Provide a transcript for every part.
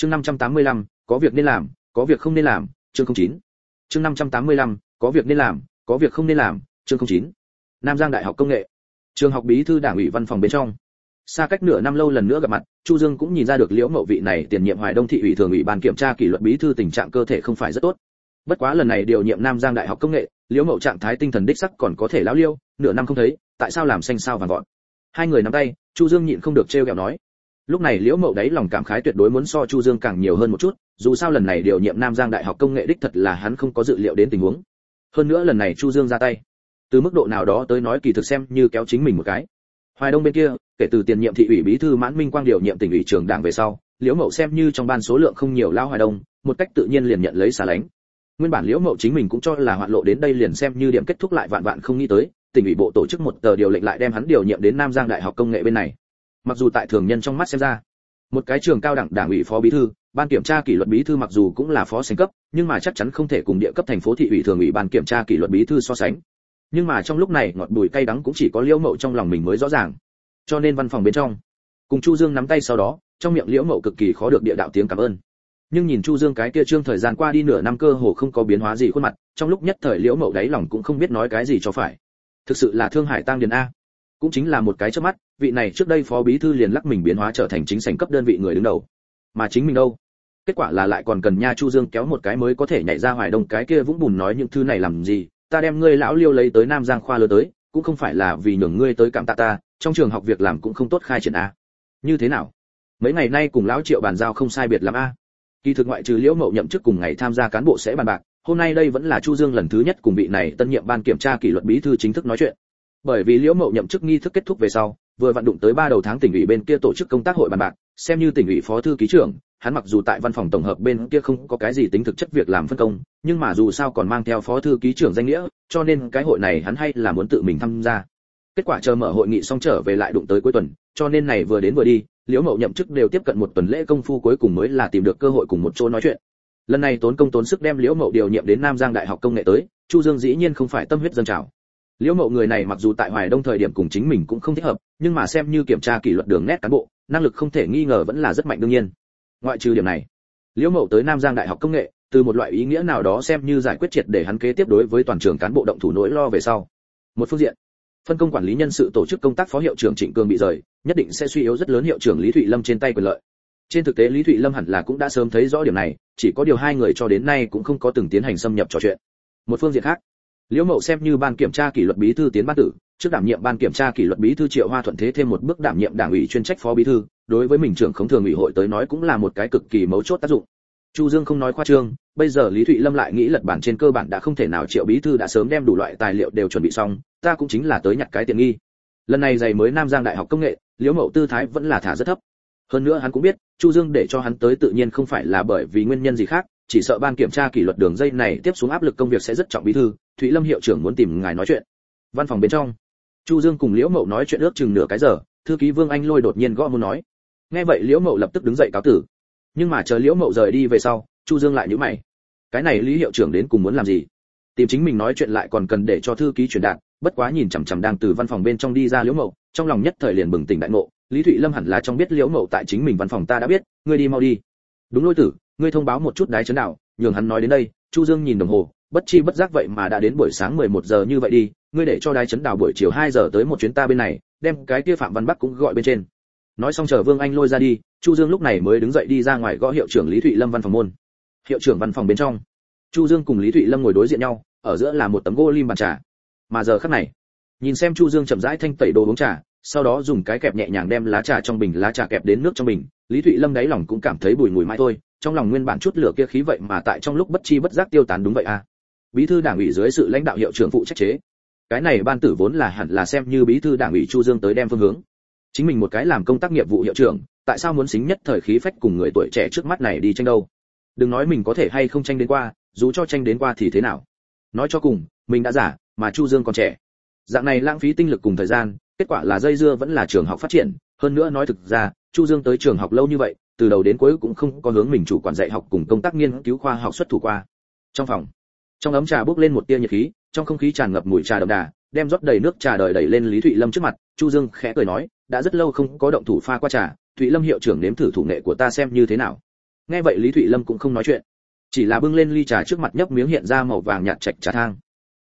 chương 585, có việc nên làm có việc không nên làm chương 09. chương 585, có việc nên làm có việc không nên làm chương 09. nam giang đại học công nghệ trường học bí thư đảng ủy văn phòng bên trong xa cách nửa năm lâu lần nữa gặp mặt chu dương cũng nhìn ra được liễu mậu vị này tiền nhiệm hoài đông thị ủy thường ủy ban kiểm tra kỷ luật bí thư tình trạng cơ thể không phải rất tốt bất quá lần này điều nhiệm nam giang đại học công nghệ liễu mậu trạng thái tinh thần đích sắc còn có thể lão liêu nửa năm không thấy tại sao làm xanh sao vàng gọn hai người nắm tay chu dương nhịn không được trêu ghẹo nói lúc này liễu mậu đấy lòng cảm khái tuyệt đối muốn so chu dương càng nhiều hơn một chút, dù sao lần này điều nhiệm nam giang đại học công nghệ đích thật là hắn không có dự liệu đến tình huống. Hơn nữa lần này chu dương ra tay, từ mức độ nào đó tới nói kỳ thực xem như kéo chính mình một cái. Hoài đông bên kia, kể từ tiền nhiệm thị ủy bí thư mãn minh quang điều nhiệm tỉnh ủy trường đảng về sau, liễu mậu xem như trong ban số lượng không nhiều lao hoài đông, một cách tự nhiên liền nhận lấy xả lánh. Nguyên bản liễu mậu chính mình cũng cho là hoạn lộ đến đây liền xem như điểm kết thúc lại vạn vạn không nghĩ tới, tỉnh ủy bộ tổ chức một tờ điều lệnh lại đem hắn điều nhiệm đến nam giang đại học công nghệ bên này mặc dù tại thường nhân trong mắt xem ra, một cái trường cao đẳng đảng ủy phó bí thư, ban kiểm tra kỷ luật bí thư mặc dù cũng là phó sánh cấp, nhưng mà chắc chắn không thể cùng địa cấp thành phố thị ủy thường ủy ban kiểm tra kỷ luật bí thư so sánh. Nhưng mà trong lúc này, ngọt bùi cay đắng cũng chỉ có liễu mậu trong lòng mình mới rõ ràng. Cho nên văn phòng bên trong, cùng chu dương nắm tay sau đó, trong miệng liễu mậu cực kỳ khó được địa đạo tiếng cảm ơn. Nhưng nhìn chu dương cái kia trương thời gian qua đi nửa năm cơ hồ không có biến hóa gì khuôn mặt, trong lúc nhất thời liễu mậu đáy lòng cũng không biết nói cái gì cho phải. Thực sự là thương hải tăng điền a cũng chính là một cái chớp mắt, vị này trước đây phó bí thư liền lắc mình biến hóa trở thành chính sảnh cấp đơn vị người đứng đầu. Mà chính mình đâu? Kết quả là lại còn cần nha chu dương kéo một cái mới có thể nhảy ra hoài đông cái kia vũng bùn nói những thứ này làm gì, ta đem ngươi lão liêu lấy tới nam giang khoa lơ tới, cũng không phải là vì nhường ngươi tới cảm tạ ta, trong trường học việc làm cũng không tốt khai triển a. Như thế nào? Mấy ngày nay cùng lão triệu bàn giao không sai biệt lắm a. Kỳ thực ngoại trừ liễu mậu nhậm chức cùng ngày tham gia cán bộ sẽ bàn bạc, hôm nay đây vẫn là chu dương lần thứ nhất cùng vị này tân nhiệm ban kiểm tra kỷ luật bí thư chính thức nói chuyện bởi vì liễu mậu nhậm chức nghi thức kết thúc về sau, vừa vận động tới ba đầu tháng tỉnh ủy bên kia tổ chức công tác hội bàn bạc, xem như tỉnh ủy phó thư ký trưởng, hắn mặc dù tại văn phòng tổng hợp bên kia không có cái gì tính thực chất việc làm phân công, nhưng mà dù sao còn mang theo phó thư ký trưởng danh nghĩa, cho nên cái hội này hắn hay là muốn tự mình tham gia. Kết quả chờ mở hội nghị xong trở về lại đụng tới cuối tuần, cho nên này vừa đến vừa đi, liễu mậu nhậm chức đều tiếp cận một tuần lễ công phu cuối cùng mới là tìm được cơ hội cùng một chỗ nói chuyện. Lần này tốn công tốn sức đem liễu mậu điều nhiệm đến nam giang đại học công nghệ tới, chu dương dĩ nhiên không phải tâm huyết dân trào liễu mậu người này mặc dù tại hoài đông thời điểm cùng chính mình cũng không thích hợp, nhưng mà xem như kiểm tra kỷ luật đường nét cán bộ, năng lực không thể nghi ngờ vẫn là rất mạnh đương nhiên. Ngoại trừ điểm này, liễu mậu tới nam giang đại học công nghệ, từ một loại ý nghĩa nào đó xem như giải quyết triệt để hắn kế tiếp đối với toàn trường cán bộ động thủ nỗi lo về sau. Một phương diện, phân công quản lý nhân sự tổ chức công tác phó hiệu trưởng trịnh cường bị rời, nhất định sẽ suy yếu rất lớn hiệu trưởng lý thụy lâm trên tay quyền lợi. Trên thực tế lý thụy lâm hẳn là cũng đã sớm thấy rõ điểm này, chỉ có điều hai người cho đến nay cũng không có từng tiến hành xâm nhập trò chuyện. Một phương diện khác liễu mậu xem như ban kiểm tra kỷ luật bí thư tiến ban tử, trước đảm nhiệm ban kiểm tra kỷ luật bí thư triệu hoa thuận thế thêm một bước đảm nhiệm đảng ủy chuyên trách phó bí thư, đối với mình trưởng khống thường ủy hội tới nói cũng là một cái cực kỳ mấu chốt tác dụng. Chu dương không nói khoa trương, bây giờ lý thụy lâm lại nghĩ lật bản trên cơ bản đã không thể nào triệu bí thư đã sớm đem đủ loại tài liệu đều chuẩn bị xong, ta cũng chính là tới nhặt cái tiện nghi. Lần này giày mới nam giang đại học công nghệ, liễu mậu tư thái vẫn là thả rất thấp. Hơn nữa hắn cũng biết, chu dương để cho hắn tới tự nhiên không phải là bởi vì nguyên nhân gì khác chỉ sợ ban kiểm tra kỷ luật đường dây này tiếp xuống áp lực công việc sẽ rất trọng bí thư, thụy lâm hiệu trưởng muốn tìm ngài nói chuyện. Văn phòng bên trong, chu dương cùng liễu mậu nói chuyện ước chừng nửa cái giờ, thư ký vương anh lôi đột nhiên gõ muốn nói. Nghe vậy liễu mậu lập tức đứng dậy cáo tử. Nhưng mà chờ liễu mậu rời đi về sau, chu dương lại nhíu mày. Cái này lý hiệu trưởng đến cùng muốn làm gì? Tìm chính mình nói chuyện lại còn cần để cho thư ký truyền đạt, bất quá nhìn chằm chằm đang từ văn phòng bên trong đi ra liễu mậu, trong lòng nhất thời liền bừng tỉnh đại ngộ. Lý thụy lâm hẳn là trong biết liễu mậu tại chính mình văn phòng ta đã biết, ngươi đi mau đi. Đúng lôi tử ngươi thông báo một chút đái chấn đạo nhường hắn nói đến đây, chu dương nhìn đồng hồ, bất chi bất giác vậy mà đã đến buổi sáng 11 giờ như vậy đi, ngươi để cho đái chấn đào buổi chiều 2 giờ tới một chuyến ta bên này, đem cái kia phạm văn bắc cũng gọi bên trên. Nói xong chờ vương anh lôi ra đi, chu dương lúc này mới đứng dậy đi ra ngoài gõ hiệu trưởng lý thụy lâm văn phòng môn. Hiệu trưởng văn phòng bên trong, chu dương cùng lý thụy lâm ngồi đối diện nhau, ở giữa là một tấm gỗ lim bàn trà. Mà giờ khắc này, nhìn xem chu dương chậm rãi thanh tẩy đồ uống trà, sau đó dùng cái kẹp nhẹ nhàng đem lá trà trong bình, lá trà kẹp đến nước trong bình, lý thụy lâm đáy lòng cũng cảm thấy bùi ngùi mãi thôi trong lòng nguyên bản chút lửa kia khí vậy mà tại trong lúc bất chi bất giác tiêu tán đúng vậy à? Bí thư đảng ủy dưới sự lãnh đạo hiệu trưởng phụ trách chế. Cái này ban tử vốn là hẳn là xem như bí thư đảng ủy chu dương tới đem phương hướng. Chính mình một cái làm công tác nghiệp vụ hiệu trưởng, tại sao muốn xính nhất thời khí phách cùng người tuổi trẻ trước mắt này đi tranh đâu? Đừng nói mình có thể hay không tranh đến qua, dù cho tranh đến qua thì thế nào? Nói cho cùng, mình đã giả mà chu dương còn trẻ. Dạng này lãng phí tinh lực cùng thời gian, kết quả là dây dưa vẫn là trường học phát triển. Hơn nữa nói thực ra, chu dương tới trường học lâu như vậy từ đầu đến cuối cũng không có hướng mình chủ quản dạy học cùng công tác nghiên cứu khoa học xuất thủ qua. Trong phòng, trong ấm trà bốc lên một tia nhiệt khí, trong không khí tràn ngập mùi trà đậm đà, đem rót đầy nước trà đợi đẩy lên lý thụy lâm trước mặt, chu dương khẽ cười nói, đã rất lâu không có động thủ pha qua trà, thụy lâm hiệu trưởng nếm thử thủ nghệ của ta xem như thế nào. Nghe vậy lý thụy lâm cũng không nói chuyện, chỉ là bưng lên ly trà trước mặt nhấp miếng hiện ra màu vàng nhạt chạch trà thang.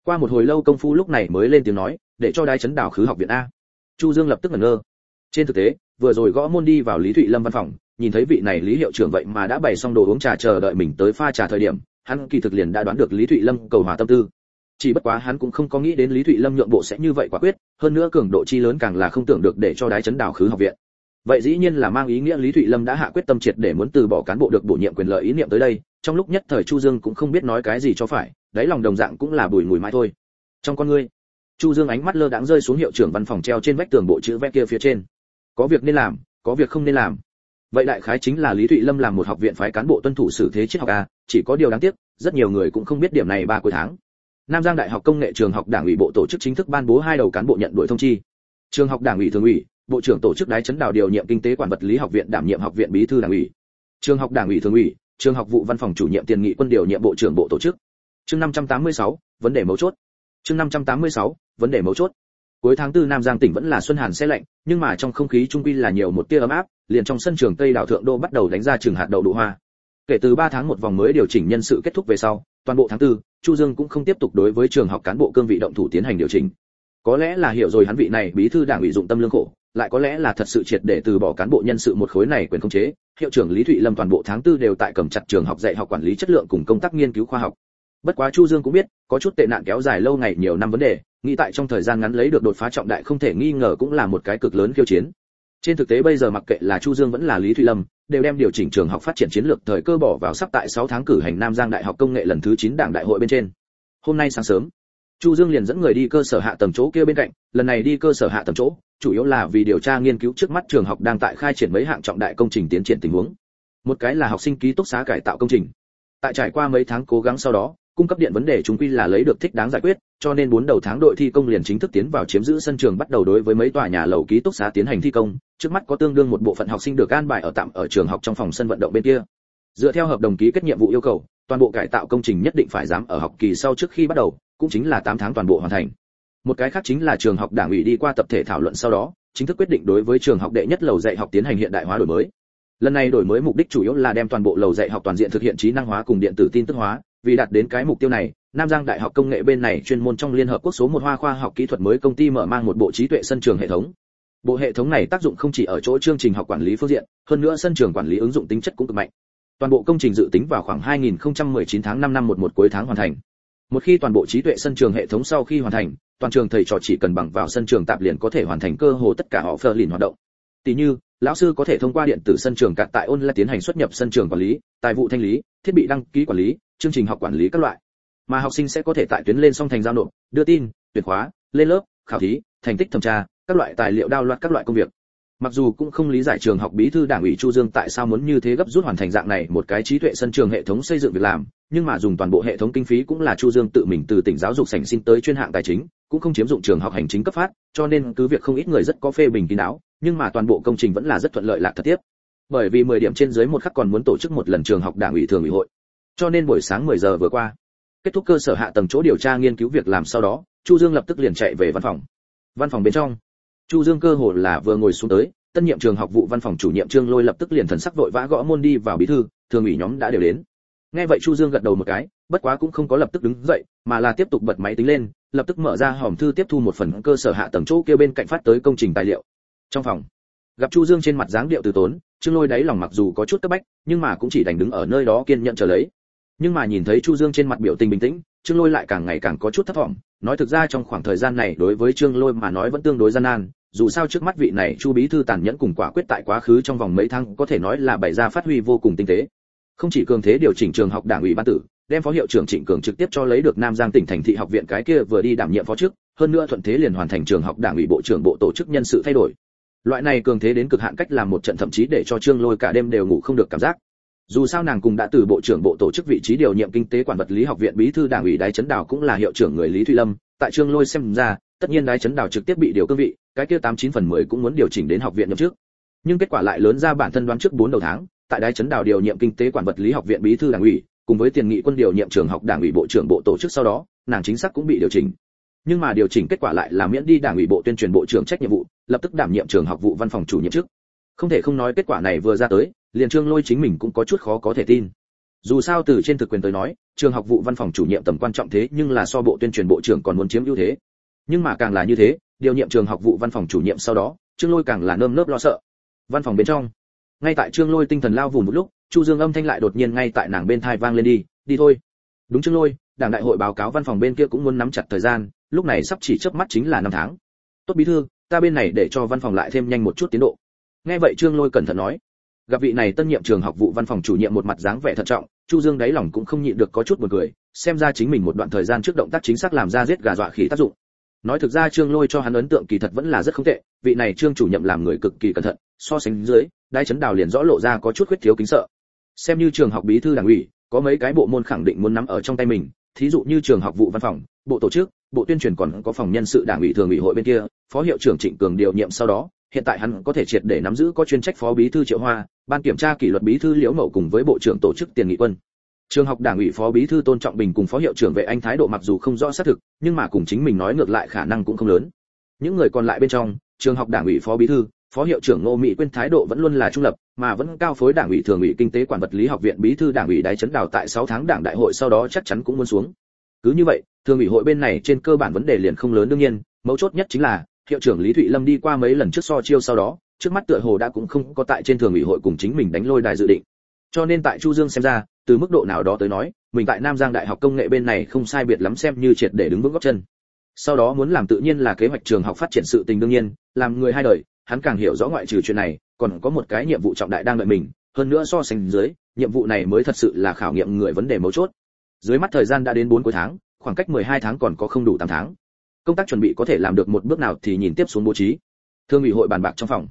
Qua một hồi lâu công phu lúc này mới lên tiếng nói, để cho đái chấn đảo khứ học viện a. Chu dương lập tức ngẩn ngơ. Trên thực tế, vừa rồi gõ môn đi vào lý thụy lâm văn phòng nhìn thấy vị này lý hiệu trưởng vậy mà đã bày xong đồ uống trà chờ đợi mình tới pha trà thời điểm, hắn kỳ thực liền đã đoán được lý thụy lâm cầu hòa tâm tư. Chỉ bất quá hắn cũng không có nghĩ đến lý thụy lâm nhượng bộ sẽ như vậy quả quyết, hơn nữa cường độ chi lớn càng là không tưởng được để cho đái chấn đảo khứ học viện. Vậy dĩ nhiên là mang ý nghĩa lý thụy lâm đã hạ quyết tâm triệt để muốn từ bỏ cán bộ được bổ nhiệm quyền lợi ý niệm tới đây, trong lúc nhất thời chu dương cũng không biết nói cái gì cho phải, đáy lòng đồng dạng cũng là bùi mùi mãi thôi. Trong con ngươi, chu dương ánh mắt lơ đãng rơi xuống hiệu trưởng văn phòng treo trên vách tường bộ chữ vẽ kia phía trên. Có việc nên làm, có việc không nên làm vậy đại khái chính là lý thụy lâm làm một học viện phái cán bộ tuân thủ xử thế triết học a chỉ có điều đáng tiếc rất nhiều người cũng không biết điểm này ba cuối tháng. Nam giang đại học công nghệ trường học đảng ủy bộ tổ chức chính thức ban bố hai đầu cán bộ nhận đuổi thông chi. Trường học đảng ủy thường ủy bộ trưởng tổ chức đái chấn đào điều nhiệm kinh tế quản vật lý học viện đảm nhiệm học viện bí thư đảng ủy. Trường học đảng ủy thường ủy trường học vụ văn phòng chủ nhiệm tiền nghị quân điều nhiệm bộ trưởng bộ tổ chức. Chương 586, vấn đề mấu chốt. Chương 586, vấn đề mấu chốt cuối tháng tư nam giang tỉnh vẫn là xuân hàn xe lạnh, nhưng mà trong không khí trung quy là nhiều một tia ấm áp, liền trong sân trường tây đảo thượng đô bắt đầu đánh ra trường hạt đậu đủ hoa. Kể từ 3 tháng một vòng mới điều chỉnh nhân sự kết thúc về sau, toàn bộ tháng tư, chu dương cũng không tiếp tục đối với trường học cán bộ cương vị động thủ tiến hành điều chỉnh. Có lẽ là hiểu rồi hắn vị này bí thư đảng ủy dụng tâm lương khổ, lại có lẽ là thật sự triệt để từ bỏ cán bộ nhân sự một khối này quyền khống chế, hiệu trưởng lý thụy lâm toàn bộ tháng tư đều tại cầm chặt trường học dạy học quản lý chất lượng cùng công tác nghiên cứu khoa học. Bất quá chu dương cũng biết, có chút tệ nạn kéo dài lâu ngày nhiều năm vấn đề nghĩ tại trong thời gian ngắn lấy được đột phá trọng đại không thể nghi ngờ cũng là một cái cực lớn khiêu chiến. Trên thực tế bây giờ mặc kệ là chu dương vẫn là lý thụy lâm, đều đem điều chỉnh trường học phát triển chiến lược thời cơ bỏ vào sắp tại 6 tháng cử hành nam giang đại học công nghệ lần thứ 9 đảng đại hội bên trên. Hôm nay sáng sớm, chu dương liền dẫn người đi cơ sở hạ tầng chỗ kia bên cạnh, lần này đi cơ sở hạ tầng chỗ, chủ yếu là vì điều tra nghiên cứu trước mắt trường học đang tại khai triển mấy hạng trọng đại công trình tiến triển tình huống. Một cái là học sinh ký túc xá cải tạo công trình. Tại trải qua mấy tháng cố gắng sau đó cung cấp điện vấn đề chúng quy là lấy được thích đáng giải quyết, cho nên bốn đầu tháng đội thi công liền chính thức tiến vào chiếm giữ sân trường bắt đầu đối với mấy tòa nhà lầu ký túc xá tiến hành thi công, trước mắt có tương đương một bộ phận học sinh được an bài ở tạm ở trường học trong phòng sân vận động bên kia. Dựa theo hợp đồng ký kết nhiệm vụ yêu cầu, toàn bộ cải tạo công trình nhất định phải dám ở học kỳ sau trước khi bắt đầu, cũng chính là 8 tháng toàn bộ hoàn thành. Một cái khác chính là trường học đảng ủy đi qua tập thể thảo luận sau đó, chính thức quyết định đối với trường học đệ nhất lầu dạy học tiến hành hiện đại hóa đổi mới. Lần này đổi mới mục đích chủ yếu là đem toàn bộ lầu dạy học toàn diện thực hiện trí năng hóa cùng điện tử tin tức hóa vì đạt đến cái mục tiêu này, nam giang đại học công nghệ bên này chuyên môn trong liên hợp quốc số một hoa khoa học kỹ thuật mới công ty mở mang một bộ trí tuệ sân trường hệ thống. Bộ hệ thống này tác dụng không chỉ ở chỗ chương trình học quản lý phương diện, hơn nữa sân trường quản lý ứng dụng tính chất cũng cực mạnh. Toàn bộ công trình dự tính vào khoảng 2019 tháng 5 năm 11 cuối tháng hoàn thành. Một khi toàn bộ trí tuệ sân trường hệ thống sau khi hoàn thành, toàn trường thầy trò chỉ cần bằng vào sân trường tạp liền có thể hoàn thành cơ hồ tất cả họ phơ lìn hoạt động. Tỷ như, lão sư có thể thông qua điện tử sân trường cạn tại online tiến hành xuất nhập sân trường quản lý, tài vụ thanh lý, thiết bị đăng ký quản lý chương trình học quản lý các loại. Mà học sinh sẽ có thể tại tuyến lên song thành giao nộp, đưa tin, tuyển khóa, lên lớp, khảo thí, thành tích thẩm tra, các loại tài liệu đao loạt các loại công việc. Mặc dù cũng không lý giải trường học bí thư đảng ủy chu dương tại sao muốn như thế gấp rút hoàn thành dạng này một cái trí tuệ sân trường hệ thống xây dựng việc làm, nhưng mà dùng toàn bộ hệ thống kinh phí cũng là chu dương tự mình từ tỉnh giáo dục sảnh xin tới chuyên hạng tài chính, cũng không chiếm dụng trường học hành chính cấp phát, cho nên cứ việc không ít người rất có phê bình kín đáo, nhưng mà toàn bộ công trình vẫn là rất thuận lợi lạc thật tiếp. Bởi vì 10 điểm trên dưới một khắc còn muốn tổ chức một lần trường học đảng ủy thường ủy hội cho nên buổi sáng 10 giờ vừa qua, kết thúc cơ sở hạ tầng chỗ điều tra nghiên cứu việc làm sau đó, chu dương lập tức liền chạy về văn phòng. Văn phòng bên trong, chu dương cơ hồ là vừa ngồi xuống tới, tân nhiệm trường học vụ văn phòng chủ nhiệm trương lôi lập tức liền thần sắc vội vã gõ môn đi vào bí thư, thường ủy nhóm đã đều đến. Nghe vậy chu dương gật đầu một cái, bất quá cũng không có lập tức đứng dậy, mà là tiếp tục bật máy tính lên, lập tức mở ra hòm thư tiếp thu một phần cơ sở hạ tầng chỗ kia bên cạnh phát tới công trình tài liệu. Trong phòng, gặp chu dương trên mặt dáng điệu từ tốn, trương lôi đáy lòng mặc dù có chút cấp bách, nhưng mà cũng chỉ đành đứng ở nơi đó kiên nhận chờ lấy nhưng mà nhìn thấy chu dương trên mặt biểu tình bình tĩnh, trương lôi lại càng ngày càng có chút thất vọng nói thực ra trong khoảng thời gian này đối với trương lôi mà nói vẫn tương đối gian nan, dù sao trước mắt vị này chu bí thư tàn nhẫn cùng quả quyết tại quá khứ trong vòng mấy tháng có thể nói là bày ra phát huy vô cùng tinh tế. Không chỉ cường thế điều chỉnh trường học đảng ủy ban tử, đem phó hiệu trưởng trịnh cường trực tiếp cho lấy được nam giang tỉnh thành thị học viện cái kia vừa đi đảm nhiệm phó chức hơn nữa thuận thế liền hoàn thành trường học đảng ủy bộ trưởng bộ tổ chức nhân sự thay đổi. Loại này cường thế đến cực hạn cách làm một trận thậm chí để cho trương lôi cả đêm đều ngủ không được cảm giác dù sao nàng cùng đã từ bộ trưởng bộ tổ chức vị trí điều nhiệm kinh tế quản vật lý học viện bí thư đảng ủy đái chấn đào cũng là hiệu trưởng người lý thụy lâm. Tại trương lôi xem ra, tất nhiên đái chấn đào trực tiếp bị điều cương vị, cái kia tám chín phần mười cũng muốn điều chỉnh đến học viện nhậm trước nhưng kết quả lại lớn ra bản thân đoán trước bốn đầu tháng, tại đái chấn đào điều nhiệm kinh tế quản vật lý học viện bí thư đảng ủy, cùng với tiền nghị quân điều nhiệm trường học đảng ủy bộ trưởng bộ tổ chức sau đó, nàng chính xác cũng bị điều chỉnh. Nhưng mà điều chỉnh kết quả lại là miễn đi đảng ủy bộ tuyên truyền bộ trưởng trách nhiệm vụ, lập tức đảm nhiệm trường học vụ văn phòng chủ nhiệm trước không thể không nói kết quả này vừa ra tới liền trương lôi chính mình cũng có chút khó có thể tin. Dù sao từ trên thực quyền tới nói, trường học vụ văn phòng chủ nhiệm tầm quan trọng thế nhưng là so bộ tuyên truyền bộ trưởng còn muốn chiếm ưu thế. Nhưng mà càng là như thế, điều nhiệm trường học vụ văn phòng chủ nhiệm sau đó, trương lôi càng là nơm nớp lo sợ. Văn phòng bên trong, ngay tại trương lôi tinh thần lao vùng một lúc, chu dương âm thanh lại đột nhiên ngay tại nàng bên thai vang lên đi đi thôi. Đúng trương lôi, đảng đại hội báo cáo văn phòng bên kia cũng muốn nắm chặt thời gian, lúc này sắp chỉ chớp mắt chính là năm tháng. Tốt bí thư, ta bên này để cho văn phòng lại thêm nhanh một chút tiến độ. Nghe vậy trương lôi cẩn thận nói gặp vị này tân nhiệm trường học vụ văn phòng chủ nhiệm một mặt dáng vẻ thận trọng, chu dương đáy lòng cũng không nhịn được có chút buồn cười, xem ra chính mình một đoạn thời gian trước động tác chính xác làm ra giết gà dọa khỉ tác dụng. Nói thực ra trương lôi cho hắn ấn tượng kỳ thật vẫn là rất không tệ, vị này trương chủ nhiệm làm người cực kỳ cẩn thận, so sánh dưới, đai chấn đào liền rõ lộ ra có chút khuyết thiếu kính sợ. Xem như trường học bí thư đảng ủy, có mấy cái bộ môn khẳng định muốn nắm ở trong tay mình, thí dụ như trường học vụ văn phòng, bộ tổ chức, bộ tuyên truyền còn có phòng nhân sự đảng ủy thường ủy hội bên kia, phó hiệu trưởng trịnh cường điều nhiệm sau đó hiện tại hắn có thể triệt để nắm giữ có chuyên trách phó bí thư triệu hoa, ban kiểm tra kỷ luật bí thư liễu mậu cùng với bộ trưởng tổ chức tiền nghị quân. Trường học đảng ủy phó bí thư tôn trọng bình cùng phó hiệu trưởng vệ anh thái độ mặc dù không rõ xác thực, nhưng mà cùng chính mình nói ngược lại khả năng cũng không lớn. Những người còn lại bên trong, trường học đảng ủy phó bí thư, phó hiệu trưởng ngô mỹ quyên thái độ vẫn luôn là trung lập, mà vẫn cao phối đảng ủy thường ủy kinh tế quản vật lý học viện bí thư đảng ủy đái chấn đào tại 6 tháng đảng đại hội sau đó chắc chắn cũng muốn xuống. Cứ như vậy, thường ủy hội bên này trên cơ bản vấn đề liền không lớn đương nhiên, mấu chốt nhất chính là hiệu trưởng lý thụy lâm đi qua mấy lần trước so chiêu sau đó, trước mắt tựa hồ đã cũng không có tại trên thường ủy hội cùng chính mình đánh lôi đài dự định. Cho nên tại chu dương xem ra, từ mức độ nào đó tới nói, mình tại nam giang đại học công nghệ bên này không sai biệt lắm xem như triệt để đứng vững góc chân. Sau đó muốn làm tự nhiên là kế hoạch trường học phát triển sự tình đương nhiên, làm người hai đời, hắn càng hiểu rõ ngoại trừ chuyện này, còn có một cái nhiệm vụ trọng đại đang đợi mình, hơn nữa so sánh dưới, nhiệm vụ này mới thật sự là khảo nghiệm người vấn đề mấu chốt. Dưới mắt thời gian đã đến 4 cuối tháng, khoảng cách 12 tháng còn có không đủ 8 tháng công tác chuẩn bị có thể làm được một bước nào thì nhìn tiếp xuống bố trí. Thương ủy hội bàn bạc trong phòng.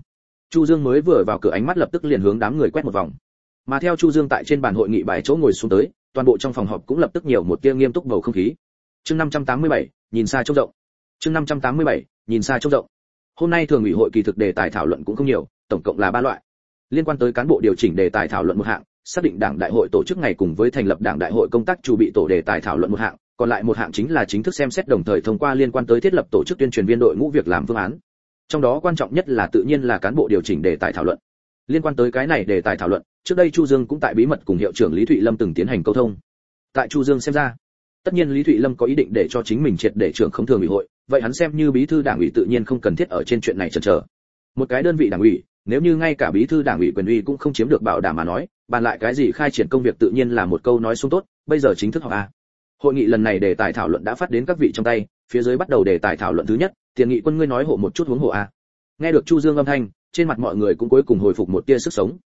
Chu dương mới vừa vào cửa ánh mắt lập tức liền hướng đám người quét một vòng. Mà theo chu dương tại trên bàn hội nghị bài chỗ ngồi xuống tới toàn bộ trong phòng họp cũng lập tức nhiều một tia nghiêm túc bầu không khí. Chương 587, nhìn xa trông rộng. Chương 587, nhìn xa trông rộng. Hôm nay thường ủy hội kỳ thực đề tài thảo luận cũng không nhiều tổng cộng là ba loại. Liên quan tới cán bộ điều chỉnh đề tài thảo luận một hạng xác định đảng đại hội tổ chức ngày cùng với thành lập đảng đại hội công tác chủ bị tổ đề tài thảo luận một hạng còn lại một hạng chính là chính thức xem xét đồng thời thông qua liên quan tới thiết lập tổ chức tuyên truyền viên đội ngũ việc làm phương án. Trong đó quan trọng nhất là tự nhiên là cán bộ điều chỉnh đề tài thảo luận. Liên quan tới cái này đề tài thảo luận, trước đây chu dương cũng tại bí mật cùng hiệu trưởng lý thụy lâm từng tiến hành câu thông. Tại chu dương xem ra, tất nhiên lý thụy lâm có ý định để cho chính mình triệt để trưởng không thường ủy hội, vậy hắn xem như bí thư đảng ủy tự nhiên không cần thiết ở trên chuyện này chần chờ. Một cái đơn vị đảng ủy, nếu như ngay cả bí thư đảng ủy quyền uy cũng không chiếm được bảo đảm mà nói, bàn lại cái gì khai triển công việc tự nhiên là một câu nói sung tốt, bây giờ chính thức học a hội nghị lần này đề tài thảo luận đã phát đến các vị trong tay, phía dưới bắt đầu đề tài thảo luận thứ nhất, tiền nghị quân ngươi nói hộ một chút huống hộ a. Nghe được chu dương âm thanh, trên mặt mọi người cũng cuối cùng hồi phục một tia sức sống.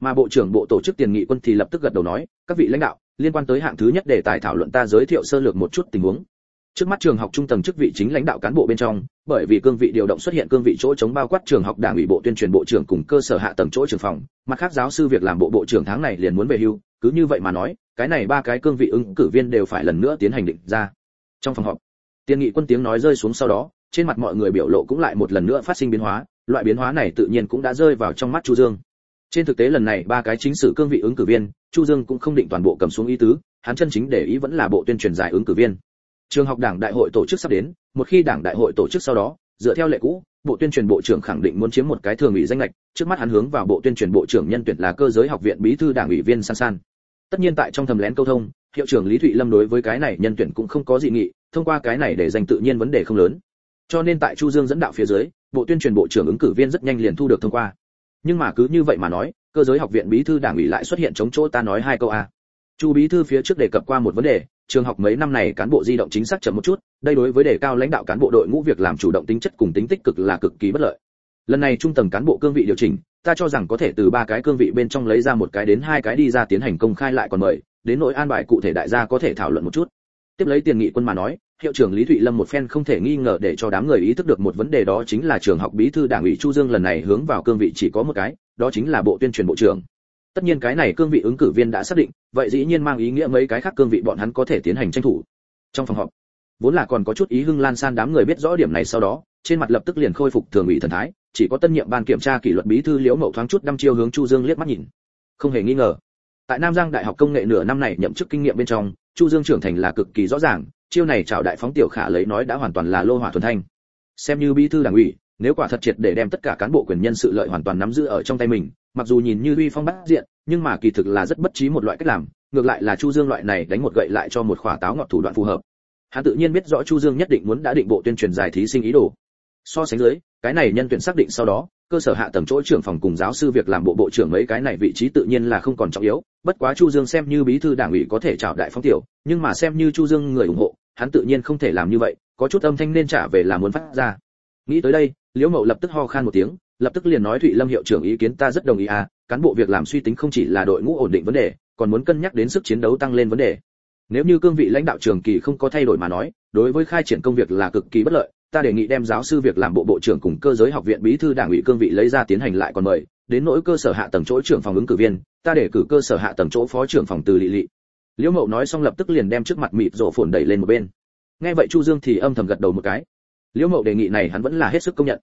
Mà bộ trưởng bộ tổ chức tiền nghị quân thì lập tức gật đầu nói, các vị lãnh đạo, liên quan tới hạng thứ nhất đề tài thảo luận ta giới thiệu sơ lược một chút tình huống trước mắt trường học trung tầng chức vị chính lãnh đạo cán bộ bên trong, bởi vì cương vị điều động xuất hiện cương vị chỗ chống bao quát trường học đảng ủy bộ tuyên truyền bộ trưởng cùng cơ sở hạ tầng chỗ trường phòng, mặt khác giáo sư việc làm bộ bộ trưởng tháng này liền muốn về hưu, cứ như vậy mà nói, cái này ba cái cương vị ứng cử viên đều phải lần nữa tiến hành định ra. Trong phòng họp, tiên nghị quân tiếng nói rơi xuống sau đó, trên mặt mọi người biểu lộ cũng lại một lần nữa phát sinh biến hóa, loại biến hóa này tự nhiên cũng đã rơi vào trong mắt chu dương. Trên thực tế lần này ba cái chính sử cương vị ứng cử viên, chu dương cũng không định toàn bộ cầm xuống ý tứ, hắn chân chính để ý vẫn là bộ tuyên truyền giải ứng cử viên trường học đảng đại hội tổ chức sắp đến, một khi đảng đại hội tổ chức sau đó, dựa theo lệ cũ, bộ tuyên truyền bộ trưởng khẳng định muốn chiếm một cái thường ủy danh lệch trước mắt hắn hướng vào bộ tuyên truyền bộ trưởng nhân tuyển là cơ giới học viện bí thư đảng ủy viên san san. Tất nhiên tại trong thầm lén câu thông, hiệu trưởng lý thụy lâm đối với cái này nhân tuyển cũng không có dị nghị, thông qua cái này để dành tự nhiên vấn đề không lớn. Cho nên tại chu dương dẫn đạo phía dưới, bộ tuyên truyền bộ trưởng ứng cử viên rất nhanh liền thu được thông qua. Nhưng mà cứ như vậy mà nói, cơ giới học viện bí thư đảng ủy lại xuất hiện chống chỗ ta nói hai câu a. Chu bí thư phía trước đề cập qua một vấn đề trường học mấy năm này cán bộ di động chính xác chậm một chút, đây đối với đề cao lãnh đạo cán bộ đội ngũ việc làm chủ động tính chất cùng tính tích cực là cực kỳ bất lợi. Lần này trung tầng cán bộ cương vị điều chỉnh, ta cho rằng có thể từ ba cái cương vị bên trong lấy ra một cái đến hai cái đi ra tiến hành công khai lại còn mời, đến nội an bài cụ thể đại gia có thể thảo luận một chút. Tiếp lấy tiền nghị quân mà nói, hiệu trưởng lý thụy lâm một phen không thể nghi ngờ để cho đám người ý thức được một vấn đề đó chính là trường học bí thư đảng ủy chu dương lần này hướng vào cương vị chỉ có một cái, đó chính là bộ tuyên truyền bộ trưởng tất nhiên cái này cương vị ứng cử viên đã xác định, vậy dĩ nhiên mang ý nghĩa mấy cái khác cương vị bọn hắn có thể tiến hành tranh thủ. Trong phòng họp, vốn là còn có chút ý hưng lan san đám người biết rõ điểm này sau đó, trên mặt lập tức liền khôi phục thường ủy thần thái, chỉ có tân nhiệm ban kiểm tra kỷ luật bí thư liễu mậu thoáng chút đăm chiêu hướng chu dương liếc mắt nhìn. Không hề nghi ngờ, tại nam giang đại học công nghệ nửa năm này nhậm chức kinh nghiệm bên trong, chu dương trưởng thành là cực kỳ rõ ràng, chiêu này chào đại phóng tiểu khả lấy nói đã hoàn toàn là lô hỏa thuần thanh. Xem như bí thư đảng ủy, nếu quả thật triệt để đem tất cả cán bộ quyền nhân sự lợi hoàn toàn nắm giữ ở trong tay mình mặc dù nhìn như uy phong bát diện, nhưng mà kỳ thực là rất bất trí một loại cách làm, ngược lại là chu dương loại này đánh một gậy lại cho một khỏa táo ngọt thủ đoạn phù hợp. Hắn tự nhiên biết rõ chu dương nhất định muốn đã định bộ tuyên truyền giải thí sinh ý đồ. So sánh dưới, cái này nhân tuyển xác định sau đó, cơ sở hạ tầng chỗ trưởng phòng cùng giáo sư việc làm bộ bộ trưởng mấy cái này vị trí tự nhiên là không còn trọng yếu, bất quá chu dương xem như bí thư đảng ủy có thể chào đại phong tiểu, nhưng mà xem như chu dương người ủng hộ, hắn tự nhiên không thể làm như vậy, có chút âm thanh nên trả về là muốn phát ra. Nghĩ tới đây, liễu mậu lập tức ho khan một tiếng lập tức liền nói thụy lâm hiệu trưởng ý kiến ta rất đồng ý à cán bộ việc làm suy tính không chỉ là đội ngũ ổn định vấn đề, còn muốn cân nhắc đến sức chiến đấu tăng lên vấn đề. Nếu như cương vị lãnh đạo trường kỳ không có thay đổi mà nói, đối với khai triển công việc là cực kỳ bất lợi, ta đề nghị đem giáo sư việc làm bộ bộ trưởng cùng cơ giới học viện bí thư đảng ủy cương vị lấy ra tiến hành lại còn mời, đến nỗi cơ sở hạ tầng chỗ trưởng phòng ứng cử viên, ta để cử cơ sở hạ tầng chỗ phó trưởng phòng từ lị lị liễu mậu nói xong lập tức liền đem trước mặt mịt rộ phồn đẩy lên một bên. Nghe vậy chu dương thì âm thầm gật đầu một cái. Liễu mậu đề nghị này hắn vẫn là hết sức công nhận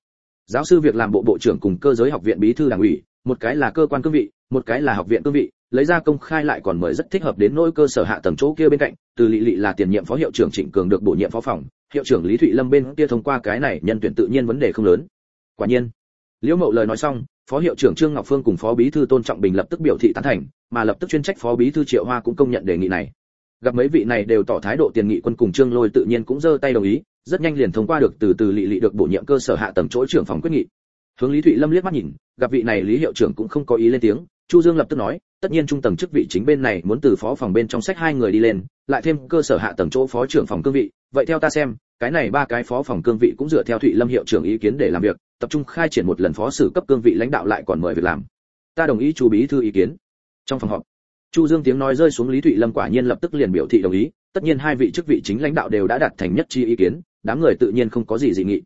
giáo sư việc làm bộ bộ trưởng cùng cơ giới học viện bí thư đảng ủy, một cái là cơ quan cương vị, một cái là học viện cương vị, lấy ra công khai lại còn mời rất thích hợp đến nỗi cơ sở hạ tầng chỗ kia bên cạnh, từ lị lị là tiền nhiệm phó hiệu trưởng trịnh cường được bổ nhiệm phó phòng, hiệu trưởng lý thụy lâm bên kia thông qua cái này nhân tuyển tự nhiên vấn đề không lớn. Quả nhiên, liễu mậu lời nói xong, phó hiệu trưởng trương ngọc phương cùng phó bí thư tôn trọng bình lập tức biểu thị tán thành, mà lập tức chuyên trách phó bí thư triệu hoa cũng công nhận đề nghị này gặp mấy vị này đều tỏ thái độ tiền nghị quân cùng trương lôi tự nhiên cũng giơ tay đồng ý, rất nhanh liền thông qua được từ từ lị lị được bổ nhiệm cơ sở hạ tầng chỗ trưởng phòng quyết nghị. Hướng lý thụy lâm liếc mắt nhìn, gặp vị này lý hiệu trưởng cũng không có ý lên tiếng, chu dương lập tức nói, tất nhiên trung tầng chức vị chính bên này muốn từ phó phòng bên trong sách hai người đi lên, lại thêm cơ sở hạ tầng chỗ phó trưởng phòng cương vị, vậy theo ta xem, cái này ba cái phó phòng cương vị cũng dựa theo thụy lâm hiệu trưởng ý kiến để làm việc, tập trung khai triển một lần phó xử cấp cương vị lãnh đạo lại còn mời việc làm. Ta đồng ý chu bí thư ý kiến. Trong phòng họp chu dương tiếng nói rơi xuống lý thụy lâm quả nhiên lập tức liền biểu thị đồng ý, tất nhiên hai vị chức vị chính lãnh đạo đều đã đạt thành nhất chi ý kiến, đám người tự nhiên không có gì dị nghị.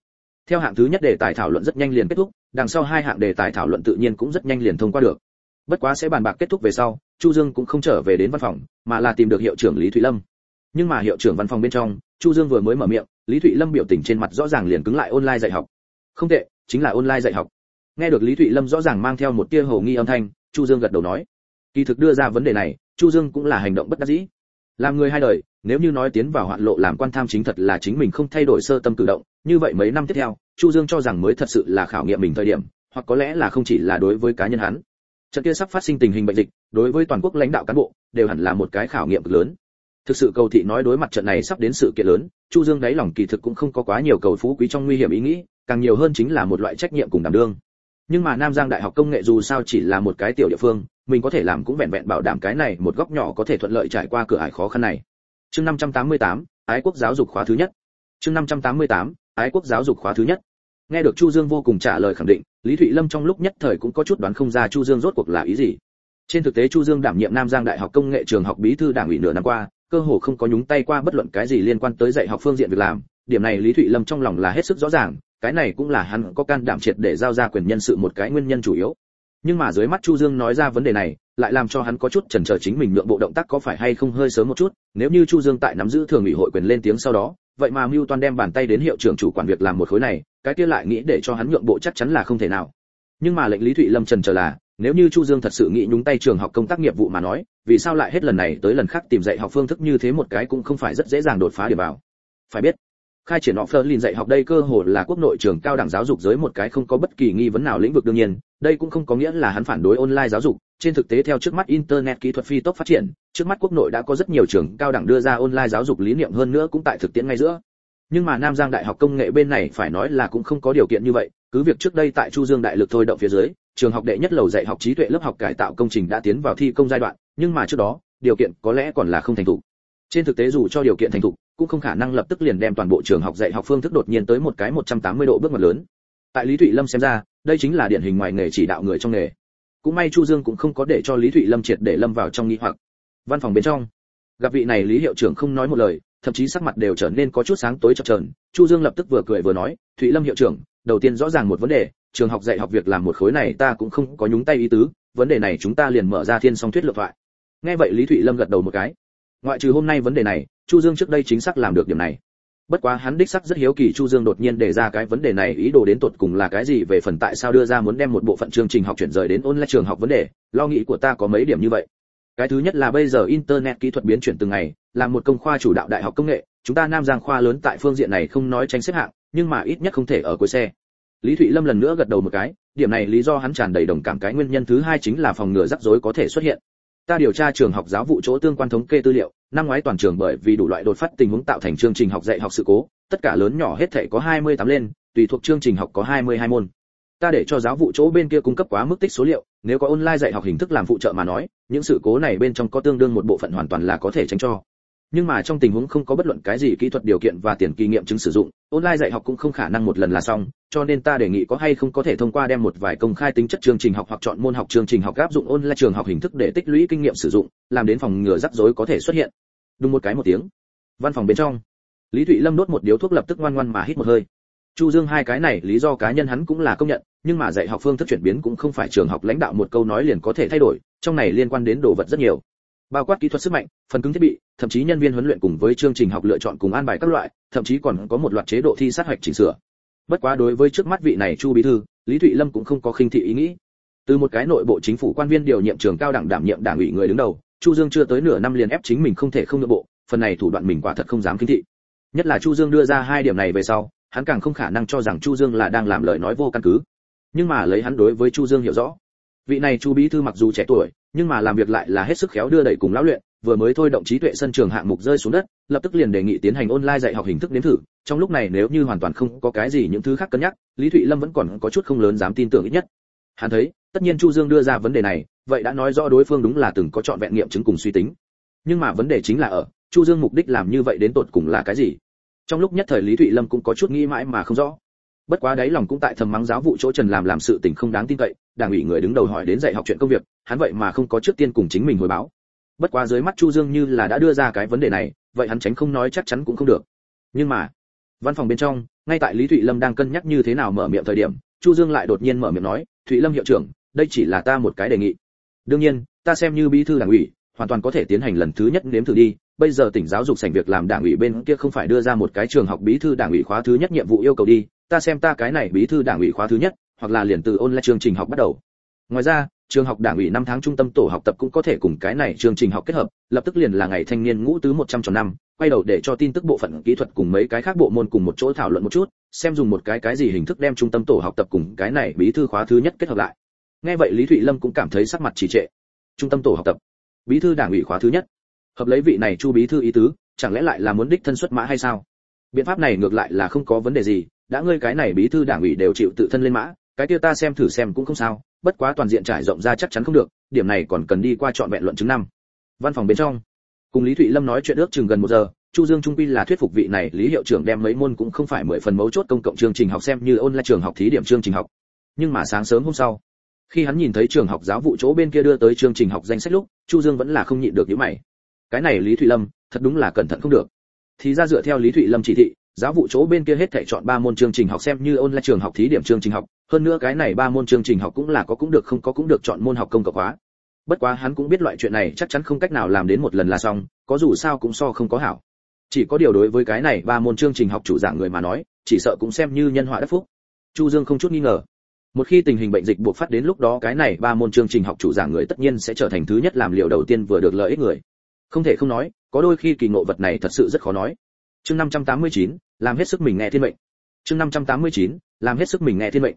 Theo hạng thứ nhất đề tài thảo luận rất nhanh liền kết thúc, đằng sau hai hạng đề tài thảo luận tự nhiên cũng rất nhanh liền thông qua được. Bất quá sẽ bàn bạc kết thúc về sau, chu dương cũng không trở về đến văn phòng, mà là tìm được hiệu trưởng lý thụy lâm. Nhưng mà hiệu trưởng văn phòng bên trong, chu dương vừa mới mở miệng, lý thụy lâm biểu tình trên mặt rõ ràng liền cứng lại online dạy học. Không tệ, chính là online dạy học. Nghe được lý thụy lâm rõ ràng mang theo một tia hồ nghi âm thanh, chu dương gật đầu nói kỳ thực đưa ra vấn đề này, chu dương cũng là hành động bất đắc dĩ. Làm người hai đời, nếu như nói tiến vào hoạn lộ làm quan tham chính thật là chính mình không thay đổi sơ tâm cử động, như vậy mấy năm tiếp theo, chu dương cho rằng mới thật sự là khảo nghiệm mình thời điểm, hoặc có lẽ là không chỉ là đối với cá nhân hắn. Trận kia sắp phát sinh tình hình bệnh dịch, đối với toàn quốc lãnh đạo cán bộ, đều hẳn là một cái khảo nghiệm cực lớn. Thực sự cầu thị nói đối mặt trận này sắp đến sự kiện lớn, chu dương đáy lòng kỳ thực cũng không có quá nhiều cầu phú quý trong nguy hiểm ý nghĩ, càng nhiều hơn chính là một loại trách nhiệm cùng đảm đương. Nhưng mà nam giang đại học công nghệ dù sao chỉ là một cái tiểu địa phương mình có thể làm cũng vẹn vẹn bảo đảm cái này một góc nhỏ có thể thuận lợi trải qua cửa ải khó khăn này. Chương 588, ái quốc giáo dục khóa thứ nhất. Chương 588, ái quốc giáo dục khóa thứ nhất. Nghe được chu dương vô cùng trả lời khẳng định lý thụy lâm trong lúc nhất thời cũng có chút đoán không ra chu dương rốt cuộc là ý gì. Trên thực tế chu dương đảm nhiệm nam giang đại học công nghệ trường học bí thư đảng ủy nửa năm qua cơ hồ không có nhúng tay qua bất luận cái gì liên quan tới dạy học phương diện việc làm. Điểm này lý thụy lâm trong lòng là hết sức rõ ràng cái này cũng là hắn có can đảm triệt để giao ra quyền nhân sự một cái nguyên nhân chủ yếu nhưng mà dưới mắt chu dương nói ra vấn đề này, lại làm cho hắn có chút chần chờ chính mình nhượng bộ động tác có phải hay không hơi sớm một chút. Nếu như chu dương tại nắm giữ thường ủy hội quyền lên tiếng sau đó, vậy mà mưu toan đem bàn tay đến hiệu trưởng chủ quản việc làm một khối này, cái kia lại nghĩ để cho hắn nhượng bộ chắc chắn là không thể nào. Nhưng mà lệnh lý thụy lâm trần chờ là, nếu như chu dương thật sự nghĩ nhúng tay trường học công tác nghiệp vụ mà nói, vì sao lại hết lần này tới lần khác tìm dạy học phương thức như thế một cái cũng không phải rất dễ dàng đột phá điểm vào. Phải biết khai triển họ Fleur dạy học đây cơ hồ là quốc nội trường cao đẳng giáo dục giới một cái không có bất kỳ nghi vấn nào lĩnh vực đương nhiên, đây cũng không có nghĩa là hắn phản đối online giáo dục, trên thực tế theo trước mắt internet kỹ thuật phi tốc phát triển, trước mắt quốc nội đã có rất nhiều trường cao đẳng đưa ra online giáo dục lý niệm hơn nữa cũng tại thực tiễn ngay giữa. Nhưng mà Nam Giang Đại học công nghệ bên này phải nói là cũng không có điều kiện như vậy, cứ việc trước đây tại Chu Dương đại lực thôi động phía dưới, trường học đệ nhất lầu dạy học trí tuệ lớp học cải tạo công trình đã tiến vào thi công giai đoạn, nhưng mà trước đó, điều kiện có lẽ còn là không thành thủ. Trên thực tế dù cho điều kiện thành thục, cũng không khả năng lập tức liền đem toàn bộ trường học dạy học phương thức đột nhiên tới một cái 180 độ bước ngoặt lớn. Tại Lý Thụy Lâm xem ra, đây chính là điển hình ngoài nghề chỉ đạo người trong nghề. Cũng may Chu Dương cũng không có để cho Lý Thụy Lâm triệt để lâm vào trong nghi hoặc. Văn phòng bên trong, gặp vị này Lý hiệu trưởng không nói một lời, thậm chí sắc mặt đều trở nên có chút sáng tối chập chờn. Chu Dương lập tức vừa cười vừa nói, "Thụy Lâm hiệu trưởng, đầu tiên rõ ràng một vấn đề, trường học dạy học việc làm một khối này ta cũng không có nhúng tay ý tứ, vấn đề này chúng ta liền mở ra thiên song thuyết lược thoại." Nghe vậy Lý Thụy Lâm gật đầu một cái. Ngoại trừ hôm nay vấn đề này, Chu Dương trước đây chính xác làm được điểm này. Bất quá hắn đích xác rất hiếu kỳ Chu Dương đột nhiên đề ra cái vấn đề này ý đồ đến tột cùng là cái gì về phần tại sao đưa ra muốn đem một bộ phận chương trình học chuyển rời đến online trường học vấn đề, lo nghĩ của ta có mấy điểm như vậy. Cái thứ nhất là bây giờ internet kỹ thuật biến chuyển từng ngày, làm một công khoa chủ đạo đại học công nghệ, chúng ta Nam Giang khoa lớn tại phương diện này không nói tranh xếp hạng, nhưng mà ít nhất không thể ở cuối xe. Lý Thụy Lâm lần nữa gật đầu một cái, điểm này lý do hắn tràn đầy đồng cảm cái nguyên nhân thứ hai chính là phòng ngừa rắc rối có thể xuất hiện ta điều tra trường học giáo vụ chỗ tương quan thống kê tư liệu, năm ngoái toàn trường bởi vì đủ loại đột phát tình huống tạo thành chương trình học dạy học sự cố, tất cả lớn nhỏ hết thể có 28 lên, tùy thuộc chương trình học có 22 môn. Ta để cho giáo vụ chỗ bên kia cung cấp quá mức tích số liệu, nếu có online dạy học hình thức làm phụ trợ mà nói, những sự cố này bên trong có tương đương một bộ phận hoàn toàn là có thể tránh cho nhưng mà trong tình huống không có bất luận cái gì kỹ thuật điều kiện và tiền kỳ nghiệm chứng sử dụng, online dạy học cũng không khả năng một lần là xong, cho nên ta đề nghị có hay không có thể thông qua đem một vài công khai tính chất chương trình học hoặc chọn môn học chương trình học áp dụng online trường học hình thức để tích lũy kinh nghiệm sử dụng, làm đến phòng ngừa rắc rối có thể xuất hiện. Đúng một cái một tiếng. Văn phòng bên trong. Lý thụy lâm đốt một điếu thuốc lập tức ngoan ngoan mà hít một hơi. Chu dương hai cái này, lý do cá nhân hắn cũng là công nhận, nhưng mà dạy học phương thức chuyển biến cũng không phải trường học lãnh đạo một câu nói liền có thể thay đổi, trong này liên quan đến đồ vật rất nhiều bao quát kỹ thuật sức mạnh, phần cứng thiết bị, thậm chí nhân viên huấn luyện cùng với chương trình học lựa chọn cùng an bài các loại, thậm chí còn có một loạt chế độ thi sát hạch chỉnh sửa. Bất quá đối với trước mắt vị này chu bí thư, lý thụy lâm cũng không có khinh thị ý nghĩ. Từ một cái nội bộ chính phủ quan viên điều nhiệm trường cao đẳng đảm nhiệm đảng ủy người đứng đầu, chu dương chưa tới nửa năm liền ép chính mình không thể không nội bộ, phần này thủ đoạn mình quả thật không dám khinh thị. Nhất là chu dương đưa ra hai điểm này về sau, hắn càng không khả năng cho rằng chu dương là đang làm lời nói vô căn cứ. Nhưng mà lấy hắn đối với chu dương hiểu rõ vị này chu bí thư mặc dù trẻ tuổi, nhưng mà làm việc lại là hết sức khéo đưa đẩy cùng lão luyện, vừa mới thôi động trí tuệ sân trường hạng mục rơi xuống đất, lập tức liền đề nghị tiến hành online dạy học hình thức đến thử. Trong lúc này nếu như hoàn toàn không có cái gì những thứ khác cân nhắc, lý thụy lâm vẫn còn có chút không lớn dám tin tưởng ít nhất. Hắn thấy, tất nhiên chu dương đưa ra vấn đề này, vậy đã nói rõ đối phương đúng là từng có chọn vẹn nghiệm chứng cùng suy tính. Nhưng mà vấn đề chính là ở, chu dương mục đích làm như vậy đến tột cùng là cái gì? Trong lúc nhất thời lý thụy lâm cũng có chút nghĩ mãi mà không rõ bất quá đấy lòng cũng tại thầm mắng giáo vụ chỗ trần làm làm sự tình không đáng tin cậy, đảng ủy người đứng đầu hỏi đến dạy học chuyện công việc, hắn vậy mà không có trước tiên cùng chính mình hồi báo. Bất quá dưới mắt chu dương như là đã đưa ra cái vấn đề này, vậy hắn tránh không nói chắc chắn cũng không được. Nhưng mà, văn phòng bên trong, ngay tại lý thụy lâm đang cân nhắc như thế nào mở miệng thời điểm, chu dương lại đột nhiên mở miệng nói, thụy lâm hiệu trưởng, đây chỉ là ta một cái đề nghị. Đương nhiên, ta xem như bí thư đảng ủy, hoàn toàn có thể tiến hành lần thứ nhất nếm thử đi. Bây giờ tỉnh giáo dục sảnh việc làm đảng ủy bên kia không phải đưa ra một cái trường học bí thư đảng ủy khóa thứ nhất nhiệm vụ yêu cầu đi ta xem ta cái này bí thư đảng ủy khóa thứ nhất, hoặc là liền từ online chương trình học bắt đầu. Ngoài ra, trường học đảng ủy năm tháng trung tâm tổ học tập cũng có thể cùng cái này chương trình học kết hợp, lập tức liền là ngày thanh niên ngũ tứ 100 tròn năm, quay đầu để cho tin tức bộ phận kỹ thuật cùng mấy cái khác bộ môn cùng một chỗ thảo luận một chút, xem dùng một cái cái gì hình thức đem trung tâm tổ học tập cùng cái này bí thư khóa thứ nhất kết hợp lại. Nghe vậy lý thụy lâm cũng cảm thấy sắc mặt trì trệ. Trung tâm tổ học tập. Bí thư đảng ủy khóa thứ nhất. Hợp lấy vị này chu bí thư ý tứ, chẳng lẽ lại là muốn đích thân xuất mã hay sao? Biện pháp này ngược lại là không có vấn đề gì đã ngươi cái này bí thư đảng ủy đều chịu tự thân lên mã, cái kia ta xem thử xem cũng không sao, bất quá toàn diện trải rộng ra chắc chắn không được, điểm này còn cần đi qua chọn vẹn luận chứng năm. Văn phòng bên trong, cùng lý thụy lâm nói chuyện ước chừng gần một giờ, chu dương trung quy là thuyết phục vị này, lý hiệu trưởng đem mấy môn cũng không phải mười phần mấu chốt công cộng chương trình học xem như ôn lại trường học thí điểm chương trình học. Nhưng mà sáng sớm hôm sau, khi hắn nhìn thấy trường học giáo vụ chỗ bên kia đưa tới chương trình học danh sách lúc, chu dương vẫn là không nhịn được những mày. Cái này lý thụy lâm, thật đúng là cẩn thận không được. Thì ra dựa theo lý thụy lâm chỉ thị giáo vụ chỗ bên kia hết thảy chọn ba môn chương trình học xem như online trường học thí điểm chương trình học hơn nữa cái này ba môn chương trình học cũng là có cũng được không có cũng được chọn môn học công cộng hóa. Bất quá hắn cũng biết loại chuyện này chắc chắn không cách nào làm đến một lần là xong có dù sao cũng so không có hảo. Chỉ có điều đối với cái này ba môn chương trình học chủ giảng người mà nói chỉ sợ cũng xem như nhân họa đất phúc. Chu dương không chút nghi ngờ. Một khi tình hình bệnh dịch buộc phát đến lúc đó cái này ba môn chương trình học chủ giảng người tất nhiên sẽ trở thành thứ nhất làm liều đầu tiên vừa được lợi ích người. Không thể không nói có đôi khi kỳ ngộ vật này thật sự rất khó nói. Chương 589, làm hết sức mình nghe thiên mệnh. Chương 589, làm hết sức mình nghe thiên mệnh.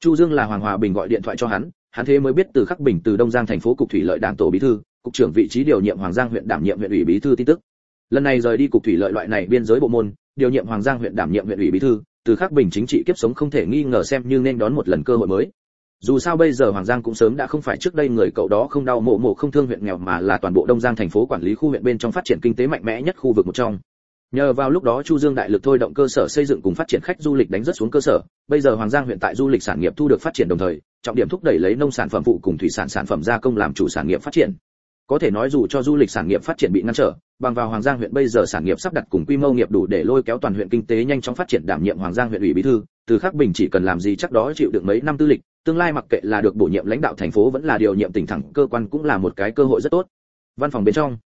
Chu dương là hoàng hòa bình gọi điện thoại cho hắn hắn thế mới biết từ khắc bình từ đông giang thành phố cục thủy lợi đảng tổ bí thư cục trưởng vị trí điều nhiệm hoàng giang huyện đảm nhiệm huyện ủy bí thư tin tức. Lần này rời đi cục thủy lợi loại này biên giới bộ môn điều nhiệm hoàng giang huyện đảm nhiệm huyện ủy bí thư từ khắc bình chính trị kiếp sống không thể nghi ngờ xem như nên đón một lần cơ hội mới. Dù sao bây giờ hoàng giang cũng sớm đã không phải trước đây người cậu đó không đau mộ mộ không thương huyện nghèo mà là toàn bộ đông giang thành phố quản lý khu huyện bên trong phát triển kinh tế mạnh mẽ nhất khu vực một trong nhờ vào lúc đó chu dương đại lực thôi động cơ sở xây dựng cùng phát triển khách du lịch đánh rất xuống cơ sở, bây giờ hoàng giang huyện tại du lịch sản nghiệp thu được phát triển đồng thời, trọng điểm thúc đẩy lấy nông sản phẩm phụ cùng thủy sản sản phẩm gia công làm chủ sản nghiệp phát triển. Có thể nói dù cho du lịch sản nghiệp phát triển bị ngăn trở, bằng vào hoàng giang huyện bây giờ sản nghiệp sắp đặt cùng quy mô nghiệp đủ để lôi kéo toàn huyện kinh tế nhanh chóng phát triển đảm nhiệm hoàng giang huyện ủy bí thư, từ khắc bình chỉ cần làm gì chắc đó chịu được mấy năm tư lịch, tương lai mặc kệ là được bổ nhiệm lãnh đạo thành phố vẫn là điều nhiệm tỉnh thẳng, cơ quan cũng là một cái cơ hội rất tốt. Văn phòng bên trong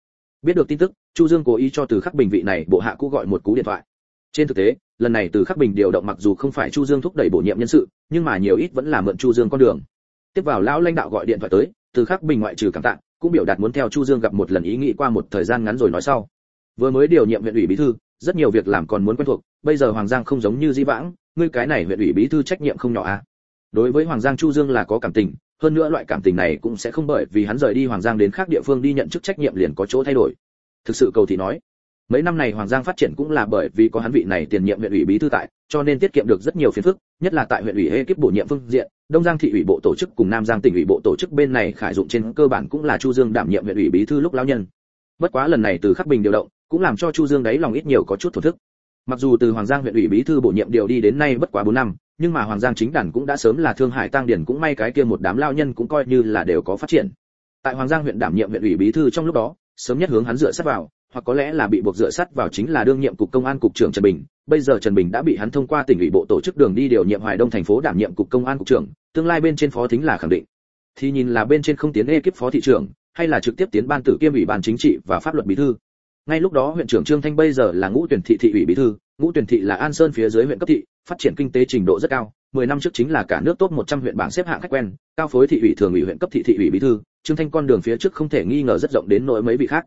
biết được tin tức, chu dương cố ý cho từ khắc bình vị này bộ hạ cũ gọi một cú điện thoại. Trên thực tế, lần này từ khắc bình điều động mặc dù không phải chu dương thúc đẩy bổ nhiệm nhân sự, nhưng mà nhiều ít vẫn là mượn chu dương con đường. Tiếp vào lão lãnh đạo gọi điện thoại tới, từ khắc bình ngoại trừ cảm tạ, cũng biểu đạt muốn theo chu dương gặp một lần ý nghĩ qua một thời gian ngắn rồi nói sau. Vừa mới điều nhiệm huyện ủy bí thư, rất nhiều việc làm còn muốn quen thuộc, bây giờ hoàng giang không giống như di vãng, ngươi cái này huyện ủy bí thư trách nhiệm không nhỏ à. Đối với hoàng giang chu dương là có cảm tình hơn nữa loại cảm tình này cũng sẽ không bởi vì hắn rời đi hoàng giang đến khác địa phương đi nhận chức trách nhiệm liền có chỗ thay đổi. Thực sự cầu thị nói, mấy năm này hoàng giang phát triển cũng là bởi vì có hắn vị này tiền nhiệm huyện ủy bí thư tại, cho nên tiết kiệm được rất nhiều phiền phức, nhất là tại huyện ủy ekip bổ nhiệm phương diện, đông giang thị ủy bộ tổ chức cùng nam giang tỉnh ủy bộ tổ chức bên này khải dụng trên cơ bản cũng là chu dương đảm nhiệm huyện ủy bí thư lúc lão nhân. Bất quá lần này từ khắc bình điều động, cũng làm cho chu dương đấy lòng ít nhiều có chút thổ thức. Mặc dù từ hoàng giang huyện ủy bí thư bổ nhiệm điều đi đến nay bất quá 4 năm nhưng mà hoàng giang chính đàn cũng đã sớm là thương hải tăng điển cũng may cái kia một đám lao nhân cũng coi như là đều có phát triển tại hoàng giang huyện đảm nhiệm huyện ủy bí thư trong lúc đó sớm nhất hướng hắn dựa sát vào hoặc có lẽ là bị buộc dựa sát vào chính là đương nhiệm cục công an cục trưởng Trần Bình, bây giờ Trần Bình đã bị hắn thông qua tỉnh ủy bộ tổ chức đường đi điều nhiệm Hoài Đông thành phố đảm nhiệm cục công an cục trưởng, tương lai bên trên phó thính là khẳng định. Thì nhìn là bên trên không tiến ekip phó thị trưởng, hay là trực tiếp tiến ban tử kiêm ủy ban chính trị và pháp luật bí thư. Ngay lúc đó huyện trưởng Trương Thanh bây giờ là ngũ tuyển thị thị ủy bí thư, ngũ tuyển thị là An Sơn phía dưới huyện cấp thị, phát triển kinh tế trình độ rất cao, 10 năm trước chính là cả nước top 100 huyện bảng xếp hạng khách quen, cao phối thị ủy thường ủy huyện cấp thị thị ủy bí thư, Trương Thanh con đường phía trước không thể nghi ngờ rất rộng đến nỗi mấy vị khác.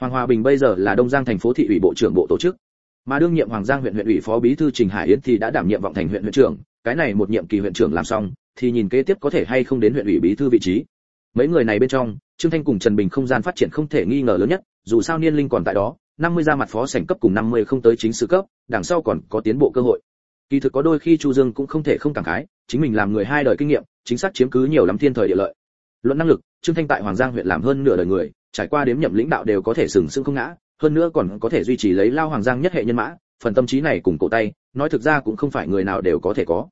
Hoàng Hòa Bình bây giờ là Đông Giang thành phố thị ủy bộ trưởng bộ tổ chức, mà đương nhiệm Hoàng Giang huyện huyện ủy phó bí thư Trình Hải Yến thì đã đảm nhiệm vọng thành huyện huyện trưởng, cái này một nhiệm kỳ huyện trưởng làm xong, thì nhìn kế tiếp có thể hay không đến huyện ủy bí thư vị trí. Mấy người này bên trong, Trương Thanh cùng Trần Bình không gian phát triển không thể nghi ngờ lớn nhất, dù sao niên linh còn tại đó, 50 ra mặt phó sảnh cấp cùng 50 không tới chính sự cấp, đằng sau còn có tiến bộ cơ hội. Kỳ thực có đôi khi Chu Dương cũng không thể không cảm khái, chính mình làm người hai đời kinh nghiệm, chính xác chiếm cứ nhiều lắm thiên thời địa lợi. Luận năng lực, Trương Thanh tại Hoàng Giang huyện làm hơn nửa đời người, trải qua đếm nhậm lãnh đạo đều có thể sừng sững không ngã, hơn nữa còn có thể duy trì lấy lao Hoàng Giang nhất hệ nhân mã, phần tâm trí này cùng cổ tay, nói thực ra cũng không phải người nào đều có thể có.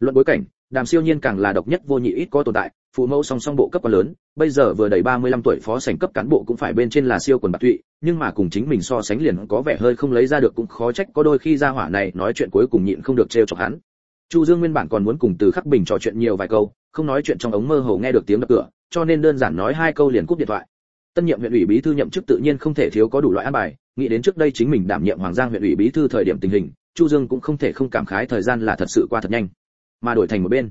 Luận bối cảnh, Đàm Siêu Nhiên càng là độc nhất vô nhị ít có tồn tại, phụ mẫu song song bộ cấp quá lớn, bây giờ vừa đầy 35 tuổi phó sảnh cấp cán bộ cũng phải bên trên là siêu quần bạc tụy, nhưng mà cùng chính mình so sánh liền có vẻ hơi không lấy ra được cũng khó trách có đôi khi ra hỏa này nói chuyện cuối cùng nhịn không được trêu chọc hắn. Chu Dương nguyên bản còn muốn cùng Từ Khắc Bình trò chuyện nhiều vài câu, không nói chuyện trong ống mơ hồ nghe được tiếng đập cửa, cho nên đơn giản nói hai câu liền cúp điện thoại. Tân nhiệm huyện ủy bí thư nhậm chức tự nhiên không thể thiếu có đủ loại an bài, nghĩ đến trước đây chính mình đảm nhiệm Hoàng Giang huyện ủy bí thư thời điểm tình hình, Chu Dương cũng không thể không cảm khái thời gian là thật sự qua thật nhanh. Mà đổi thành một bên,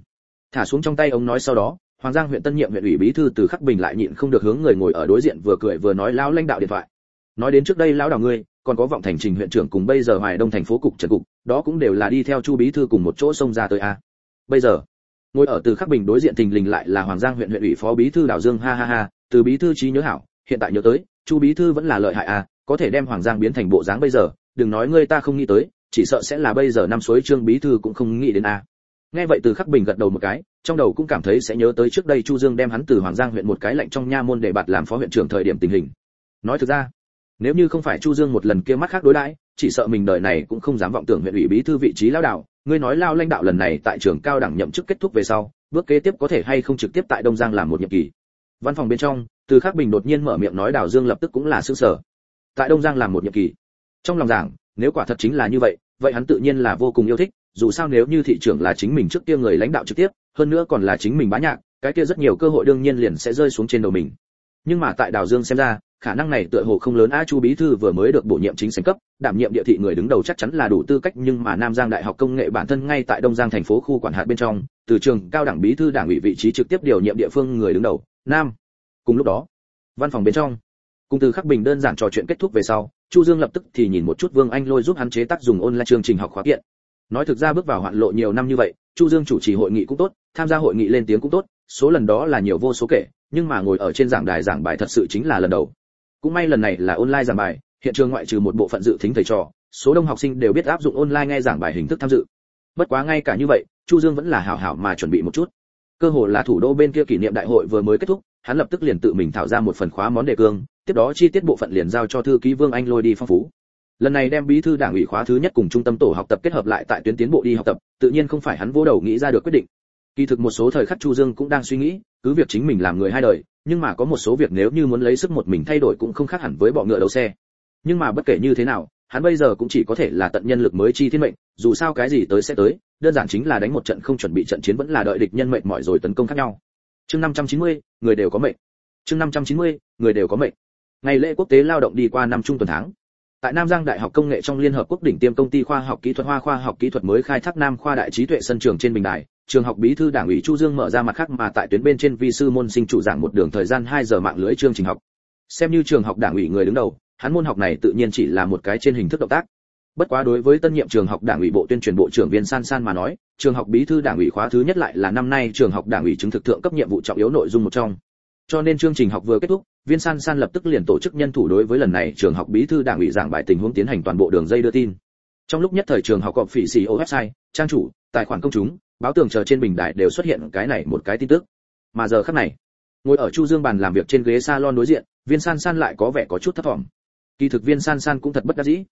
thả xuống trong tay ông nói sau đó, Hoàng Giang huyện tân nhiệm huyện ủy bí thư từ Khắc Bình lại nhịn không được hướng người ngồi ở đối diện vừa cười vừa nói lão lãnh đạo điện thoại. Nói đến trước đây lão đảo ngươi, còn có vọng thành trình huyện trưởng cùng bây giờ Hoài Đông thành phố cục trần cục, đó cũng đều là đi theo Chu bí thư cùng một chỗ xông ra tới a. Bây giờ, ngồi ở từ Khắc Bình đối diện tình lình lại là Hoàng Giang huyện huyện ủy phó bí thư Đào Dương ha ha ha, từ bí thư trí nhớ hảo, hiện tại nhớ tới, Chu bí thư vẫn là lợi hại a, có thể đem Hoàng Giang biến thành bộ dáng bây giờ, đừng nói ngươi ta không nghĩ tới, chỉ sợ sẽ là bây giờ năm suối trương bí thư cũng không nghĩ đến a. Nghe vậy từ Khắc Bình gật đầu một cái, trong đầu cũng cảm thấy sẽ nhớ tới trước đây Chu Dương đem hắn từ Hoàng Giang huyện một cái lệnh trong nha môn để bạt làm phó huyện trưởng thời điểm tình hình. Nói thực ra, nếu như không phải Chu Dương một lần kia mắt khác đối đãi, chỉ sợ mình đời này cũng không dám vọng tưởng huyện ủy bí thư vị trí lão đạo, ngươi nói lao lãnh đạo lần này tại trường cao đẳng nhậm chức kết thúc về sau, bước kế tiếp có thể hay không trực tiếp tại Đông Giang làm một nhiệm kỳ. Văn phòng bên trong, Từ Khắc Bình đột nhiên mở miệng nói Đào Dương lập tức cũng là xương sở. Tại Đông Giang làm một nhiệm kỳ. Trong lòng giảng, nếu quả thật chính là như vậy, vậy hắn tự nhiên là vô cùng yêu thích, dù sao nếu như thị trưởng là chính mình trước kia người lãnh đạo trực tiếp, hơn nữa còn là chính mình bá nhạc, cái kia rất nhiều cơ hội đương nhiên liền sẽ rơi xuống trên đầu mình. Nhưng mà tại Đào Dương xem ra, khả năng này tựa hồ không lớn. A chu bí thư vừa mới được bổ nhiệm chính sảnh cấp đảm nhiệm địa thị người đứng đầu chắc chắn là đủ tư cách nhưng mà nam giang đại học công nghệ bản thân ngay tại đông giang thành phố khu quản hạt bên trong từ trường cao đẳng bí thư đảng ủy vị trí trực tiếp điều nhiệm địa phương người đứng đầu. Nam. Cùng lúc đó văn phòng bên trong cùng từ khắc bình đơn giản trò chuyện kết thúc về sau chu dương lập tức thì nhìn một chút vương anh lôi giúp hắn chế tác dùng online chương trình học khóa kiện nói thực ra bước vào hoạn lộ nhiều năm như vậy, chu dương chủ trì hội nghị cũng tốt, tham gia hội nghị lên tiếng cũng tốt, số lần đó là nhiều vô số kể, nhưng mà ngồi ở trên giảng đài giảng bài thật sự chính là lần đầu. Cũng may lần này là online giảng bài, hiện trường ngoại trừ một bộ phận dự thính thầy trò, số đông học sinh đều biết áp dụng online nghe giảng bài hình thức tham dự. Bất quá ngay cả như vậy, chu dương vẫn là hảo hảo mà chuẩn bị một chút. Cơ hồ là thủ đô bên kia kỷ niệm đại hội vừa mới kết thúc, hắn lập tức liền tự mình thảo ra một phần khóa món đề cương, tiếp đó chi tiết bộ phận liền giao cho thư ký vương anh lôi đi phong phú lần này đem bí thư đảng ủy khóa thứ nhất cùng trung tâm tổ học tập kết hợp lại tại tuyến tiến bộ đi học tập tự nhiên không phải hắn vô đầu nghĩ ra được quyết định. Kỳ thực một số thời khắc chu dương cũng đang suy nghĩ cứ việc chính mình làm người hai đời nhưng mà có một số việc nếu như muốn lấy sức một mình thay đổi cũng không khác hẳn với bọ ngựa đầu xe. Nhưng mà bất kể như thế nào hắn bây giờ cũng chỉ có thể là tận nhân lực mới chi thiên mệnh dù sao cái gì tới sẽ tới đơn giản chính là đánh một trận không chuẩn bị trận chiến vẫn là đợi địch nhân mệnh mỏi rồi tấn công khác nhau. Chương 590, người đều có mệnh. Chương 590, người đều có mệnh. Ngày lễ quốc tế lao động đi qua năm trung tuần tháng tại Nam Giang Đại học Công nghệ trong Liên hợp quốc đỉnh tiêm công ty khoa học kỹ thuật Hoa khoa học kỹ thuật mới khai thác Nam khoa đại trí tuệ sân trường trên bình đài, trường học bí thư đảng ủy Chu Dương mở ra mặt khác mà tại tuyến bên trên vi sư môn sinh chủ giảng một đường thời gian 2 giờ mạng lưới chương trình học. Xem như trường học đảng ủy người đứng đầu, hắn môn học này tự nhiên chỉ là một cái trên hình thức động tác. bất quá đối với tân nhiệm trường học đảng ủy bộ tuyên truyền bộ trưởng viên san san mà nói trường học bí thư đảng ủy khóa thứ nhất lại là năm nay trường học đảng ủy chứng thực thượng cấp nhiệm vụ trọng yếu nội dung một trong cho nên chương trình học vừa kết thúc, viên san san lập tức liền tổ chức nhân thủ đối với lần này trường học bí thư đảng ủy giảng bài tình huống tiến hành toàn bộ đường dây đưa tin. Trong lúc nhất thời trường học cọp phỉ xì ô website, trang chủ, tài khoản công chúng, báo tường chờ trên bình đại đều xuất hiện cái này một cái tin tức. Mà giờ khắc này, ngồi ở chu dương bàn làm việc trên ghế salon đối diện, viên san san lại có vẻ có chút thất vọng kỳ thực viên san san cũng thật bất đắc dĩ.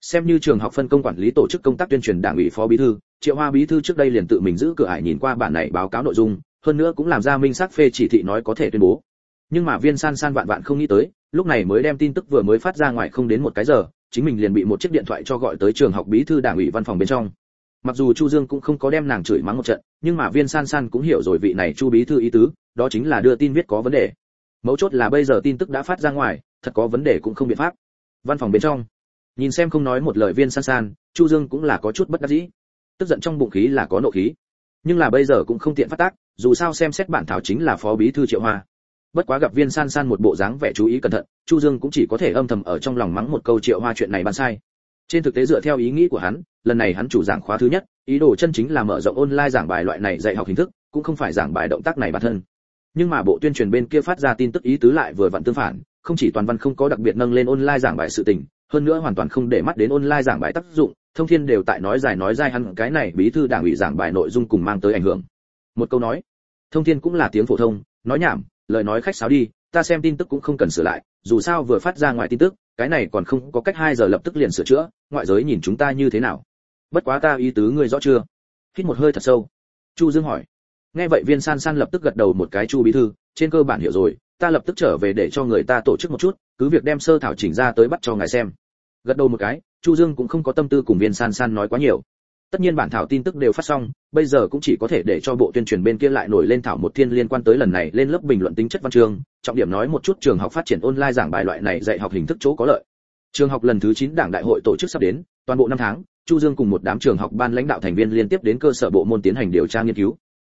Xem như trường học phân công quản lý tổ chức công tác tuyên truyền đảng ủy phó bí thư, triệu hoa bí thư trước đây liền tự mình giữ cửa ải nhìn qua bản này báo cáo nội dung hơn nữa cũng làm ra minh xác phê chỉ thị nói có thể tuyên bố. Nhưng mà viên san san vạn vạn không nghĩ tới, lúc này mới đem tin tức vừa mới phát ra ngoài không đến một cái giờ, chính mình liền bị một chiếc điện thoại cho gọi tới trường học bí thư đảng ủy văn phòng bên trong. Mặc dù chu dương cũng không có đem nàng chửi mắng một trận, nhưng mà viên san san cũng hiểu rồi vị này chu bí thư ý tứ, đó chính là đưa tin viết có vấn đề. Mấu chốt là bây giờ tin tức đã phát ra ngoài, thật có vấn đề cũng không biện pháp. Văn phòng bên trong. Nhìn xem không nói một lời viên san san, chu dương cũng là có chút bất đắc dĩ. Tức giận trong bụng khí là có nộ khí nhưng là bây giờ cũng không tiện phát tác, dù sao xem xét bản thảo chính là phó bí thư triệu hoa. Bất quá gặp viên san san một bộ dáng vẻ chú ý cẩn thận, chu dương cũng chỉ có thể âm thầm ở trong lòng mắng một câu triệu hoa chuyện này ban sai. Trên thực tế dựa theo ý nghĩ của hắn, lần này hắn chủ giảng khóa thứ nhất, ý đồ chân chính là mở rộng online giảng bài loại này dạy học hình thức, cũng không phải giảng bài động tác này bản thân. Nhưng mà bộ tuyên truyền bên kia phát ra tin tức ý tứ lại vừa vặn tương phản, không chỉ toàn văn không có đặc biệt nâng lên online giảng bài sự tình, hơn nữa hoàn toàn không để mắt đến online giảng bài tác dụng thông thiên đều tại nói dài nói dài hắn, cái này bí thư đảng ủy giảng bài nội dung cùng mang tới ảnh hưởng. Một câu nói, thông thiên cũng là tiếng phổ thông, nói nhảm, lời nói khách sáo đi, ta xem tin tức cũng không cần sửa lại, dù sao vừa phát ra ngoài tin tức, cái này còn không có cách hai giờ lập tức liền sửa chữa, ngoại giới nhìn chúng ta như thế nào. Bất quá ta ý tứ ngươi rõ chưa? Hít một hơi thật sâu. Chu dương hỏi. Nghe vậy viên san san lập tức gật đầu một cái chu bí thư, trên cơ bản hiểu rồi, ta lập tức trở về để cho người ta tổ chức một chút, cứ việc đem sơ thảo chỉnh ra tới bắt cho ngài xem gật đầu một cái, chu dương cũng không có tâm tư cùng viên san san nói quá nhiều. Tất nhiên bản thảo tin tức đều phát xong, bây giờ cũng chỉ có thể để cho bộ tuyên truyền bên kia lại nổi lên thảo một thiên liên quan tới lần này lên lớp bình luận tính chất văn chương, trọng điểm nói một chút trường học phát triển online giảng bài loại này dạy học hình thức chỗ có lợi. Trường học lần thứ 9 đảng đại hội tổ chức sắp đến, toàn bộ năm tháng, chu dương cùng một đám trường học ban lãnh đạo thành viên liên tiếp đến cơ sở bộ môn tiến hành điều tra nghiên cứu.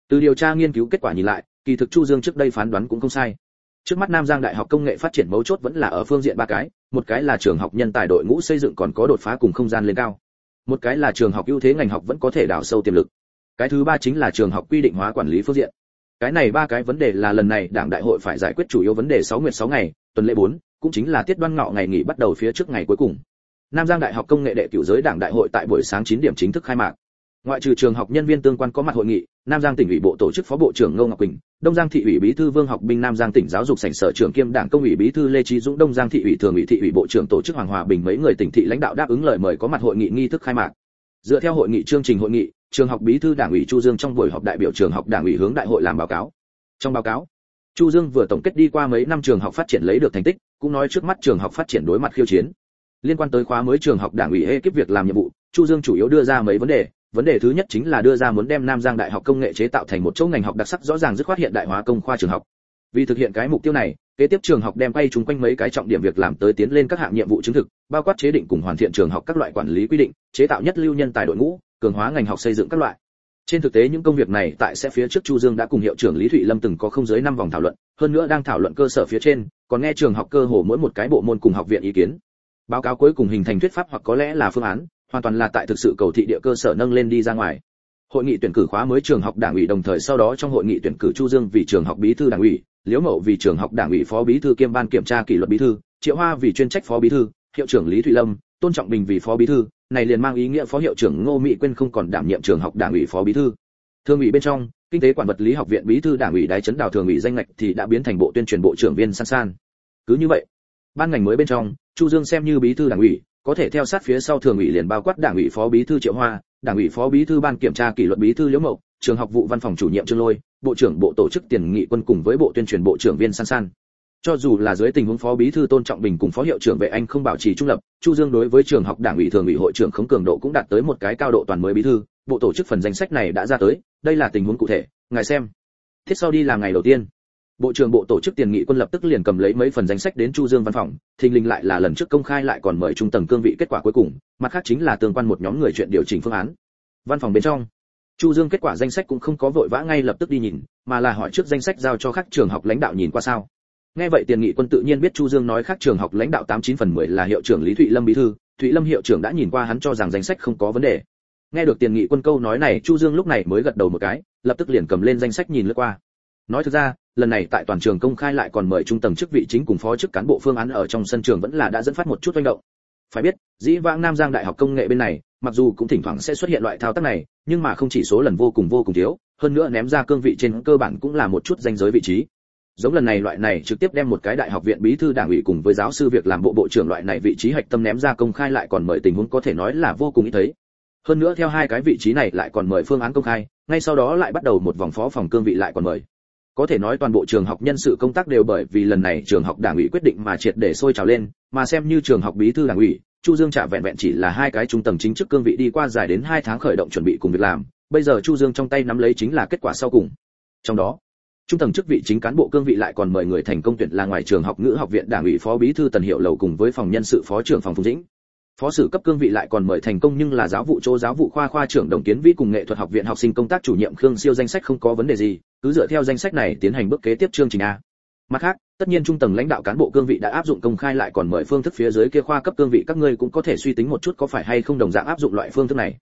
Từ điều tra nghiên cứu kết quả nhìn lại, kỳ thực chu dương trước đây phán đoán cũng không sai. Trước mắt nam giang đại học công nghệ phát triển mấu chốt vẫn là ở phương diện ba cái một cái là trường học nhân tài đội ngũ xây dựng còn có đột phá cùng không gian lên cao. Một cái là trường học ưu thế ngành học vẫn có thể đào sâu tiềm lực. Cái thứ ba chính là trường học quy định hóa quản lý phương diện. Cái này ba cái vấn đề là lần này đảng đại hội phải giải quyết chủ yếu vấn đề sáu nguyệt sáu ngày, tuần lễ bốn, cũng chính là tiết đoan ngọ ngày nghỉ bắt đầu phía trước ngày cuối cùng. Nam giang đại học công nghệ đệ cửu giới đảng đại hội tại buổi sáng chín điểm chính thức khai mạc ngoại trừ trường học nhân viên tương quan có mặt hội nghị, nam giang tỉnh ủy bộ tổ chức phó bộ trưởng ngô ngọc quỳnh, đông giang thị ủy bí thư vương học binh nam giang tỉnh giáo dục sảnh sở trưởng kiêm đảng công ủy bí thư lê trí dũng, đông giang thị ủy thường ủy thị ủy bộ trưởng tổ chức hoàng hòa bình, mấy người tỉnh thị lãnh đạo đáp ứng lời mời có mặt hội nghị nghi thức khai mạc. Dựa theo hội nghị chương trình hội nghị, trường học bí thư đảng ủy chu dương trong buổi họp đại biểu trường học đảng ủy hướng đại hội làm báo cáo. Trong báo cáo, chu dương vừa tổng kết đi qua mấy năm trường học phát triển lấy được thành tích, cũng nói trước mắt trường học phát triển đối mặt khiêu chiến. Liên quan tới khóa mới trường học đảng ủy hệ kiếp việc làm nhiệm vụ, chu dương chủ yếu đưa ra mấy vấn đề vấn đề thứ nhất chính là đưa ra muốn đem nam giang đại học công nghệ chế tạo thành một chỗ ngành học đặc sắc rõ ràng dứt khoát hiện đại hóa công khoa trường học. Vì thực hiện cái mục tiêu này, kế tiếp trường học đem quay chúng quanh mấy cái trọng điểm việc làm tới tiến lên các hạng nhiệm vụ chứng thực, bao quát chế định cùng hoàn thiện trường học các loại quản lý quy định, chế tạo nhất lưu nhân tài đội ngũ, cường hóa ngành học xây dựng các loại. Trên thực tế những công việc này tại sẽ phía trước chu dương đã cùng hiệu trưởng lý thụy lâm từng có không dưới năm vòng thảo luận, hơn nữa đang thảo luận cơ sở phía trên, còn nghe trường học cơ hồ mỗi một cái bộ môn cùng học viện ý kiến. Báo cáo cuối cùng hình thành thuyết pháp hoặc có lẽ là phương án hoàn toàn là tại thực sự cầu thị địa cơ sở nâng lên đi ra ngoài. Hội nghị tuyển cử khóa mới trường học đảng ủy đồng thời sau đó trong hội nghị tuyển cử chu dương vì trường học bí thư đảng ủy, liễu mậu vì trường học đảng ủy phó bí thư kiêm ban kiểm tra kỷ luật bí thư, triệu hoa vì chuyên trách phó bí thư, hiệu trưởng lý thụy lâm, tôn trọng bình vì phó bí thư, này liền mang ý nghĩa phó hiệu trưởng ngô mỹ quyên không còn đảm nhiệm trường học đảng ủy phó bí thư. Thương ủy bên trong, kinh tế quản vật lý học viện bí thư đảng ủy đái chấn đào thường ủy danh ngạch thì đã biến thành bộ tuyên truyền bộ trưởng viên san san. Cứ như vậy, ban ngành mới bên trong, chu dương xem như bí thư đảng ủy có thể theo sát phía sau thường ủy liền bao quát đảng ủy phó bí thư triệu hoa, đảng ủy phó bí thư ban kiểm tra kỷ luật bí thư liễu mậu, trường học vụ văn phòng chủ nhiệm trương lôi, bộ trưởng bộ tổ chức tiền nghị quân cùng với bộ tuyên truyền bộ trưởng viên san san. Cho dù là dưới tình huống phó bí thư tôn trọng bình cùng phó hiệu trưởng vệ anh không bảo trì trung lập, chu dương đối với trường học đảng ủy thường ủy hội trưởng khống cường độ cũng đạt tới một cái cao độ toàn mới bí thư, bộ tổ chức phần danh sách này đã ra tới, đây là tình huống cụ thể, ngài xem. Thiết sau đi làm ngày đầu tiên bộ trưởng bộ tổ chức tiền nghị quân lập tức liền cầm lấy mấy phần danh sách đến chu dương văn phòng, thình lình lại là lần trước công khai lại còn mời trung tầng cương vị kết quả cuối cùng, mặt khác chính là tương quan một nhóm người chuyện điều chỉnh phương án. Văn phòng bên trong, chu dương kết quả danh sách cũng không có vội vã ngay lập tức đi nhìn, mà là hỏi trước danh sách giao cho các trường học lãnh đạo nhìn qua sao. Nghe vậy tiền nghị quân tự nhiên biết chu dương nói các trường học lãnh đạo tám chín phần mười là hiệu trưởng lý thụy lâm bí thư, thụy lâm hiệu trưởng đã nhìn qua hắn cho rằng danh sách không có vấn đề. Nghe được tiền nghị quân câu nói này, chu dương lúc này mới gật đầu một cái, lập tức liền cầm lên danh sách nhìn lướt qua nói thực ra, lần này tại toàn trường công khai lại còn mời trung tầng chức vị chính cùng phó chức cán bộ phương án ở trong sân trường vẫn là đã dẫn phát một chút manh động. Phải biết, dĩ vãng nam giang đại học công nghệ bên này, mặc dù cũng thỉnh thoảng sẽ xuất hiện loại thao tác này, nhưng mà không chỉ số lần vô cùng vô cùng thiếu, hơn nữa ném ra cương vị trên cơ bản cũng là một chút danh giới vị trí. Giống lần này loại này trực tiếp đem một cái đại học viện bí thư đảng ủy cùng với giáo sư việc làm bộ bộ trưởng loại này vị trí hạch tâm ném ra công khai lại còn mời tình huống có thể nói là vô cùng ít thấy. Hơn nữa theo hai cái vị trí này lại còn mời phương án công khai, ngay sau đó lại bắt đầu một vòng phó phòng cương vị lại còn mời có thể nói toàn bộ trường học nhân sự công tác đều bởi vì lần này trường học đảng ủy quyết định mà triệt để sôi trào lên, mà xem như trường học bí thư đảng ủy, chu dương trả vẹn vẹn chỉ là hai cái trung tầng chính chức cương vị đi qua dài đến hai tháng khởi động chuẩn bị cùng việc làm, bây giờ chu dương trong tay nắm lấy chính là kết quả sau cùng. Trong đó, trung tầng chức vị chính cán bộ cương vị lại còn mời người thành công tuyển là ngoài trường học ngữ học viện đảng ủy phó bí thư tần hiệu lầu cùng với phòng nhân sự phó trưởng phòng phùng dĩnh phó sử cấp cương vị lại còn mời thành công nhưng là giáo vụ chỗ giáo vụ khoa khoa trưởng đồng kiến vĩ cùng nghệ thuật học viện học sinh công tác chủ nhiệm khương siêu danh sách không có vấn đề gì, cứ dựa theo danh sách này tiến hành bước kế tiếp chương trình a. Mặt khác, tất nhiên trung tầng lãnh đạo cán bộ cương vị đã áp dụng công khai lại còn mời phương thức phía dưới kia khoa cấp cương vị, các ngươi cũng có thể suy tính một chút có phải hay không đồng dạng áp dụng loại phương thức này.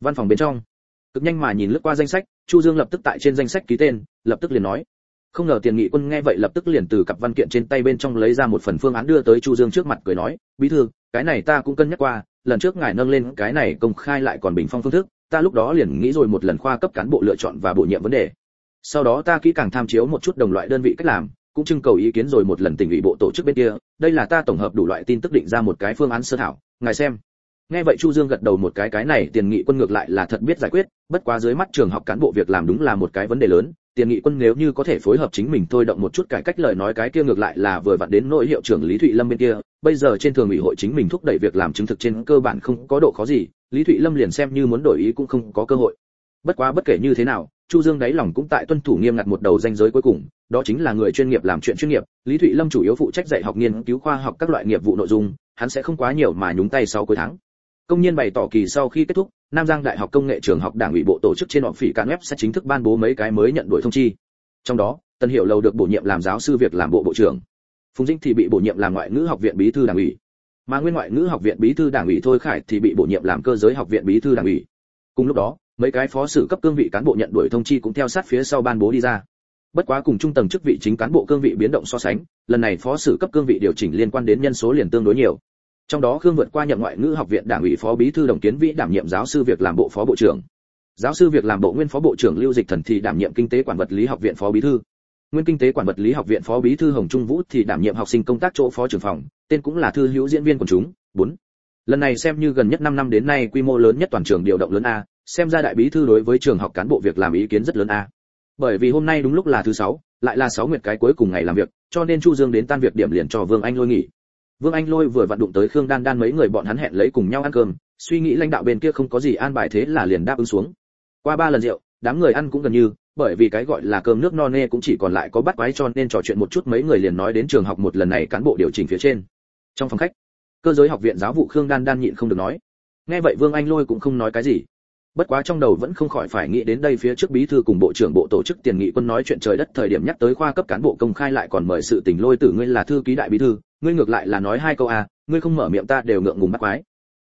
Văn phòng bên trong, cực nhanh mà nhìn lướt qua danh sách, chu dương lập tức tại trên danh sách ký tên, lập tức liền nói. Không ngờ tiền nghị quân nghe vậy lập tức liền từ cặp văn kiện trên tay bên trong lấy ra một phần phương án đưa tới chu dương trước mặt, cười nói, bí thư cái này ta cũng cân nhắc qua, lần trước ngài nâng lên cái này công khai lại còn bình phong phương thức, ta lúc đó liền nghĩ rồi một lần khoa cấp cán bộ lựa chọn và bổ nhiệm vấn đề. Sau đó ta kỹ càng tham chiếu một chút đồng loại đơn vị cách làm, cũng trưng cầu ý kiến rồi một lần tỉnh ủy bộ tổ chức bên kia, đây là ta tổng hợp đủ loại tin tức định ra một cái phương án sơ thảo, ngài xem nghe vậy chu dương gật đầu một cái cái này tiền nghị quân ngược lại là thật biết giải quyết, bất quá dưới mắt trường học cán bộ việc làm đúng là một cái vấn đề lớn, tiền nghị quân nếu như có thể phối hợp chính mình thôi động một chút cải cách lời nói cái kia ngược lại là vừa vặn đến nội hiệu trưởng lý thụy lâm bên kia, bây giờ trên thường ủy hội chính mình thúc đẩy việc làm chứng thực trên cơ bản không có độ khó gì, lý thụy lâm liền xem như muốn đổi ý cũng không có cơ hội. Bất quá bất kể như thế nào, chu dương đáy lòng cũng tại tuân thủ nghiêm ngặt một đầu danh giới cuối cùng, đó chính là người chuyên nghiệp làm chuyện chuyên nghiệp, lý thụy lâm chủ yếu phụ trách dạy học nghiên cứu khoa học các loại nghiệp vụ nội dung, hắn sẽ không quá nhiều mà nhúng tay sau cuối tháng công nhân bày tỏ kỳ sau khi kết thúc, nam giang đại học công nghệ trường học đảng ủy bộ tổ chức trên họ phỉ cạn web sẽ chính thức ban bố mấy cái mới nhận đổi thông chi. Trong đó, tân hiệu lầu được bổ nhiệm làm giáo sư việc làm bộ bộ trưởng. Phùng dĩnh thì bị bổ nhiệm làm ngoại ngữ học viện bí thư đảng ủy. Mà nguyên ngoại ngữ học viện bí thư đảng ủy thôi khải thì bị bổ nhiệm làm cơ giới học viện bí thư đảng ủy. Cùng lúc đó, mấy cái phó sử cấp cương vị cán bộ nhận đuổi thông chi cũng theo sát phía sau ban bố đi ra. Bất quá cùng trung tầng chức vị chính cán bộ cương vị biến động so sánh, lần này phó sử cấp cương vị điều chỉnh liên quan đến nhân số liền tương đối nhiều trong đó khương vượt qua nhậm ngoại ngữ học viện đảng ủy phó bí thư đồng kiến vĩ đảm nhiệm giáo sư việc làm bộ phó bộ trưởng. Giáo sư việc làm bộ nguyên phó bộ trưởng lưu dịch thần thì đảm nhiệm kinh tế quản vật lý học viện phó bí thư. Nguyên kinh tế quản vật lý học viện phó bí thư hồng trung vũ thì đảm nhiệm học sinh công tác chỗ phó trưởng phòng, tên cũng là thư hữu diễn viên của chúng. Bốn. Lần này xem như gần nhất 5 năm đến nay quy mô lớn nhất toàn trường điều động lớn a, xem ra đại bí thư đối với trường học cán bộ việc làm ý kiến rất lớn a. Bởi vì hôm nay đúng lúc là thứ sáu, lại là sáu nguyệt cái cuối cùng ngày làm việc, cho nên chu dương đến tan việc điểm liền cho vương anh lôi nghỉ vương anh lôi vừa vặn đụng tới khương đan đan mấy người bọn hắn hẹn lấy cùng nhau ăn cơm, suy nghĩ lãnh đạo bên kia không có gì an bài thế là liền đáp ứng xuống. Qua ba lần rượu, đám người ăn cũng gần như, bởi vì cái gọi là cơm nước no nê cũng chỉ còn lại có bắt quái cho nên trò chuyện một chút mấy người liền nói đến trường học một lần này cán bộ điều chỉnh phía trên. Trong phòng khách, cơ giới học viện giáo vụ khương đan đan nhịn không được nói. Nghe vậy vương anh lôi cũng không nói cái gì. Bất quá trong đầu vẫn không khỏi phải nghĩ đến đây phía trước bí thư cùng bộ trưởng bộ tổ chức tiền nghị quân nói chuyện trời đất thời điểm nhắc tới khoa cấp cán bộ công khai lại còn mời sự tình lôi tử ngươi là thư ký đại bí thư ngươi ngược lại là nói hai câu à ngươi không mở miệng ta đều ngượng ngùng bắt quái.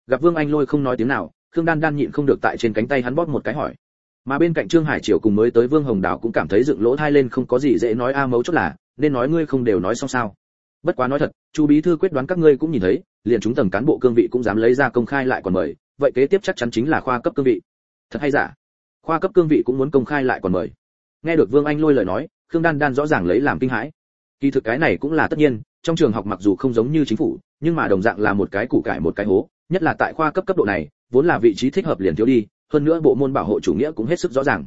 Gặp vương anh lôi không nói tiếng nào, khương đan đan nhịn không được tại trên cánh tay hắn bóp một cái hỏi. Mà bên cạnh trương hải triều cùng mới tới vương hồng đào cũng cảm thấy dựng lỗ thai lên không có gì dễ nói a mấu chốt là, nên nói ngươi không đều nói xong sao. Bất quá nói thật, chu bí thư quyết đoán các ngươi cũng nhìn thấy, liền chúng tầng cán bộ cương vị cũng dám lấy ra công khai lại còn mời, vậy kế tiếp chắc chắn chính là khoa cấp cương vị. Thật hay giả? Khoa cấp cương vị cũng muốn công khai lại còn mời. Nghe được vương anh lôi lời nói, khương đan đan rõ ràng lấy làm kinh hãi. Kỳ thực cái này cũng là tất nhiên trong trường học mặc dù không giống như chính phủ, nhưng mà đồng dạng là một cái củ cải một cái hố, nhất là tại khoa cấp cấp độ này, vốn là vị trí thích hợp liền thiếu đi, hơn nữa bộ môn bảo hộ chủ nghĩa cũng hết sức rõ ràng.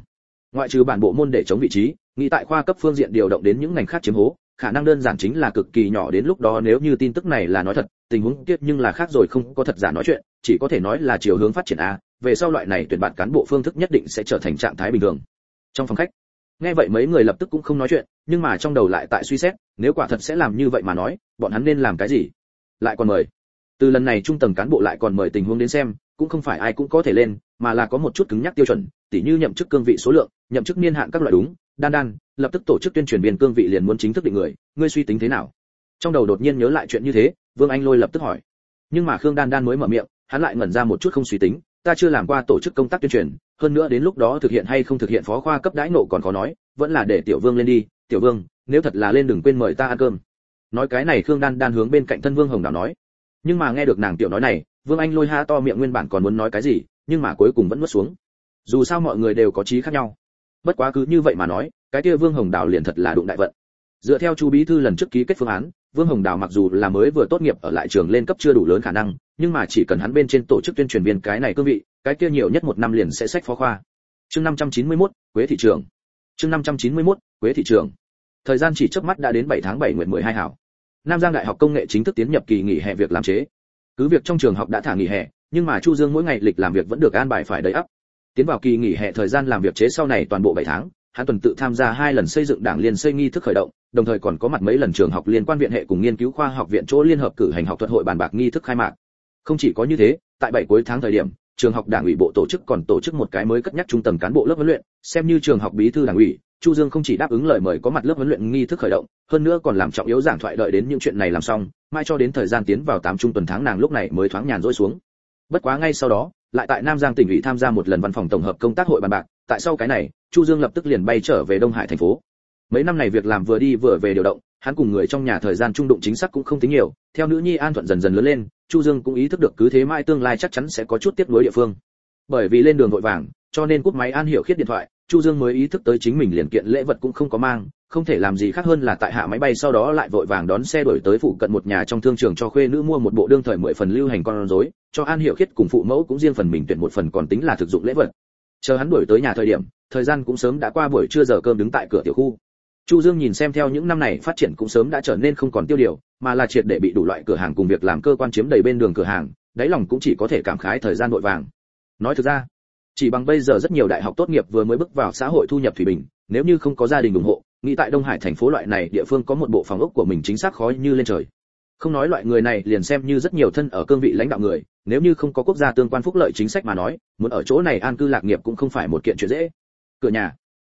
Ngoại trừ bản bộ môn để chống vị trí, nghĩ tại khoa cấp phương diện điều động đến những ngành khác chiếm hố, khả năng đơn giản chính là cực kỳ nhỏ đến lúc đó nếu như tin tức này là nói thật, tình huống kiếp nhưng là khác rồi không có thật giả nói chuyện, chỉ có thể nói là chiều hướng phát triển a, về sau loại này tuyển bạn cán bộ phương thức nhất định sẽ trở thành trạng thái bình thường. Trong phòng khách, nghe vậy mấy người lập tức cũng không nói chuyện nhưng mà trong đầu lại tại suy xét, nếu quả thật sẽ làm như vậy mà nói, bọn hắn nên làm cái gì? Lại còn mời. Từ lần này trung tầng cán bộ lại còn mời tình huống đến xem, cũng không phải ai cũng có thể lên, mà là có một chút cứng nhắc tiêu chuẩn, tỉ như nhậm chức cương vị số lượng, nhậm chức niên hạn các loại đúng, đan đan, lập tức tổ chức tuyên truyền viên cương vị liền muốn chính thức định người, ngươi suy tính thế nào? Trong đầu đột nhiên nhớ lại chuyện như thế, vương anh lôi lập tức hỏi. Nhưng mà khương đan đan mới mở miệng, hắn lại ngẩn ra một chút không suy tính, ta chưa làm qua tổ chức công tác tuyên truyền, hơn nữa đến lúc đó thực hiện hay không thực hiện phó khoa cấp đãi nộ còn khó nói, vẫn là để tiểu vương lên đi tiểu vương nếu thật là lên đừng quên mời ta ăn cơm. Nói cái này khương đan đan hướng bên cạnh thân vương hồng đào nói. Nhưng mà nghe được nàng tiểu nói này vương anh lôi ha to miệng nguyên bản còn muốn nói cái gì nhưng mà cuối cùng vẫn nuốt xuống. Dù sao mọi người đều có trí khác nhau. Bất quá cứ như vậy mà nói cái kia vương hồng đào liền thật là đụng đại vận. Dựa theo chu bí thư lần trước ký kết phương án vương hồng đào mặc dù là mới vừa tốt nghiệp ở lại trường lên cấp chưa đủ lớn khả năng nhưng mà chỉ cần hắn bên trên tổ chức tuyên truyền viên cái này cương vị cái kia nhiều nhất một năm liền sẽ sách phó khoa. Chương 591, quế thị trường. Chương 591, quế thị trường. Thời gian chỉ trước mắt đã đến 7 tháng 7 nguyện 12 hảo. Nam giang đại học công nghệ chính thức tiến nhập kỳ nghỉ hè việc làm chế. Cứ việc trong trường học đã thả nghỉ hè, nhưng mà chu dương mỗi ngày lịch làm việc vẫn được an bài phải đầy ắp. Tiến vào kỳ nghỉ hè thời gian làm việc chế sau này toàn bộ 7 tháng, hắn tuần tự tham gia hai lần xây dựng đảng liên xây nghi thức khởi động, đồng thời còn có mặt mấy lần trường học liên quan viện hệ cùng nghiên cứu khoa học viện chỗ liên hợp cử hành học thuật hội bàn bạc nghi thức khai mạc. Không chỉ có như thế, tại bảy cuối tháng thời điểm, trường học đảng ủy bộ tổ chức còn tổ chức một cái mới cất nhắc trung tầng cán bộ lớp huấn luyện, xem như trường học bí thư đảng ủy chu dương không chỉ đáp ứng lời mời có mặt lớp huấn luyện nghi thức khởi động, hơn nữa còn làm trọng yếu giảng thoại đợi đến những chuyện này làm xong, mai cho đến thời gian tiến vào tám trung tuần tháng nàng lúc này mới thoáng nhàn rỗi xuống. Bất quá ngay sau đó, lại tại nam giang tỉnh ủy tham gia một lần văn phòng tổng hợp công tác hội bàn bạc, tại sau cái này, chu dương lập tức liền bay trở về đông hải thành phố. Mấy năm này việc làm vừa đi vừa về điều động, hắn cùng người trong nhà thời gian trung đụng chính xác cũng không tính nhiều, theo nữ nhi an thuận dần dần lớn lên, chu dương cũng ý thức được cứ thế mãi tương lai chắc chắn sẽ có chút tiếp nối địa phương. Bởi vì lên đường vội vàng, cho nên cúp máy an hiểu khiết điện thoại chu dương mới ý thức tới chính mình liền kiện lễ vật cũng không có mang, không thể làm gì khác hơn là tại hạ máy bay sau đó lại vội vàng đón xe đổi tới phụ cận một nhà trong thương trường cho khuê nữ mua một bộ đương thời mười phần lưu hành con rối, cho an hiểu khiết cùng phụ mẫu cũng riêng phần mình tuyển một phần còn tính là thực dụng lễ vật. Chờ hắn đuổi tới nhà thời điểm, thời gian cũng sớm đã qua buổi trưa giờ cơm đứng tại cửa tiểu khu. Chu dương nhìn xem theo những năm này phát triển cũng sớm đã trở nên không còn tiêu điều, mà là triệt để bị đủ loại cửa hàng cùng việc làm cơ quan chiếm đầy bên đường cửa hàng, đáy lòng cũng chỉ có thể cảm khái thời gian vội vàng. Nói thực ra chỉ bằng bây giờ rất nhiều đại học tốt nghiệp vừa mới bước vào xã hội thu nhập thủy bình, nếu như không có gia đình ủng hộ, nghĩ tại đông hải thành phố loại này địa phương có một bộ phòng ốc của mình chính xác khó như lên trời. Không nói loại người này liền xem như rất nhiều thân ở cương vị lãnh đạo người, nếu như không có quốc gia tương quan phúc lợi chính sách mà nói, muốn ở chỗ này an cư lạc nghiệp cũng không phải một kiện chuyện dễ. Cửa nhà.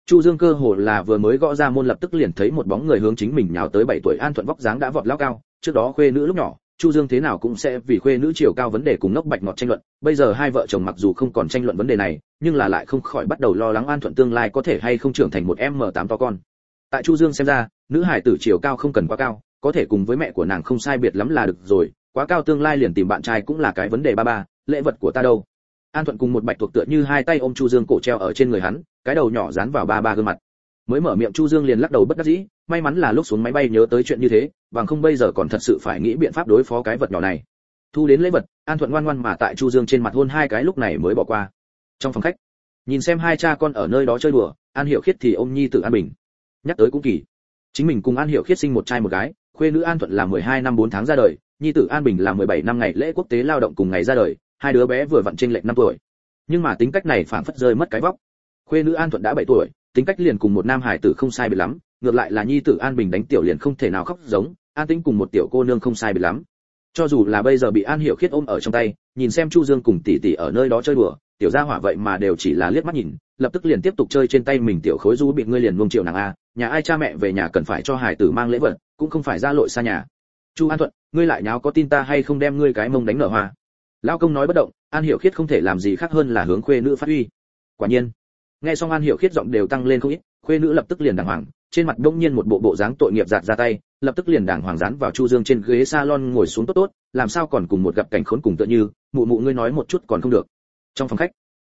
Chu dương cơ hồ là vừa mới gõ ra môn lập tức liền thấy một bóng người hướng chính mình nhào tới 7 tuổi an thuận vóc dáng đã vọt lao cao, trước đó khuê nữ lúc nhỏ chu dương thế nào cũng sẽ vì khuê nữ chiều cao vấn đề cùng Nốc bạch ngọt tranh luận. Bây giờ hai vợ chồng mặc dù không còn tranh luận vấn đề này, nhưng là lại không khỏi bắt đầu lo lắng an thuận tương lai có thể hay không trưởng thành một m 8 to con. Tại chu dương xem ra, nữ hải tử chiều cao không cần quá cao, có thể cùng với mẹ của nàng không sai biệt lắm là được rồi, quá cao tương lai liền tìm bạn trai cũng là cái vấn đề ba ba, lễ vật của ta đâu? An thuận cùng một bạch thuộc tựa như hai tay ôm chu dương cổ treo ở trên người hắn, cái đầu nhỏ dán vào ba ba gương mặt. Mới mở miệng chu dương liền lắc đầu bất đắc dĩ may mắn là lúc xuống máy bay nhớ tới chuyện như thế, bằng không bây giờ còn thật sự phải nghĩ biện pháp đối phó cái vật nhỏ này. Thu đến lễ vật, an thuận ngoan ngoan mà tại chu dương trên mặt hôn hai cái lúc này mới bỏ qua. Trong phòng khách, nhìn xem hai cha con ở nơi đó chơi đùa, an hiểu khiết thì ôm nhi tự an bình. Nhắc tới cũng kỳ. Chính mình cùng an hiểu khiết sinh một trai một gái, khuê nữ an thuận là 12 năm 4 tháng ra đời, nhi tử an bình là 17 năm ngày lễ quốc tế lao động cùng ngày ra đời, hai đứa bé vừa vặn trên lệch năm tuổi. Nhưng mà tính cách này phản phất rơi mất cái vóc. Khuê nữ an thuận đã 7 tuổi, tính cách liền cùng một nam hải tử không sai biệt lắm ngược lại là nhi tử an bình đánh tiểu liền không thể nào khóc giống, an tĩnh cùng một tiểu cô nương không sai biệt lắm. Cho dù là bây giờ bị an hiểu khiết ôm ở trong tay, nhìn xem chu dương cùng tỷ tỷ ở nơi đó chơi đùa, tiểu gia hỏa vậy mà đều chỉ là liếc mắt nhìn, lập tức liền tiếp tục chơi trên tay mình tiểu khối du bị ngươi liền nuông triệu nàng a, nhà ai cha mẹ về nhà cần phải cho hải tử mang lễ vật, cũng không phải ra lội xa nhà. Chu an thuận, ngươi lại nháo có tin ta hay không đem ngươi cái mông đánh nở hoa? Lão công nói bất động, an hiểu khiết không thể làm gì khác hơn là hướng khuê nữ phát huy quả nhiên, nghe xong an hiểu khiết giọng đều tăng lên không ít, khuê nữ lập tức liền đàng hoàng trên mặt đông nhiên một bộ bộ dáng tội nghiệp giạt ra tay, lập tức liền đàng hoàng dán vào chu dương trên ghế salon ngồi xuống tốt tốt, làm sao còn cùng một gặp cảnh khốn cùng tựa như, mụ mụ ngươi nói một chút còn không được. Trong phòng khách,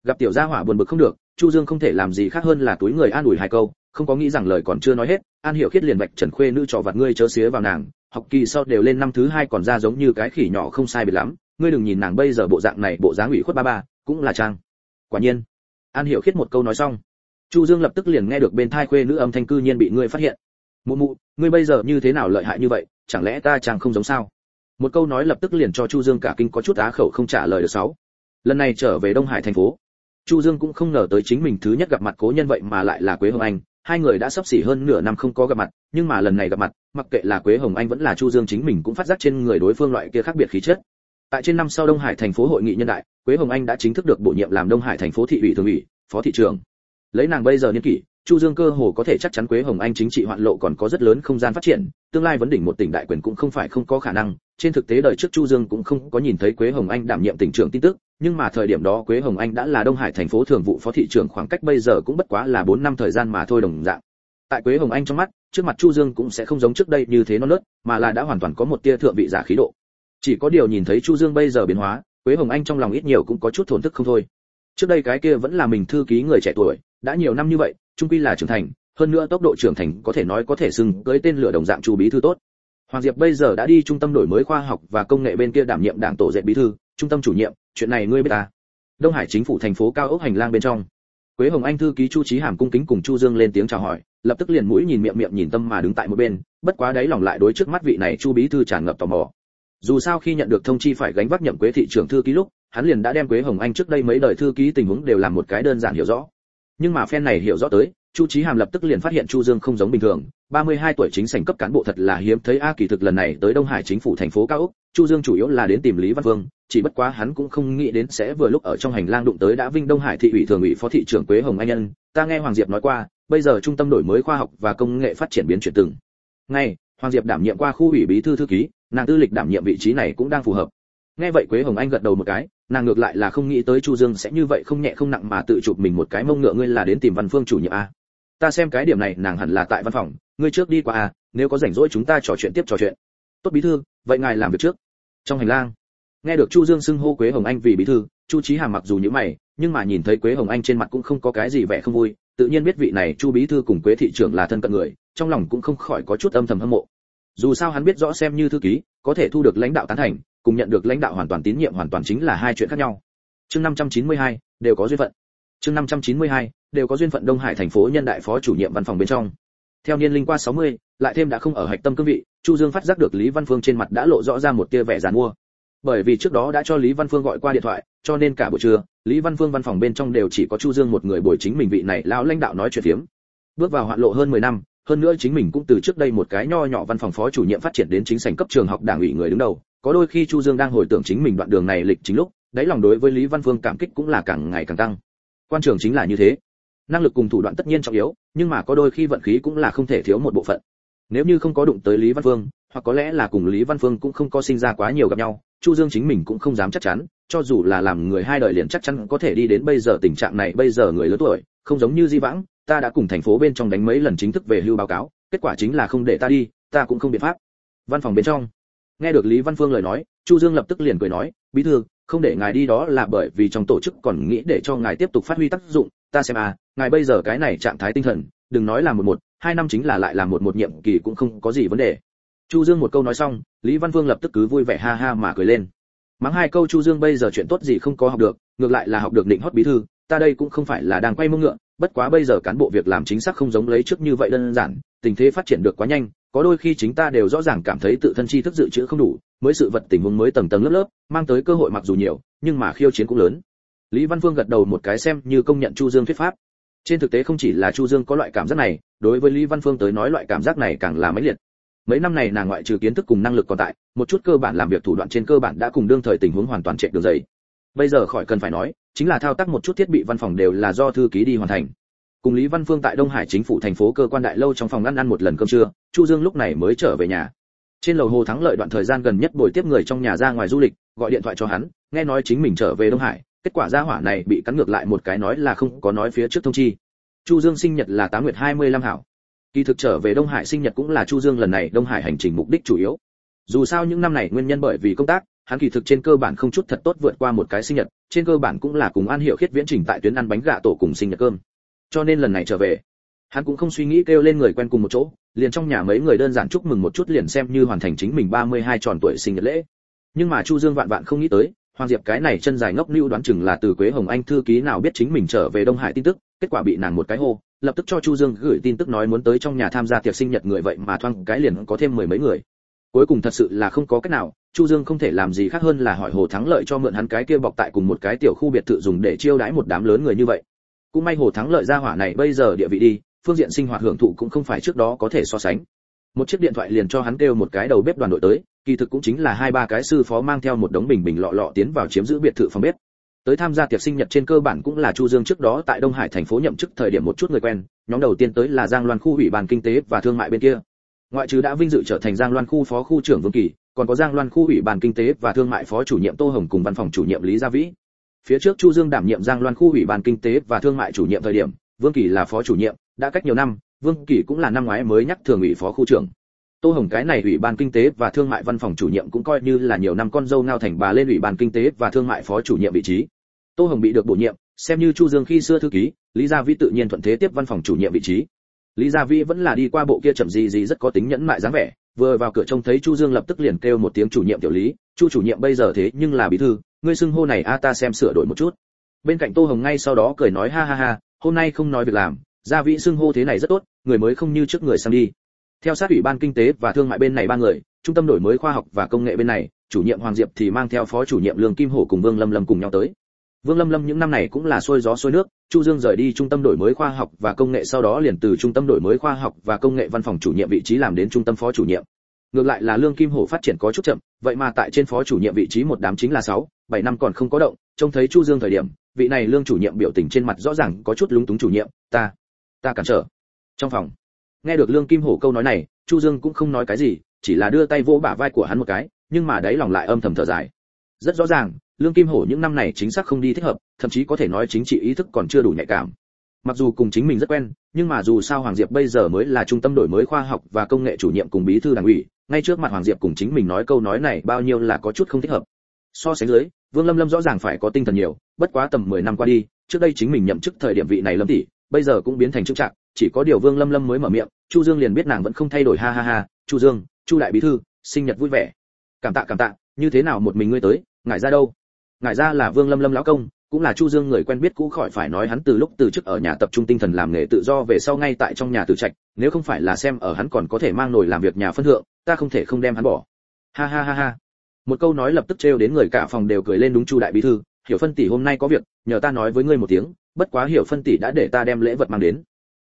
gặp tiểu gia hỏa buồn bực không được, chu dương không thể làm gì khác hơn là túi người an ủi hai câu, không có nghĩ rằng lời còn chưa nói hết, an hiểu khiết liền bạch trần khuê nữ trò vặt ngươi chớ xía vào nàng, học kỳ sau đều lên năm thứ hai còn ra giống như cái khỉ nhỏ không sai biệt lắm, ngươi đừng nhìn nàng bây giờ bộ dạng này, bộ dáng ủy khuất ba ba, cũng là trang. Quả nhiên, an hiểu khiết một câu nói xong chu dương lập tức liền nghe được bên thai khuê nữ âm thanh cư nhiên bị ngươi phát hiện. Mụ mụ, ngươi bây giờ như thế nào lợi hại như vậy, chẳng lẽ ta chàng không giống sao? Một câu nói lập tức liền cho chu dương cả kinh có chút á khẩu không trả lời được sáu. Lần này trở về đông hải thành phố, chu dương cũng không ngờ tới chính mình thứ nhất gặp mặt cố nhân vậy mà lại là quế hồng anh. Hai người đã sắp xỉ hơn nửa năm không có gặp mặt, nhưng mà lần này gặp mặt, mặc kệ là quế hồng anh vẫn là chu dương chính mình cũng phát giác trên người đối phương loại kia khác biệt khí chất. Tại trên năm sau đông hải thành phố hội nghị nhân đại, quế hồng anh đã chính thức được bổ nhiệm làm đông hải thành phố thị ủy thường ủy, phó thị trưởng lấy nàng bây giờ niên kỷ, chu dương cơ hồ có thể chắc chắn quế hồng anh chính trị hoạn lộ còn có rất lớn không gian phát triển, tương lai vấn đỉnh một tỉnh đại quyền cũng không phải không có khả năng. Trên thực tế đời trước chu dương cũng không có nhìn thấy quế hồng anh đảm nhiệm tỉnh trưởng tin tức, nhưng mà thời điểm đó quế hồng anh đã là đông hải thành phố thường vụ phó thị trưởng khoảng cách bây giờ cũng bất quá là 4 năm thời gian mà thôi đồng dạng. Tại quế hồng anh trong mắt, trước mặt chu dương cũng sẽ không giống trước đây như thế non nớt, mà là đã hoàn toàn có một tia thượng vị giả khí độ. Chỉ có điều nhìn thấy chu dương bây giờ biến hóa, quế hồng anh trong lòng ít nhiều cũng có chút thổn thức không thôi. Trước đây cái kia vẫn là mình thư ký người trẻ tuổi đã nhiều năm như vậy, trung quy là trưởng thành, hơn nữa tốc độ trưởng thành có thể nói có thể xưng cưới tên lửa đồng dạng chu bí thư tốt. Hoàng diệp bây giờ đã đi trung tâm đổi mới khoa học và công nghệ bên kia đảm nhiệm đảng tổ dệt bí thư, trung tâm chủ nhiệm, chuyện này ngươi biết à? đông hải chính phủ thành phố cao ốc hành lang bên trong. Quế hồng anh thư ký chu trí hàm cung kính cùng chu dương lên tiếng chào hỏi, lập tức liền mũi nhìn miệng miệng nhìn tâm mà đứng tại một bên, bất quá đấy lòng lại đối trước mắt vị này chu bí thư tràn ngập tò mò. Dù sao khi nhận được thông chi phải gánh vác nhậm quế thị trưởng thư ký lúc, hắn liền đã đem quế hồng anh trước đây mấy đời thư ký tình huống đều làm một cái đơn giản hiểu rõ nhưng mà phen này hiểu rõ tới, chu trí hàm lập tức liền phát hiện chu dương không giống bình thường. 32 tuổi chính sảnh cấp cán bộ thật là hiếm thấy. A, kỳ thực lần này tới đông hải chính phủ thành phố cao úc chu dương chủ yếu là đến tìm lý văn vương, chỉ bất quá hắn cũng không nghĩ đến sẽ vừa lúc ở trong hành lang đụng tới đã vinh đông hải thị ủy thường ủy phó thị trưởng quế hồng anh nhân. Ta nghe hoàng diệp nói qua, bây giờ trung tâm đổi mới khoa học và công nghệ phát triển biến chuyển từng. Ngay, hoàng diệp đảm nhiệm qua khu ủy bí thư thư ký, nàng tư lịch đảm nhiệm vị trí này cũng đang phù hợp. Nghe vậy quế hồng anh gật đầu một cái nàng ngược lại là không nghĩ tới chu dương sẽ như vậy không nhẹ không nặng mà tự chụp mình một cái mông ngựa, ngươi là đến tìm văn phương chủ nhiệm a ta xem cái điểm này, nàng hẳn là tại văn phòng. Ngươi trước đi qua a nếu có rảnh rỗi chúng ta trò chuyện tiếp trò chuyện. Tốt bí thư, vậy ngài làm việc trước. Trong hành lang, nghe được chu dương xưng hô quế hồng anh vì bí thư, chu trí hàm mặc dù như mày, nhưng mà nhìn thấy quế hồng anh trên mặt cũng không có cái gì vẻ không vui. Tự nhiên biết vị này chu bí thư cùng quế thị trưởng là thân cận người, trong lòng cũng không khỏi có chút âm thầm hâm mộ. Dù sao hắn biết rõ xem như thư ký, có thể thu được lãnh đạo tán thành cùng nhận được lãnh đạo hoàn toàn tín nhiệm hoàn toàn chính là hai chuyện khác nhau. Chương 592, đều có duyên phận. Chương 592, đều có duyên phận đông hải thành phố nhân đại phó chủ nhiệm văn phòng bên trong. Theo niên linh qua 60, lại thêm đã không ở hạch tâm cương vị chu dương phát giác được lý văn phương trên mặt đã lộ rõ ra một tia vẻ giàn mua. Bởi vì trước đó đã cho lý văn phương gọi qua điện thoại cho nên cả buổi trưa lý văn phương văn phòng bên trong đều chỉ có chu dương một người buổi chính mình vị này lão lãnh đạo nói chuyện phiếm. Bước vào hoạn lộ hơn 10 năm hơn nữa chính mình cũng từ trước đây một cái nho nhỏ văn phòng phó chủ nhiệm phát triển đến chính sảnh cấp trường học đảng ủy người đứng đầu có đôi khi chu dương đang hồi tưởng chính mình đoạn đường này lịch chính lúc, đáy lòng đối với lý văn phương cảm kích cũng là càng ngày càng tăng. Quan trường chính là như thế. Năng lực cùng thủ đoạn tất nhiên trọng yếu, nhưng mà có đôi khi vận khí cũng là không thể thiếu một bộ phận. Nếu như không có đụng tới lý văn phương, hoặc có lẽ là cùng lý văn phương cũng không có sinh ra quá nhiều gặp nhau, chu dương chính mình cũng không dám chắc chắn, cho dù là làm người hai đời liền chắc chắn có thể đi đến bây giờ tình trạng này, bây giờ người lớn tuổi, không giống như di vãng, ta đã cùng thành phố bên trong đánh mấy lần chính thức về hưu báo cáo, kết quả chính là không để ta đi, ta cũng không biện pháp. Văn phòng bên trong nghe được lý văn phương lời nói, chu dương lập tức liền cười nói, bí thư, không để ngài đi đó là bởi vì trong tổ chức còn nghĩ để cho ngài tiếp tục phát huy tác dụng. Ta xem à ngài bây giờ cái này trạng thái tinh thần, đừng nói là một một, hai năm chính là lại là một một nhiệm kỳ cũng không có gì vấn đề. Chu dương một câu nói xong, lý văn phương lập tức cứ vui vẻ ha ha mà cười lên. Mắng hai câu chu dương bây giờ chuyện tốt gì không có học được, ngược lại là học được định hót bí thư, ta đây cũng không phải là đang quay mông ngựa, bất quá bây giờ cán bộ việc làm chính xác không giống lấy trước như vậy đơn giản, tình thế phát triển được quá nhanh có đôi khi chính ta đều rõ ràng cảm thấy tự thân tri thức dự trữ không đủ, mới sự vật tình huống mới tầng tầng lớp lớp, mang tới cơ hội mặc dù nhiều, nhưng mà khiêu chiến cũng lớn. Lý văn vương gật đầu một cái xem như công nhận chu dương thuyết pháp. Trên thực tế không chỉ là chu dương có loại cảm giác này, đối với lý văn phương tới nói loại cảm giác này càng là mấy liệt. Mấy năm này nàng ngoại trừ kiến thức cùng năng lực còn tại, một chút cơ bản làm việc thủ đoạn trên cơ bản đã cùng đương thời tình huống hoàn toàn chạy đường dày bây giờ khỏi cần phải nói, chính là thao tác một chút thiết bị văn phòng đều là do thư ký đi hoàn thành cùng lý văn phương tại đông hải chính phủ thành phố cơ quan đại lâu trong phòng ăn ăn một lần cơm trưa, chu dương lúc này mới trở về nhà. Trên lầu hồ thắng lợi đoạn thời gian gần nhất buổi tiếp người trong nhà ra ngoài du lịch, gọi điện thoại cho hắn, nghe nói chính mình trở về đông hải, kết quả gia hỏa này bị cắn ngược lại một cái nói là không có nói phía trước thông chi. Chu dương sinh nhật là tám nguyệt hai mươi lăm hảo. Kỳ thực trở về đông hải sinh nhật cũng là chu dương lần này đông hải hành trình mục đích chủ yếu. Dù sao những năm này nguyên nhân bởi vì công tác, hắn kỳ thực trên cơ bản không chút thật tốt vượt qua một cái sinh nhật, trên cơ bản cũng là cùng an hiệu khiết viễn trình tại tuyến ăn bánh gà tổ cùng sinh nhật cơm cho nên lần này trở về. Hắn cũng không suy nghĩ kêu lên người quen cùng một chỗ, liền trong nhà mấy người đơn giản chúc mừng một chút liền xem như hoàn thành chính mình 32 tròn tuổi sinh nhật lễ. Nhưng mà chu dương vạn vạn không nghĩ tới, hoàng diệp cái này chân dài ngốc lưu đoán chừng là từ quế hồng anh thư ký nào biết chính mình trở về đông hải tin tức, kết quả bị nàng một cái hô, lập tức cho chu dương gửi tin tức nói muốn tới trong nhà tham gia tiệc sinh nhật người vậy mà thoang cái liền có thêm mười mấy người. Cuối cùng thật sự là không có cách nào, chu dương không thể làm gì khác hơn là hỏi hồ thắng lợi cho mượn hắn cái kia bọc tại cùng một cái tiểu khu biệt thự dùng để chiêu đãi một đám lớn người như vậy cũng may hồ thắng lợi ra hỏa này bây giờ địa vị đi, phương diện sinh hoạt hưởng thụ cũng không phải trước đó có thể so sánh. Một chiếc điện thoại liền cho hắn kêu một cái đầu bếp đoàn đội tới, kỳ thực cũng chính là hai ba cái sư phó mang theo một đống bình bình lọ lọ tiến vào chiếm giữ biệt thự phòng bếp. Tới tham gia tiệc sinh nhật trên cơ bản cũng là chu dương trước đó tại đông hải thành phố nhậm chức thời điểm một chút người quen, nhóm đầu tiên tới là giang loan khu ủy ban kinh tế và thương mại bên kia. Ngoại trừ đã vinh dự trở thành giang loan khu phó khu trưởng vương kỳ, còn có giang loan khu ủy ban kinh tế và thương mại phó chủ nhiệm tô hồng cùng văn phòng chủ nhiệm lý gia vĩ phía trước chu dương đảm nhiệm giang loan khu ủy ban kinh tế và thương mại chủ nhiệm thời điểm, vương kỳ là phó chủ nhiệm, đã cách nhiều năm, vương kỳ cũng là năm ngoái mới nhắc thường ủy phó khu trưởng. Tô hồng cái này ủy ban kinh tế và thương mại văn phòng chủ nhiệm cũng coi như là nhiều năm con dâu ngao thành bà lên ủy ban kinh tế và thương mại phó chủ nhiệm vị trí. Tô hồng bị được bổ nhiệm, xem như chu dương khi xưa thư ký, lý gia vĩ tự nhiên thuận thế tiếp văn phòng chủ nhiệm vị trí. Lý gia vĩ vẫn là đi qua bộ kia chậm gì gì rất có tính nhẫn mại dáng vẻ, vừa vào cửa trông thấy chu dương lập tức liền kêu một tiếng chủ nhiệm tiểu lý, chu chủ nhiệm bây giờ thế nhưng là bí thư ngươi xưng hô này a, ta xem sửa đổi một chút. Bên cạnh tô hồng ngay sau đó cười nói, ha ha ha, hôm nay không nói việc làm, gia vị xưng hô thế này rất tốt, người mới không như trước người sang đi. Theo sát ủy ban kinh tế và thương mại bên này ba người, trung tâm đổi mới khoa học và công nghệ bên này, chủ nhiệm hoàng diệp thì mang theo phó chủ nhiệm lương kim hổ cùng vương lâm lâm cùng nhau tới. Vương lâm lâm những năm này cũng là xôi gió xôi nước, chu dương rời đi trung tâm đổi mới khoa học và công nghệ sau đó liền từ trung tâm đổi mới khoa học và công nghệ văn phòng chủ nhiệm vị trí làm đến trung tâm phó chủ nhiệm ngược lại là lương kim hổ phát triển có chút chậm, vậy mà tại trên phó chủ nhiệm vị trí một đám chính là sáu, bảy năm còn không có động, trông thấy chu dương thời điểm, vị này lương chủ nhiệm biểu tình trên mặt rõ ràng có chút lúng túng chủ nhiệm, ta ta cản trở. Trong phòng, nghe được lương kim hổ câu nói này, chu dương cũng không nói cái gì, chỉ là đưa tay vỗ bả vai của hắn một cái, nhưng mà đấy lòng lại âm thầm thở dài. Rất rõ ràng, lương kim hổ những năm này chính xác không đi thích hợp, thậm chí có thể nói chính trị ý thức còn chưa đủ nhạy cảm mặc dù cùng chính mình rất quen, nhưng mà dù sao hoàng diệp bây giờ mới là trung tâm đổi mới khoa học và công nghệ chủ nhiệm cùng bí thư đảng ủy, ngay trước mặt hoàng diệp cùng chính mình nói câu nói này bao nhiêu là có chút không thích hợp. So sánh dưới, vương lâm lâm rõ ràng phải có tinh thần nhiều, bất quá tầm 10 năm qua đi, trước đây chính mình nhậm chức thời điểm vị này lâm tỷ, bây giờ cũng biến thành chức trạng chỉ có điều vương lâm lâm mới mở miệng, chu dương liền biết nàng vẫn không thay đổi, ha ha ha, chu dương, chu đại bí thư, sinh nhật vui vẻ. Cảm tạ cảm tạ, như thế nào một mình ngươi tới, ngại ra đâu? Ngại ra là vương lâm lâm lão công cũng là chu dương người quen biết cũ khỏi phải nói hắn từ lúc từ chức ở nhà tập trung tinh thần làm nghề tự do về sau ngay tại trong nhà tử trạch, nếu không phải là xem ở hắn còn có thể mang nổi làm việc nhà phân thượng, ta không thể không đem hắn bỏ. Ha ha ha ha. Một câu nói lập tức trêu đến người cả phòng đều cười lên đúng chu đại bí thư, hiểu phân tỷ hôm nay có việc, nhờ ta nói với ngươi một tiếng, bất quá hiểu phân tỷ đã để ta đem lễ vật mang đến.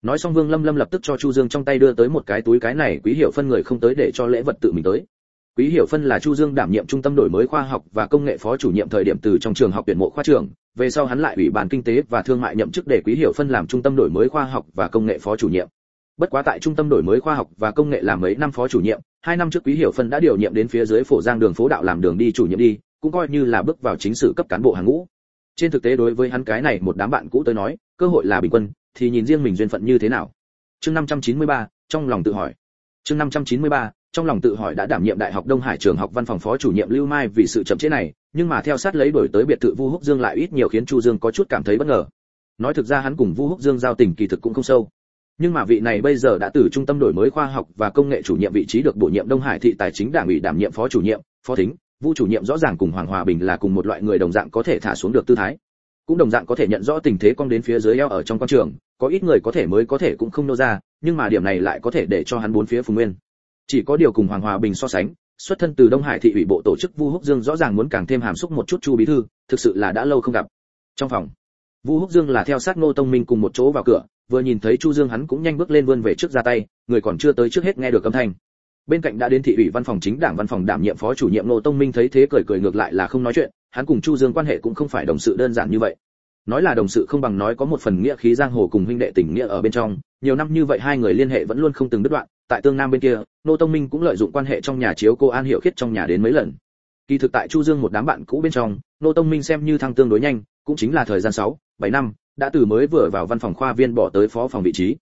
Nói xong vương lâm lâm lập tức cho chu dương trong tay đưa tới một cái túi cái này, quý hiểu phân người không tới để cho lễ vật tự mình tới quý hiểu phân là chu dương đảm nhiệm trung tâm đổi mới khoa học và công nghệ phó chủ nhiệm thời điểm từ trong trường học tuyển mộ khoa trưởng về sau hắn lại ủy ban kinh tế và thương mại nhậm chức để quý hiểu phân làm trung tâm đổi mới khoa học và công nghệ phó chủ nhiệm. Bất quá tại trung tâm đổi mới khoa học và công nghệ làm mấy năm phó chủ nhiệm hai năm trước quý hiểu phân đã điều nhiệm đến phía dưới phổ giang đường phố đạo làm đường đi chủ nhiệm đi cũng coi như là bước vào chính sự cấp cán bộ hàng ngũ. Trên thực tế đối với hắn cái này một đám bạn cũ tới nói cơ hội là bình quân thì nhìn riêng mình duyên phận như thế nào? Chương 593, trong lòng tự hỏi. Chương 593, trong lòng tự hỏi đã đảm nhiệm đại học đông hải trường học văn phòng phó chủ nhiệm lưu mai vì sự chậm chế này, nhưng mà theo sát lấy đổi tới biệt thự vu húc dương lại ít nhiều khiến chu dương có chút cảm thấy bất ngờ. Nói thực ra hắn cùng vu húc dương giao tình kỳ thực cũng không sâu. Nhưng mà vị này bây giờ đã từ trung tâm đổi mới khoa học và công nghệ chủ nhiệm vị trí được bổ nhiệm đông hải thị tài chính đảng ủy đảm nhiệm phó chủ nhiệm, phó thính, vu chủ nhiệm rõ ràng cùng hoàng hòa bình là cùng một loại người đồng dạng có thể thả xuống được tư thái. Cũng đồng dạng có thể nhận rõ tình thế cong đến phía dưới eo ở trong quan trường, có ít người có thể mới có thể cũng không nô ra, nhưng mà điểm này lại có thể để cho hắn bốn phía phùng nguyên chỉ có điều cùng hoàng hòa bình so sánh, xuất thân từ đông hải thị ủy bộ tổ chức vu húc dương rõ ràng muốn càng thêm hàm xúc một chút chu bí thư, thực sự là đã lâu không gặp. Trong phòng, vu húc dương là theo sát ngô tông minh cùng một chỗ vào cửa, vừa nhìn thấy chu dương hắn cũng nhanh bước lên vươn về trước ra tay, người còn chưa tới trước hết nghe được âm thanh. Bên cạnh đã đến thị ủy văn phòng chính đảng văn phòng đảm nhiệm phó chủ nhiệm ngô tông minh thấy thế cười cười ngược lại là không nói chuyện, hắn cùng chu dương quan hệ cũng không phải đồng sự đơn giản như vậy. Nói là đồng sự không bằng nói có một phần nghĩa khí giang hồ cùng huynh đệ tình nghĩa ở bên trong, nhiều năm như vậy hai người liên hệ vẫn luôn không từng đứt đoạn tại tương nam bên kia nô tông minh cũng lợi dụng quan hệ trong nhà chiếu cô an hiệu khiết trong nhà đến mấy lần. Kỳ thực tại chu dương một đám bạn cũ bên trong nô tông minh xem như thăng tương đối nhanh cũng chính là thời gian 6, 7 năm đã từ mới vừa vào văn phòng khoa viên bỏ tới phó phòng vị trí.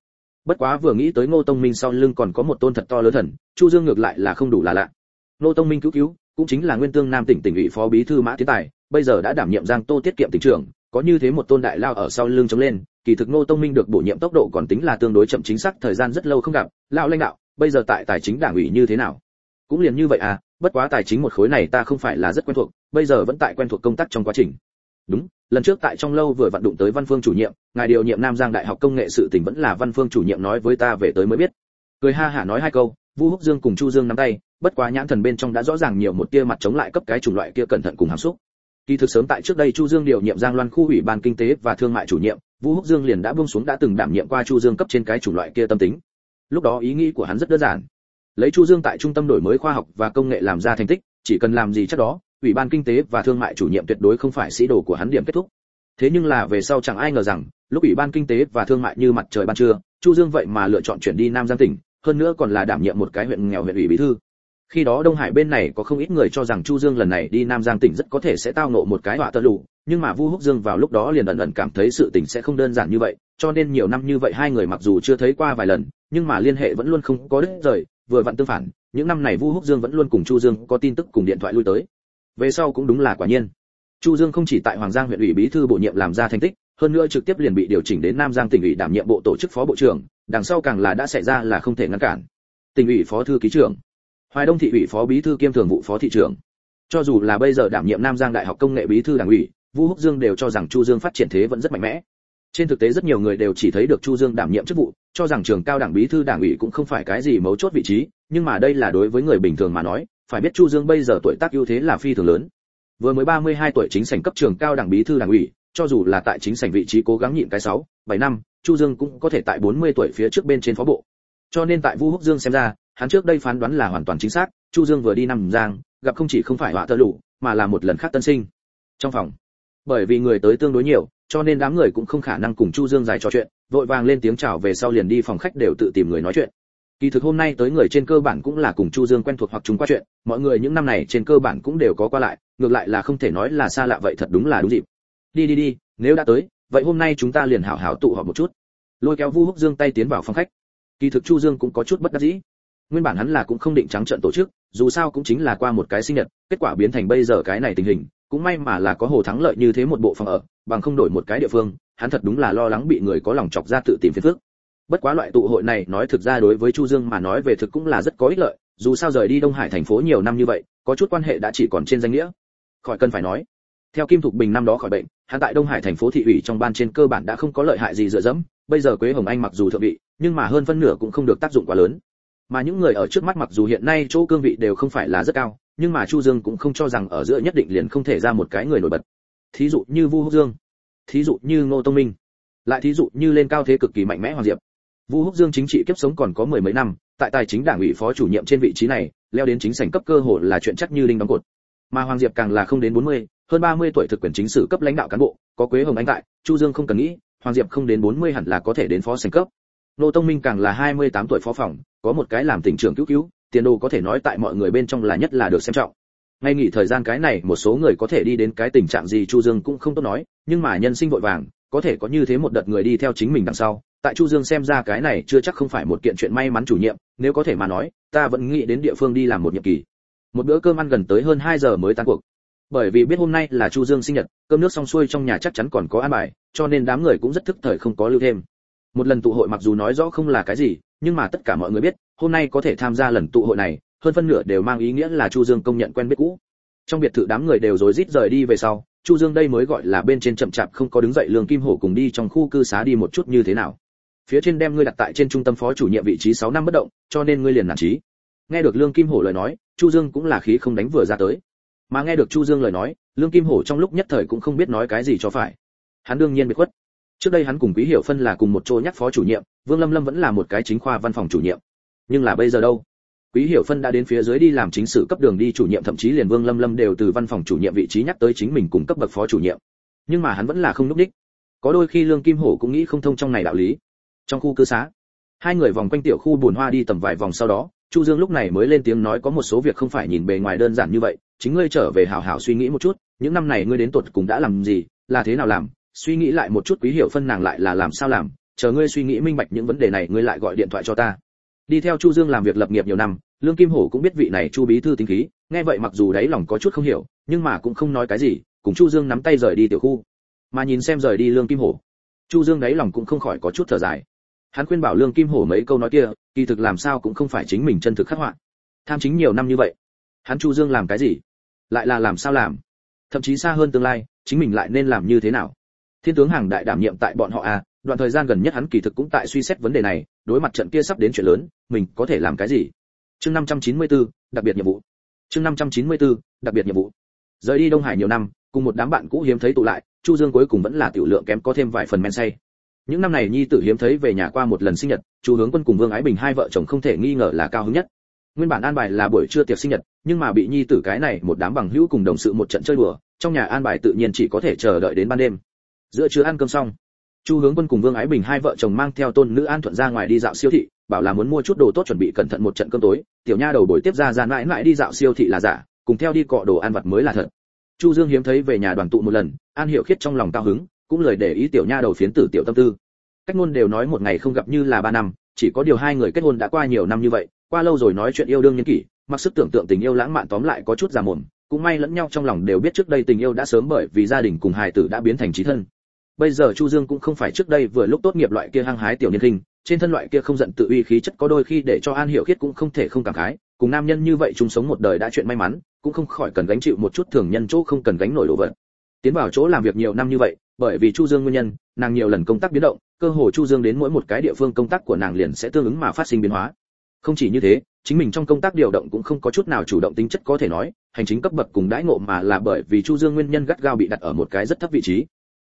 Bất quá vừa nghĩ tới ngô tông minh sau lưng còn có một tôn thật to lớn thần chu dương ngược lại là không đủ là lạ. Ngô tông minh cứu cứu cũng chính là nguyên tương nam tỉnh tỉnh ủy phó bí thư mã tiến tài bây giờ đã đảm nhiệm giang tô tiết kiệm tỉnh trưởng có như thế một tôn đại lao ở sau lưng chống lên, kỳ thực ngô tông minh được bổ nhiệm tốc độ còn tính là tương đối chậm chính xác, thời gian rất lâu không gặp, lão lãnh đạo, bây giờ tại tài chính đảng ủy như thế nào? Cũng liền như vậy à bất quá tài chính một khối này ta không phải là rất quen thuộc, bây giờ vẫn tại quen thuộc công tác trong quá trình. Đúng, lần trước tại trong lâu vừa vận đụng tới văn phương chủ nhiệm, ngài điều nhiệm nam giang đại học công nghệ sự tỉnh vẫn là văn phương chủ nhiệm nói với ta về tới mới biết. Cười ha hả nói hai câu, vu húc dương cùng chu dương nắm tay, bất quá nhãn thần bên trong đã rõ ràng nhiều một tia mặt chống lại cấp cái chủng loại kia cẩn thận cùng hàm xúc kỳ thực sớm tại trước đây chu dương điều nhiệm giang loan khu ủy ban kinh tế và thương mại chủ nhiệm, vũ húc dương liền đã buông xuống đã từng đảm nhiệm qua chu dương cấp trên cái chủng loại kia tâm tính. Lúc đó ý nghĩ của hắn rất đơn giản. Lấy chu dương tại trung tâm đổi mới khoa học và công nghệ làm ra thành tích, chỉ cần làm gì chắc đó, ủy ban kinh tế và thương mại chủ nhiệm tuyệt đối không phải sĩ đồ của hắn điểm kết thúc. Thế nhưng là về sau chẳng ai ngờ rằng, lúc ủy ban kinh tế và thương mại như mặt trời ban trưa, chu dương vậy mà lựa chọn chuyển đi nam giang tỉnh, hơn nữa còn là đảm nhiệm một cái huyện nghèo huyện ủy bí thư khi đó đông hải bên này có không ít người cho rằng chu dương lần này đi nam giang tỉnh rất có thể sẽ tao nộ một cái họa tơ lụ, nhưng mà vu húc dương vào lúc đó liền ẩn ẩn cảm thấy sự tình sẽ không đơn giản như vậy, cho nên nhiều năm như vậy hai người mặc dù chưa thấy qua vài lần, nhưng mà liên hệ vẫn luôn không có đứt rời, vừa vặn tương phản, những năm này vu húc dương vẫn luôn cùng chu dương có tin tức cùng điện thoại lui tới. Về sau cũng đúng là quả nhiên. Chu dương không chỉ tại hoàng giang huyện ủy bí thư bổ nhiệm làm ra thành tích, hơn nữa trực tiếp liền bị điều chỉnh đến nam giang tỉnh ủy đảm nhiệm bộ tổ chức phó bộ trưởng, đằng sau càng là đã xảy ra là không thể ngăn cản. Tỉnh ủy phó thư ký trưởng hoài đông thị ủy phó bí thư kiêm thường vụ phó thị trưởng. Cho dù là bây giờ đảm nhiệm nam giang đại học công nghệ bí thư đảng ủy vu húc dương đều cho rằng chu dương phát triển thế vẫn rất mạnh mẽ. Trên thực tế rất nhiều người đều chỉ thấy được chu dương đảm nhiệm chức vụ cho rằng trường cao đảng bí thư đảng ủy cũng không phải cái gì mấu chốt vị trí nhưng mà đây là đối với người bình thường mà nói phải biết chu dương bây giờ tuổi tác ưu thế là phi thường lớn. Vừa mới 32 tuổi chính sảnh cấp trường cao đảng bí thư đảng ủy cho dù là tại chính sảnh vị trí cố gắng nhịn cái 6, 7 năm chu dương cũng có thể tại 40 tuổi phía trước bên trên phó bộ. Cho nên tại vu húc dương xem ra hắn trước đây phán đoán là hoàn toàn chính xác, chu dương vừa đi nằm giang, gặp không chỉ không phải họa tơ lụ mà là một lần khác tân sinh. Trong phòng, bởi vì người tới tương đối nhiều, cho nên đám người cũng không khả năng cùng chu dương dài trò chuyện, vội vàng lên tiếng chào về sau liền đi phòng khách đều tự tìm người nói chuyện. Kỳ thực hôm nay tới người trên cơ bản cũng là cùng chu dương quen thuộc hoặc chúng qua chuyện, mọi người những năm này trên cơ bản cũng đều có qua lại, ngược lại là không thể nói là xa lạ vậy thật đúng là đúng dịp. Đi đi đi, nếu đã tới, vậy hôm nay chúng ta liền hảo hảo tụ họp một chút. Lôi kéo vu húc dương tay tiến vào phòng khách. Kỳ thực chu dương cũng có chút bất đắc dĩ nguyên bản hắn là cũng không định trắng trận tổ chức, dù sao cũng chính là qua một cái sinh nhật, kết quả biến thành bây giờ cái này tình hình, cũng may mà là có hồ thắng lợi như thế một bộ phòng ở, bằng không đổi một cái địa phương, hắn thật đúng là lo lắng bị người có lòng chọc ra tự tìm phiền phức. Bất quá loại tụ hội này, nói thực ra đối với chu dương mà nói về thực cũng là rất có ích lợi, dù sao rời đi đông hải thành phố nhiều năm như vậy, có chút quan hệ đã chỉ còn trên danh nghĩa. Khỏi cần phải nói, theo kim thục bình năm đó khỏi bệnh, hắn tại đông hải thành phố thị ủy trong ban trên cơ bản đã không có lợi hại gì dựa dẫm, bây giờ quế hồng anh mặc dù thượng vị, nhưng mà hơn phân nửa cũng không được tác dụng quá lớn mà những người ở trước mắt mặc dù hiện nay chỗ cương vị đều không phải là rất cao nhưng mà chu dương cũng không cho rằng ở giữa nhất định liền không thể ra một cái người nổi bật. Thí dụ như vu húc dương thí dụ như ngô tông minh lại thí dụ như lên cao thế cực kỳ mạnh mẽ hoàng diệp. Vu húc dương chính trị kiếp sống còn có mười mấy năm tại tài chính đảng ủy phó chủ nhiệm trên vị trí này leo đến chính sảnh cấp cơ hội là chuyện chắc như đinh đóng cột. Mà hoàng diệp càng là không đến 40, hơn 30 tuổi thực quyền chính sử cấp lãnh đạo cán bộ có quế hồng anh tại chu dương không cần nghĩ hoàng diệp không đến 40 hẳn là có thể đến phó sảnh cấp. Nô tông minh càng là 28 tuổi phó phòng có một cái làm tỉnh trưởng cứu cứu, tiền đồ có thể nói tại mọi người bên trong là nhất là được xem trọng. Ngay nghỉ thời gian cái này, một số người có thể đi đến cái tình trạng gì chu dương cũng không tốt nói, nhưng mà nhân sinh vội vàng, có thể có như thế một đợt người đi theo chính mình đằng sau. Tại chu dương xem ra cái này chưa chắc không phải một kiện chuyện may mắn chủ nhiệm, nếu có thể mà nói, ta vẫn nghĩ đến địa phương đi làm một nhiệm kỳ. Một bữa cơm ăn gần tới hơn 2 giờ mới tan cuộc. Bởi vì biết hôm nay là chu dương sinh nhật, cơm nước xong xuôi trong nhà chắc chắn còn có ăn bài, cho nên đám người cũng rất thức thời không có lưu thêm. Một lần tụ hội mặc dù nói rõ không là cái gì nhưng mà tất cả mọi người biết, hôm nay có thể tham gia lần tụ hội này, hơn phân nửa đều mang ý nghĩa là chu dương công nhận quen biết cũ. Trong biệt thự đám người đều rối rít rời đi về sau, chu dương đây mới gọi là bên trên chậm chạp không có đứng dậy lương kim hổ cùng đi trong khu cư xá đi một chút như thế nào. Phía trên đem ngươi đặt tại trên trung tâm phó chủ nhiệm vị trí 6 năm bất động, cho nên ngươi liền nản trí. Nghe được lương kim hổ lời nói, chu dương cũng là khí không đánh vừa ra tới. Mà nghe được chu dương lời nói, lương kim hổ trong lúc nhất thời cũng không biết nói cái gì cho phải. Hắn đương nhiên bị khuất trước đây hắn cùng quý hiểu phân là cùng một chỗ nhắc phó chủ nhiệm, vương lâm lâm vẫn là một cái chính khoa văn phòng chủ nhiệm. Nhưng là bây giờ đâu? Quý hiểu phân đã đến phía dưới đi làm chính sự cấp đường đi chủ nhiệm, thậm chí liền vương lâm lâm đều từ văn phòng chủ nhiệm vị trí nhắc tới chính mình cùng cấp bậc phó chủ nhiệm. Nhưng mà hắn vẫn là không núp đích. Có đôi khi lương kim hổ cũng nghĩ không thông trong này đạo lý. Trong khu cư xá, hai người vòng quanh tiểu khu buồn hoa đi tầm vài vòng sau đó, chu dương lúc này mới lên tiếng nói có một số việc không phải nhìn bề ngoài đơn giản như vậy, chính ngươi trở về hảo hảo suy nghĩ một chút, những năm này ngươi đến tuột cùng đã làm gì, là thế nào làm suy nghĩ lại một chút quý hiểu phân nàng lại là làm sao làm, chờ ngươi suy nghĩ minh bạch những vấn đề này, ngươi lại gọi điện thoại cho ta. Đi theo chu dương làm việc lập nghiệp nhiều năm, lương kim hổ cũng biết vị này chu bí thư tính khí, nghe vậy mặc dù đáy lòng có chút không hiểu, nhưng mà cũng không nói cái gì, cùng chu dương nắm tay rời đi tiểu khu. Mà nhìn xem rời đi lương kim hổ, chu dương đáy lòng cũng không khỏi có chút thở dài. Hắn khuyên bảo lương kim hổ mấy câu nói kia, kỳ thực làm sao cũng không phải chính mình chân thực khắc họa. Tham chính nhiều năm như vậy, hắn chu dương làm cái gì? Lại là làm sao làm? Thậm chí xa hơn tương lai, chính mình lại nên làm như thế nào? Thiên tướng hàng đại đảm nhiệm tại bọn họ à đoạn thời gian gần nhất hắn kỳ thực cũng tại suy xét vấn đề này đối mặt trận kia sắp đến chuyện lớn mình có thể làm cái gì? Chương 594, đặc biệt nhiệm vụ. Chương 594, đặc biệt nhiệm vụ. Rời đi đông hải nhiều năm cùng một đám bạn cũ hiếm thấy tụ lại chu dương cuối cùng vẫn là tiểu lượng kém có thêm vài phần men say. Những năm này nhi tử hiếm thấy về nhà qua một lần sinh nhật chu hướng quân cùng vương ái bình hai vợ chồng không thể nghi ngờ là cao hứng nhất. Nguyên bản an bài là buổi trưa tiệc sinh nhật nhưng mà bị nhi tử cái này một đám bằng hữu cùng đồng sự một trận chơi đùa trong nhà an bài tự nhiên chỉ có thể chờ đợi đến ban đêm giữa trưa ăn cơm xong, chu hướng quân cùng vương ái bình hai vợ chồng mang theo tôn nữ an thuận ra ngoài đi dạo siêu thị, bảo là muốn mua chút đồ tốt chuẩn bị cẩn thận một trận cơm tối. Tiểu nha đầu buổi tiếp ra ra mãi mãi đi dạo siêu thị là giả, cùng theo đi cọ đồ ăn vặt mới là thật. Chu dương hiếm thấy về nhà đoàn tụ một lần, an hiểu khiết trong lòng cao hứng, cũng lời để ý tiểu nha đầu phiến tử tiểu tâm tư. Cách ngôn đều nói một ngày không gặp như là ba năm, chỉ có điều hai người kết hôn đã qua nhiều năm như vậy, qua lâu rồi nói chuyện yêu đương nhân kỷ, mặc sức tưởng tượng tình yêu lãng mạn tóm lại có chút già mồm cũng may lẫn nhau trong lòng đều biết trước đây tình yêu đã sớm bởi vì gia đình cùng hài tử đã biến thành trí thân bây giờ chu dương cũng không phải trước đây vừa lúc tốt nghiệp loại kia hăng hái tiểu niên hình, trên thân loại kia không giận tự uy khí chất có đôi khi để cho an hiểu khiết cũng không thể không cảm khái, cùng nam nhân như vậy chung sống một đời đã chuyện may mắn, cũng không khỏi cần gánh chịu một chút thường nhân chỗ không cần gánh nổi đồ vật. Tiến vào chỗ làm việc nhiều năm như vậy, bởi vì chu dương nguyên nhân, nàng nhiều lần công tác biến động, cơ hồ chu dương đến mỗi một cái địa phương công tác của nàng liền sẽ tương ứng mà phát sinh biến hóa. Không chỉ như thế, chính mình trong công tác điều động cũng không có chút nào chủ động tính chất có thể nói, hành chính cấp bậc cùng đãi ngộ mà là bởi vì chu dương nguyên nhân gắt gao bị đặt ở một cái rất thấp vị trí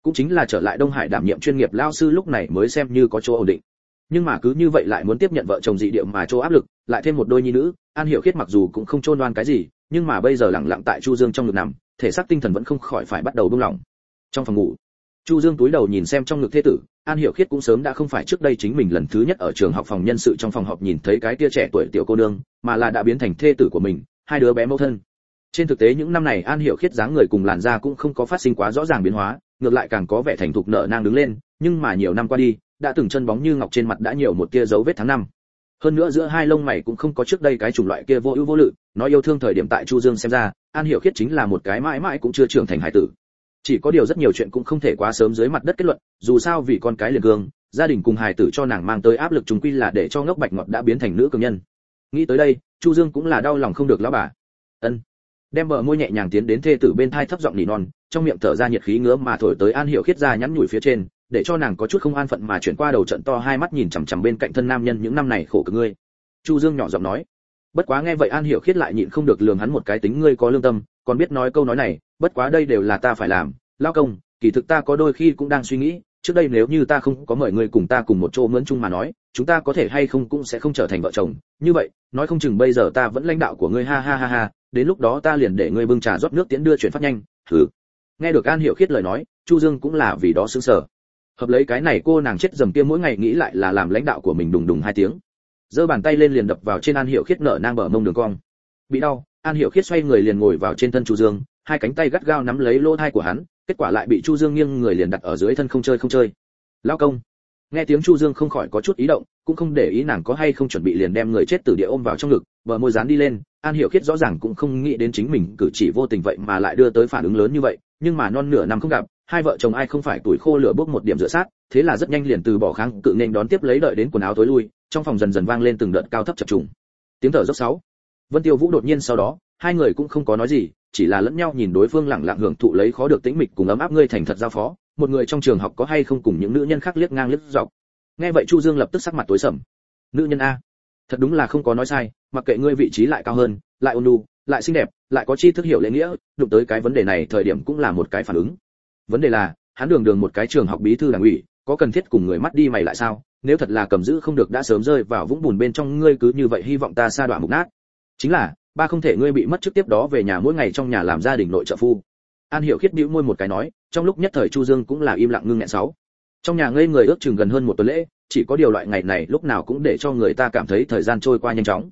cũng chính là trở lại đông hải đảm nhiệm chuyên nghiệp lao sư lúc này mới xem như có chỗ ổn định. Nhưng mà cứ như vậy lại muốn tiếp nhận vợ chồng dị địa mà chỗ áp lực, lại thêm một đôi nhi nữ, an hiểu khiết mặc dù cũng không trôn đoan cái gì, nhưng mà bây giờ lẳng lặng tại chu dương trong ngực nằm, thể xác tinh thần vẫn không khỏi phải bắt đầu buông lỏng. Trong phòng ngủ, chu dương túi đầu nhìn xem trong ngực thế tử, an hiểu khiết cũng sớm đã không phải trước đây chính mình lần thứ nhất ở trường học phòng nhân sự trong phòng họp nhìn thấy cái tia trẻ tuổi tiểu cô nương, mà là đã biến thành thê tử của mình, hai đứa bé mẫu thân. Trên thực tế những năm này an hiểu khiết dáng người cùng làn da cũng không có phát sinh quá rõ ràng biến hóa ngược lại càng có vẻ thành thục nợ nang đứng lên, nhưng mà nhiều năm qua đi, đã từng chân bóng như ngọc trên mặt đã nhiều một tia dấu vết tháng năm. Hơn nữa giữa hai lông mày cũng không có trước đây cái chủng loại kia vô ưu vô lự nói yêu thương thời điểm tại chu dương xem ra, an hiểu khiết chính là một cái mãi mãi cũng chưa trưởng thành hải tử. Chỉ có điều rất nhiều chuyện cũng không thể quá sớm dưới mặt đất kết luận, dù sao vì con cái liền gương gia đình cùng hài tử cho nàng mang tới áp lực chúng quy là để cho ngốc bạch ngọt đã biến thành nữ cường nhân. Nghĩ tới đây, chu dương cũng là đau lòng không được lão bà. Ân đem bờ môi nhẹ nhàng tiến đến thê tử bên thai thấp giọng nỉ non, trong miệng thở ra nhiệt khí ngứa mà thổi tới an hiểu khiết ra nhắn nhủi phía trên, để cho nàng có chút không an phận mà chuyển qua đầu trận to hai mắt nhìn chằm chằm bên cạnh thân nam nhân những năm này khổ cực ngươi. Chu dương nhỏ giọng nói. Bất quá nghe vậy an hiểu khiết lại nhịn không được lường hắn một cái tính ngươi có lương tâm, còn biết nói câu nói này, bất quá đây đều là ta phải làm. Lao công, kỳ thực ta có đôi khi cũng đang suy nghĩ, trước đây nếu như ta không có mời ngươi cùng ta cùng một chỗ mướn chung mà nói, chúng ta có thể hay không cũng sẽ không trở thành vợ chồng. Như vậy, nói không chừng bây giờ ta vẫn lãnh đạo của ngươi, ha ha ha ha đến lúc đó ta liền để ngươi bưng trà rót nước tiễn đưa chuyển phát nhanh, thử. Nghe được an hiểu khiết lời nói, chu dương cũng là vì đó sướng sở hợp lấy cái này cô nàng chết dầm kia mỗi ngày nghĩ lại là làm lãnh đạo của mình đùng đùng hai tiếng. Giơ bàn tay lên liền đập vào trên an hiểu khiết nở nang bờ mông đường cong. Bị đau, an hiểu khiết xoay người liền ngồi vào trên thân chu dương, hai cánh tay gắt gao nắm lấy lỗ thai của hắn, kết quả lại bị chu dương nghiêng người liền đặt ở dưới thân không chơi không chơi. Lao công. Nghe tiếng chu dương không khỏi có chút ý động, cũng không để ý nàng có hay không chuẩn bị liền đem người chết từ địa ôm vào trong ngực vợ môi dán đi lên an hiểu khiết rõ ràng cũng không nghĩ đến chính mình cử chỉ vô tình vậy mà lại đưa tới phản ứng lớn như vậy, nhưng mà non nửa năm không gặp, hai vợ chồng ai không phải tuổi khô lửa bốc một điểm rửa sát, thế là rất nhanh liền từ bỏ kháng cự nên đón tiếp lấy đợi đến quần áo tối lui, trong phòng dần dần vang lên từng đợt cao thấp chập trùng. Tiếng thở dốc sáu. Vân tiêu vũ đột nhiên sau đó, hai người cũng không có nói gì, chỉ là lẫn nhau nhìn đối phương lặng lặng hưởng thụ lấy khó được tĩnh mịch cùng ấm áp ngươi thành thật giao phó, một người trong trường học có hay không cùng những nữ nhân khác liếc ngang liếc dọc. Nghe vậy chu dương lập tức sắc mặt tối sầm. Nữ nhân a thật đúng là không có nói sai, mặc kệ ngươi vị trí lại cao hơn, lại ôn nhu, lại xinh đẹp, lại có chi thức hiểu lễ nghĩa, đụng tới cái vấn đề này thời điểm cũng là một cái phản ứng. Vấn đề là, hắn đường đường một cái trường học bí thư đảng ủy, có cần thiết cùng người mắt đi mày lại sao? Nếu thật là cầm giữ không được đã sớm rơi vào vũng bùn bên trong, ngươi cứ như vậy hy vọng ta sa đoạn mục nát. Chính là, ba không thể ngươi bị mất trước tiếp đó về nhà mỗi ngày trong nhà làm gia đình nội trợ phu. An hiểu khiết bĩu môi một cái nói, trong lúc nhất thời chu dương cũng là im lặng ngưng nghẹn sáu. Trong nhà ngây người ước chừng gần hơn một tuần lễ chỉ có điều loại ngày này lúc nào cũng để cho người ta cảm thấy thời gian trôi qua nhanh chóng.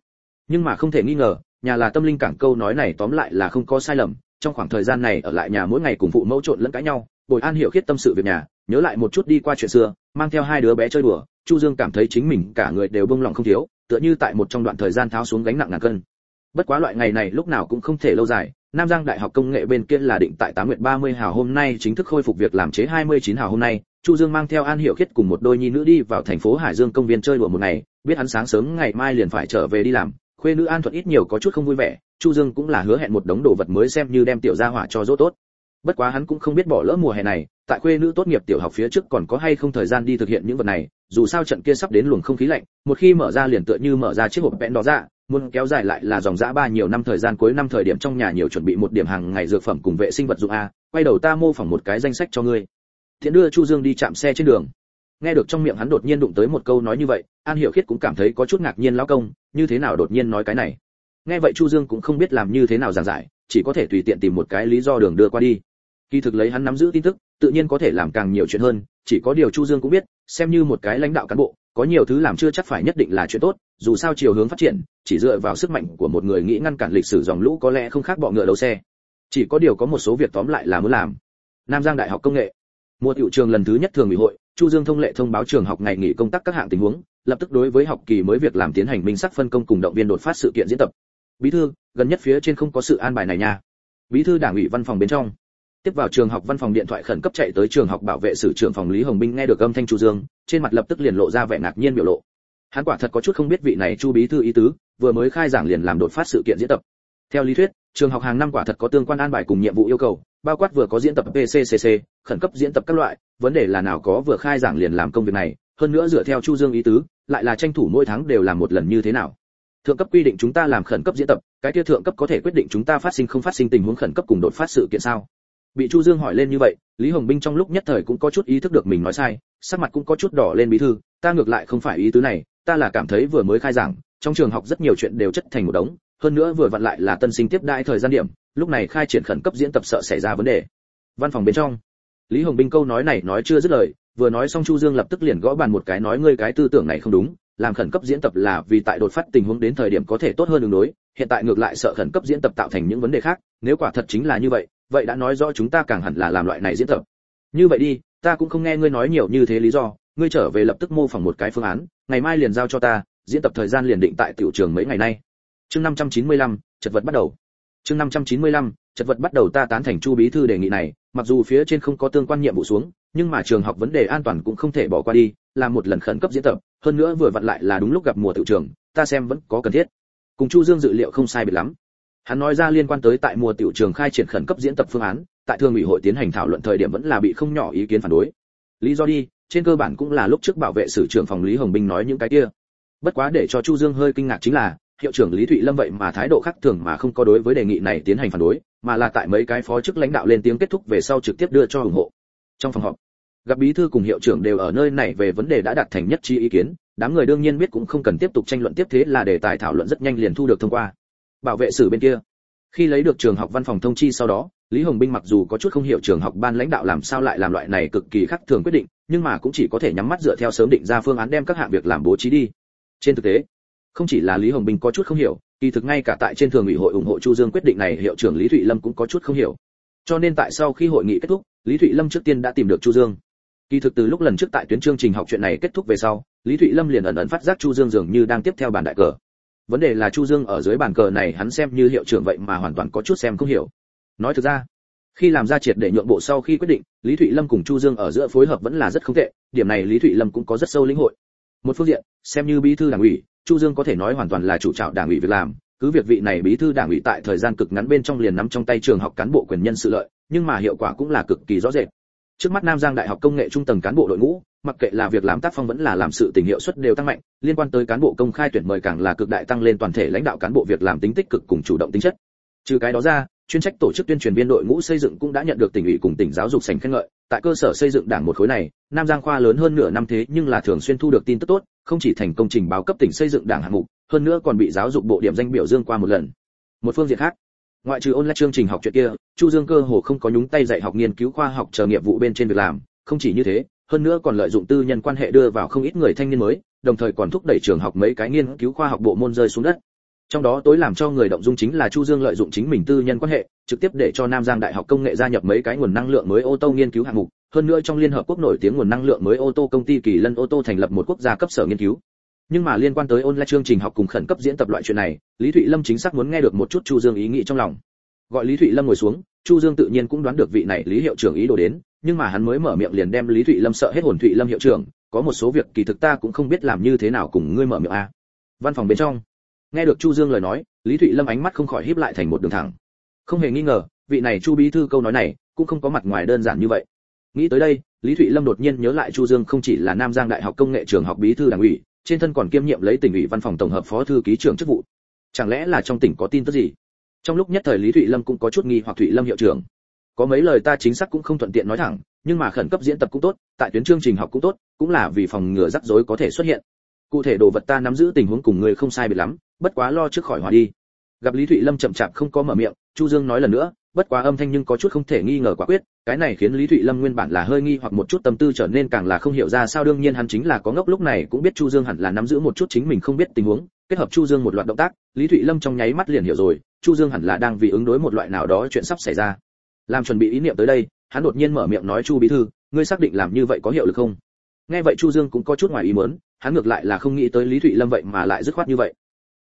Nhưng mà không thể nghi ngờ, nhà là tâm linh cảng câu nói này tóm lại là không có sai lầm, trong khoảng thời gian này ở lại nhà mỗi ngày cùng phụ mẫu trộn lẫn cãi nhau, bồi an hiểu khiết tâm sự việc nhà, nhớ lại một chút đi qua chuyện xưa, mang theo hai đứa bé chơi đùa, chu dương cảm thấy chính mình cả người đều bông lòng không thiếu, tựa như tại một trong đoạn thời gian tháo xuống gánh nặng ngàn cân. Bất quá loại ngày này lúc nào cũng không thể lâu dài, nam giang đại học công nghệ bên kia là định tại tám nguyện 30 hào hôm nay chính thức khôi phục việc làm chế 29 hào hôm nay chu dương mang theo an Hiểu khiết cùng một đôi nhi nữ đi vào thành phố hải dương công viên chơi đùa một ngày, biết hắn sáng sớm ngày mai liền phải trở về đi làm, khuê nữ an thuận ít nhiều có chút không vui vẻ, chu dương cũng là hứa hẹn một đống đồ vật mới xem như đem tiểu gia hỏa cho dỗ tốt. Bất quá hắn cũng không biết bỏ lỡ mùa hè này, tại khuê nữ tốt nghiệp tiểu học phía trước còn có hay không thời gian đi thực hiện những vật này, dù sao trận kia sắp đến luồng không khí lạnh, một khi mở ra liền tựa như mở ra chiếc hộp bẹn đó ra dạ, muốn kéo dài lại là dòng dã ba nhiều năm thời gian cuối năm thời điểm trong nhà nhiều chuẩn bị một điểm hàng ngày dược phẩm cùng vệ sinh vật dụng a, quay đầu ta mô phỏng một cái danh sách cho ngươi thiện đưa chu dương đi chạm xe trên đường. Nghe được trong miệng hắn đột nhiên đụng tới một câu nói như vậy, an hiểu khiết cũng cảm thấy có chút ngạc nhiên lão công, như thế nào đột nhiên nói cái này. Nghe vậy chu dương cũng không biết làm như thế nào giảng giải, chỉ có thể tùy tiện tìm một cái lý do đường đưa qua đi. Kỳ thực lấy hắn nắm giữ tin tức, tự nhiên có thể làm càng nhiều chuyện hơn, chỉ có điều chu dương cũng biết, xem như một cái lãnh đạo cán bộ, có nhiều thứ làm chưa chắc phải nhất định là chuyện tốt, dù sao chiều hướng phát triển, chỉ dựa vào sức mạnh của một người nghĩ ngăn cản lịch sử dòng lũ có lẽ không khác bọ ngựa đấu xe. Chỉ có điều có một số việc tóm lại là muốn làm. Nam giang đại học công nghệ mùa tiểu trường lần thứ nhất thường ủy hội, chu dương thông lệ thông báo trường học ngày nghỉ công tác các hạng tình huống, lập tức đối với học kỳ mới việc làm tiến hành minh sắc phân công cùng động viên đột phát sự kiện diễn tập. Bí thư, gần nhất phía trên không có sự an bài này nha. Bí thư đảng ủy văn phòng bên trong. Tiếp vào trường học văn phòng điện thoại khẩn cấp chạy tới trường học bảo vệ sử trưởng phòng lý hồng binh nghe được âm thanh chu dương, trên mặt lập tức liền lộ ra vẻ ngạc nhiên biểu lộ. Hắn quả thật có chút không biết vị này chu bí thư ý tứ, vừa mới khai giảng liền làm đột phát sự kiện diễn tập theo lý thuyết, trường học hàng năm quả thật có tương quan an bài cùng nhiệm vụ yêu cầu, bao quát vừa có diễn tập pccc khẩn cấp diễn tập các loại, vấn đề là nào có vừa khai giảng liền làm công việc này, hơn nữa dựa theo chu dương ý tứ, lại là tranh thủ mỗi tháng đều làm một lần như thế nào. Thượng cấp quy định chúng ta làm khẩn cấp diễn tập, cái kia thượng cấp có thể quyết định chúng ta phát sinh không phát sinh tình huống khẩn cấp cùng đột phát sự kiện sao? Bị chu dương hỏi lên như vậy, lý hồng binh trong lúc nhất thời cũng có chút ý thức được mình nói sai, sắc mặt cũng có chút đỏ lên bí thư, ta ngược lại không phải ý tứ này, ta là cảm thấy vừa mới khai giảng, trong trường học rất nhiều chuyện đều chất thành một đống hơn nữa vừa vặn lại là tân sinh tiếp đại thời gian điểm, lúc này khai triển khẩn cấp diễn tập sợ xảy ra vấn đề. Văn phòng bên trong, lý hồng binh câu nói này nói chưa dứt lời, vừa nói xong chu dương lập tức liền gõ bàn một cái nói ngươi cái tư tưởng này không đúng, làm khẩn cấp diễn tập là vì tại đột phát tình huống đến thời điểm có thể tốt hơn đường đối, hiện tại ngược lại sợ khẩn cấp diễn tập tạo thành những vấn đề khác, nếu quả thật chính là như vậy vậy đã nói rõ chúng ta càng hẳn là làm loại này diễn tập. Như vậy đi, ta cũng không nghe ngươi nói nhiều như thế lý do, ngươi trở về lập tức mô phỏng một cái phương án, ngày mai liền giao cho ta, diễn tập thời gian liền định tại tiểu trường mấy ngày nay chương 595, chật vật bắt đầu. Chương 595, chật vật bắt đầu ta tán thành chu bí thư đề nghị này mặc dù phía trên không có tương quan nhiệm vụ xuống nhưng mà trường học vấn đề an toàn cũng không thể bỏ qua đi làm một lần khẩn cấp diễn tập hơn nữa vừa vặn lại là đúng lúc gặp mùa tự trường ta xem vẫn có cần thiết. Cùng chu dương dự liệu không sai biệt lắm. Hắn nói ra liên quan tới tại mùa tiểu trường khai triển khẩn cấp diễn tập phương án tại thường ủy hội tiến hành thảo luận thời điểm vẫn là bị không nhỏ ý kiến phản đối. Lý do đi trên cơ bản cũng là lúc trước bảo vệ sử trưởng phòng lý hồng binh nói những cái kia. Bất quá để cho chu dương hơi kinh ngạc chính là hiệu trưởng lý thụy lâm vậy mà thái độ khác thường mà không có đối với đề nghị này tiến hành phản đối, mà là tại mấy cái phó chức lãnh đạo lên tiếng kết thúc về sau trực tiếp đưa cho ủng hộ. Trong phòng họp, gặp bí thư cùng hiệu trưởng đều ở nơi này về vấn đề đã đạt thành nhất trí ý kiến, đám người đương nhiên biết cũng không cần tiếp tục tranh luận tiếp thế là đề tài thảo luận rất nhanh liền thu được thông qua. Bảo vệ sử bên kia, khi lấy được trường học văn phòng thông chi sau đó, lý hồng binh mặc dù có chút không hiểu trường học ban lãnh đạo làm sao lại làm loại này cực kỳ khác thường quyết định, nhưng mà cũng chỉ có thể nhắm mắt dựa theo sớm định ra phương án đem các hạng việc làm bố trí đi. Trên thực tế không chỉ là lý hồng bình có chút không hiểu, kỳ thực ngay cả tại trên thường ủy hội ủng hộ chu dương quyết định này, hiệu trưởng lý thụy lâm cũng có chút không hiểu. Cho nên tại sau khi hội nghị kết thúc, lý thụy lâm trước tiên đã tìm được chu dương. Kỳ thực từ lúc lần trước tại tuyến chương trình học chuyện này kết thúc về sau, lý thụy lâm liền ẩn ẩn phát giác chu dương dường như đang tiếp theo bàn đại cờ. Vấn đề là chu dương ở dưới bàn cờ này hắn xem như hiệu trưởng vậy mà hoàn toàn có chút xem không hiểu. Nói thực ra, khi làm ra triệt để nhượng bộ sau khi quyết định, lý thụy lâm cùng chu dương ở giữa phối hợp vẫn là rất không tệ, điểm này lý thụy lâm cũng có rất sâu lĩnh hội. Một phương diện, xem như bí thư đảng ủy chu dương có thể nói hoàn toàn là chủ trạo đảng ủy việc làm, cứ việc vị này bí thư đảng ủy tại thời gian cực ngắn bên trong liền nắm trong tay trường học cán bộ quyền nhân sự lợi, nhưng mà hiệu quả cũng là cực kỳ rõ rệt. Trước mắt nam giang đại học công nghệ trung tầng cán bộ đội ngũ, mặc kệ là việc làm tác phong vẫn là làm sự tình hiệu suất đều tăng mạnh, liên quan tới cán bộ công khai tuyển mời càng là cực đại tăng lên toàn thể lãnh đạo cán bộ việc làm tính tích cực cùng chủ động tính chất. Trừ cái đó ra, chuyên trách tổ chức tuyên truyền viên đội ngũ xây dựng cũng đã nhận được tỉnh ủy cùng tỉnh giáo dục sành khen ngợi tại cơ sở xây dựng đảng một khối này, nam giang khoa lớn hơn nửa năm thế nhưng là thường xuyên thu được tin tức tốt, không chỉ thành công trình báo cấp tỉnh xây dựng đảng hạng mục, hơn nữa còn bị giáo dục bộ điểm danh biểu dương qua một lần. Một phương diện khác, ngoại trừ ôn lại chương trình học chuyện kia, chu dương cơ hồ không có nhúng tay dạy học nghiên cứu khoa học chờ nghiệp vụ bên trên việc làm, không chỉ như thế, hơn nữa còn lợi dụng tư nhân quan hệ đưa vào không ít người thanh niên mới, đồng thời còn thúc đẩy trường học mấy cái nghiên cứu khoa học bộ môn rơi xuống đất trong đó tối làm cho người động dung chính là chu dương lợi dụng chính mình tư nhân quan hệ, trực tiếp để cho nam giang đại học công nghệ gia nhập mấy cái nguồn năng lượng mới ô tô nghiên cứu hạng mục. Hơn nữa trong liên hợp quốc nổi tiếng nguồn năng lượng mới ô tô công ty kỳ lân ô tô thành lập một quốc gia cấp sở nghiên cứu. Nhưng mà liên quan tới online chương trình học cùng khẩn cấp diễn tập loại chuyện này, lý thụy lâm chính xác muốn nghe được một chút chu dương ý nghĩ trong lòng. Gọi lý thụy lâm ngồi xuống, chu dương tự nhiên cũng đoán được vị này lý hiệu trưởng ý đồ đến, nhưng mà hắn mới mở miệng liền đem lý thụy lâm sợ hết hồn thụy lâm hiệu trưởng, có một số việc kỳ thực ta cũng không biết làm như thế nào cùng ngươi mở miệng a. Văn phòng bên trong nghe được chu dương lời nói, lý thụy lâm ánh mắt không khỏi híp lại thành một đường thẳng. Không hề nghi ngờ, vị này chu bí thư câu nói này cũng không có mặt ngoài đơn giản như vậy. Nghĩ tới đây, lý thụy lâm đột nhiên nhớ lại chu dương không chỉ là nam giang đại học công nghệ trường học bí thư đảng ủy, trên thân còn kiêm nhiệm lấy tỉnh ủy văn phòng tổng hợp phó thư ký trưởng chức vụ. Chẳng lẽ là trong tỉnh có tin tức gì? Trong lúc nhất thời lý thụy lâm cũng có chút nghi hoặc thụy lâm hiệu trưởng. Có mấy lời ta chính xác cũng không thuận tiện nói thẳng, nhưng mà khẩn cấp diễn tập cũng tốt, tại tuyến chương trình học cũng tốt, cũng là vì phòng ngừa rắc rối có thể xuất hiện. Cụ thể đồ vật ta nắm giữ tình huống cùng người không sai biệt lắm bất quá lo trước khỏi hòa đi. Gặp lý thụy lâm chậm chạp không có mở miệng, chu dương nói lần nữa, bất quá âm thanh nhưng có chút không thể nghi ngờ quả quyết, cái này khiến lý thụy lâm nguyên bản là hơi nghi hoặc một chút tâm tư trở nên càng là không hiểu ra sao đương nhiên hắn chính là có ngốc lúc này cũng biết chu dương hẳn là nắm giữ một chút chính mình không biết tình huống, kết hợp chu dương một loạt động tác, lý thụy lâm trong nháy mắt liền hiểu rồi, chu dương hẳn là đang vì ứng đối một loại nào đó chuyện sắp xảy ra. Làm chuẩn bị ý niệm tới đây, hắn đột nhiên mở miệng nói, chu bí thư, ngươi xác định làm như vậy có hiệu lực không? Nghe vậy chu dương cũng có chút ngoài ý muốn, hắn ngược lại là không nghĩ tới lý thụy lâm vậy mà lại dứt khoát như vậy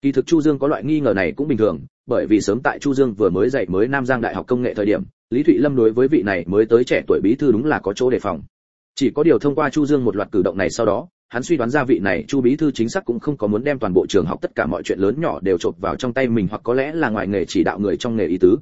kỳ thực chu dương có loại nghi ngờ này cũng bình thường, bởi vì sớm tại chu dương vừa mới dạy mới nam giang đại học công nghệ thời điểm, lý thụy lâm đối với vị này mới tới trẻ tuổi bí thư đúng là có chỗ đề phòng. Chỉ có điều thông qua chu dương một loạt cử động này sau đó, hắn suy đoán ra vị này chu bí thư chính xác cũng không có muốn đem toàn bộ trường học tất cả mọi chuyện lớn nhỏ đều chộp vào trong tay mình hoặc có lẽ là ngoài nghề chỉ đạo người trong nghề ý tứ.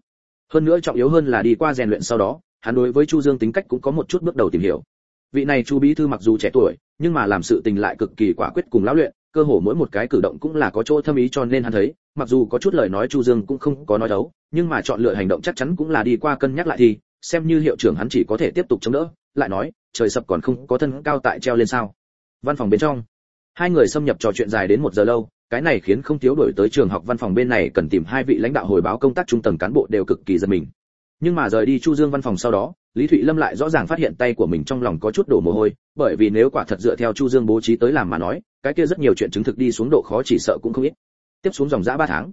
Hơn nữa trọng yếu hơn là đi qua rèn luyện sau đó, hắn đối với chu dương tính cách cũng có một chút bước đầu tìm hiểu vị này chu bí thư mặc dù trẻ tuổi, nhưng mà làm sự tình lại cực kỳ quả quyết cùng lão luyện, cơ hồ mỗi một cái cử động cũng là có chỗ thâm ý cho nên hắn thấy, mặc dù có chút lời nói chu dương cũng không có nói đấu, nhưng mà chọn lựa hành động chắc chắn cũng là đi qua cân nhắc lại thì, xem như hiệu trưởng hắn chỉ có thể tiếp tục chống đỡ, lại nói, trời sập còn không có thân cao tại treo lên sao. Văn phòng bên trong, hai người xâm nhập trò chuyện dài đến một giờ lâu, cái này khiến không thiếu đổi tới trường học văn phòng bên này cần tìm hai vị lãnh đạo hồi báo công tác trung tầng cán bộ đều cực kỳ giật mình. Nhưng mà rời đi chu dương văn phòng sau đó lý thụy lâm lại rõ ràng phát hiện tay của mình trong lòng có chút đổ mồ hôi, bởi vì nếu quả thật dựa theo chu dương bố trí tới làm mà nói, cái kia rất nhiều chuyện chứng thực đi xuống độ khó chỉ sợ cũng không ít. Tiếp xuống dòng dã ba tháng,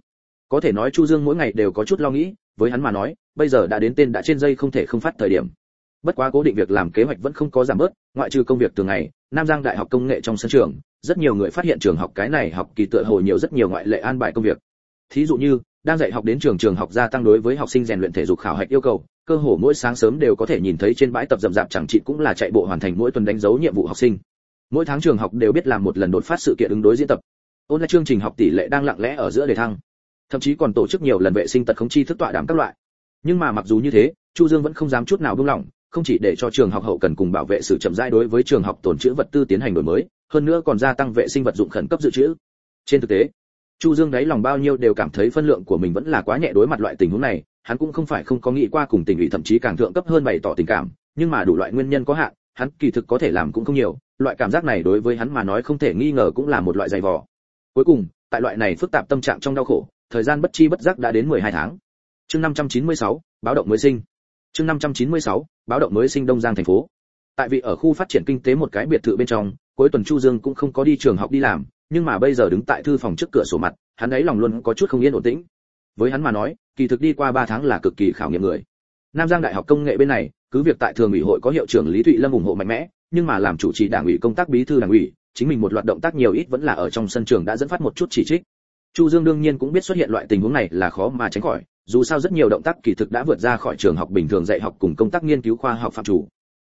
có thể nói chu dương mỗi ngày đều có chút lo nghĩ, với hắn mà nói, bây giờ đã đến tên đã trên dây không thể không phát thời điểm. Bất quá cố định việc làm kế hoạch vẫn không có giảm bớt, ngoại trừ công việc thường ngày, nam giang đại học công nghệ trong sân trường, rất nhiều người phát hiện trường học cái này học kỳ tựa hồ nhiều rất nhiều ngoại lệ an bài công việc. Thí dụ như đang dạy học đến trường trường học gia tăng đối với học sinh rèn luyện thể dục khảo hạch yêu cầu, cơ hồ mỗi sáng sớm đều có thể nhìn thấy trên bãi tập rậm rạp chẳng chị cũng là chạy bộ hoàn thành mỗi tuần đánh dấu nhiệm vụ học sinh. Mỗi tháng trường học đều biết làm một lần đột phát sự kiện ứng đối diễn tập. Ôn lại chương trình học tỷ lệ đang lặng lẽ ở giữa đề thăng. Thậm chí còn tổ chức nhiều lần vệ sinh tật không chi thức tọa đàm các loại. Nhưng mà mặc dù như thế, chu dương vẫn không dám chút nào buông lỏng, không chỉ để cho trường học hậu cần cùng bảo vệ sự chậm rãi đối với trường học tồn trữ vật tư tiến hành đổi mới, hơn nữa còn gia tăng vệ sinh vật dụng khẩn cấp dự trữ. Trên thực tế chu dương đáy lòng bao nhiêu đều cảm thấy phân lượng của mình vẫn là quá nhẹ đối mặt loại tình huống này hắn cũng không phải không có nghĩ qua cùng tình ủy thậm chí càng thượng cấp hơn bày tỏ tình cảm nhưng mà đủ loại nguyên nhân có hạn hắn kỳ thực có thể làm cũng không nhiều loại cảm giác này đối với hắn mà nói không thể nghi ngờ cũng là một loại dày vò. Cuối cùng tại loại này phức tạp tâm trạng trong đau khổ thời gian bất chi bất giác đã đến 12 tháng. Chương 596, báo động mới sinh. Chương 596, báo động mới sinh đông giang thành phố. Tại vì ở khu phát triển kinh tế một cái biệt thự bên trong cuối tuần chu dương cũng không có đi trường học đi làm nhưng mà bây giờ đứng tại thư phòng trước cửa sổ mặt, hắn ấy lòng luôn có chút không yên ổn tĩnh. Với hắn mà nói, kỳ thực đi qua 3 tháng là cực kỳ khảo nghiệm người. Nam giang đại học công nghệ bên này, cứ việc tại thường ủy hội có hiệu trưởng lý thụy lâm ủng hộ mạnh mẽ, nhưng mà làm chủ trì đảng ủy công tác bí thư đảng ủy, chính mình một loạt động tác nhiều ít vẫn là ở trong sân trường đã dẫn phát một chút chỉ trích. Chu dương đương nhiên cũng biết xuất hiện loại tình huống này là khó mà tránh khỏi, dù sao rất nhiều động tác kỳ thực đã vượt ra khỏi trường học bình thường dạy học cùng công tác nghiên cứu khoa học phạm chủ.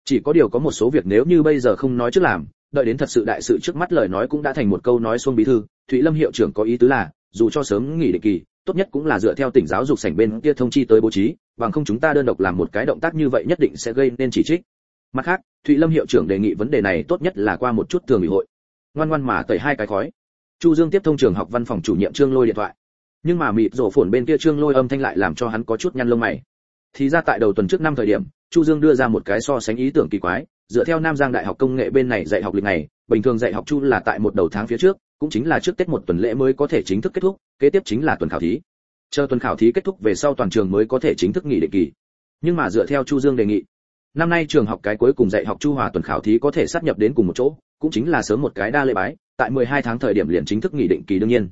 Chỉ có điều có một số việc nếu như bây giờ không nói trước làm đợi đến thật sự đại sự trước mắt lời nói cũng đã thành một câu nói xuông bí thư, thụy lâm hiệu trưởng có ý tứ là, dù cho sớm nghỉ định kỳ, tốt nhất cũng là dựa theo tỉnh giáo dục sảnh bên kia thông chi tới bố trí, bằng không chúng ta đơn độc làm một cái động tác như vậy nhất định sẽ gây nên chỉ trích. Mặt khác, thụy lâm hiệu trưởng đề nghị vấn đề này tốt nhất là qua một chút thường ủy hội. Ngoan ngoan mà tẩy hai cái khói. Chu dương tiếp thông trường học văn phòng chủ nhiệm trương lôi điện thoại. Nhưng mà mịt rổ phồn bên kia trương lôi âm thanh lại làm cho hắn có chút nhăn lông mày. Thì ra tại đầu tuần trước năm thời điểm, chu dương đưa ra một cái so sánh ý tưởng kỳ quái dựa theo nam giang đại học công nghệ bên này dạy học lịch này bình thường dạy học chu là tại một đầu tháng phía trước cũng chính là trước tết một tuần lễ mới có thể chính thức kết thúc kế tiếp chính là tuần khảo thí. Chờ tuần khảo thí kết thúc về sau toàn trường mới có thể chính thức nghỉ định kỳ. Nhưng mà dựa theo chu dương đề nghị năm nay trường học cái cuối cùng dạy học chu hòa tuần khảo thí có thể sát nhập đến cùng một chỗ cũng chính là sớm một cái đa lễ bái tại 12 tháng thời điểm liền chính thức nghỉ định kỳ đương nhiên.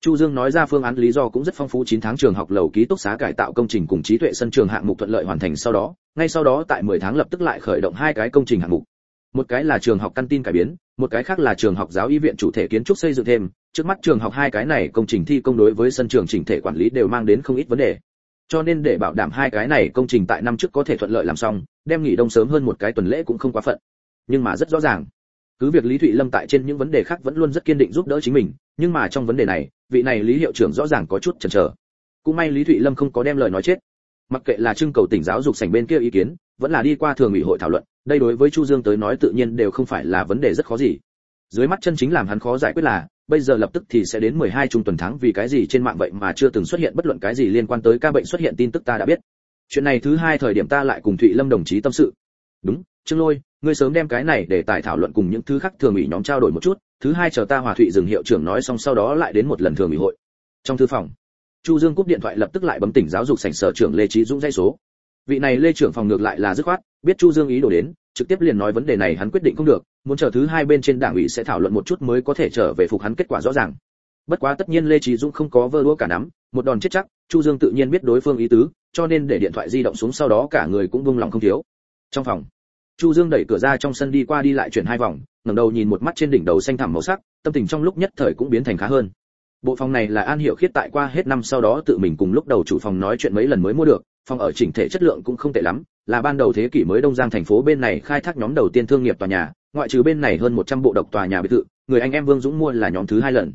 Chu Dương nói ra phương án lý do cũng rất phong phú 9 tháng trường học lầu ký túc xá cải tạo công trình cùng trí tuệ sân trường hạng mục thuận lợi hoàn thành sau đó, ngay sau đó tại 10 tháng lập tức lại khởi động hai cái công trình hạng mục. Một cái là trường học căn tin cải biến, một cái khác là trường học giáo y viện chủ thể kiến trúc xây dựng thêm, trước mắt trường học hai cái này công trình thi công đối với sân trường chỉnh thể quản lý đều mang đến không ít vấn đề. Cho nên để bảo đảm hai cái này công trình tại năm trước có thể thuận lợi làm xong, đem nghỉ đông sớm hơn một cái tuần lễ cũng không quá phận. Nhưng mà rất rõ ràng, cứ việc Lý Thụy Lâm tại trên những vấn đề khác vẫn luôn rất kiên định giúp đỡ chính mình, nhưng mà trong vấn đề này, vị này Lý hiệu trưởng rõ ràng có chút chần chờ. Cũng may Lý Thụy Lâm không có đem lời nói chết. Mặc kệ là trưng cầu tỉnh giáo dục sảnh bên kia ý kiến, vẫn là đi qua thường ủy hội thảo luận, đây đối với Chu Dương tới nói tự nhiên đều không phải là vấn đề rất khó gì. Dưới mắt chân chính làm hắn khó giải quyết là, bây giờ lập tức thì sẽ đến 12 trung tuần tháng vì cái gì trên mạng vậy mà chưa từng xuất hiện bất luận cái gì liên quan tới ca bệnh xuất hiện tin tức ta đã biết. Chuyện này thứ hai thời điểm ta lại cùng Thụy Lâm đồng chí tâm sự. Đúng, Trương Lôi, ngươi sớm đem cái này để tài thảo luận cùng những thứ khác thường ủy nhóm trao đổi một chút, thứ hai chờ ta Hòa Thụy dừng hiệu trưởng nói xong sau đó lại đến một lần thường ủy hội. Trong thư phòng, chu dương cúp điện thoại lập tức lại bấm tỉnh giáo dục sảnh sở trưởng lê trí dũng dây số. Vị này lê trưởng phòng ngược lại là dứt khoát, biết chu dương ý đồ đến, trực tiếp liền nói vấn đề này hắn quyết định không được, muốn chờ thứ hai bên trên đảng ủy sẽ thảo luận một chút mới có thể trở về phục hắn kết quả rõ ràng. Bất quá tất nhiên lê trí dũng không có vơ đũa cả nắm, một đòn chết chắc, chu dương tự nhiên biết đối phương ý tứ, cho nên để điện thoại di động xuống sau đó cả người cũng vung lòng không thiếu. Trong phòng, chu dương đẩy cửa ra trong sân đi qua đi lại chuyển hai vòng, ngẩng đầu nhìn một mắt trên đỉnh đầu xanh thẳm màu sắc, tâm tình trong lúc nhất thời cũng biến thành khá hơn bộ phòng này là an hiệu khiết tại qua hết năm sau đó tự mình cùng lúc đầu chủ phòng nói chuyện mấy lần mới mua được, phòng ở chỉnh thể chất lượng cũng không tệ lắm, là ban đầu thế kỷ mới đông giang thành phố bên này khai thác nhóm đầu tiên thương nghiệp tòa nhà, ngoại trừ bên này hơn 100 bộ độc tòa nhà biệt thự, người anh em vương dũng mua là nhóm thứ hai lần.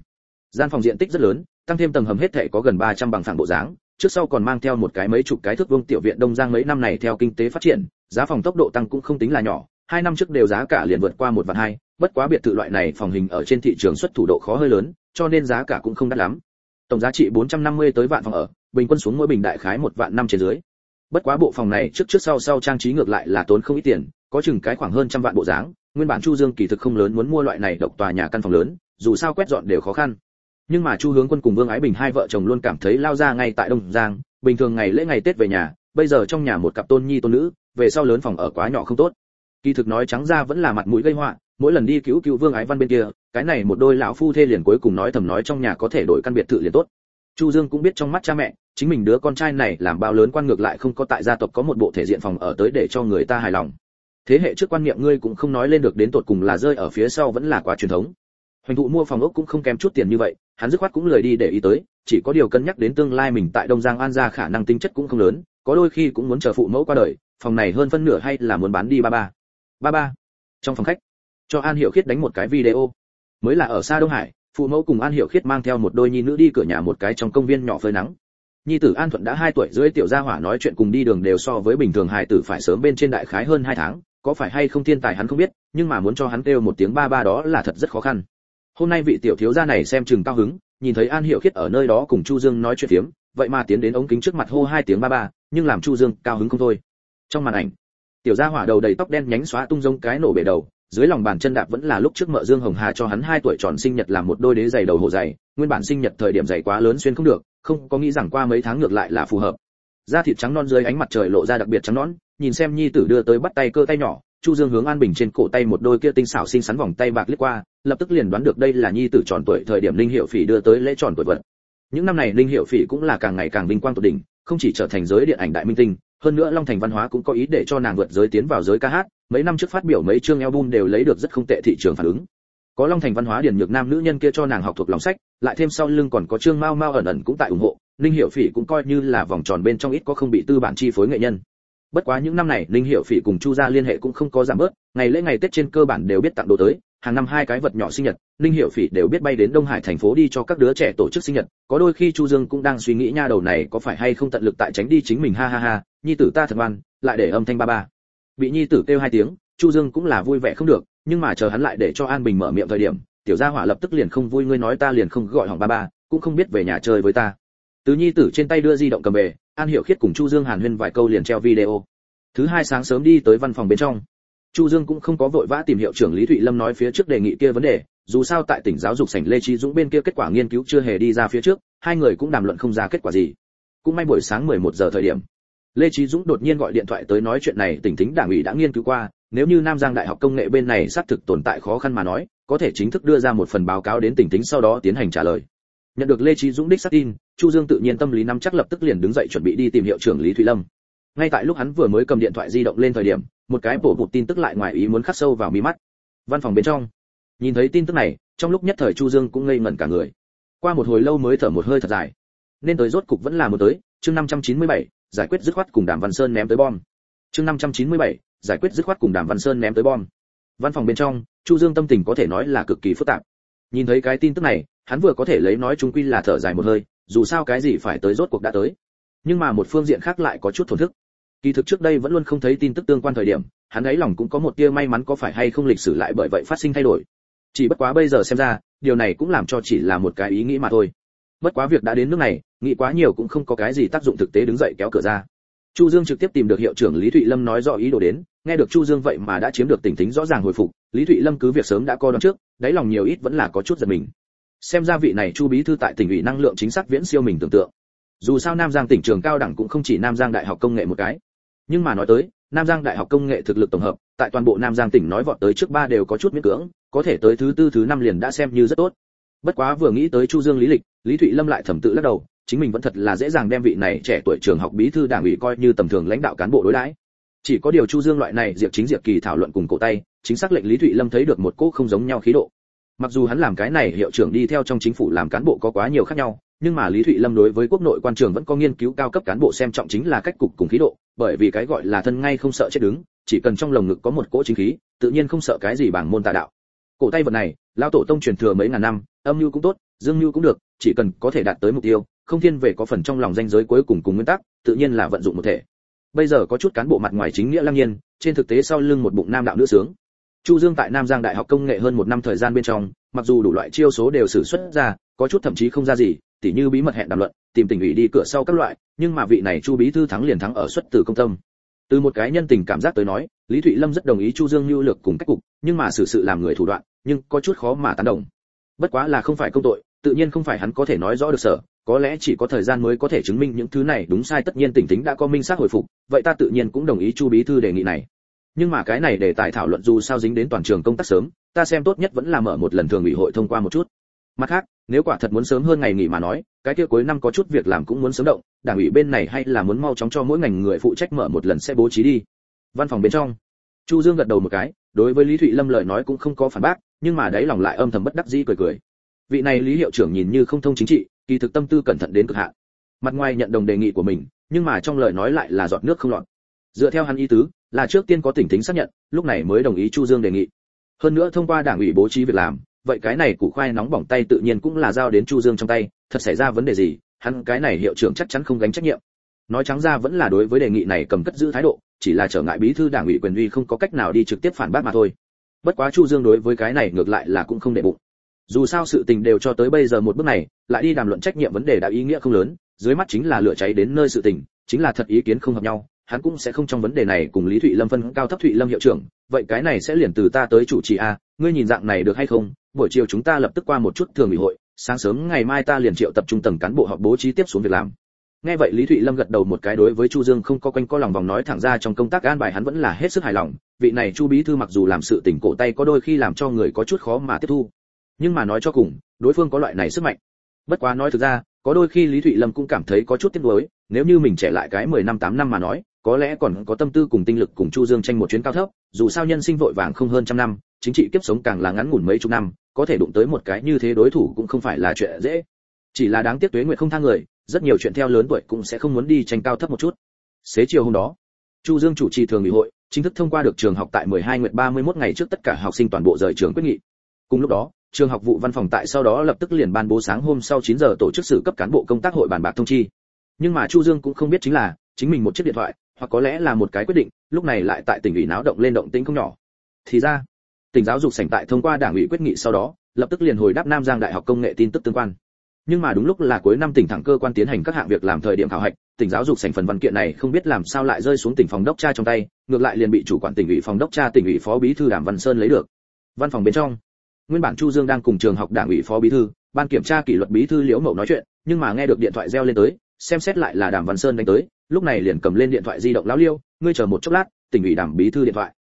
Gian phòng diện tích rất lớn, tăng thêm tầng hầm hết thảy có gần 300 bằng phẳng bộ dáng, trước sau còn mang theo một cái mấy chục cái thước vuông tiểu viện đông giang mấy năm này theo kinh tế phát triển, giá phòng tốc độ tăng cũng không tính là nhỏ, hai năm trước đều giá cả liền vượt qua một vạn hai, bất quá biệt thự loại này phòng hình ở trên thị trường xuất thủ độ khó hơi lớn cho nên giá cả cũng không đắt lắm. Tổng giá trị 450 tới vạn phòng ở, bình quân xuống mỗi bình đại khái một vạn năm trên dưới. Bất quá bộ phòng này trước trước sau sau trang trí ngược lại là tốn không ít tiền, có chừng cái khoảng hơn trăm vạn bộ dáng, nguyên bản chu dương kỳ thực không lớn muốn mua loại này độc tòa nhà căn phòng lớn, dù sao quét dọn đều khó khăn. Nhưng mà chu hướng quân cùng vương ái bình hai vợ chồng luôn cảm thấy lao ra ngay tại đông giang, bình thường ngày lễ ngày tết về nhà, bây giờ trong nhà một cặp tôn nhi tôn nữ, về sau lớn phòng ở quá nhỏ không tốt. Kỳ thực nói trắng ra vẫn là mặt mũi gây họa, mỗi lần đi cứu cứu vương ái văn bên kia cái này một đôi lão phu thê liền cuối cùng nói thầm nói trong nhà có thể đổi căn biệt thự liền tốt. Chu dương cũng biết trong mắt cha mẹ, chính mình đứa con trai này làm bao lớn quan ngược lại không có tại gia tộc có một bộ thể diện phòng ở tới để cho người ta hài lòng. Thế hệ trước quan niệm ngươi cũng không nói lên được đến tột cùng là rơi ở phía sau vẫn là quá truyền thống. Hoành thụ mua phòng ốc cũng không kém chút tiền như vậy, hắn dứt khoát cũng lời đi để ý tới, chỉ có điều cân nhắc đến tương lai mình tại đông giang an gia khả năng tính chất cũng không lớn, có đôi khi cũng muốn chờ phụ mẫu qua đời, phòng này hơn phân nửa hay là muốn bán đi ba ba. Ba ba. Trong phòng khách, cho an hiểu khiết đánh một cái video mới là ở xa đông hải, phụ mẫu cùng an hiểu khiết mang theo một đôi nhi nữ đi cửa nhà một cái trong công viên nhỏ phơi nắng. Nhi tử an thuận đã hai tuổi dưới tiểu gia hỏa nói chuyện cùng đi đường đều so với bình thường, hài tử phải sớm bên trên đại khái hơn hai tháng, có phải hay không thiên tài hắn không biết, nhưng mà muốn cho hắn kêu một tiếng ba ba đó là thật rất khó khăn. Hôm nay vị tiểu thiếu gia này xem chừng cao hứng, nhìn thấy an hiểu khiết ở nơi đó cùng chu dương nói chuyện phiếm, vậy mà tiến đến ống kính trước mặt hô hai tiếng ba ba, nhưng làm chu dương cao hứng không thôi. Trong màn ảnh, tiểu gia hỏa đầu đầy tóc đen nhánh xóa tung giống cái nổ bể đầu dưới lòng bàn chân đạp vẫn là lúc trước mợ dương hồng hà cho hắn hai tuổi tròn sinh nhật làm một đôi đế giày đầu hổ giày, nguyên bản sinh nhật thời điểm giày quá lớn xuyên không được, không có nghĩ rằng qua mấy tháng ngược lại là phù hợp. Da thịt trắng non dưới ánh mặt trời lộ ra đặc biệt trắng nõn, nhìn xem nhi tử đưa tới bắt tay cơ tay nhỏ, chu dương hướng an bình trên cổ tay một đôi kia tinh xảo xinh xắn vòng tay bạc liếc qua, lập tức liền đoán được đây là nhi tử tròn tuổi thời điểm linh hiệu phỉ đưa tới lễ tròn tuổi vật. Những năm này linh hiệu phỉ cũng là càng ngày càng vinh quang tột đỉnh, không chỉ trở thành giới điện ảnh đại minh tinh, hơn nữa long thành văn hóa cũng có ý để cho nàng vượt giới tiến vào giới ca hát mấy năm trước phát biểu mấy chương album đều lấy được rất không tệ thị trường phản ứng. Có long thành văn hóa điển nhược nam nữ nhân kia cho nàng học thuộc lòng sách, lại thêm sau lưng còn có chương mao mao ẩn ẩn cũng tại ủng hộ, ninh hiệu phỉ cũng coi như là vòng tròn bên trong ít có không bị tư bản chi phối nghệ nhân. Bất quá những năm này, ninh hiệu phỉ cùng chu gia liên hệ cũng không có giảm bớt, ngày lễ ngày tết trên cơ bản đều biết tặng đồ tới, hàng năm hai cái vật nhỏ sinh nhật, ninh hiệu phỉ đều biết bay đến đông hải thành phố đi cho các đứa trẻ tổ chức sinh nhật, có đôi khi chu dương cũng đang suy nghĩ nha đầu này có phải hay không tận lực tại tránh đi chính mình, ha ha ha, nhi tử ta thật ngoan, lại để âm thanh ba ba bị nhi tử kêu hai tiếng, chu dương cũng là vui vẻ không được, nhưng mà chờ hắn lại để cho an bình mở miệng thời điểm, tiểu gia hỏa lập tức liền không vui, ngươi nói ta liền không gọi hỏng ba ba, cũng không biết về nhà chơi với ta. Từ nhi tử trên tay đưa di động cầm về, an hiểu khiết cùng chu dương hàn huyên vài câu liền treo video. Thứ hai sáng sớm đi tới văn phòng bên trong. Chu dương cũng không có vội vã tìm hiệu trưởng lý thụy lâm nói phía trước đề nghị kia vấn đề, dù sao tại tỉnh giáo dục sảnh lê trí dũng bên kia kết quả nghiên cứu chưa hề đi ra phía trước, hai người cũng đàm luận không ra kết quả gì. Cũng may buổi sáng 11 giờ thời điểm lê trí dũng đột nhiên gọi điện thoại tới nói chuyện này tỉnh thính đảng ủy đã nghiên cứu qua nếu như nam giang đại học công nghệ bên này xác thực tồn tại khó khăn mà nói có thể chính thức đưa ra một phần báo cáo đến tỉnh thính sau đó tiến hành trả lời. Nhận được lê trí dũng đích xác tin chu dương tự nhiên tâm lý nắm chắc lập tức liền đứng dậy chuẩn bị đi tìm hiệu trưởng lý thụy lâm. Ngay tại lúc hắn vừa mới cầm điện thoại di động lên thời điểm một cái bổ bụt tin tức lại ngoài ý muốn khắc sâu vào mi mắt. Văn phòng bên trong. Nhìn thấy tin tức này trong lúc nhất thời chu dương cũng ngây ngẩn cả người. Qua một hồi lâu mới thở một hơi thật dài. Nên tới rốt cục vẫn là một tới chương 597, giải quyết dứt khoát cùng đàm văn sơn ném tới bom. Chương 597, giải quyết dứt khoát cùng đàm văn sơn ném tới bom. Văn phòng bên trong chu dương tâm tình có thể nói là cực kỳ phức tạp. Nhìn thấy cái tin tức này hắn vừa có thể lấy nói chúng quy là thở dài một hơi dù sao cái gì phải tới rốt cuộc đã tới. Nhưng mà một phương diện khác lại có chút thổn thức. Kỳ thực trước đây vẫn luôn không thấy tin tức tương quan thời điểm hắn ấy lòng cũng có một tia may mắn có phải hay không lịch sử lại bởi vậy phát sinh thay đổi. Chỉ bất quá bây giờ xem ra điều này cũng làm cho chỉ là một cái ý nghĩ mà thôi bất quá việc đã đến nước này, nghĩ quá nhiều cũng không có cái gì tác dụng thực tế đứng dậy kéo cửa ra. Chu dương trực tiếp tìm được hiệu trưởng lý thụy lâm nói rõ ý đồ đến, nghe được chu dương vậy mà đã chiếm được tỉnh tính rõ ràng hồi phục, lý thụy lâm cứ việc sớm đã coi đón trước, đáy lòng nhiều ít vẫn là có chút giật mình. Xem ra vị này chu bí thư tại tỉnh ủy năng lượng chính xác viễn siêu mình tưởng tượng. Dù sao nam giang tỉnh trường cao đẳng cũng không chỉ nam giang đại học công nghệ một cái. Nhưng mà nói tới, nam giang đại học công nghệ thực lực tổng hợp, tại toàn bộ nam giang tỉnh nói vọt tới trước ba đều có chút miễn cưỡng, có thể tới thứ tư, thứ năm liền đã xem như rất tốt bất quá vừa nghĩ tới chu dương lý lịch, lý thụy lâm lại thẩm tự lắc đầu, chính mình vẫn thật là dễ dàng đem vị này trẻ tuổi trường học bí thư đảng ủy coi như tầm thường lãnh đạo cán bộ đối đãi. Chỉ có điều chu dương loại này diệp chính diệp kỳ thảo luận cùng cổ tay, chính xác lệnh lý thụy lâm thấy được một cỗ không giống nhau khí độ. Mặc dù hắn làm cái này hiệu trưởng đi theo trong chính phủ làm cán bộ có quá nhiều khác nhau, nhưng mà lý thụy lâm đối với quốc nội quan trường vẫn có nghiên cứu cao cấp cán bộ xem trọng chính là cách cục cùng khí độ, bởi vì cái gọi là thân ngay không sợ chết đứng, chỉ cần trong lồng ngực có một cỗ chính khí, tự nhiên không sợ cái gì bằng môn tà đạo cổ tay vật này lao tổ tông truyền thừa mấy ngàn năm, âm mưu cũng tốt, dương mưu cũng được, chỉ cần có thể đạt tới mục tiêu, không thiên về có phần trong lòng danh giới cuối cùng cùng nguyên tắc, tự nhiên là vận dụng một thể. Bây giờ có chút cán bộ mặt ngoài chính nghĩa lăng nhiên, trên thực tế sau lưng một bụng nam đạo nữ sướng. Chu dương tại nam giang đại học công nghệ hơn một năm thời gian bên trong, mặc dù đủ loại chiêu số đều sử xuất ra, có chút thậm chí không ra gì, tỉ như bí mật hẹn đàm luận, tìm tình ủy đi cửa sau các loại, nhưng mà vị này chu bí thư thắng liền thắng ở xuất từ công tâm từ một cái nhân tình cảm giác tới nói, lý thụy lâm rất đồng ý chu dương lưu lược cùng cách cục, nhưng mà xử sự làm người thủ đoạn, nhưng có chút khó mà tán đồng. Bất quá là không phải công tội, tự nhiên không phải hắn có thể nói rõ được sở có lẽ chỉ có thời gian mới có thể chứng minh những thứ này đúng sai, tất nhiên tỉnh tính đã có minh xác hồi phục, vậy ta tự nhiên cũng đồng ý chu bí thư đề nghị này. Nhưng mà cái này để tài thảo luận dù sao dính đến toàn trường công tác sớm, ta xem tốt nhất vẫn là mở một lần thường ủy hội thông qua một chút mặt khác, nếu quả thật muốn sớm hơn ngày nghỉ mà nói, cái kia cuối năm có chút việc làm cũng muốn sớm động, đảng ủy bên này hay là muốn mau chóng cho mỗi ngành người phụ trách mở một lần sẽ bố trí đi. Văn phòng bên trong, chu dương gật đầu một cái, đối với lý thụy lâm lời nói cũng không có phản bác, nhưng mà đáy lòng lại âm thầm bất đắc dĩ cười cười. Vị này lý hiệu trưởng nhìn như không thông chính trị, kỳ thực tâm tư cẩn thận đến cực hạn. Mặt ngoài nhận đồng đề nghị của mình, nhưng mà trong lời nói lại là giọt nước không lọt. Dựa theo hắn ý tứ, là trước tiên có tỉnh tính xác nhận, lúc này mới đồng ý chu dương đề nghị. Hơn nữa thông qua đảng ủy bố trí việc làm vậy cái này củ khoai nóng bỏng tay tự nhiên cũng là giao đến chu dương trong tay, thật xảy ra vấn đề gì, hắn cái này hiệu trưởng chắc chắn không gánh trách nhiệm. Nói trắng ra vẫn là đối với đề nghị này cầm cất giữ thái độ, chỉ là trở ngại bí thư đảng ủy quyền uy không có cách nào đi trực tiếp phản bác mà thôi. Bất quá chu dương đối với cái này ngược lại là cũng không để bụng. Dù sao sự tình đều cho tới bây giờ một bước này, lại đi đàm luận trách nhiệm vấn đề đã ý nghĩa không lớn, dưới mắt chính là lửa cháy đến nơi sự tình, chính là thật ý kiến không hợp nhau hắn cũng sẽ không trong vấn đề này cùng lý thụy lâm phân cao thấp thụy lâm hiệu trưởng, vậy cái này sẽ liền từ ta tới chủ trì a, ngươi nhìn dạng này được hay không? Buổi chiều chúng ta lập tức qua một chút thường ủy hội, sáng sớm ngày mai ta liền triệu tập trung tầng cán bộ họp bố trí tiếp xuống việc làm. Nghe vậy lý thụy lâm gật đầu một cái đối với chu dương không có quanh co lòng vòng nói thẳng ra trong công tác an bài hắn vẫn là hết sức hài lòng, vị này chu bí thư mặc dù làm sự tỉnh cổ tay có đôi khi làm cho người có chút khó mà tiếp thu, nhưng mà nói cho cùng, đối phương có loại này sức mạnh. Bất quá nói thực ra có đôi khi lý thụy lâm cũng cảm thấy có chút tiếc nuối, nếu như mình trẻ lại cái 10 năm tám năm mà nói, có lẽ còn có tâm tư cùng tinh lực cùng chu dương tranh một chuyến cao thấp, dù sao nhân sinh vội vàng không hơn trăm năm, chính trị kiếp sống càng là ngắn ngủn mấy chục năm, có thể đụng tới một cái như thế đối thủ cũng không phải là chuyện dễ. Chỉ là đáng tiếc tuế nguyệt không thang người, rất nhiều chuyện theo lớn tuổi cũng sẽ không muốn đi tranh cao thấp một chút. Xế chiều hôm đó, chu dương chủ trì thường ủy hội, chính thức thông qua được trường học tại 12 nguyệt 31 ngày trước tất cả học sinh toàn bộ rời trường quyết nghị. Cùng lúc đó trường học vụ văn phòng tại sau đó lập tức liền ban bố sáng hôm sau 9 giờ tổ chức sự cấp cán bộ công tác hội bàn bạc thông chi. Nhưng mà chu dương cũng không biết chính là, chính mình một chiếc điện thoại, hoặc có lẽ là một cái quyết định, lúc này lại tại tỉnh ủy náo động lên động tĩnh không nhỏ. Thì ra, tỉnh giáo dục sảnh tại thông qua đảng ủy quyết nghị sau đó, lập tức liền hồi đáp nam giang đại học công nghệ tin tức tương quan. Nhưng mà đúng lúc là cuối năm tỉnh thẳng cơ quan tiến hành các hạng việc làm thời điểm khảo hạch, tỉnh giáo dục sảnh phần văn kiện này không biết làm sao lại rơi xuống tỉnh phòng đốc cha trong tay, ngược lại liền bị chủ quản tỉnh ủy phòng đốc cha tỉnh ủy phó bí thư đàm văn sơn lấy được. Văn phòng bên trong nguyên bản chu dương đang cùng trường học đảng ủy phó bí thư, ban kiểm tra kỷ luật bí thư liễu mậu nói chuyện, nhưng mà nghe được điện thoại reo lên tới, xem xét lại là đàm văn sơn đánh tới, lúc này liền cầm lên điện thoại di động lão liêu, ngươi chờ một chốc lát, tỉnh ủy đảng bí thư điện thoại.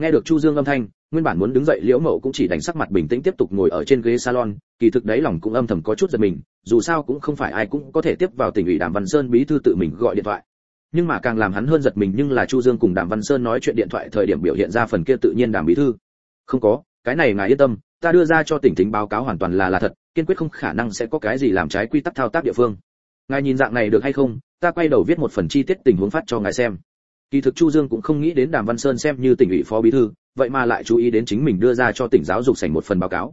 Nghe được chu dương âm thanh, nguyên bản muốn đứng dậy liễu mậu cũng chỉ đánh sắc mặt bình tĩnh tiếp tục ngồi ở trên ghế salon, kỳ thực đấy lòng cũng âm thầm có chút giật mình, dù sao cũng không phải ai cũng có thể tiếp vào tỉnh ủy đàm văn sơn bí thư tự mình gọi điện thoại. Nhưng mà càng làm hắn hơn giật mình nhưng là chu dương cùng đàm văn sơn nói chuyện điện thoại thời điểm biểu hiện ra phần kia tự nhiên đàm bí thư. Không có, cái này ngài yên tâm ta đưa ra cho tỉnh thính báo cáo hoàn toàn là là thật, kiên quyết không khả năng sẽ có cái gì làm trái quy tắc thao tác địa phương. Ngài nhìn dạng này được hay không, ta quay đầu viết một phần chi tiết tình huống phát cho ngài xem. Kỳ thực chu dương cũng không nghĩ đến đàm văn sơn xem như tỉnh ủy phó bí thư, vậy mà lại chú ý đến chính mình đưa ra cho tỉnh giáo dục sảnh một phần báo cáo.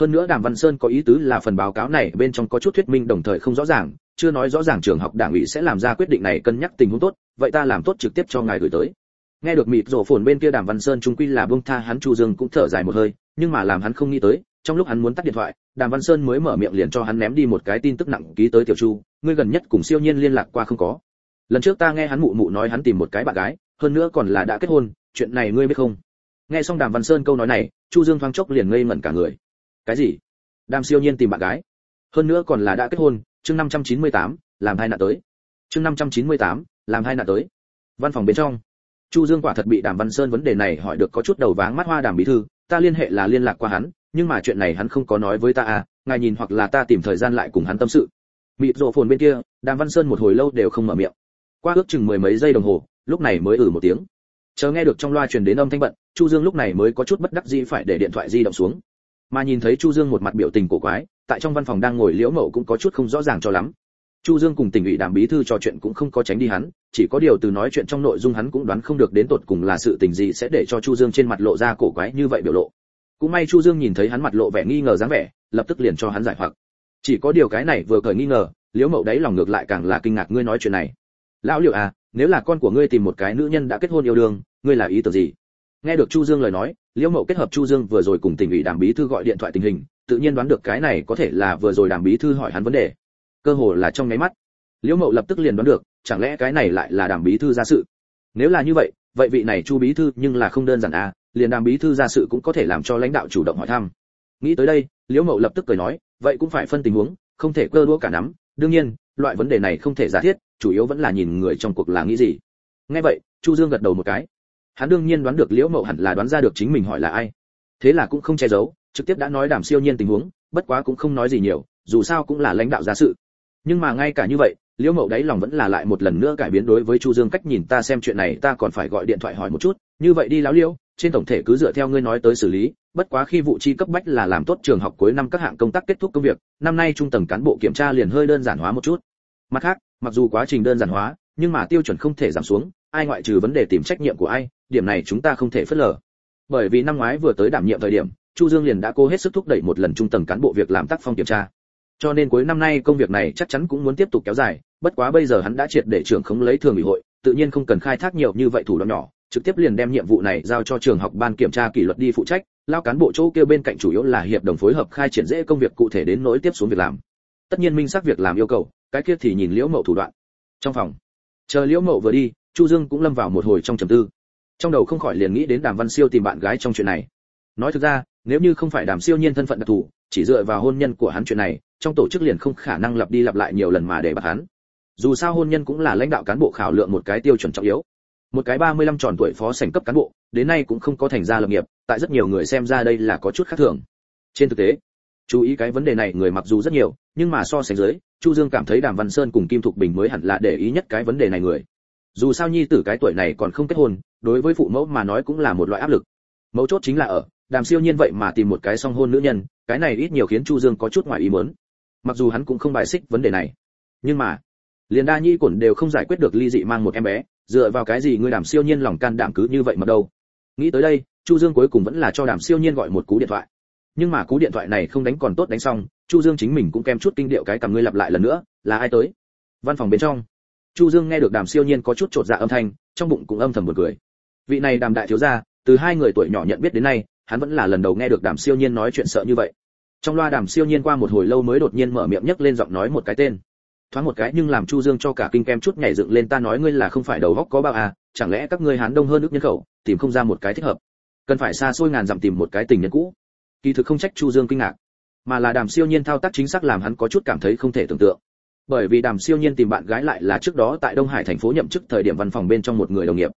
Hơn nữa đàm văn sơn có ý tứ là phần báo cáo này bên trong có chút thuyết minh đồng thời không rõ ràng, chưa nói rõ ràng trường học đảng ủy sẽ làm ra quyết định này cân nhắc tình huống tốt, vậy ta làm tốt trực tiếp cho ngài gửi tới nghe được mịt rổ phồn bên kia đàm văn sơn trung quy là buông tha hắn chu dương cũng thở dài một hơi nhưng mà làm hắn không nghĩ tới trong lúc hắn muốn tắt điện thoại đàm văn sơn mới mở miệng liền cho hắn ném đi một cái tin tức nặng ký tới tiểu chu ngươi gần nhất cùng siêu nhiên liên lạc qua không có? Lần trước ta nghe hắn mụ mụ nói hắn tìm một cái bạn gái hơn nữa còn là đã kết hôn chuyện này ngươi biết không? Nghe xong đàm văn sơn câu nói này chu dương thoáng chốc liền ngây ngẩn cả người. Cái gì? Đàm siêu nhiên tìm bạn gái? Hơn nữa còn là đã kết hôn chương 598, làm hai nạn tới. Chương 598, làm hai nạn tới. Văn phòng bên trong chu dương quả thật bị đàm văn sơn vấn đề này hỏi được có chút đầu váng mắt hoa đàm bí thư, ta liên hệ là liên lạc qua hắn, nhưng mà chuyện này hắn không có nói với ta à ngài nhìn hoặc là ta tìm thời gian lại cùng hắn tâm sự. Mịt rộ phồn bên kia, đàm văn sơn một hồi lâu đều không mở miệng. Qua ước chừng mười mấy giây đồng hồ, lúc này mới ử một tiếng. Chờ nghe được trong loa truyền đến âm thanh bận, chu dương lúc này mới có chút bất đắc dĩ phải để điện thoại di động xuống. Mà nhìn thấy chu dương một mặt biểu tình cổ quái, tại trong văn phòng đang ngồi liễu mậu cũng có chút không rõ ràng cho lắm chu dương cùng tỉnh ủy đàm bí thư trò chuyện cũng không có tránh đi hắn, chỉ có điều từ nói chuyện trong nội dung hắn cũng đoán không được đến tột cùng là sự tình gì sẽ để cho chu dương trên mặt lộ ra cổ quái như vậy biểu lộ. Cũng may chu dương nhìn thấy hắn mặt lộ vẻ nghi ngờ dáng vẻ, lập tức liền cho hắn giải hoặc. Chỉ có điều cái này vừa cởi nghi ngờ, liễu mậu đấy lòng ngược lại càng là kinh ngạc ngươi nói chuyện này. Lão liễu à nếu là con của ngươi tìm một cái nữ nhân đã kết hôn yêu đương, ngươi là ý tưởng gì? Nghe được chu dương lời nói, liễu mậu kết hợp chu dương vừa rồi cùng tỉnh ủy đàm bí thư gọi điện thoại tình hình, tự nhiên đoán được cái này có thể là vừa rồi đàm bí thư hỏi hắn vấn đề cơ hồ là trong nháy mắt. Liễu mậu lập tức liền đoán được, chẳng lẽ cái này lại là đàm bí thư ra sự? Nếu là như vậy vậy vị này chu bí thư nhưng là không đơn giản à liền đàm bí thư ra sự cũng có thể làm cho lãnh đạo chủ động hỏi thăm. Nghĩ tới đây, liễu mậu lập tức cười nói, vậy cũng phải phân tình huống, không thể cơ đũa cả nắm. Đương nhiên, loại vấn đề này không thể giả thiết, chủ yếu vẫn là nhìn người trong cuộc là nghĩ gì. Nghe vậy, chu dương gật đầu một cái. Hắn đương nhiên đoán được liễu mậu hẳn là đoán ra được chính mình hỏi là ai. Thế là cũng không che giấu, trực tiếp đã nói đàm siêu nhiên tình huống, bất quá cũng không nói gì nhiều, dù sao cũng là lãnh đạo gia sự nhưng mà ngay cả như vậy, liễu mậu đáy lòng vẫn là lại một lần nữa cải biến đối với chu dương cách nhìn ta xem chuyện này, ta còn phải gọi điện thoại hỏi một chút. Như vậy đi láo liễu, trên tổng thể cứ dựa theo ngươi nói tới xử lý, bất quá khi vụ chi cấp bách là làm tốt trường học cuối năm các hạng công tác kết thúc công việc, năm nay trung tầng cán bộ kiểm tra liền hơi đơn giản hóa một chút. Mặt khác, mặc dù quá trình đơn giản hóa, nhưng mà tiêu chuẩn không thể giảm xuống, ai ngoại trừ vấn đề tìm trách nhiệm của ai, điểm này chúng ta không thể phớt lờ. Bởi vì năm ngoái vừa tới đảm nhiệm thời điểm, chu dương liền đã cố hết sức thúc đẩy một lần trung tầng cán bộ việc làm tác phong kiểm tra cho nên cuối năm nay công việc này chắc chắn cũng muốn tiếp tục kéo dài, bất quá bây giờ hắn đã triệt để trưởng khống lấy thường ủy hội, tự nhiên không cần khai thác nhiều như vậy thủ đoạn nhỏ, trực tiếp liền đem nhiệm vụ này giao cho trường học ban kiểm tra kỷ luật đi phụ trách, lao cán bộ chỗ kêu bên cạnh chủ yếu là hiệp đồng phối hợp khai triển dễ công việc cụ thể đến nỗi tiếp xuống việc làm. Tất nhiên minh xác việc làm yêu cầu, cái kia thì nhìn liễu mậu thủ đoạn. Trong phòng, chờ liễu mậu vừa đi, chu dương cũng lâm vào một hồi trong trầm tư. Trong đầu không khỏi liền nghĩ đến đàm văn siêu tìm bạn gái trong chuyện này. Nói thực ra, nếu như không phải đàm siêu nhiên thân phận đặc thù chỉ dựa vào hôn nhân của hắn chuyện này, trong tổ chức liền không khả năng lặp đi lặp lại nhiều lần mà để bạc hắn. Dù sao hôn nhân cũng là lãnh đạo cán bộ khảo lượng một cái tiêu chuẩn trọng yếu. Một cái 35 tròn tuổi phó sảnh cấp cán bộ, đến nay cũng không có thành ra lập nghiệp, tại rất nhiều người xem ra đây là có chút khác thường. Trên thực tế, chú ý cái vấn đề này người mặc dù rất nhiều, nhưng mà so sánh dưới, chu dương cảm thấy đàm văn sơn cùng kim thục bình mới hẳn là để ý nhất cái vấn đề này người. Dù sao nhi tử cái tuổi này còn không kết hôn, đối với phụ mẫu mà nói cũng là một loại áp lực. Mấu chốt chính là ở đàm siêu nhiên vậy mà tìm một cái song hôn nữ nhân, cái này ít nhiều khiến chu dương có chút ngoài ý muốn. Mặc dù hắn cũng không bài xích vấn đề này, nhưng mà, liền đa nhi cổn đều không giải quyết được ly dị mang một em bé, dựa vào cái gì ngươi đàm siêu nhiên lòng can đảm cứ như vậy mà đâu? Nghĩ tới đây, chu dương cuối cùng vẫn là cho đàm siêu nhiên gọi một cú điện thoại. Nhưng mà cú điện thoại này không đánh còn tốt đánh xong, chu dương chính mình cũng kem chút kinh điệu cái cầm ngươi lặp lại lần nữa, là ai tới? Văn phòng bên trong. Chu dương nghe được đàm siêu nhiên có chút trột dạ âm thanh, trong bụng cũng âm thầm một cười. Vị này đàm đại thiếu gia, từ hai người tuổi nhỏ nhận biết đến nay hắn vẫn là lần đầu nghe được đàm siêu nhiên nói chuyện sợ như vậy. Trong loa đàm siêu nhiên qua một hồi lâu mới đột nhiên mở miệng nhấc lên giọng nói một cái tên. Thoáng một cái nhưng làm chu dương cho cả kinh kem chút nhảy dựng lên, ta nói ngươi là không phải đầu góc có bao à chẳng lẽ các ngươi hán đông hơn nước nhân khẩu, tìm không ra một cái thích hợp? Cần phải xa xôi ngàn dặm tìm một cái tình nhân cũ. Kỳ thực không trách chu dương kinh ngạc, mà là đàm siêu nhiên thao tác chính xác làm hắn có chút cảm thấy không thể tưởng tượng. Bởi vì đàm siêu nhiên tìm bạn gái lại là trước đó tại đông hải thành phố nhậm chức thời điểm văn phòng bên trong một người đồng nghiệp.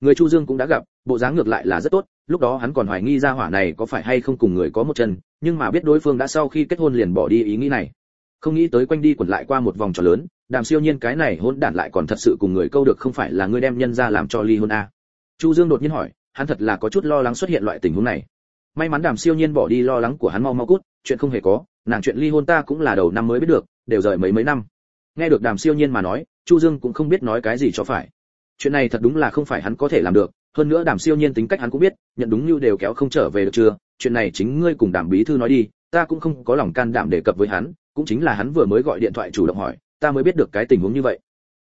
Người chu dương cũng đã gặp, bộ dáng ngược lại là rất tốt lúc đó hắn còn hoài nghi ra hỏa này có phải hay không cùng người có một chân, nhưng mà biết đối phương đã sau khi kết hôn liền bỏ đi ý nghĩ này. Không nghĩ tới quanh đi quẩn lại qua một vòng tròn lớn, đàm siêu nhiên cái này hôn đản lại còn thật sự cùng người câu được không phải là ngươi đem nhân ra làm cho ly hôn à. chu dương đột nhiên hỏi, hắn thật là có chút lo lắng xuất hiện loại tình huống này. May mắn đàm siêu nhiên bỏ đi lo lắng của hắn mau mau cút, chuyện không hề có, nàng chuyện ly hôn ta cũng là đầu năm mới biết được, đều rời mấy mấy năm. Nghe được đàm siêu nhiên mà nói, chu dương cũng không biết nói cái gì cho phải. Chuyện này thật đúng là không phải hắn có thể làm được hơn nữa đàm siêu nhiên tính cách hắn cũng biết, nhận đúng như đều kéo không trở về được chưa? Chuyện này chính ngươi cùng đàm bí thư nói đi, ta cũng không có lòng can đảm đề cập với hắn, cũng chính là hắn vừa mới gọi điện thoại chủ động hỏi, ta mới biết được cái tình huống như vậy.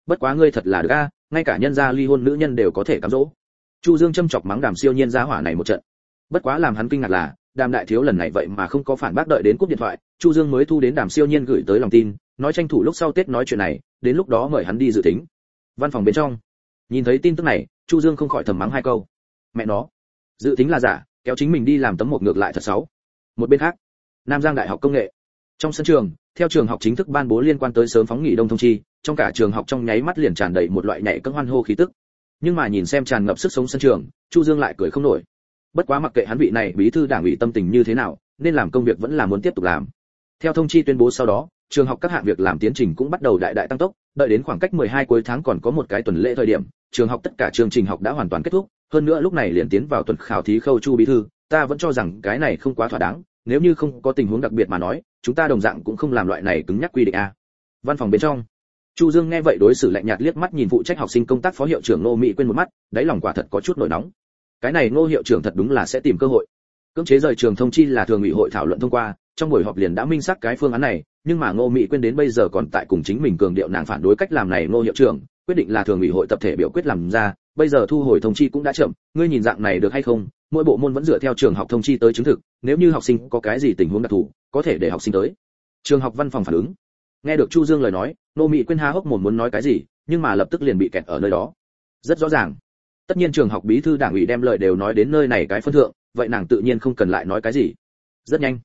Bất quá ngươi thật là được a, ngay cả nhân gia ly hôn nữ nhân đều có thể cám dỗ. Chu dương châm chọc mắng đàm siêu nhiên ra hỏa này một trận. Bất quá làm hắn kinh ngạc là, đàm đại thiếu lần này vậy mà không có phản bác đợi đến cúp điện thoại, chu dương mới thu đến đàm siêu nhiên gửi tới lòng tin, nói tranh thủ lúc sau tết nói chuyện này, đến lúc đó mời hắn đi dự tính. Văn phòng bên trong. Nhìn thấy tin tức này chu dương không khỏi thầm mắng hai câu. Mẹ nó. Dự tính là giả, kéo chính mình đi làm tấm một ngược lại thật xấu. Một bên khác, nam giang đại học công nghệ. Trong sân trường, theo trường học chính thức ban bố liên quan tới sớm phóng nghỉ đông thông chi, trong cả trường học trong nháy mắt liền tràn đầy một loại nhảy cân hoan hô khí tức. Nhưng mà nhìn xem tràn ngập sức sống sân trường, chu dương lại cười không nổi. Bất quá mặc kệ hắn vị này bí thư đảng ủy tâm tình như thế nào, nên làm công việc vẫn là muốn tiếp tục làm. Theo thông chi tuyên bố sau đó trường học các hạng việc làm tiến trình cũng bắt đầu đại đại tăng tốc, đợi đến khoảng cách 12 cuối tháng còn có một cái tuần lễ thời điểm, trường học tất cả chương trình học đã hoàn toàn kết thúc. Hơn nữa lúc này liền tiến vào tuần khảo thí khâu chu bí thư, ta vẫn cho rằng cái này không quá thỏa đáng, nếu như không có tình huống đặc biệt mà nói, chúng ta đồng dạng cũng không làm loại này cứng nhắc quy định a. Văn phòng bên trong. Chu dương nghe vậy đối xử lạnh nhạt liếc mắt nhìn phụ trách học sinh công tác phó hiệu trưởng Ngô mỹ quên một mắt, đáy lòng quả thật có chút nổi nóng. Cái này Ngô hiệu trưởng thật đúng là sẽ tìm cơ hội. Cưỡng chế rời trường thông chi là thường ủy hội thảo luận thông qua, trong buổi họp liền đã minh xác cái phương án này nhưng mà ngô mỹ quên đến bây giờ còn tại cùng chính mình cường điệu nàng phản đối cách làm này ngô hiệu trưởng, quyết định là thường ủy hội tập thể biểu quyết làm ra, bây giờ thu hồi thông chi cũng đã chậm, ngươi nhìn dạng này được hay không? Mỗi bộ môn vẫn dựa theo trường học thông chi tới chứng thực, nếu như học sinh có cái gì tình huống đặc thù, có thể để học sinh tới. Trường học văn phòng phản ứng. Nghe được chu dương lời nói nô mỹ quên há hốc mồm muốn nói cái gì, nhưng mà lập tức liền bị kẹt ở nơi đó. Rất rõ ràng. Tất nhiên trường học bí thư đảng ủy đem lời đều nói đến nơi này cái phân thượng, vậy nàng tự nhiên không cần lại nói cái gì. Rất nhanh.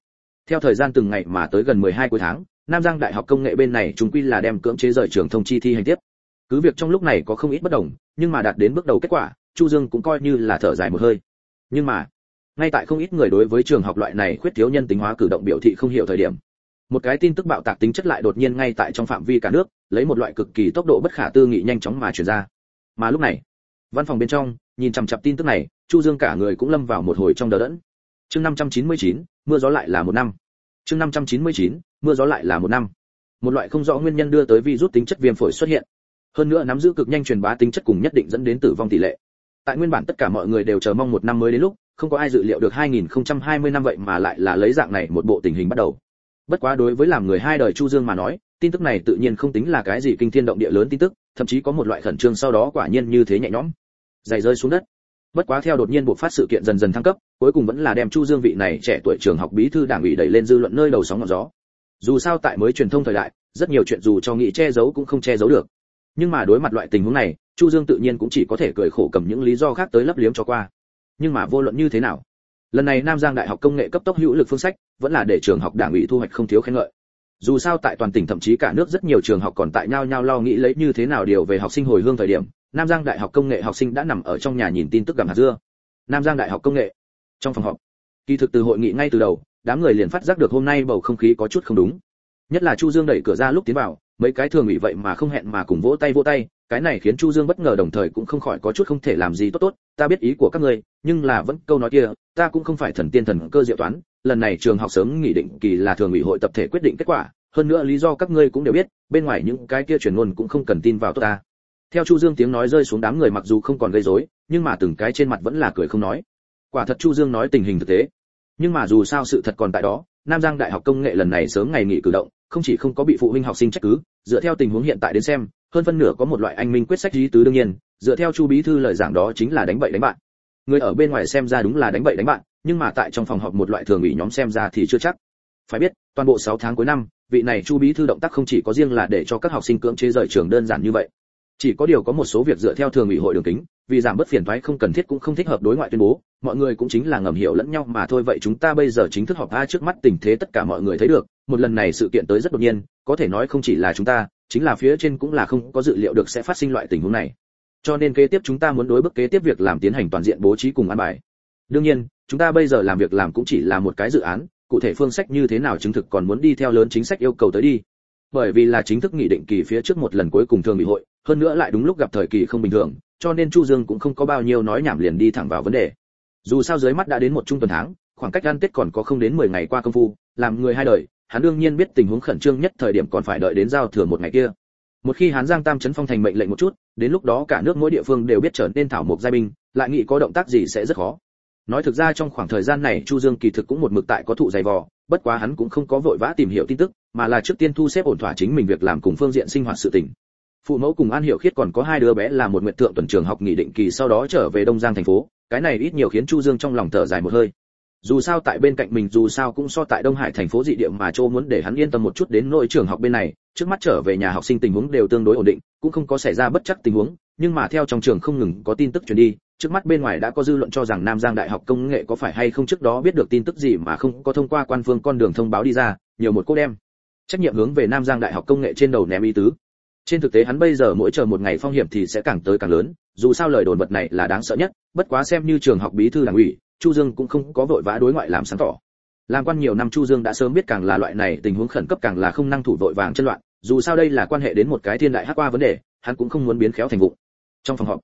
Theo thời gian từng ngày mà tới gần 12 cuối tháng nam giang đại học công nghệ bên này chúng quy là đem cưỡng chế rời trường thông chi thi hành tiếp. Cứ việc trong lúc này có không ít bất đồng nhưng mà đạt đến bước đầu kết quả chu dương cũng coi như là thở dài một hơi. Nhưng mà ngay tại không ít người đối với trường học loại này khuyết thiếu nhân tính hóa cử động biểu thị không hiểu thời điểm một cái tin tức bạo tạc tính chất lại đột nhiên ngay tại trong phạm vi cả nước lấy một loại cực kỳ tốc độ bất khả tư nghị nhanh chóng mà truyền ra. Mà lúc này văn phòng bên trong nhìn chằm chằm tin tức này chu dương cả người cũng lâm vào một hồi trong đờ đẫn. Chương 599, mưa gió lại là một năm chương 599, mưa gió lại là một năm. Một loại không rõ nguyên nhân đưa tới virus tính chất viêm phổi xuất hiện. Hơn nữa nắm giữ cực nhanh truyền bá tính chất cùng nhất định dẫn đến tử vong tỷ lệ. Tại nguyên bản tất cả mọi người đều chờ mong một năm mới đến lúc không có ai dự liệu được 2020 năm vậy mà lại là lấy dạng này một bộ tình hình bắt đầu. Bất quá đối với làm người hai đời chu dương mà nói tin tức này tự nhiên không tính là cái gì kinh thiên động địa lớn tin tức thậm chí có một loại khẩn trương sau đó quả nhiên như thế nhẹ nhõm. Giày rơi xuống đất bất quá theo đột nhiên buộc phát sự kiện dần dần thăng cấp, cuối cùng vẫn là đem chu dương vị này trẻ tuổi trường học bí thư đảng ủy đẩy lên dư luận nơi đầu sóng ngọn gió. Dù sao tại mới truyền thông thời đại, rất nhiều chuyện dù cho nghị che giấu cũng không che giấu được. Nhưng mà đối mặt loại tình huống này, chu dương tự nhiên cũng chỉ có thể cười khổ cầm những lý do khác tới lấp liếm cho qua. Nhưng mà vô luận như thế nào, lần này nam giang đại học công nghệ cấp tốc hữu lực phương sách, vẫn là để trường học đảng ủy thu hoạch không thiếu khen ngợi. Dù sao tại toàn tỉnh thậm chí cả nước rất nhiều trường học còn tại nhau nhau lo nghĩ lấy như thế nào điều về học sinh hồi hương thời điểm nam giang đại học công nghệ học sinh đã nằm ở trong nhà nhìn tin tức gặm hạt dưa. Nam giang đại học công nghệ, trong phòng họp. Kỳ thực từ hội nghị ngay từ đầu, đám người liền phát giác được hôm nay bầu không khí có chút không đúng. Nhất là chu dương đẩy cửa ra lúc tiến vào, mấy cái thường ủy vậy mà không hẹn mà cùng vỗ tay vỗ tay, cái này khiến chu dương bất ngờ đồng thời cũng không khỏi có chút không thể làm gì tốt tốt, ta biết ý của các ngươi, nhưng là vẫn câu nói kia, ta cũng không phải thần tiên thần cơ diệu toán, lần này trường học sớm nghị định kỳ là thường ủy hội tập thể quyết định kết quả, hơn nữa lý do các ngươi cũng đều biết, bên ngoài những cái kia truyền ngôn cũng không cần tin vào tốt ta theo chu dương tiếng nói rơi xuống đám người mặc dù không còn gây rối, nhưng mà từng cái trên mặt vẫn là cười không nói. Quả thật chu dương nói tình hình thực tế. Nhưng mà dù sao sự thật còn tại đó, nam giang đại học công nghệ lần này sớm ngày nghỉ cử động, không chỉ không có bị phụ huynh học sinh trách cứ, dựa theo tình huống hiện tại đến xem, hơn phân nửa có một loại anh minh quyết sách lý tứ đương nhiên, dựa theo chu bí thư lời giảng đó chính là đánh bậy đánh bạn. Người ở bên ngoài xem ra đúng là đánh bậy đánh bạn, nhưng mà tại trong phòng họp một loại thường ủy nhóm xem ra thì chưa chắc. Phải biết, toàn bộ 6 tháng cuối năm, vị này chu bí thư động tác không chỉ có riêng là để cho các học sinh cưỡng chế rời trường đơn giản như vậy chỉ có điều có một số việc dựa theo thường ủy hội đường kính, vì giảm bớt phiền toái không cần thiết cũng không thích hợp đối ngoại tuyên bố, mọi người cũng chính là ngầm hiểu lẫn nhau mà thôi. Vậy chúng ta bây giờ chính thức họp a trước mắt tình thế tất cả mọi người thấy được, một lần này sự kiện tới rất đột nhiên, có thể nói không chỉ là chúng ta, chính là phía trên cũng là không có dự liệu được sẽ phát sinh loại tình huống này. Cho nên kế tiếp chúng ta muốn đối bước kế tiếp việc làm tiến hành toàn diện bố trí cùng an bài. Đương nhiên, chúng ta bây giờ làm việc làm cũng chỉ là một cái dự án, cụ thể phương sách như thế nào chứng thực còn muốn đi theo lớn chính sách yêu cầu tới đi. Bởi vì là chính thức nghị định kỳ phía trước một lần cuối cùng thường bị hội hơn nữa lại đúng lúc gặp thời kỳ không bình thường, cho nên chu dương cũng không có bao nhiêu nói nhảm liền đi thẳng vào vấn đề. Dù sao dưới mắt đã đến một trung tuần tháng, khoảng cách ăn tết còn có không đến 10 ngày qua công phu, làm người hai đời, hắn đương nhiên biết tình huống khẩn trương nhất thời điểm còn phải đợi đến giao thừa một ngày kia. Một khi hắn giang tam chấn phong thành mệnh lệnh một chút, đến lúc đó cả nước mỗi địa phương đều biết trở nên thảo mộc giai binh, lại nghĩ có động tác gì sẽ rất khó. Nói thực ra trong khoảng thời gian này, chu dương kỳ thực cũng một mực tại có thụ dày vò, bất quá hắn cũng không có vội vã tìm hiểu tin tức, mà là trước tiên thu xếp ổn thỏa chính mình việc làm cùng phương diện sinh hoạt sự tình phụ mẫu cùng an hiểu khiết còn có hai đứa bé là một nguyện thượng tuần trường học nghỉ định kỳ sau đó trở về đông giang thành phố, cái này ít nhiều khiến chu dương trong lòng thở dài một hơi. Dù sao tại bên cạnh mình, dù sao cũng so tại đông hải thành phố dị địa mà châu muốn để hắn yên tâm một chút đến nội trường học bên này, trước mắt trở về nhà học sinh tình huống đều tương đối ổn định, cũng không có xảy ra bất chắc tình huống, nhưng mà theo trong trường không ngừng có tin tức truyền đi, trước mắt bên ngoài đã có dư luận cho rằng nam giang đại học công nghệ có phải hay không trước đó biết được tin tức gì mà không có thông qua quan phương con đường thông báo đi ra, nhiều một cô đem. Trách nhiệm hướng về nam giang đại học công nghệ trên đầu ném ý tứ trên thực tế hắn bây giờ mỗi chờ một ngày phong hiểm thì sẽ càng tới càng lớn, dù sao lời đồn vật này là đáng sợ nhất, bất quá xem như trường học bí thư đảng ủy, chu dương cũng không có vội vã đối ngoại làm sáng tỏ. Làm quan nhiều năm chu dương đã sớm biết càng là loại này tình huống khẩn cấp càng là không năng thủ vội vàng chân loạn, dù sao đây là quan hệ đến một cái thiên đại hắc qua vấn đề, hắn cũng không muốn biến khéo thành vụ. Trong phòng họp,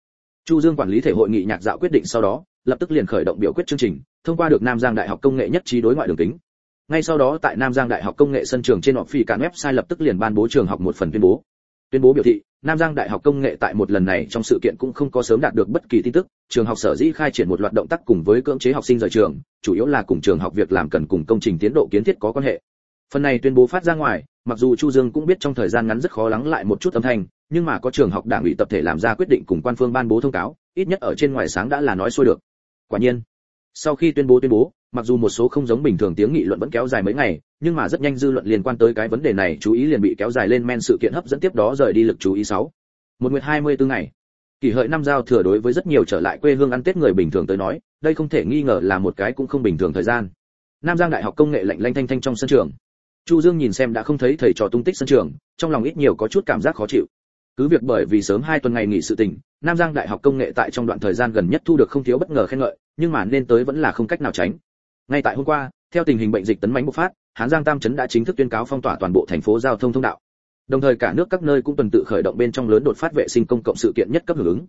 chu dương quản lý thể hội nghị nhạc dạo quyết định sau đó, lập tức liền khởi động biểu quyết chương trình, thông qua được nam giang đại học công nghệ nhất trí đối ngoại đường tính ngay sau đó tại nam giang đại học công nghệ sân trường trên họp phi cản website lập tức liền ban bố trường học một phần tuyên bố tuyên bố biểu thị, nam giang đại học công nghệ tại một lần này trong sự kiện cũng không có sớm đạt được bất kỳ tin tức. Trường học sở dĩ khai triển một loạt động tác cùng với cưỡng chế học sinh rời trường, chủ yếu là cùng trường học việc làm cần cùng công trình tiến độ kiến thiết có quan hệ. Phần này tuyên bố phát ra ngoài, mặc dù chu dương cũng biết trong thời gian ngắn rất khó lắng lại một chút âm thanh, nhưng mà có trường học đảng ủy tập thể làm ra quyết định cùng quan phương ban bố thông cáo, ít nhất ở trên ngoài sáng đã là nói xuôi được. Quả nhiên, sau khi tuyên bố tuyên bố mặc dù một số không giống bình thường tiếng nghị luận vẫn kéo dài mấy ngày, nhưng mà rất nhanh dư luận liên quan tới cái vấn đề này chú ý liền bị kéo dài lên men sự kiện hấp dẫn tiếp đó rời đi lực chú ý sáu. Một nguyệt hai mươi 24 ngày. Kỷ hợi năm giao thừa đối với rất nhiều trở lại quê hương ăn tết người bình thường tới nói, đây không thể nghi ngờ là một cái cũng không bình thường thời gian. Nam giang đại học công nghệ lạnh lanh thanh thanh trong sân trường. Chu dương nhìn xem đã không thấy thầy trò tung tích sân trường, trong lòng ít nhiều có chút cảm giác khó chịu. Cứ việc bởi vì sớm hai tuần ngày nghỉ sự tình, nam giang đại học công nghệ tại trong đoạn thời gian gần nhất thu được không thiếu bất ngờ khen ngợi, nhưng mà nên tới vẫn là không cách nào tránh ngay tại hôm qua, theo tình hình bệnh dịch tấn mãnh bùng phát, hán giang tam trấn đã chính thức tuyên cáo phong tỏa toàn bộ thành phố giao thông thông đạo. Đồng thời cả nước các nơi cũng tuần tự khởi động bên trong lớn đột phát vệ sinh công cộng sự kiện nhất cấp hưởng ứng.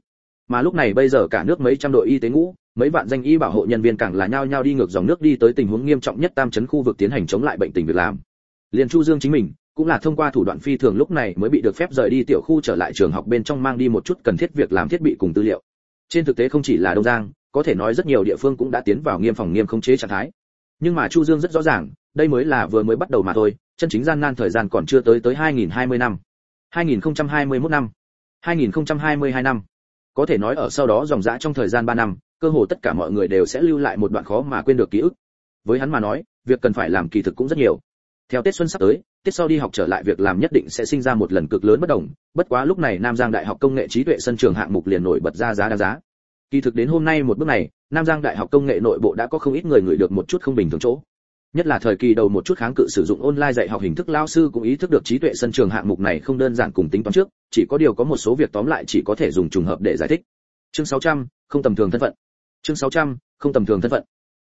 Mà lúc này bây giờ cả nước mấy trăm đội y tế ngũ, mấy vạn danh y bảo hộ nhân viên càng là nhao nhao đi ngược dòng nước đi tới tình huống nghiêm trọng nhất tam trấn khu vực tiến hành chống lại bệnh tình việc làm. Liền chu dương chính mình, cũng là thông qua thủ đoạn phi thường lúc này mới bị được phép rời đi tiểu khu trở lại trường học bên trong mang đi một chút cần thiết việc làm thiết bị cùng tư liệu. Trên thực tế không chỉ là đông giang có thể nói rất nhiều địa phương cũng đã tiến vào nghiêm phòng nghiêm khống chế trạng thái. Nhưng mà chu dương rất rõ ràng, đây mới là vừa mới bắt đầu mà thôi, chân chính gian nan thời gian còn chưa tới tới 2020 năm. 2021 năm. 2022 năm. Có thể nói ở sau đó dòng dã trong thời gian 3 năm, cơ hồ tất cả mọi người đều sẽ lưu lại một đoạn khó mà quên được ký ức. Với hắn mà nói, việc cần phải làm kỳ thực cũng rất nhiều. Theo tết xuân sắp tới, tết sau đi học trở lại việc làm nhất định sẽ sinh ra một lần cực lớn bất đồng, bất quá lúc này nam giang đại học công nghệ trí tuệ sân trường hạng mục liền nổi bật ra giá đáng giá kỳ thực đến hôm nay một bước này nam giang đại học công nghệ nội bộ đã có không ít người ngửi được một chút không bình thường chỗ. Nhất là thời kỳ đầu một chút kháng cự sử dụng online dạy học hình thức lao sư cũng ý thức được trí tuệ sân trường hạng mục này không đơn giản cùng tính toán trước chỉ có điều có một số việc tóm lại chỉ có thể dùng trùng hợp để giải thích. Chương 600, không tầm thường thân phận. Chương 600, không tầm thường thân phận.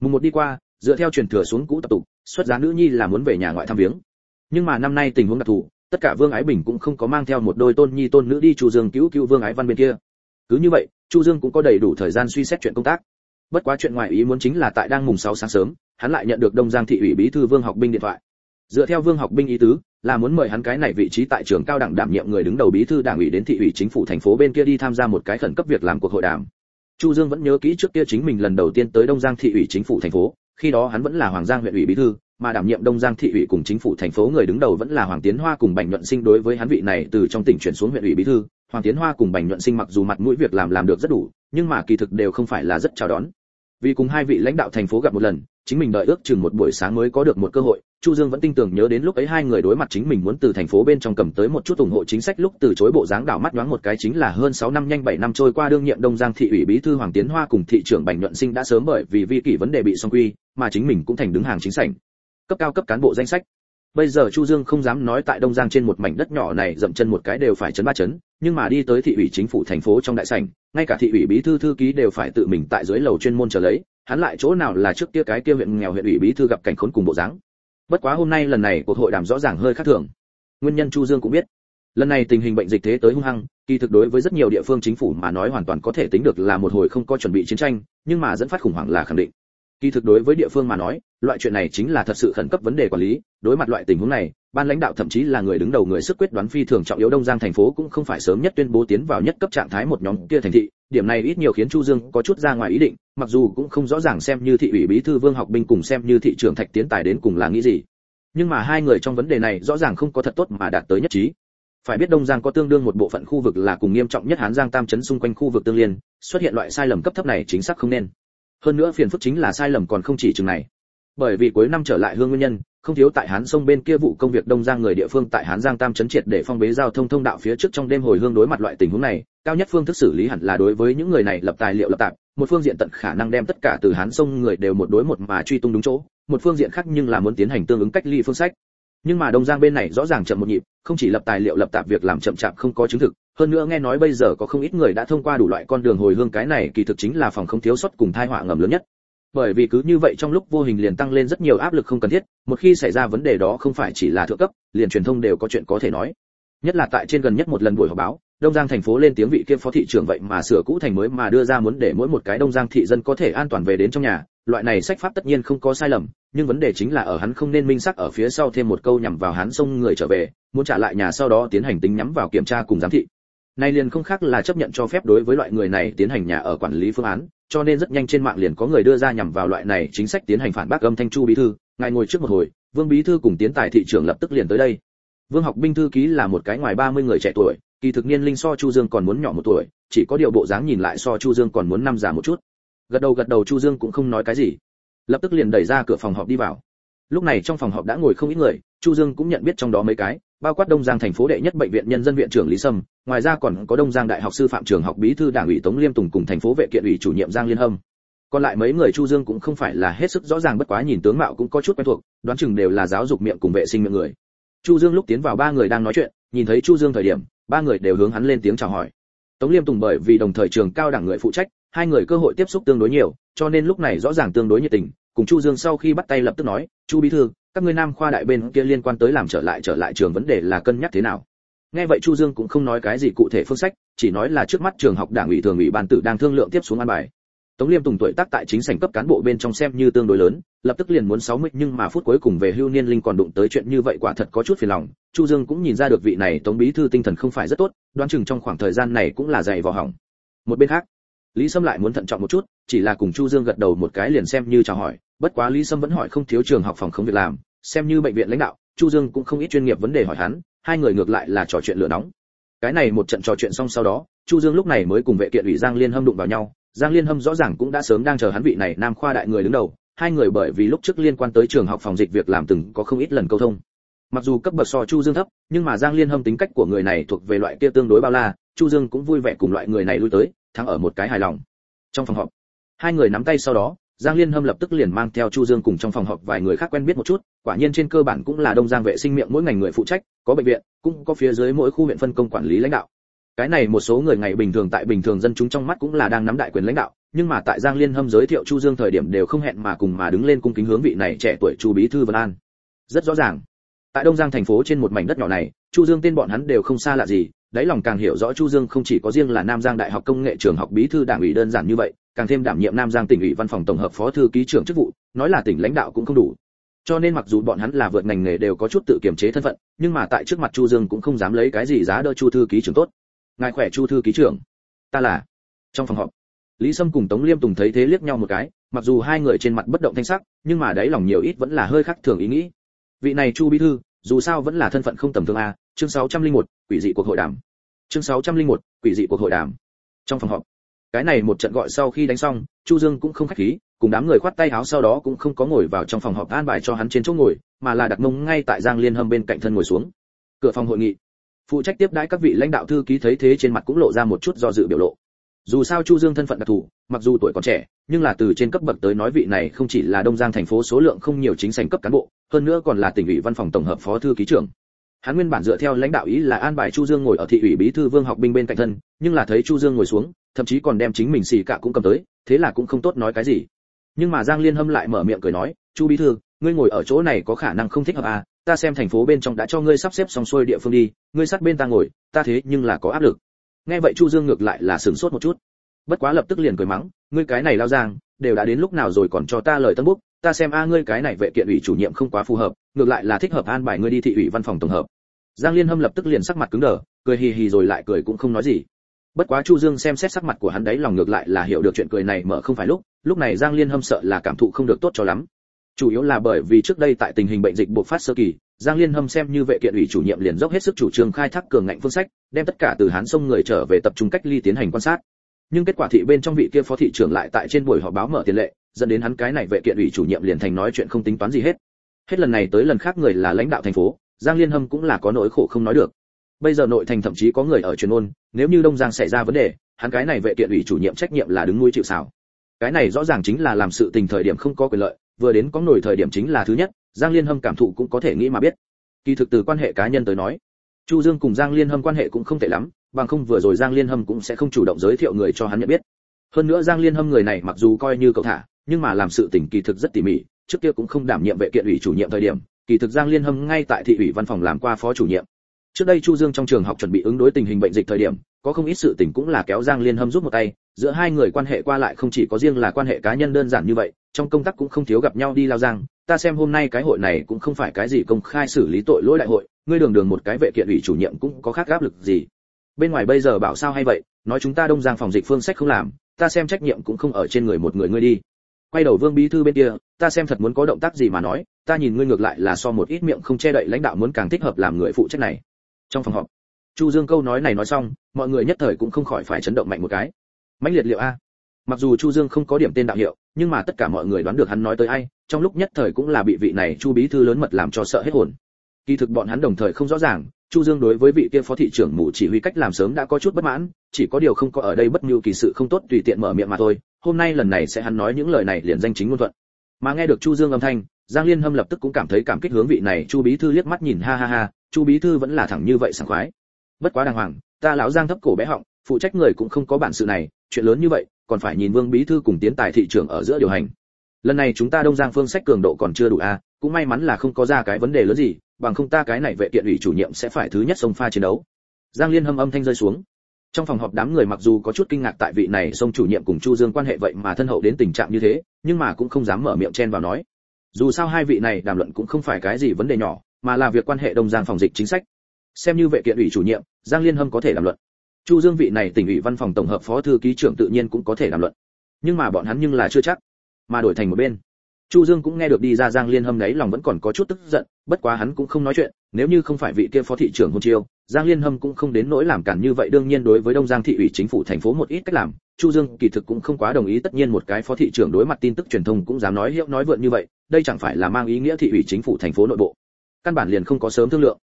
Mùng một đi qua dựa theo truyền thừa xuống cũ tập tục xuất giá nữ nhi là muốn về nhà ngoại thăm viếng. Nhưng mà năm nay tình huống đặc thù tất cả vương ái bình cũng không có mang theo một đôi tôn nhi tôn nữ đi chủ dương cứu cứu vương ái văn bên kia. Cứ như vậy chu dương cũng có đầy đủ thời gian suy xét chuyện công tác. Bất quá chuyện ngoài ý muốn chính là tại đang mùng 6 sáng sớm, hắn lại nhận được đông giang thị ủy bí thư vương học binh điện thoại. Dựa theo vương học binh ý tứ, là muốn mời hắn cái này vị trí tại trường cao đẳng đảm nhiệm người đứng đầu bí thư đảng ủy đến thị ủy chính phủ thành phố bên kia đi tham gia một cái khẩn cấp việc làm cuộc hội đàm. Chu dương vẫn nhớ kỹ trước kia chính mình lần đầu tiên tới đông giang thị ủy chính phủ thành phố, khi đó hắn vẫn là hoàng giang huyện ủy bí thư, mà đảm nhiệm đông giang thị ủy cùng chính phủ thành phố người đứng đầu vẫn là hoàng tiến hoa cùng bành nhuận sinh đối với hắn vị này từ trong tỉnh chuyển xuống huyện ủy bí thư hoàng tiến hoa cùng bành nhuận sinh mặc dù mặt mũi việc làm làm được rất đủ, nhưng mà kỳ thực đều không phải là rất chào đón. Vì cùng hai vị lãnh đạo thành phố gặp một lần, chính mình đợi ước chừng một buổi sáng mới có được một cơ hội, chu dương vẫn tin tưởng nhớ đến lúc ấy hai người đối mặt chính mình muốn từ thành phố bên trong cầm tới một chút ủng hộ chính sách lúc từ chối bộ dáng đảo mắt nhoáng một cái chính là hơn 6 năm nhanh 7 năm trôi qua đương nhiệm đông giang thị ủy bí thư hoàng tiến hoa cùng thị trưởng bành nhuận sinh đã sớm bởi vì vi kỷ vấn đề bị song quy, mà chính mình cũng thành đứng hàng chính sảnh. Cấp cao cấp cán bộ danh sách. Bây giờ chu dương không dám nói tại đông giang trên một mảnh đất nhỏ này dậm chân một cái đều phải chấn ba chấn nhưng mà đi tới thị ủy chính phủ thành phố trong đại sảnh, ngay cả thị ủy bí thư thư ký đều phải tự mình tại dưới lầu chuyên môn chờ lấy, hắn lại chỗ nào là trước kia cái kia huyện nghèo huyện ủy bí thư gặp cảnh khốn cùng bộ dáng. Bất quá hôm nay lần này cuộc hội đàm rõ ràng hơi khác thường. Nguyên nhân chu dương cũng biết. Lần này tình hình bệnh dịch thế tới hung hăng, kỳ thực đối với rất nhiều địa phương chính phủ mà nói hoàn toàn có thể tính được là một hồi không có chuẩn bị chiến tranh, nhưng mà dẫn phát khủng hoảng là khẳng định. Kỳ thực đối với địa phương mà nói, loại chuyện này chính là thật sự khẩn cấp vấn đề quản lý, đối mặt loại tình huống này ban lãnh đạo thậm chí là người đứng đầu người sức quyết đoán phi thường trọng yếu đông giang thành phố cũng không phải sớm nhất tuyên bố tiến vào nhất cấp trạng thái một nhóm kia thành thị. Điểm này ít nhiều khiến chu dương có chút ra ngoài ý định, mặc dù cũng không rõ ràng xem như thị ủy bí thư vương học binh cùng xem như thị trưởng thạch tiến tài đến cùng là nghĩ gì. Nhưng mà hai người trong vấn đề này rõ ràng không có thật tốt mà đạt tới nhất trí. Phải biết đông giang có tương đương một bộ phận khu vực là cùng nghiêm trọng nhất hán giang tam chấn xung quanh khu vực tương liên, xuất hiện loại sai lầm cấp thấp này chính xác không nên. Hơn nữa phiền phức chính là sai lầm còn không chỉ chừng này. Bởi vì cuối năm trở lại hương nguyên nhân không thiếu tại hán sông bên kia vụ công việc đông giang người địa phương tại hán giang tam chấn triệt để phong bế giao thông thông đạo phía trước trong đêm hồi hương đối mặt loại tình huống này, cao nhất phương thức xử lý hẳn là đối với những người này lập tài liệu lập tạp, một phương diện tận khả năng đem tất cả từ hán sông người đều một đối một mà truy tung đúng chỗ, một phương diện khác nhưng là muốn tiến hành tương ứng cách ly phương sách. Nhưng mà đông giang bên này rõ ràng chậm một nhịp, không chỉ lập tài liệu lập tạp việc làm chậm chạp không có chứng thực, hơn nữa nghe nói bây giờ có không ít người đã thông qua đủ loại con đường hồi hương cái này kỳ thực chính là phòng không thiếu sót cùng thai họa ngầm lớn nhất bởi vì cứ như vậy trong lúc vô hình liền tăng lên rất nhiều áp lực không cần thiết, một khi xảy ra vấn đề đó không phải chỉ là thượng cấp, liền truyền thông đều có chuyện có thể nói. Nhất là tại trên gần nhất một lần buổi họp báo, đông giang thành phố lên tiếng vị kia phó thị trưởng vậy mà sửa cũ thành mới mà đưa ra muốn để mỗi một cái đông giang thị dân có thể an toàn về đến trong nhà. Loại này sách pháp tất nhiên không có sai lầm, nhưng vấn đề chính là ở hắn không nên minh sắc ở phía sau thêm một câu nhằm vào hắn xông người trở về, muốn trả lại nhà sau đó tiến hành tính nhắm vào kiểm tra cùng giám thị. Nay liền không khác là chấp nhận cho phép đối với loại người này tiến hành nhà ở quản lý phương án cho nên rất nhanh trên mạng liền có người đưa ra nhằm vào loại này chính sách tiến hành phản bác âm thanh chu bí thư. Ngài ngồi trước một hồi, vương bí thư cùng tiến tài thị trưởng lập tức liền tới đây. Vương học binh thư ký là một cái ngoài 30 người trẻ tuổi, kỳ thực niên linh so chu dương còn muốn nhỏ một tuổi, chỉ có điều bộ dáng nhìn lại so chu dương còn muốn năm già một chút. Gật đầu gật đầu chu dương cũng không nói cái gì. Lập tức liền đẩy ra cửa phòng họp đi vào. Lúc này trong phòng họp đã ngồi không ít người, chu dương cũng nhận biết trong đó mấy cái bao quát đông giang thành phố đệ nhất bệnh viện nhân dân viện trưởng lý sâm, ngoài ra còn có đông giang đại học sư phạm trường học bí thư đảng ủy tống liêm tùng cùng thành phố vệ kiện ủy chủ nhiệm giang liên hâm. Còn lại mấy người chu dương cũng không phải là hết sức rõ ràng bất quá nhìn tướng mạo cũng có chút quen thuộc, đoán chừng đều là giáo dục miệng cùng vệ sinh miệng người. Chu dương lúc tiến vào ba người đang nói chuyện, nhìn thấy chu dương thời điểm, ba người đều hướng hắn lên tiếng chào hỏi. Tống liêm tùng bởi vì đồng thời trường cao đẳng người phụ trách, hai người cơ hội tiếp xúc tương đối nhiều, cho nên lúc này rõ ràng tương đối nhiệt tình, cùng chu dương sau khi bắt tay lập tức nói, chu bí thư các ngươi nam khoa đại bên kia liên quan tới làm trở lại trở lại trường vấn đề là cân nhắc thế nào? Nghe vậy chu dương cũng không nói cái gì cụ thể phương sách, chỉ nói là trước mắt trường học đảng ủy thường ủy ban tử đang thương lượng tiếp xuống an bài. Tống liêm tùng tuổi tác tại chính sảnh cấp cán bộ bên trong xem như tương đối lớn, lập tức liền muốn 60 nhưng mà phút cuối cùng về hưu niên linh còn đụng tới chuyện như vậy quả thật có chút phiền lòng. Chu dương cũng nhìn ra được vị này tống bí thư tinh thần không phải rất tốt, đoán chừng trong khoảng thời gian này cũng là dày vò hỏng. Một bên khác, lý sâm lại muốn thận trọng một chút, chỉ là cùng chu dương gật đầu một cái liền xem như chào hỏi bất quá lý sâm vẫn hỏi không thiếu trường học phòng không việc làm, xem như bệnh viện lãnh đạo, chu dương cũng không ít chuyên nghiệp vấn đề hỏi hắn, hai người ngược lại là trò chuyện lửa nóng. Cái này một trận trò chuyện xong sau đó, chu dương lúc này mới cùng vệ kiện ủy giang liên hâm đụng vào nhau. Giang liên hâm rõ ràng cũng đã sớm đang chờ hắn vị này nam khoa đại người đứng đầu, hai người bởi vì lúc trước liên quan tới trường học phòng dịch việc làm từng có không ít lần câu thông. Mặc dù cấp bậc so chu dương thấp, nhưng mà giang liên hâm tính cách của người này thuộc về loại kia tương đối bao la, chu dương cũng vui vẻ cùng loại người này lui tới, thắng ở một cái hài lòng. Trong phòng họp, hai người nắm tay sau đó giang liên hâm lập tức liền mang theo chu dương cùng trong phòng họp vài người khác quen biết một chút, quả nhiên trên cơ bản cũng là đông giang vệ sinh miệng mỗi ngành người phụ trách, có bệnh viện, cũng có phía dưới mỗi khu huyện phân công quản lý lãnh đạo. Cái này một số người ngày bình thường tại bình thường dân chúng trong mắt cũng là đang nắm đại quyền lãnh đạo, nhưng mà tại giang liên hâm giới thiệu chu dương thời điểm đều không hẹn mà cùng mà đứng lên cung kính hướng vị này trẻ tuổi chu bí thư vân an. Rất rõ ràng, tại đông giang thành phố trên một mảnh đất nhỏ này, chu dương tên bọn hắn đều không xa lạ gì, đáy lòng càng hiểu rõ chu dương không chỉ có riêng là nam giang đại học công nghệ trường học bí thư đảng ủy đơn giản như vậy càng thêm đảm nhiệm nam giang tỉnh ủy văn phòng tổng hợp phó thư ký trưởng chức vụ nói là tỉnh lãnh đạo cũng không đủ. Cho nên mặc dù bọn hắn là vượt ngành nghề đều có chút tự kiềm chế thân phận nhưng mà tại trước mặt chu dương cũng không dám lấy cái gì giá đỡ chu thư ký trưởng tốt. Ngài khỏe chu thư ký trưởng? Ta là. Trong phòng họp lý sâm cùng tống liêm tùng thấy thế liếc nhau một cái mặc dù hai người trên mặt bất động thanh sắc nhưng mà đáy lòng nhiều ít vẫn là hơi khác thường ý nghĩ. Vị này chu bí thư dù sao vẫn là thân phận không tầm thường a chương 601, quỷ dị cuộc hội đàm. Chương 601, quỷ dị cuộc hội đàm. Trong phòng họp cái này một trận gọi sau khi đánh xong, chu dương cũng không khách khí, cùng đám người khoát tay áo sau đó cũng không có ngồi vào trong phòng họp an bài cho hắn trên chỗ ngồi, mà là đặt mông ngay tại giang liên hâm bên cạnh thân ngồi xuống. Cửa phòng hội nghị. Phụ trách tiếp đãi các vị lãnh đạo thư ký thấy thế trên mặt cũng lộ ra một chút do dự biểu lộ. Dù sao chu dương thân phận đặc thù, mặc dù tuổi còn trẻ, nhưng là từ trên cấp bậc tới nói vị này không chỉ là đông giang thành phố số lượng không nhiều chính sành cấp cán bộ, hơn nữa còn là tỉnh ủy văn phòng tổng hợp phó thư ký trưởng. Hắn nguyên bản dựa theo lãnh đạo ý là an bài chu dương ngồi ở thị ủy bí thư vương học binh bên cạnh thân, nhưng là thấy chu dương ngồi xuống thậm chí còn đem chính mình xì cả cũng cầm tới, thế là cũng không tốt nói cái gì. Nhưng mà giang liên hâm lại mở miệng cười nói, chu bí thư, ngươi ngồi ở chỗ này có khả năng không thích hợp à? Ta xem thành phố bên trong đã cho ngươi sắp xếp xong xuôi địa phương đi, ngươi sát bên ta ngồi, ta thế nhưng là có áp lực. Nghe vậy chu dương ngược lại là sửng sốt một chút. Bất quá lập tức liền cười mắng, ngươi cái này lao giang, đều đã đến lúc nào rồi còn cho ta lời tân búc ta xem a, ngươi cái này vệ kiện ủy chủ nhiệm không quá phù hợp, ngược lại là thích hợp an bài ngươi đi thị ủy văn phòng tổng hợp. Giang liên hâm lập tức liền sắc mặt cứng đờ, cười hì hì rồi lại cười cũng không nói gì bất quá chu dương xem xét sắc mặt của hắn đấy lòng ngược lại là hiểu được chuyện cười này mở không phải lúc lúc này giang liên hâm sợ là cảm thụ không được tốt cho lắm. Chủ yếu là bởi vì trước đây tại tình hình bệnh dịch bộc phát sơ kỳ, giang liên hâm xem như vệ kiện ủy chủ nhiệm liền dốc hết sức chủ trương khai thác cường ngạnh phương sách, đem tất cả từ hán sông người trở về tập trung cách ly tiến hành quan sát. Nhưng kết quả thị bên trong vị kia phó thị trưởng lại tại trên buổi họp báo mở tiền lệ, dẫn đến hắn cái này vệ kiện ủy chủ nhiệm liền thành nói chuyện không tính toán gì hết. Hết lần này tới lần khác người là lãnh đạo thành phố, giang liên hâm cũng là có nỗi khổ không nói được bây giờ nội thành thậm chí có người ở truyền ôn, nếu như đông giang xảy ra vấn đề, hắn cái này vệ kiện ủy chủ nhiệm trách nhiệm là đứng nuôi chịu sào. Cái này rõ ràng chính là làm sự tình thời điểm không có quyền lợi, vừa đến có nổi thời điểm chính là thứ nhất, giang liên hâm cảm thụ cũng có thể nghĩ mà biết. Kỳ thực từ quan hệ cá nhân tới nói, chu dương cùng giang liên hâm quan hệ cũng không tệ lắm, bằng không vừa rồi giang liên hâm cũng sẽ không chủ động giới thiệu người cho hắn nhận biết. Hơn nữa giang liên hâm người này mặc dù coi như cậu thả, nhưng mà làm sự tình kỳ thực rất tỉ mỉ, trước kia cũng không đảm nhiệm vệ kiện ủy chủ nhiệm thời điểm, kỳ thực giang liên hâm ngay tại thị ủy văn phòng làm qua phó chủ nhiệm trước đây chu dương trong trường học chuẩn bị ứng đối tình hình bệnh dịch thời điểm, có không ít sự tình cũng là kéo giang liên hâm giúp một tay, giữa hai người quan hệ qua lại không chỉ có riêng là quan hệ cá nhân đơn giản như vậy, trong công tác cũng không thiếu gặp nhau đi lao giang. Ta xem hôm nay cái hội này cũng không phải cái gì công khai xử lý tội lỗi đại hội, ngươi đường đường một cái vệ kiện ủy chủ nhiệm cũng có khác áp lực gì. Bên ngoài bây giờ bảo sao hay vậy, nói chúng ta đông giang phòng dịch phương sách không làm, ta xem trách nhiệm cũng không ở trên người một người ngươi đi. Quay đầu vương bí thư bên kia, ta xem thật muốn có động tác gì mà nói, ta nhìn ngươi ngược lại là so một ít miệng không che đậy lãnh đạo muốn càng thích hợp làm người phụ trách này trong phòng họp. Chu dương câu nói này nói xong, mọi người nhất thời cũng không khỏi phải chấn động mạnh một cái. Mãnh liệt liệu a. Mặc dù chu dương không có điểm tên đạo hiệu, nhưng mà tất cả mọi người đoán được hắn nói tới ai, trong lúc nhất thời cũng là bị vị này chu bí thư lớn mật làm cho sợ hết hồn. Kỳ thực bọn hắn đồng thời không rõ ràng, chu dương đối với vị kia phó thị trưởng mù chỉ huy cách làm sớm đã có chút bất mãn, chỉ có điều không có ở đây bất mưu kỳ sự không tốt tùy tiện mở miệng mà thôi, hôm nay lần này sẽ hắn nói những lời này liền danh chính ngôn thuận. Mà nghe được chu dương âm thanh, giang liên hâm lập tức cũng cảm thấy cảm kích hướng vị này chu bí thư liếc mắt nhìn, ha ha ha chu bí thư vẫn là thẳng như vậy sảng khoái. Bất quá đàng hoàng ta lão giang thấp cổ bé họng phụ trách người cũng không có bản sự này chuyện lớn như vậy còn phải nhìn vương bí thư cùng tiến tài thị trưởng ở giữa điều hành. Lần này chúng ta đông giang phương sách cường độ còn chưa đủ a à, cũng may mắn là không có ra cái vấn đề lớn gì bằng không ta cái này vệ kiện ủy chủ nhiệm sẽ phải thứ nhất sông pha chiến đấu. Giang liên hâm âm thanh rơi xuống. Trong phòng họp đám người mặc dù có chút kinh ngạc tại vị này sông chủ nhiệm cùng chu dương quan hệ vậy mà thân hậu đến tình trạng như thế nhưng mà cũng không dám mở miệng chen vào nói. Dù sao hai vị này đàm luận cũng không phải cái gì vấn đề nhỏ mà là việc quan hệ đông giang phòng dịch chính sách. Xem như vệ kiện ủy chủ nhiệm, giang liên hâm có thể đàm luận. Chu dương vị này tỉnh ủy văn phòng tổng hợp phó thư ký trưởng tự nhiên cũng có thể đàm luận. Nhưng mà bọn hắn nhưng là chưa chắc, mà đổi thành một bên. Chu dương cũng nghe được đi ra giang liên hâm đấy lòng vẫn còn có chút tức giận, bất quá hắn cũng không nói chuyện, nếu như không phải vị kia phó thị trưởng hôn chiêu, giang liên hâm cũng không đến nỗi làm cản như vậy, đương nhiên đối với đông giang thị ủy chính phủ thành phố một ít cách làm, chu dương kỳ thực cũng không quá đồng ý, tất nhiên một cái phó thị trưởng đối mặt tin tức truyền thông cũng dám nói hiệu nói vượn như vậy, đây chẳng phải là mang ý nghĩa thị ủy chính phủ thành phố nội bộ căn bản liền không có sớm thương lượng.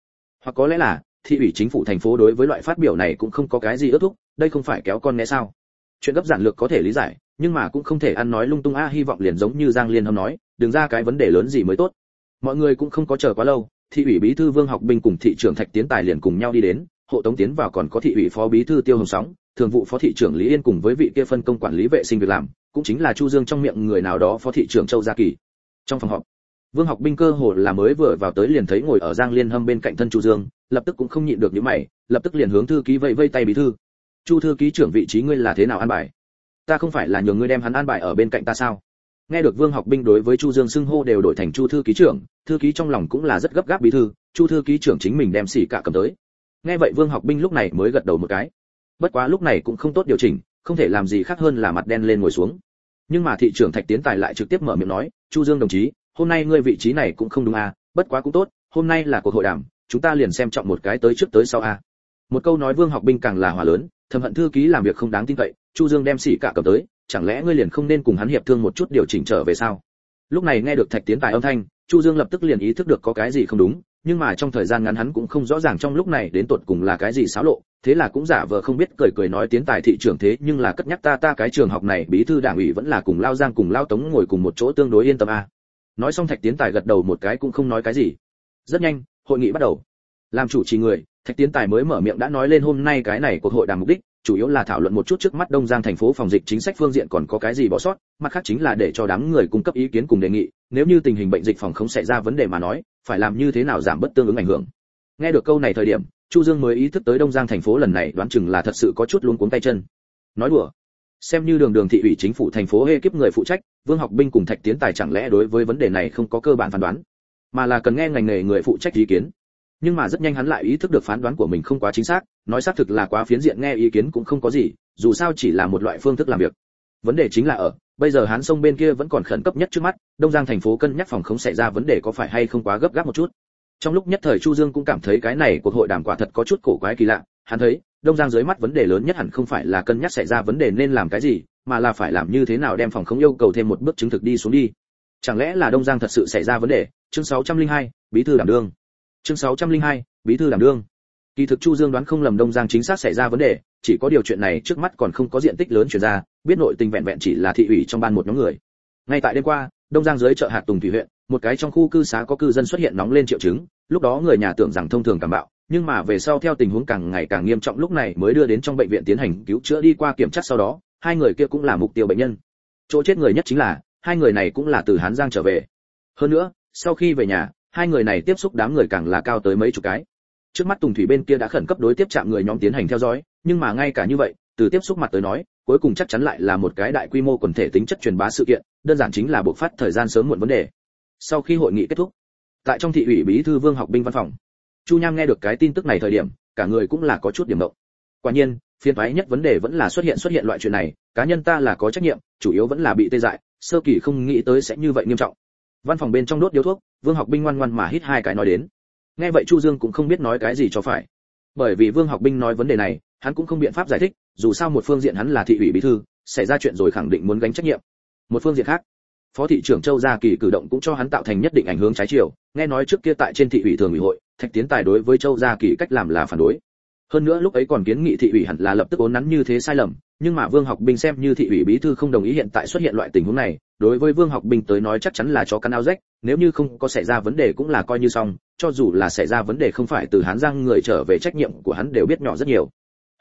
Hoặc có lẽ là, thị ủy chính phủ thành phố đối với loại phát biểu này cũng không có cái gì ước thúc, đây không phải kéo con né sao? Chuyện gấp giản lược có thể lý giải, nhưng mà cũng không thể ăn nói lung tung a, hy vọng liền giống như giang liên hâm nói, đừng ra cái vấn đề lớn gì mới tốt. Mọi người cũng không có chờ quá lâu, thị ủy bí thư vương học binh cùng thị trưởng thạch tiến tài liền cùng nhau đi đến, hộ tống tiến vào còn có thị ủy phó bí thư tiêu hồng sóng, thường vụ phó thị trưởng lý yên cùng với vị kia phân công quản lý vệ sinh việc làm, cũng chính là chu dương trong miệng người nào đó phó thị trưởng châu gia kỳ. Trong phòng họp vương học binh cơ hồ là mới vừa vào tới liền thấy ngồi ở giang liên hâm bên cạnh thân chu dương, lập tức cũng không nhịn được những mày, lập tức liền hướng thư ký vẫy vây tay bí thư. Chu thư ký trưởng vị trí ngươi là thế nào an bài? Ta không phải là nhường ngươi đem hắn an bài ở bên cạnh ta sao? Nghe được vương học binh đối với chu dương xưng hô đều đổi thành chu thư ký trưởng, thư ký trong lòng cũng là rất gấp gáp bí thư, chu thư ký trưởng chính mình đem xỉ cả cầm tới. Nghe vậy vương học binh lúc này mới gật đầu một cái. Bất quá lúc này cũng không tốt điều chỉnh, không thể làm gì khác hơn là mặt đen lên ngồi xuống. Nhưng mà thị trưởng thạch tiến tài lại trực tiếp mở miệng nói, chu dương đồng chí hôm nay ngươi vị trí này cũng không đúng à bất quá cũng tốt, hôm nay là cuộc hội đàm, chúng ta liền xem trọng một cái tới trước tới sau a một câu nói vương học binh càng là hòa lớn, thầm hận thư ký làm việc không đáng tin cậy, chu dương đem xỉ cả cầm tới, chẳng lẽ ngươi liền không nên cùng hắn hiệp thương một chút điều chỉnh trở về sao? Lúc này nghe được thạch tiến tài âm thanh, chu dương lập tức liền ý thức được có cái gì không đúng, nhưng mà trong thời gian ngắn hắn cũng không rõ ràng trong lúc này đến tột cùng là cái gì xáo lộ, thế là cũng giả vờ không biết cười cười nói tiến tài thị trưởng thế, nhưng là cất nhắc ta ta cái trường học này bí thư đảng ủy vẫn là cùng lao giang cùng lao tống ngồi cùng một chỗ tương đối yên tâm a nói xong thạch tiến tài gật đầu một cái cũng không nói cái gì. Rất nhanh, hội nghị bắt đầu. Làm chủ trì người, thạch tiến tài mới mở miệng đã nói lên hôm nay cái này cuộc hội đàm mục đích, chủ yếu là thảo luận một chút trước mắt đông giang thành phố phòng dịch chính sách phương diện còn có cái gì bỏ sót, mặt khác chính là để cho đám người cung cấp ý kiến cùng đề nghị, nếu như tình hình bệnh dịch phòng không xảy ra vấn đề mà nói, phải làm như thế nào giảm bớt tương ứng ảnh hưởng. Nghe được câu này thời điểm, chu dương mới ý thức tới đông giang thành phố lần này đoán chừng là thật sự có chút luống cuống tay chân. Nói đùa, xem như đường đường thị ủy chính phủ thành phố hê kiếp người phụ trách vương học binh cùng thạch tiến tài chẳng lẽ đối với vấn đề này không có cơ bản phán đoán, mà là cần nghe ngành nghề người phụ trách ý kiến. Nhưng mà rất nhanh hắn lại ý thức được phán đoán của mình không quá chính xác, nói xác thực là quá phiến diện nghe ý kiến cũng không có gì, dù sao chỉ là một loại phương thức làm việc. Vấn đề chính là ở, bây giờ hán sông bên kia vẫn còn khẩn cấp nhất trước mắt, đông giang thành phố cân nhắc phòng không xảy ra vấn đề có phải hay không quá gấp gáp một chút. Trong lúc nhất thời chu dương cũng cảm thấy cái này cuộc hội đàm quả thật có chút cổ quái kỳ lạ, hắn thấy, đông giang dưới mắt vấn đề lớn nhất hẳn không phải là cân nhắc xảy ra vấn đề nên làm cái gì mà là phải làm như thế nào đem phòng không yêu cầu thêm một bước chứng thực đi xuống đi. Chẳng lẽ là đông giang thật sự xảy ra vấn đề? Chương 602, bí thư đảm đương. Chương 602, bí thư đảm đương. Kỳ thực chu dương đoán không lầm đông giang chính xác xảy ra vấn đề chỉ có điều chuyện này trước mắt còn không có diện tích lớn chuyển ra biết nội tình vẹn vẹn chỉ là thị ủy trong ban một nhóm người. Ngay tại đêm qua đông giang dưới chợ hạt tùng thủy huyện một cái trong khu cư xá có cư dân xuất hiện nóng lên triệu chứng lúc đó người nhà tưởng rằng thông thường cảm bạo nhưng mà về sau theo tình huống càng ngày càng nghiêm trọng lúc này mới đưa đến trong bệnh viện tiến hành cứu chữa đi qua kiểm tra sau đó hai người kia cũng là mục tiêu bệnh nhân. Chỗ chết người nhất chính là, hai người này cũng là từ hán giang trở về. Hơn nữa, sau khi về nhà, hai người này tiếp xúc đám người càng là cao tới mấy chục cái. Trước mắt tùng thủy bên kia đã khẩn cấp đối tiếp chạm người nhóm tiến hành theo dõi, nhưng mà ngay cả như vậy, từ tiếp xúc mặt tới nói, cuối cùng chắc chắn lại là một cái đại quy mô quần thể tính chất truyền bá sự kiện, đơn giản chính là buộc phát thời gian sớm muộn vấn đề. Sau khi hội nghị kết thúc, tại trong thị ủy bí thư vương học binh văn phòng, chu nham nghe được cái tin tức này thời điểm, cả người cũng là có chút điểm động quả nhiên, phiền toái nhất vấn đề vẫn là xuất hiện xuất hiện loại chuyện này, cá nhân ta là có trách nhiệm, chủ yếu vẫn là bị tê dại, sơ kỳ không nghĩ tới sẽ như vậy nghiêm trọng. Văn phòng bên trong đốt điếu thuốc, vương học binh ngoan ngoan mà hít hai cái nói đến. Nghe vậy chu dương cũng không biết nói cái gì cho phải. Bởi vì vương học binh nói vấn đề này, hắn cũng không biện pháp giải thích, dù sao một phương diện hắn là thị ủy bí thư, xảy ra chuyện rồi khẳng định muốn gánh trách nhiệm. Một phương diện khác, phó thị trưởng châu gia kỳ cử động cũng cho hắn tạo thành nhất định ảnh hưởng trái chiều, nghe nói trước kia tại trên thị ủy thường ủy hội, thạch tiến tài đối với châu gia kỳ cách làm là phản đối hơn nữa lúc ấy còn kiến nghị thị ủy hẳn là lập tức ốn nắn như thế sai lầm, nhưng mà vương học binh xem như thị ủy bí thư không đồng ý hiện tại xuất hiện loại tình huống này, đối với vương học binh tới nói chắc chắn là cho căn ao rách, nếu như không có xảy ra vấn đề cũng là coi như xong, cho dù là xảy ra vấn đề không phải từ hán giang người trở về trách nhiệm của hắn đều biết nhỏ rất nhiều.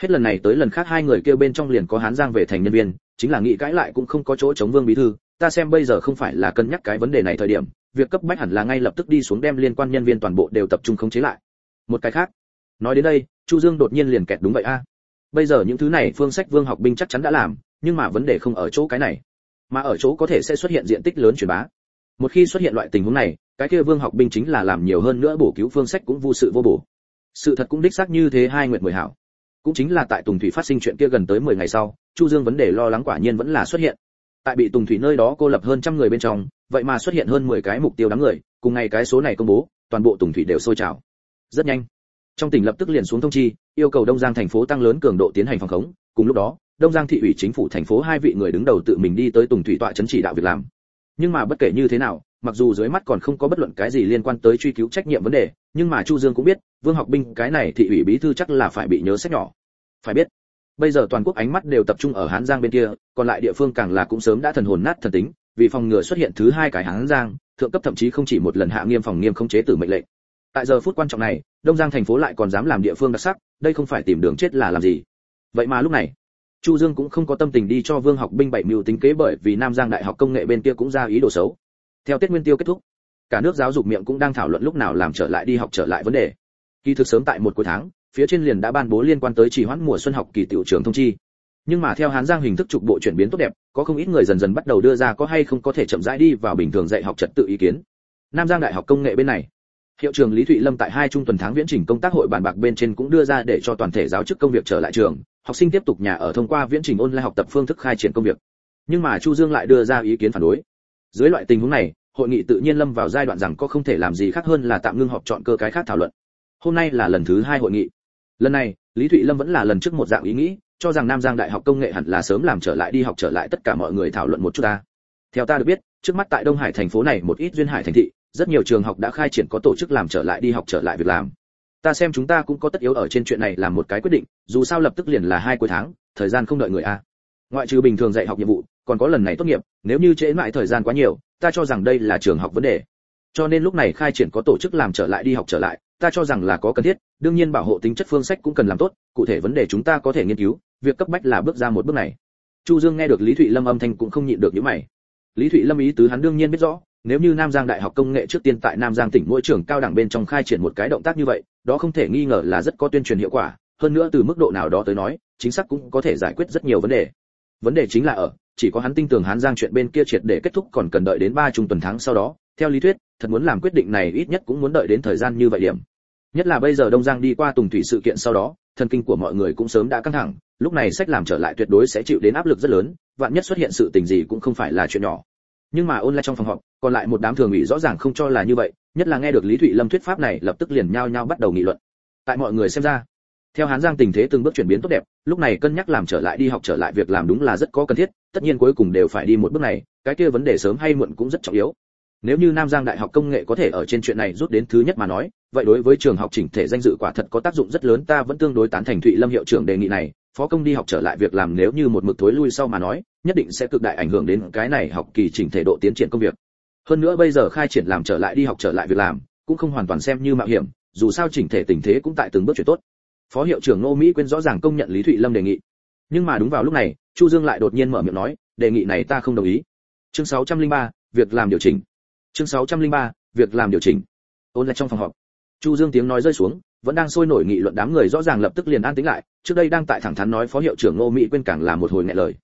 Hết lần này tới lần khác hai người kêu bên trong liền có hán giang về thành nhân viên, chính là nghĩ cãi lại cũng không có chỗ chống vương bí thư, ta xem bây giờ không phải là cân nhắc cái vấn đề này thời điểm, việc cấp bách hẳn là ngay lập tức đi xuống đem liên quan nhân viên toàn bộ đều tập trung khống chế lại. Một cái khác, nói đến đây chu dương đột nhiên liền kẹt đúng vậy a. Bây giờ những thứ này phương sách vương học binh chắc chắn đã làm, nhưng mà vấn đề không ở chỗ cái này. Mà ở chỗ có thể sẽ xuất hiện diện tích lớn truyền bá. Một khi xuất hiện loại tình huống này, cái kia vương học binh chính là làm nhiều hơn nữa bổ cứu phương sách cũng vô sự vô bổ. Sự thật cũng đích xác như thế hai nguyện mười hảo. Cũng chính là tại tùng thủy phát sinh chuyện kia gần tới 10 ngày sau, chu dương vấn đề lo lắng quả nhiên vẫn là xuất hiện. Tại bị tùng thủy nơi đó cô lập hơn trăm người bên trong, vậy mà xuất hiện hơn 10 cái mục tiêu đám người, cùng ngày cái số này công bố, toàn bộ tùng thủy đều sôi trào. Rất nhanh trong tỉnh lập tức liền xuống thông chi, yêu cầu đông giang thành phố tăng lớn cường độ tiến hành phòng khống. Cùng lúc đó, đông giang thị ủy chính phủ thành phố hai vị người đứng đầu tự mình đi tới tùng thủy tọa chấn chỉ đạo việc làm. Nhưng mà bất kể như thế nào, mặc dù dưới mắt còn không có bất luận cái gì liên quan tới truy cứu trách nhiệm vấn đề, nhưng mà chu dương cũng biết, vương học binh, cái này thị ủy bí thư chắc là phải bị nhớ sách nhỏ. Phải biết, bây giờ toàn quốc ánh mắt đều tập trung ở hán giang bên kia, còn lại địa phương càng là cũng sớm đã thần hồn nát thần tính, vì phòng ngừa xuất hiện thứ hai cái hán giang, thượng cấp thậm chí không chỉ một lần hạ nghiêm phòng nghiêm không chế tử mệnh lệnh tại giờ phút quan trọng này, đông giang thành phố lại còn dám làm địa phương đặc sắc, đây không phải tìm đường chết là làm gì. Vậy mà lúc này, chu dương cũng không có tâm tình đi cho vương học binh bảy mưu tính kế bởi vì nam giang đại học công nghệ bên kia cũng ra ý đồ xấu. Theo tết nguyên tiêu kết thúc, cả nước giáo dục miệng cũng đang thảo luận lúc nào làm trở lại đi học trở lại vấn đề. Kỳ thực sớm tại một cuối tháng, phía trên liền đã ban bố liên quan tới trì hoãn mùa xuân học kỳ tiểu trường thông chi. Nhưng mà theo hán giang hình thức trục bộ chuyển biến tốt đẹp, có không ít người dần dần bắt đầu đưa ra có hay không có thể chậm rãi đi vào bình thường dạy học trật tự ý kiến. Nam giang đại học công nghệ bên này hiệu trưởng lý thụy lâm tại hai trung tuần tháng viễn trình công tác hội bàn bạc bên trên cũng đưa ra để cho toàn thể giáo chức công việc trở lại trường, học sinh tiếp tục nhà ở thông qua viễn trình online học tập phương thức khai triển công việc. Nhưng mà chu dương lại đưa ra ý kiến phản đối. Dưới loại tình huống này, hội nghị tự nhiên lâm vào giai đoạn rằng có không thể làm gì khác hơn là tạm ngưng họp chọn cơ cái khác thảo luận. Hôm nay là lần thứ hai hội nghị. Lần này, lý thụy lâm vẫn là lần trước một dạng ý nghĩ, cho rằng nam giang đại học công nghệ hẳn là sớm làm trở lại đi học trở lại tất cả mọi người thảo luận một chút ta. Theo ta được biết, trước mắt tại đông hải thành phố này một ít duyên hải thành thị rất nhiều trường học đã khai triển có tổ chức làm trở lại đi học trở lại việc làm. Ta xem chúng ta cũng có tất yếu ở trên chuyện này làm một cái quyết định, dù sao lập tức liền là hai cuối tháng, thời gian không đợi người a. Ngoại trừ bình thường dạy học nhiệm vụ, còn có lần này tốt nghiệp, nếu như trễ mãi thời gian quá nhiều, ta cho rằng đây là trường học vấn đề. Cho nên lúc này khai triển có tổ chức làm trở lại đi học trở lại, ta cho rằng là có cần thiết, đương nhiên bảo hộ tính chất phương sách cũng cần làm tốt, cụ thể vấn đề chúng ta có thể nghiên cứu, việc cấp bách là bước ra một bước này. Chu dương nghe được lý thụy lâm âm thanh cũng không nhịn được những mày. Lý thụy lâm ý tứ hắn đương nhiên biết rõ nếu như nam giang đại học công nghệ trước tiên tại nam giang tỉnh mỗi trường cao đẳng bên trong khai triển một cái động tác như vậy, đó không thể nghi ngờ là rất có tuyên truyền hiệu quả, hơn nữa từ mức độ nào đó tới nói, chính xác cũng có thể giải quyết rất nhiều vấn đề. Vấn đề chính là ở, chỉ có hắn tin tưởng hắn giang chuyện bên kia triệt để kết thúc còn cần đợi đến ba trung tuần tháng sau đó, theo lý thuyết, thật muốn làm quyết định này ít nhất cũng muốn đợi đến thời gian như vậy điểm. Nhất là bây giờ đông giang đi qua tùng thủy sự kiện sau đó, thần kinh của mọi người cũng sớm đã căng thẳng, lúc này sách làm trở lại tuyệt đối sẽ chịu đến áp lực rất lớn, vạn nhất xuất hiện sự tình gì cũng không phải là chuyện nhỏ nhưng mà ôn lại trong phòng họp, còn lại một đám thường ủy rõ ràng không cho là như vậy, nhất là nghe được lý thụy lâm thuyết pháp này, lập tức liền nhao nhao bắt đầu nghị luận. Tại mọi người xem ra, theo hán giang tình thế từng bước chuyển biến tốt đẹp, lúc này cân nhắc làm trở lại đi học trở lại việc làm đúng là rất có cần thiết, tất nhiên cuối cùng đều phải đi một bước này, cái kia vấn đề sớm hay muộn cũng rất trọng yếu. Nếu như nam giang đại học công nghệ có thể ở trên chuyện này rút đến thứ nhất mà nói, vậy đối với trường học chỉnh thể danh dự quả thật có tác dụng rất lớn, ta vẫn tương đối tán thành thụy lâm hiệu trưởng đề nghị này, phó công đi học trở lại việc làm nếu như một mực thối lui sau mà nói nhất định sẽ cực đại ảnh hưởng đến cái này học kỳ chỉnh thể độ tiến triển công việc. Hơn nữa bây giờ khai triển làm trở lại đi học trở lại việc làm cũng không hoàn toàn xem như mạo hiểm dù sao chỉnh thể tình thế cũng tại từng bước chuyển tốt. Phó hiệu trưởng ngô mỹ quyên rõ ràng công nhận lý thụy lâm đề nghị. Nhưng mà đúng vào lúc này chu dương lại đột nhiên mở miệng nói đề nghị này ta không đồng ý. Chương 603, việc làm điều chỉnh. Chương 603, việc làm điều chỉnh. Ôn lại trong phòng họp. Chu dương tiếng nói rơi xuống vẫn đang sôi nổi nghị luận đám người rõ ràng lập tức liền an tĩnh lại trước đây đang tại thẳng thắn nói phó hiệu trưởng ngô mỹ quyên càng là một hồi nghẹn lời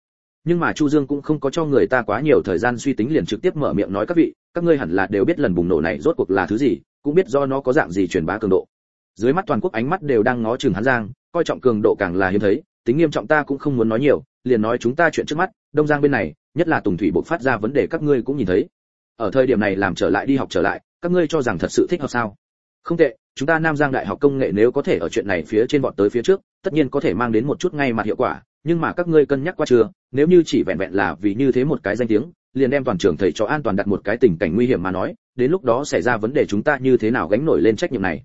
nhưng mà chu dương cũng không có cho người ta quá nhiều thời gian suy tính liền trực tiếp mở miệng nói các vị, các ngươi hẳn là đều biết lần bùng nổ này rốt cuộc là thứ gì, cũng biết do nó có dạng gì truyền bá cường độ. Dưới mắt toàn quốc ánh mắt đều đang ngó chừng hắn giang, coi trọng cường độ càng là hiếm thấy, tính nghiêm trọng ta cũng không muốn nói nhiều, liền nói chúng ta chuyện trước mắt, đông giang bên này, nhất là tùng thủy bộ phát ra vấn đề các ngươi cũng nhìn thấy. Ở thời điểm này làm trở lại đi học trở lại, các ngươi cho rằng thật sự thích hợp sao? Không tệ, chúng ta nam giang đại học công nghệ nếu có thể ở chuyện này phía trên bọn tới phía trước tất nhiên có thể mang đến một chút ngay mặt hiệu quả, nhưng mà các ngươi cân nhắc qua chưa? Nếu như chỉ vẹn vẹn là vì như thế một cái danh tiếng, liền đem toàn trường thầy cho an toàn đặt một cái tình cảnh nguy hiểm mà nói, đến lúc đó xảy ra vấn đề chúng ta như thế nào gánh nổi lên trách nhiệm này?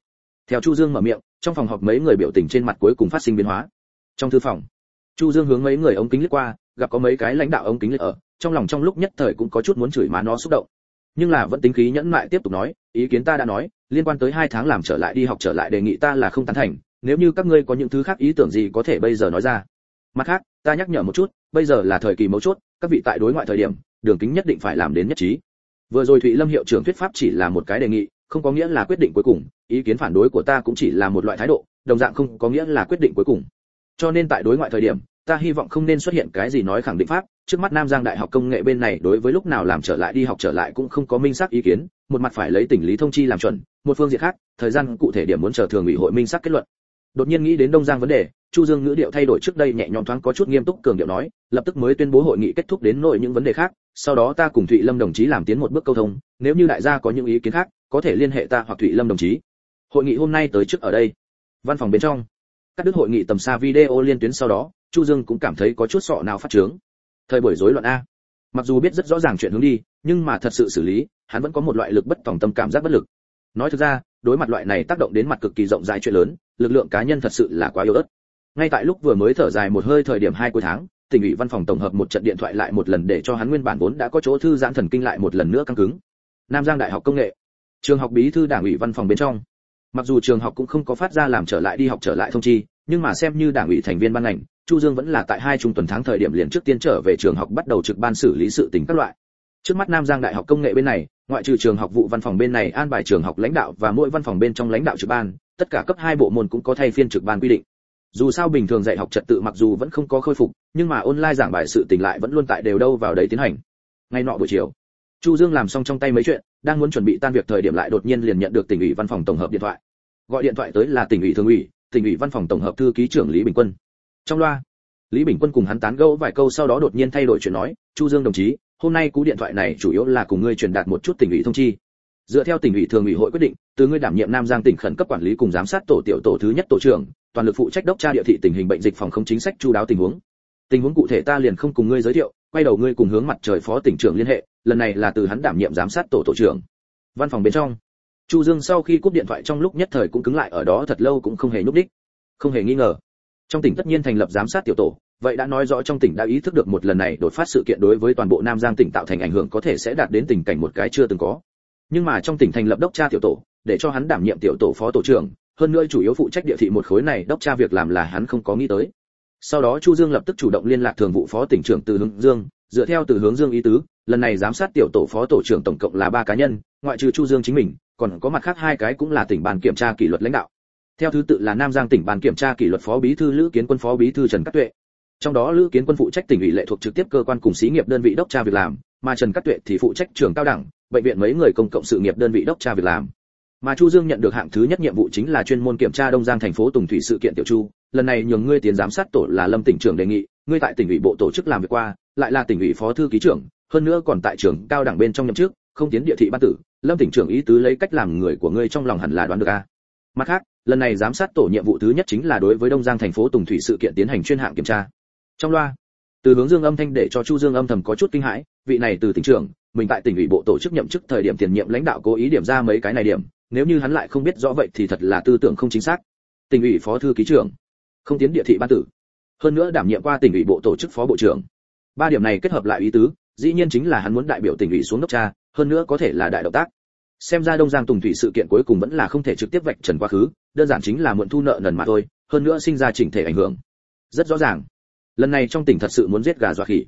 Theo chu dương mở miệng, trong phòng họp mấy người biểu tình trên mặt cuối cùng phát sinh biến hóa. Trong thư phòng, chu dương hướng mấy người ống kính lướt qua, gặp có mấy cái lãnh đạo ống kính lướt ở, trong lòng trong lúc nhất thời cũng có chút muốn chửi má nó xúc động. Nhưng là vẫn tính khí nhẫn lại tiếp tục nói, ý kiến ta đã nói, liên quan tới hai tháng làm trở lại đi học trở lại đề nghị ta là không tán thành nếu như các ngươi có những thứ khác ý tưởng gì có thể bây giờ nói ra. Mặt khác, ta nhắc nhở một chút, bây giờ là thời kỳ mấu chốt, các vị tại đối ngoại thời điểm, đường kính nhất định phải làm đến nhất trí. Vừa rồi thụy lâm hiệu trưởng thuyết pháp chỉ là một cái đề nghị, không có nghĩa là quyết định cuối cùng, ý kiến phản đối của ta cũng chỉ là một loại thái độ, đồng dạng không có nghĩa là quyết định cuối cùng. Cho nên tại đối ngoại thời điểm, ta hy vọng không nên xuất hiện cái gì nói khẳng định pháp, trước mắt nam giang đại học công nghệ bên này đối với lúc nào làm trở lại đi học trở lại cũng không có minh xác ý kiến, một mặt phải lấy tỉnh lý thông chi làm chuẩn, một phương diện khác, thời gian cụ thể điểm muốn chờ thường ủy hội minh xác kết luận đột nhiên nghĩ đến đông giang vấn đề, chu dương ngữ điệu thay đổi trước đây nhẹ nhõm thoáng có chút nghiêm túc cường điệu nói, lập tức mới tuyên bố hội nghị kết thúc đến nội những vấn đề khác, sau đó ta cùng thụy lâm đồng chí làm tiến một bước câu thông, nếu như đại gia có những ý kiến khác, có thể liên hệ ta hoặc thụy lâm đồng chí. Hội nghị hôm nay tới trước ở đây. Văn phòng bên trong. Các đức hội nghị tầm xa video liên tuyến sau đó, chu dương cũng cảm thấy có chút sọ nào phát trướng thời buổi rối loạn a. Mặc dù biết rất rõ ràng chuyện hướng đi, nhưng mà thật sự xử lý, hắn vẫn có một loại lực bất tòng tâm cảm giác bất lực. Nói thực ra, đối mặt loại này tác động đến mặt cực kỳ rộng rãi chuyện lớn lực lượng cá nhân thật sự là quá yếu ớt. Ngay tại lúc vừa mới thở dài một hơi thời điểm hai cuối tháng, tỉnh ủy văn phòng tổng hợp một trận điện thoại lại một lần để cho hắn nguyên bản vốn đã có chỗ thư giãn thần kinh lại một lần nữa căng cứng. Nam giang đại học công nghệ, trường học bí thư đảng ủy văn phòng bên trong. Mặc dù trường học cũng không có phát ra làm trở lại đi học trở lại thông chi, nhưng mà xem như đảng ủy thành viên ban ngành, chu dương vẫn là tại hai trung tuần tháng thời điểm liền trước tiên trở về trường học bắt đầu trực ban xử lý sự tình các loại. Trước mắt nam giang đại học công nghệ bên này, ngoại trừ trường học vụ văn phòng bên này an bài trường học lãnh đạo và mỗi văn phòng bên trong lãnh đạo trực ban tất cả cấp hai bộ môn cũng có thay phiên trực ban quy định. Dù sao bình thường dạy học trật tự mặc dù vẫn không có khôi phục, nhưng mà online giảng bài sự tình lại vẫn luôn tại đều đâu vào đấy tiến hành. Ngay nọ buổi chiều, chu dương làm xong trong tay mấy chuyện, đang muốn chuẩn bị tan việc thời điểm lại đột nhiên liền nhận được tỉnh ủy văn phòng tổng hợp điện thoại. Gọi điện thoại tới là tỉnh ủy thường ủy, tỉnh ủy văn phòng tổng hợp thư ký trưởng lý bình quân. Trong loa, lý bình quân cùng hắn tán gẫu vài câu sau đó đột nhiên thay đổi chuyện nói, chu dương đồng chí, hôm nay cú điện thoại này chủ yếu là cùng ngươi truyền đạt một chút tỉnh ủy thông chi dựa theo tỉnh ủy thường ủy hội quyết định, từ ngươi đảm nhiệm nam giang tỉnh khẩn cấp quản lý cùng giám sát tổ tiểu tổ thứ nhất tổ trưởng, toàn lực phụ trách đốc tra địa thị tình hình bệnh dịch phòng không chính sách chú đáo tình huống. Tình huống cụ thể ta liền không cùng ngươi giới thiệu, quay đầu ngươi cùng hướng mặt trời phó tỉnh trưởng liên hệ, lần này là từ hắn đảm nhiệm giám sát tổ tổ trưởng. Văn phòng bên trong, chu dương sau khi cúp điện thoại trong lúc nhất thời cũng cứng lại ở đó thật lâu cũng không hề nhúc đích không hề nghi ngờ. Trong tỉnh tất nhiên thành lập giám sát tiểu tổ, vậy đã nói rõ trong tỉnh đã ý thức được một lần này đột phát sự kiện đối với toàn bộ nam giang tỉnh tạo thành ảnh hưởng có thể sẽ đạt đến tình cảnh một cái chưa từng có nhưng mà trong tỉnh thành lập đốc tra tiểu tổ, để cho hắn đảm nhiệm tiểu tổ phó tổ trưởng, hơn nữa chủ yếu phụ trách địa thị một khối này, đốc tra việc làm là hắn không có nghĩ tới. Sau đó chu dương lập tức chủ động liên lạc thường vụ phó tỉnh trưởng từ hướng dương, dựa theo từ hướng dương ý tứ, lần này giám sát tiểu tổ phó tổ trưởng tổng cộng là ba cá nhân, ngoại trừ chu dương chính mình, còn có mặt khác hai cái cũng là tỉnh ban kiểm tra kỷ luật lãnh đạo. Theo thứ tự là nam giang tỉnh ban kiểm tra kỷ luật phó bí thư lữ kiến quân phó bí thư trần cát tuệ. Trong đó lữ kiến quân phụ trách tỉnh ủy lệ thuộc trực tiếp cơ quan cùng xí nghiệp đơn vị đốc tra việc làm, mà trần cát tuệ thì phụ trách trường cao đẳng bệnh viện mấy người công cộng sự nghiệp đơn vị đốc tra việc làm. Mà chu dương nhận được hạng thứ nhất nhiệm vụ chính là chuyên môn kiểm tra đông giang thành phố tùng thủy sự kiện tiểu chu. Lần này nhường ngươi tiến giám sát tổ là lâm tỉnh trưởng đề nghị, ngươi tại tỉnh ủy bộ tổ chức làm việc qua, lại là tỉnh ủy phó thư ký trưởng, hơn nữa còn tại trường cao đẳng bên trong nhậm chức, không tiến địa thị ban tử. Lâm tỉnh trưởng ý tứ lấy cách làm người của ngươi trong lòng hẳn là đoán được a. Mặt khác, lần này giám sát tổ nhiệm vụ thứ nhất chính là đối với đông giang thành phố tùng thủy sự kiện tiến hành chuyên hạng kiểm tra. Trong loa, từ hướng dương âm thanh để cho chu dương âm thầm có chút kinh hãi, vị này từ tỉnh trưởng mình tại tỉnh ủy bộ tổ chức nhậm chức thời điểm tiền nhiệm lãnh đạo cố ý điểm ra mấy cái này điểm, nếu như hắn lại không biết rõ vậy thì thật là tư tưởng không chính xác. Tỉnh ủy phó thư ký trưởng, không tiến địa thị ban tử. Hơn nữa đảm nhiệm qua tỉnh ủy bộ tổ chức phó bộ trưởng. Ba điểm này kết hợp lại ý tứ, dĩ nhiên chính là hắn muốn đại biểu tỉnh ủy xuống đốc cha hơn nữa có thể là đại động tác. Xem ra đông giang tùng thủy sự kiện cuối cùng vẫn là không thể trực tiếp vạch trần quá khứ, đơn giản chính là mượn thu nợ nần mà thôi, hơn nữa sinh ra chỉnh thể ảnh hưởng. Rất rõ ràng. Lần này trong tỉnh thật sự muốn giết gà dọa khỉ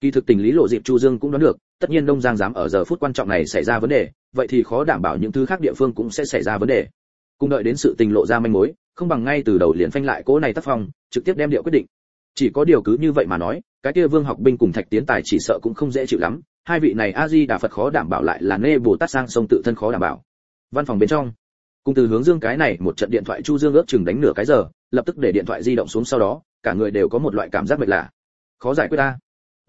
kỳ thực tình lý lộ dịp chu dương cũng đoán được, tất nhiên đông giang dám ở giờ phút quan trọng này xảy ra vấn đề, vậy thì khó đảm bảo những thứ khác địa phương cũng sẽ xảy ra vấn đề. Cùng đợi đến sự tình lộ ra manh mối, không bằng ngay từ đầu liền phanh lại cố này tác phong, trực tiếp đem điệu quyết định. Chỉ có điều cứ như vậy mà nói, cái kia vương học binh cùng thạch tiến tài chỉ sợ cũng không dễ chịu lắm, hai vị này a di đà phật khó đảm bảo lại là nê bồ tát sang sông tự thân khó đảm bảo. Văn phòng bên trong, cùng từ hướng dương cái này một trận điện thoại chu dương ước chừng đánh nửa cái giờ, lập tức để điện thoại di động xuống sau đó, cả người đều có một loại cảm giác mệt lạ. Khó giải quyết ta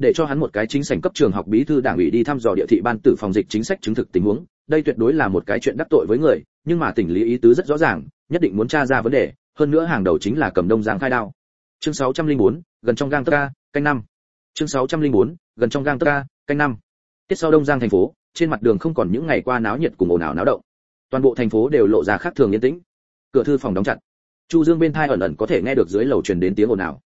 để cho hắn một cái chính sảnh cấp trường học bí thư đảng ủy đi thăm dò địa thị ban tử phòng dịch chính sách chứng thực tình huống. Đây tuyệt đối là một cái chuyện đắc tội với người nhưng mà tỉnh lý ý tứ rất rõ ràng nhất định muốn tra ra vấn đề hơn nữa hàng đầu chính là cầm đông giang khai đao. Chương 604, gần trong gang tơ ca canh năm. Chương 604, gần trong gang tơ ca canh năm. Tiết sau đông giang thành phố trên mặt đường không còn những ngày qua náo nhiệt cùng ồn ào náo động. Toàn bộ thành phố đều lộ ra khác thường yên tĩnh. Cửa thư phòng đóng chặt. Chu dương bên thai ẩn ẩn có thể nghe được dưới lầu truyền đến tiếng ồn ào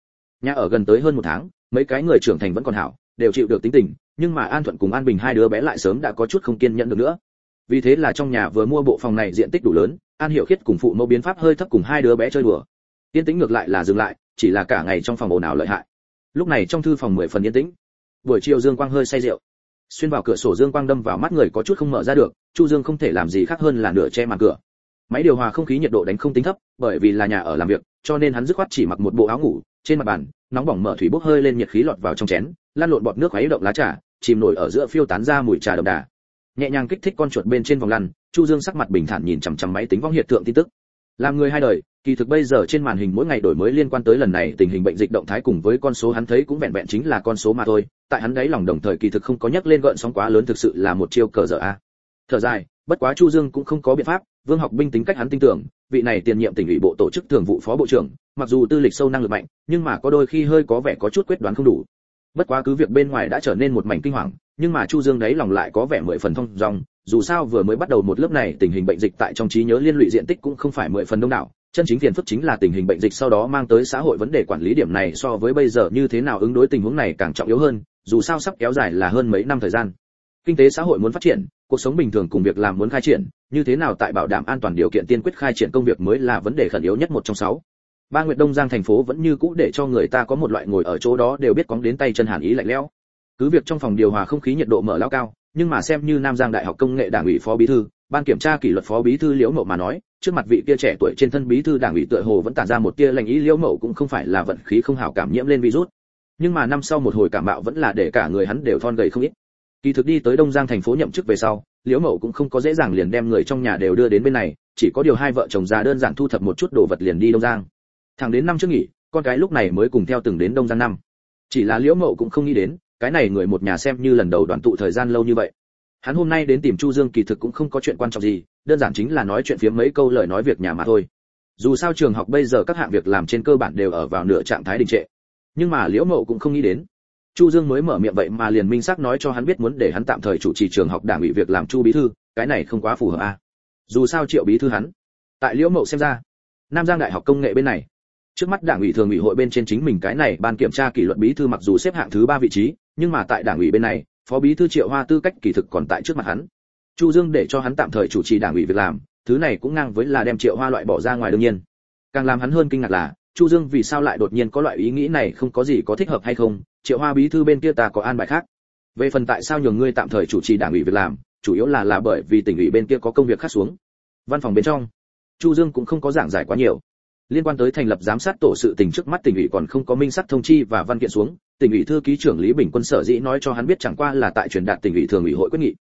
nhà ở gần tới hơn một tháng, mấy cái người trưởng thành vẫn còn hảo, đều chịu được tính tình, nhưng mà an thuận cùng an bình hai đứa bé lại sớm đã có chút không kiên nhẫn được nữa. Vì thế là trong nhà vừa mua bộ phòng này diện tích đủ lớn, an hiểu khiết cùng phụ mẫu biến pháp hơi thấp cùng hai đứa bé chơi đùa. Yên tĩnh ngược lại là dừng lại, chỉ là cả ngày trong phòng ồn ào lợi hại. Lúc này trong thư phòng mười phần yên tĩnh. Buổi chiều dương quang hơi say rượu. Xuyên vào cửa sổ dương quang đâm vào mắt người có chút không mở ra được, chu dương không thể làm gì khác hơn là nửa che màn cửa. Máy điều hòa không khí nhiệt độ đánh không tính thấp, bởi vì là nhà ở làm việc cho nên hắn dứt khoát chỉ mặc một bộ áo ngủ, trên mặt bàn, nóng bỏng mở thủy bốc hơi lên nhiệt khí lọt vào trong chén lan lộn bọt nước khuấy động lá trà, chìm nổi ở giữa phiêu tán ra mùi trà đậm đà. Nhẹ nhàng kích thích con chuột bên trên vòng lăn, chu dương sắc mặt bình thản nhìn chằm chằm máy tính vong hiện tượng tin tức. Làm người hai đời, kỳ thực bây giờ trên màn hình mỗi ngày đổi mới liên quan tới lần này tình hình bệnh dịch động thái cùng với con số hắn thấy cũng vẹn vẹn chính là con số mà thôi, tại hắn đấy lòng đồng thời kỳ thực không có nhắc lên gợn sóng quá lớn thực sự là một chiêu cờ dở a. Thở dài, bất quá chu dương cũng không có biện pháp, vương học binh tính cách hắn tin tưởng vị này tiền nhiệm tỉnh ủy bộ tổ chức thường vụ phó bộ trưởng, mặc dù tư lịch sâu năng lực mạnh, nhưng mà có đôi khi hơi có vẻ có chút quyết đoán không đủ. Bất quá cứ việc bên ngoài đã trở nên một mảnh kinh hoàng, nhưng mà chu dương đấy lòng lại có vẻ mười phần thông dong, dù sao vừa mới bắt đầu một lớp này tình hình bệnh dịch tại trong trí nhớ liên lụy diện tích cũng không phải mười phần đông đảo, chân chính phiền phức chính là tình hình bệnh dịch sau đó mang tới xã hội vấn đề quản lý điểm này so với bây giờ như thế nào ứng đối tình huống này càng trọng yếu hơn, dù sao sắp kéo dài là hơn mấy năm thời gian. Kinh tế xã hội muốn phát triển cuộc sống bình thường cùng việc làm muốn khai triển, như thế nào tại bảo đảm an toàn điều kiện tiên quyết khai triển công việc mới là vấn đề khẩn yếu nhất một trong sáu. Ba nguyệt đông giang thành phố vẫn như cũ để cho người ta có một loại ngồi ở chỗ đó đều biết cóng đến tay chân hàn ý lạnh lẽo. Cứ việc trong phòng điều hòa không khí nhiệt độ mở lao cao, nhưng mà xem như nam giang đại học công nghệ đảng ủy phó bí thư, ban kiểm tra kỷ luật phó bí thư liễu mậu mà nói, trước mặt vị kia trẻ tuổi trên thân bí thư đảng ủy tựa hồ vẫn tản ra một tia lành ý, liễu mậu cũng không phải là vận khí không hảo cảm nhiễm lên virus. Nhưng mà năm sau một hồi cảm mạo vẫn là để cả người hắn đều thon gầy không ít kỳ thực đi tới đông giang thành phố nhậm chức về sau, liễu mậu cũng không có dễ dàng liền đem người trong nhà đều đưa đến bên này, chỉ có điều hai vợ chồng già đơn giản thu thập một chút đồ vật liền đi đông giang. Thẳng đến năm trước nghỉ, con cái lúc này mới cùng theo từng đến đông giang năm. Chỉ là liễu mậu cũng không nghĩ đến, cái này người một nhà xem như lần đầu đoàn tụ thời gian lâu như vậy. Hắn hôm nay đến tìm chu dương kỳ thực cũng không có chuyện quan trọng gì, đơn giản chính là nói chuyện phía mấy câu lời nói việc nhà mà thôi. Dù sao trường học bây giờ các hạng việc làm trên cơ bản đều ở vào nửa trạng thái đình trệ. Nhưng mà liễu mậu cũng không nghĩ đến chu dương mới mở miệng vậy mà liền minh xác nói cho hắn biết muốn để hắn tạm thời chủ trì trường học đảng ủy việc làm chu bí thư, cái này không quá phù hợp a à? dù sao triệu bí thư hắn, tại liễu mậu xem ra, nam giang đại học công nghệ bên này, trước mắt đảng ủy thường ủy hội bên trên chính mình cái này ban kiểm tra kỷ luật bí thư mặc dù xếp hạng thứ ba vị trí, nhưng mà tại đảng ủy bên này, phó bí thư triệu hoa tư cách kỳ thực còn tại trước mặt hắn chu dương để cho hắn tạm thời chủ trì đảng ủy việc làm, thứ này cũng ngang với là đem triệu hoa loại bỏ ra ngoài đương nhiên càng làm hắn hơn kinh ngạc là, chu dương vì sao lại đột nhiên có loại ý nghĩ này không có gì có thích hợp hay không triệu hoa bí thư bên kia ta có an bài khác. Về phần tại sao nhường ngươi tạm thời chủ trì đảng ủy việc làm, chủ yếu là là bởi vì tỉnh ủy bên kia có công việc khác xuống. Văn phòng bên trong, chu dương cũng không có giảng giải quá nhiều. Liên quan tới thành lập giám sát tổ sự tình trước mắt tỉnh ủy còn không có minh sắc thông chi và văn kiện xuống, tỉnh ủy thư ký trưởng lý bình quân sở dĩ nói cho hắn biết chẳng qua là tại truyền đạt tỉnh ủy thường ủy hội quyết nghị.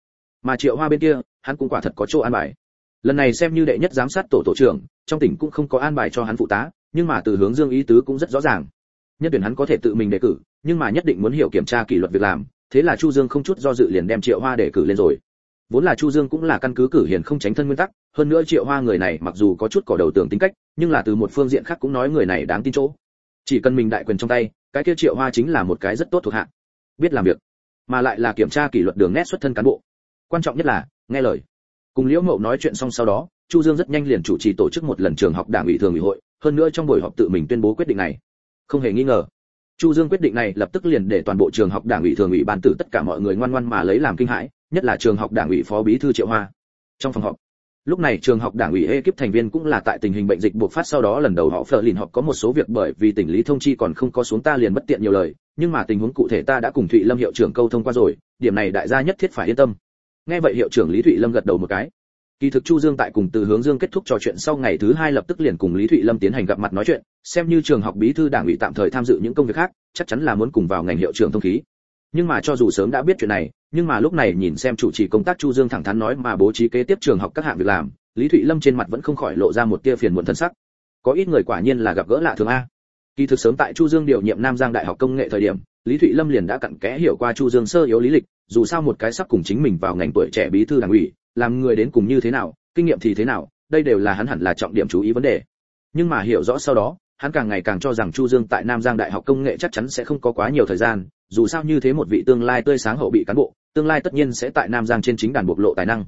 Mà triệu hoa bên kia, hắn cũng quả thật có chỗ an bài. Lần này xem như đệ nhất giám sát tổ tổ trưởng, trong tỉnh cũng không có an bài cho hắn phụ tá, nhưng mà từ hướng dương ý tứ cũng rất rõ ràng nhất tuyển hắn có thể tự mình đề cử, nhưng mà nhất định muốn hiểu kiểm tra kỷ luật việc làm, thế là chu dương không chút do dự liền đem triệu hoa đề cử lên rồi. Vốn là chu dương cũng là căn cứ cử hiền không tránh thân nguyên tắc, hơn nữa triệu hoa người này mặc dù có chút cỏ đầu tưởng tính cách, nhưng là từ một phương diện khác cũng nói người này đáng tin chỗ. Chỉ cần mình đại quyền trong tay, cái kia triệu hoa chính là một cái rất tốt thuộc hạ. Biết làm việc, mà lại là kiểm tra kỷ luật đường nét xuất thân cán bộ. Quan trọng nhất là, nghe lời. Cùng liễu mậu nói chuyện xong sau đó, chu dương rất nhanh liền chủ trì tổ chức một lần trường học đảng ủy thường ủy hội, hơn nữa trong buổi họp tự mình tuyên bố quyết định này không hề nghi ngờ. Chu dương quyết định này lập tức liền để toàn bộ trường học đảng ủy thường ủy ban tử tất cả mọi người ngoan ngoan mà lấy làm kinh hãi, nhất là trường học đảng ủy phó bí thư triệu hoa. Trong phòng họp, lúc này trường học đảng ủy ekip thành viên cũng là tại tình hình bệnh dịch bộc phát sau đó lần đầu họ phờ lìn họp có một số việc bởi vì tỉnh lý thông chi còn không có xuống ta liền bất tiện nhiều lời, nhưng mà tình huống cụ thể ta đã cùng thụy lâm hiệu trưởng câu thông qua rồi, điểm này đại gia nhất thiết phải yên tâm. Nghe vậy hiệu trưởng lý thụy lâm gật đầu một cái kỳ thực chu dương tại cùng từ hướng dương kết thúc trò chuyện sau ngày thứ hai lập tức liền cùng lý thụy lâm tiến hành gặp mặt nói chuyện, xem như trường học bí thư đảng ủy tạm thời tham dự những công việc khác, chắc chắn là muốn cùng vào ngành hiệu trưởng thông khí. Nhưng mà cho dù sớm đã biết chuyện này, nhưng mà lúc này nhìn xem chủ trì công tác chu dương thẳng thắn nói mà bố trí kế tiếp trường học các hạng việc làm, lý thụy lâm trên mặt vẫn không khỏi lộ ra một tia phiền muộn thân sắc. Có ít người quả nhiên là gặp gỡ lạ thường a. Kỳ thực sớm tại chu dương điều nhiệm nam giang đại học công nghệ thời điểm, lý thụy lâm liền đã cặn kẽ hiểu qua chu dương sơ yếu lý lịch, dù sao một cái sắp cùng chính mình vào ngành tuổi trẻ bí thư đảng ủy làm người đến cùng như thế nào, kinh nghiệm thì thế nào, đây đều là hắn hẳn là trọng điểm chú ý vấn đề. Nhưng mà hiểu rõ sau đó, hắn càng ngày càng cho rằng chu dương tại nam giang đại học công nghệ chắc chắn sẽ không có quá nhiều thời gian, dù sao như thế một vị tương lai tươi sáng hậu bị cán bộ, tương lai tất nhiên sẽ tại nam giang trên chính đàn bộc lộ tài năng.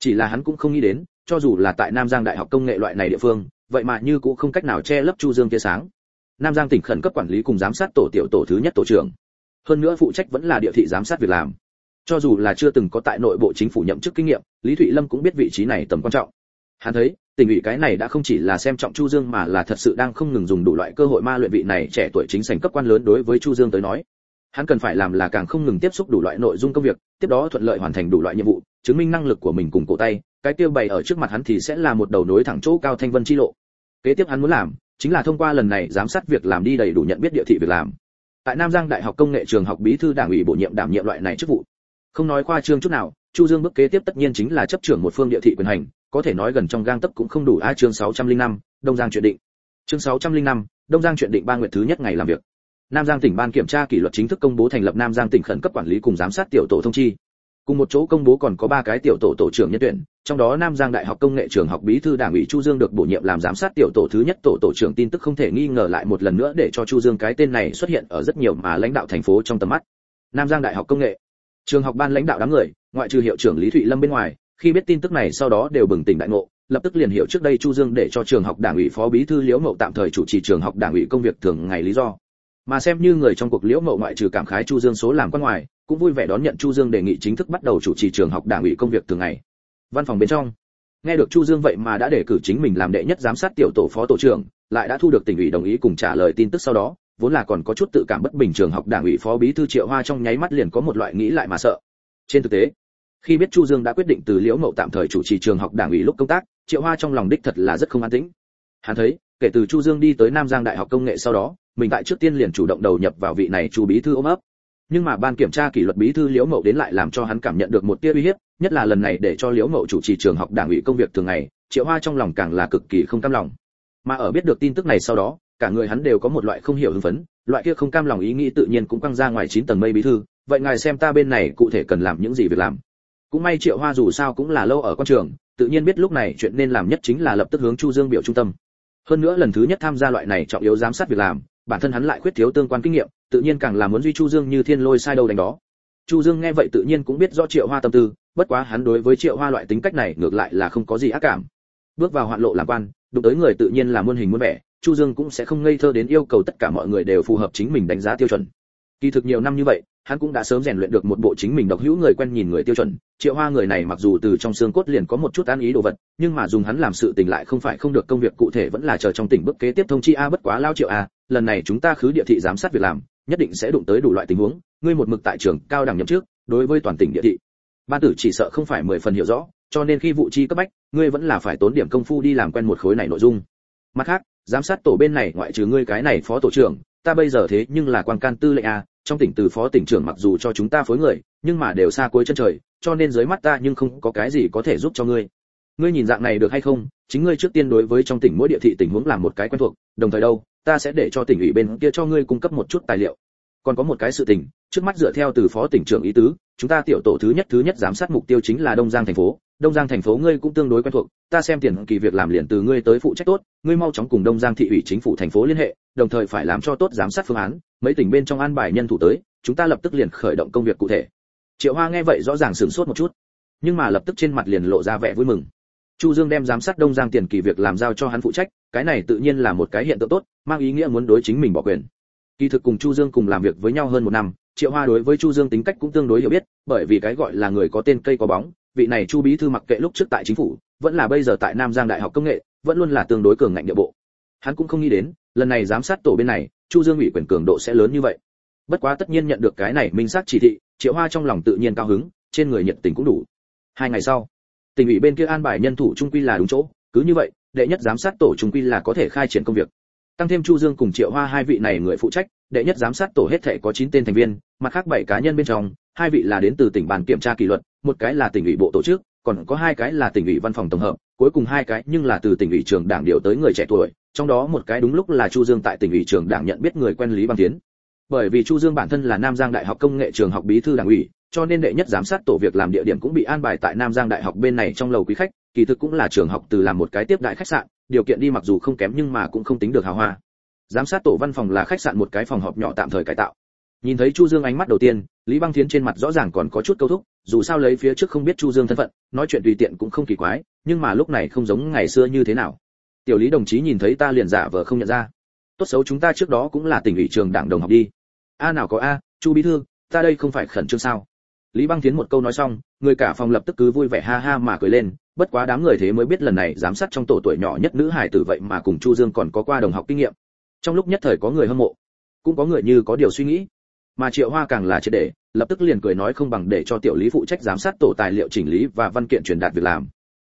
Chỉ là hắn cũng không nghĩ đến, cho dù là tại nam giang đại học công nghệ loại này địa phương, vậy mà như cũng không cách nào che lấp chu dương tia sáng. Nam giang tỉnh khẩn cấp quản lý cùng giám sát tổ tiểu tổ thứ nhất tổ trưởng. Hơn nữa phụ trách vẫn là địa thị giám sát việc làm cho dù là chưa từng có tại nội bộ chính phủ nhậm chức kinh nghiệm, lý thụy lâm cũng biết vị trí này tầm quan trọng. Hắn thấy tình ủy cái này đã không chỉ là xem trọng chu dương mà là thật sự đang không ngừng dùng đủ loại cơ hội ma luyện vị này trẻ tuổi chính sành cấp quan lớn đối với chu dương tới nói. Hắn cần phải làm là càng không ngừng tiếp xúc đủ loại nội dung công việc, tiếp đó thuận lợi hoàn thành đủ loại nhiệm vụ, chứng minh năng lực của mình cùng cổ tay. Cái tiêu bày ở trước mặt hắn thì sẽ là một đầu nối thẳng chỗ cao thanh vân chi lộ. Kế tiếp hắn muốn làm, chính là thông qua lần này giám sát việc làm đi đầy đủ nhận biết địa thị việc làm. Tại nam giang đại học công nghệ trường học bí thư đảng ủy bổ nhiệm đảm nhiệm loại này chức vụ không nói khoa trương chút nào chu dương bước kế tiếp tất nhiên chính là chấp trưởng một phương địa thị quyền hành có thể nói gần trong gang tấc cũng không đủ a chương 605, đông giang chuyện định. Chương 605, đông giang chuyện định ba nguyện thứ nhất ngày làm việc. Nam giang tỉnh ban kiểm tra kỷ luật chính thức công bố thành lập nam giang tỉnh khẩn cấp quản lý cùng giám sát tiểu tổ thông chi. Cùng một chỗ công bố còn có ba cái tiểu tổ tổ trưởng nhân tuyển trong đó nam giang đại học công nghệ trường học bí thư đảng ủy chu dương được bổ nhiệm làm giám sát tiểu tổ thứ nhất tổ tổ trưởng tin tức không thể nghi ngờ lại một lần nữa để cho chu dương cái tên này xuất hiện ở rất nhiều mà lãnh đạo thành phố trong tầm mắt. Nam giang đại học công nghệ trường học ban lãnh đạo đám người, ngoại trừ hiệu trưởng lý thụy lâm bên ngoài, khi biết tin tức này sau đó đều bừng tỉnh đại ngộ, lập tức liền hiểu trước đây chu dương để cho trường học đảng ủy phó bí thư liễu mậu tạm thời chủ trì trường học đảng ủy công việc thường ngày lý do. Mà xem như người trong cuộc liễu mậu ngoại trừ cảm khái chu dương số làm quan ngoài, cũng vui vẻ đón nhận chu dương đề nghị chính thức bắt đầu chủ trì trường học đảng ủy công việc thường ngày. Văn phòng bên trong, nghe được chu dương vậy mà đã đề cử chính mình làm đệ nhất giám sát tiểu tổ phó tổ trưởng, lại đã thu được tỉnh ủy đồng ý cùng trả lời tin tức sau đó vốn là còn có chút tự cảm bất bình trường học đảng ủy phó bí thư triệu hoa trong nháy mắt liền có một loại nghĩ lại mà sợ. Trên thực tế, khi biết chu dương đã quyết định từ liễu mậu tạm thời chủ trì trường học đảng ủy lúc công tác, triệu hoa trong lòng đích thật là rất không an tĩnh. Hắn thấy, kể từ chu dương đi tới nam giang đại học công nghệ sau đó, mình tại trước tiên liền chủ động đầu nhập vào vị này chu bí thư ôm ấp. Nhưng mà ban kiểm tra kỷ luật bí thư liễu mậu đến lại làm cho hắn cảm nhận được một tia uy hiếp, nhất là lần này để cho liễu mậu chủ trì trường học đảng ủy công việc thường ngày, triệu hoa trong lòng càng là cực kỳ không cam lòng. Mà ở biết được tin tức này sau đó cả người hắn đều có một loại không hiểu hưng phấn, loại kia không cam lòng ý nghĩ tự nhiên cũng quăng ra ngoài chín tầng mây bí thư, vậy ngài xem ta bên này cụ thể cần làm những gì việc làm. Cũng may triệu hoa dù sao cũng là lâu ở quan trường, tự nhiên biết lúc này chuyện nên làm nhất chính là lập tức hướng chu dương biểu trung tâm. Hơn nữa lần thứ nhất tham gia loại này trọng yếu giám sát việc làm, bản thân hắn lại khuyết thiếu tương quan kinh nghiệm, tự nhiên càng là muốn duy chu dương như thiên lôi sai đầu đánh đó. Chu dương nghe vậy tự nhiên cũng biết rõ triệu hoa tâm tư, bất quá hắn đối với triệu hoa loại tính cách này ngược lại là không có gì ác cảm. Bước vào hoạn lộ làm quan, đụng tới người tự nhiên là muôn hình muôn vẻ chu dương cũng sẽ không ngây thơ đến yêu cầu tất cả mọi người đều phù hợp chính mình đánh giá tiêu chuẩn. Kỳ thực nhiều năm như vậy, hắn cũng đã sớm rèn luyện được một bộ chính mình độc hữu người quen nhìn người tiêu chuẩn. Triệu hoa người này mặc dù từ trong xương cốt liền có một chút an ý đồ vật, nhưng mà dùng hắn làm sự tình lại không phải không được, công việc cụ thể vẫn là chờ trong tỉnh bước kế tiếp thông chi a bất quá lao triệu a, lần này chúng ta khứ địa thị giám sát việc làm, nhất định sẽ đụng tới đủ loại tình huống, ngươi một mực tại trường cao đẳng nhậm trước đối với toàn tỉnh địa thị, ban tử chỉ sợ không phải mười phần hiểu rõ, cho nên khi vụ chi cấp bách, ngươi vẫn là phải tốn điểm công phu đi làm quen một khối này nội dung. Mặt khác giám sát tổ bên này ngoại trừ ngươi cái này phó tổ trưởng, ta bây giờ thế nhưng là quan can tư lệnh a, trong tỉnh từ phó tỉnh trưởng mặc dù cho chúng ta phối người, nhưng mà đều xa cuối chân trời, cho nên dưới mắt ta nhưng không có cái gì có thể giúp cho ngươi. Ngươi nhìn dạng này được hay không? Chính ngươi trước tiên đối với trong tỉnh mỗi địa thị tình huống làm một cái quen thuộc, đồng thời đâu, ta sẽ để cho tỉnh ủy bên kia cho ngươi cung cấp một chút tài liệu. Còn có một cái sự tình, trước mắt dựa theo từ phó tỉnh trưởng ý tứ, chúng ta tiểu tổ thứ nhất thứ nhất giám sát mục tiêu chính là đông giang thành phố đông giang thành phố ngươi cũng tương đối quen thuộc, ta xem tiền kỳ việc làm liền từ ngươi tới phụ trách tốt, ngươi mau chóng cùng đông giang thị ủy chính phủ thành phố liên hệ, đồng thời phải làm cho tốt giám sát phương án, mấy tỉnh bên trong an bài nhân thủ tới, chúng ta lập tức liền khởi động công việc cụ thể. Triệu hoa nghe vậy rõ ràng sửng sốt một chút, nhưng mà lập tức trên mặt liền lộ ra vẻ vui mừng. Chu dương đem giám sát đông giang tiền kỳ việc làm giao cho hắn phụ trách, cái này tự nhiên là một cái hiện tượng tốt, mang ý nghĩa muốn đối chính mình bỏ quyền. Kỳ thực cùng chu dương cùng làm việc với nhau hơn một năm, triệu hoa đối với chu dương tính cách cũng tương đối hiểu biết, bởi vì cái gọi là người có tên cây có bóng vị này chu bí thư mặc kệ lúc trước tại chính phủ, vẫn là bây giờ tại nam giang đại học công nghệ, vẫn luôn là tương đối cường ngạnh địa bộ. Hắn cũng không nghĩ đến, lần này giám sát tổ bên này, chu dương ủy quyền cường độ sẽ lớn như vậy. Bất quá tất nhiên nhận được cái này minh xác chỉ thị, triệu hoa trong lòng tự nhiên cao hứng, trên người nhiệt tình cũng đủ. Hai ngày sau, tỉnh ủy bên kia an bài nhân thủ trung quy là đúng chỗ, cứ như vậy, đệ nhất giám sát tổ trung quy là có thể khai triển công việc. Tăng thêm chu dương cùng triệu hoa hai vị này người phụ trách, đệ nhất giám sát tổ hết thể có 9 tên thành viên, mặt khác bảy cá nhân bên trong, hai vị là đến từ tỉnh bàn kiểm tra kỷ luật một cái là tỉnh ủy bộ tổ chức, còn có hai cái là tỉnh ủy văn phòng tổng hợp, cuối cùng hai cái nhưng là từ tỉnh ủy trường đảng điều tới người trẻ tuổi, trong đó một cái đúng lúc là chu dương tại tỉnh ủy trường đảng nhận biết người quen lý băng tiến. Bởi vì chu dương bản thân là nam giang đại học công nghệ trường học bí thư đảng ủy, cho nên đệ nhất giám sát tổ việc làm địa điểm cũng bị an bài tại nam giang đại học bên này trong lầu quý khách, kỳ thực cũng là trường học từ làm một cái tiếp đại khách sạn, điều kiện đi mặc dù không kém nhưng mà cũng không tính được hào hoa. Giám sát tổ văn phòng là khách sạn một cái phòng họp nhỏ tạm thời cải tạo nhìn thấy chu dương ánh mắt đầu tiên, lý băng thiến trên mặt rõ ràng còn có chút câu thúc, dù sao lấy phía trước không biết chu dương thân phận, nói chuyện tùy tiện cũng không kỳ quái, nhưng mà lúc này không giống ngày xưa như thế nào. Tiểu lý đồng chí nhìn thấy ta liền giả vờ không nhận ra. Tốt xấu chúng ta trước đó cũng là tỉnh ủy trường đảng đồng học đi. A nào có a, chu bí thư, ta đây không phải khẩn trương sao? Lý băng tiến một câu nói xong, người cả phòng lập tức cứ vui vẻ ha ha mà cười lên, bất quá đám người thế mới biết lần này giám sát trong tổ tuổi nhỏ nhất nữ hải tử vậy mà cùng chu dương còn có qua đồng học kinh nghiệm. Trong lúc nhất thời có người hâm mộ, cũng có người như có điều suy nghĩ mà triệu hoa càng là triệt để, lập tức liền cười nói không bằng để cho tiểu lý phụ trách giám sát tổ tài liệu chỉnh lý và văn kiện truyền đạt việc làm.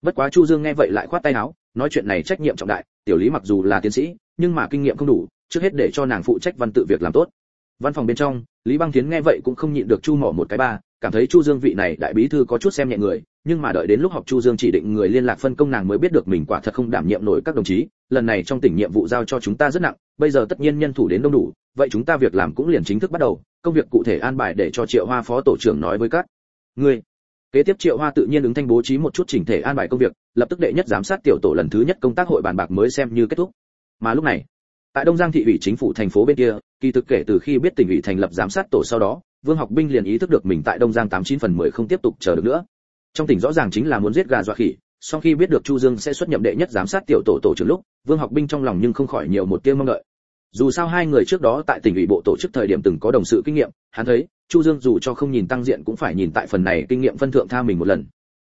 Bất quá chu dương nghe vậy lại khoát tay áo, nói chuyện này trách nhiệm trọng đại, tiểu lý mặc dù là tiến sĩ, nhưng mà kinh nghiệm không đủ, trước hết để cho nàng phụ trách văn tự việc làm tốt. Văn phòng bên trong, lý băng tiến nghe vậy cũng không nhịn được chu mỏ một cái ba, cảm thấy chu dương vị này đại bí thư có chút xem nhẹ người nhưng mà đợi đến lúc họp chu dương chỉ định người liên lạc phân công nàng mới biết được mình quả thật không đảm nhiệm nổi các đồng chí, lần này trong tỉnh nhiệm vụ giao cho chúng ta rất nặng, bây giờ tất nhiên nhân thủ đến đông đủ, vậy chúng ta việc làm cũng liền chính thức bắt đầu, công việc cụ thể an bài để cho triệu hoa phó tổ trưởng nói với các người kế tiếp triệu hoa tự nhiên ứng thanh bố trí một chút chỉnh thể an bài công việc, lập tức đệ nhất giám sát tiểu tổ lần thứ nhất công tác hội bàn bạc mới xem như kết thúc. Mà lúc này, tại đông giang thị ủy chính phủ thành phố bên kia, kỳ thực kể từ khi biết tỉnh ủy thành lập giám sát tổ sau đó, vương học binh liền ý thức được mình tại đông giang tám chín phần mười không tiếp tục chờ được nữa trong tỉnh rõ ràng chính là muốn giết gà dọa khỉ, sau khi biết được chu dương sẽ xuất nhậm đệ nhất giám sát tiểu tổ tổ trưởng lúc, vương học binh trong lòng nhưng không khỏi nhiều một tia mong đợi. Dù sao hai người trước đó tại tỉnh ủy bộ tổ chức thời điểm từng có đồng sự kinh nghiệm, hắn thấy, chu dương dù cho không nhìn tăng diện cũng phải nhìn tại phần này kinh nghiệm phân thượng tha mình một lần.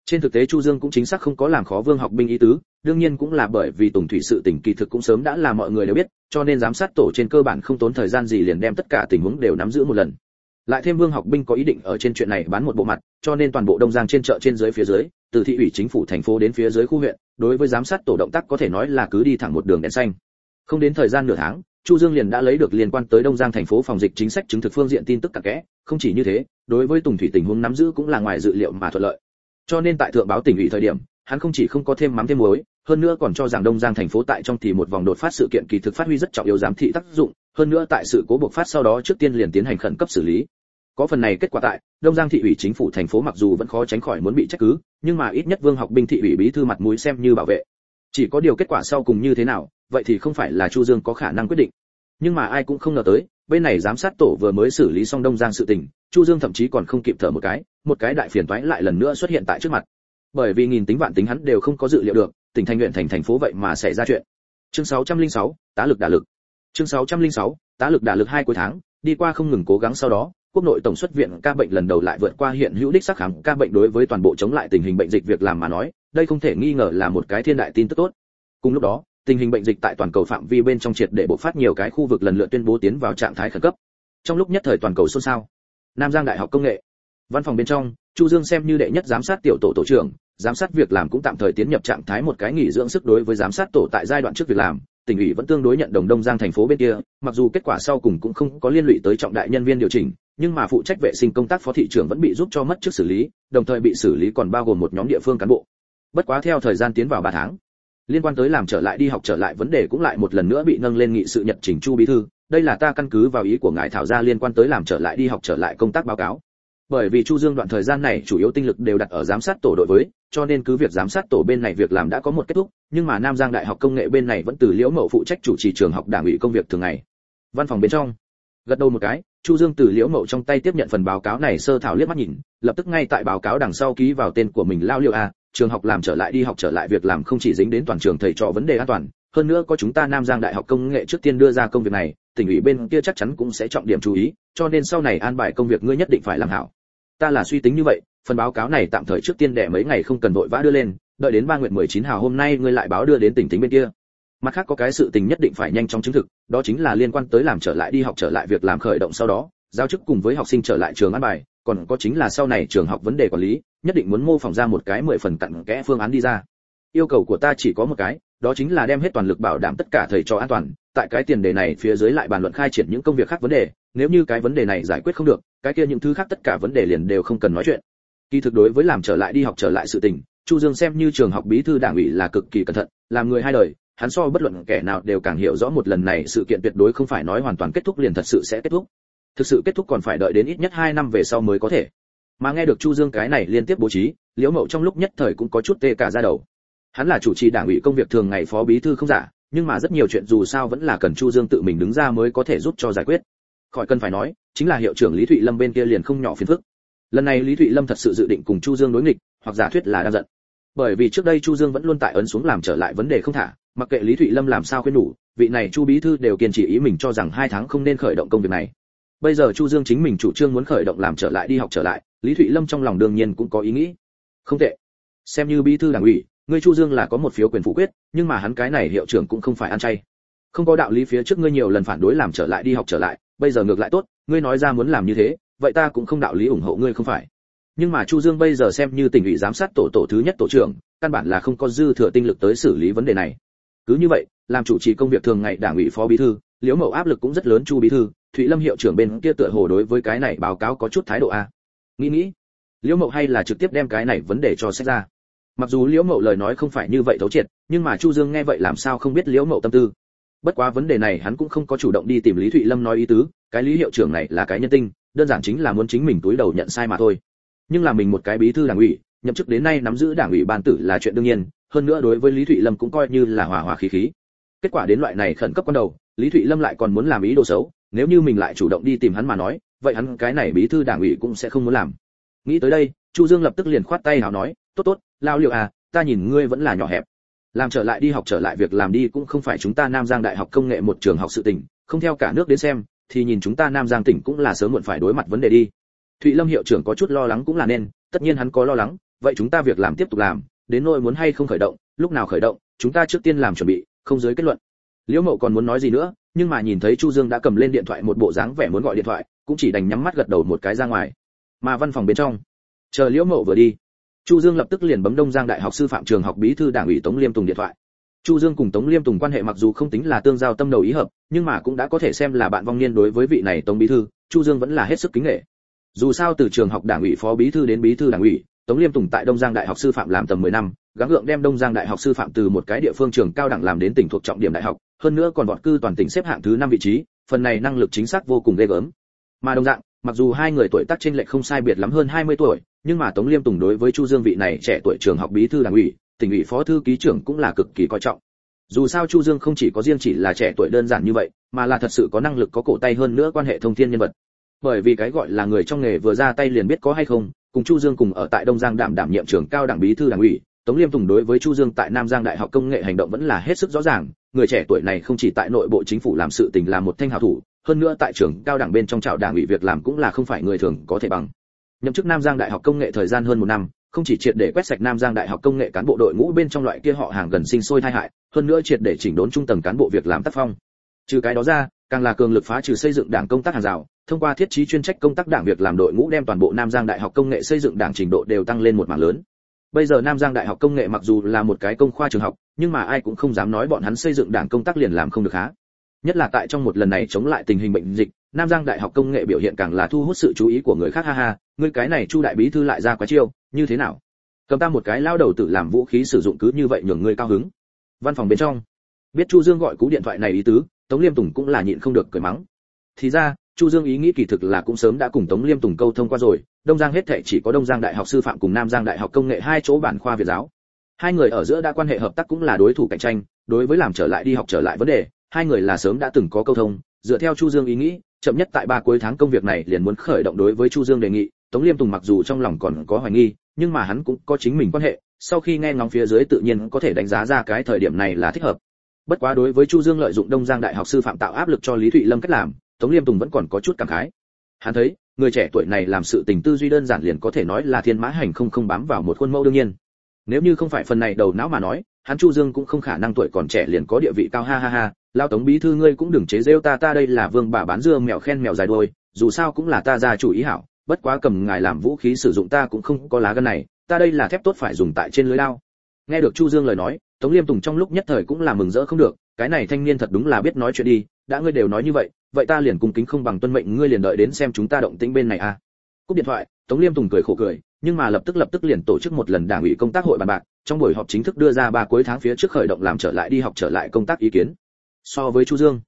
Trên thực tế chu dương cũng chính xác không có làm khó vương học binh ý tứ, đương nhiên cũng là bởi vì tùng thủy sự tỉnh kỳ thực cũng sớm đã là mọi người đều biết, cho nên giám sát tổ trên cơ bản không tốn thời gian gì liền đem tất cả tình huống đều nắm giữ một lần lại thêm vương học binh có ý định ở trên chuyện này bán một bộ mặt, cho nên toàn bộ đông giang trên chợ trên dưới phía dưới, từ thị ủy chính phủ thành phố đến phía dưới khu huyện, đối với giám sát tổ động tác có thể nói là cứ đi thẳng một đường đèn xanh. Không đến thời gian nửa tháng, chu dương liền đã lấy được liên quan tới đông giang thành phố phòng dịch chính sách chứng thực phương diện tin tức cặn kẽ, không chỉ như thế, đối với tùng thủy tình huống nắm giữ cũng là ngoài dự liệu mà thuận lợi. Cho nên tại thượng báo tỉnh ủy thời điểm, hắn không chỉ không có thêm mắm thêm muối hơn nữa còn cho rằng đông giang thành phố tại trong thì một vòng đột phát sự kiện kỳ thực phát huy rất trọng yếu giám thị tác dụng, hơn nữa tại sự cố bộc phát sau đó trước tiên liền tiến hành khẩn cấp xử lý. Có phần này kết quả tại, đông giang thị ủy chính phủ thành phố mặc dù vẫn khó tránh khỏi muốn bị trách cứ, nhưng mà ít nhất vương học binh thị ủy bí thư mặt mũi xem như bảo vệ. Chỉ có điều kết quả sau cùng như thế nào, vậy thì không phải là chu dương có khả năng quyết định. Nhưng mà ai cũng không ngờ tới, bên này giám sát tổ vừa mới xử lý xong đông giang sự tình, chu dương thậm chí còn không kịp thở một cái một cái đại phiền toái lại lần nữa xuất hiện tại trước mặt. Bởi vì nghìn tính vạn tính hắn đều không có dự liệu được tỉnh thành huyện thành thành phố vậy mà xảy ra chuyện. Chương 606, tá lực đả lực. Chương 606, tá lực đả lực hai cuối tháng đi qua không ngừng cố gắng sau đó quốc nội tổng xuất viện ca bệnh lần đầu lại vượt qua hiện hữu đích xác khám ca bệnh đối với toàn bộ chống lại tình hình bệnh dịch việc làm mà nói đây không thể nghi ngờ là một cái thiên đại tin tức tốt. Cùng lúc đó tình hình bệnh dịch tại toàn cầu phạm vi bên trong triệt để bộc phát nhiều cái khu vực lần lượt tuyên bố tiến vào trạng thái khẩn cấp. Trong lúc nhất thời toàn cầu xôn xao nam giang đại học công nghệ văn phòng bên trong chu dương xem như đệ nhất giám sát tiểu tổ tổ trưởng giám sát việc làm cũng tạm thời tiến nhập trạng thái một cái nghỉ dưỡng sức đối với giám sát tổ tại giai đoạn trước việc làm, tỉnh ủy vẫn tương đối nhận đồng đông giang thành phố bên kia, mặc dù kết quả sau cùng cũng không có liên lụy tới trọng đại nhân viên điều chỉnh, nhưng mà phụ trách vệ sinh công tác phó thị trưởng vẫn bị giúp cho mất trước xử lý, đồng thời bị xử lý còn bao gồm một nhóm địa phương cán bộ. Bất quá theo thời gian tiến vào 3 tháng, liên quan tới làm trở lại đi học trở lại vấn đề cũng lại một lần nữa bị nâng lên nghị sự nhật trình chu bí thư, đây là ta căn cứ vào ý của ngài thảo ra liên quan tới làm trở lại đi học trở lại công tác báo cáo bởi vì chu dương đoạn thời gian này chủ yếu tinh lực đều đặt ở giám sát tổ đội với, cho nên cứ việc giám sát tổ bên này việc làm đã có một kết thúc, nhưng mà nam giang đại học công nghệ bên này vẫn từ liễu mậu phụ trách chủ trì trường học đảng ủy công việc thường ngày. Văn phòng bên trong, gật đầu một cái, chu dương từ liễu mậu trong tay tiếp nhận phần báo cáo này sơ thảo liếc mắt nhìn, lập tức ngay tại báo cáo đằng sau ký vào tên của mình lao liệu a, trường học làm trở lại đi học trở lại việc làm không chỉ dính đến toàn trường thầy trò vấn đề an toàn, hơn nữa có chúng ta nam giang đại học công nghệ trước tiên đưa ra công việc này, tỉnh ủy bên kia chắc chắn cũng sẽ trọng điểm chú ý, cho nên sau này an bài công việc ngươi nhất định phải làm hảo ta là suy tính như vậy, phần báo cáo này tạm thời trước tiên đẻ mấy ngày không cần vội vã đưa lên, đợi đến ba nguyện 19 hào hôm nay ngươi lại báo đưa đến tỉnh tính bên kia. Mặt khác có cái sự tình nhất định phải nhanh chóng chứng thực, đó chính là liên quan tới làm trở lại đi học trở lại việc làm khởi động sau đó, giao chức cùng với học sinh trở lại trường ăn bài, còn có chính là sau này trường học vấn đề quản lý, nhất định muốn mô phỏng ra một cái mười phần cặn kẽ phương án đi ra. Yêu cầu của ta chỉ có một cái, đó chính là đem hết toàn lực bảo đảm tất cả thầy trò an toàn, tại cái tiền đề này phía dưới lại bàn luận khai triển những công việc khác vấn đề, nếu như cái vấn đề này giải quyết không được cái kia những thứ khác tất cả vấn đề liền đều không cần nói chuyện. Kỳ thực đối với làm trở lại đi học trở lại sự tình, chu dương xem như trường học bí thư đảng ủy là cực kỳ cẩn thận, làm người hai đời, hắn so bất luận kẻ nào đều càng hiểu rõ một lần này sự kiện tuyệt đối không phải nói hoàn toàn kết thúc liền thật sự sẽ kết thúc. Thực sự kết thúc còn phải đợi đến ít nhất 2 năm về sau mới có thể. Mà nghe được chu dương cái này liên tiếp bố trí, liễu mậu trong lúc nhất thời cũng có chút tê cả ra đầu. Hắn là chủ trì đảng ủy công việc thường ngày phó bí thư không giả, nhưng mà rất nhiều chuyện dù sao vẫn là cần chu dương tự mình đứng ra mới có thể giúp cho giải quyết khỏi cần phải nói, chính là hiệu trưởng lý thụy lâm bên kia liền không nhỏ phiền phức. Lần này lý thụy lâm thật sự dự định cùng chu dương đối nghịch, hoặc giả thuyết là đang giận. Bởi vì trước đây chu dương vẫn luôn tại ấn xuống làm trở lại vấn đề không thả, mặc kệ lý thụy lâm làm sao khuyên đủ, vị này chu bí thư đều kiên trì ý mình cho rằng hai tháng không nên khởi động công việc này. Bây giờ chu dương chính mình chủ trương muốn khởi động làm trở lại đi học trở lại, lý thụy lâm trong lòng đương nhiên cũng có ý nghĩ. Không tệ. Xem như bí thư đảng ủy, ngươi chu dương là có một phiếu quyền phủ quyết, nhưng mà hắn cái này hiệu trưởng cũng không phải ăn chay. Không có đạo lý phía trước ngươi nhiều lần phản đối làm trở lại đi học trở lại bây giờ ngược lại tốt, ngươi nói ra muốn làm như thế, vậy ta cũng không đạo lý ủng hộ ngươi không phải. Nhưng mà chu dương bây giờ xem như tỉnh ủy giám sát tổ tổ thứ nhất tổ trưởng, căn bản là không có dư thừa tinh lực tới xử lý vấn đề này. Cứ như vậy, làm chủ trì công việc thường ngày đảng ủy phó bí thư, liễu mậu áp lực cũng rất lớn chu bí thư, thụy lâm hiệu trưởng bên kia tựa hồ đối với cái này báo cáo có chút thái độ a. Nghĩ nghĩ, liễu mậu hay là trực tiếp đem cái này vấn đề cho xét ra. Mặc dù liễu mậu lời nói không phải như vậy thấu triệt, nhưng mà chu dương nghe vậy làm sao không biết liễu mậu tâm tư bất quá vấn đề này hắn cũng không có chủ động đi tìm lý thụy lâm nói ý tứ, cái lý hiệu trưởng này là cái nhân tinh, đơn giản chính là muốn chính mình túi đầu nhận sai mà thôi. Nhưng là mình một cái bí thư đảng ủy, nhậm chức đến nay nắm giữ đảng ủy ban tử là chuyện đương nhiên, hơn nữa đối với lý thụy lâm cũng coi như là hòa hòa khí khí. Kết quả đến loại này khẩn cấp ban đầu, lý thụy lâm lại còn muốn làm ý đồ xấu, nếu như mình lại chủ động đi tìm hắn mà nói, vậy hắn cái này bí thư đảng ủy cũng sẽ không muốn làm. Nghĩ tới đây, chu dương lập tức liền khoát tay nào nói, tốt tốt, lao liệu à ta nhìn ngươi vẫn là nhỏ hẹp làm trở lại đi học trở lại việc làm đi cũng không phải chúng ta nam giang đại học công nghệ một trường học sự tình, không theo cả nước đến xem, thì nhìn chúng ta nam giang tỉnh cũng là sớm muộn phải đối mặt vấn đề đi. Thụy lâm hiệu trưởng có chút lo lắng cũng là nên, tất nhiên hắn có lo lắng, vậy chúng ta việc làm tiếp tục làm, đến nỗi muốn hay không khởi động, lúc nào khởi động, chúng ta trước tiên làm chuẩn bị, không dưới kết luận. Liễu mậu còn muốn nói gì nữa, nhưng mà nhìn thấy chu dương đã cầm lên điện thoại một bộ dáng vẻ muốn gọi điện thoại, cũng chỉ đành nhắm mắt gật đầu một cái ra ngoài. Mà văn phòng bên trong, chờ liễu mậu vừa đi chu dương lập tức liền bấm đông giang đại học sư phạm trường học bí thư đảng ủy tống liêm tùng điện thoại. Chu dương cùng tống liêm tùng quan hệ mặc dù không tính là tương giao tâm đầu ý hợp, nhưng mà cũng đã có thể xem là bạn vong niên đối với vị này tống bí thư, chu dương vẫn là hết sức kính nghệ dù sao từ trường học đảng ủy phó bí thư đến bí thư đảng ủy, tống liêm tùng tại đông giang đại học sư phạm làm tầm 10 năm, gắng gượng đem đông giang đại học sư phạm từ một cái địa phương trường cao đẳng làm đến tỉnh thuộc trọng điểm đại học, hơn nữa còn vọt cư toàn tỉnh xếp hạng thứ năm vị trí, phần này năng lực chính xác vô cùng ghê gớm. Mà đồng dạng mặc dù hai người tuổi tác trên lệch không sai biệt lắm hơn 20 tuổi, nhưng mà tống liêm tùng đối với chu dương vị này trẻ tuổi trường học bí thư đảng ủy, tỉnh ủy phó thư ký trưởng cũng là cực kỳ coi trọng. Dù sao chu dương không chỉ có riêng chỉ là trẻ tuổi đơn giản như vậy, mà là thật sự có năng lực có cổ tay hơn nữa quan hệ thông thiên nhân vật. Bởi vì cái gọi là người trong nghề vừa ra tay liền biết có hay không, cùng chu dương cùng ở tại đông giang đảm đảm nhiệm trưởng cao đảng bí thư đảng ủy, tống liêm tùng đối với chu dương tại nam giang đại học công nghệ hành động vẫn là hết sức rõ ràng, người trẻ tuổi này không chỉ tại nội bộ chính phủ làm sự tình là một thanh hào thủ hơn nữa tại trường cao đẳng bên trong trào đảng ủy việc làm cũng là không phải người thường có thể bằng. Nhậm chức nam giang đại học công nghệ thời gian hơn một năm, không chỉ triệt để quét sạch nam giang đại học công nghệ cán bộ đội ngũ bên trong loại kia họ hàng gần sinh sôi tai hại, hơn nữa triệt để chỉnh đốn trung tầng cán bộ việc làm tác phong. Trừ cái đó ra, càng là cường lực phá trừ xây dựng đảng công tác hàng rào, thông qua thiết trí chuyên trách công tác đảng việc làm đội ngũ đem toàn bộ nam giang đại học công nghệ xây dựng đảng trình độ đều tăng lên một mảng lớn. Bây giờ nam giang đại học công nghệ mặc dù là một cái công khoa trường học, nhưng mà ai cũng không dám nói bọn hắn xây dựng đảng công tác liền làm không được há nhất là tại trong một lần này chống lại tình hình bệnh dịch, nam giang đại học công nghệ biểu hiện càng là thu hút sự chú ý của người khác, ha ha, ngươi cái này chu đại bí thư lại ra quá chiêu, như thế nào? Cầm ta một cái lao đầu tự làm vũ khí sử dụng cứ như vậy nhường ngươi cao hứng. Văn phòng bên trong, biết chu dương gọi cú điện thoại này ý tứ, tống liêm tùng cũng là nhịn không được cười mắng. Thì ra, chu dương ý nghĩ kỳ thực là cũng sớm đã cùng tống liêm tùng câu thông qua rồi, đông giang hết thệ chỉ có đông giang đại học sư phạm cùng nam giang đại học công nghệ hai chỗ bản khoa việt giáo. Hai người ở giữa đã quan hệ hợp tác cũng là đối thủ cạnh tranh, đối với làm trở lại đi học trở lại vấn đề hai người là sớm đã từng có câu thông, dựa theo chu dương ý nghĩ, chậm nhất tại ba cuối tháng công việc này liền muốn khởi động đối với chu dương đề nghị. Tống liêm tùng mặc dù trong lòng còn có hoài nghi, nhưng mà hắn cũng có chính mình quan hệ, sau khi nghe ngóng phía dưới tự nhiên có thể đánh giá ra cái thời điểm này là thích hợp. Bất quá đối với chu dương lợi dụng đông giang đại học sư phạm tạo áp lực cho lý thụy lâm cách làm, tống liêm tùng vẫn còn có chút cảm khái. Hắn thấy, người trẻ tuổi này làm sự tình tư duy đơn giản liền có thể nói là thiên mã hành không không bám vào một khuôn mẫu đương nhiên. Nếu như không phải phần này đầu não mà nói, hắn chu dương cũng không khả năng tuổi còn trẻ liền có địa vị cao, ha ha ha lao tống bí thư ngươi cũng đừng chế rêu ta ta đây là vương bà bán dưa mèo khen mèo dài đuôi, dù sao cũng là ta gia chủ ý hảo, bất quá cầm ngài làm vũ khí sử dụng ta cũng không có lá gân này, ta đây là thép tốt phải dùng tại trên lưới lao nghe được chu dương lời nói, tống liêm tùng trong lúc nhất thời cũng là mừng rỡ không được, cái này thanh niên thật đúng là biết nói chuyện đi, đã ngươi đều nói như vậy vậy ta liền cung kính không bằng tuân mệnh ngươi liền đợi đến xem chúng ta động tĩnh bên này à. Cúp điện thoại, tống liêm tùng cười khổ cười, nhưng mà lập tức lập tức liền tổ chức một lần đảng ủy công tác hội bàn bạc, trong buổi họp chính thức đưa ra ba cuối tháng phía trước khởi động làm trở lại đi học trở lại công tác ý kiến so với chu dương.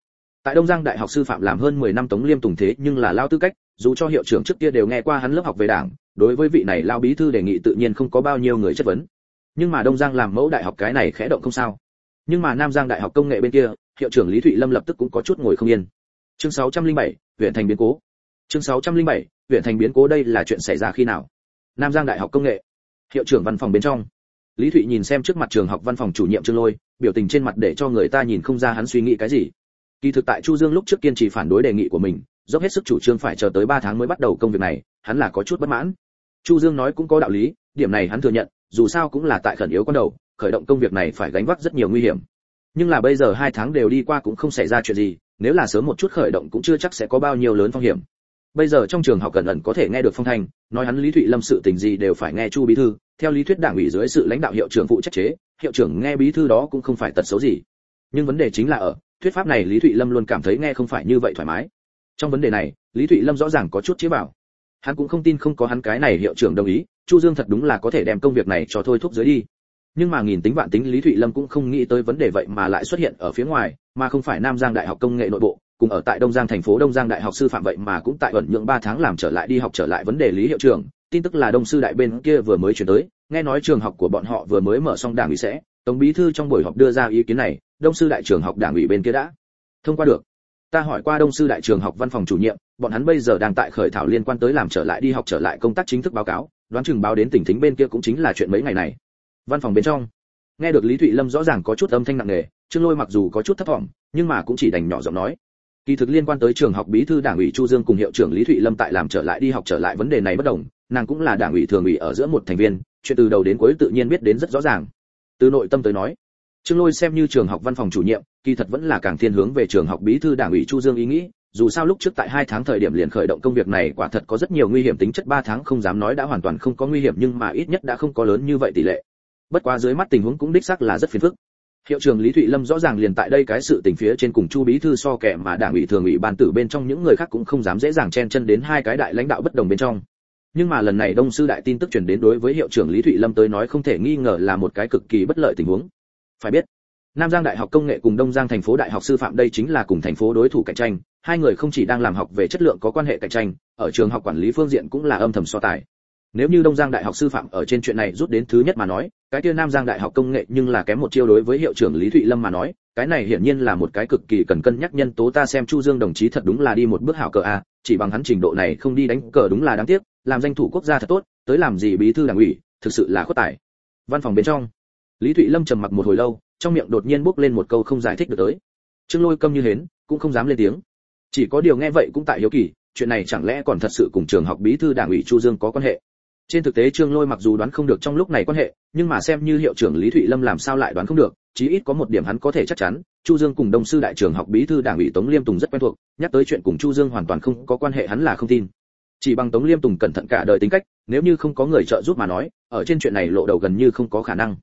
Tại đông giang đại học sư phạm làm hơn 10 năm tống liêm tùng thế nhưng là lao tư cách dù cho hiệu trưởng trước kia đều nghe qua hắn lớp học về đảng đối với vị này lao bí thư đề nghị tự nhiên không có bao nhiêu người chất vấn. Nhưng mà đông giang làm mẫu đại học cái này khẽ động không sao. Nhưng mà nam giang đại học công nghệ bên kia hiệu trưởng lý thụy lâm lập tức cũng có chút ngồi không yên. Chương 607, huyện thành biến cố. Chương 607, huyện thành biến cố đây là chuyện xảy ra khi nào? Nam giang đại học công nghệ. Hiệu trưởng văn phòng bên trong. Lý thụy nhìn xem trước mặt trường học văn phòng chủ nhiệm trương lôi biểu tình trên mặt để cho người ta nhìn không ra hắn suy nghĩ cái gì. Kỳ thực tại chu dương lúc trước kiên trì phản đối đề nghị của mình, dốc hết sức chủ trương phải chờ tới 3 tháng mới bắt đầu công việc này, hắn là có chút bất mãn. Chu dương nói cũng có đạo lý, điểm này hắn thừa nhận, dù sao cũng là tại khẩn yếu con đầu, khởi động công việc này phải gánh vác rất nhiều nguy hiểm. Nhưng là bây giờ hai tháng đều đi qua cũng không xảy ra chuyện gì, nếu là sớm một chút khởi động cũng chưa chắc sẽ có bao nhiêu lớn phong hiểm. Bây giờ trong trường học cẩn ẩn có thể nghe được phong thanh, nói hắn lý thụy lâm sự tình gì đều phải nghe chu bí thư, theo lý thuyết đảng ủy dưới sự lãnh đạo hiệu trưởng phụ trách chế hiệu trưởng nghe bí thư đó cũng không phải tật xấu gì. Nhưng vấn đề chính là ở, thuyết pháp này lý thụy lâm luôn cảm thấy nghe không phải như vậy thoải mái. Trong vấn đề này, lý thụy lâm rõ ràng có chút chế bảo. Hắn cũng không tin không có hắn cái này hiệu trưởng đồng ý, chu dương thật đúng là có thể đem công việc này cho thôi thúc dưới đi. Nhưng mà nghìn tính vạn tính lý thụy lâm cũng không nghĩ tới vấn đề vậy mà lại xuất hiện ở phía ngoài, mà không phải nam giang đại học công nghệ nội bộ, cùng ở tại đông giang thành phố đông giang đại học sư phạm vậy mà cũng tại ẩn nhượng 3 tháng làm trở lại đi học trở lại vấn đề lý hiệu trưởng tin tức là đông sư đại bên kia vừa mới chuyển tới, nghe nói trường học của bọn họ vừa mới mở xong đảng ủy sẽ tổng bí thư trong buổi họp đưa ra ý kiến này, đông sư đại trường học đảng ủy bên kia đã thông qua được. Ta hỏi qua đông sư đại trường học văn phòng chủ nhiệm, bọn hắn bây giờ đang tại khởi thảo liên quan tới làm trở lại đi học trở lại công tác chính thức báo cáo, đoán chừng báo đến tỉnh thính bên kia cũng chính là chuyện mấy ngày này. Văn phòng bên trong, nghe được lý thụy lâm rõ ràng có chút âm thanh nặng nề, trương lôi mặc dù có chút thất vọng nhưng mà cũng chỉ đành nhỏ giọng nói. Kỳ thực liên quan tới trường học bí thư đảng ủy chu dương cùng hiệu trưởng lý thụy lâm tại làm trở lại đi học trở lại vấn đề này bất đồng nàng cũng là đảng ủy thường ủy ở giữa một thành viên, chuyện từ đầu đến cuối tự nhiên biết đến rất rõ ràng. Từ nội tâm tới nói, trương lôi xem như trường học văn phòng chủ nhiệm, kỳ thật vẫn là càng thiên hướng về trường học bí thư đảng ủy chu dương ý nghĩ, dù sao lúc trước tại hai tháng thời điểm liền khởi động công việc này quả thật có rất nhiều nguy hiểm tính chất ba tháng không dám nói đã hoàn toàn không có nguy hiểm nhưng mà ít nhất đã không có lớn như vậy tỷ lệ. Bất quá dưới mắt tình huống cũng đích xác là rất phiền phức. Hiệu trưởng lý thụy lâm rõ ràng liền tại đây cái sự tình phía trên cùng chu bí thư so kẻ mà đảng ủy thường ủy ban tử bên trong những người khác cũng không dám dễ dàng chen chân đến hai cái đại lãnh đạo bất đồng bên trong nhưng mà lần này đông sư đại tin tức truyền đến đối với hiệu trưởng lý thụy lâm tới nói không thể nghi ngờ là một cái cực kỳ bất lợi tình huống. Phải biết, nam giang đại học công nghệ cùng đông giang thành phố đại học sư phạm đây chính là cùng thành phố đối thủ cạnh tranh, hai người không chỉ đang làm học về chất lượng có quan hệ cạnh tranh, ở trường học quản lý phương diện cũng là âm thầm so tài. Nếu như đông giang đại học sư phạm ở trên chuyện này rút đến thứ nhất mà nói, cái kia nam giang đại học công nghệ nhưng là kém một chiêu đối với hiệu trưởng lý thụy lâm mà nói, cái này hiển nhiên là một cái cực kỳ cần cân nhắc nhân tố ta xem chu dương đồng chí thật đúng là đi một bước hảo cờ a, chỉ bằng hắn trình độ này không đi đánh cờ đúng là đáng tiếc làm danh thủ quốc gia thật tốt, tới làm gì bí thư đảng ủy, thực sự là khuất tài. Văn phòng bên trong, lý thụy lâm trầm mặc một hồi lâu, trong miệng đột nhiên bốc lên một câu không giải thích được tới. Trương lôi câm như hến, cũng không dám lên tiếng. Chỉ có điều nghe vậy cũng tại hiếu kỳ, chuyện này chẳng lẽ còn thật sự cùng trường học bí thư đảng ủy chu dương có quan hệ? Trên thực tế trương lôi mặc dù đoán không được trong lúc này quan hệ, nhưng mà xem như hiệu trưởng lý thụy lâm làm sao lại đoán không được, chí ít có một điểm hắn có thể chắc chắn, chu dương cùng đồng sư đại trường học bí thư đảng ủy tống liêm tùng rất quen thuộc, nhắc tới chuyện cùng chu dương hoàn toàn không có quan hệ hắn là không tin chỉ bằng tống liêm tùng cẩn thận cả đời tính cách, nếu như không có người trợ giúp mà nói, ở trên chuyện này lộ đầu gần như không có khả năng.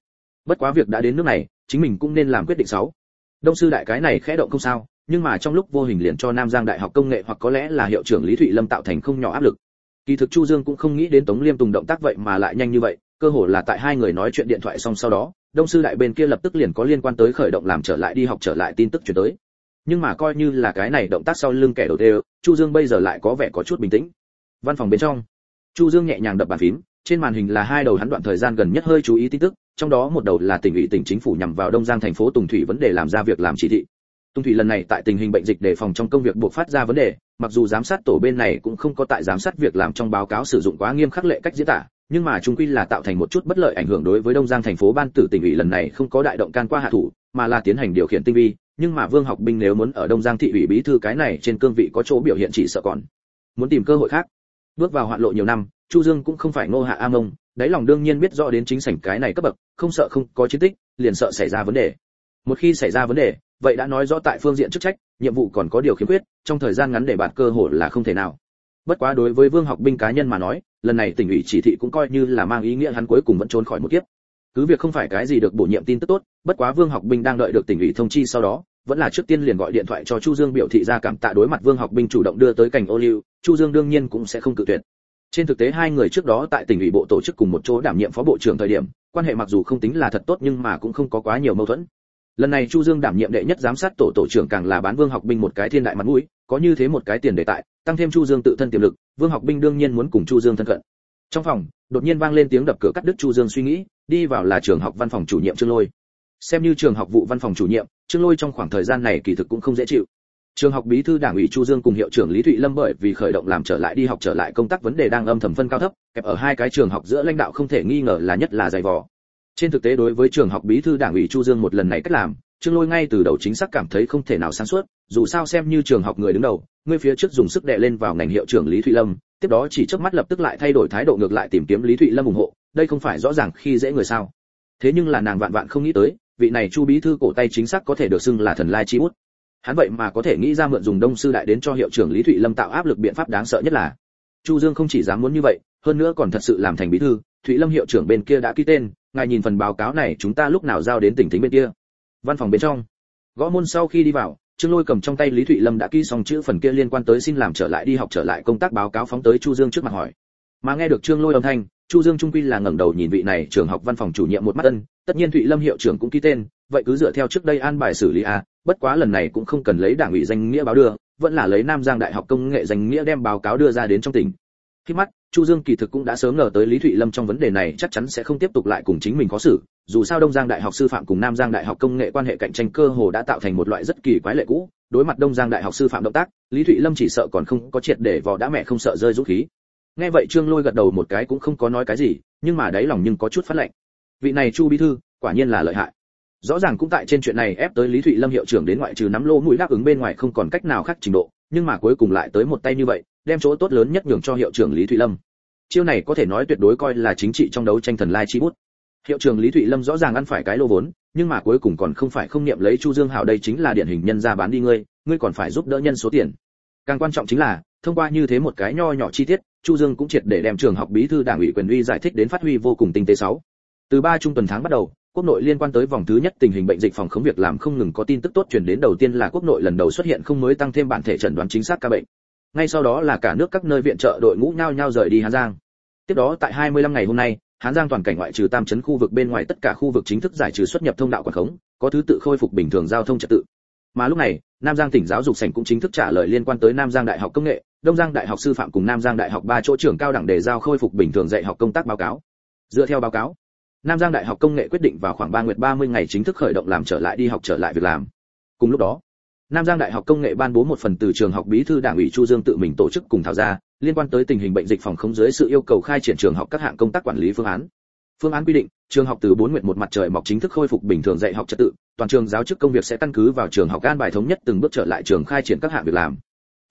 Bất quá việc đã đến nước này, chính mình cũng nên làm quyết định sáu. Đông sư đại cái này khẽ động không sao, nhưng mà trong lúc vô hình liền cho nam giang đại học công nghệ hoặc có lẽ là hiệu trưởng lý thụy lâm tạo thành không nhỏ áp lực. Kỳ thực chu dương cũng không nghĩ đến tống liêm tùng động tác vậy mà lại nhanh như vậy, cơ hồ là tại hai người nói chuyện điện thoại xong sau đó, đông sư đại bên kia lập tức liền có liên quan tới khởi động làm trở lại đi học trở lại tin tức chuyển tới. Nhưng mà coi như là cái này động tác sau lưng kẻ đầu tiên chu dương bây giờ lại có vẻ có chút bình tĩnh văn phòng bên trong. Chu dương nhẹ nhàng đập bàn phím, trên màn hình là hai đầu hắn đoạn thời gian gần nhất hơi chú ý tin tức, trong đó một đầu là tỉnh ủy tỉnh chính phủ nhằm vào đông giang thành phố tùng thủy vấn đề làm ra việc làm chỉ thị. Tùng thủy lần này tại tình hình bệnh dịch đề phòng trong công việc buộc phát ra vấn đề, mặc dù giám sát tổ bên này cũng không có tại giám sát việc làm trong báo cáo sử dụng quá nghiêm khắc lệ cách diễn tả, nhưng mà chúng quy là tạo thành một chút bất lợi ảnh hưởng đối với đông giang thành phố ban tử tỉnh ủy lần này không có đại động can qua hạ thủ, mà là tiến hành điều khiển tinh vi, nhưng mà vương học binh nếu muốn ở đông giang thị ủy bí thư cái này trên cương vị có chỗ biểu hiện chỉ sợ còn. Muốn tìm cơ hội khác bước vào hoạn lộ nhiều năm, chu dương cũng không phải ngô hạ a mông, đáy lòng đương nhiên biết rõ đến chính sảnh cái này cấp bậc, không sợ không có chiến tích, liền sợ xảy ra vấn đề. Một khi xảy ra vấn đề, vậy đã nói rõ tại phương diện chức trách, nhiệm vụ còn có điều khiếm khuyết trong thời gian ngắn để bạt cơ hội là không thể nào. Bất quá đối với vương học binh cá nhân mà nói, lần này tỉnh ủy chỉ thị cũng coi như là mang ý nghĩa hắn cuối cùng vẫn trốn khỏi một kiếp. Cứ việc không phải cái gì được bổ nhiệm tin tức tốt, bất quá vương học binh đang đợi được tỉnh ủy thông chi sau đó vẫn là trước tiên liền gọi điện thoại cho chu dương biểu thị ra cảm tạ đối mặt vương học binh chủ động đưa tới cảnh ô liu, chu dương đương nhiên cũng sẽ không cự tuyệt. Trên thực tế hai người trước đó tại tỉnh ủy bộ tổ chức cùng một chỗ đảm nhiệm phó bộ trưởng thời điểm, quan hệ mặc dù không tính là thật tốt nhưng mà cũng không có quá nhiều mâu thuẫn. Lần này chu dương đảm nhiệm đệ nhất giám sát tổ tổ trưởng càng là bán vương học binh một cái thiên đại mặt mũi, có như thế một cái tiền đề tại, tăng thêm chu dương tự thân tiềm lực, vương học binh đương nhiên muốn cùng chu dương thân cận. Trong phòng, đột nhiên vang lên tiếng đập cửa cắt đứt chu dương suy nghĩ, đi vào là trường học văn phòng chủ nhiệm trương lôi xem như trường học vụ văn phòng chủ nhiệm, trương lôi trong khoảng thời gian này kỳ thực cũng không dễ chịu. Trường học bí thư đảng ủy chu dương cùng hiệu trưởng lý thụy lâm bởi vì khởi động làm trở lại đi học trở lại công tác vấn đề đang âm thầm phân cao thấp, kẹp ở hai cái trường học giữa lãnh đạo không thể nghi ngờ là nhất là dày vò. Trên thực tế đối với trường học bí thư đảng ủy chu dương một lần này cách làm, trương lôi ngay từ đầu chính xác cảm thấy không thể nào sáng suốt, dù sao xem như trường học người đứng đầu, người phía trước dùng sức đè lên vào ngành hiệu trưởng lý thụy lâm, tiếp đó chỉ trước mắt lập tức lại thay đổi thái độ ngược lại tìm kiếm lý thụy lâm ủng hộ, đây không phải rõ ràng khi dễ người sao. Thế nhưng là nàng vạn vạn không nghĩ tới vị này chu bí thư cổ tay chính xác có thể được xưng là thần lai chi bút hắn vậy mà có thể nghĩ ra mượn dùng đông sư đại đến cho hiệu trưởng lý thụy lâm tạo áp lực biện pháp đáng sợ nhất là. Chu dương không chỉ dám muốn như vậy, hơn nữa còn thật sự làm thành bí thư. Thụy lâm hiệu trưởng bên kia đã ký tên, ngài nhìn phần báo cáo này chúng ta lúc nào giao đến tỉnh thính bên kia. Văn phòng bên trong. Gõ môn sau khi đi vào, trương lôi cầm trong tay lý thụy lâm đã ký xong chữ phần kia liên quan tới xin làm trở lại đi học trở lại công tác báo cáo phóng tới chu dương trước mặt hỏi. Mà nghe được trương lôi âm thanh chu dương trung quy là ngẩng đầu nhìn vị này trường học văn phòng chủ nhiệm một mắt ân, tất nhiên thụy lâm hiệu trưởng cũng ký tên, vậy cứ dựa theo trước đây an bài xử lý a bất quá lần này cũng không cần lấy đảng ủy danh nghĩa báo đưa, vẫn là lấy nam giang đại học công nghệ danh nghĩa đem báo cáo đưa ra đến trong tỉnh. Khi mắt, chu dương kỳ thực cũng đã sớm ngờ tới lý thụy lâm trong vấn đề này chắc chắn sẽ không tiếp tục lại cùng chính mình có xử, dù sao đông giang đại học sư phạm cùng nam giang đại học công nghệ quan hệ cạnh tranh cơ hồ đã tạo thành một loại rất kỳ quái lệ cũ, đối mặt đông giang đại học sư phạm động tác, lý thụy lâm chỉ sợ còn không có triệt để vò đã mẹ không sợ rơi dũng khí nghe vậy trương lôi gật đầu một cái cũng không có nói cái gì, nhưng mà đáy lòng nhưng có chút phát lệnh. Vị này chu bí thư, quả nhiên là lợi hại. Rõ ràng cũng tại trên chuyện này ép tới lý thụy lâm hiệu trưởng đến ngoại trừ nắm lô mũi đáp ứng bên ngoài không còn cách nào khác trình độ, nhưng mà cuối cùng lại tới một tay như vậy, đem chỗ tốt lớn nhất nhường cho hiệu trưởng lý thụy lâm. Chiêu này có thể nói tuyệt đối coi là chính trị trong đấu tranh thần lai chi bút. Hiệu trưởng lý thụy lâm rõ ràng ăn phải cái lô vốn, nhưng mà cuối cùng còn không phải không niệm lấy chu dương hào đây chính là điển hình nhân ra bán đi ngươi ngươi còn phải giúp đỡ nhân số tiền. Càng quan trọng chính là, thông qua như thế một cái nho nhỏ chi tiết chu dương cũng triệt để đem trường học bí thư đảng ủy quyền uy giải thích đến phát huy vô cùng tinh tế sáu. Từ ba trung tuần tháng bắt đầu quốc nội liên quan tới vòng thứ nhất tình hình bệnh dịch phòng chống việc làm không ngừng có tin tức tốt truyền đến đầu tiên là quốc nội lần đầu xuất hiện không mới tăng thêm bản thể chẩn đoán chính xác ca bệnh. Ngay sau đó là cả nước các nơi viện trợ đội ngũ nhau nhau rời đi Hà Giang. Tiếp đó tại 25 ngày hôm nay Hán Giang toàn cảnh ngoại trừ tam chấn khu vực bên ngoài tất cả khu vực chính thức giải trừ xuất nhập thông đạo quản khống có thứ tự khôi phục bình thường giao thông trật tự. Mà lúc này Nam Giang tỉnh giáo dục sảnh cũng chính thức trả lời liên quan tới Nam Giang Đại học Công nghệ, Đông Giang Đại học Sư phạm cùng Nam Giang Đại học ba chỗ trưởng cao đẳng đề giao khôi phục bình thường dạy học công tác báo cáo. Dựa theo báo cáo, Nam Giang Đại học Công nghệ quyết định vào khoảng ba nguyệt 30 ngày chính thức khởi động làm trở lại đi học trở lại việc làm. Cùng lúc đó, Nam Giang Đại học Công nghệ ban bố một phần từ trường học bí thư đảng ủy Chu Dương tự mình tổ chức cùng thảo ra, liên quan tới tình hình bệnh dịch phòng không dưới sự yêu cầu khai triển trường học các hạng công tác quản lý phương án. Phương án quy định, trường học từ bốn nguyệt một mặt trời mọc chính thức khôi phục bình thường dạy học trật tự, toàn trường giáo chức công việc sẽ căn cứ vào trường học an bài thống nhất từng bước trở lại trường khai triển các hạng việc làm.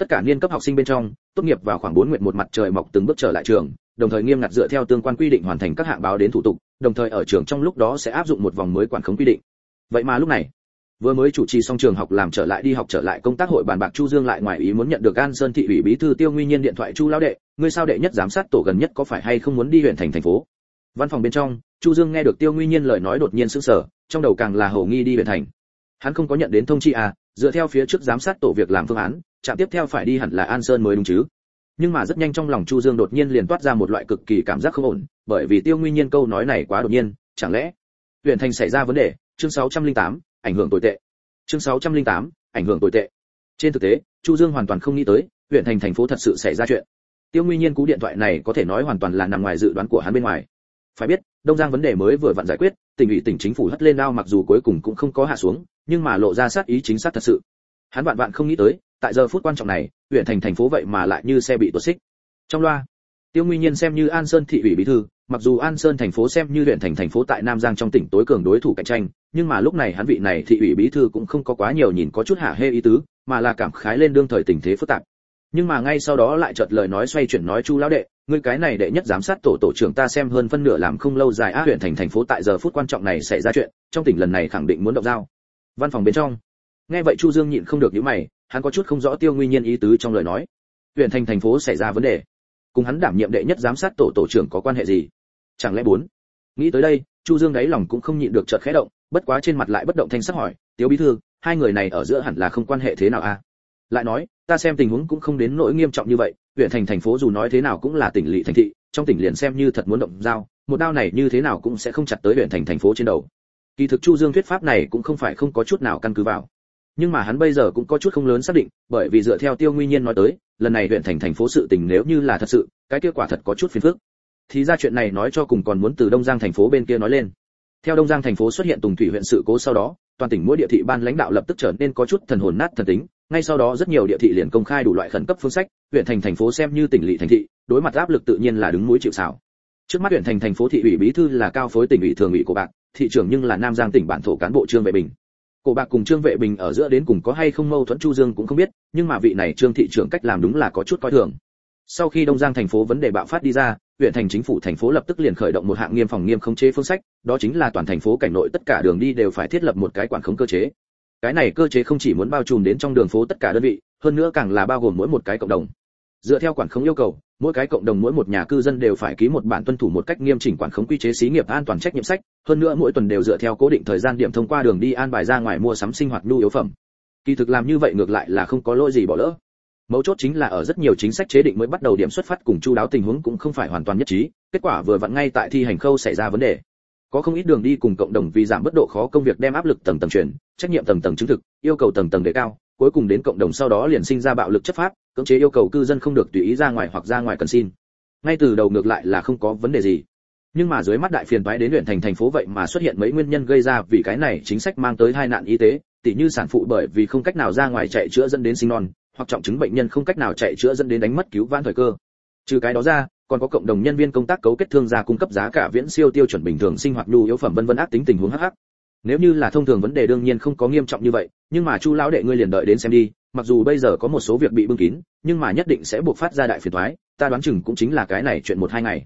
Tất cả niên cấp học sinh bên trong, tốt nghiệp vào khoảng 4 nguyện một mặt trời mọc từng bước trở lại trường, đồng thời nghiêm ngặt dựa theo tương quan quy định hoàn thành các hạng báo đến thủ tục, đồng thời ở trường trong lúc đó sẽ áp dụng một vòng mới quản khống quy định. Vậy mà lúc này, vừa mới chủ trì xong trường học làm trở lại đi học trở lại công tác hội bàn bạc Chu Dương lại ngoài ý muốn nhận được An Sơn thị ủy bí thư Tiêu nguyên Nhiên điện thoại Chu lão đệ, ngươi sao đệ nhất giám sát tổ gần nhất có phải hay không muốn đi huyện thành thành phố? Văn phòng bên trong, Chu Dương nghe được Tiêu nguyên Nhiên lời nói đột nhiên sững sờ, trong đầu càng là hổ nghi đi huyện thành. Hắn không có nhận đến thông chi à, dựa theo phía trước giám sát tổ việc làm phương án, trạm tiếp theo phải đi hẳn là An Sơn mới đúng chứ? Nhưng mà rất nhanh trong lòng Chu Dương đột nhiên liền toát ra một loại cực kỳ cảm giác không ổn, bởi vì Tiêu nguyên Nhiên câu nói này quá đột nhiên, chẳng lẽ huyện thành xảy ra vấn đề? Chương 608, ảnh hưởng tồi tệ. Chương 608, ảnh hưởng tồi tệ. Trên thực tế, Chu Dương hoàn toàn không nghĩ tới, huyện thành thành phố thật sự xảy ra chuyện. Tiêu nguyên Nhiên cú điện thoại này có thể nói hoàn toàn là nằm ngoài dự đoán của hắn bên ngoài phải biết đông giang vấn đề mới vừa vặn giải quyết tỉnh ủy tỉnh chính phủ hất lên đao mặc dù cuối cùng cũng không có hạ xuống nhưng mà lộ ra sát ý chính xác thật sự hắn vạn vạn không nghĩ tới tại giờ phút quan trọng này, huyện thành thành phố vậy mà lại như xe bị tuột xích. Trong loa, tiêu nguyên nhiên xem như an sơn thị ủy bí thư, mặc dù an sơn thành phố xem như huyện thành thành phố tại nam giang trong tỉnh tối cường đối thủ cạnh tranh, nhưng mà lúc này hắn vị này thị ủy bí thư cũng không có quá nhiều nhìn có chút hạ hê ý tứ, mà là cảm khái lên đương thời tình thế phức tạp. Nhưng mà ngay sau đó lại chợt lời nói xoay chuyển nói chu lão đệ, ngươi cái này đệ nhất giám sát tổ tổ trưởng ta xem hơn phân nửa làm không lâu dài á huyện thành thành phố tại giờ phút quan trọng này xảy ra chuyện, trong tỉnh lần này khẳng định muốn động dao văn phòng bên trong. Nghe vậy chu dương nhịn không được những mày hắn có chút không rõ tiêu nguyên nhiên ý tứ trong lời nói. Huyện thành thành phố xảy ra vấn đề. Cùng hắn đảm nhiệm đệ nhất giám sát tổ tổ trưởng có quan hệ gì? Chẳng lẽ bốn? Nghĩ tới đây, chu dương đáy lòng cũng không nhịn được chợt khẽ động, bất quá trên mặt lại bất động thanh sắc hỏi, tiếu bí thư, hai người này ở giữa hẳn là không quan hệ thế nào a lại nói, ta xem tình huống cũng không đến nỗi nghiêm trọng như vậy, huyện thành thành phố dù nói thế nào cũng là tỉnh lỵ thành thị, trong tỉnh liền xem như thật muốn động dao một đao này như thế nào cũng sẽ không chặt tới huyện thành thành phố trên đầu. Kỳ thực chu dương thuyết pháp này cũng không phải không có chút nào căn cứ vào nhưng mà hắn bây giờ cũng có chút không lớn xác định, bởi vì dựa theo tiêu nguyên nhiên nói tới, lần này huyện thành thành phố sự tình nếu như là thật sự, cái kết quả thật có chút phiền phức. Thì ra chuyện này nói cho cùng còn muốn từ đông giang thành phố bên kia nói lên. Theo đông giang thành phố xuất hiện tùng thủy huyện sự cố sau đó, toàn tỉnh mỗi địa thị ban lãnh đạo lập tức trở nên có chút thần hồn nát thần tính. Ngay sau đó rất nhiều địa thị liền công khai đủ loại khẩn cấp phương sách, huyện thành thành phố xem như tỉnh lỵ thành thị, đối mặt áp lực tự nhiên là đứng mũi chịu sào. Trước mắt huyện thành thành phố thị ủy bí thư là cao phối tỉnh ủy thường ủy của bạn, thị trưởng nhưng là nam giang tỉnh bản thổ cán bộ trương vệ bình cổ bạc cùng trương vệ bình ở giữa đến cùng có hay không mâu thuẫn chu dương cũng không biết, nhưng mà vị này trương thị trưởng cách làm đúng là có chút coi thường. Sau khi đông giang thành phố vấn đề bạo phát đi ra, huyện thành chính phủ thành phố lập tức liền khởi động một hạng nghiêm phòng nghiêm khống chế phương sách, đó chính là toàn thành phố cảnh nội tất cả đường đi đều phải thiết lập một cái quản khống cơ chế. Cái này cơ chế không chỉ muốn bao trùm đến trong đường phố tất cả đơn vị, hơn nữa càng là bao gồm mỗi một cái cộng đồng dựa theo quản khống yêu cầu, mỗi cái cộng đồng mỗi một nhà cư dân đều phải ký một bản tuân thủ một cách nghiêm chỉnh quản khống quy chế xí nghiệp an toàn trách nhiệm sách. Hơn nữa mỗi tuần đều dựa theo cố định thời gian điểm thông qua đường đi an bài ra ngoài mua sắm sinh hoạt nhu yếu phẩm. Kỳ thực làm như vậy ngược lại là không có lỗi gì bỏ lỡ. Mấu chốt chính là ở rất nhiều chính sách chế định mới bắt đầu điểm xuất phát cùng chu đáo tình huống cũng không phải hoàn toàn nhất trí, kết quả vừa vặn ngay tại thi hành khâu xảy ra vấn đề. Có không ít đường đi cùng cộng đồng vì giảm bất độ khó công việc đem áp lực tầng tầng truyền, trách nhiệm tầng tầng chứng thực, yêu cầu tầng tầng đề cao, cuối cùng đến cộng đồng sau đó liền sinh ra bạo lực chấp pháp cưỡng chế yêu cầu cư dân không được tùy ý ra ngoài hoặc ra ngoài cần xin. Ngay từ đầu ngược lại là không có vấn đề gì. Nhưng mà dưới mắt đại phiền toái đến huyện thành thành phố vậy mà xuất hiện mấy nguyên nhân gây ra vì cái này chính sách mang tới hai nạn y tế, tỉ như sản phụ bởi vì không cách nào ra ngoài chạy chữa dẫn đến sinh non, hoặc trọng chứng bệnh nhân không cách nào chạy chữa dẫn đến đánh mất cứu vãn thời cơ. Trừ cái đó ra, còn có cộng đồng nhân viên công tác cấu kết thương gia cung cấp giá cả viễn siêu tiêu chuẩn bình thường sinh hoạt nhu yếu phẩm vân vân ác tính tình huống hắc hắc. Nếu như là thông thường vấn đề đương nhiên không có nghiêm trọng như vậy, nhưng mà chu lão đệ ngươi liền đợi đến xem đi mặc dù bây giờ có một số việc bị bưng kín nhưng mà nhất định sẽ buộc phát ra đại phiền thoái, ta đoán chừng cũng chính là cái này chuyện một hai ngày.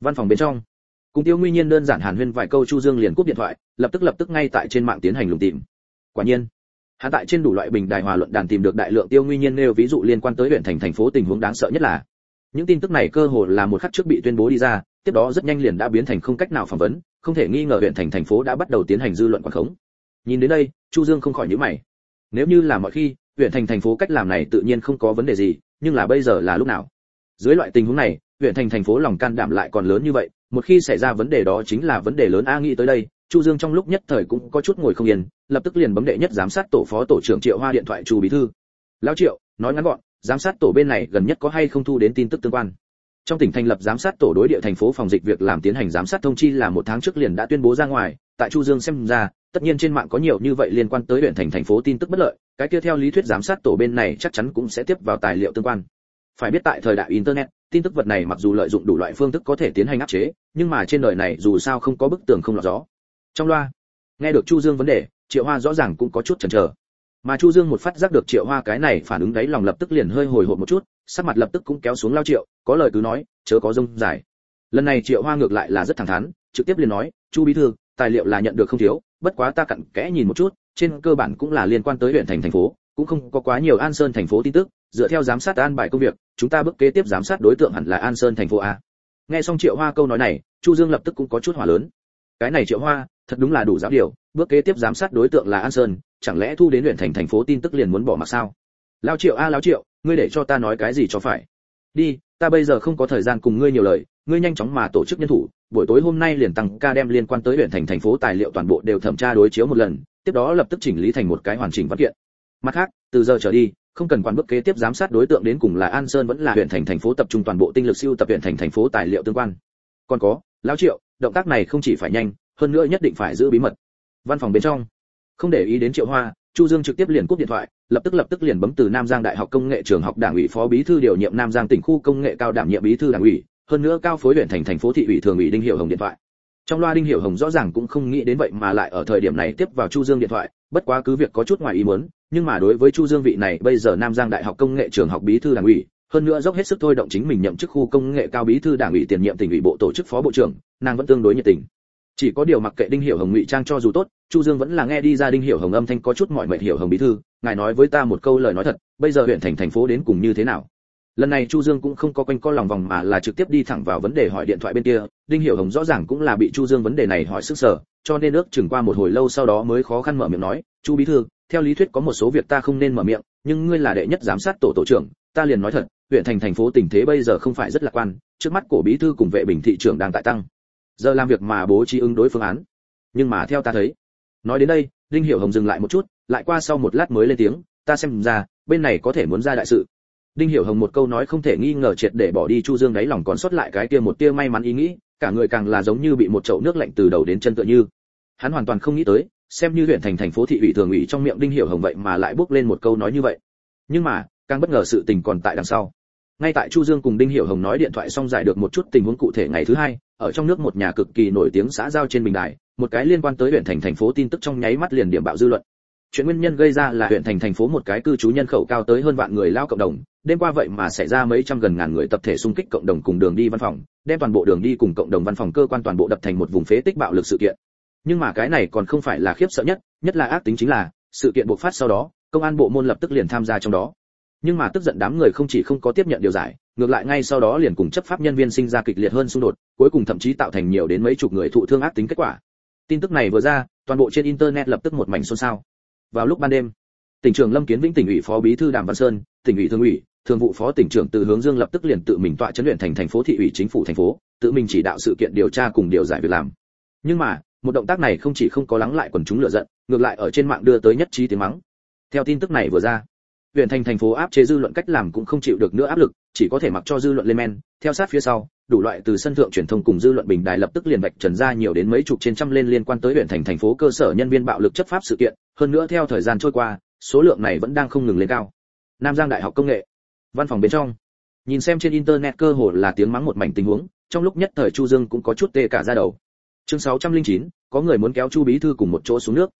Văn phòng bên trong cùng tiêu nguyên nhiên đơn giản hàn huyên vài câu chu dương liền cúp điện thoại lập tức lập tức ngay tại trên mạng tiến hành lùng tìm. Quả nhiên hắn tại trên đủ loại bình đài hòa luận đàn tìm được đại lượng tiêu nguyên nhiên nêu ví dụ liên quan tới huyện thành thành phố tình huống đáng sợ nhất là những tin tức này cơ hồ là một khắc trước bị tuyên bố đi ra tiếp đó rất nhanh liền đã biến thành không cách nào phỏng vấn không thể nghi ngờ huyện thành thành phố đã bắt đầu tiến hành dư luận quảng khống. Nhìn đến đây chu dương không khỏi nhíu mày. Nếu như là mọi khi huyện thành thành phố cách làm này tự nhiên không có vấn đề gì, nhưng là bây giờ là lúc nào? Dưới loại tình huống này, huyện thành thành phố lòng can đảm lại còn lớn như vậy, một khi xảy ra vấn đề đó chính là vấn đề lớn a nghĩ tới đây, chu dương trong lúc nhất thời cũng có chút ngồi không yên, lập tức liền bấm đệ nhất giám sát tổ phó tổ trưởng triệu hoa điện thoại chu bí thư. Lão triệu, nói ngắn gọn, giám sát tổ bên này gần nhất có hay không thu đến tin tức tương quan? Trong tỉnh thành lập giám sát tổ đối địa thành phố phòng dịch việc làm tiến hành giám sát thông chi là một tháng trước liền đã tuyên bố ra ngoài, tại chu dương xem ra, tất nhiên trên mạng có nhiều như vậy liên quan tới huyện thành thành phố tin tức bất lợi cái kia theo lý thuyết giám sát tổ bên này chắc chắn cũng sẽ tiếp vào tài liệu tương quan. Phải biết tại thời đại internet, tin tức vật này mặc dù lợi dụng đủ loại phương thức có thể tiến hành áp chế, nhưng mà trên đời này dù sao không có bức tường không lọt gió. Trong loa, nghe được chu dương vấn đề, triệu hoa rõ ràng cũng có chút chần chờ. Mà chu dương một phát giác được triệu hoa cái này phản ứng đấy lòng lập tức liền hơi hồi hộp một chút, sắc mặt lập tức cũng kéo xuống lao triệu, có lời cứ nói, chớ có rông dài. Lần này triệu hoa ngược lại là rất thẳng thắn, trực tiếp liền nói, chu bí thư tài liệu là nhận được không thiếu bất quá ta cặn kẽ nhìn một chút trên cơ bản cũng là liên quan tới huyện thành thành phố cũng không có quá nhiều an sơn thành phố tin tức dựa theo giám sát an bài công việc chúng ta bước kế tiếp giám sát đối tượng hẳn là an sơn thành phố a. Nghe xong triệu hoa câu nói này chu dương lập tức cũng có chút hỏa lớn. Cái này triệu hoa thật đúng là đủ giáo điều bước kế tiếp giám sát đối tượng là an sơn chẳng lẽ thu đến huyện thành thành phố tin tức liền muốn bỏ mặc sao? Lao triệu a à, lao triệu ngươi để cho ta nói cái gì cho phải? Đi ta bây giờ không có thời gian cùng ngươi nhiều lời ngươi nhanh chóng mà tổ chức nhân thủ, buổi tối hôm nay liền tăng ca đem liên quan tới huyện thành thành phố tài liệu toàn bộ đều thẩm tra đối chiếu một lần, tiếp đó lập tức chỉnh lý thành một cái hoàn chỉnh văn kiện. Mặt khác, từ giờ trở đi, không cần quản bước kế tiếp giám sát đối tượng đến cùng là an sơn vẫn là huyện thành thành phố tập trung toàn bộ tinh lực siêu tập huyện thành thành phố tài liệu tương quan. Còn có, lão triệu, động tác này không chỉ phải nhanh, hơn nữa nhất định phải giữ bí mật. Văn phòng bên trong, không để ý đến triệu hoa, chu dương trực tiếp liền cúp điện thoại, lập tức lập tức liền bấm từ nam giang đại học công nghệ trường học đảng ủy phó bí thư điều nhiệm nam giang tỉnh khu công nghệ cao đảm nhiệm bí thư đảng ủy hơn nữa cao phối huyện thành thành phố thị ủy thường ủy đinh hiệu hồng điện thoại. Trong loa đinh hiệu hồng rõ ràng cũng không nghĩ đến vậy mà lại ở thời điểm này tiếp vào chu dương điện thoại, bất quá cứ việc có chút ngoài ý muốn, nhưng mà đối với chu dương vị này, bây giờ nam giang đại học công nghệ trường học bí thư đảng ủy, hơn nữa dốc hết sức thôi động chính mình nhậm chức khu công nghệ cao bí thư đảng ủy tiền nhiệm tỉnh ủy bộ tổ chức phó bộ trưởng, nàng vẫn tương đối nhiệt tình. Chỉ có điều mặc kệ đinh hiểu hồng ngụy trang cho dù tốt, chu dương vẫn là nghe đi ra đinh hiểu hồng âm thanh có chút mọi mệt hiểu hồng bí thư, ngài nói với ta một câu lời nói thật, bây giờ huyện thành thành phố đến cùng như thế nào? Lần này chu dương cũng không có quanh co lòng vòng mà là trực tiếp đi thẳng vào vấn đề hỏi điện thoại bên kia. Đinh hiểu hồng rõ ràng cũng là bị chu dương vấn đề này hỏi sức sở, cho nên ước chừng qua một hồi lâu sau đó mới khó khăn mở miệng nói, chu bí thư, theo lý thuyết có một số việc ta không nên mở miệng, nhưng ngươi là đệ nhất giám sát tổ tổ trưởng, ta liền nói thật, huyện thành thành phố tình thế bây giờ không phải rất lạc quan, trước mắt cổ bí thư cùng vệ bình thị trưởng đang tại tăng. Giờ làm việc mà bố trí ứng đối phương án. Nhưng mà theo ta thấy, nói đến đây, đinh hiểu hồng dừng lại một chút, lại qua sau một lát mới lên tiếng, ta xem ra, bên này có thể muốn ra đại sự đinh hiểu hồng một câu nói không thể nghi ngờ triệt để bỏ đi chu dương đáy lòng còn sót lại cái kia một tia may mắn ý nghĩ, cả người càng là giống như bị một chậu nước lạnh từ đầu đến chân tựa như. Hắn hoàn toàn không nghĩ tới, xem như huyện thành thành phố thị ủy thường ủy trong miệng đinh hiểu hồng vậy mà lại bước lên một câu nói như vậy. Nhưng mà, càng bất ngờ sự tình còn tại đằng sau. Ngay tại chu dương cùng đinh hiểu hồng nói điện thoại xong giải được một chút tình huống cụ thể ngày thứ hai, ở trong nước một nhà cực kỳ nổi tiếng xã giao trên bình đài, một cái liên quan tới huyện thành thành phố tin tức trong nháy mắt liền điểm bạo dư luận chuyện nguyên nhân gây ra là huyện thành thành phố một cái cư trú nhân khẩu cao tới hơn vạn người lao cộng đồng, đêm qua vậy mà xảy ra mấy trăm gần ngàn người tập thể xung kích cộng đồng cùng đường đi văn phòng, đem toàn bộ đường đi cùng cộng đồng văn phòng cơ quan toàn bộ đập thành một vùng phế tích bạo lực sự kiện. Nhưng mà cái này còn không phải là khiếp sợ nhất nhất là ác tính chính là, sự kiện bộc phát sau đó, công an bộ môn lập tức liền tham gia trong đó. Nhưng mà tức giận đám người không chỉ không có tiếp nhận điều giải, ngược lại ngay sau đó liền cùng chấp pháp nhân viên sinh ra kịch liệt hơn xung đột, cuối cùng thậm chí tạo thành nhiều đến mấy chục người thụ thương ác tính kết quả. Tin tức này vừa ra, toàn bộ trên internet lập tức một mảnh xôn xao vào lúc ban đêm, tỉnh trưởng lâm kiến vĩnh tỉnh ủy phó bí thư đàm văn sơn, tỉnh ủy thường ủy, thường vụ phó tỉnh trưởng từ hướng dương lập tức liền tự mình tọa chấn luyện thành thành phố thị ủy chính phủ thành phố, tự mình chỉ đạo sự kiện điều tra cùng điều giải việc làm. Nhưng mà, một động tác này không chỉ không có lắng lại quần chúng lựa giận, ngược lại ở trên mạng đưa tới nhất trí tiếng mắng. Theo tin tức này vừa ra, huyện thành thành phố áp chế dư luận cách làm cũng không chịu được nữa áp lực chỉ có thể mặc cho dư luận lên men. Theo sát phía sau đủ loại từ sân thượng truyền thông cùng dư luận bình đài lập tức liền vạch trần ra nhiều đến mấy chục trên trăm lên liên quan tới huyện thành thành phố cơ sở nhân viên bạo lực chấp pháp sự kiện. Hơn nữa theo thời gian trôi qua số lượng này vẫn đang không ngừng lên cao. Nam giang đại học công nghệ văn phòng bên trong. Nhìn xem trên internet cơ hồ là tiếng mắng một mảnh tình huống trong lúc nhất thời chu dương cũng có chút tê cả ra đầu. Chương 609, có người muốn kéo chu bí thư cùng một chỗ xuống nước.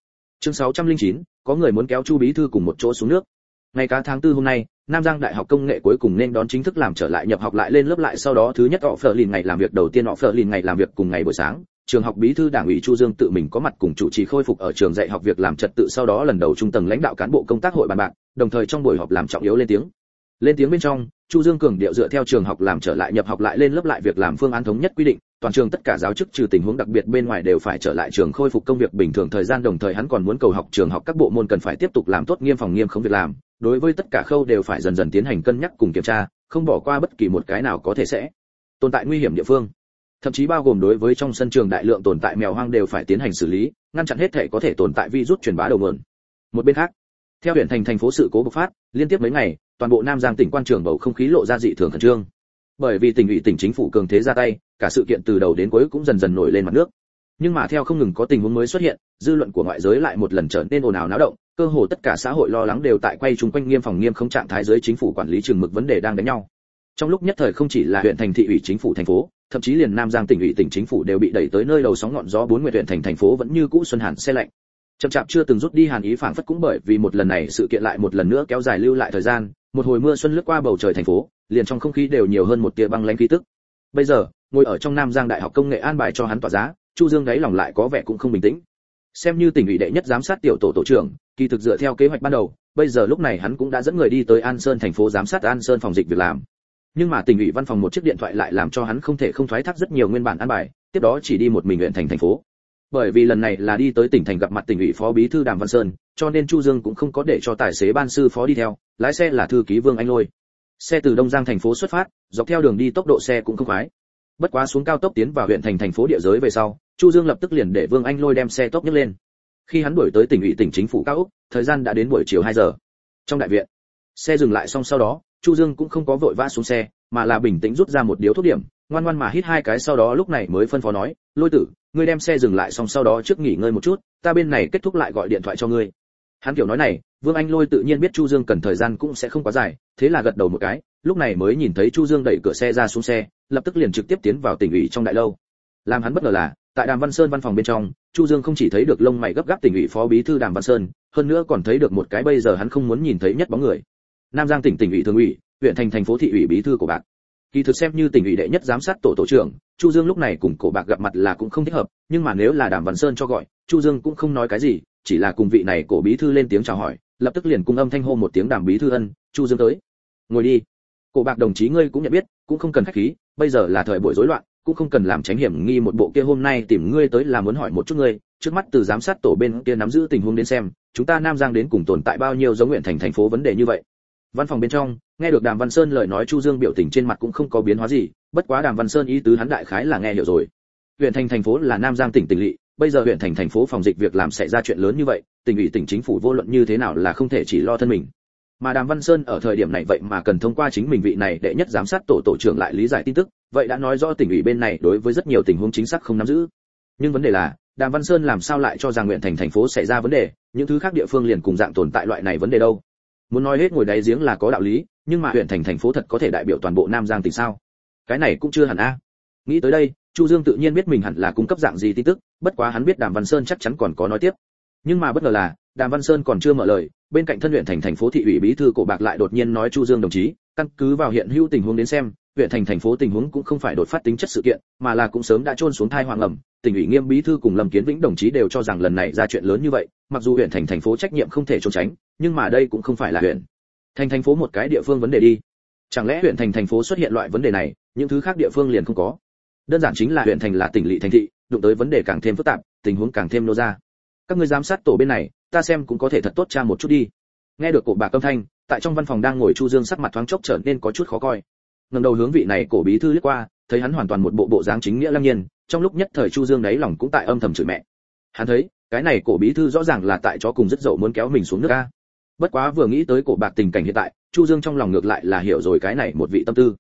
Chương 609, có người muốn kéo chu bí thư cùng một chỗ xuống nước. Ngày cá tháng tư hôm nay nam giang đại học công nghệ cuối cùng nên đón chính thức làm trở lại nhập học lại lên lớp lại sau đó thứ nhất họ phở lìn ngày làm việc đầu tiên họ phở lìn ngày làm việc cùng ngày buổi sáng, trường học bí thư đảng ủy chu dương tự mình có mặt cùng chủ trì khôi phục ở trường dạy học việc làm trật tự sau đó lần đầu trung tầng lãnh đạo cán bộ công tác hội bàn bạc, đồng thời trong buổi họp làm trọng yếu lên tiếng. Lên tiếng bên trong, chu dương cường điệu dựa theo trường học làm trở lại nhập học lại lên lớp lại việc làm phương án thống nhất quy định, toàn trường tất cả giáo chức trừ tình huống đặc biệt bên ngoài đều phải trở lại trường khôi phục công việc bình thường thời gian, đồng thời hắn còn muốn cầu học trường học các bộ môn cần phải tiếp tục làm tốt nghiêm phòng nghiêm không việc làm đối với tất cả khâu đều phải dần dần tiến hành cân nhắc cùng kiểm tra, không bỏ qua bất kỳ một cái nào có thể sẽ tồn tại nguy hiểm địa phương. Thậm chí bao gồm đối với trong sân trường đại lượng tồn tại mèo hoang đều phải tiến hành xử lý, ngăn chặn hết thể có thể tồn tại virus truyền bá đầu nguồn. Một bên khác, theo huyện thành thành phố sự cố bộc phát, liên tiếp mấy ngày, toàn bộ nam giang tỉnh quan trường bầu không khí lộ ra dị thường khẩn trương. Bởi vì tỉnh ủy tỉnh chính phủ cường thế ra tay, cả sự kiện từ đầu đến cuối cũng dần dần nổi lên mặt nước nhưng mà theo không ngừng có tình huống mới xuất hiện, dư luận của ngoại giới lại một lần trở nên ồn ào náo động, cơ hồ tất cả xã hội lo lắng đều tại quay chung quanh nghiêm phòng nghiêm không trạng thái giới chính phủ quản lý trường mực vấn đề đang đánh nhau. Trong lúc nhất thời không chỉ là huyện thành thị ủy chính phủ thành phố, thậm chí liền nam giang tỉnh ủy tỉnh chính phủ đều bị đẩy tới nơi đầu sóng ngọn gió bốn nguyện huyện thành thành phố vẫn như cũ xuân hàn xe lạnh. Chậm chạp chưa từng rút đi hàn ý phảng phất cũng bởi vì một lần này sự kiện lại một lần nữa kéo dài lưu lại thời gian, một hồi mưa xuân lướt qua bầu trời thành phố, liền trong không khí đều nhiều hơn một tia băng lãnh khí tức. Bây giờ, ngồi ở trong nam giang đại học công nghệ an bài cho hắn tỏa giá chu dương đáy lòng lại có vẻ cũng không bình tĩnh. Xem như tỉnh ủy đệ nhất giám sát tiểu tổ tổ trưởng, kỳ thực dựa theo kế hoạch ban đầu, bây giờ lúc này hắn cũng đã dẫn người đi tới an sơn thành phố giám sát an sơn phòng dịch việc làm. Nhưng mà tỉnh ủy văn phòng một chiếc điện thoại lại làm cho hắn không thể không thoái thác rất nhiều nguyên bản an bài, tiếp đó chỉ đi một mình huyện thành thành phố. Bởi vì lần này là đi tới tỉnh thành gặp mặt tỉnh ủy phó bí thư đàm văn sơn, cho nên chu dương cũng không có để cho tài xế ban sư phó đi theo, lái xe là thư ký vương anh lôi. Xe từ đông giang thành phố xuất phát, dọc theo đường đi tốc độ xe cũng không khoái bất quá xuống cao tốc tiến vào huyện thành thành phố địa giới về sau, chu dương lập tức liền để vương anh lôi đem xe tốc nhấc lên. Khi hắn đuổi tới tỉnh ủy tỉnh chính phủ cao úc, thời gian đã đến buổi chiều 2 giờ. Trong đại viện, xe dừng lại xong sau đó, chu dương cũng không có vội vã xuống xe, mà là bình tĩnh rút ra một điếu thuốc điểm, ngoan ngoan mà hít hai cái sau đó lúc này mới phân phó nói, lôi tử, ngươi đem xe dừng lại xong sau đó trước nghỉ ngơi một chút, ta bên này kết thúc lại gọi điện thoại cho ngươi. Hắn kiểu nói này, vương anh lôi tự nhiên biết chu dương cần thời gian cũng sẽ không quá dài, thế là gật đầu một cái, lúc này mới nhìn thấy chu dương đẩy cửa xe ra xuống xe lập tức liền trực tiếp tiến vào tỉnh ủy trong đại lâu. Làm hắn bất ngờ là tại đàm văn sơn văn phòng bên trong chu dương không chỉ thấy được lông mày gấp gáp tỉnh ủy phó bí thư đàm văn sơn hơn nữa còn thấy được một cái bây giờ hắn không muốn nhìn thấy nhất bóng người. Nam giang tỉnh tỉnh ủy thường ủy huyện thành thành phố thị ủy bí thư của bạn, kỳ thực xem như tỉnh ủy đệ nhất giám sát tổ tổ trưởng chu dương lúc này cùng cổ bạc gặp mặt là cũng không thích hợp nhưng mà nếu là đàm văn sơn cho gọi chu dương cũng không nói cái gì chỉ là cùng vị này cổ bí thư lên tiếng chào hỏi lập tức liền cung âm thanh hô một tiếng đàm bí thư ân chu dương tới. Ngồi đi. Cổ bạc đồng chí ngươi cũng nhận biết cũng không cần khách khí, bây giờ là thời buổi rối loạn, cũng không cần làm tránh hiểm nghi một bộ kia hôm nay tìm ngươi tới là muốn hỏi một chút ngươi, trước mắt từ giám sát tổ bên kia nắm giữ tình huống đến xem, chúng ta nam giang đến cùng tồn tại bao nhiêu giống nguyện thành thành phố vấn đề như vậy. Văn phòng bên trong, nghe được đàm văn sơn lời nói chu dương biểu tình trên mặt cũng không có biến hóa gì, bất quá đàm văn sơn ý tứ hắn đại khái là nghe hiểu rồi. Huyện thành thành phố là nam giang tỉnh tỉnh lỵ, bây giờ huyện thành thành phố phòng dịch việc làm xảy ra chuyện lớn như vậy, tỉnh ủy tỉnh chính phủ vô luận như thế nào là không thể chỉ lo thân mình mà đàm văn sơn ở thời điểm này vậy mà cần thông qua chính mình vị này để nhất giám sát tổ tổ trưởng lại lý giải tin tức, vậy đã nói rõ tỉnh ủy bên này đối với rất nhiều tình huống chính xác không nắm giữ. Nhưng vấn đề là, đàm văn sơn làm sao lại cho rằng Nguyện thành thành phố xảy ra vấn đề, những thứ khác địa phương liền cùng dạng tồn tại loại này vấn đề đâu? Muốn nói hết ngồi đáy giếng là có đạo lý, nhưng mà huyện thành thành phố thật có thể đại biểu toàn bộ nam giang tỉnh sao? Cái này cũng chưa hẳn a. Nghĩ tới đây, chu dương tự nhiên biết mình hẳn là cung cấp dạng gì tin tức, bất quá hắn biết đàm văn sơn chắc chắn còn có nói tiếp. Nhưng mà bất ngờ là đàm văn sơn còn chưa mở lời, bên cạnh thân huyện thành thành phố thị ủy bí thư cổ bạc lại đột nhiên nói chu dương đồng chí, căn cứ vào hiện hữu tình huống đến xem, huyện thành thành phố tình huống cũng không phải đột phát tính chất sự kiện, mà là cũng sớm đã trôn xuống thai hoàng ẩm. Tỉnh ủy nghiêm bí thư cùng lâm kiến vĩnh đồng chí đều cho rằng lần này ra chuyện lớn như vậy, mặc dù huyện thành thành phố trách nhiệm không thể trốn tránh, nhưng mà đây cũng không phải là huyện thành thành phố một cái địa phương vấn đề đi. Chẳng lẽ huyện thành thành phố xuất hiện loại vấn đề này, những thứ khác địa phương liền không có? Đơn giản chính là huyện thành là tỉnh lỵ thành thị, đụng tới vấn đề càng thêm phức tạp, tình huống càng thêm nô ra. Các người giám sát tổ bên này ta xem cũng có thể thật tốt cha một chút đi. Nghe được cổ bạc âm thanh, tại trong văn phòng đang ngồi chu dương sắc mặt thoáng chốc trở nên có chút khó coi. Ngẩng đầu hướng vị này cổ bí thư liếc qua, thấy hắn hoàn toàn một bộ bộ dáng chính nghĩa lăng nhiên, trong lúc nhất thời chu dương đấy lòng cũng tại âm thầm chửi mẹ. Hắn thấy, cái này cổ bí thư rõ ràng là tại chó cùng rất dậu muốn kéo mình xuống nước a. Bất quá vừa nghĩ tới cổ bạc tình cảnh hiện tại, chu dương trong lòng ngược lại là hiểu rồi cái này một vị tâm tư.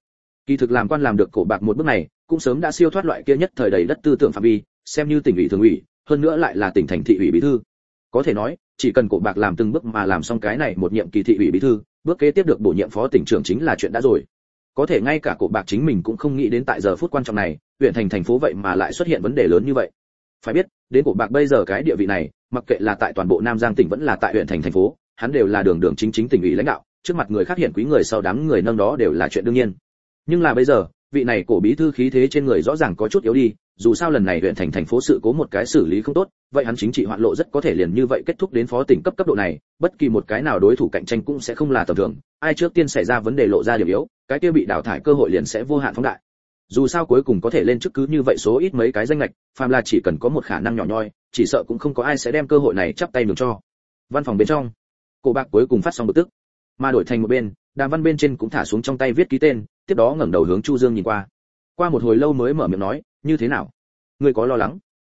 Kỳ thực làm quan làm được cổ bạc một bước này, cũng sớm đã siêu thoát loại kia nhất thời đầy đất tư tưởng phạm vi, xem như tỉnh ủy thường ủy, hơn nữa lại là tỉnh thành thị ủy bí thư có thể nói, chỉ cần cổ bạc làm từng bước mà làm xong cái này một nhiệm kỳ thị ủy bí thư, bước kế tiếp được bổ nhiệm phó tỉnh trưởng chính là chuyện đã rồi. Có thể ngay cả cổ bạc chính mình cũng không nghĩ đến tại giờ phút quan trọng này, huyện thành thành phố vậy mà lại xuất hiện vấn đề lớn như vậy. Phải biết, đến cổ bạc bây giờ cái địa vị này, mặc kệ là tại toàn bộ nam giang tỉnh vẫn là tại huyện thành thành phố, hắn đều là đường đường chính chính tỉnh ủy lãnh đạo, trước mặt người khác hiện quý người sau đám người nâng đó đều là chuyện đương nhiên. Nhưng là bây giờ, vị này cổ bí thư khí thế trên người rõ ràng có chút yếu đi dù sao lần này huyện thành thành phố sự cố một cái xử lý không tốt, vậy hắn chính trị hoạn lộ rất có thể liền như vậy kết thúc đến phó tỉnh cấp cấp độ này, bất kỳ một cái nào đối thủ cạnh tranh cũng sẽ không là tầm thường, ai trước tiên xảy ra vấn đề lộ ra điểm yếu, cái kia bị đào thải cơ hội liền sẽ vô hạn phóng đại. Dù sao cuối cùng có thể lên chức cứ như vậy số ít mấy cái danh lệch phàm là chỉ cần có một khả năng nhỏ nhoi, chỉ sợ cũng không có ai sẽ đem cơ hội này chắp tay nhường cho. Văn phòng bên trong cổ bạc cuối cùng phát xong bực tức. Mà đổi thành một bên, đàm văn bên trên cũng thả xuống trong tay viết ký tên, tiếp đó ngẩng đầu hướng chu dương nhìn qua. Qua một hồi lâu mới mở miệng nói như thế nào? Ngươi có lo lắng?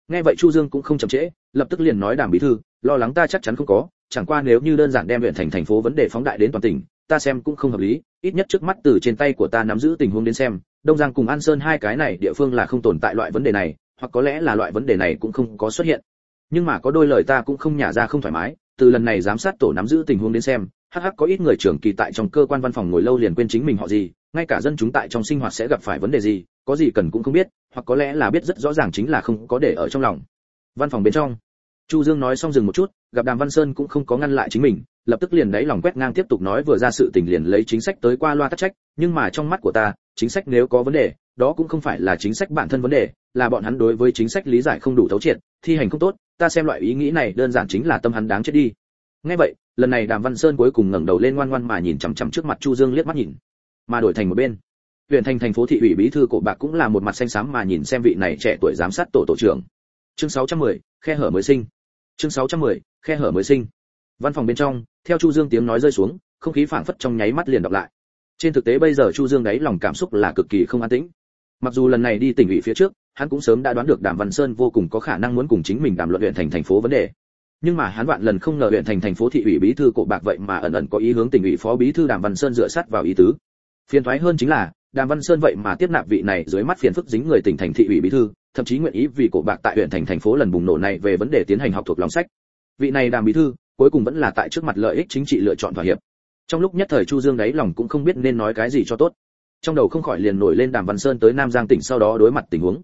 Nghe vậy chu dương cũng không chậm trễ, lập tức liền nói đàm bí thư, lo lắng ta chắc chắn không có, chẳng qua nếu như đơn giản đem huyện thành thành phố vấn đề phóng đại đến toàn tỉnh, ta xem cũng không hợp lý, ít nhất trước mắt từ trên tay của ta nắm giữ tình huống đến xem, đông giang cùng an sơn hai cái này địa phương là không tồn tại loại vấn đề này, hoặc có lẽ là loại vấn đề này cũng không có xuất hiện. Nhưng mà có đôi lời ta cũng không nhả ra không thoải mái, từ lần này giám sát tổ nắm giữ tình huống đến xem, hắc hắc có ít người trưởng kỳ tại trong cơ quan văn phòng ngồi lâu liền quên chính mình họ gì, ngay cả dân chúng tại trong sinh hoạt sẽ gặp phải vấn đề gì, có gì cần cũng không biết hoặc có lẽ là biết rất rõ ràng chính là không có để ở trong lòng. Văn phòng bên trong, chu dương nói xong dừng một chút, gặp đàm văn sơn cũng không có ngăn lại chính mình, lập tức liền đáy lòng quét ngang tiếp tục nói vừa ra sự tình liền lấy chính sách tới qua loa tắc trách, nhưng mà trong mắt của ta, chính sách nếu có vấn đề, đó cũng không phải là chính sách bản thân vấn đề, là bọn hắn đối với chính sách lý giải không đủ thấu triệt, thi hành không tốt, ta xem loại ý nghĩ này đơn giản chính là tâm hắn đáng chết đi. Nghe vậy, lần này đàm văn sơn cuối cùng ngẩng đầu lên ngoan ngoan mà nhìn chằm chằm trước mặt chu dương liếc mắt nhìn, mà đổi thành một bên huyện thành thành phố thị ủy bí thư cổ bạc cũng là một mặt xanh xám mà nhìn xem vị này trẻ tuổi giám sát tổ tổ trưởng. Chương 610, khe hở mới sinh. Chương 610, khe hở mới sinh. Văn phòng bên trong theo chu dương tiếng nói rơi xuống không khí phảng phất trong nháy mắt liền đọc lại. Trên thực tế bây giờ chu dương đấy lòng cảm xúc là cực kỳ không an tĩnh. Mặc dù lần này đi tỉnh ủy phía trước hắn cũng sớm đã đoán được đàm văn sơn vô cùng có khả năng muốn cùng chính mình đàm luận huyện thành thành phố vấn đề. Nhưng mà hắn vạn lần không ngờ huyện thành thành phố thị ủy bí thư cổ bạc vậy mà ẩn ẩn có ý hướng tỉnh ủy phó bí thư đàm văn sơn dựa sát vào ý tứ. Phiền thoái hơn chính là đàm văn sơn vậy mà tiếp nạp vị này dưới mắt phiền phức dính người tỉnh thành thị ủy bí thư, thậm chí nguyện ý vì cổ bạc tại huyện thành thành phố lần bùng nổ này về vấn đề tiến hành học thuộc lòng sách. Vị này đàm bí thư, cuối cùng vẫn là tại trước mặt lợi ích chính trị lựa chọn thỏa hiệp. Trong lúc nhất thời chu dương đáy lòng cũng không biết nên nói cái gì cho tốt. Trong đầu không khỏi liền nổi lên đàm văn sơn tới nam giang tỉnh sau đó đối mặt tình huống.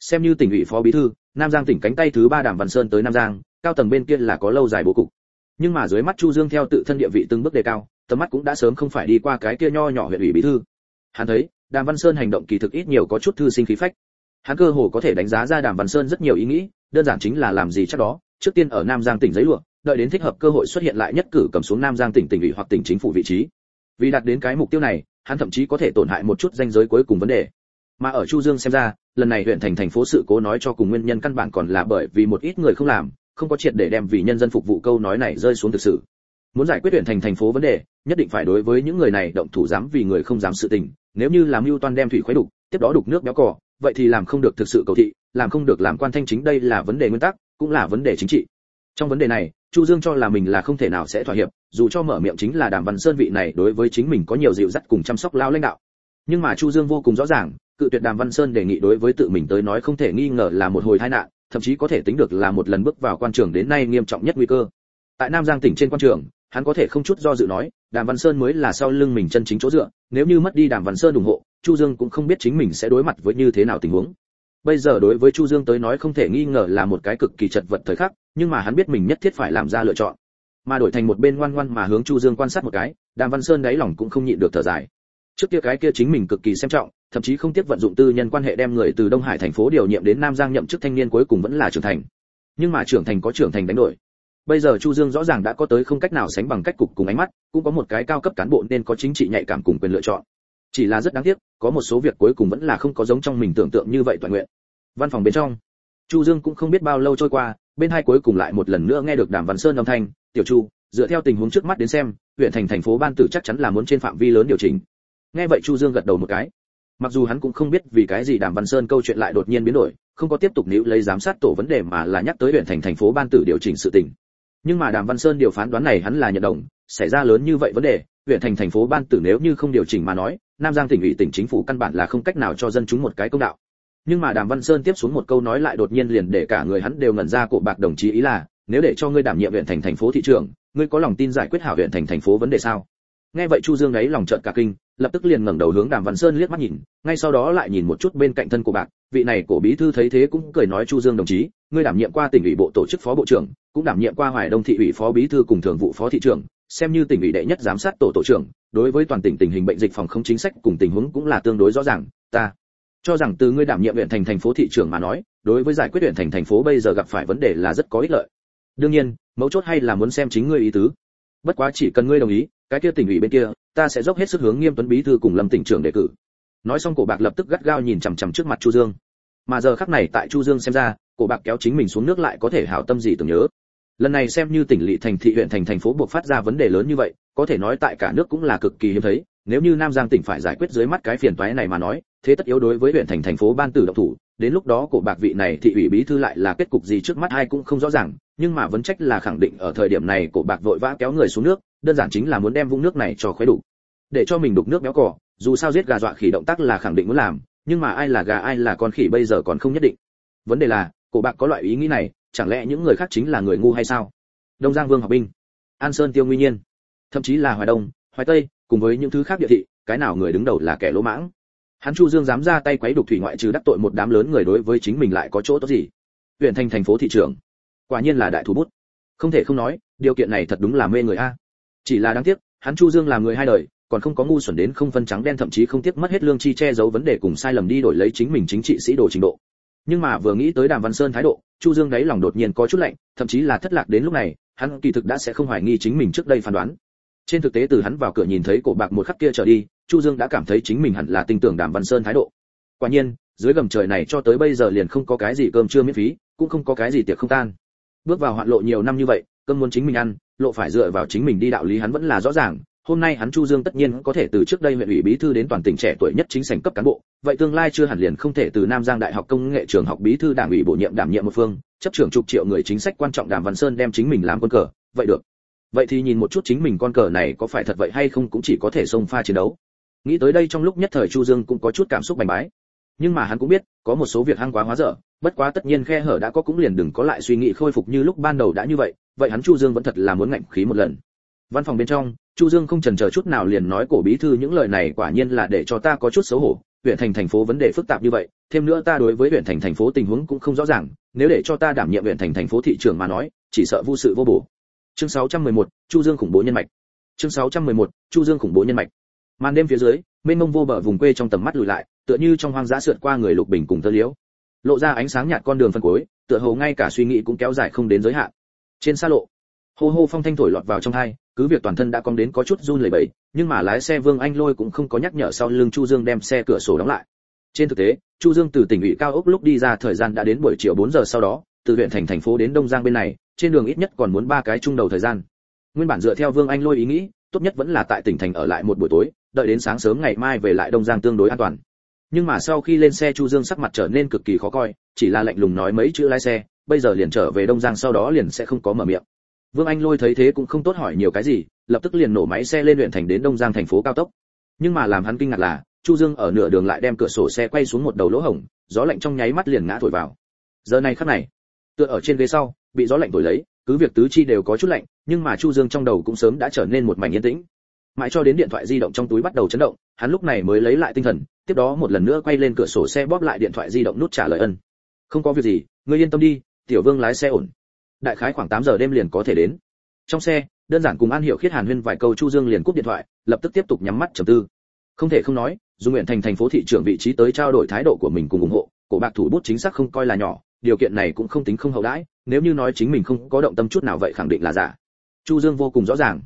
Xem như tỉnh ủy phó bí thư, nam giang tỉnh cánh tay thứ ba đàm văn sơn tới nam giang, cao tầng bên kia là có lâu dài bố cục. Nhưng mà dưới mắt chu dương theo tự thân địa vị từng bước đề cao, tầm mắt cũng đã sớm không phải đi qua cái kia nho nhỏ huyện ủy bí thư hắn thấy, đàm văn sơn hành động kỳ thực ít nhiều có chút thư sinh khí phách. Hắn cơ hồ có thể đánh giá ra đàm văn sơn rất nhiều ý nghĩ, đơn giản chính là làm gì chắc đó. Trước tiên ở nam giang tỉnh giấy lụa, đợi đến thích hợp cơ hội xuất hiện lại nhất cử cầm xuống nam giang tỉnh tỉnh ủy hoặc tỉnh chính phủ vị trí. Vì đạt đến cái mục tiêu này, hắn thậm chí có thể tổn hại một chút danh giới cuối cùng vấn đề. Mà ở chu dương xem ra, lần này huyện thành thành phố sự cố nói cho cùng nguyên nhân căn bản còn là bởi vì một ít người không làm, không có triệt để đem vì nhân dân phục vụ câu nói này rơi xuống thực sự. Muốn giải quyết huyện thành thành phố vấn đề, nhất định phải đối với những người này động thủ dám vì người không dám sự tình nếu như làm mưu toan đem thủy khuấy đục tiếp đó đục nước béo cỏ, vậy thì làm không được thực sự cầu thị làm không được làm quan thanh chính đây là vấn đề nguyên tắc cũng là vấn đề chính trị. Trong vấn đề này chu dương cho là mình là không thể nào sẽ thỏa hiệp dù cho mở miệng chính là đàm văn sơn vị này đối với chính mình có nhiều dịu dắt cùng chăm sóc lao lãnh đạo. Nhưng mà chu dương vô cùng rõ ràng cự tuyệt đàm văn sơn đề nghị đối với tự mình tới nói không thể nghi ngờ là một hồi tai nạn thậm chí có thể tính được là một lần bước vào quan trường đến nay nghiêm trọng nhất nguy cơ. Tại nam giang tỉnh trên quan trường hắn có thể không chút do dự nói, đàm văn sơn mới là sau lưng mình chân chính chỗ dựa, nếu như mất đi đàm văn sơn ủng hộ, chu dương cũng không biết chính mình sẽ đối mặt với như thế nào tình huống. Bây giờ đối với chu dương tới nói không thể nghi ngờ là một cái cực kỳ chật vật thời khắc, nhưng mà hắn biết mình nhất thiết phải làm ra lựa chọn. Mà đổi thành một bên ngoan ngoan mà hướng chu dương quan sát một cái, đàm văn sơn đáy lòng cũng không nhịn được thở dài. Trước kia cái kia chính mình cực kỳ xem trọng, thậm chí không tiếc vận dụng tư nhân quan hệ đem người từ đông hải thành phố điều nhiệm đến nam giang nhậm chức thanh niên cuối cùng vẫn là trưởng thành. Nhưng mà trưởng thành có trưởng thành đánh đổi bây giờ chu dương rõ ràng đã có tới không cách nào sánh bằng cách cục cùng ánh mắt, cũng có một cái cao cấp cán bộ nên có chính trị nhạy cảm cùng quyền lựa chọn. Chỉ là rất đáng tiếc, có một số việc cuối cùng vẫn là không có giống trong mình tưởng tượng như vậy toàn nguyện. Văn phòng bên trong, chu dương cũng không biết bao lâu trôi qua, bên hai cuối cùng lại một lần nữa nghe được đàm văn sơn âm thanh, tiểu chu, dựa theo tình huống trước mắt đến xem, huyện thành thành phố ban tử chắc chắn là muốn trên phạm vi lớn điều chỉnh. Nghe vậy chu dương gật đầu một cái. Mặc dù hắn cũng không biết vì cái gì đàm văn sơn câu chuyện lại đột nhiên biến đổi, không có tiếp tục níu lấy giám sát tổ vấn đề mà là nhắc tới huyện thành thành phố ban tử điều chỉnh sự tình nhưng mà đàm văn sơn điều phán đoán này hắn là nhận đồng, xảy ra lớn như vậy vấn đề, huyện thành thành phố ban tử nếu như không điều chỉnh mà nói, nam giang tỉnh ủy tỉnh chính phủ căn bản là không cách nào cho dân chúng một cái công đạo. Nhưng mà đàm văn sơn tiếp xuống một câu nói lại đột nhiên liền để cả người hắn đều ngẩn ra cổ bạc đồng chí ý là, nếu để cho ngươi đảm nhiệm huyện thành thành phố thị trưởng, ngươi có lòng tin giải quyết hảo huyện thành thành phố vấn đề sao? Nghe vậy chu dương ấy lòng trợn cả kinh lập tức liền ngẩng đầu hướng đàm văn sơn liếc mắt nhìn, ngay sau đó lại nhìn một chút bên cạnh thân của bạc vị này cổ bí thư thấy thế cũng cười nói chu dương đồng chí, ngươi đảm nhiệm qua tỉnh ủy bộ tổ chức phó bộ trưởng, cũng đảm nhiệm qua hoài đông thị ủy phó bí thư cùng thường vụ phó thị trưởng, xem như tỉnh ủy đệ nhất giám sát tổ tổ trưởng, đối với toàn tỉnh tình hình bệnh dịch phòng không chính sách cùng tình huống cũng là tương đối rõ ràng, ta cho rằng từ ngươi đảm nhiệm huyện thành thành phố thị trưởng mà nói, đối với giải quyết huyện thành thành phố bây giờ gặp phải vấn đề là rất có ích lợi. Đương nhiên, mấu chốt hay là muốn xem chính ngươi ý tứ bất quá chỉ cần ngươi đồng ý, cái kia tỉnh ủy bên kia, ta sẽ dốc hết sức hướng nghiêm tuấn bí thư cùng lâm tỉnh trưởng đề cử. Nói xong cổ bạc lập tức gắt gao nhìn chằm chằm trước mặt chu dương. Mà giờ khắc này tại chu dương xem ra, cổ bạc kéo chính mình xuống nước lại có thể hảo tâm gì tưởng nhớ. Lần này xem như tỉnh lỵ thành thị huyện thành thành phố buộc phát ra vấn đề lớn như vậy, có thể nói tại cả nước cũng là cực kỳ hiếm thấy. Nếu như nam giang tỉnh phải giải quyết dưới mắt cái phiền toái này mà nói, thế tất yếu đối với huyện thành thành phố ban tử độc thủ, đến lúc đó cổ bạc vị này thị ủy bí thư lại là kết cục gì trước mắt ai cũng không rõ ràng nhưng mà vấn trách là khẳng định ở thời điểm này cổ bạc vội vã kéo người xuống nước, đơn giản chính là muốn đem vũng nước này cho khuấy đủ. Để cho mình đục nước béo cỏ dù sao giết gà dọa khỉ động tác là khẳng định muốn làm, nhưng mà ai là gà ai là con khỉ bây giờ còn không nhất định. Vấn đề là, cổ bạc có loại ý nghĩ này, chẳng lẽ những người khác chính là người ngu hay sao? Đông giang vương học binh, an sơn tiêu nguyên nhiên, thậm chí là hoài đông, hoài tây, cùng với những thứ khác địa thị, cái nào người đứng đầu là kẻ lỗ mãng? Hắn chu dương dám ra tay quấy đục thủy ngoại trừ đắc tội một đám lớn người đối với chính mình lại có chỗ tốt gì? Huyện thành thành phố thị trưởng quả nhiên là đại thủ bút. Không thể không nói, điều kiện này thật đúng là mê người a. Chỉ là đáng tiếc, hắn chu dương là người hai đời, còn không có ngu xuẩn đến không phân trắng đen thậm chí không tiếc mất hết lương chi che giấu vấn đề cùng sai lầm đi đổi lấy chính mình chính trị sĩ đồ trình độ. Nhưng mà vừa nghĩ tới đàm văn sơn thái độ, chu dương đáy lòng đột nhiên có chút lạnh, thậm chí là thất lạc đến lúc này, hắn kỳ thực đã sẽ không hoài nghi chính mình trước đây phán đoán. Trên thực tế từ hắn vào cửa nhìn thấy cổ bạc một khắc kia trở đi, chu dương đã cảm thấy chính mình hẳn là tin tưởng đàm văn sơn thái độ. Quả nhiên, dưới gầm trời này cho tới bây giờ liền không có cái gì cơm chưa miễn phí, cũng không có cái gì tiệc không tan bước vào hoạn lộ nhiều năm như vậy, cơm muốn chính mình ăn, lộ phải dựa vào chính mình đi đạo lý hắn vẫn là rõ ràng, hôm nay hắn chu dương tất nhiên có thể từ trước đây huyện ủy bí thư đến toàn tỉnh trẻ tuổi nhất chính sảnh cấp cán bộ, vậy tương lai chưa hẳn liền không thể từ nam giang đại học công nghệ trường học bí thư đảng ủy bổ nhiệm đảm nhiệm một phương, chấp trưởng chục triệu người chính sách quan trọng đàm văn sơn đem chính mình làm quân cờ, vậy được. Vậy thì nhìn một chút chính mình con cờ này có phải thật vậy hay không cũng chỉ có thể xông pha chiến đấu. Nghĩ tới đây trong lúc nhất thời chu dương cũng có chút cảm xúc bành bái nhưng mà hắn cũng biết có một số việc hăng quá hóa dở bất quá tất nhiên khe hở đã có cũng liền đừng có lại suy nghĩ khôi phục như lúc ban đầu đã như vậy vậy hắn chu dương vẫn thật là muốn ngạnh khí một lần. Văn phòng bên trong chu dương không chần chờ chút nào liền nói cổ bí thư những lời này quả nhiên là để cho ta có chút xấu hổ huyện thành thành phố vấn đề phức tạp như vậy thêm nữa ta đối với huyện thành thành phố tình huống cũng không rõ ràng nếu để cho ta đảm nhiệm huyện thành thành phố thị trưởng mà nói chỉ sợ vô sự vô bổ. Chương 611, chu dương khủng bố nhân mạch. Chương 611, chu dương khủng bố nhân mạch. Màn đêm phía dưới mênh mông vô bờ vùng quê trong tầm mắt lùi lại tựa như trong hoang dã sượt qua người lục bình cùng tơ liễu. Lộ ra ánh sáng nhạt con đường phân cuối, tựa hồ ngay cả suy nghĩ cũng kéo dài không đến giới hạn. Trên xa lộ, hô hô phong thanh thổi lọt vào trong hai, cứ việc toàn thân đã cong đến có chút run lẩy bẩy, nhưng mà lái xe vương anh lôi cũng không có nhắc nhở sau lưng chu dương đem xe cửa sổ đóng lại. Trên thực tế, chu dương từ tỉnh ủy cao ốc lúc đi ra thời gian đã đến buổi chiều 4 giờ sau đó, từ huyện thành thành phố đến đông giang bên này, trên đường ít nhất còn muốn ba cái chung đầu thời gian. Nguyên bản dựa theo vương anh lôi ý nghĩ, tốt nhất vẫn là tại tỉnh thành ở lại một buổi tối, đợi đến sáng sớm ngày mai về lại đông giang tương đối an toàn nhưng mà sau khi lên xe chu dương sắc mặt trở nên cực kỳ khó coi, chỉ là lạnh lùng nói mấy chữ lái xe, bây giờ liền trở về đông giang sau đó liền sẽ không có mở miệng. Vương anh lôi thấy thế cũng không tốt hỏi nhiều cái gì, lập tức liền nổ máy xe lên huyện thành đến đông giang thành phố cao tốc. Nhưng mà làm hắn kinh ngạc là, chu dương ở nửa đường lại đem cửa sổ xe quay xuống một đầu lỗ hổng, gió lạnh trong nháy mắt liền ngã thổi vào. Giờ này khắc này, tựa ở trên ghế sau, bị gió lạnh thổi lấy, cứ việc tứ chi đều có chút lạnh, nhưng mà chu dương trong đầu cũng sớm đã trở nên một mảnh yên tĩnh mãi cho đến điện thoại di động trong túi bắt đầu chấn động, hắn lúc này mới lấy lại tinh thần, tiếp đó một lần nữa quay lên cửa sổ xe bóp lại điện thoại di động nút trả lời ân. Không có việc gì, ngươi yên tâm đi, tiểu vương lái xe ổn. Đại khái khoảng 8 giờ đêm liền có thể đến. Trong xe, đơn giản cùng an hiểu khiết hàn huyên vài câu chu dương liền cúp điện thoại, lập tức tiếp tục nhắm mắt trầm tư. Không thể không nói, dù nguyện thành thành phố thị trưởng vị trí tới trao đổi thái độ của mình cùng ủng hộ, cổ bạc thủ bút chính xác không coi là nhỏ, điều kiện này cũng không tính không hậu đãi, nếu như nói chính mình không có động tâm chút nào vậy khẳng định là giả. Chu dương vô cùng rõ ràng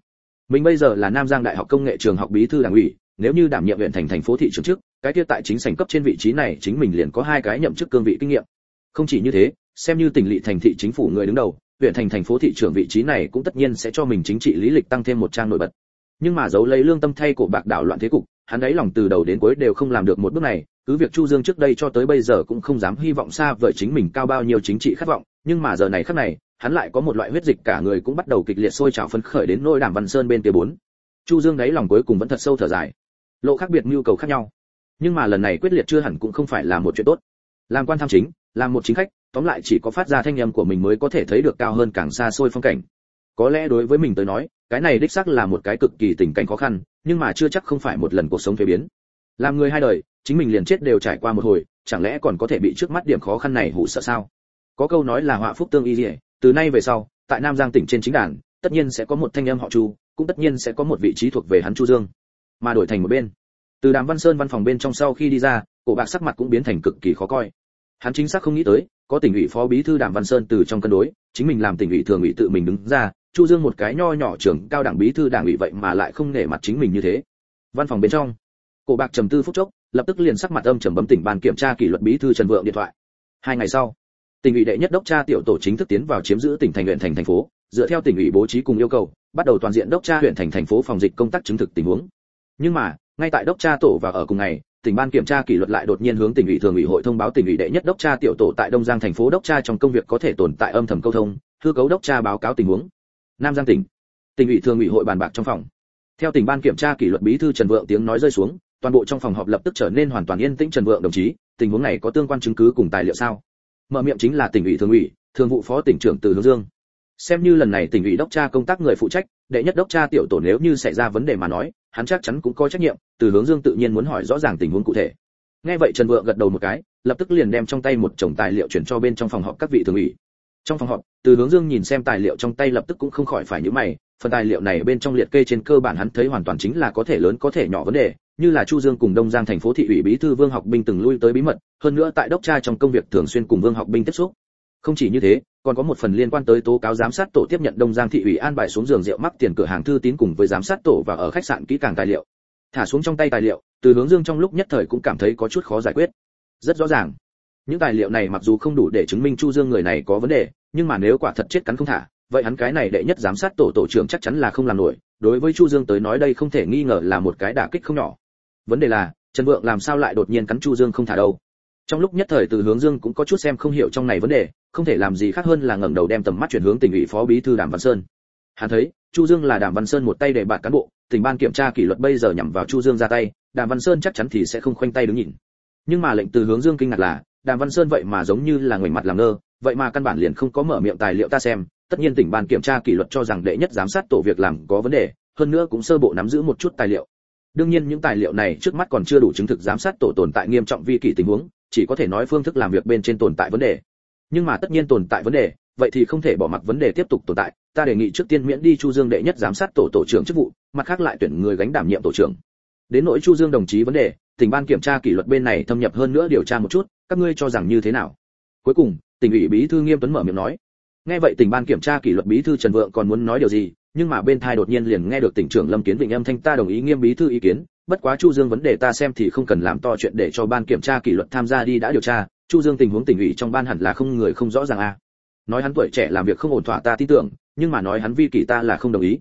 mình bây giờ là nam giang đại học công nghệ trường học bí thư đảng ủy, nếu như đảm nhiệm huyện thành thành phố thị trưởng trước cái kia tại chính sảnh cấp trên vị trí này chính mình liền có hai cái nhậm chức cương vị kinh nghiệm. Không chỉ như thế, xem như tỉnh lỵ thành thị chính phủ người đứng đầu, huyện thành thành phố thị trưởng vị trí này cũng tất nhiên sẽ cho mình chính trị lý lịch tăng thêm một trang nổi bật. Nhưng mà giấu lấy lương tâm thay của bạc đảo loạn thế cục, hắn ấy lòng từ đầu đến cuối đều không làm được một bước này, cứ việc chu dương trước đây cho tới bây giờ cũng không dám hy vọng xa vời chính mình cao bao nhiêu chính trị khát vọng, nhưng mà giờ này khắc này hắn lại có một loại huyết dịch cả người cũng bắt đầu kịch liệt sôi trào phấn khởi đến nỗi đàm văn sơn bên kia bốn. Chu dương đấy lòng cuối cùng vẫn thật sâu thở dài. Lộ khác biệt nhu cầu khác nhau. Nhưng mà lần này quyết liệt chưa hẳn cũng không phải là một chuyện tốt. Làm quan tham chính, làm một chính khách, tóm lại chỉ có phát ra thanh âm của mình mới có thể thấy được cao hơn càng xa xôi phong cảnh. Có lẽ đối với mình tới nói, cái này đích xác là một cái cực kỳ tình cảnh khó khăn, nhưng mà chưa chắc không phải một lần cuộc sống thuế biến. Làm người hai đời, chính mình liền chết đều trải qua một hồi, chẳng lẽ còn có thể bị trước mắt điểm khó khăn này hủ sợ sao? Có câu nói là họa phúc tương y dỉa từ nay về sau, tại nam giang tỉnh trên chính đàn tất nhiên sẽ có một thanh âm họ chu, cũng tất nhiên sẽ có một vị trí thuộc về hắn chu dương. Mà đổi thành một bên, từ đàm văn sơn văn phòng bên trong sau khi đi ra, cổ bạc sắc mặt cũng biến thành cực kỳ khó coi. Hắn chính xác không nghĩ tới, có tỉnh ủy phó bí thư đàm văn sơn từ trong cân đối, chính mình làm tỉnh ủy thường ủy tự mình đứng ra, chu dương một cái nho nhỏ trưởng cao đảng bí thư đảng ủy vậy mà lại không nể mặt chính mình như thế. Văn phòng bên trong, cổ bạc trầm tư phút chốc, lập tức liền sắc mặt âm trầm bấm tỉnh ban kiểm tra kỷ luật bí thư trần vượng điện thoại. Hai ngày sau tỉnh ủy đệ nhất đốc tra tiểu tổ chính thức tiến vào chiếm giữ tỉnh thành huyện thành thành phố, dựa theo tỉnh ủy bố trí cùng yêu cầu, bắt đầu toàn diện đốc tra huyện thành thành phố phòng dịch công tác chứng thực tình huống. Nhưng mà, ngay tại đốc tra tổ và ở cùng ngày, tỉnh ban kiểm tra kỷ luật lại đột nhiên hướng tỉnh ủy thường ủy hội thông báo tỉnh ủy đệ nhất đốc tra tiểu tổ tại đông giang thành phố đốc tra trong công việc có thể tồn tại âm thầm câu thông, hư cấu đốc tra báo cáo tình huống. Nam giang tỉnh tỉnh ủy thường ủy hội bàn bạc trong phòng. Theo tỉnh ban kiểm tra kỷ luật bí thư trần vượng tiếng nói rơi xuống, toàn bộ trong phòng họp lập tức trở nên hoàn toàn yên tĩnh trần vượng đồng chí, tình huống này có tương quan chứng cứ cùng tài liệu sao? Mở miệng chính là tỉnh ủy thường ủy, thường vụ phó tỉnh trưởng từ hướng dương. Xem như lần này tỉnh ủy đốc tra công tác người phụ trách, đệ nhất đốc tra tiểu tổ nếu như xảy ra vấn đề mà nói, hắn chắc chắn cũng có trách nhiệm, từ hướng dương tự nhiên muốn hỏi rõ ràng tình huống cụ thể. Nghe vậy trần vượng gật đầu một cái, lập tức liền đem trong tay một chồng tài liệu chuyển cho bên trong phòng họp các vị thường ủy. Trong phòng họp, từ hướng dương nhìn xem tài liệu trong tay lập tức cũng không khỏi phải nhíu mày, phần tài liệu này bên trong liệt kê trên cơ bản hắn thấy hoàn toàn chính là có thể lớn có thể nhỏ vấn đề như là chu dương cùng đông giang thành phố thị ủy bí thư vương học binh từng lui tới bí mật, hơn nữa tại đốc tra trong công việc thường xuyên cùng vương học binh tiếp xúc. Không chỉ như thế, còn có một phần liên quan tới tố cáo giám sát tổ tiếp nhận đông giang thị ủy an bài xuống giường rượu mắc tiền cửa hàng thư tín cùng với giám sát tổ và ở khách sạn kỹ càng tài liệu. Thả xuống trong tay tài liệu, từ hướng dương trong lúc nhất thời cũng cảm thấy có chút khó giải quyết. Rất rõ ràng, những tài liệu này mặc dù không đủ để chứng minh chu dương người này có vấn đề, nhưng mà nếu quả thật chết cắn không thả, vậy hắn cái này đệ nhất giám sát tổ tổ trưởng chắc chắn là không làm nổi. Đối với chu dương tới nói đây không thể nghi ngờ là một cái đả kích không nhỏ vấn đề là, trần vượng làm sao lại đột nhiên cắn chu dương không thả đâu? Trong lúc nhất thời từ hướng dương cũng có chút xem không hiểu trong này vấn đề, không thể làm gì khác hơn là ngẩng đầu đem tầm mắt chuyển hướng tỉnh ủy phó bí thư đàm văn sơn. Hắn thấy, chu dương là đàm văn sơn một tay để bạt cán bộ, tỉnh ban kiểm tra kỷ luật bây giờ nhằm vào chu dương ra tay, đàm văn sơn chắc chắn thì sẽ không khoanh tay đứng nhìn. Nhưng mà lệnh từ hướng dương kinh ngạc là, đàm văn sơn vậy mà giống như là ngoảnh mặt làm ngơ, vậy mà căn bản liền không có mở miệng tài liệu ta xem, tất nhiên tỉnh ban kiểm tra kỷ luật cho rằng đệ nhất giám sát tổ việc làm có vấn đề, hơn nữa cũng sơ bộ nắm giữ một chút tài liệu đương nhiên những tài liệu này trước mắt còn chưa đủ chứng thực giám sát tổ tồn tại nghiêm trọng vi kỷ tình huống, chỉ có thể nói phương thức làm việc bên trên tồn tại vấn đề. Nhưng mà tất nhiên tồn tại vấn đề, vậy thì không thể bỏ mặc vấn đề tiếp tục tồn tại. Ta đề nghị trước tiên miễn đi chu dương đệ nhất giám sát tổ tổ trưởng chức vụ, mặt khác lại tuyển người gánh đảm nhiệm tổ trưởng. Đến nỗi chu dương đồng chí vấn đề, tỉnh ban kiểm tra kỷ luật bên này thâm nhập hơn nữa điều tra một chút, các ngươi cho rằng như thế nào? Cuối cùng, tỉnh ủy bí thư nghiêm tuấn mở miệng nói. Nghe vậy tỉnh ban kiểm tra kỷ luật bí thư trần vượng còn muốn nói điều gì? Nhưng mà bên thai đột nhiên liền nghe được tỉnh trưởng lâm kiến vịnh âm thanh, ta đồng ý nghiêm bí thư ý kiến, bất quá chu dương vấn đề ta xem thì không cần làm to chuyện để cho ban kiểm tra kỷ luật tham gia đi đã điều tra, chu dương tình huống tỉnh ủy trong ban hẳn là không người không rõ ràng a. Nói hắn tuổi trẻ làm việc không ổn thỏa ta tin tưởng, nhưng mà nói hắn vi kỷ ta là không đồng ý.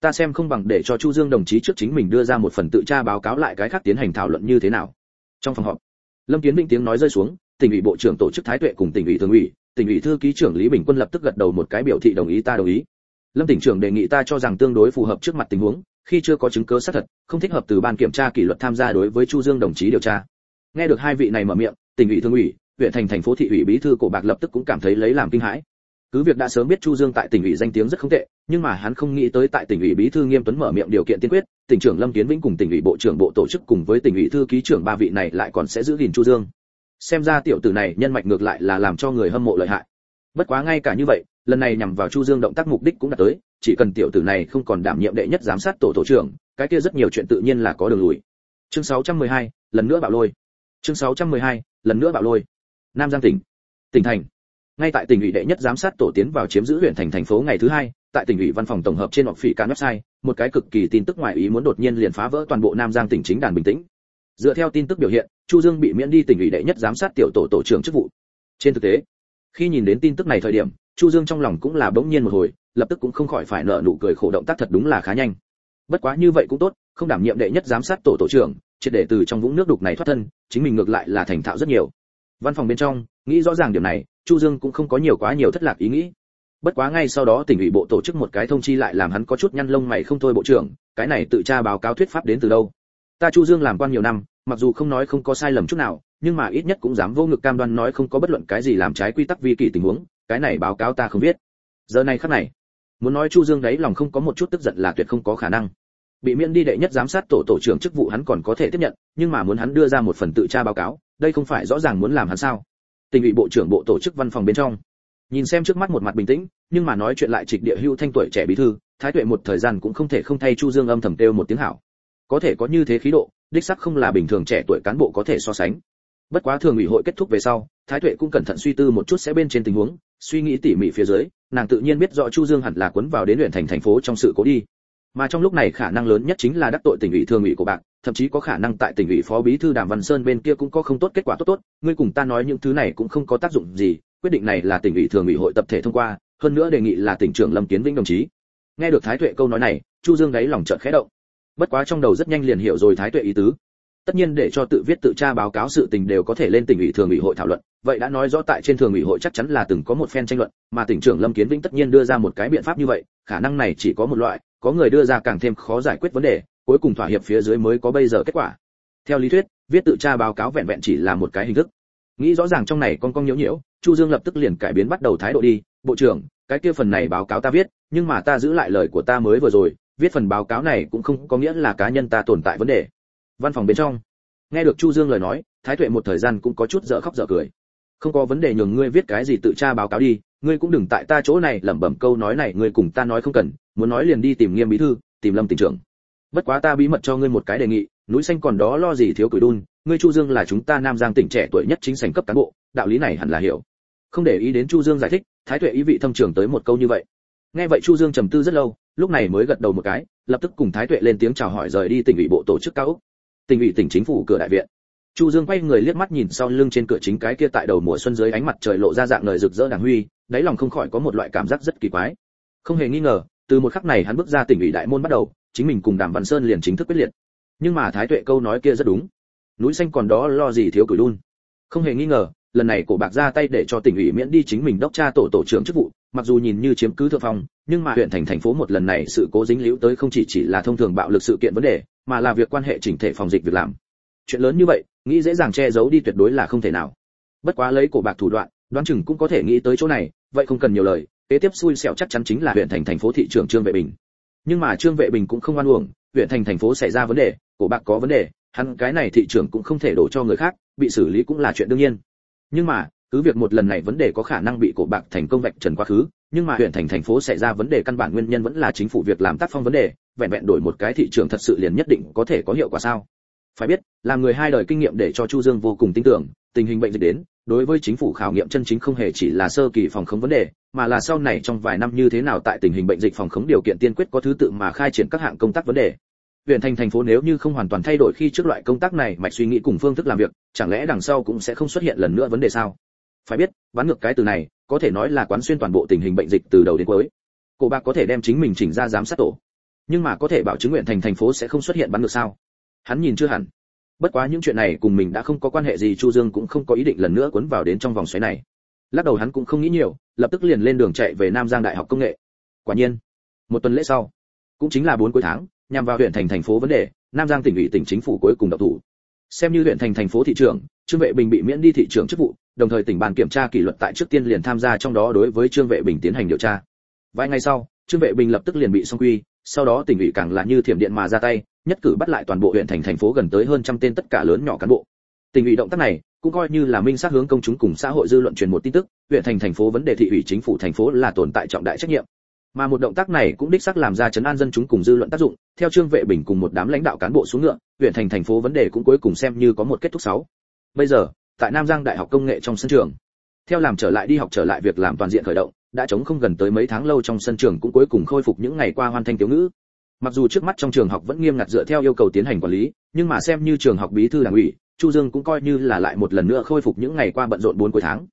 Ta xem không bằng để cho chu dương đồng chí trước chính mình đưa ra một phần tự tra báo cáo lại cái khác tiến hành thảo luận như thế nào. Trong phòng họp, lâm kiến vĩnh tiếng nói rơi xuống, tỉnh ủy bộ trưởng tổ chức thái tuệ cùng tỉnh ủy thường ủy, tỉnh ủy thư ký trưởng lý bình quân lập tức gật đầu một cái biểu thị đồng ý ta đồng ý lâm tỉnh trưởng đề nghị ta cho rằng tương đối phù hợp trước mặt tình huống, khi chưa có chứng cứ xác thật, không thích hợp từ ban kiểm tra kỷ luật tham gia đối với chu dương đồng chí điều tra. Nghe được hai vị này mở miệng, tỉnh ủy thương ủy, huyện thành thành phố thị ủy bí thư cổ bạc lập tức cũng cảm thấy lấy làm kinh hãi. Cứ việc đã sớm biết chu dương tại tỉnh ủy danh tiếng rất không tệ, nhưng mà hắn không nghĩ tới tại tỉnh ủy bí thư nghiêm tuấn mở miệng điều kiện tiên quyết, tỉnh trưởng lâm kiến vĩnh cùng tỉnh ủy bộ trưởng bộ tổ chức cùng với tỉnh ủy thư ký trưởng ba vị này lại còn sẽ giữ gìn chu dương. Xem ra tiểu tử này nhân mạch ngược lại là làm cho người hâm mộ lợi hại bất quá ngay cả như vậy lần này nhằm vào chu dương động tác mục đích cũng đã tới chỉ cần tiểu tử này không còn đảm nhiệm đệ nhất giám sát tổ tổ trưởng cái kia rất nhiều chuyện tự nhiên là có đường lùi. Chương 612, lần nữa bạo lôi. Chương 612, lần nữa bạo lôi. Nam giang tỉnh. Tỉnh thành. Ngay tại tỉnh ủy đệ nhất giám sát tổ tiến vào chiếm giữ huyện thành thành phố ngày thứ hai tại tỉnh ủy văn phòng tổng hợp trên hoặc phỉ can website một cái cực kỳ tin tức ngoại ý muốn đột nhiên liền phá vỡ toàn bộ nam giang tỉnh chính đàn bình tĩnh. Dựa theo tin tức biểu hiện chu dương bị miễn đi tỉnh ủy đệ nhất giám sát tiểu tổ tổ trưởng chức vụ. Trên thực tế khi nhìn đến tin tức này thời điểm, chu dương trong lòng cũng là bỗng nhiên một hồi, lập tức cũng không khỏi phải nợ nụ cười khổ động tác thật đúng là khá nhanh. Bất quá như vậy cũng tốt, không đảm nhiệm đệ nhất giám sát tổ tổ trưởng, triệt để từ trong vũng nước đục này thoát thân, chính mình ngược lại là thành thạo rất nhiều. Văn phòng bên trong, nghĩ rõ ràng điểm này, chu dương cũng không có nhiều quá nhiều thất lạc ý nghĩ. Bất quá ngay sau đó tỉnh ủy bộ tổ chức một cái thông chi lại làm hắn có chút nhăn lông mày không thôi bộ trưởng, cái này tự tra báo cáo thuyết pháp đến từ đâu? Ta chu dương làm quan nhiều năm mặc dù không nói không có sai lầm chút nào, nhưng mà ít nhất cũng dám vô ngực cam đoan nói không có bất luận cái gì làm trái quy tắc vi kỳ tình huống, cái này báo cáo ta không biết giờ này khắc này, muốn nói chu dương đấy lòng không có một chút tức giận là tuyệt không có khả năng. Bị miễn đi đệ nhất giám sát tổ tổ trưởng chức vụ hắn còn có thể tiếp nhận, nhưng mà muốn hắn đưa ra một phần tự tra báo cáo, đây không phải rõ ràng muốn làm hắn sao? Tình ủy bộ trưởng bộ tổ chức văn phòng bên trong. Nhìn xem trước mắt một mặt bình tĩnh, nhưng mà nói chuyện lại trịch địa hưu thanh tuổi trẻ bí thư, thái tuệ một thời gian cũng không thể không thay chu dương âm thầm kêu một tiếng hảo có thể có như thế khí độ, đích sắc không là bình thường trẻ tuổi cán bộ có thể so sánh. Bất quá thường ủy hội kết thúc về sau, thái tuệ cũng cẩn thận suy tư một chút sẽ bên trên tình huống, suy nghĩ tỉ mỉ phía dưới, nàng tự nhiên biết rõ chu dương hẳn là quấn vào đến huyện thành thành phố trong sự cố đi. Mà trong lúc này khả năng lớn nhất chính là đắc tội tỉnh ủy thường ủy của bạn, thậm chí có khả năng tại tỉnh ủy phó bí thư đàm văn sơn bên kia cũng có không tốt kết quả tốt tốt, ngươi cùng ta nói những thứ này cũng không có tác dụng gì, quyết định này là tỉnh ủy thường ủy hội tập thể thông qua, hơn nữa đề nghị là tỉnh trưởng lâm kiến vĩnh đồng chí. Nghe được thái tuệ câu nói này, chu dương đáy lòng chợt khẽ động bất quá trong đầu rất nhanh liền hiểu rồi thái tuệ ý tứ. Tất nhiên để cho tự viết tự tra báo cáo sự tình đều có thể lên tỉnh ủy thường ủy hội thảo luận, vậy đã nói rõ tại trên thường ủy hội chắc chắn là từng có một phen tranh luận, mà tỉnh trưởng lâm kiến vĩnh tất nhiên đưa ra một cái biện pháp như vậy, khả năng này chỉ có một loại, có người đưa ra càng thêm khó giải quyết vấn đề, cuối cùng thỏa hiệp phía dưới mới có bây giờ kết quả. Theo lý thuyết, viết tự tra báo cáo vẹn vẹn chỉ là một cái hình thức. Nghĩ rõ ràng trong này con con nhiễu nhiễu, chu dương lập tức liền cải biến bắt đầu thái độ đi, bộ trưởng, cái kia phần này báo cáo ta viết, nhưng mà ta giữ lại lời của ta mới vừa rồi viết phần báo cáo này cũng không có nghĩa là cá nhân ta tồn tại vấn đề. Văn phòng bên trong, nghe được chu dương lời nói, thái tuệ một thời gian cũng có chút dở khóc dở cười. Không có vấn đề nhường ngươi viết cái gì tự tra báo cáo đi, ngươi cũng đừng tại ta chỗ này lẩm bẩm câu nói này, ngươi cùng ta nói không cần, muốn nói liền đi tìm nghiêm bí thư, tìm lâm tỉnh trưởng. Bất quá ta bí mật cho ngươi một cái đề nghị, núi xanh còn đó lo gì thiếu cửi đun, ngươi chu dương là chúng ta nam giang tỉnh trẻ tuổi nhất chính sảnh cấp cán bộ, đạo lý này hẳn là hiểu. Không để ý đến chu dương giải thích, thái tuệ ý vị thâm trường tới một câu như vậy. Nghe vậy chu dương trầm tư rất lâu lúc này mới gật đầu một cái, lập tức cùng thái tuệ lên tiếng chào hỏi rời đi tỉnh ủy bộ tổ chức cao ốc. Tỉnh ủy tỉnh chính phủ cửa đại viện. Chu dương quay người liếc mắt nhìn sau lưng trên cửa chính cái kia tại đầu mùa xuân dưới ánh mặt trời lộ ra dạng lời rực rỡ đàng huy, đáy lòng không khỏi có một loại cảm giác rất kỳ quái. Không hề nghi ngờ, từ một khắc này hắn bước ra tỉnh ủy đại môn bắt đầu, chính mình cùng đàm văn sơn liền chính thức quyết liệt. Nhưng mà thái tuệ câu nói kia rất đúng. Núi xanh còn đó lo gì thiếu cửi đun. Không hề nghi ngờ, lần này cổ bạc ra tay để cho tỉnh ủy miễn đi chính mình đốc tra tổ tổ trưởng chức vụ mặc dù nhìn như chiếm cứ thượng phong, nhưng mà huyện thành thành phố một lần này sự cố dính liễu tới không chỉ chỉ là thông thường bạo lực sự kiện vấn đề, mà là việc quan hệ chỉnh thể phòng dịch việc làm. Chuyện lớn như vậy, nghĩ dễ dàng che giấu đi tuyệt đối là không thể nào. Bất quá lấy cổ bạc thủ đoạn, đoán chừng cũng có thể nghĩ tới chỗ này, vậy không cần nhiều lời, kế tiếp xui xẻo chắc chắn chính là huyện thành thành phố thị trưởng trương vệ bình. Nhưng mà trương vệ bình cũng không oan uổng, huyện thành thành phố xảy ra vấn đề, cổ bạc có vấn đề, hắn cái này thị trưởng cũng không thể đổ cho người khác, bị xử lý cũng là chuyện đương nhiên. Nhưng mà cứ việc một lần này vấn đề có khả năng bị cổ bạc thành công vạch trần quá khứ, nhưng mà huyện thành thành phố xảy ra vấn đề căn bản nguyên nhân vẫn là chính phủ việc làm tác phong vấn đề, vẹn vẹn đổi một cái thị trường thật sự liền nhất định có thể có hiệu quả sao? Phải biết, làm người hai đời kinh nghiệm để cho chu dương vô cùng tin tưởng, tình hình bệnh dịch đến, đối với chính phủ khảo nghiệm chân chính không hề chỉ là sơ kỳ phòng khống vấn đề, mà là sau này trong vài năm như thế nào tại tình hình bệnh dịch phòng khống điều kiện tiên quyết có thứ tự mà khai triển các hạng công tác vấn đề. Huyện thành thành phố nếu như không hoàn toàn thay đổi khi trước loại công tác này mạch suy nghĩ cùng phương thức làm việc, chẳng lẽ đằng sau cũng sẽ không xuất hiện lần nữa vấn đề sao? Phải biết bắn ngược cái từ này, có thể nói là quán xuyên toàn bộ tình hình bệnh dịch từ đầu đến cuối. Cổ bạc có thể đem chính mình chỉnh ra giám sát tổ. Nhưng mà có thể bảo chứng nguyện thành thành phố sẽ không xuất hiện bắn ngược sao? Hắn nhìn chưa hẳn. Bất quá những chuyện này cùng mình đã không có quan hệ gì, chu dương cũng không có ý định lần nữa cuốn vào đến trong vòng xoáy này. Lắc đầu hắn cũng không nghĩ nhiều, lập tức liền lên đường chạy về nam giang đại học công nghệ. Quả nhiên, một tuần lễ sau, cũng chính là bốn cuối tháng, nhằm vào huyện thành thành phố vấn đề, nam giang tỉnh ủy tỉnh chính phủ cuối cùng độc thủ. Xem như huyện thành thành phố thị trưởng, trương vệ bình bị miễn đi thị trưởng chức vụ đồng thời tỉnh bàn kiểm tra kỷ luật tại trước tiên liền tham gia trong đó đối với trương vệ bình tiến hành điều tra. Vài ngày sau, trương vệ bình lập tức liền bị xong quy, sau đó tỉnh ủy càng là như thiểm điện mà ra tay, nhất cử bắt lại toàn bộ huyện thành thành phố gần tới hơn trăm tên tất cả lớn nhỏ cán bộ. Tỉnh ủy động tác này cũng coi như là minh xác hướng công chúng cùng xã hội dư luận truyền một tin tức, huyện thành thành phố vấn đề thị ủy chính phủ thành phố là tồn tại trọng đại trách nhiệm. Mà một động tác này cũng đích xác làm ra chấn an dân chúng cùng dư luận tác dụng, theo trương vệ bình cùng một đám lãnh đạo cán bộ xuống ngựa, huyện thành thành phố vấn đề cũng cuối cùng xem như có một kết thúc sáu bây giờ tại nam giang đại học công nghệ trong sân trường. Theo làm trở lại đi học trở lại việc làm toàn diện khởi động, đã chống không gần tới mấy tháng lâu trong sân trường cũng cuối cùng khôi phục những ngày qua hoàn thành tiểu ngữ. Mặc dù trước mắt trong trường học vẫn nghiêm ngặt dựa theo yêu cầu tiến hành quản lý, nhưng mà xem như trường học bí thư đảng ủy, chu dương cũng coi như là lại một lần nữa khôi phục những ngày qua bận rộn bốn cuối tháng.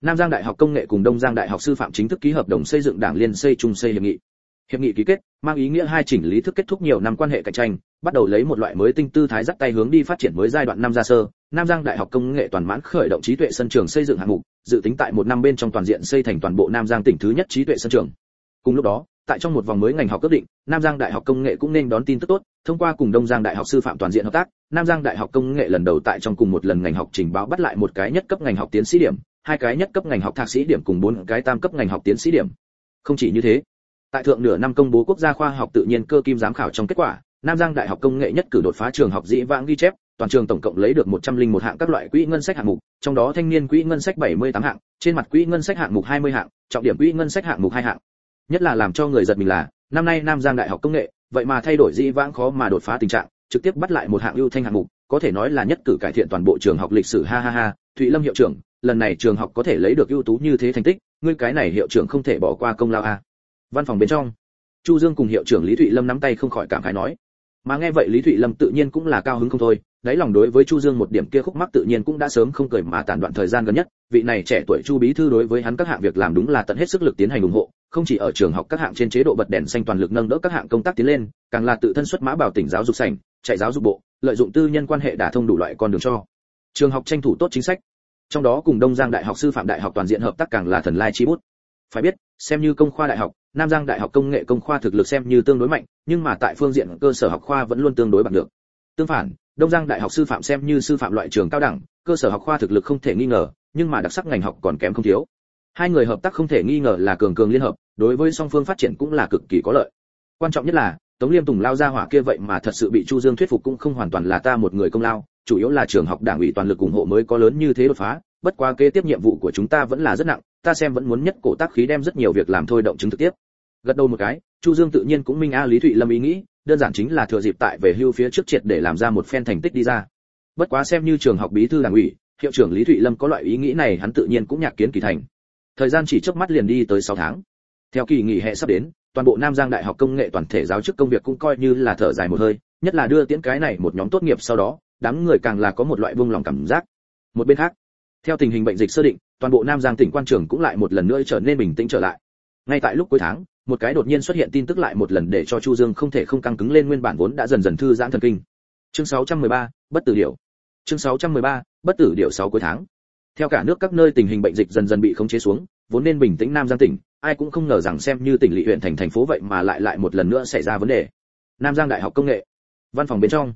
Nam giang đại học công nghệ cùng đông giang đại học sư phạm chính thức ký hợp đồng xây dựng đảng liên xây chung xây hiệp nghị. Hiệp nghị ký kết, mang ý nghĩa hai chỉnh lý thức kết thúc nhiều năm quan hệ cạnh tranh bắt đầu lấy một loại mới tinh tư thái dắt tay hướng đi phát triển mới giai đoạn năm gia sơ. Nam giang đại học công nghệ toàn mãn khởi động trí tuệ sân trường xây dựng hạng mục, dự tính tại một năm bên trong toàn diện xây thành toàn bộ nam giang tỉnh thứ nhất trí tuệ sân trường. Cùng lúc đó, tại trong một vòng mới ngành học quyết định, nam giang đại học công nghệ cũng nên đón tin tức tốt, thông qua cùng đông giang đại học sư phạm toàn diện hợp tác, nam giang đại học công nghệ lần đầu tại trong cùng một lần ngành học trình báo bắt lại một cái nhất cấp ngành học tiến sĩ điểm, hai cái nhất cấp ngành học thạc sĩ điểm cùng bốn cái tam cấp ngành học tiến sĩ điểm. Không chỉ như thế, tại thượng nửa năm công bố quốc gia khoa học tự nhiên cơ kim giám khảo trong kết quả nam giang đại học công nghệ nhất cử đột phá trường học dĩ vãng ghi chép, toàn trường tổng cộng lấy được 101 hạng các loại quỹ ngân sách hạng mục, trong đó thanh niên quỹ ngân sách 78 hạng, trên mặt quỹ ngân sách hạng mục 20 hạng, trọng điểm quỹ ngân sách hạng mục hai hạng. Nhất là làm cho người giật mình là, năm nay nam giang đại học công nghệ, vậy mà thay đổi dĩ vãng khó mà đột phá tình trạng, trực tiếp bắt lại một hạng ưu thanh hạng mục, có thể nói là nhất cử cải thiện toàn bộ trường học lịch sử. Ha ha ha, thụy lâm hiệu trưởng, lần này trường học có thể lấy được ưu tú như thế thành tích, ngươi cái này hiệu trưởng không thể bỏ qua công lao a. Văn phòng bên trong, chu dương cùng hiệu trưởng lý thụy lâm nắm tay không khỏi cảm khái nói mà nghe vậy lý thụy lâm tự nhiên cũng là cao hứng không thôi, đáy lòng đối với chu dương một điểm kia khúc mắc tự nhiên cũng đã sớm không cười mà tàn đoạn thời gian gần nhất. Vị này trẻ tuổi chu bí thư đối với hắn các hạng việc làm đúng là tận hết sức lực tiến hành ủng hộ, không chỉ ở trường học các hạng trên chế độ bật đèn xanh toàn lực nâng đỡ các hạng công tác tiến lên, càng là tự thân xuất mã bảo tỉnh giáo dục sảnh, chạy giáo dục bộ, lợi dụng tư nhân quan hệ đả thông đủ loại con đường cho. Trường học tranh thủ tốt chính sách. Trong đó cùng đông giang đại học sư phạm đại học toàn diện hợp tác càng là thần lai chi bút. Phải biết, xem như công khoa đại học nam giang đại học công nghệ công khoa thực lực xem như tương đối mạnh, nhưng mà tại phương diện cơ sở học khoa vẫn luôn tương đối bằng được. Tương phản, đông giang đại học sư phạm xem như sư phạm loại trường cao đẳng, cơ sở học khoa thực lực không thể nghi ngờ, nhưng mà đặc sắc ngành học còn kém không thiếu. Hai người hợp tác không thể nghi ngờ là cường cường liên hợp, đối với song phương phát triển cũng là cực kỳ có lợi. Quan trọng nhất là, tống liêm tùng lao ra hỏa kia vậy mà thật sự bị chu dương thuyết phục cũng không hoàn toàn là ta một người công lao, chủ yếu là trường học đảng ủy toàn lực ủng hộ mới có lớn như thế đột phá bất quá kế tiếp nhiệm vụ của chúng ta vẫn là rất nặng, ta xem vẫn muốn nhất cổ tác khí đem rất nhiều việc làm thôi động chứng thực tiếp. Gật đầu một cái, chu dương tự nhiên cũng minh a lý thụy lâm ý nghĩ, đơn giản chính là thừa dịp tại về hưu phía trước triệt để làm ra một phen thành tích đi ra. Bất quá xem như trường học bí thư đảng ủy, hiệu trưởng lý thụy lâm có loại ý nghĩ này hắn tự nhiên cũng nhạc kiến kỳ thành. Thời gian chỉ chớp mắt liền đi tới 6 tháng. Theo kỳ nghỉ hè sắp đến, toàn bộ nam giang đại học công nghệ toàn thể giáo chức công việc cũng coi như là thở dài một hơi, nhất là đưa tiễn cái này một nhóm tốt nghiệp sau đó, đám người càng là có một loại vương lòng cảm giác. Một bên khác theo tình hình bệnh dịch sơ định toàn bộ nam giang tỉnh quan trường cũng lại một lần nữa trở nên bình tĩnh trở lại. Ngay tại lúc cuối tháng một cái đột nhiên xuất hiện tin tức lại một lần để cho chu dương không thể không căng cứng lên nguyên bản vốn đã dần dần thư giãn thần kinh. Chương 613, bất tử điểu. Chương 613, bất tử điểu 6 cuối tháng. Theo cả nước các nơi tình hình bệnh dịch dần dần bị khống chế xuống vốn nên bình tĩnh nam giang tỉnh ai cũng không ngờ rằng xem như tỉnh lỵ huyện thành thành phố vậy mà lại lại một lần nữa xảy ra vấn đề. Nam giang đại học công nghệ văn phòng bên trong.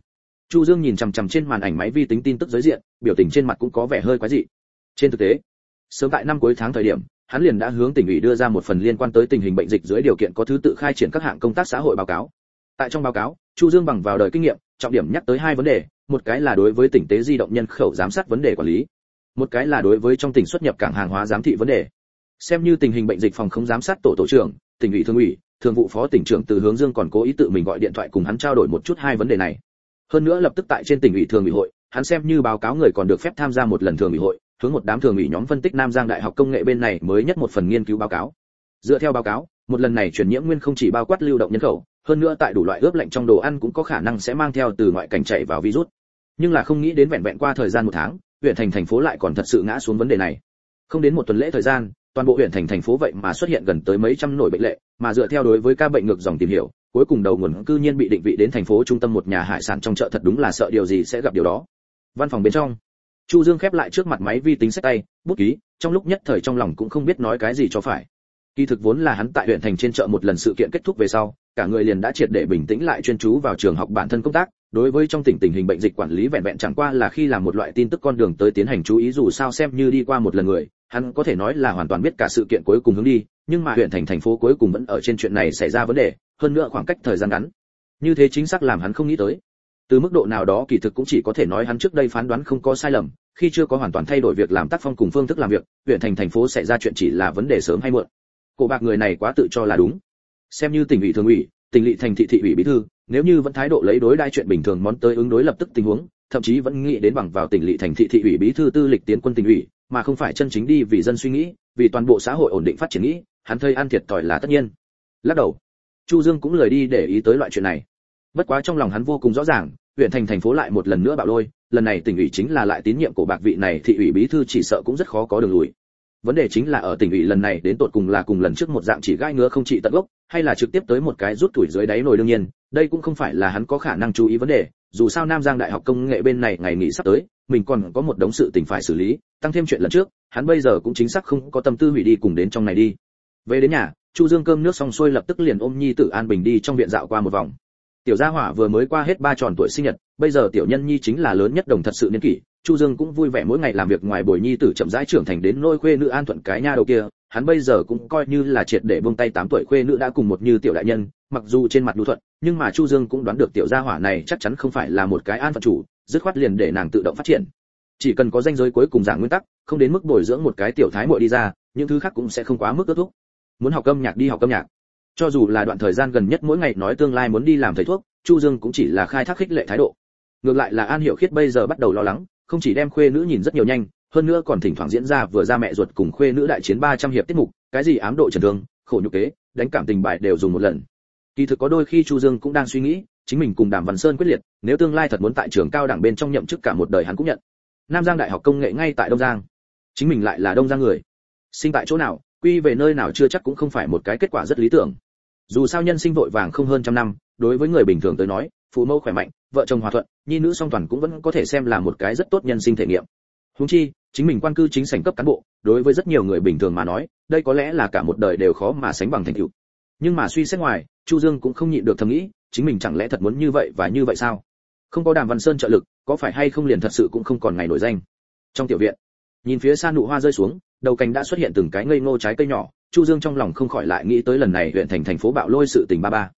Chu dương nhìn chằm chằm trên màn ảnh máy vi tính tin tức giới diện biểu tình trên mặt cũng có vẻ hơi quái dị trên thực tế, sớm tại năm cuối tháng thời điểm, hắn liền đã hướng tỉnh ủy đưa ra một phần liên quan tới tình hình bệnh dịch dưới điều kiện có thứ tự khai triển các hạng công tác xã hội báo cáo. Tại trong báo cáo, chu dương bằng vào đời kinh nghiệm, trọng điểm nhắc tới hai vấn đề, một cái là đối với tỉnh tế di động nhân khẩu giám sát vấn đề quản lý, một cái là đối với trong tỉnh xuất nhập cảng hàng hóa giám thị vấn đề. Xem như tình hình bệnh dịch phòng không giám sát tổ tổ trưởng, tỉnh ủy thường ủy, thường vụ phó tỉnh trưởng từ hướng dương còn cố ý tự mình gọi điện thoại cùng hắn trao đổi một chút hai vấn đề này. Hơn nữa lập tức tại trên tỉnh ủy thường ủy hội, hắn xem như báo cáo người còn được phép tham gia một lần thường ủy hội hướng một đám thường ủy nhóm phân tích nam giang đại học công nghệ bên này mới nhất một phần nghiên cứu báo cáo. Dựa theo báo cáo, một lần này truyền nhiễm nguyên không chỉ bao quát lưu động nhân khẩu, hơn nữa tại đủ loại ướp lạnh trong đồ ăn cũng có khả năng sẽ mang theo từ ngoại cảnh chạy vào virus. Nhưng là không nghĩ đến vẹn vẹn qua thời gian một tháng, huyện thành thành phố lại còn thật sự ngã xuống vấn đề này. Không đến một tuần lễ thời gian, toàn bộ huyện thành thành phố vậy mà xuất hiện gần tới mấy trăm nổi bệnh lệ, mà dựa theo đối với ca bệnh ngược dòng tìm hiểu, cuối cùng đầu nguồn cư nhiên bị định vị đến thành phố trung tâm một nhà hải sản trong chợ thật đúng là sợ điều gì sẽ gặp điều đó. Văn phòng bên trong chu dương khép lại trước mặt máy vi tính sách tay, bút ký, trong lúc nhất thời trong lòng cũng không biết nói cái gì cho phải. Kỳ thực vốn là hắn tại huyện thành trên chợ một lần sự kiện kết thúc về sau, cả người liền đã triệt để bình tĩnh lại chuyên chú vào trường học bản thân công tác, đối với trong tỉnh tình hình bệnh dịch quản lý vẹn vẹn chẳng qua là khi làm một loại tin tức con đường tới tiến hành chú ý dù sao xem như đi qua một lần người, hắn có thể nói là hoàn toàn biết cả sự kiện cuối cùng hướng đi, nhưng mà huyện thành thành phố cuối cùng vẫn ở trên chuyện này xảy ra vấn đề, hơn nữa khoảng cách thời gian ngắn. Như thế chính xác làm hắn không nghĩ tới từ mức độ nào đó kỳ thực cũng chỉ có thể nói hắn trước đây phán đoán không có sai lầm, khi chưa có hoàn toàn thay đổi việc làm tác phong cùng phương thức làm việc, huyện thành thành phố xảy ra chuyện chỉ là vấn đề sớm hay muộn. Cổ bạc người này quá tự cho là đúng. Xem như tỉnh ủy thường ủy, tỉnh lỵ thành thị thị ủy bí thư, nếu như vẫn thái độ lấy đối đai chuyện bình thường món tới ứng đối lập tức tình huống, thậm chí vẫn nghĩ đến bằng vào tỉnh lỵ thành thị thị ủy bí thư tư lịch tiến quân tỉnh ủy, mà không phải chân chính đi vì dân suy nghĩ, vì toàn bộ xã hội ổn định phát triển nghĩ, hắn thấy ăn thiệt thòi là tất nhiên. Lắc đầu. Chu dương cũng lời đi để ý tới loại chuyện này bất quá trong lòng hắn vô cùng rõ ràng, huyện thành thành phố lại một lần nữa bạo lôi, lần này tỉnh ủy chính là lại tín nhiệm của bạc vị này, thị ủy bí thư chỉ sợ cũng rất khó có đường lùi. Vấn đề chính là ở tỉnh ủy lần này đến tột cùng là cùng lần trước một dạng chỉ gai ngứa không trị tận gốc, hay là trực tiếp tới một cái rút tuổi dưới đáy nồi đương nhiên, đây cũng không phải là hắn có khả năng chú ý vấn đề, dù sao nam giang đại học công nghệ bên này ngày nghỉ sắp tới, mình còn có một đống sự tình phải xử lý, tăng thêm chuyện lần trước, hắn bây giờ cũng chính xác không có tâm tư hủy đi cùng đến trong này đi. Về đến nhà, chu dương cơm nước xong xuôi lập tức liền ôm nhi tử an bình đi trong viện dạo qua một vòng tiểu gia hỏa vừa mới qua hết ba tròn tuổi sinh nhật, bây giờ tiểu nhân nhi chính là lớn nhất đồng thật sự niên kỷ. Chu dương cũng vui vẻ mỗi ngày làm việc ngoài buổi nhi tử chậm rãi trưởng thành đến nôi khuê nữ an thuận cái nha đầu kia. Hắn bây giờ cũng coi như là triệt để buông tay tám tuổi khuê nữ đã cùng một như tiểu đại nhân, mặc dù trên mặt lưu thuận, nhưng mà chu dương cũng đoán được tiểu gia hỏa này chắc chắn không phải là một cái an phận chủ, dứt khoát liền để nàng tự động phát triển. Chỉ cần có danh giới cuối cùng giảng nguyên tắc, không đến mức bồi dưỡng một cái tiểu thái muội đi ra, những thứ khác cũng sẽ không quá mức ước thúc. Muốn học âm nhạc đi học âm nhạc cho dù là đoạn thời gian gần nhất mỗi ngày nói tương lai muốn đi làm thầy thuốc, chu dương cũng chỉ là khai thác khích lệ thái độ. Ngược lại là an hiểu khiết bây giờ bắt đầu lo lắng, không chỉ đem khuê nữ nhìn rất nhiều nhanh, hơn nữa còn thỉnh thoảng diễn ra vừa ra mẹ ruột cùng khuê nữ đại chiến 300 hiệp tiết mục, cái gì ám độ trần thương khổ nhục kế, đánh cảm tình bài đều dùng một lần. Kỳ thực có đôi khi chu dương cũng đang suy nghĩ, chính mình cùng đàm văn sơn quyết liệt, nếu tương lai thật muốn tại trường cao đẳng bên trong nhậm chức cả một đời hắn cũng nhận. Nam giang đại học công nghệ ngay tại đông giang. Chính mình lại là đông giang người. Sinh tại chỗ nào, quy về nơi nào chưa chắc cũng không phải một cái kết quả rất lý tưởng dù sao nhân sinh vội vàng không hơn trăm năm, đối với người bình thường tới nói, phụ mẫu khỏe mạnh, vợ chồng hòa thuận, nhi nữ song toàn cũng vẫn có thể xem là một cái rất tốt nhân sinh thể nghiệm. Huống chi, chính mình quan cư chính sảnh cấp cán bộ, đối với rất nhiều người bình thường mà nói, đây có lẽ là cả một đời đều khó mà sánh bằng thành tựu. Nhưng mà suy xét ngoài, chu dương cũng không nhịn được thầm nghĩ, chính mình chẳng lẽ thật muốn như vậy và như vậy sao? Không có đàm văn sơn trợ lực, có phải hay không liền thật sự cũng không còn ngày nổi danh? Trong tiểu viện, nhìn phía xa nụ hoa rơi xuống, đầu cành đã xuất hiện từng cái ngây ngô trái cây nhỏ chu dương trong lòng không khỏi lại nghĩ tới lần này huyện thành thành phố bạo lôi sự tình ba ba.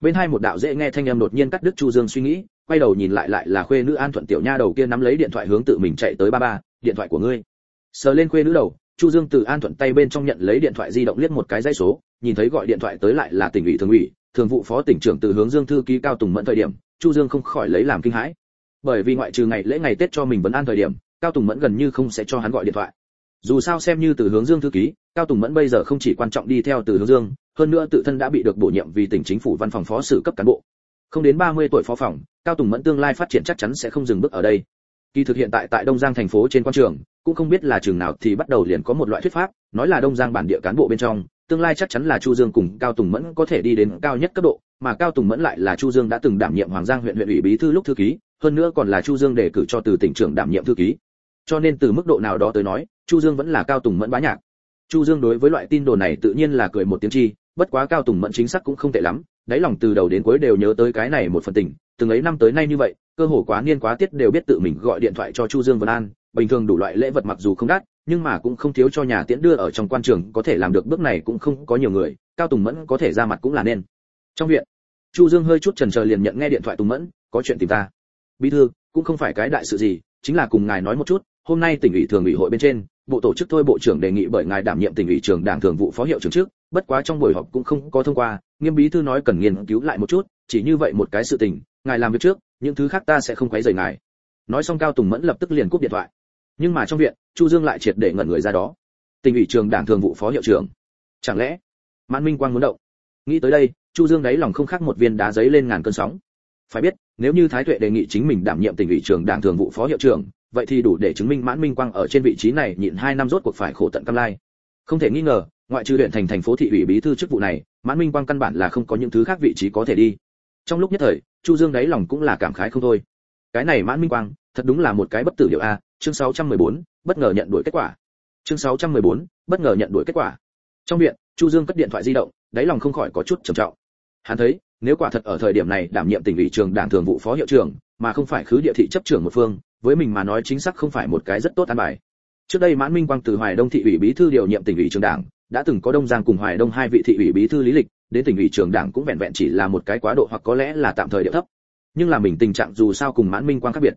Bên hai một đạo dễ nghe thanh âm đột nhiên cắt đứt chu dương suy nghĩ, quay đầu nhìn lại lại là khuê nữ an thuận tiểu nha đầu kia nắm lấy điện thoại hướng tự mình chạy tới ba ba, điện thoại của ngươi. Sờ lên khuê nữ đầu, chu dương từ an thuận tay bên trong nhận lấy điện thoại di động liếc một cái dây số, nhìn thấy gọi điện thoại tới lại là tỉnh ủy thường ủy, thường vụ phó tỉnh trưởng từ hướng dương thư ký cao tùng mẫn thời điểm, chu dương không khỏi lấy làm kinh hãi. Bởi vì ngoại trừ ngày lễ ngày tết cho mình vẫn an thời điểm, cao tùng mẫn gần như không sẽ cho hắn gọi điện thoại dù sao xem như từ hướng dương thư ký, cao tùng mẫn bây giờ không chỉ quan trọng đi theo từ hướng dương, hơn nữa tự thân đã bị được bổ nhiệm vì tỉnh chính phủ văn phòng phó sự cấp cán bộ. Không đến 30 tuổi phó phòng, cao tùng mẫn tương lai phát triển chắc chắn sẽ không dừng bước ở đây. Kỳ thực hiện tại tại đông giang thành phố trên quan trường, cũng không biết là trường nào thì bắt đầu liền có một loại thuyết pháp, nói là đông giang bản địa cán bộ bên trong, tương lai chắc chắn là chu dương cùng cao tùng mẫn có thể đi đến cao nhất cấp độ, mà cao tùng mẫn lại là chu dương đã từng đảm nhiệm hoàng giang huyện huyện ủy bí thư lúc thư ký, hơn nữa còn là chu dương đề cử cho từ tỉnh trưởng đảm nhiệm thư ký. Cho nên từ mức độ nào đó tới nói chu dương vẫn là cao tùng mẫn bá nhạc. Chu dương đối với loại tin đồn này tự nhiên là cười một tiếng chi, bất quá cao tùng mẫn chính xác cũng không tệ lắm, đáy lòng từ đầu đến cuối đều nhớ tới cái này một phần tình, từng ấy năm tới nay như vậy, cơ hồ quá niên quá tiết đều biết tự mình gọi điện thoại cho chu dương vân an, bình thường đủ loại lễ vật mặc dù không đắt, nhưng mà cũng không thiếu cho nhà tiễn đưa ở trong quan trường, có thể làm được bước này cũng không có nhiều người, cao tùng mẫn có thể ra mặt cũng là nên. Trong viện, chu dương hơi chút chần chờ liền nhận nghe điện thoại tùng mẫn, có chuyện tìm ta. Bí thư, cũng không phải cái đại sự gì, chính là cùng ngài nói một chút, hôm nay tỉnh ủy thường ủy hội bên trên bộ tổ chức thôi bộ trưởng đề nghị bởi ngài đảm nhiệm tỉnh ủy trường đảng thường vụ phó hiệu trưởng trước, bất quá trong buổi họp cũng không có thông qua, nghiêm bí thư nói cần nghiên cứu lại một chút, chỉ như vậy một cái sự tình, ngài làm việc trước, những thứ khác ta sẽ không quấy rầy ngài. Nói xong cao tùng mẫn lập tức liền cúp điện thoại. Nhưng mà trong viện, chu dương lại triệt để ngẩn người ra đó. Tỉnh ủy trường đảng thường vụ phó hiệu trưởng. Chẳng lẽ, mãn minh quang muốn động? Nghĩ tới đây, chu dương đáy lòng không khác một viên đá giấy lên ngàn cơn sóng. Phải biết, nếu như thái tuệ đề nghị chính mình đảm nhiệm tỉnh ủy trường đảng thường vụ phó hiệu trưởng vậy thì đủ để chứng minh mãn minh quang ở trên vị trí này nhịn hai năm rốt cuộc phải khổ tận cam lai. Không thể nghi ngờ ngoại trừ huyện thành thành phố thị ủy bí thư chức vụ này mãn minh quang căn bản là không có những thứ khác vị trí có thể đi. Trong lúc nhất thời chu dương đáy lòng cũng là cảm khái không thôi. Cái này mãn minh quang thật đúng là một cái bất tử liệu a chương 614, bất ngờ nhận đuổi kết quả. Chương 614, bất ngờ nhận đuổi kết quả. Trong viện chu dương cất điện thoại di động đáy lòng không khỏi có chút trầm trọng. Hắn thấy nếu quả thật ở thời điểm này đảm nhiệm tỉnh ủy trường đảng thường vụ phó hiệu trưởng mà không phải khứ địa thị chấp trưởng một phương, với mình mà nói chính xác không phải một cái rất tốt an bài. Trước đây mãn minh quang từ hoài đông thị ủy bí thư điều nhiệm tỉnh ủy trường đảng, đã từng có đông giang cùng hoài đông hai vị thị ủy bí thư lý lịch, đến tỉnh ủy trường đảng cũng vẹn vẹn chỉ là một cái quá độ hoặc có lẽ là tạm thời địa thấp. Nhưng là mình tình trạng dù sao cùng mãn minh quang khác biệt.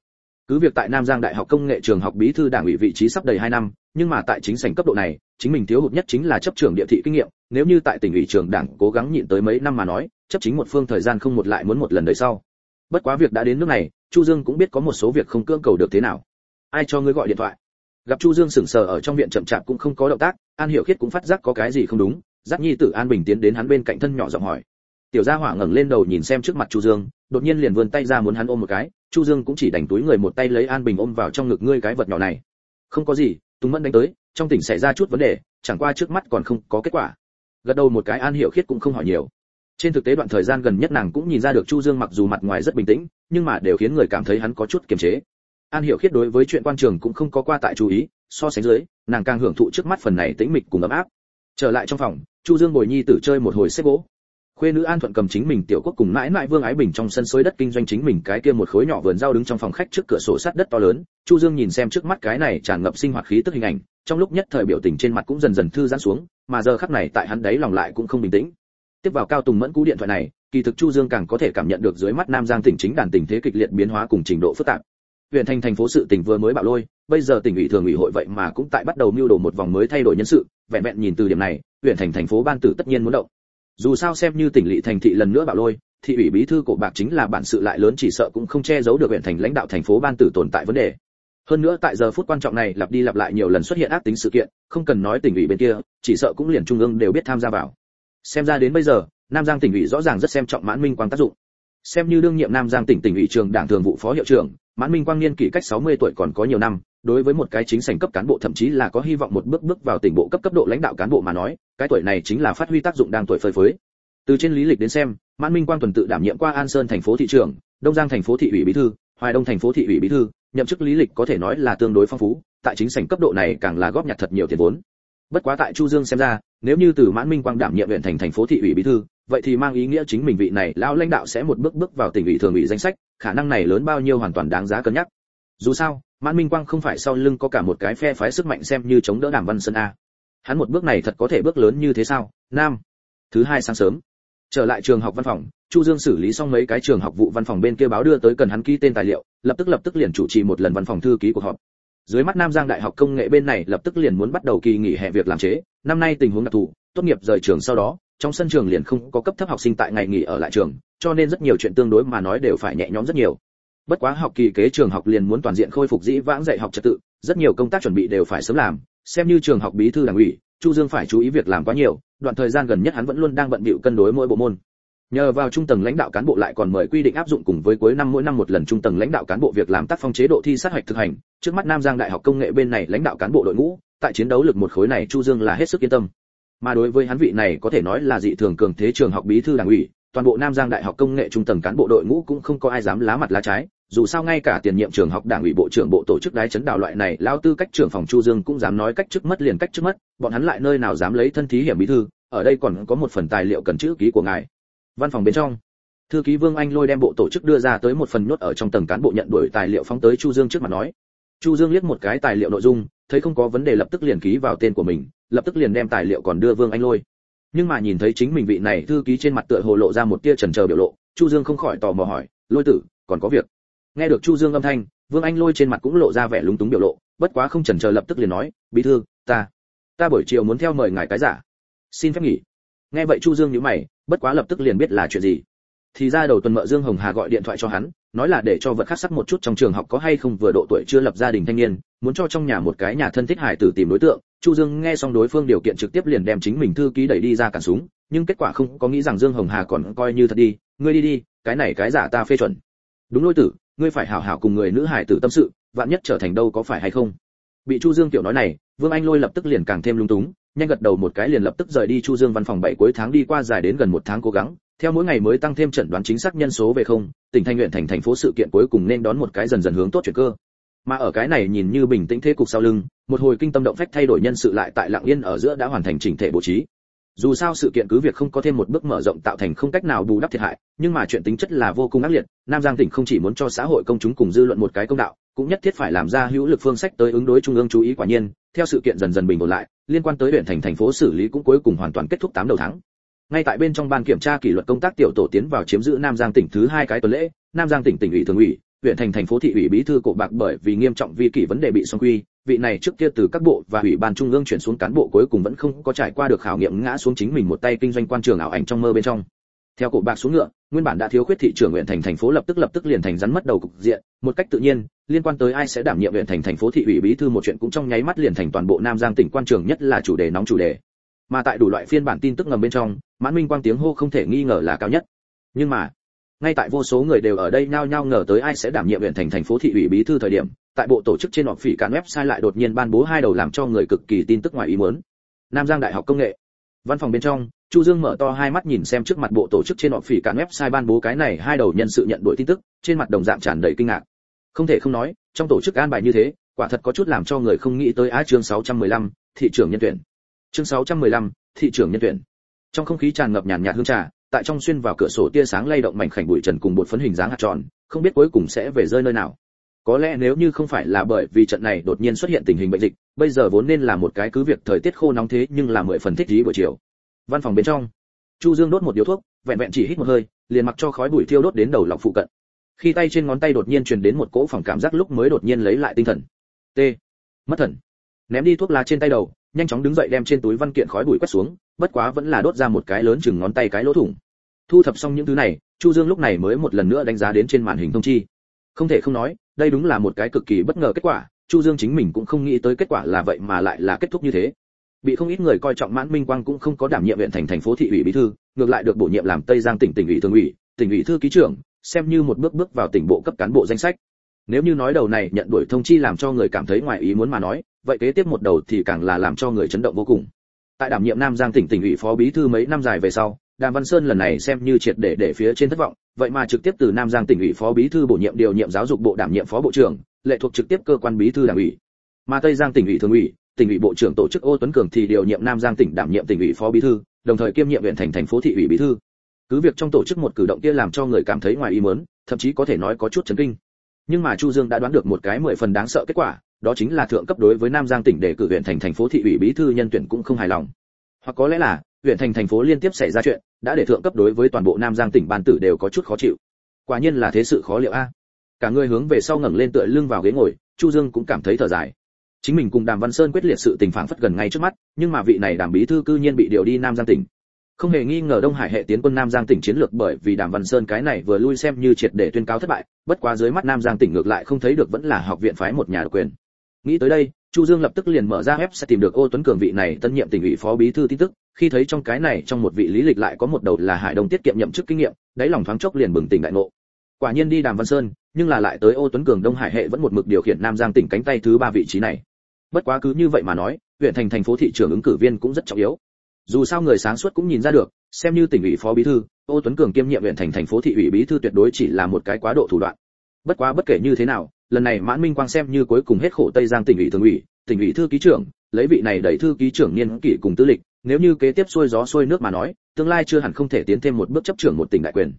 Cứ việc tại nam giang đại học công nghệ trường học bí thư đảng ủy vị trí sắp đầy 2 năm, nhưng mà tại chính sảnh cấp độ này, chính mình thiếu hụt nhất chính là chấp trưởng địa thị kinh nghiệm. Nếu như tại tỉnh ủy trường đảng cố gắng nhịn tới mấy năm mà nói, chấp chính một phương thời gian không một lại muốn một lần đời sau bất quá việc đã đến nước này, chu dương cũng biết có một số việc không cưỡng cầu được thế nào. Ai cho ngươi gọi điện thoại? Gặp chu dương sững sờ ở trong viện chậm chạp cũng không có động tác, an hiểu khiết cũng phát giác có cái gì không đúng, giác nhi tử an bình tiến đến hắn bên cạnh thân nhỏ giọng hỏi. Tiểu gia hỏa ngẩng lên đầu nhìn xem trước mặt chu dương, đột nhiên liền vươn tay ra muốn hắn ôm một cái, chu dương cũng chỉ đành túi người một tay lấy an bình ôm vào trong ngực ngươi cái vật nhỏ này. Không có gì, tùng mẫn đánh tới, trong tỉnh xảy ra chút vấn đề, chẳng qua trước mắt còn không có kết quả. Gật đầu một cái an hiểu khiết cũng không hỏi nhiều trên thực tế đoạn thời gian gần nhất nàng cũng nhìn ra được chu dương mặc dù mặt ngoài rất bình tĩnh, nhưng mà đều khiến người cảm thấy hắn có chút kiềm chế. An hiểu khiết đối với chuyện quan trường cũng không có qua tại chú ý, so sánh dưới, nàng càng hưởng thụ trước mắt phần này tĩnh mịch cùng ấm áp. Trở lại trong phòng, chu dương bồi nhi tử chơi một hồi xếp gỗ. Khuê nữ an thuận cầm chính mình tiểu quốc cùng mãi mãi vương ái bình trong sân xối đất kinh doanh chính mình cái kia một khối nhỏ vườn rau đứng trong phòng khách trước cửa sổ sát đất to lớn. Chu dương nhìn xem trước mắt cái này tràn ngập sinh hoạt khí tức hình ảnh, trong lúc nhất thời biểu tình trên mặt cũng dần dần thư giãn xuống, mà giờ khắc này tại hắn đấy lòng lại cũng không bình tĩnh tiếp vào cao tùng mẫn cú điện thoại này, kỳ thực chu dương càng có thể cảm nhận được dưới mắt nam giang tỉnh chính đàn tình thế kịch liệt biến hóa cùng trình độ phức tạp. Huyện thành thành phố sự tỉnh vừa mới bạo lôi, bây giờ tỉnh ủy thường ủy hội vậy mà cũng tại bắt đầu mưu đồ một vòng mới thay đổi nhân sự, vẹn vẹn nhìn từ điểm này, huyện thành thành phố ban tử tất nhiên muốn động. Dù sao xem như tỉnh lỵ thành thị lần nữa bạo lôi, thị ủy bí thư cổ bạc chính là bản sự lại lớn chỉ sợ cũng không che giấu được huyện thành lãnh đạo thành phố ban tử tồn tại vấn đề. Hơn nữa tại giờ phút quan trọng này lặp đi lặp lại nhiều lần xuất hiện ác tính sự kiện, không cần nói tỉnh ủy bên kia, chỉ sợ cũng liền trung ương đều biết tham gia vào xem ra đến bây giờ, nam giang tỉnh ủy rõ ràng rất xem trọng mãn minh quang tác dụng. Xem như đương nhiệm nam giang tỉnh tỉnh ủy trường đảng thường vụ phó hiệu trưởng, mãn minh quang niên kỷ cách 60 tuổi còn có nhiều năm, đối với một cái chính sảnh cấp cán bộ thậm chí là có hy vọng một bước bước vào tỉnh bộ cấp cấp độ lãnh đạo cán bộ mà nói, cái tuổi này chính là phát huy tác dụng đang tuổi phơi phới. Từ trên lý lịch đến xem, mãn minh quang tuần tự đảm nhiệm qua an sơn thành phố thị trưởng, đông giang thành phố thị ủy bí thư, hoài đông thành phố thị ủy bí thư, nhậm chức lý lịch có thể nói là tương đối phong phú, tại chính sảnh cấp độ này càng là góp nhặt thật nhiều tiền vốn bất quá tại chu dương xem ra, nếu như từ mãn minh quang đảm nhiệm huyện thành thành phố thị ủy bí thư, vậy thì mang ý nghĩa chính mình vị này lão lãnh đạo sẽ một bước bước vào tỉnh ủy thường ủy danh sách, khả năng này lớn bao nhiêu hoàn toàn đáng giá cân nhắc. Dù sao, mãn minh quang không phải sau lưng có cả một cái phe phái sức mạnh xem như chống đỡ đàm văn sơn a. Hắn một bước này thật có thể bước lớn như thế sao? Nam. Thứ hai sáng sớm. Trở lại trường học văn phòng, chu dương xử lý xong mấy cái trường học vụ văn phòng bên kia báo đưa tới cần hắn ký tên tài liệu, lập tức lập tức liền chủ trì một lần văn phòng thư ký cuộc họp dưới mắt nam giang đại học công nghệ bên này lập tức liền muốn bắt đầu kỳ nghỉ hè việc làm chế. Năm nay tình huống đặc thù, tốt nghiệp rời trường sau đó, trong sân trường liền không có cấp thấp học sinh tại ngày nghỉ ở lại trường, cho nên rất nhiều chuyện tương đối mà nói đều phải nhẹ nhõm rất nhiều. Bất quá học kỳ kế trường học liền muốn toàn diện khôi phục dĩ vãng dạy học trật tự, rất nhiều công tác chuẩn bị đều phải sớm làm. Xem như trường học bí thư đảng ủy, chu dương phải chú ý việc làm quá nhiều, đoạn thời gian gần nhất hắn vẫn luôn đang bận bịu cân đối mỗi bộ môn nhờ vào trung tầng lãnh đạo cán bộ lại còn mời quy định áp dụng cùng với cuối năm mỗi năm một lần trung tầng lãnh đạo cán bộ việc làm tác phong chế độ thi sát hạch thực hành. Trước mắt nam giang đại học công nghệ bên này lãnh đạo cán bộ đội ngũ, tại chiến đấu lực một khối này chu dương là hết sức yên tâm. Mà đối với hắn vị này có thể nói là dị thường cường thế trường học bí thư đảng ủy, toàn bộ nam giang đại học công nghệ trung tầng cán bộ đội ngũ cũng không có ai dám lá mặt lá trái. Dù sao ngay cả tiền nhiệm trường học đảng ủy bộ trưởng bộ tổ chức đái chấn đào loại này, lao tư cách trưởng phòng chu dương cũng dám nói cách trước mất liền cách trước mất bọn hắn lại nơi nào dám lấy thân thí hiểm bí thư, ở đây còn có một phần tài liệu cần chữ ký của ngài văn phòng bên trong. Thư ký vương anh lôi đem bộ tổ chức đưa ra tới một phần nhốt ở trong tầng cán bộ nhận đuổi tài liệu phóng tới chu dương trước mặt nói. Chu dương liếc một cái tài liệu nội dung, thấy không có vấn đề lập tức liền ký vào tên của mình, lập tức liền đem tài liệu còn đưa vương anh lôi. Nhưng mà nhìn thấy chính mình vị này thư ký trên mặt tựa hồ lộ ra một tia trần chờ biểu lộ, chu dương không khỏi tò mò hỏi, lôi tử, còn có việc? Nghe được chu dương âm thanh, vương anh lôi trên mặt cũng lộ ra vẻ lúng túng biểu lộ, bất quá không chần chờ lập tức liền nói, bí thư, ta ta buổi chiều muốn theo mời ngài cái giả. Xin phép nghỉ nghe vậy chu dương nhíu mày, bất quá lập tức liền biết là chuyện gì. Thì ra đầu tuần mợ dương hồng hà gọi điện thoại cho hắn, nói là để cho vật khắc sắc một chút trong trường học có hay không vừa độ tuổi chưa lập gia đình thanh niên, muốn cho trong nhà một cái nhà thân thích hải tử tìm đối tượng. Chu dương nghe xong đối phương điều kiện trực tiếp liền đem chính mình thư ký đẩy đi ra cản súng, nhưng kết quả không có nghĩ rằng dương hồng hà còn coi như thật đi, ngươi đi đi, cái này cái giả ta phê chuẩn. Đúng lôi tử, ngươi phải hảo hảo cùng người nữ hải tử tâm sự, vạn nhất trở thành đâu có phải hay không? Bị chu dương tiểu nói này, vương anh lôi lập tức liền càng thêm lung túng nhanh gật đầu một cái liền lập tức rời đi chu dương văn phòng bảy cuối tháng đi qua dài đến gần một tháng cố gắng. Theo mỗi ngày mới tăng thêm chẩn đoán chính xác nhân số về không, tỉnh thanh huyện thành thành phố sự kiện cuối cùng nên đón một cái dần dần hướng tốt chuyển cơ. Mà ở cái này nhìn như bình tĩnh thế cục sau lưng, một hồi kinh tâm động phách thay đổi nhân sự lại tại lạng yên ở giữa đã hoàn thành chỉnh thể bố trí dù sao sự kiện cứ việc không có thêm một bước mở rộng tạo thành không cách nào bù đắp thiệt hại, nhưng mà chuyện tính chất là vô cùng ác liệt, nam giang tỉnh không chỉ muốn cho xã hội công chúng cùng dư luận một cái công đạo, cũng nhất thiết phải làm ra hữu lực phương sách tới ứng đối trung ương chú ý quả nhiên, theo sự kiện dần dần bình ổn lại, liên quan tới huyện thành thành phố xử lý cũng cuối cùng hoàn toàn kết thúc tám đầu tháng. Ngay tại bên trong ban kiểm tra kỷ luật công tác tiểu tổ tiến vào chiếm giữ nam giang tỉnh thứ hai cái tuần lễ, nam giang tỉnh tỉnh ủy thường ủy huyện thành thành phố thị ủy bí thư cổ bạc bởi vì nghiêm trọng vi kỷ vấn đề bị xong quy, vị này trước kia từ các bộ và ủy ban trung ương chuyển xuống cán bộ cuối cùng vẫn không có trải qua được khảo nghiệm ngã xuống chính mình một tay kinh doanh quan trường ảo ảnh trong mơ bên trong. Theo cổ bạc xuống ngựa, nguyên bản đã thiếu khuyết thị trưởng huyện thành thành phố lập tức lập tức liền thành rắn mất đầu cục diện, một cách tự nhiên, liên quan tới ai sẽ đảm nhiệm huyện thành thành phố thị ủy bí thư một chuyện cũng trong nháy mắt liền thành toàn bộ nam giang tỉnh quan trường nhất là chủ đề nóng chủ đề. Mà tại đủ loại phiên bản tin tức ngầm bên trong, mãn minh quang tiếng hô không thể nghi ngờ là cao nhất. Nhưng mà ngay tại vô số người đều ở đây nhao nhao ngờ tới ai sẽ đảm nhiệm huyện thành thành phố thị ủy bí thư thời điểm tại bộ tổ chức trên họp phỉ cản website lại đột nhiên ban bố hai đầu làm cho người cực kỳ tin tức ngoài ý muốn. Nam giang đại học công nghệ. Văn phòng bên trong chu dương mở to hai mắt nhìn xem trước mặt bộ tổ chức trên họp phỉ cản website ban bố cái này hai đầu nhân sự nhận đổi tin tức trên mặt đồng dạng tràn đầy kinh ngạc. Không thể không nói trong tổ chức an bài như thế quả thật có chút làm cho người không nghĩ tới á chương 615, thị trường nhân tuyển. Chương 615, thị trường nhân tuyển. Trong không khí tràn ngập nhàn nhạt hương trà tại trong xuyên vào cửa sổ tia sáng lay động mảnh khảnh bụi trần cùng bột phấn hình dáng hạt tròn, không biết cuối cùng sẽ về rơi nơi nào. Có lẽ nếu như không phải là bởi vì trận này đột nhiên xuất hiện tình hình bệnh dịch, bây giờ vốn nên là một cái cứ việc thời tiết khô nóng thế nhưng là mười phần thích ý buổi chiều. Văn phòng bên trong, chu dương đốt một điếu thuốc, vẹn vẹn chỉ hít một hơi, liền mặc cho khói bụi thiêu đốt đến đầu lọc phụ cận. Khi tay trên ngón tay đột nhiên truyền đến một cỗ phòng cảm giác lúc mới đột nhiên lấy lại tinh thần. T. Mất thần. Ném đi thuốc lá trên tay đầu, nhanh chóng đứng dậy đem trên túi văn kiện khói bụi quét xuống bất quá vẫn là đốt ra một cái lớn chừng ngón tay cái lỗ thủng. Thu thập xong những thứ này, chu dương lúc này mới một lần nữa đánh giá đến trên màn hình thông chi. Không thể không nói, đây đúng là một cái cực kỳ bất ngờ kết quả, chu dương chính mình cũng không nghĩ tới kết quả là vậy mà lại là kết thúc như thế. Bị không ít người coi trọng mãn minh quang cũng không có đảm nhiệm huyện thành thành phố thị ủy bí thư, ngược lại được bổ nhiệm làm tây giang tỉnh tỉnh ủy thường ủy, tỉnh ủy thư ký trưởng, xem như một bước bước vào tỉnh bộ cấp cán bộ danh sách. Nếu như nói đầu này nhận đuổi thông chi làm cho người cảm thấy ngoài ý muốn mà nói, vậy kế tiếp một đầu thì càng là làm cho người chấn động vô cùng tại đảm nhiệm nam giang tỉnh tỉnh ủy phó bí thư mấy năm dài về sau, đàm văn sơn lần này xem như triệt để để phía trên thất vọng, vậy mà trực tiếp từ nam giang tỉnh ủy phó bí thư bổ nhiệm điều nhiệm giáo dục bộ đảm nhiệm phó bộ trưởng, lệ thuộc trực tiếp cơ quan bí thư đảng ủy. Mà tây giang tỉnh ủy thường ủy, tỉnh ủy bộ trưởng tổ chức ô tuấn cường thì điều nhiệm nam giang tỉnh đảm nhiệm tỉnh ủy phó bí thư, đồng thời kiêm nhiệm huyện thành thành phố thị ủy bí thư. Cứ việc trong tổ chức một cử động kia làm cho người cảm thấy ngoài ý muốn, thậm chí có thể nói có chút chấn kinh. Nhưng mà chu dương đã đoán được một cái mười phần đáng sợ kết quả đó chính là thượng cấp đối với nam giang tỉnh để cử huyện thành thành phố thị ủy bí thư nhân tuyển cũng không hài lòng. Hoặc có lẽ là, huyện thành thành phố liên tiếp xảy ra chuyện, đã để thượng cấp đối với toàn bộ nam giang tỉnh ban tử đều có chút khó chịu. Quả nhiên là thế sự khó liệu a. Cả người hướng về sau ngẩng lên tựa lưng vào ghế ngồi, chu dương cũng cảm thấy thở dài. Chính mình cùng đàm văn sơn quyết liệt sự tình phản phất gần ngay trước mắt, nhưng mà vị này đàm bí thư cư nhiên bị điều đi nam giang tỉnh. Không hề nghi ngờ đông hải hệ tiến quân nam giang tỉnh chiến lược bởi vì đàm văn sơn cái này vừa lui xem như triệt để tuyên cáo thất bại, bất quá dưới mắt nam giang tỉnh ngược lại không thấy được vẫn là học viện phái một nhà độc quyền nghĩ tới đây, chu dương lập tức liền mở ra web sẽ tìm được ô tuấn cường vị này tân nhiệm tỉnh ủy phó bí thư tin tức, khi thấy trong cái này trong một vị lý lịch lại có một đầu là hải đông tiết kiệm nhậm chức kinh nghiệm, đáy lòng thoáng chốc liền bừng tỉnh đại ngộ. Quả nhiên đi đàm văn sơn, nhưng là lại tới ô tuấn cường đông hải hệ vẫn một mực điều khiển nam giang tỉnh cánh tay thứ ba vị trí này. Bất quá cứ như vậy mà nói, huyện thành thành phố thị trưởng ứng cử viên cũng rất trọng yếu. Dù sao người sáng suốt cũng nhìn ra được, xem như tỉnh ủy phó bí thư, ô tuấn cường kiêm nhiệm huyện thành thành phố thị ủy bí thư tuyệt đối chỉ là một cái quá độ thủ đoạn. Bất quá bất kể như thế nào lần này mãn minh quang xem như cuối cùng hết khổ tây giang tỉnh ủy thường ủy, tỉnh ủy thư ký trưởng, lấy vị này đẩy thư ký trưởng niên kỷ cùng tư lịch, nếu như kế tiếp xuôi gió xuôi nước mà nói, tương lai chưa hẳn không thể tiến thêm một bước chấp trưởng một tỉnh đại quyền.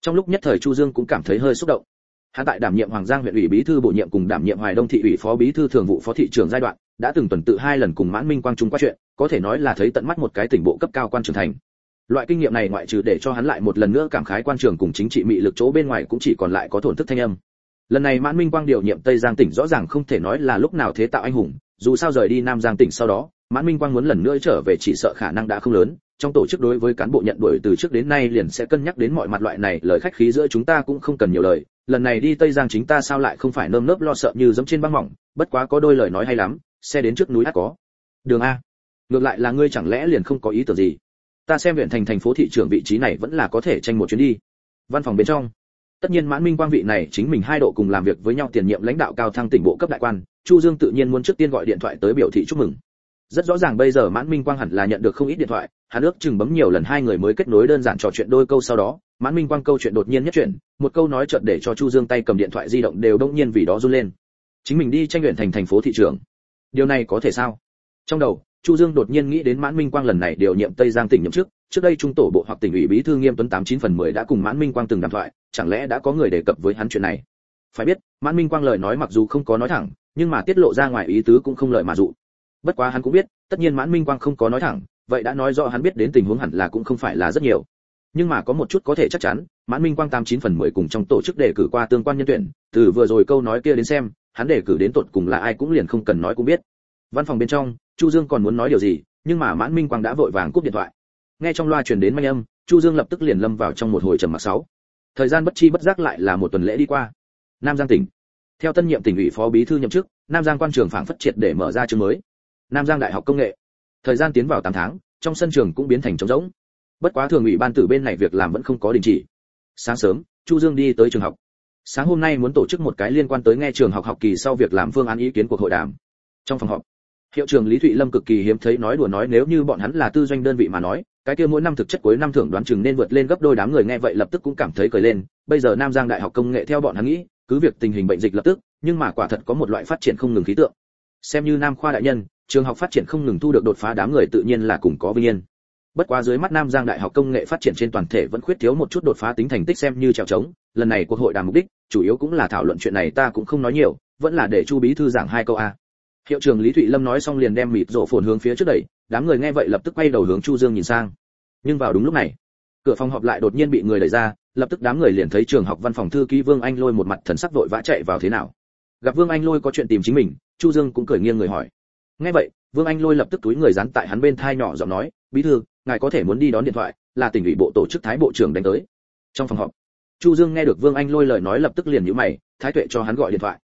Trong lúc nhất thời chu dương cũng cảm thấy hơi xúc động. Hắn tại đảm nhiệm hoàng giang huyện ủy bí thư bổ nhiệm cùng đảm nhiệm hoài đông thị ủy phó bí thư thường vụ phó thị trưởng giai đoạn, đã từng tuần tự hai lần cùng mãn minh quang chung qua chuyện, có thể nói là thấy tận mắt một cái tỉnh bộ cấp cao quan trưởng thành. Loại kinh nghiệm này ngoại trừ để cho hắn lại một lần nữa cảm khái quan trường cùng chính trị mị lực chỗ bên ngoài cũng chỉ còn lại có thổn thức thanh âm lần này mãn minh quang điều nhiệm tây giang tỉnh rõ ràng không thể nói là lúc nào thế tạo anh hùng, dù sao rời đi nam giang tỉnh sau đó, mãn minh quang muốn lần nữa trở về chỉ sợ khả năng đã không lớn, trong tổ chức đối với cán bộ nhận đuổi từ trước đến nay liền sẽ cân nhắc đến mọi mặt loại này, lời khách khí giữa chúng ta cũng không cần nhiều lời. Lần này đi tây giang chính ta sao lại không phải nơm nớp lo sợ như giống trên băng mỏng, bất quá có đôi lời nói hay lắm, xe đến trước núi ắt có. Đường a, ngược lại là ngươi chẳng lẽ liền không có ý tưởng gì? Ta xem huyện thành thành phố thị trưởng vị trí này vẫn là có thể tranh một chuyến đi. Văn phòng bên trong tất nhiên mãn minh quang vị này chính mình hai độ cùng làm việc với nhau tiền nhiệm lãnh đạo cao thăng tỉnh bộ cấp đại quan chu dương tự nhiên muốn trước tiên gọi điện thoại tới biểu thị chúc mừng. Rất rõ ràng bây giờ mãn minh quang hẳn là nhận được không ít điện thoại hắn ước chừng bấm nhiều lần hai người mới kết nối đơn giản trò chuyện đôi câu sau đó mãn minh quang câu chuyện đột nhiên nhất chuyện một câu nói chợt để cho chu dương tay cầm điện thoại di động đều đông nhiên vì đó run lên. Chính mình đi tranh luyện thành thành phố thị trường, điều này có thể sao? Trong đầu chu dương đột nhiên nghĩ đến mãn minh quang lần này điều nhiệm tây giang tỉnh nhậm chức trước đây trung tổ bộ hoặc tỉnh ủy bí thư nghiêm tuấn tám chín phần mười đã cùng mãn minh quang từng đàm thoại chẳng lẽ đã có người đề cập với hắn chuyện này? Phải biết, mãn minh quang lời nói mặc dù không có nói thẳng, nhưng mà tiết lộ ra ngoài ý tứ cũng không lợi mà dụ. Bất quá hắn cũng biết, tất nhiên mãn minh quang không có nói thẳng, vậy đã nói rõ hắn biết đến tình huống hẳn là cũng không phải là rất nhiều. Nhưng mà có một chút có thể chắc chắn, mãn minh quang tám chín phần mười cùng trong tổ chức đề cử qua tương quan nhân tuyển, từ vừa rồi câu nói kia đến xem, hắn đề cử đến tột cùng là ai cũng liền không cần nói cũng biết. Văn phòng bên trong, chu dương còn muốn nói điều gì, nhưng mà mãn minh quang đã vội vàng cúp điện thoại. Nghe trong loa truyền đến manh âm, chu dương lập tức liền lâm vào trong một hồi trầm mặc sáu thời gian bất chi bất giác lại là một tuần lễ đi qua. Nam giang tỉnh. Theo tân nhiệm tỉnh ủy phó bí thư nhậm chức, nam giang quan trường phảng phất triệt để mở ra chương mới. Nam giang đại học công nghệ. Thời gian tiến vào 8 tháng, trong sân trường cũng biến thành trống rỗng. Bất quá thường ủy ban tử bên này việc làm vẫn không có đình chỉ. Sáng sớm, chu dương đi tới trường học. Sáng hôm nay muốn tổ chức một cái liên quan tới nghe trường học học kỳ sau việc làm phương án ý kiến cuộc hội đàm. Trong phòng họp, hiệu trưởng lý thụy lâm cực kỳ hiếm thấy nói đùa nói nếu như bọn hắn là tư doanh đơn vị mà nói cái kia mỗi năm thực chất cuối năm thưởng đoán chừng nên vượt lên gấp đôi đám người nghe vậy lập tức cũng cảm thấy cười lên. Bây giờ nam giang đại học công nghệ theo bọn hắn nghĩ, cứ việc tình hình bệnh dịch lập tức, nhưng mà quả thật có một loại phát triển không ngừng khí tượng. Xem như nam khoa đại nhân, trường học phát triển không ngừng thu được đột phá đám người tự nhiên là cùng có vinh yên. Bất quá dưới mắt nam giang đại học công nghệ phát triển trên toàn thể vẫn khuyết thiếu một chút đột phá tính thành tích xem như trèo trống. Lần này cuộc hội đàm mục đích, chủ yếu cũng là thảo luận chuyện này ta cũng không nói nhiều, vẫn là để chu bí thư giảng hai câu a hiệu trưởng lý thụy lâm nói xong liền đem mịt rổ phồn hướng phía trước đẩy, đám người nghe vậy lập tức quay đầu hướng chu dương nhìn sang. Nhưng vào đúng lúc này, cửa phòng họp lại đột nhiên bị người đẩy ra, lập tức đám người liền thấy trường học văn phòng thư ký vương anh lôi một mặt thần sắc vội vã chạy vào thế nào. Gặp vương anh lôi có chuyện tìm chính mình, chu dương cũng cười nghiêng người hỏi. Nghe vậy, vương anh lôi lập tức túi người dán tại hắn bên thai nhỏ giọng nói, bí thư, ngài có thể muốn đi đón điện thoại, là tỉnh ủy bộ tổ chức thái bộ trưởng đánh tới. Trong phòng họp, chu dương nghe được vương anh lôi lời nói lập tức liền nhíu mày, thái tuệ cho hắn gọi điện thoại.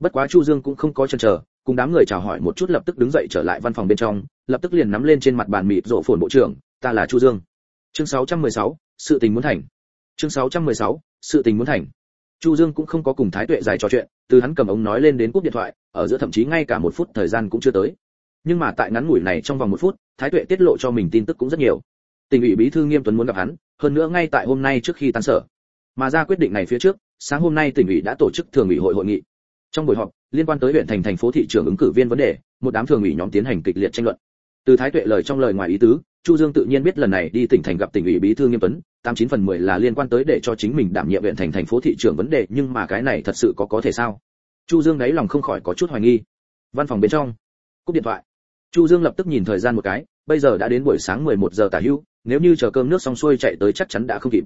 Bất quá chu dương cũng không có chần chờ cùng đám người chào hỏi một chút lập tức đứng dậy trở lại văn phòng bên trong lập tức liền nắm lên trên mặt bàn mịt rộ phồn bộ trưởng ta là chu dương. Chương 616, sự tình muốn thành. Chương 616, sự tình muốn thành. Chu dương cũng không có cùng thái tuệ dài trò chuyện từ hắn cầm ống nói lên đến cúp điện thoại ở giữa thậm chí ngay cả một phút thời gian cũng chưa tới. Nhưng mà tại ngắn ngủi này trong vòng một phút thái tuệ tiết lộ cho mình tin tức cũng rất nhiều. Tỉnh ủy bí thư nghiêm tuấn muốn gặp hắn hơn nữa ngay tại hôm nay trước khi tan sở. Mà ra quyết định này phía trước sáng hôm nay tỉnh ủy đã tổ chức thường ủy hội hội nghị trong buổi họp, liên quan tới huyện thành thành phố thị trường ứng cử viên vấn đề, một đám thường ủy nhóm tiến hành kịch liệt tranh luận. Từ thái tuệ lời trong lời ngoài ý tứ, chu dương tự nhiên biết lần này đi tỉnh thành gặp tỉnh ủy bí thư nghiêm tuấn, tám chín phần mười là liên quan tới để cho chính mình đảm nhiệm huyện thành thành phố thị trường vấn đề, nhưng mà cái này thật sự có có thể sao? Chu dương đáy lòng không khỏi có chút hoài nghi. Văn phòng bên trong, cúp điện thoại. Chu dương lập tức nhìn thời gian một cái, bây giờ đã đến buổi sáng 11 giờ tả hữu nếu như chờ cơm nước xong xuôi chạy tới chắc chắn đã không kịp.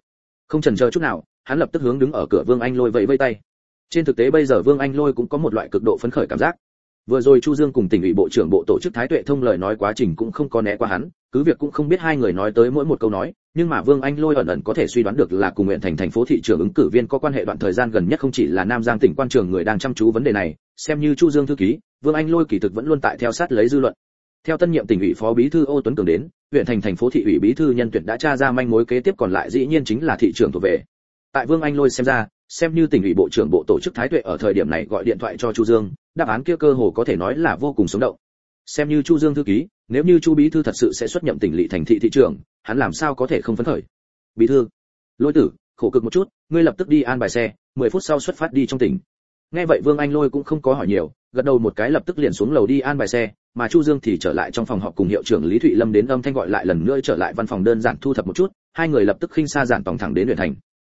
Không chần chờ chút nào, hắn lập tức hướng đứng ở cửa vương anh lôi vẫy vây tay trên thực tế bây giờ vương anh lôi cũng có một loại cực độ phấn khởi cảm giác. Vừa rồi chu dương cùng tỉnh ủy bộ trưởng bộ tổ chức thái tuệ thông lời nói quá trình cũng không có né qua hắn, cứ việc cũng không biết hai người nói tới mỗi một câu nói, nhưng mà vương anh lôi ẩn ẩn có thể suy đoán được là cùng nguyện thành thành phố thị trưởng ứng cử viên có quan hệ đoạn thời gian gần nhất không chỉ là nam giang tỉnh quan trường người đang chăm chú vấn đề này, xem như chu dương thư ký, vương anh lôi kỳ thực vẫn luôn tại theo sát lấy dư luận. Theo tân nhiệm tỉnh ủy phó bí thư ô tuấn cường đến, huyện thành thành phố thị ủy bí thư nhân tuyển đã tra ra manh mối kế tiếp còn lại dĩ nhiên chính là thị trưởng thuộc về. Tại vương anh lôi xem ra xem như tỉnh ủy bộ trưởng bộ tổ chức thái tuệ ở thời điểm này gọi điện thoại cho chu dương, đáp án kia cơ hồ có thể nói là vô cùng sống động. Xem như chu dương thư ký, nếu như chu bí thư thật sự sẽ xuất nhậm tỉnh lỵ thành thị thị trưởng, hắn làm sao có thể không phấn khởi? Bí thư. Lôi tử, khổ cực một chút, ngươi lập tức đi an bài xe 10 phút sau xuất phát đi trong tỉnh. Nghe vậy vương anh lôi cũng không có hỏi nhiều, gật đầu một cái lập tức liền xuống lầu đi an bài xe, mà chu dương thì trở lại trong phòng họp cùng hiệu trưởng lý thụy lâm đến âm thanh gọi lại lần nữa trở lại văn phòng đơn giản thu thập một chút, hai người lập tức khinh xa giản tòng thẳng đến huyện thành.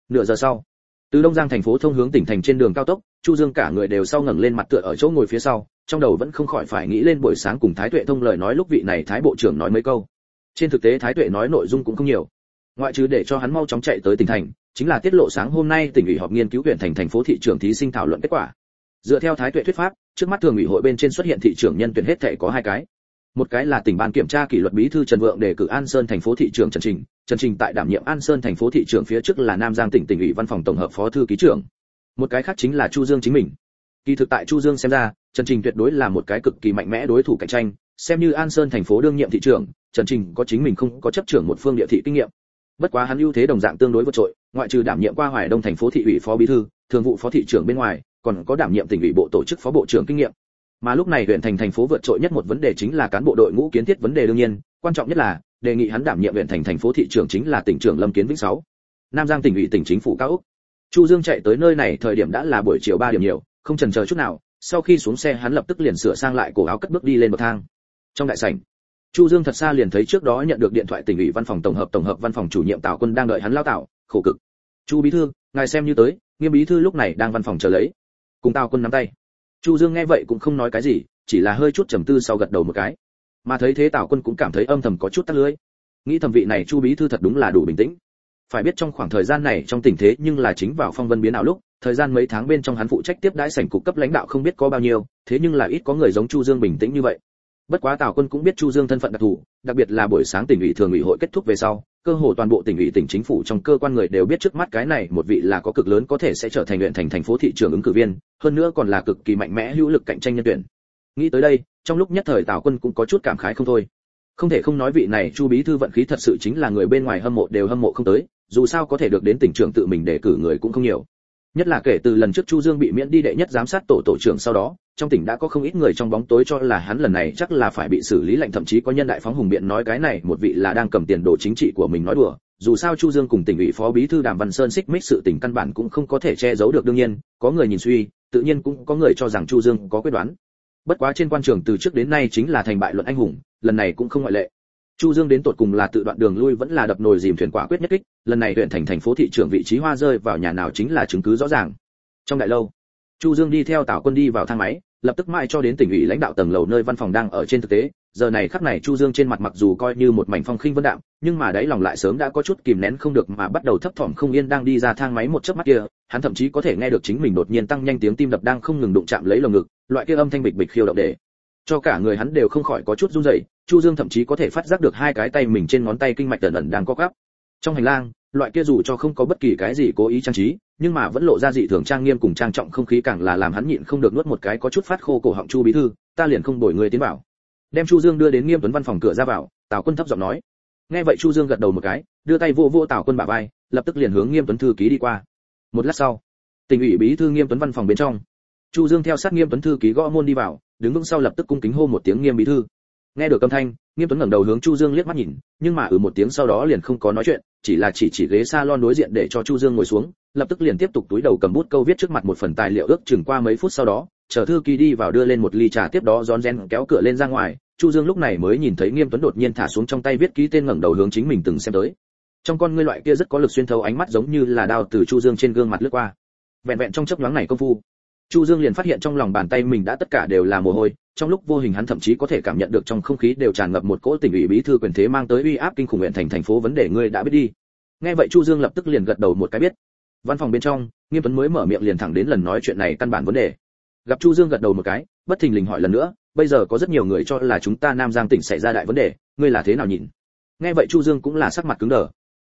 Nửa giờ sau từ đông giang thành phố thông hướng tỉnh thành trên đường cao tốc, chu dương cả người đều sau ngẩng lên mặt tựa ở chỗ ngồi phía sau, trong đầu vẫn không khỏi phải nghĩ lên buổi sáng cùng thái tuệ thông lời nói lúc vị này thái bộ trưởng nói mấy câu. Trên thực tế thái tuệ nói nội dung cũng không nhiều. Ngoại trừ để cho hắn mau chóng chạy tới tỉnh thành, chính là tiết lộ sáng hôm nay tỉnh ủy họp nghiên cứu huyện thành thành phố thị trường thí sinh thảo luận kết quả. Dựa theo thái tuệ thuyết pháp, trước mắt thường ủy hội bên trên xuất hiện thị trường nhân tuyển hết thể có hai cái một cái là tỉnh ban kiểm tra kỷ luật bí thư trần vượng đề cử an sơn thành phố thị trường trần trình. Trần trình tại đảm nhiệm an sơn thành phố thị trường phía trước là nam giang tỉnh tỉnh ủy văn phòng tổng hợp phó thư ký trưởng. Một cái khác chính là chu dương chính mình. Kỳ thực tại chu dương xem ra, trần trình tuyệt đối là một cái cực kỳ mạnh mẽ đối thủ cạnh tranh. Xem như an sơn thành phố đương nhiệm thị trưởng, trần trình có chính mình không có chấp trưởng một phương địa thị kinh nghiệm. Bất quá hắn ưu thế đồng dạng tương đối vượt trội, ngoại trừ đảm nhiệm qua hoài đông thành phố thị ủy phó bí thư, thường vụ phó thị trưởng bên ngoài, còn có đảm nhiệm tỉnh ủy bộ tổ chức phó bộ trưởng kinh nghiệm mà lúc này huyện thành thành phố vượt trội nhất một vấn đề chính là cán bộ đội ngũ kiến thiết vấn đề đương nhiên, quan trọng nhất là, đề nghị hắn đảm nhiệm huyện thành thành phố thị trưởng chính là tỉnh trưởng lâm kiến vĩnh sáu, nam giang tỉnh ủy tỉnh chính phủ cao úc. Chu dương chạy tới nơi này thời điểm đã là buổi chiều ba điểm nhiều, không chần chờ chút nào, sau khi xuống xe hắn lập tức liền sửa sang lại cổ áo cất bước đi lên bậc thang. Trong đại sảnh, chu dương thật xa liền thấy trước đó nhận được điện thoại tỉnh ủy văn phòng tổng hợp tổng hợp văn phòng chủ nhiệm tào quân đang đợi hắn lao tạo khổ cực. Chu bí thư, ngài xem như tới, nghiêm bí thư lúc này đang văn phòng chờ lấy. Cùng tào quân nắm tay chu dương nghe vậy cũng không nói cái gì, chỉ là hơi chút trầm tư sau gật đầu một cái. Mà thấy thế tào quân cũng cảm thấy âm thầm có chút tắt lưới nghĩ thầm vị này chu bí thư thật đúng là đủ bình tĩnh. Phải biết trong khoảng thời gian này trong tình thế nhưng là chính vào phong vân biến ảo lúc, thời gian mấy tháng bên trong hắn phụ trách tiếp đãi sảnh cục cấp lãnh đạo không biết có bao nhiêu, thế nhưng là ít có người giống chu dương bình tĩnh như vậy. Bất quá tào quân cũng biết chu dương thân phận đặc thù, đặc biệt là buổi sáng tỉnh ủy thường ủy hội kết thúc về sau cơ hồ toàn bộ tỉnh ủy, tỉnh chính phủ trong cơ quan người đều biết trước mắt cái này một vị là có cực lớn có thể sẽ trở thành huyện, thành thành phố thị trường ứng cử viên, hơn nữa còn là cực kỳ mạnh mẽ, hữu lực cạnh tranh nhân tuyển. Nghĩ tới đây, trong lúc nhất thời tào quân cũng có chút cảm khái không thôi. Không thể không nói vị này chu bí thư vận khí thật sự chính là người bên ngoài hâm mộ đều hâm mộ không tới, dù sao có thể được đến tỉnh trưởng tự mình đề cử người cũng không nhiều nhất là kể từ lần trước chu dương bị miễn đi đệ nhất giám sát tổ tổ trưởng sau đó, trong tỉnh đã có không ít người trong bóng tối cho là hắn lần này chắc là phải bị xử lý lệnh, thậm chí có nhân đại phóng hùng biện nói cái này, một vị là đang cầm tiền đồ chính trị của mình nói đùa. Dù sao chu dương cùng tỉnh ủy phó bí thư đàm văn sơn xích mích sự tình căn bản cũng không có thể che giấu được, đương nhiên, có người nhìn suy, tự nhiên cũng có người cho rằng chu dương có quyết đoán. Bất quá trên quan trường từ trước đến nay chính là thành bại luận anh hùng, lần này cũng không ngoại lệ chu dương đến tột cùng là tự đoạn đường lui vẫn là đập nồi dìm thuyền quả quyết nhất kích, lần này huyện thành thành phố thị trưởng vị trí hoa rơi vào nhà nào chính là chứng cứ rõ ràng. Trong đại lâu, chu dương đi theo tào quân đi vào thang máy, lập tức mãi cho đến tỉnh ủy lãnh đạo tầng lầu nơi văn phòng đang ở trên thực tế, giờ này khắc này chu dương trên mặt mặc dù coi như một mảnh phong khinh vân đạm, nhưng mà đáy lòng lại sớm đã có chút kìm nén không được mà bắt đầu thấp thỏm không yên đang đi ra thang máy một chớp mắt kia, hắn thậm chí có thể nghe được chính mình đột nhiên tăng nhanh tiếng tim đập đang không ngừng đụng chạm lấy lồng ngực, loại kia âm thanh bịch bịch khiêu động để cho cả người hắn đều không khỏi có chút run rẩy, chu dương thậm chí có thể phát giác được hai cái tay mình trên ngón tay kinh mạch ẩn ẩn đang co gắp. trong hành lang, loại kia dù cho không có bất kỳ cái gì cố ý trang trí, nhưng mà vẫn lộ ra dị thường trang nghiêm cùng trang trọng không khí càng là làm hắn nhịn không được nuốt một cái có chút phát khô cổ họng chu bí thư, ta liền không đổi người tiến vào. Đem chu dương đưa đến nghiêm tuấn văn phòng cửa ra vào, tào quân thấp giọng nói. Nghe vậy chu dương gật đầu một cái, đưa tay vô vô tào quân bả vai, lập tức liền hướng nghiêm tuấn thư ký đi qua. Một lát sau, tỉnh ủy bí thư nghiêm tuấn văn phòng bên trong. Chu dương theo sát nghiêm tuấn thư ký gõ môn đi vào đứng vững sau lập tức cung kính hô một tiếng nghiêm bí thư. Nghe được âm thanh, nghiêm tuấn ngẩng đầu hướng chu dương liếc mắt nhìn, nhưng mà ừ một tiếng sau đó liền không có nói chuyện, chỉ là chỉ chỉ ghế salon đối diện để cho chu dương ngồi xuống, lập tức liền tiếp tục túi đầu cầm bút câu viết trước mặt một phần tài liệu ước chừng qua mấy phút sau đó, chờ thư ký đi vào đưa lên một ly trà tiếp đó rón rén kéo cửa lên ra ngoài, chu dương lúc này mới nhìn thấy nghiêm tuấn đột nhiên thả xuống trong tay viết ký tên ngẩng đầu hướng chính mình từng xem tới. Trong con ngươi loại kia rất có lực xuyên thấu ánh mắt giống như là đao từ chu dương trên gương mặt lướt qua. Vẹn vẹn trong chớp nhoáng này công phu chu dương liền phát hiện trong lòng bàn tay mình đã tất cả đều là mồ hôi, trong lúc vô hình hắn thậm chí có thể cảm nhận được trong không khí đều tràn ngập một cỗ tình ủy bí thư quyền thế mang tới uy áp kinh khủng huyện thành thành phố vấn đề ngươi đã biết đi. Nghe vậy chu dương lập tức liền gật đầu một cái biết. Văn phòng bên trong, nghiêm tuấn mới mở miệng liền thẳng đến lần nói chuyện này căn bản vấn đề. Gặp chu dương gật đầu một cái, bất thình lình hỏi lần nữa, bây giờ có rất nhiều người cho là chúng ta nam giang tỉnh xảy ra đại vấn đề, ngươi là thế nào nhìn? Nghe vậy chu dương cũng là sắc mặt cứng đờ.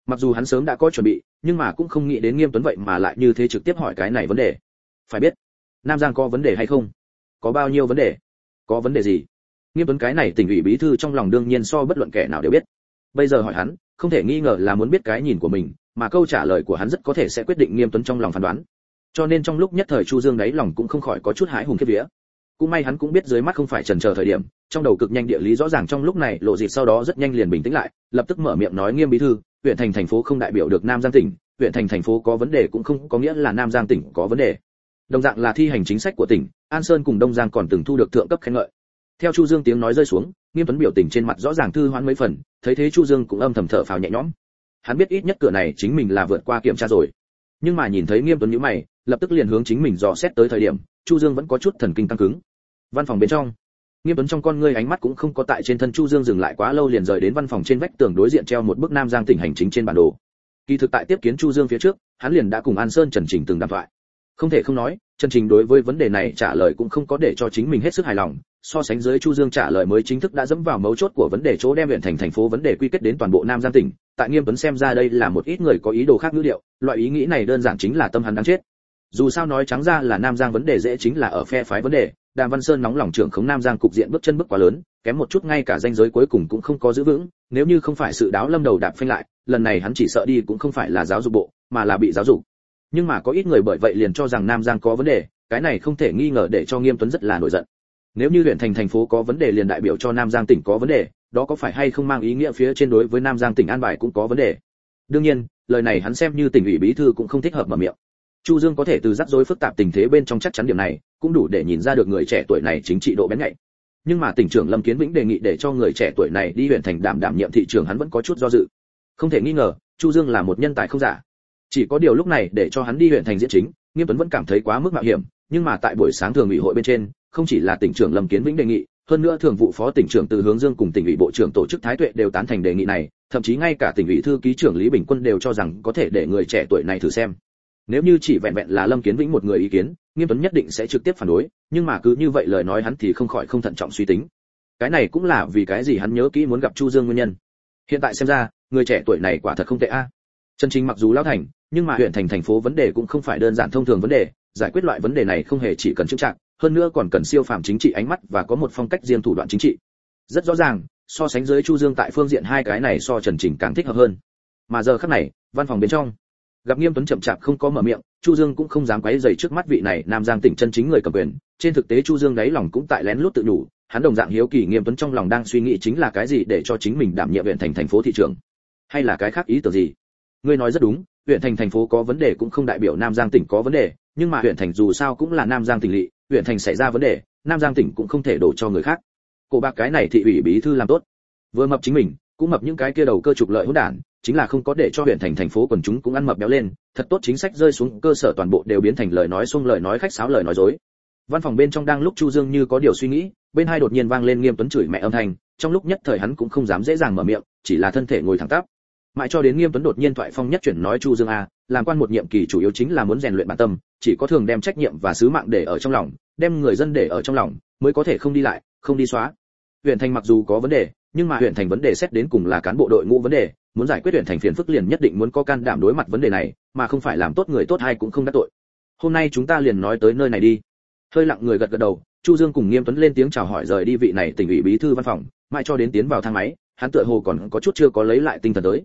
Mặc dù hắn sớm đã có chuẩn bị, nhưng mà cũng không nghĩ đến nghiêm tuấn vậy mà lại như thế trực tiếp hỏi cái này vấn đề. Phải biết nam giang có vấn đề hay không? Có bao nhiêu vấn đề? Có vấn đề gì? Nghiêm tuấn cái này tỉnh ủy bí thư trong lòng đương nhiên so bất luận kẻ nào đều biết. Bây giờ hỏi hắn, không thể nghi ngờ là muốn biết cái nhìn của mình, mà câu trả lời của hắn rất có thể sẽ quyết định nghiêm tuấn trong lòng phán đoán. Cho nên trong lúc nhất thời chu dương đáy lòng cũng không khỏi có chút hãi hùng kiếp vía. Cũng may hắn cũng biết dưới mắt không phải trần chờ thời điểm, trong đầu cực nhanh địa lý rõ ràng trong lúc này lộ dịp sau đó rất nhanh liền bình tĩnh lại, lập tức mở miệng nói nghiêm bí thư, huyện thành thành phố không đại biểu được nam giang tỉnh, huyện thành thành phố có vấn đề cũng không có nghĩa là nam giang tỉnh có vấn đề đồng dạng là thi hành chính sách của tỉnh, an sơn cùng đông giang còn từng thu được thượng cấp khen ngợi. Theo chu dương tiếng nói rơi xuống, nghiêm tuấn biểu tình trên mặt rõ ràng thư hoãn mấy phần, thấy thế chu dương cũng âm thầm thở phào nhẹ nhõm. Hắn biết ít nhất cửa này chính mình là vượt qua kiểm tra rồi. Nhưng mà nhìn thấy nghiêm tuấn nhíu mày, lập tức liền hướng chính mình dò xét tới thời điểm, chu dương vẫn có chút thần kinh căng cứng. Văn phòng bên trong, nghiêm tuấn trong con ngươi ánh mắt cũng không có tại trên thân chu dương dừng lại quá lâu liền rời đến văn phòng trên vách tường đối diện treo một bức nam giang tỉnh hành chính trên bản đồ. Kỳ thực tại tiếp kiến chu dương phía trước, hắn liền đã cùng an sơn trần trình từng đàm thoại không thể không nói, trần trình đối với vấn đề này trả lời cũng không có để cho chính mình hết sức hài lòng, so sánh dưới chu dương trả lời mới chính thức đã dẫm vào mấu chốt của vấn đề chỗ đem huyện thành thành phố vấn đề quy kết đến toàn bộ nam giang tỉnh. Tại nghiêm tuấn xem ra đây là một ít người có ý đồ khác ngữ điệu, loại ý nghĩ này đơn giản chính là tâm hắn đáng chết. Dù sao nói trắng ra là nam giang vấn đề dễ chính là ở phe phái vấn đề, đàm văn sơn nóng lòng trưởng khống nam giang cục diện bước chân bước quá lớn, kém một chút ngay cả danh giới cuối cùng cũng không có giữ vững, nếu như không phải sự đáo lâm đầu đạp phanh lại, lần này hắn chỉ sợ đi cũng không phải là giáo dục bộ, mà là bị giáo dục nhưng mà có ít người bởi vậy liền cho rằng nam giang có vấn đề, cái này không thể nghi ngờ để cho nghiêm tuấn rất là nổi giận. Nếu như huyện thành thành phố có vấn đề liền đại biểu cho nam giang tỉnh có vấn đề, đó có phải hay không mang ý nghĩa phía trên đối với nam giang tỉnh an bài cũng có vấn đề? Đương nhiên, lời này hắn xem như tỉnh ủy bí thư cũng không thích hợp mở miệng. Chu dương có thể từ rắc rối phức tạp tình thế bên trong chắc chắn điểm này, cũng đủ để nhìn ra được người trẻ tuổi này chính trị độ bén nhạy. Nhưng mà tỉnh trưởng lâm kiến vĩnh đề nghị để cho người trẻ tuổi này đi huyện thành đảm đảm nhiệm thị trường hắn vẫn có chút do dự. Không thể nghi ngờ, chu dương là một nhân tài không giả chỉ có điều lúc này để cho hắn đi huyện thành diễn chính, nghiêm tuấn vẫn cảm thấy quá mức mạo hiểm, nhưng mà tại buổi sáng thường ủy hội bên trên, không chỉ là tỉnh trưởng lâm kiến vĩnh đề nghị, hơn nữa thường vụ phó tỉnh trưởng từ hướng dương cùng tỉnh ủy bộ trưởng tổ chức thái tuệ đều tán thành đề nghị này, thậm chí ngay cả tỉnh ủy thư ký trưởng lý bình quân đều cho rằng có thể để người trẻ tuổi này thử xem. Nếu như chỉ vẹn vẹn là lâm kiến vĩnh một người ý kiến, nghiêm tuấn nhất định sẽ trực tiếp phản đối, nhưng mà cứ như vậy lời nói hắn thì không khỏi không thận trọng suy tính. Cái này cũng là vì cái gì hắn nhớ kỹ muốn gặp chu dương nguyên nhân. Hiện tại xem ra, người trẻ tuổi này quả thật không tệ a. Chân chính mặc dù lão thành nhưng mà huyện thành thành phố vấn đề cũng không phải đơn giản thông thường vấn đề, giải quyết loại vấn đề này không hề chỉ cần trưng trạng hơn nữa còn cần siêu phàm chính trị ánh mắt và có một phong cách riêng thủ đoạn chính trị. Rất rõ ràng, so sánh dưới chu dương tại phương diện hai cái này so trần trình càng thích hợp hơn. Mà giờ khắc này, văn phòng bên trong, gặp nghiêm tuấn chậm chạp không có mở miệng, chu dương cũng không dám quấy rầy trước mắt vị này nam giang tỉnh chân chính người cầm quyền. Trên thực tế chu dương đáy lòng cũng tại lén lút tự nhủ, hắn đồng dạng hiếu kỳ nghiêm tuấn trong lòng đang suy nghĩ chính là cái gì để cho chính mình đảm nhiệm huyện thành thành phố thị trường. Hay là cái khác ý tưởng gì? Ngươi nói rất đúng, huyện thành thành phố có vấn đề cũng không đại biểu nam giang tỉnh có vấn đề, nhưng mà huyện thành dù sao cũng là nam giang tỉnh lỵ, huyện thành xảy ra vấn đề, nam giang tỉnh cũng không thể đổ cho người khác. Cổ bạc cái này thị ủy bí thư làm tốt. Vừa mập chính mình, cũng mập những cái kia đầu cơ trục lợi hỗn đản, chính là không có để cho huyện thành thành phố quần chúng cũng ăn mập béo lên, thật tốt chính sách rơi xuống, cơ sở toàn bộ đều biến thành lời nói xung lời nói khách sáo lời nói dối. Văn phòng bên trong đang lúc chu dương như có điều suy nghĩ, bên hai đột nhiên vang lên nghiêm tuấn chửi mẹ âm thanh, trong lúc nhất thời hắn cũng không dám dễ dàng mở miệng, chỉ là thân thể ngồi thẳng tắp mãi cho đến nghiêm tuấn đột nhiên thoại phong nhất chuyển nói chu dương a, làm quan một nhiệm kỳ chủ yếu chính là muốn rèn luyện bản tâm, chỉ có thường đem trách nhiệm và sứ mạng để ở trong lòng, đem người dân để ở trong lòng, mới có thể không đi lại, không đi xóa. Huyện thành mặc dù có vấn đề, nhưng mà huyện thành vấn đề xét đến cùng là cán bộ đội ngũ vấn đề, muốn giải quyết huyện thành phiền phức liền nhất định muốn có can đảm đối mặt vấn đề này, mà không phải làm tốt người tốt hay cũng không đắc tội. Hôm nay chúng ta liền nói tới nơi này đi. Hơi lặng người gật gật đầu, chu dương cùng nghiêm tuấn lên tiếng chào hỏi rời đi vị này tỉnh ủy bí thư văn phòng, mãi cho đến tiến vào thang máy, hắn tựa hồ còn có chút chưa có lấy lại tinh thần tới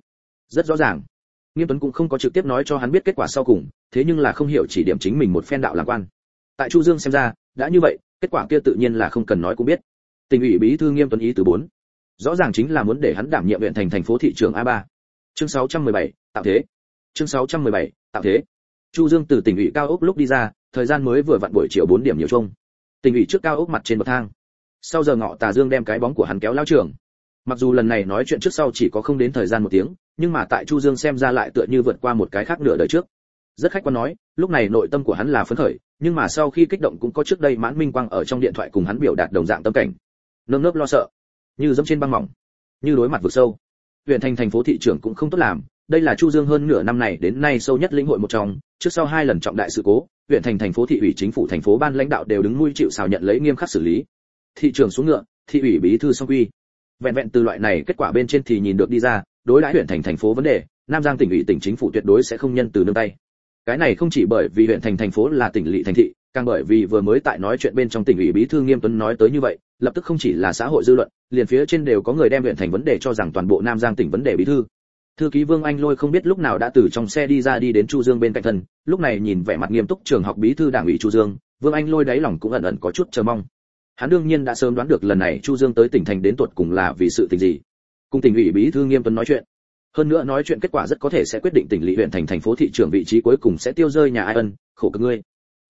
rất rõ ràng. Nghiêm tuấn cũng không có trực tiếp nói cho hắn biết kết quả sau cùng thế nhưng là không hiểu chỉ điểm chính mình một phen đạo lạc quan. Tại chu dương xem ra đã như vậy kết quả kia tự nhiên là không cần nói cũng biết. Tỉnh ủy bí thư nghiêm tuấn ý từ bốn, rõ ràng chính là muốn để hắn đảm nhiệm huyện thành thành phố thị trường a 3 chương 617, tạo thế. Chương 617, tạo thế. Chu dương từ tỉnh ủy cao ốc lúc đi ra thời gian mới vừa vặn buổi chiều 4 điểm nhiều chung. Tỉnh ủy trước cao ốc mặt trên bậc thang. Sau giờ ngọ tà dương đem cái bóng của hắn kéo lao trường. Mặc dù lần này nói chuyện trước sau chỉ có không đến thời gian một tiếng nhưng mà tại chu dương xem ra lại tựa như vượt qua một cái khác nửa đời trước. Rất khách quan nói, lúc này nội tâm của hắn là phấn khởi, nhưng mà sau khi kích động cũng có trước đây mãn minh quang ở trong điện thoại cùng hắn biểu đạt đồng dạng tâm cảnh. Nơm nớp lo sợ, như dẫm trên băng mỏng, như đối mặt vực sâu. Huyện thành thành phố thị trưởng cũng không tốt làm, đây là chu dương hơn nửa năm này đến nay sâu nhất lĩnh hội một trong. Trước sau hai lần trọng đại sự cố, huyện thành thành phố thị ủy chính phủ thành phố ban lãnh đạo đều đứng nuôi chịu xào nhận lấy nghiêm khắc xử lý. Thị trưởng xuống ngựa, thị ủy bí thư song quy. Vẹn vẹn từ loại này kết quả bên trên thì nhìn được đi ra đối đãi huyện thành thành phố vấn đề, nam giang tỉnh ủy tỉnh chính phủ tuyệt đối sẽ không nhân từ nương tay. Cái này không chỉ bởi vì huyện thành thành phố là tỉnh lỵ thành thị, càng bởi vì vừa mới tại nói chuyện bên trong tỉnh ủy bí thư nghiêm tuấn nói tới như vậy, lập tức không chỉ là xã hội dư luận, liền phía trên đều có người đem huyện thành vấn đề cho rằng toàn bộ nam giang tỉnh vấn đề bí thư. Thư ký vương anh lôi không biết lúc nào đã từ trong xe đi ra đi đến chu dương bên cạnh thân, lúc này nhìn vẻ mặt nghiêm túc trường học bí thư đảng ủy chu dương, vương anh lôi đáy lòng cũng ẩn ẩn có chút chờ mong. Hắn đương nhiên đã sớm đoán được lần này chu dương tới tỉnh thành đến tuột cùng là vì sự tình gì cùng tỉnh ủy bí thư nghiêm tuấn nói chuyện. Hơn nữa nói chuyện kết quả rất có thể sẽ quyết định tỉnh lỵ huyện thành thành phố thị trưởng vị trí cuối cùng sẽ tiêu rơi nhà ai ân, khổ cực ngươi.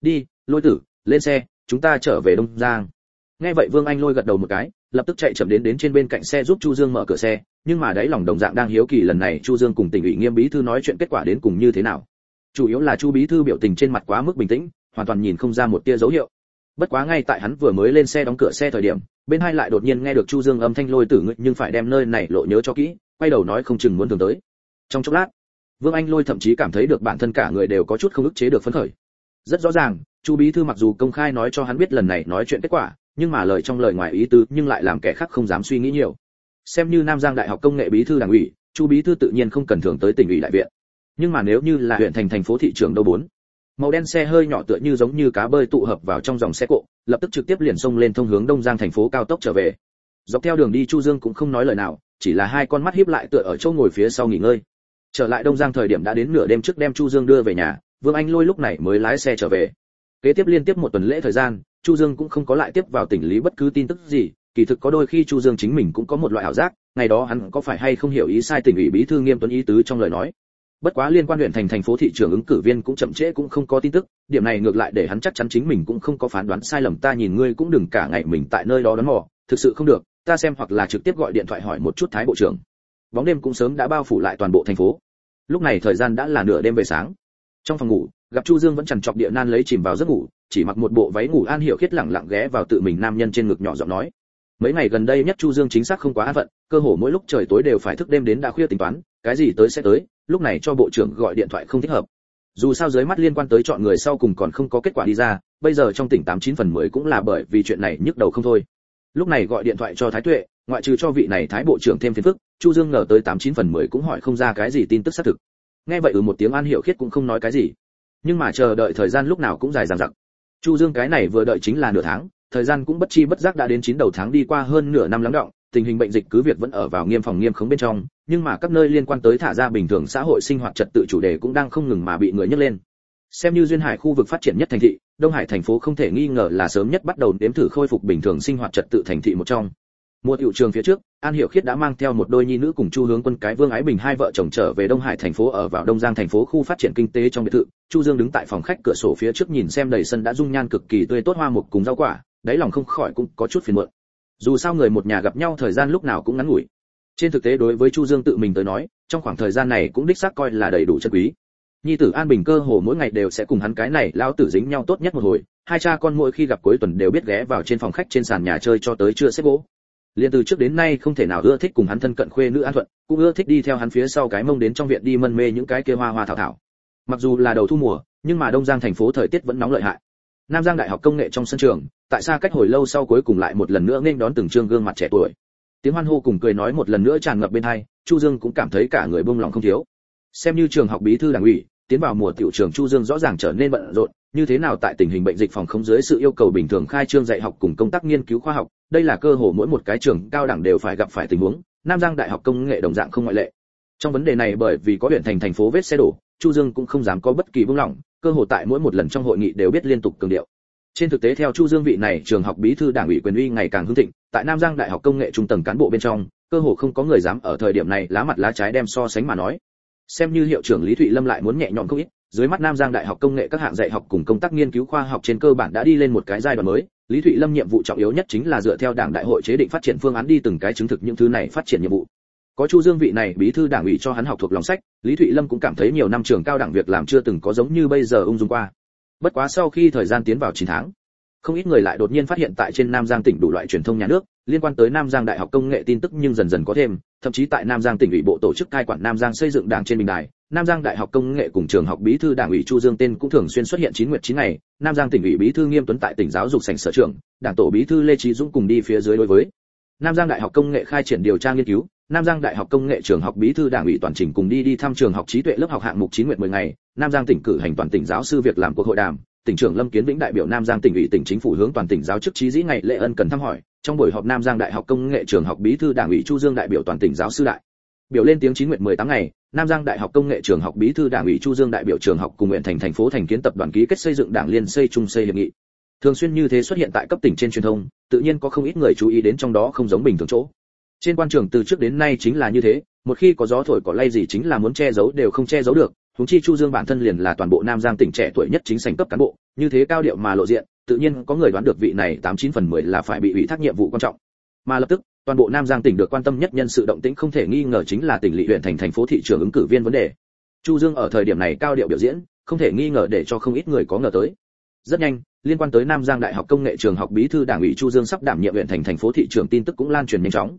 Đi, lôi tử, lên xe, chúng ta trở về đông giang. Nghe vậy vương anh lôi gật đầu một cái, lập tức chạy chậm đến đến trên bên cạnh xe giúp chu dương mở cửa xe, nhưng mà đáy lòng đồng dạng đang hiếu kỳ lần này chu dương cùng tỉnh ủy nghiêm bí thư nói chuyện kết quả đến cùng như thế nào. Chủ yếu là chu bí thư biểu tình trên mặt quá mức bình tĩnh, hoàn toàn nhìn không ra một tia dấu hiệu. Bất quá ngay tại hắn vừa mới lên xe đóng cửa xe thời điểm bên hai lại đột nhiên nghe được chu dương âm thanh lôi tử ngự nhưng phải đem nơi này lộ nhớ cho kỹ, quay đầu nói không chừng muốn thường tới. Trong chốc lát, vương anh lôi thậm chí cảm thấy được bản thân cả người đều có chút không ức chế được phấn khởi. Rất rõ ràng, chu bí thư mặc dù công khai nói cho hắn biết lần này nói chuyện kết quả, nhưng mà lời trong lời ngoài ý tứ, nhưng lại làm kẻ khác không dám suy nghĩ nhiều. Xem như nam giang đại học công nghệ bí thư đảng ủy, chu bí thư tự nhiên không cần thường tới tỉnh ủy đại viện. Nhưng mà nếu như là huyện thành thành phố thị trường đâu bốn màu đen xe hơi nhỏ tựa như giống như cá bơi tụ hợp vào trong dòng xe cộ, lập tức trực tiếp liền xông lên thông hướng đông giang thành phố cao tốc trở về. Dọc theo đường đi chu dương cũng không nói lời nào, chỉ là hai con mắt híp lại tựa ở chỗ ngồi phía sau nghỉ ngơi. Trở lại đông giang thời điểm đã đến nửa đêm trước đem chu dương đưa về nhà, vương anh lôi lúc này mới lái xe trở về. Kế tiếp liên tiếp một tuần lễ thời gian, chu dương cũng không có lại tiếp vào tỉnh lý bất cứ tin tức gì, kỳ thực có đôi khi chu dương chính mình cũng có một loại ảo giác, ngày đó hắn có phải hay không hiểu ý sai tỉnh ủy bí thư nghiêm tuấn ý tứ trong lời nói bất quá liên quan huyện thành thành phố thị trường ứng cử viên cũng chậm trễ cũng không có tin tức, điểm này ngược lại để hắn chắc chắn chính mình cũng không có phán đoán sai lầm, ta nhìn ngươi cũng đừng cả ngày mình tại nơi đó đón mò, thực sự không được, ta xem hoặc là trực tiếp gọi điện thoại hỏi một chút thái bộ trưởng. Bóng đêm cũng sớm đã bao phủ lại toàn bộ thành phố. Lúc này thời gian đã là nửa đêm về sáng. Trong phòng ngủ, gặp chu dương vẫn chằn chọc địa nan lấy chìm vào giấc ngủ, chỉ mặc một bộ váy ngủ an hiểu khiết lặng lặng ghé vào tự mình nam nhân trên ngực nhỏ giọng nói. Mấy ngày gần đây nhất chu dương chính xác không quá an phận, cơ hồ mỗi lúc trời tối đều phải thức đêm đến đã khuya tính toán, cái gì tới sẽ tới lúc này cho bộ trưởng gọi điện thoại không thích hợp. Dù sao dưới mắt liên quan tới chọn người sau cùng còn không có kết quả đi ra, bây giờ trong tỉnh tám chín phần mười cũng là bởi vì chuyện này nhức đầu không thôi. Lúc này gọi điện thoại cho thái tuệ, ngoại trừ cho vị này thái bộ trưởng thêm phiền phức, chu dương ngờ tới tám chín phần mười cũng hỏi không ra cái gì tin tức xác thực. Nghe vậy ừ một tiếng an hiểu khiết cũng không nói cái gì. Nhưng mà chờ đợi thời gian lúc nào cũng dài dằng dặc. Chu dương cái này vừa đợi chính là nửa tháng, thời gian cũng bất chi bất giác đã đến chín đầu tháng đi qua hơn nửa năm lắng động tình hình bệnh dịch cứ việc vẫn ở vào nghiêm phòng nghiêm khống bên trong, nhưng mà các nơi liên quan tới thả ra bình thường xã hội sinh hoạt trật tự chủ đề cũng đang không ngừng mà bị người nhắc lên. Xem như duyên hải khu vực phát triển nhất thành thị, đông hải thành phố không thể nghi ngờ là sớm nhất bắt đầu đếm thử khôi phục bình thường sinh hoạt trật tự thành thị một trong. Mùa tiểu trường phía trước, an hiểu khiết đã mang theo một đôi nhi nữ cùng chu hướng quân, cái vương ái bình hai vợ chồng trở về đông hải thành phố ở vào đông giang thành phố khu phát triển kinh tế trong biệt thự. Chu dương đứng tại phòng khách cửa sổ phía trước nhìn xem đầy sân đã dung nhan cực kỳ tươi tốt hoa mục cùng rau quả, đáy lòng không khỏi cũng có chút phiền muộn dù sao người một nhà gặp nhau thời gian lúc nào cũng ngắn ngủi. Trên thực tế đối với chu dương tự mình tới nói, trong khoảng thời gian này cũng đích xác coi là đầy đủ chân quý. Nhi tử an bình cơ hồ mỗi ngày đều sẽ cùng hắn cái này lao tử dính nhau tốt nhất một hồi, hai cha con mỗi khi gặp cuối tuần đều biết ghé vào trên phòng khách trên sàn nhà chơi cho tới chưa xếp gỗ. Liền từ trước đến nay không thể nào ưa thích cùng hắn thân cận khuê nữ an thuận, cũng ưa thích đi theo hắn phía sau cái mông đến trong viện đi mân mê những cái kia hoa hoa thảo thảo. Mặc dù là đầu thu mùa, nhưng mà đông giang thành phố thời tiết vẫn nóng lợi hại nam giang đại học công nghệ trong sân trường, tại sao cách hồi lâu sau cuối cùng lại một lần nữa nên đón từng trương gương mặt trẻ tuổi. Tiếng hoan hô cùng cười nói một lần nữa tràn ngập bên hai, chu dương cũng cảm thấy cả người buông lòng không thiếu. Xem như trường học bí thư đảng ủy, tiến vào mùa tiểu trường chu dương rõ ràng trở nên bận rộn, như thế nào tại tình hình bệnh dịch phòng không dưới sự yêu cầu bình thường khai trương dạy học cùng công tác nghiên cứu khoa học, đây là cơ hội mỗi một cái trường cao đẳng đều phải gặp phải tình huống, nam giang đại học công nghệ đồng dạng không ngoại lệ. Trong vấn đề này bởi vì có huyện thành thành phố vết xe đổ, chu dương cũng không dám có bất kỳ buông lỏng cơ hội tại mỗi một lần trong hội nghị đều biết liên tục cường điệu. Trên thực tế, theo chu dương vị này trường học bí thư đảng ủy quyền uy ngày càng hưng thịnh, tại nam giang đại học công nghệ trung tầng cán bộ bên trong, cơ hồ không có người dám ở thời điểm này lá mặt lá trái đem so sánh mà nói. Xem như hiệu trưởng lý thụy lâm lại muốn nhẹ nhõm không ít, dưới mắt nam giang đại học công nghệ các hạng dạy học cùng công tác nghiên cứu khoa học trên cơ bản đã đi lên một cái giai đoạn mới, lý thụy lâm nhiệm vụ trọng yếu nhất chính là dựa theo đảng đại hội chế định phát triển phương án đi từng cái chứng thực những thứ này phát triển nhiệm vụ có chu dương vị này bí thư đảng ủy cho hắn học thuộc lòng sách lý thụy lâm cũng cảm thấy nhiều năm trường cao đẳng việc làm chưa từng có giống như bây giờ ung dung qua. Bất quá sau khi thời gian tiến vào 9 tháng không ít người lại đột nhiên phát hiện tại trên Nam Giang tỉnh đủ loại truyền thông nhà nước liên quan tới Nam Giang Đại học Công nghệ tin tức nhưng dần dần có thêm, thậm chí tại Nam Giang tỉnh ủy bộ tổ chức cai quản Nam Giang xây dựng đảng trên bình đài, Nam Giang Đại học Công nghệ cùng trường học bí thư đảng ủy Chu Dương tên cũng thường xuyên xuất hiện chín nguyệt chín ngày, Nam Giang tỉnh ủy bí thư Nghiêm Tuấn tại tỉnh giáo dục sành sở trưởng, đảng tổ bí thư Lê Trí Dũng cùng đi phía dưới đối với. Nam Giang Đại học Công nghệ khai triển điều tra nghiên cứu, Nam Giang Đại học Công nghệ trường học bí thư đảng ủy toàn trình cùng đi đi thăm trường học trí tuệ lớp học hạng mục chín nguyệt 10 ngày, Nam Giang tỉnh cử hành toàn tỉnh giáo sư việc làm cuộc hội đàm, tỉnh trưởng Lâm Kiến Vĩnh đại biểu Nam Giang tỉnh ủy tỉnh chính phủ hướng toàn tỉnh giáo chức trí dĩ ngày lễ ân cần thăm hỏi, trong buổi họp Nam Giang Đại học Công nghệ trường học bí thư đảng ủy Chu Dương đại biểu toàn tỉnh giáo sư đại biểu lên tiếng chín nguyện 18 ngày, Nam Giang Đại học Công nghệ trường học bí thư đảng ủy Chu Dương đại biểu trường học cùng nguyện thành thành phố thành kiến tập đoàn ký kết xây dựng đảng liên xây chung xây hiệp nghị. Thường xuyên như thế xuất hiện tại cấp tỉnh trên truyền thông, tự nhiên có không ít người chú ý đến trong đó không giống bình thường chỗ. Trên quan trường từ trước đến nay chính là như thế, một khi có gió thổi có lay gì chính là muốn che giấu đều không che giấu được, huống chi Chu Dương bản thân liền là toàn bộ Nam Giang tỉnh trẻ tuổi nhất chính sảnh cấp cán bộ, như thế cao điệu mà lộ diện, tự nhiên có người đoán được vị này 89 phần 10 là phải bị ủy thác nhiệm vụ quan trọng. Mà lập tức, toàn bộ Nam Giang tỉnh được quan tâm nhất nhân sự động tĩnh không thể nghi ngờ chính là tỉnh lỵ huyện thành thành phố thị trường ứng cử viên vấn đề. Chu Dương ở thời điểm này cao điệu biểu diễn, không thể nghi ngờ để cho không ít người có ngờ tới. Rất nhanh, liên quan tới Nam Giang Đại học Công nghệ trường học bí thư đảng ủy Chu Dương sắp đảm nhiệm huyện thành thành phố thị trường tin tức cũng lan truyền nhanh chóng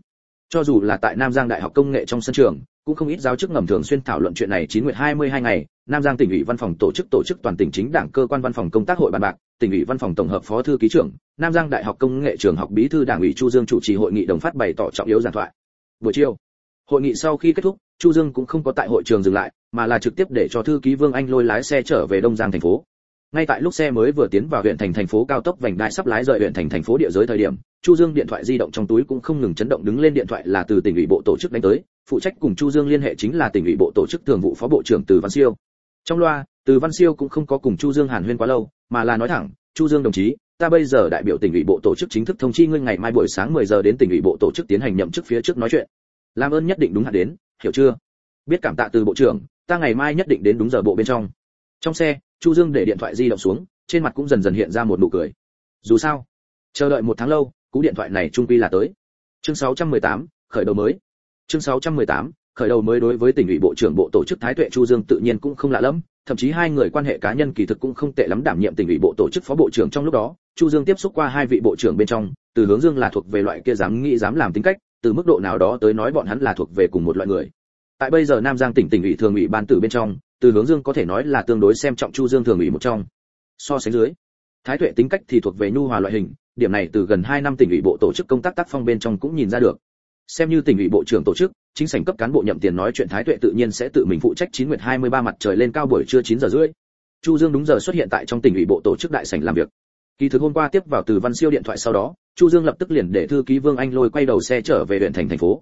cho dù là tại nam giang đại học công nghệ trong sân trường, cũng không ít giáo chức ngầm thường xuyên thảo luận chuyện này chín nguyệt hai mươi hai ngày. Nam giang tỉnh ủy văn phòng tổ chức tổ chức toàn tỉnh chính đảng cơ quan văn phòng công tác hội bàn bạc, tỉnh ủy văn phòng tổng hợp phó thư ký trưởng, nam giang đại học công nghệ trường học bí thư đảng ủy chu dương chủ trì hội nghị đồng phát bày tỏ trọng yếu giảng thoại. Buổi chiều, hội nghị sau khi kết thúc, chu dương cũng không có tại hội trường dừng lại, mà là trực tiếp để cho thư ký vương anh lôi lái xe trở về đông giang thành phố ngay tại lúc xe mới vừa tiến vào huyện thành thành phố cao tốc vành đai sắp lái rời huyện thành thành phố địa giới thời điểm, chu dương điện thoại di động trong túi cũng không ngừng chấn động đứng lên điện thoại là từ tỉnh ủy bộ tổ chức đánh tới. Phụ trách cùng chu dương liên hệ chính là tỉnh ủy bộ tổ chức thường vụ phó bộ trưởng từ văn siêu. Trong loa, từ văn siêu cũng không có cùng chu dương hàn huyên quá lâu, mà là nói thẳng, chu dương đồng chí, ta bây giờ đại biểu tỉnh ủy bộ tổ chức chính thức thông chi ngươi ngày mai buổi sáng 10 giờ đến tỉnh ủy bộ tổ chức tiến hành nhậm chức phía trước nói chuyện. Làm ơn nhất định đúng hạn đến, hiểu chưa? Biết cảm tạ từ bộ trưởng, ta ngày mai nhất định đến đúng giờ bộ bên trong trong xe chu dương để điện thoại di động xuống trên mặt cũng dần dần hiện ra một nụ cười. Dù sao chờ đợi một tháng lâu cú điện thoại này trung quy là tới. Chương 618, khởi đầu mới. Chương 618, khởi đầu mới đối với tỉnh ủy bộ trưởng bộ tổ chức thái tuệ chu dương tự nhiên cũng không lạ lẫm, thậm chí hai người quan hệ cá nhân kỳ thực cũng không tệ lắm đảm nhiệm tỉnh ủy bộ tổ chức phó bộ trưởng trong lúc đó. Chu dương tiếp xúc qua hai vị bộ trưởng bên trong từ hướng dương là thuộc về loại kia dám nghĩ dám làm tính cách từ mức độ nào đó tới nói bọn hắn là thuộc về cùng một loại người. Tại bây giờ nam giang tỉnh tỉnh ủy thường ủy ban tử bên trong từ hướng dương có thể nói là tương đối xem trọng chu dương thường ủy một trong. So sánh dưới, thái tuệ tính cách thì thuộc về nhu hòa loại hình, điểm này từ gần 2 năm tỉnh ủy bộ tổ chức công tác tác phong bên trong cũng nhìn ra được. Xem như tỉnh ủy bộ trưởng tổ chức, chính sảnh cấp cán bộ nhậm tiền nói chuyện thái tuệ tự nhiên sẽ tự mình phụ trách chín nguyệt 23 mặt trời lên cao buổi trưa 9 giờ rưỡi. Chu dương đúng giờ xuất hiện tại trong tỉnh ủy bộ tổ chức đại sảnh làm việc. Kỳ thực hôm qua tiếp vào từ văn siêu điện thoại sau đó, chu dương lập tức liền để thư ký vương anh lôi quay đầu xe trở về huyện thành thành phố.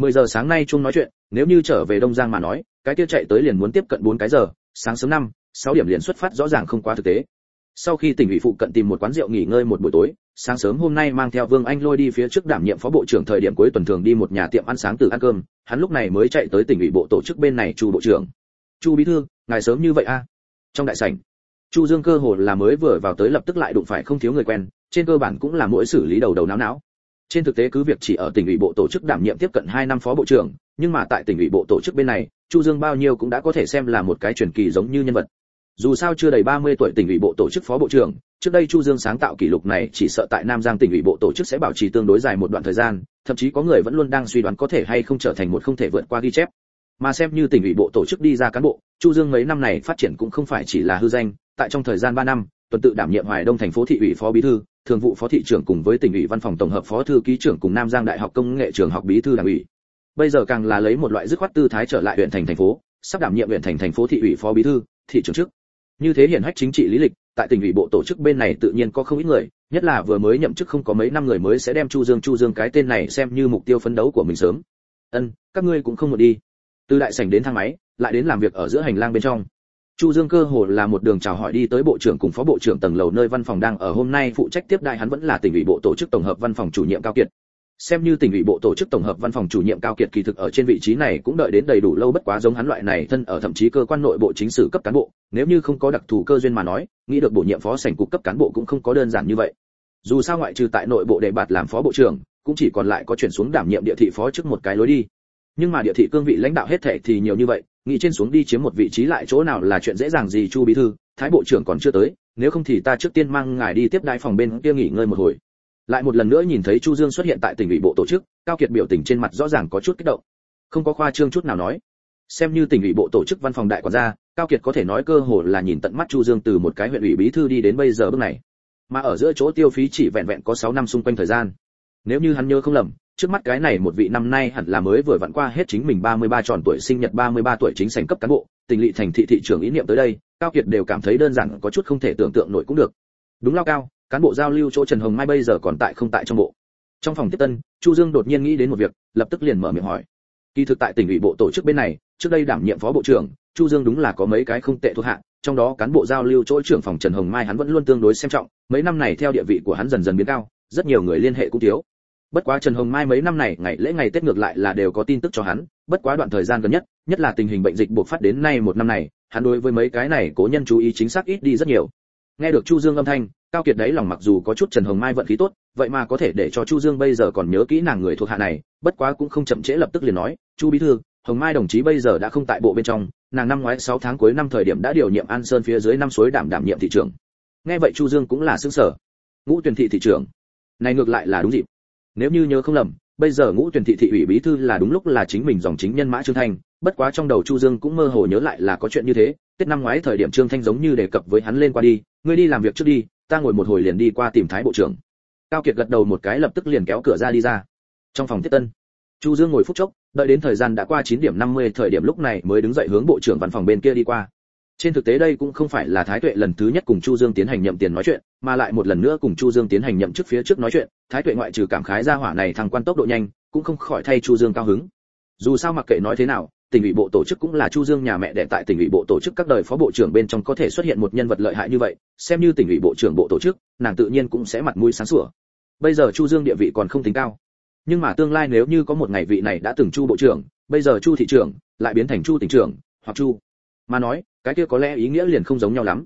10 giờ sáng nay chung nói chuyện, nếu như trở về đông giang mà nói, cái kia chạy tới liền muốn tiếp cận 4 cái giờ, sáng sớm năm 6 điểm liền xuất phát rõ ràng không quá thực tế. Sau khi tỉnh ủy phụ cận tìm một quán rượu nghỉ ngơi một buổi tối, sáng sớm hôm nay mang theo vương anh lôi đi phía trước đảm nhiệm phó bộ trưởng thời điểm cuối tuần thường đi một nhà tiệm ăn sáng từ ăn cơm, hắn lúc này mới chạy tới tỉnh ủy bộ tổ chức bên này chu bộ trưởng. Chu bí thư, ngài sớm như vậy a? Trong đại sảnh, chu dương cơ hồ là mới vừa vào tới lập tức lại đụng phải không thiếu người quen, trên cơ bản cũng là mỗi xử lý đầu đầu não não trên thực tế cứ việc chỉ ở tỉnh ủy bộ tổ chức đảm nhiệm tiếp cận 2 năm phó bộ trưởng, nhưng mà tại tỉnh ủy bộ tổ chức bên này, chu dương bao nhiêu cũng đã có thể xem là một cái truyền kỳ giống như nhân vật. Dù sao chưa đầy 30 tuổi tỉnh ủy bộ tổ chức phó bộ trưởng, trước đây chu dương sáng tạo kỷ lục này chỉ sợ tại nam giang tỉnh ủy bộ tổ chức sẽ bảo trì tương đối dài một đoạn thời gian, thậm chí có người vẫn luôn đang suy đoán có thể hay không trở thành một không thể vượt qua ghi chép. Mà xem như tỉnh ủy bộ tổ chức đi ra cán bộ, chu dương mấy năm này phát triển cũng không phải chỉ là hư danh, tại trong thời gian 3 năm tuần tự đảm nhiệm hoài đông thành phố thị ủy phó bí thư, thường vụ phó thị trưởng cùng với tỉnh ủy văn phòng tổng hợp phó thư ký trưởng cùng nam giang đại học công nghệ trường học bí thư đảng ủy. Bây giờ càng là lấy một loại dứt khoát tư thái trở lại huyện thành thành phố, sắp đảm nhiệm huyện thành thành phố thị ủy phó bí thư, thị trưởng chức như thế hiển hách chính trị lý lịch, tại tỉnh ủy bộ tổ chức bên này tự nhiên có không ít người, nhất là vừa mới nhậm chức không có mấy năm người mới sẽ đem chu dương chu dương cái tên này xem như mục tiêu phấn đấu của mình sớm. Ân, các ngươi cũng không một đi. Từ đại sảnh đến thang máy, lại đến làm việc ở giữa hành lang bên trong chu dương cơ hồ là một đường chào hỏi đi tới bộ trưởng cùng phó bộ trưởng tầng lầu nơi văn phòng đang ở. Hôm nay phụ trách tiếp đại hắn vẫn là tỉnh ủy bộ tổ chức tổng hợp văn phòng chủ nhiệm cao kiệt. Xem như tỉnh ủy bộ tổ chức tổng hợp văn phòng chủ nhiệm cao kiệt kỳ thực ở trên vị trí này cũng đợi đến đầy đủ lâu bất quá giống hắn loại này thân ở thậm chí cơ quan nội bộ chính sử cấp cán bộ. Nếu như không có đặc thù cơ duyên mà nói, nghĩ được bổ nhiệm phó sảnh cục cấp cán bộ cũng không có đơn giản như vậy. Dù sao ngoại trừ tại nội bộ đề bạt làm phó bộ trưởng, cũng chỉ còn lại có chuyển xuống đảm nhiệm địa thị phó trước một cái lối đi. Nhưng mà địa thị cương vị lãnh đạo hết thể thì nhiều như vậy nghĩ trên xuống đi chiếm một vị trí lại chỗ nào là chuyện dễ dàng gì, chu bí thư? Thái bộ trưởng còn chưa tới, nếu không thì ta trước tiên mang ngài đi tiếp đại phòng bên kia nghỉ ngơi một hồi. Lại một lần nữa nhìn thấy chu dương xuất hiện tại tỉnh ủy bộ tổ chức, cao kiệt biểu tình trên mặt rõ ràng có chút kích động. Không có khoa trương chút nào nói. Xem như tỉnh ủy bộ tổ chức văn phòng đại quản gia, cao kiệt có thể nói cơ hồ là nhìn tận mắt chu dương từ một cái huyện ủy bí thư đi đến bây giờ bước này. Mà ở giữa chỗ tiêu phí chỉ vẹn vẹn có 6 năm xung quanh thời gian. Nếu như hắn nhớ không lầm trước mắt cái này một vị năm nay hẳn là mới vừa vặn qua hết chính mình 33 tròn tuổi, sinh nhật 33 tuổi chính sành cấp cán bộ, tình lỵ thành thị thị trưởng ý niệm tới đây, cao kiệt đều cảm thấy đơn giản, có chút không thể tưởng tượng nổi cũng được. Đúng lao cao, cán bộ giao lưu chỗ trần hồng mai bây giờ còn tại không tại trong bộ. Trong phòng tiếp tân, chu dương đột nhiên nghĩ đến một việc, lập tức liền mở miệng hỏi. Kỳ thực tại tỉnh ủy bộ tổ chức bên này, trước đây đảm nhiệm phó bộ trưởng, chu dương đúng là có mấy cái không tệ thuộc hạ, trong đó cán bộ giao lưu chỗ trưởng phòng trần hồng mai hắn vẫn luôn tương đối xem trọng, mấy năm này theo địa vị của hắn dần dần biến cao, rất nhiều người liên hệ cũng thiếu bất quá trần hồng mai mấy năm này, ngày lễ ngày tết ngược lại là đều có tin tức cho hắn, bất quá đoạn thời gian gần nhất nhất là tình hình bệnh dịch buộc phát đến nay một năm này, hắn đối với mấy cái này cố nhân chú ý chính xác ít đi rất nhiều. Nghe được chu dương âm thanh, cao kiệt đấy lòng mặc dù có chút trần hồng mai vận khí tốt, vậy mà có thể để cho chu dương bây giờ còn nhớ kỹ nàng người thuộc hạ này, bất quá cũng không chậm trễ lập tức liền nói, chu bí thư, hồng mai đồng chí bây giờ đã không tại bộ bên trong, nàng năm ngoái 6 tháng cuối năm thời điểm đã điều nhiệm an sơn phía dưới năm suối đảm đảm nhiệm thị trưởng. Nghe vậy chu dương cũng là sững sở ngũ tuyển thị thị trưởng, này ngược lại là đúng dịp nếu như nhớ không lầm, bây giờ ngũ tuyển thị thị ủy bí thư là đúng lúc là chính mình dòng chính nhân mã trương thanh. Bất quá trong đầu chu dương cũng mơ hồ nhớ lại là có chuyện như thế. Tết năm ngoái thời điểm trương thanh giống như đề cập với hắn lên qua đi, ngươi đi làm việc trước đi, ta ngồi một hồi liền đi qua tìm thái bộ trưởng. Cao kiệt gật đầu một cái lập tức liền kéo cửa ra đi ra. Trong phòng thiết tân, chu dương ngồi phút chốc, đợi đến thời gian đã qua 9 điểm 50 thời điểm lúc này mới đứng dậy hướng bộ trưởng văn phòng bên kia đi qua trên thực tế đây cũng không phải là thái tuệ lần thứ nhất cùng chu dương tiến hành nhậm tiền nói chuyện, mà lại một lần nữa cùng chu dương tiến hành nhậm chức phía trước nói chuyện, thái tuệ ngoại trừ cảm khái ra hỏa này thăng quan tốc độ nhanh, cũng không khỏi thay chu dương cao hứng. Dù sao mặc kệ nói thế nào, tỉnh ủy bộ tổ chức cũng là chu dương nhà mẹ đẻ tại tỉnh ủy bộ tổ chức các đời phó bộ trưởng bên trong có thể xuất hiện một nhân vật lợi hại như vậy, xem như tỉnh ủy bộ trưởng bộ tổ chức, nàng tự nhiên cũng sẽ mặt mũi sáng sủa. Bây giờ chu dương địa vị còn không tính cao. Nhưng mà tương lai nếu như có một ngày vị này đã từng chu bộ trưởng, bây giờ chu thị trưởng, lại biến thành chu tỉnh trưởng, hoặc chu mà nói, cái kia có lẽ ý nghĩa liền không giống nhau lắm.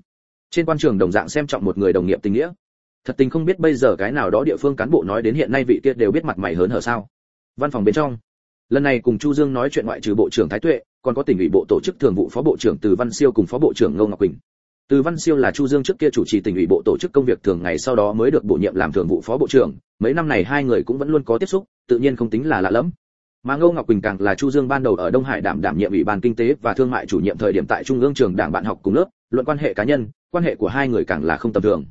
Trên quan trường đồng dạng xem trọng một người đồng nghiệp tình nghĩa. Thật tình không biết bây giờ cái nào đó địa phương cán bộ nói đến hiện nay vị kia đều biết mặt mày hớn hở sao. Văn phòng bên trong. Lần này cùng chu dương nói chuyện ngoại trừ bộ trưởng thái tuệ, còn có tỉnh ủy bộ tổ chức thường vụ phó bộ trưởng từ văn siêu cùng phó bộ trưởng ngô ngọc quỳnh. Từ văn siêu là chu dương trước kia chủ trì tỉnh ủy bộ tổ chức công việc thường ngày sau đó mới được bổ nhiệm làm thường vụ phó bộ trưởng. Mấy năm này hai người cũng vẫn luôn có tiếp xúc, tự nhiên không tính là lạ lẫm mà ngô ngọc quỳnh càng là chu dương ban đầu ở đông hải đảm đảm nhiệm ủy ban kinh tế và thương mại chủ nhiệm thời điểm tại trung ương trường đảng bạn học cùng lớp, luận quan hệ cá nhân, quan hệ của hai người càng là không tầm thường.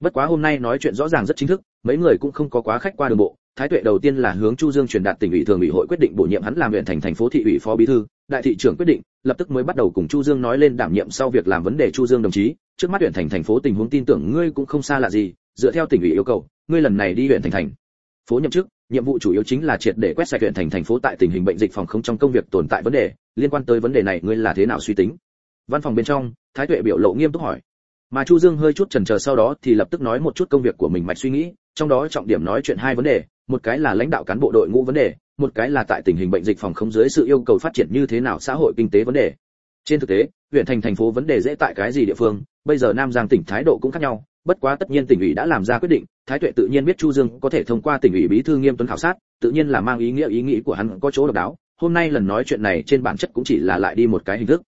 Bất quá hôm nay nói chuyện rõ ràng rất chính thức, mấy người cũng không có quá khách qua đường bộ. Thái tuệ đầu tiên là hướng chu dương truyền đạt tỉnh ủy thường ủy hội quyết định bổ nhiệm hắn làm huyện thành thành phố thị ủy phó bí thư. Đại thị trưởng quyết định, lập tức mới bắt đầu cùng chu dương nói lên đảm nhiệm sau việc làm vấn đề chu dương đồng chí. Trước mắt huyện thành thành phố tình huống tin tưởng ngươi cũng không xa lạ gì, dựa theo tỉnh ủy yêu cầu, ngươi lần này đi huyện thành thành phố nhậm chức nhiệm vụ chủ yếu chính là triệt để quét sạch huyện thành thành phố tại tình hình bệnh dịch phòng không trong công việc tồn tại vấn đề. Liên quan tới vấn đề này, ngươi là thế nào suy tính? Văn phòng bên trong, thái tuệ biểu lộ nghiêm túc hỏi. Mà chu dương hơi chút chần chờ sau đó thì lập tức nói một chút công việc của mình mạch suy nghĩ, trong đó trọng điểm nói chuyện hai vấn đề, một cái là lãnh đạo cán bộ đội ngũ vấn đề, một cái là tại tình hình bệnh dịch phòng không dưới sự yêu cầu phát triển như thế nào xã hội kinh tế vấn đề. Trên thực tế, huyện thành thành phố vấn đề dễ tại cái gì địa phương, bây giờ nam giang tỉnh thái độ cũng khác nhau bất quá tất nhiên tỉnh ủy đã làm ra quyết định, thái tuệ tự nhiên biết chu dương có thể thông qua tỉnh ủy bí thư nghiêm tuấn khảo sát, tự nhiên là mang ý nghĩa, ý nghĩ của hắn có chỗ độc đáo. Hôm nay lần nói chuyện này trên bản chất cũng chỉ là lại đi một cái hình thức.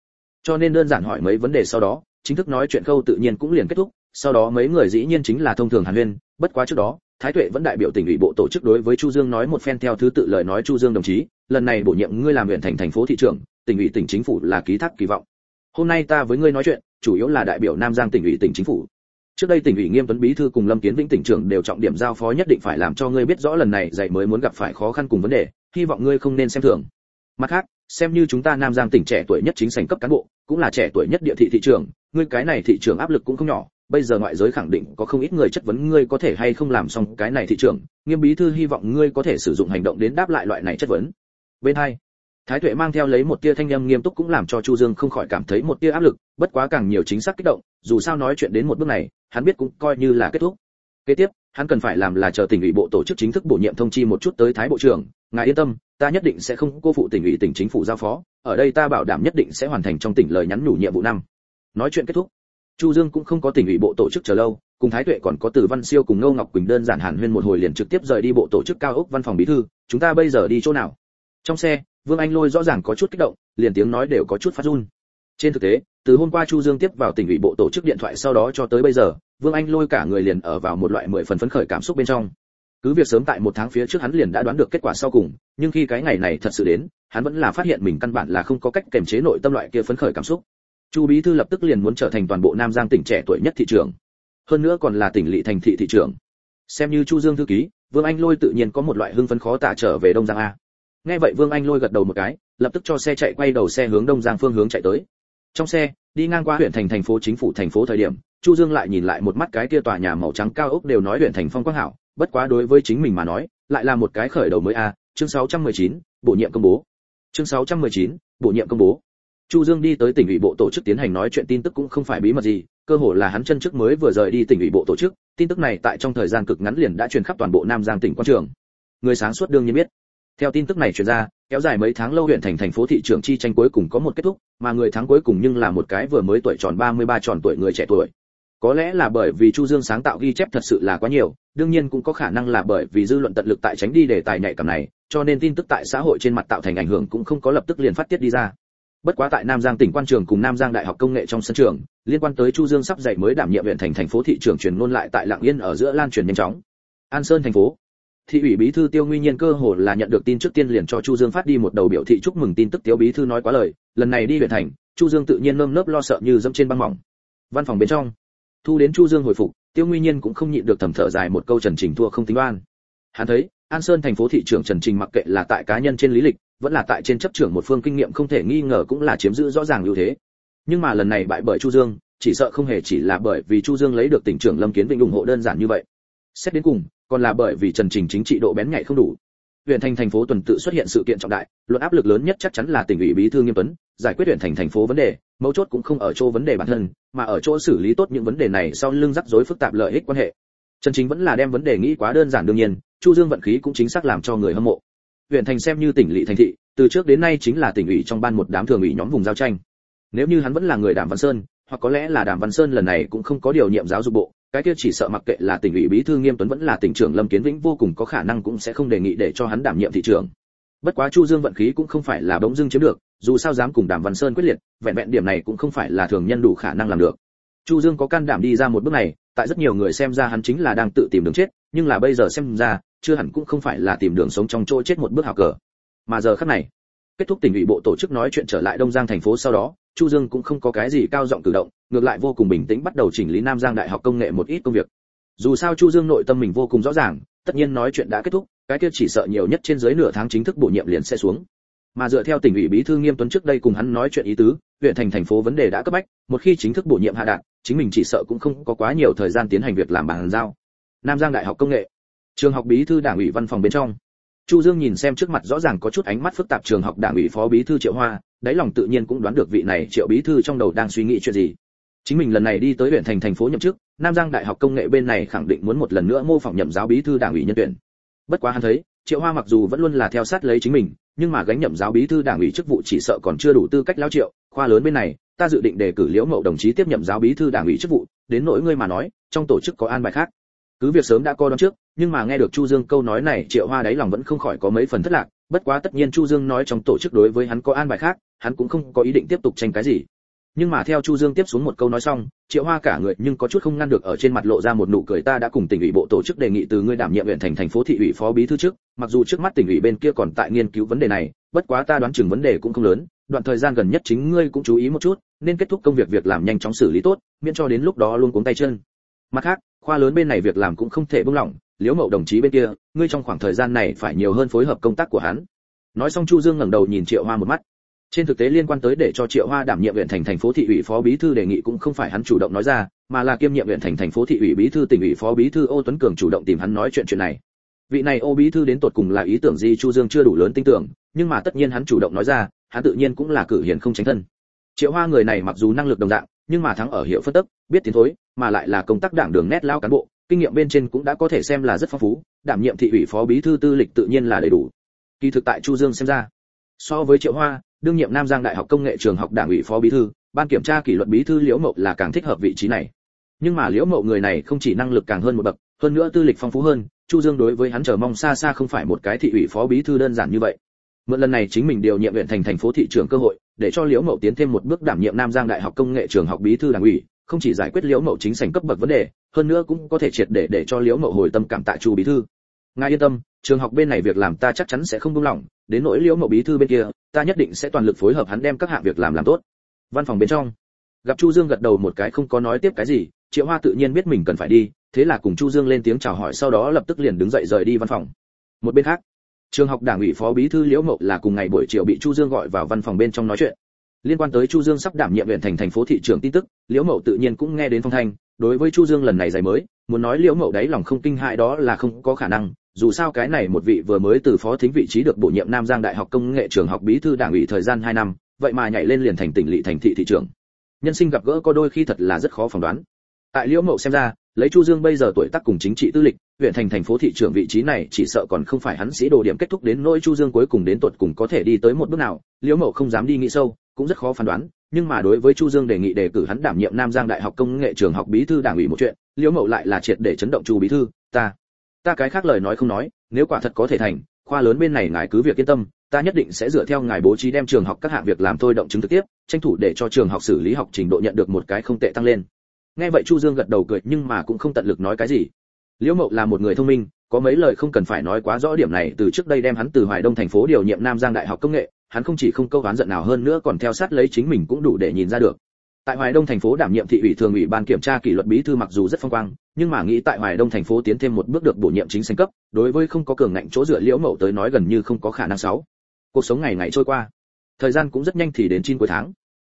Cho nên đơn giản hỏi mấy vấn đề sau đó, chính thức nói chuyện khâu tự nhiên cũng liền kết thúc. Sau đó mấy người dĩ nhiên chính là thông thường hàn huyên. Bất quá trước đó, thái tuệ vẫn đại biểu tỉnh ủy bộ tổ chức đối với chu dương nói một phen theo thứ tự lời nói chu dương đồng chí, lần này bổ nhiệm ngươi làm huyện thành thành phố thị trưởng, tỉnh ủy tỉnh chính phủ là ký thác kỳ vọng. Hôm nay ta với ngươi nói chuyện, chủ yếu là đại biểu nam giang tỉnh ủy tỉnh chính phủ trước đây tỉnh ủy nghiêm tuấn bí thư cùng lâm kiến vĩnh tỉnh trưởng đều trọng điểm giao phó nhất định phải làm cho ngươi biết rõ lần này dạy mới muốn gặp phải khó khăn cùng vấn đề, hy vọng ngươi không nên xem thường. Mặt khác, xem như chúng ta nam giang tỉnh trẻ tuổi nhất chính sành cấp cán bộ, cũng là trẻ tuổi nhất địa thị thị trường, ngươi cái này thị trường áp lực cũng không nhỏ, bây giờ ngoại giới khẳng định có không ít người chất vấn ngươi có thể hay không làm xong cái này thị trường, nghiêm bí thư hy vọng ngươi có thể sử dụng hành động đến đáp lại loại này chất vấn. Bên hai thái tuệ mang theo lấy một tia thanh âm nghiêm túc cũng làm cho chu dương không khỏi cảm thấy một tia áp lực, bất quá càng nhiều chính xác kích động, dù sao nói chuyện đến một bước này, hắn biết cũng coi như là kết thúc. Kế tiếp, hắn cần phải làm là chờ tỉnh ủy bộ tổ chức chính thức bổ nhiệm thông chi một chút tới thái bộ trưởng. Ngài yên tâm, ta nhất định sẽ không cô phụ tỉnh ủy tỉnh chính phủ giao phó, ở đây ta bảo đảm nhất định sẽ hoàn thành trong tỉnh lời nhắn nhủ nhiệm vụ năm. Nói chuyện kết thúc, chu dương cũng không có tỉnh ủy bộ tổ chức chờ lâu, cùng thái tuệ còn có từ văn siêu cùng ngô ngọc quỳnh đơn giản hàn huyên một hồi liền trực tiếp rời đi bộ tổ chức cao ốc văn phòng bí thư. Chúng ta bây giờ đi chỗ nào? Trong xe vương anh lôi rõ ràng có chút kích động, liền tiếng nói đều có chút phát run. Trên thực tế, từ hôm qua chu dương tiếp vào tỉnh ủy bộ tổ chức điện thoại sau đó cho tới bây giờ, vương anh lôi cả người liền ở vào một loại mười phần phấn khởi cảm xúc bên trong. Cứ việc sớm tại một tháng phía trước hắn liền đã đoán được kết quả sau cùng, nhưng khi cái ngày này thật sự đến, hắn vẫn là phát hiện mình căn bản là không có cách kềm chế nội tâm loại kia phấn khởi cảm xúc. Chu bí thư lập tức liền muốn trở thành toàn bộ nam giang tỉnh trẻ tuổi nhất thị trường hơn nữa còn là tỉnh lỵ thành thị thị trường xem như chu dương thư ký, vương anh lôi tự nhiên có một loại hưng phấn khó tả trở về đông giang a nghe vậy vương anh lôi gật đầu một cái lập tức cho xe chạy quay đầu xe hướng đông giang phương hướng chạy tới. Trong xe đi ngang qua huyện thành thành phố chính phủ thành phố thời điểm chu dương lại nhìn lại một mắt cái kia tòa nhà màu trắng cao ốc đều nói huyện thành phong quang hảo bất quá đối với chính mình mà nói lại là một cái khởi đầu mới a chương 619, bổ nhiệm công bố. Chương 619, bổ nhiệm công bố. Chu dương đi tới tỉnh ủy bộ tổ chức tiến hành nói chuyện tin tức cũng không phải bí mật gì cơ hồ là hắn chân trước mới vừa rời đi tỉnh ủy bộ tổ chức tin tức này tại trong thời gian cực ngắn liền đã truyền khắp toàn bộ nam giang tỉnh quan trường. Người sáng suốt đương nhiên biết theo tin tức này truyền ra, kéo dài mấy tháng lâu huyện thành thành phố thị trưởng chi tranh cuối cùng có một kết thúc, mà người thắng cuối cùng nhưng là một cái vừa mới tuổi tròn 33 tròn tuổi người trẻ tuổi. Có lẽ là bởi vì chu dương sáng tạo ghi chép thật sự là quá nhiều, đương nhiên cũng có khả năng là bởi vì dư luận tận lực tại tránh đi đề tài nhạy cảm này, cho nên tin tức tại xã hội trên mặt tạo thành ảnh hưởng cũng không có lập tức liền phát tiết đi ra. Bất quá tại nam giang tỉnh quan trường cùng nam giang đại học công nghệ trong sân trường, liên quan tới chu dương sắp dạy mới đảm nhiệm huyện thành thành phố thị trường truyền ngôn lại tại lạng yên ở giữa lan truyền nhanh chóng. An sơn thành phố thị ủy bí thư tiêu nguyên nhiên cơ hồ là nhận được tin trước tiên liền cho chu dương phát đi một đầu biểu thị chúc mừng tin tức tiêu bí thư nói quá lời, lần này đi huyện thành, chu dương tự nhiên nơm nớp lo sợ như dẫm trên băng mỏng. Văn phòng bên trong, thu đến chu dương hồi phục, tiêu nguyên nhiên cũng không nhịn được thầm thở dài một câu trần trình thua không tính oan. Hắn thấy, an sơn thành phố thị trưởng trần trình mặc kệ là tại cá nhân trên lý lịch, vẫn là tại trên chấp trưởng một phương kinh nghiệm không thể nghi ngờ cũng là chiếm giữ rõ ràng ưu thế. Nhưng mà lần này bại bởi chu dương, chỉ sợ không hề chỉ là bởi vì chu dương lấy được tỉnh trưởng lâm kiến vĩnh ủng hộ đơn giản như vậy. Xét đến cùng còn là bởi vì trần trình chính trị độ bén nhạy không đủ. Huyện thành thành phố tuần tự xuất hiện sự kiện trọng đại luận áp lực lớn nhất chắc chắn là tỉnh ủy bí thư nghiêm tuấn, giải quyết huyện thành thành phố vấn đề, mấu chốt cũng không ở chỗ vấn đề bản thân, mà ở chỗ xử lý tốt những vấn đề này sau lưng rắc rối phức tạp lợi ích quan hệ. Trần chính vẫn là đem vấn đề nghĩ quá đơn giản đương nhiên, chu dương vận khí cũng chính xác làm cho người hâm mộ. Huyện thành xem như tỉnh lỵ thành thị, từ trước đến nay chính là tỉnh ủy trong ban một đám thường ủy nhóm vùng giao tranh. Nếu như hắn vẫn là người đàm văn sơn, hoặc có lẽ là đàm văn sơn lần này cũng không có điều nhiệm giáo dục bộ cái kia chỉ sợ mặc kệ là tỉnh ủy bí thư nghiêm tuấn vẫn là tỉnh trưởng lâm kiến vĩnh vô cùng có khả năng cũng sẽ không đề nghị để cho hắn đảm nhiệm thị trưởng. Bất quá chu dương vận khí cũng không phải là bỗng dưng chiếm được, dù sao dám cùng đàm văn sơn quyết liệt, vẹn vẹn điểm này cũng không phải là thường nhân đủ khả năng làm được. Chu dương có can đảm đi ra một bước này, tại rất nhiều người xem ra hắn chính là đang tự tìm đường chết, nhưng là bây giờ xem ra, chưa hẳn cũng không phải là tìm đường sống trong chỗ chết một bước hào cờ. Mà giờ khắc này, kết thúc tỉnh ủy bộ tổ chức nói chuyện trở lại đông giang thành phố sau đó chu dương cũng không có cái gì cao giọng cử động, ngược lại vô cùng bình tĩnh bắt đầu chỉnh lý nam giang đại học công nghệ một ít công việc. Dù sao chu dương nội tâm mình vô cùng rõ ràng, tất nhiên nói chuyện đã kết thúc, cái kia chỉ sợ nhiều nhất trên dưới nửa tháng chính thức bổ nhiệm liền sẽ xuống. Mà dựa theo tỉnh ủy bí thư nghiêm tuấn trước đây cùng hắn nói chuyện ý tứ, huyện thành thành phố vấn đề đã cấp bách, một khi chính thức bổ nhiệm hạ đạt, chính mình chỉ sợ cũng không có quá nhiều thời gian tiến hành việc làm bàn giao. Nam giang đại học công nghệ, trường học bí thư đảng ủy văn phòng bên trong. Chu dương nhìn xem trước mặt rõ ràng có chút ánh mắt phức tạp trường học đảng ủy phó bí thư triệu hoa đáy lòng tự nhiên cũng đoán được vị này triệu bí thư trong đầu đang suy nghĩ chuyện gì. Chính mình lần này đi tới huyện thành thành phố nhậm chức, nam giang đại học công nghệ bên này khẳng định muốn một lần nữa mô phỏng nhậm giáo bí thư đảng ủy nhân tuyển. Bất quá hắn thấy, triệu hoa mặc dù vẫn luôn là theo sát lấy chính mình, nhưng mà gánh nhậm giáo bí thư đảng ủy chức vụ chỉ sợ còn chưa đủ tư cách lao triệu. Khoa lớn bên này, ta dự định đề cử liễu mậu đồng chí tiếp nhậm giáo bí thư đảng ủy chức vụ, đến nỗi ngươi mà nói, trong tổ chức có an bài khác. Cứ việc sớm đã coi đón trước, nhưng mà nghe được chu dương câu nói này, triệu hoa đáy lòng vẫn không khỏi có mấy phần thất lạc bất quá tất nhiên chu dương nói trong tổ chức đối với hắn có an bài khác, hắn cũng không có ý định tiếp tục tranh cái gì. Nhưng mà theo chu dương tiếp xuống một câu nói xong, triệu hoa cả người nhưng có chút không ngăn được ở trên mặt lộ ra một nụ cười ta đã cùng tỉnh ủy bộ tổ chức đề nghị từ ngươi đảm nhiệm huyện thành thành phố thị ủy phó bí thư trước, mặc dù trước mắt tỉnh ủy bên kia còn tại nghiên cứu vấn đề này, bất quá ta đoán chừng vấn đề cũng không lớn, đoạn thời gian gần nhất chính ngươi cũng chú ý một chút, nên kết thúc công việc việc làm nhanh chóng xử lý tốt, miễn cho đến lúc đó luôn cuống tay chân. Mặt khác, khoa lớn bên này việc làm cũng không thể buông lỏng liễu mậu đồng chí bên kia, ngươi trong khoảng thời gian này phải nhiều hơn phối hợp công tác của hắn. Nói xong chu dương ngẩng đầu nhìn triệu hoa một mắt. Trên thực tế liên quan tới để cho triệu hoa đảm nhiệm huyện thành thành phố thị ủy phó bí thư đề nghị cũng không phải hắn chủ động nói ra, mà là kiêm nhiệm huyện thành thành phố thị ủy bí thư tỉnh ủy phó bí thư ô tuấn cường chủ động tìm hắn nói chuyện chuyện này. Vị này ô bí thư đến tột cùng là ý tưởng gì chu dương chưa đủ lớn tin tưởng, nhưng mà tất nhiên hắn chủ động nói ra, hắn tự nhiên cũng là cử hiền không tránh thân. Triệu hoa người này mặc dù năng lực đồng dạng, nhưng mà thắng ở hiệu phân tức biết tiến thối, mà lại là công tác đảng đường nét lao cán bộ kinh nghiệm bên trên cũng đã có thể xem là rất phong phú, đảm nhiệm thị ủy phó bí thư tư lịch tự nhiên là đầy đủ. Kỳ thực tại chu dương xem ra, so với triệu hoa, đương nhiệm nam giang đại học công nghệ trường học đảng ủy phó bí thư, ban kiểm tra kỷ luật bí thư liễu mậu là càng thích hợp vị trí này. Nhưng mà liễu mậu người này không chỉ năng lực càng hơn một bậc, hơn nữa tư lịch phong phú hơn, chu dương đối với hắn chờ mong xa xa không phải một cái thị ủy phó bí thư đơn giản như vậy. Mượn lần này chính mình điều nhiệm huyện thành thành phố thị trưởng cơ hội, để cho liễu mậu tiến thêm một bước đảm nhiệm nam giang đại học công nghệ trường học bí thư đảng ủy không chỉ giải quyết liễu mậu chính sành cấp bậc vấn đề, hơn nữa cũng có thể triệt để để cho liễu mậu hồi tâm cảm tạ chu bí thư. Ngài yên tâm, trường học bên này việc làm ta chắc chắn sẽ không buông lỏng, đến nỗi liễu mậu bí thư bên kia, ta nhất định sẽ toàn lực phối hợp hắn đem các hạng việc làm làm tốt. Văn phòng bên trong, gặp chu dương gật đầu một cái không có nói tiếp cái gì, triệu hoa tự nhiên biết mình cần phải đi, thế là cùng chu dương lên tiếng chào hỏi sau đó lập tức liền đứng dậy rời đi văn phòng. Một bên khác, trường học đảng ủy phó bí thư liễu mậu là cùng ngày buổi chiều bị chu dương gọi vào văn phòng bên trong nói chuyện liên quan tới chu dương sắp đảm nhiệm huyện thành thành phố thị trường tin tức, liễu mậu tự nhiên cũng nghe đến phong thanh. Đối với chu dương lần này giải mới, muốn nói liễu mậu đấy lòng không kinh hại đó là không có khả năng. Dù sao cái này một vị vừa mới từ phó thính vị trí được bổ nhiệm nam giang đại học công nghệ trường học bí thư đảng ủy thời gian 2 năm, vậy mà nhảy lên liền thành tỉnh lỵ thành thị thị trưởng. Nhân sinh gặp gỡ có đôi khi thật là rất khó phỏng đoán. Tại liễu mậu xem ra, lấy chu dương bây giờ tuổi tác cùng chính trị tư lịch, huyện thành thành phố thị trưởng vị trí này chỉ sợ còn không phải hắn sĩ đồ điểm kết thúc đến nỗi chu dương cuối cùng đến tuột cùng có thể đi tới một bước nào. Liễu mậu không dám đi nghĩ sâu cũng rất khó phán đoán, nhưng mà đối với chu dương đề nghị đề cử hắn đảm nhiệm nam giang đại học công nghệ trường học bí thư đảng ủy một chuyện, liễu mậu lại là triệt để chấn động chu bí thư, ta ta cái khác lời nói không nói, nếu quả thật có thể thành, khoa lớn bên này ngài cứ việc yên tâm, ta nhất định sẽ dựa theo ngài bố trí đem trường học các hạng việc làm thôi động chứng thực tiếp, tranh thủ để cho trường học xử lý học trình độ nhận được một cái không tệ tăng lên. Nghe vậy chu dương gật đầu cười, nhưng mà cũng không tận lực nói cái gì. Liễu mậu là một người thông minh, có mấy lời không cần phải nói quá rõ điểm này, từ trước đây đem hắn từ hoài đông thành phố điều nhiệm nam giang đại học công nghệ hắn không chỉ không câu ván giận nào hơn nữa còn theo sát lấy chính mình cũng đủ để nhìn ra được. Tại hoài đông thành phố đảm nhiệm thị ủy thường ủy ban kiểm tra kỷ luật bí thư mặc dù rất phong quang, nhưng mà nghĩ tại hoài đông thành phố tiến thêm một bước được bổ nhiệm chính sách cấp, đối với không có cường ngạnh chỗ dựa liễu mậu tới nói gần như không có khả năng sáu cuộc sống ngày ngày trôi qua, thời gian cũng rất nhanh thì đến chín cuối tháng.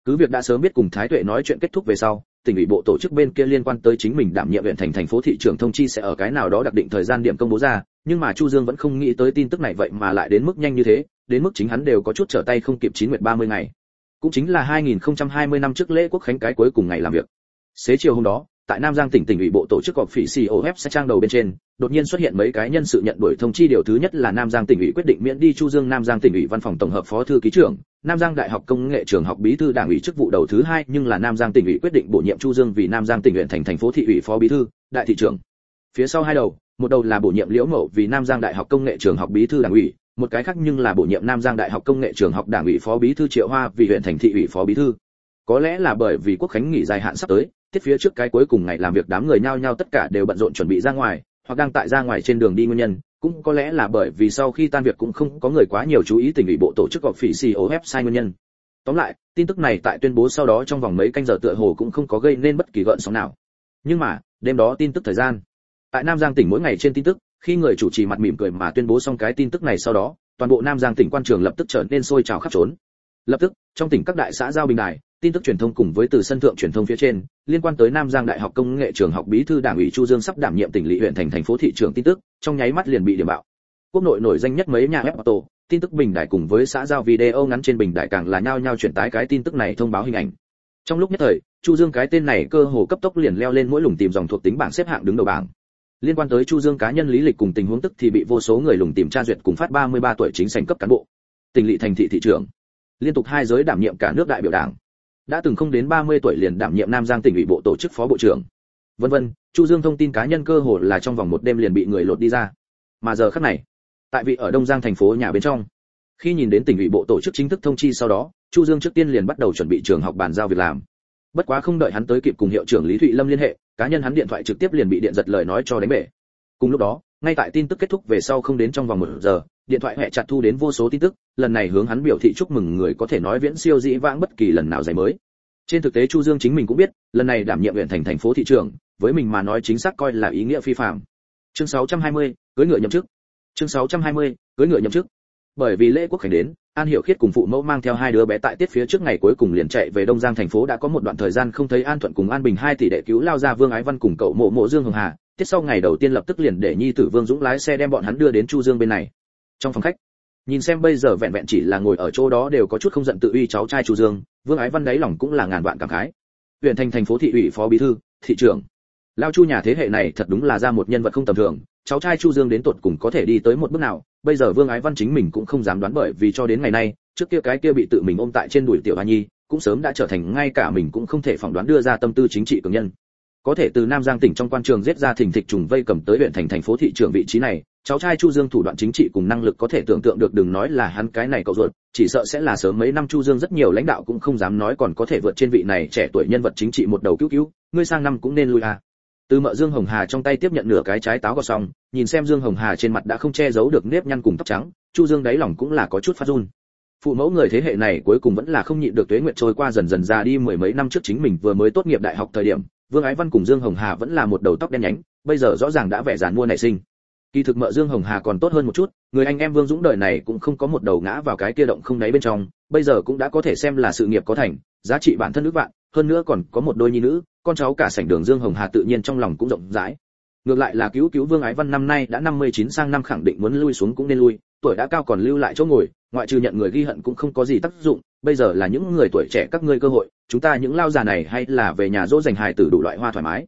Cứ việc đã sớm biết cùng thái tuệ nói chuyện kết thúc về sau, tỉnh ủy bộ tổ chức bên kia liên quan tới chính mình đảm nhiệm huyện thành thành phố thị trưởng thông chi sẽ ở cái nào đó đặc định thời gian điểm công bố ra, nhưng mà chu dương vẫn không nghĩ tới tin tức này vậy mà lại đến mức nhanh như thế đến mức chính hắn đều có chút trở tay không kịp chín nguyệt 30 ngày cũng chính là 2020 năm trước lễ quốc khánh cái cuối cùng ngày làm việc xế chiều hôm đó tại Nam Giang tỉnh tỉnh ủy bộ tổ chức họp phỉ COF sẽ trang đầu bên trên, đột nhiên xuất hiện mấy cái nhân sự nhận đuổi thông chi điều thứ nhất là Nam Giang tỉnh ủy quyết định miễn đi Chu Dương Nam Giang tỉnh ủy văn phòng tổng hợp phó thư ký trưởng, Nam Giang Đại học Công nghệ trường học bí thư đảng ủy chức vụ đầu thứ hai, nhưng là Nam Giang tỉnh ủy quyết định bổ nhiệm Chu Dương vì Nam Giang tỉnh huyện thành thành phố thị ủy phó bí thư, đại thị trưởng. Phía sau hai đầu, một đầu là bổ nhiệm Liễu Mậu vì Nam Giang Đại học Công nghệ trường học bí thư đảng ủy, một cái khác nhưng là bổ nhiệm Nam Giang Đại học Công nghệ trường học đảng ủy phó bí thư Triệu Hoa vì huyện thành thị ủy phó bí thư. Có lẽ là bởi vì quốc khánh nghỉ dài hạn sắp tới, tiết phía trước cái cuối cùng ngày làm việc đám người nhao nhao tất cả đều bận rộn chuẩn bị ra ngoài, hoặc đang tại ra ngoài trên đường đi nguyên nhân, cũng có lẽ là bởi vì sau khi tan việc cũng không có người quá nhiều chú ý tình ủy bộ tổ chức gọp phỉ CEO website nguyên nhân. Tóm lại, tin tức này tại tuyên bố sau đó trong vòng mấy canh giờ tựa hồ cũng không có gây nên bất kỳ gợn sóng nào. Nhưng mà, đêm đó tin tức thời gian. Tại Nam Giang tỉnh mỗi ngày trên tin tức, khi người chủ trì mặt mỉm cười mà tuyên bố xong cái tin tức này sau đó, toàn bộ Nam Giang tỉnh quan trường lập tức trở nên sôi trào khắp trốn. Lập tức, trong tỉnh các đại xã giao bình đài, tin tức truyền thông cùng với từ sân thượng truyền thông phía trên liên quan tới Nam Giang Đại học Công nghệ trường học bí thư đảng ủy Chu Dương sắp đảm nhiệm tỉnh lỵ huyện thành thành phố thị trường tin tức, trong nháy mắt liền bị điểm bạo. Quốc nội nổi danh nhất mấy nhà web auto, tin tức bình đại cùng với xã giao video ngắn trên bình đại càng là nhao nhao truyền tải cái tin tức này thông báo hình ảnh. Trong lúc nhất thời, Chu Dương cái tên này cơ hồ cấp tốc liền leo lên mỗi lùng tìm dòng thuộc tính bảng xếp hạng đứng đầu bảng. Liên quan tới Chu Dương cá nhân lý lịch cùng tình huống tức thì bị vô số người lùng tìm tra duyệt cùng phát 33 tuổi chính sành cấp cán bộ. Tỉnh lỵ thành thị thị trưởng. Liên tục hai giới đảm nhiệm cả nước đại biểu đảng đã từng không đến 30 tuổi liền đảm nhiệm Nam Giang tỉnh ủy bộ tổ chức phó bộ trưởng. Vân vân, Chu Dương thông tin cá nhân cơ hồ là trong vòng một đêm liền bị người lột đi ra. Mà giờ khắc này, tại vị ở Đông Giang thành phố nhà bên trong, khi nhìn đến tỉnh ủy bộ tổ chức chính thức thông chi sau đó, Chu Dương trước tiên liền bắt đầu chuẩn bị trường học bàn giao việc làm. Bất quá không đợi hắn tới kịp cùng hiệu trưởng Lý Thụy Lâm liên hệ, cá nhân hắn điện thoại trực tiếp liền bị điện giật lời nói cho đánh bể. Cùng lúc đó, ngay tại tin tức kết thúc về sau không đến trong vòng một giờ, điện thoại hệ chặt thu đến vô số tin tức, lần này hướng hắn biểu thị chúc mừng người có thể nói viễn siêu dĩ vãng bất kỳ lần nào giải mới. Trên thực tế Chu Dương chính mình cũng biết, lần này đảm nhiệm huyện thành thành phố thị trưởng, với mình mà nói chính xác coi là ý nghĩa phi phạm Chương 620, cưới ngựa nhậm chức. Chương 620, cưới ngựa nhậm chức. Bởi vì lễ quốc khánh đến, An Hiểu Khiết cùng phụ mẫu mang theo hai đứa bé tại tiết phía trước ngày cuối cùng liền chạy về Đông Giang thành phố đã có một đoạn thời gian không thấy An Thuận cùng An Bình hai tỷ đệ cứu lao ra Vương Ái Văn cùng cậu Mộ Mộ Dương Hồng Hà, tiết sau ngày đầu tiên lập tức liền để nhi tử Vương Dũng lái xe đem bọn hắn đưa đến Chu Dương bên này. Trong phòng khách, nhìn xem bây giờ vẹn vẹn chỉ là ngồi ở chỗ đó đều có chút không giận tự uy cháu trai Chu Dương, Vương Ái Văn đáy lòng cũng là ngàn vạn cảm khái. Huyện thành thành phố thị ủy phó bí thư, thị trưởng. Lao Chu nhà thế hệ này thật đúng là ra một nhân vật không tầm thường, cháu trai Chu Dương đến tột cùng có thể đi tới một bước nào, bây giờ Vương Ái Văn chính mình cũng không dám đoán bởi vì cho đến ngày nay, trước kia cái kia bị tự mình ôm tại trên đùi tiểu Hoa Nhi, cũng sớm đã trở thành ngay cả mình cũng không thể phỏng đoán đưa ra tâm tư chính trị cường nhân. Có thể từ nam giang tỉnh trong quan trường giết ra thỉnh thịch trùng vây cầm tới huyện thành thành phố thị trường vị trí này cháu trai chu dương thủ đoạn chính trị cùng năng lực có thể tưởng tượng được đừng nói là hắn cái này cậu ruột chỉ sợ sẽ là sớm mấy năm chu dương rất nhiều lãnh đạo cũng không dám nói còn có thể vượt trên vị này trẻ tuổi nhân vật chính trị một đầu cứu cứu ngươi sang năm cũng nên lui à từ mợ dương hồng hà trong tay tiếp nhận nửa cái trái táo gọt xong, nhìn xem dương hồng hà trên mặt đã không che giấu được nếp nhăn cùng tóc trắng, chu dương đáy lòng cũng là có chút phát run phụ mẫu người thế hệ này cuối cùng vẫn là không nhịn được tuế nguyện trôi qua dần dần ra đi mười mấy năm trước chính mình vừa mới tốt nghiệp đại học thời điểm, vương ái văn cùng dương hồng hà vẫn là một đầu tóc đen nhánh, bây giờ rõ ràng đã vẻ giàn mua nảy sinh kỳ thực mợ dương hồng hà còn tốt hơn một chút, người anh em vương dũng đời này cũng không có một đầu ngã vào cái kia động không đáy bên trong, bây giờ cũng đã có thể xem là sự nghiệp có thành, giá trị bản thân nước vạn hơn nữa còn có một đôi nhi nữ, con cháu cả sảnh đường dương hồng hà tự nhiên trong lòng cũng rộng rãi. Ngược lại là cứu cứu vương ái văn năm nay đã 59 sang năm khẳng định muốn lui xuống cũng nên lui, tuổi đã cao còn lưu lại chỗ ngồi, ngoại trừ nhận người ghi hận cũng không có gì tác dụng, bây giờ là những người tuổi trẻ các ngươi cơ hội, chúng ta những lao già này hay là về nhà dỗ dành hài tử đủ loại hoa thoải mái.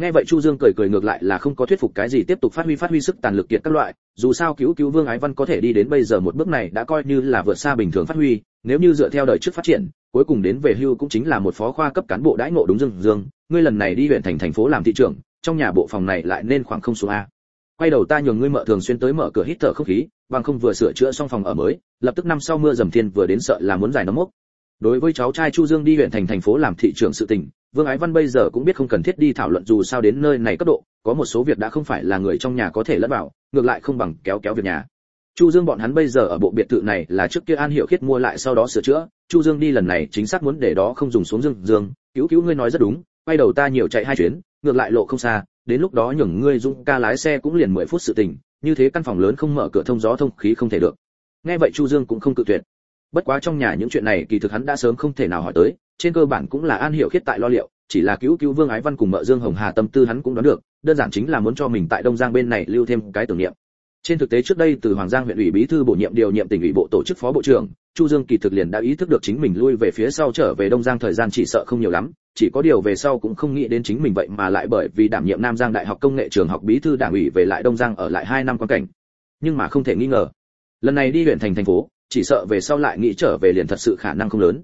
Nghe vậy chu dương cười cười ngược lại là không có thuyết phục cái gì tiếp tục phát huy phát huy sức tàn lực kiệt các loại, dù sao cứu cứu vương ái văn có thể đi đến bây giờ một bước này đã coi như là vượt xa bình thường phát huy, nếu như dựa theo đời trước phát triển cuối cùng đến về hưu cũng chính là một phó khoa cấp cán bộ đãi ngộ đúng dương dương. Ngươi lần này đi huyện thành thành phố làm thị trưởng, trong nhà bộ phòng này lại nên khoảng không số a. Quay đầu ta nhường ngươi mợ thường xuyên tới mở cửa hít thở không khí, bằng không vừa sửa chữa xong phòng ở mới, lập tức năm sau mưa dầm thiên vừa đến sợ là muốn giải nấm mốc. Đối với cháu trai chu dương đi huyện thành thành phố làm thị trưởng sự tình, vương ái văn bây giờ cũng biết không cần thiết đi thảo luận dù sao đến nơi này cấp độ, có một số việc đã không phải là người trong nhà có thể lẫn vào, ngược lại không bằng kéo kéo việc nhà chu dương bọn hắn bây giờ ở bộ biệt thự này là trước kia an Hiểu khiết mua lại sau đó sửa chữa. Chu dương đi lần này chính xác muốn để đó không dùng xuống dương. Dương, cứu cứu ngươi nói rất đúng, quay đầu ta nhiều chạy hai chuyến, ngược lại lộ không xa, đến lúc đó nhường ngươi dung ca lái xe cũng liền 10 phút sự tình, như thế căn phòng lớn không mở cửa thông gió thông khí không thể được. Nghe vậy chu dương cũng không cự tuyệt. Bất quá trong nhà những chuyện này kỳ thực hắn đã sớm không thể nào hỏi tới, trên cơ bản cũng là an hiểu khiết tại lo liệu, chỉ là cứu cứu vương ái văn cùng mợ dương hồng hà tâm tư hắn cũng đoán được, đơn giản chính là muốn cho mình tại đông giang bên này lưu thêm cái tưởng niệm trên thực tế trước đây từ hoàng giang huyện ủy bí thư bổ nhiệm điều nhiệm tỉnh ủy bộ tổ chức phó bộ trưởng, chu dương kỳ thực liền đã ý thức được chính mình lui về phía sau trở về đông giang thời gian chỉ sợ không nhiều lắm, chỉ có điều về sau cũng không nghĩ đến chính mình vậy mà lại bởi vì đảm nhiệm nam giang đại học công nghệ trường học bí thư đảng ủy về lại đông giang ở lại hai năm quan cảnh. Nhưng mà không thể nghi ngờ, lần này đi huyện thành thành phố, chỉ sợ về sau lại nghĩ trở về liền thật sự khả năng không lớn.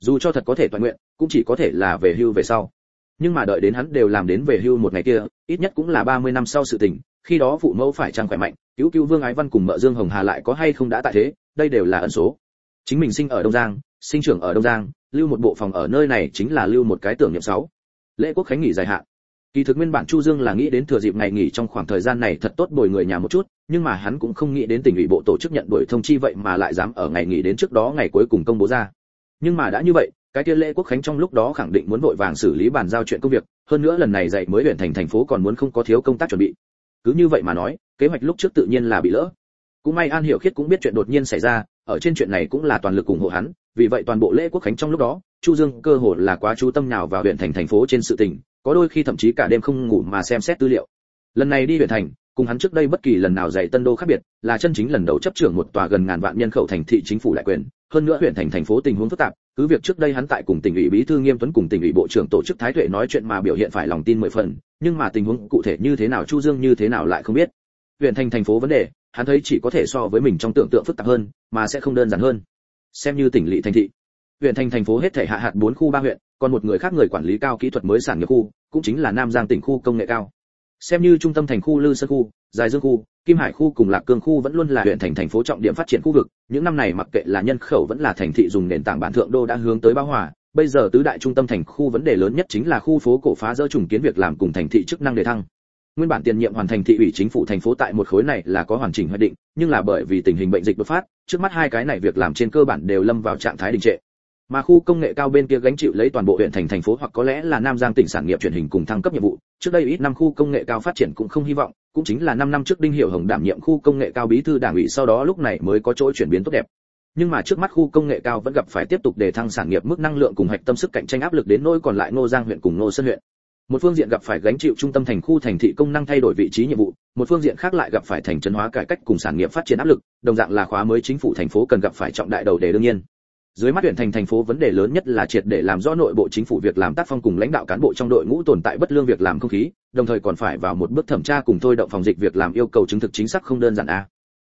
Dù cho thật có thể toàn nguyện, cũng chỉ có thể là về hưu về sau. Nhưng mà đợi đến hắn đều làm đến về hưu một ngày kia, ít nhất cũng là 30 năm sau sự tình khi đó phụ mẫu phải trang khỏe mạnh, cứu cứu vương ái văn cùng mợ dương hồng hà lại có hay không đã tại thế, đây đều là ẩn số. Chính mình sinh ở đông giang, sinh trưởng ở đông giang, lưu một bộ phòng ở nơi này chính là lưu một cái tưởng niệm sáu. Lễ quốc khánh nghỉ dài hạn. Kỳ thực nguyên bản chu dương là nghĩ đến thừa dịp ngày nghỉ trong khoảng thời gian này thật tốt bồi người nhà một chút, nhưng mà hắn cũng không nghĩ đến tỉnh ủy bộ tổ chức nhận đổi thông chi vậy mà lại dám ở ngày nghỉ đến trước đó ngày cuối cùng công bố ra. Nhưng mà đã như vậy, cái kia lễ quốc khánh trong lúc đó khẳng định muốn vội vàng xử lý bàn giao chuyện công việc, hơn nữa lần này dạy mới huyện thành thành phố còn muốn không có thiếu công tác chuẩn bị cứ như vậy mà nói, kế hoạch lúc trước tự nhiên là bị lỡ. Cũng may an hiểu khiết cũng biết chuyện đột nhiên xảy ra, ở trên chuyện này cũng là toàn lực ủng hộ hắn, vì vậy toàn bộ lễ quốc khánh trong lúc đó, chu dương cơ hồ là quá chú tâm nào vào huyện thành thành phố trên sự tình, có đôi khi thậm chí cả đêm không ngủ mà xem xét tư liệu. Lần này đi huyện thành, cùng hắn trước đây bất kỳ lần nào dạy tân đô khác biệt, là chân chính lần đầu chấp trưởng một tòa gần ngàn vạn nhân khẩu thành thị chính phủ đại quyền, hơn nữa huyện thành thành phố tình huống phức tạp cứ việc trước đây hắn tại cùng tỉnh ủy bí thư nghiêm tuấn cùng tỉnh ủy bộ trưởng tổ chức thái tuệ nói chuyện mà biểu hiện phải lòng tin mười phần, nhưng mà tình huống cụ thể như thế nào, chu dương như thế nào lại không biết. Huyện thành thành phố vấn đề, hắn thấy chỉ có thể so với mình trong tưởng tượng phức tạp hơn, mà sẽ không đơn giản hơn. Xem như tỉnh lỵ thành thị, huyện thành thành phố hết thể hạ hạt bốn khu ba huyện, còn một người khác người quản lý cao kỹ thuật mới sản nghiệp khu, cũng chính là nam giang tỉnh khu công nghệ cao. Xem như trung tâm thành khu lư sơn khu, dài dương khu kim hải khu cùng lạc cương khu vẫn luôn là huyện thành thành phố trọng điểm phát triển khu vực, những năm này mặc kệ là nhân khẩu vẫn là thành thị dùng nền tảng bản thượng đô đã hướng tới bao hòa. Bây giờ tứ đại trung tâm thành khu vấn đề lớn nhất chính là khu phố cổ phá dỡ trùng kiến việc làm cùng thành thị chức năng đề thăng. Nguyên bản tiền nhiệm hoàn thành thị ủy chính phủ thành phố tại một khối này là có hoàn chỉnh hoạch định, nhưng là bởi vì tình hình bệnh dịch bộc phát, trước mắt hai cái này việc làm trên cơ bản đều lâm vào trạng thái đình trệ mà khu công nghệ cao bên kia gánh chịu lấy toàn bộ huyện thành thành phố hoặc có lẽ là nam giang tỉnh sản nghiệp truyền hình cùng thăng cấp nhiệm vụ. Trước đây ít năm khu công nghệ cao phát triển cũng không hy vọng cũng chính là 5 năm trước đinh hiểu hồng đảm nhiệm khu công nghệ cao bí thư đảng ủy sau đó lúc này mới có chỗ chuyển biến tốt đẹp. Nhưng mà trước mắt khu công nghệ cao vẫn gặp phải tiếp tục đề thăng sản nghiệp mức năng lượng cùng hạch tâm sức cạnh tranh áp lực đến nỗi còn lại Ngô Giang huyện cùng Ngô Sơn huyện. Một phương diện gặp phải gánh chịu trung tâm thành khu thành thị công năng thay đổi vị trí nhiệm vụ, một phương diện khác lại gặp phải thành trấn hóa cải cách cùng sản nghiệp phát triển áp lực, đồng dạng là khóa mới chính phủ thành phố cần gặp phải trọng đại đầu đề đương nhiên dưới mắt huyện thành thành phố vấn đề lớn nhất là triệt để làm rõ nội bộ chính phủ việc làm tác phong cùng lãnh đạo cán bộ trong đội ngũ tồn tại bất lương việc làm không khí, đồng thời còn phải vào một bước thẩm tra cùng thôi động phòng dịch việc làm yêu cầu chứng thực chính xác không đơn giản a.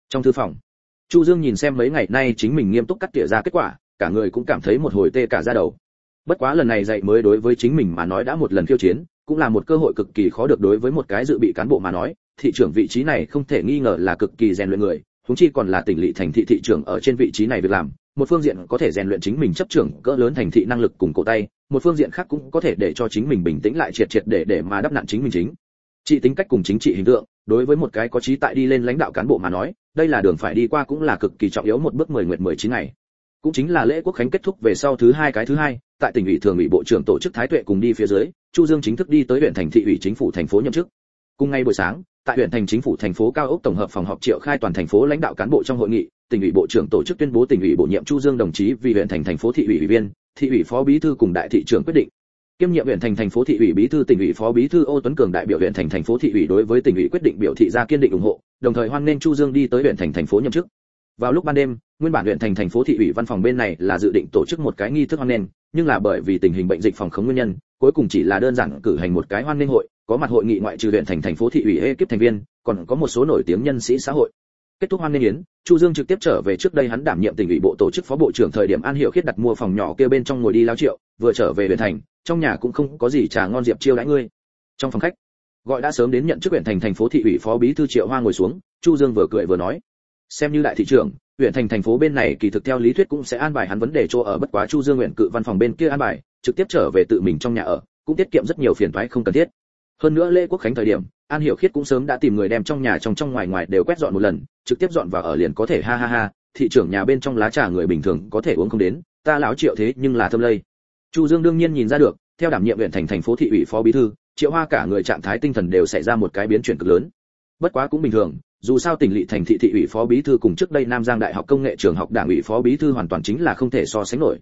Trong thư phòng, chu dương nhìn xem mấy ngày nay chính mình nghiêm túc cắt tỉa ra kết quả, cả người cũng cảm thấy một hồi tê cả da đầu. Bất quá lần này dạy mới đối với chính mình mà nói đã một lần khiêu chiến, cũng là một cơ hội cực kỳ khó được đối với một cái dự bị cán bộ mà nói, thị trưởng vị trí này không thể nghi ngờ là cực kỳ rèn luyện người chúng chi còn là tỉnh lỵ thành thị thị trưởng ở trên vị trí này việc làm một phương diện có thể rèn luyện chính mình chấp trưởng cỡ lớn thành thị năng lực cùng cổ tay, một phương diện khác cũng có thể để cho chính mình bình tĩnh lại triệt triệt để để mà đắp nặn chính mình chính. Trị tính cách cùng chính trị hình tượng, đối với một cái có trí tại đi lên lãnh đạo cán bộ mà nói, đây là đường phải đi qua cũng là cực kỳ trọng yếu một bước mười nguyện mười chín ngày. Cũng chính là lễ quốc khánh kết thúc về sau thứ hai cái thứ hai, tại tỉnh ủy thường ủy bộ trưởng tổ chức thái tuệ cùng đi phía dưới, chu dương chính thức đi tới huyện thành thị ủy chính phủ thành phố nhậm chức. Cùng ngay buổi sáng, tại huyện thành chính phủ thành phố cao ốc tổng hợp phòng họp triệu khai toàn thành phố lãnh đạo cán bộ trong hội nghị tỉnh ủy bộ trưởng tổ chức tuyên bố tỉnh ủy bổ nhiệm chu dương đồng chí vì huyện thành thành phố thị ủy ủy viên, thị ủy phó bí thư cùng đại thị trưởng quyết định. Kiêm nhiệm huyện thành thành phố thị ủy bí thư tỉnh ủy phó bí thư ô tuấn cường đại biểu huyện thành thành phố thị ủy đối với tỉnh ủy quyết định biểu thị ra kiên định ủng hộ, đồng thời hoan nghênh chu dương đi tới huyện thành thành phố nhậm chức. Vào lúc ban đêm, nguyên bản huyện thành thành phố thị ủy văn phòng bên này là dự định tổ chức một cái nghi thức hoan nghênh, nhưng là bởi vì tình hình bệnh dịch phòng khống nguyên nhân, cuối cùng chỉ là đơn giản cử hành một cái hoan nghênh hội, có mặt hội nghị ngoại trừ huyện thành thành phố thị ủy ekip thành viên, còn có một số nổi tiếng nhân sĩ xã hội kết thúc hoan nghênh yến, chu dương trực tiếp trở về trước đây hắn đảm nhiệm tỉnh ủy bộ tổ chức phó bộ trưởng thời điểm an hiệu khiết đặt mua phòng nhỏ kia bên trong ngồi đi lao triệu, vừa trở về huyện thành, trong nhà cũng không có gì trà ngon diệp chiêu đãi ngươi. Trong phòng khách, gọi đã sớm đến nhận chức huyện thành thành phố thị ủy phó bí thư triệu hoa ngồi xuống, chu dương vừa cười vừa nói, xem như đại thị trưởng, huyện thành thành phố bên này kỳ thực theo lý thuyết cũng sẽ an bài hắn vấn đề chỗ ở, bất quá chu dương nguyện cự văn phòng bên kia an bài, trực tiếp trở về tự mình trong nhà ở, cũng tiết kiệm rất nhiều phiền toái không cần thiết hơn nữa lễ quốc khánh thời điểm, an hiểu khiết cũng sớm đã tìm người đem trong nhà trong trong ngoài ngoài đều quét dọn một lần, trực tiếp dọn vào ở liền có thể, ha ha ha, thị trưởng nhà bên trong lá trà người bình thường có thể uống không đến, ta lão triệu thế nhưng là thâm lây. Chu dương đương nhiên nhìn ra được, theo đảm nhiệm huyện thành thành phố thị ủy phó bí thư, triệu hoa cả người trạng thái tinh thần đều xảy ra một cái biến chuyển cực lớn. Bất quá cũng bình thường, dù sao tỉnh lỵ thành thị thị ủy phó bí thư cùng trước đây nam giang đại học công nghệ trường học đảng ủy phó bí thư hoàn toàn chính là không thể so sánh nổi.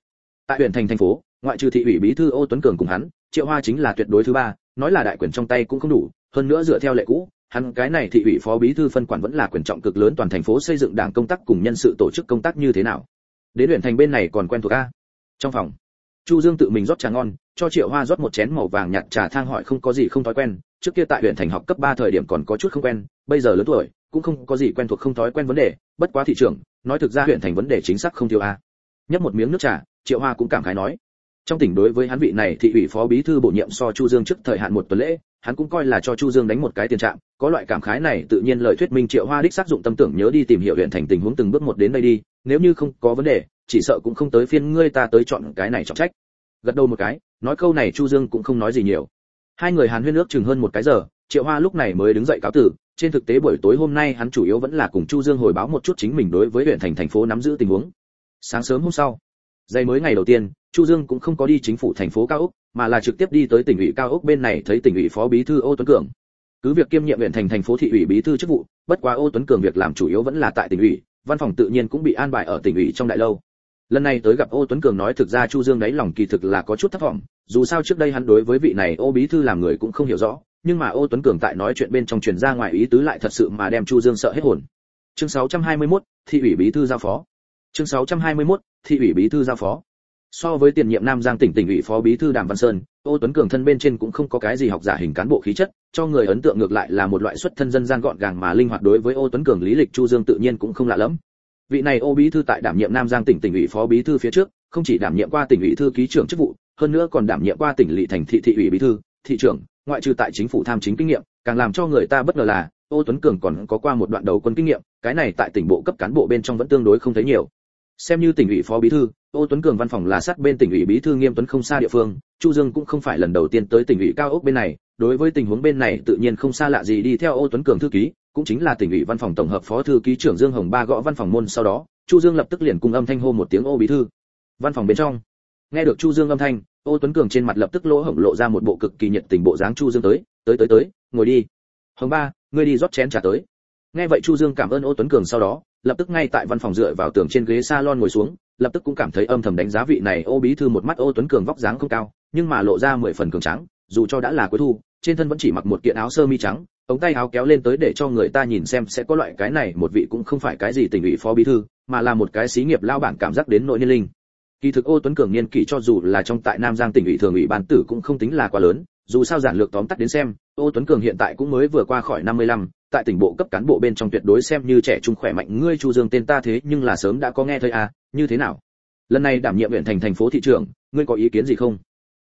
Tại huyện thành thành phố, ngoại trừ thị ủy bí thư ô tuấn cường cùng hắn, triệu hoa chính là tuyệt đối thứ ba nói là đại quyền trong tay cũng không đủ, hơn nữa dựa theo lệ cũ, hắn cái này thị ủy phó bí thư phân quản vẫn là quyền trọng cực lớn toàn thành phố xây dựng đảng công tác cùng nhân sự tổ chức công tác như thế nào. Đến huyện thành bên này còn quen thuộc a. Trong phòng, chu dương tự mình rót trà ngon, cho triệu hoa rót một chén màu vàng nhạt trà thang hỏi không có gì không thói quen, trước kia tại huyện thành học cấp 3 thời điểm còn có chút không quen, bây giờ lớn tuổi, cũng không có gì quen thuộc không thói quen vấn đề, bất quá thị trưởng, nói thực ra huyện thành vấn đề chính xác không thiếu a. Nhấp một miếng nước trà, triệu hoa cũng cảm khái nói trong tỉnh đối với hắn vị này thị ủy phó bí thư bổ nhiệm so chu dương trước thời hạn một tuần lễ, hắn cũng coi là cho chu dương đánh một cái tiền trạng có loại cảm khái này tự nhiên lời thuyết minh triệu hoa đích xác dụng tâm tưởng nhớ đi tìm hiểu huyện thành tình huống từng bước một đến đây đi, nếu như không có vấn đề, chỉ sợ cũng không tới phiên ngươi ta tới chọn cái này trọng trách. Gật đầu một cái, nói câu này chu dương cũng không nói gì nhiều. Hai người hàn huyên nước chừng hơn một cái giờ, triệu hoa lúc này mới đứng dậy cáo tử, trên thực tế buổi tối hôm nay hắn chủ yếu vẫn là cùng chu dương hồi báo một chút chính mình đối với huyện thành thành phố nắm giữ tình huống. Sáng sớm hôm sau dây mới ngày đầu tiên chu dương cũng không có đi chính phủ thành phố cao úc mà là trực tiếp đi tới tỉnh ủy cao úc bên này thấy tỉnh ủy phó bí thư ô tuấn cường. Cứ việc kiêm nhiệm huyện thành thành phố thị ủy bí thư chức vụ bất quá ô tuấn cường việc làm chủ yếu vẫn là tại tỉnh ủy văn phòng tự nhiên cũng bị an bài ở tỉnh ủy trong đại lâu. Lần này tới gặp ô tuấn cường nói thực ra chu dương đáy lòng kỳ thực là có chút thất vọng dù sao trước đây hắn đối với vị này ô bí thư làm người cũng không hiểu rõ nhưng mà ô tuấn cường tại nói chuyện bên trong truyền ra ngoài ý tứ lại thật sự mà đem chu dương sợ hết hồn. Chương 621, thị ủy bí thư giao phó. Chương 621, thị ủy bí thư giao phó so với tiền nhiệm nam giang tỉnh tỉnh ủy phó bí thư đàm văn sơn ô tuấn cường thân bên trên cũng không có cái gì học giả hình cán bộ khí chất, cho người ấn tượng ngược lại là một loại xuất thân dân gian gọn gàng mà linh hoạt đối với ô tuấn cường, lý lịch, chu dương tự nhiên cũng không lạ lẫm. vị này ô bí thư tại đảm nhiệm nam giang tỉnh tỉnh ủy phó bí thư phía trước, không chỉ đảm nhiệm qua tỉnh ủy thư ký trưởng chức vụ, hơn nữa còn đảm nhiệm qua tỉnh lỵ thành thị thị ủy bí thư, thị trưởng, ngoại trừ tại chính phủ tham chính kinh nghiệm, càng làm cho người ta bất ngờ là ô tuấn cường còn có qua một đoạn đầu quân kinh nghiệm, cái này tại tỉnh bộ cấp cán bộ bên trong vẫn tương đối không thấy nhiều xem như tỉnh ủy phó bí thư ô tuấn cường văn phòng là sát bên tỉnh ủy bí thư nghiêm tuấn không xa địa phương, chu dương cũng không phải lần đầu tiên tới tỉnh ủy cao ốc bên này, đối với tình huống bên này tự nhiên không xa lạ gì đi theo ô tuấn cường thư ký, cũng chính là tỉnh ủy văn phòng tổng hợp phó thư ký trưởng dương hồng ba gõ văn phòng môn sau đó, chu dương lập tức liền cùng âm thanh hô một tiếng ô bí thư. Văn phòng bên trong, nghe được chu dương âm thanh, ô tuấn cường trên mặt lập tức lỗ hổng lộ ra một bộ cực kỳ nhiệt tình bộ dáng chu dương tới tới tới tới, ngồi đi. Hồng ba, ngươi đi rót chén trà tới. Nghe vậy chu dương cảm ơn ô tuấn cường sau đó, lập tức ngay tại văn phòng dựa vào tường trên ghế salon ngồi xuống lập tức cũng cảm thấy âm thầm đánh giá vị này ô bí thư một mắt ô tuấn cường vóc dáng không cao nhưng mà lộ ra mười phần cường trắng dù cho đã là cuối thu trên thân vẫn chỉ mặc một kiện áo sơ mi trắng ống tay áo kéo lên tới để cho người ta nhìn xem sẽ có loại cái này một vị cũng không phải cái gì tỉnh ủy phó bí thư mà là một cái xí nghiệp lao bản cảm giác đến nội niên linh. Kỳ thực ô tuấn cường niên kỷ cho dù là trong tại nam giang tỉnh ủy thường ủy ban tử cũng không tính là quá lớn dù sao giản lược tóm tắt đến xem ô tuấn cường hiện tại cũng mới vừa qua khỏi 55, tại tỉnh bộ cấp cán bộ bên trong tuyệt đối xem như trẻ trung khỏe mạnh. Ngươi chu dương tên ta thế nhưng là sớm đã có nghe thấy à như thế nào? Lần này đảm nhiệm huyện thành thành phố thị trưởng, ngươi có ý kiến gì không?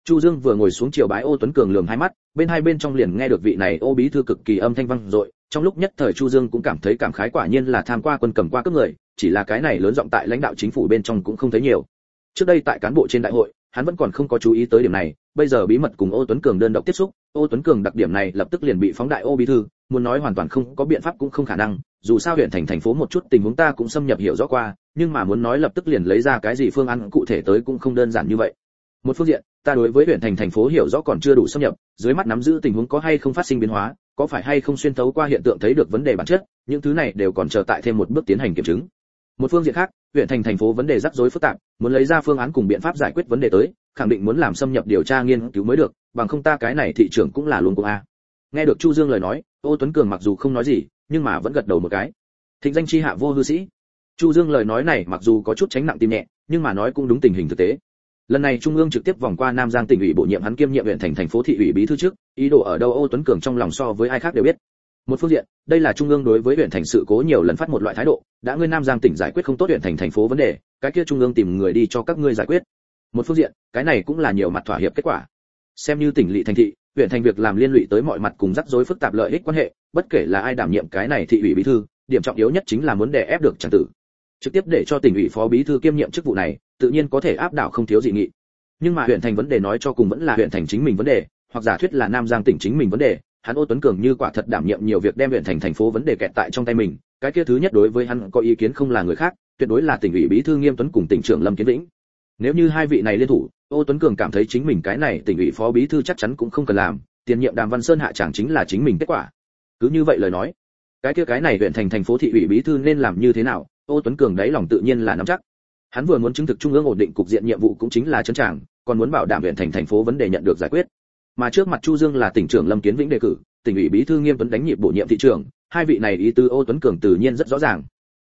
Chu dương vừa ngồi xuống chiều bái ô tuấn cường lườm hai mắt, bên hai bên trong liền nghe được vị này ô bí thư cực kỳ âm thanh vang dội. Trong lúc nhất thời chu dương cũng cảm thấy cảm khái quả nhiên là tham qua quân cầm qua cấp người, chỉ là cái này lớn giọng tại lãnh đạo chính phủ bên trong cũng không thấy nhiều. Trước đây tại cán bộ trên đại hội hắn vẫn còn không có chú ý tới điểm này, bây giờ bí mật cùng ô tuấn cường đơn độc tiếp xúc, ô tuấn cường đặc điểm này lập tức liền bị phóng đại ô bí thư, muốn nói hoàn toàn không có biện pháp cũng không khả năng, dù sao huyện thành thành phố một chút tình huống ta cũng xâm nhập hiểu rõ qua, nhưng mà muốn nói lập tức liền lấy ra cái gì phương án cụ thể tới cũng không đơn giản như vậy. Một phương diện, ta đối với huyện thành thành phố hiểu rõ còn chưa đủ xâm nhập, dưới mắt nắm giữ tình huống có hay không phát sinh biến hóa, có phải hay không xuyên thấu qua hiện tượng thấy được vấn đề bản chất, những thứ này đều còn chờ tại thêm một bước tiến hành kiểm chứng một phương diện khác, huyện thành thành phố vấn đề rắc rối phức tạp, muốn lấy ra phương án cùng biện pháp giải quyết vấn đề tới, khẳng định muốn làm xâm nhập điều tra nghiên cứu mới được, bằng không ta cái này thị trưởng cũng là luôn của a. Nghe được chu dương lời nói ô tuấn cường mặc dù không nói gì, nhưng mà vẫn gật đầu một cái. Thịnh danh chi hạ vô hư sĩ. Chu dương lời nói này mặc dù có chút tránh nặng tim nhẹ, nhưng mà nói cũng đúng tình hình thực tế. Lần này trung ương trực tiếp vòng qua nam giang tỉnh ủy bổ nhiệm hắn kiêm nhiệm huyện thành thành phố thị ủy bí thư trước, ý đồ ở đâu ô tuấn cường trong lòng so với ai khác đều biết một phương diện, đây là trung ương đối với huyện thành sự cố nhiều lần phát một loại thái độ, đã ngươi nam giang tỉnh giải quyết không tốt huyện thành thành phố vấn đề, cái kia trung ương tìm người đi cho các ngươi giải quyết. Một phương diện, cái này cũng là nhiều mặt thỏa hiệp kết quả. Xem như tỉnh lỵ thành thị, huyện thành việc làm liên lụy tới mọi mặt cùng rắc rối phức tạp lợi ích quan hệ, bất kể là ai đảm nhiệm cái này thị ủy bí thư, điểm trọng yếu nhất chính là muốn đè ép được tràng tử. Trực tiếp để cho tỉnh ủy phó bí thư kiêm nhiệm chức vụ này, tự nhiên có thể áp đảo không thiếu dị nghị. Nhưng mà huyện thành vấn đề nói cho cùng vẫn là huyện thành chính mình vấn đề, hoặc giả thuyết là nam giang tỉnh chính mình vấn đề hắn ô tuấn cường như quả thật đảm nhiệm nhiều việc đem huyện thành thành phố vấn đề kẹt tại trong tay mình, cái kia thứ nhất đối với hắn có ý kiến không là người khác, tuyệt đối là tỉnh ủy bí thư nghiêm tuấn cùng tỉnh trưởng lâm kiến vĩnh. Nếu như hai vị này liên thủ, ô tuấn cường cảm thấy chính mình cái này tỉnh ủy phó bí thư chắc chắn cũng không cần làm, tiền nhiệm đàm văn sơn hạ chẳng chính là chính mình kết quả. Cứ như vậy lời nói, cái kia cái này huyện thành thành phố thị ủy bí thư nên làm như thế nào, ô tuấn cường đấy lòng tự nhiên là nắm chắc. Hắn vừa muốn chứng thực trung ương ổn định cục diện nhiệm vụ cũng chính là chấn tràng còn muốn bảo đảm huyện thành thành phố vấn đề nhận được giải quyết mà trước mặt chu dương là tỉnh trưởng lâm kiến vĩnh đề cử, tỉnh ủy bí thư nghiêm tuấn đánh nhiệm bổ nhiệm thị trưởng, hai vị này ý tứ ô tuấn cường tự nhiên rất rõ ràng.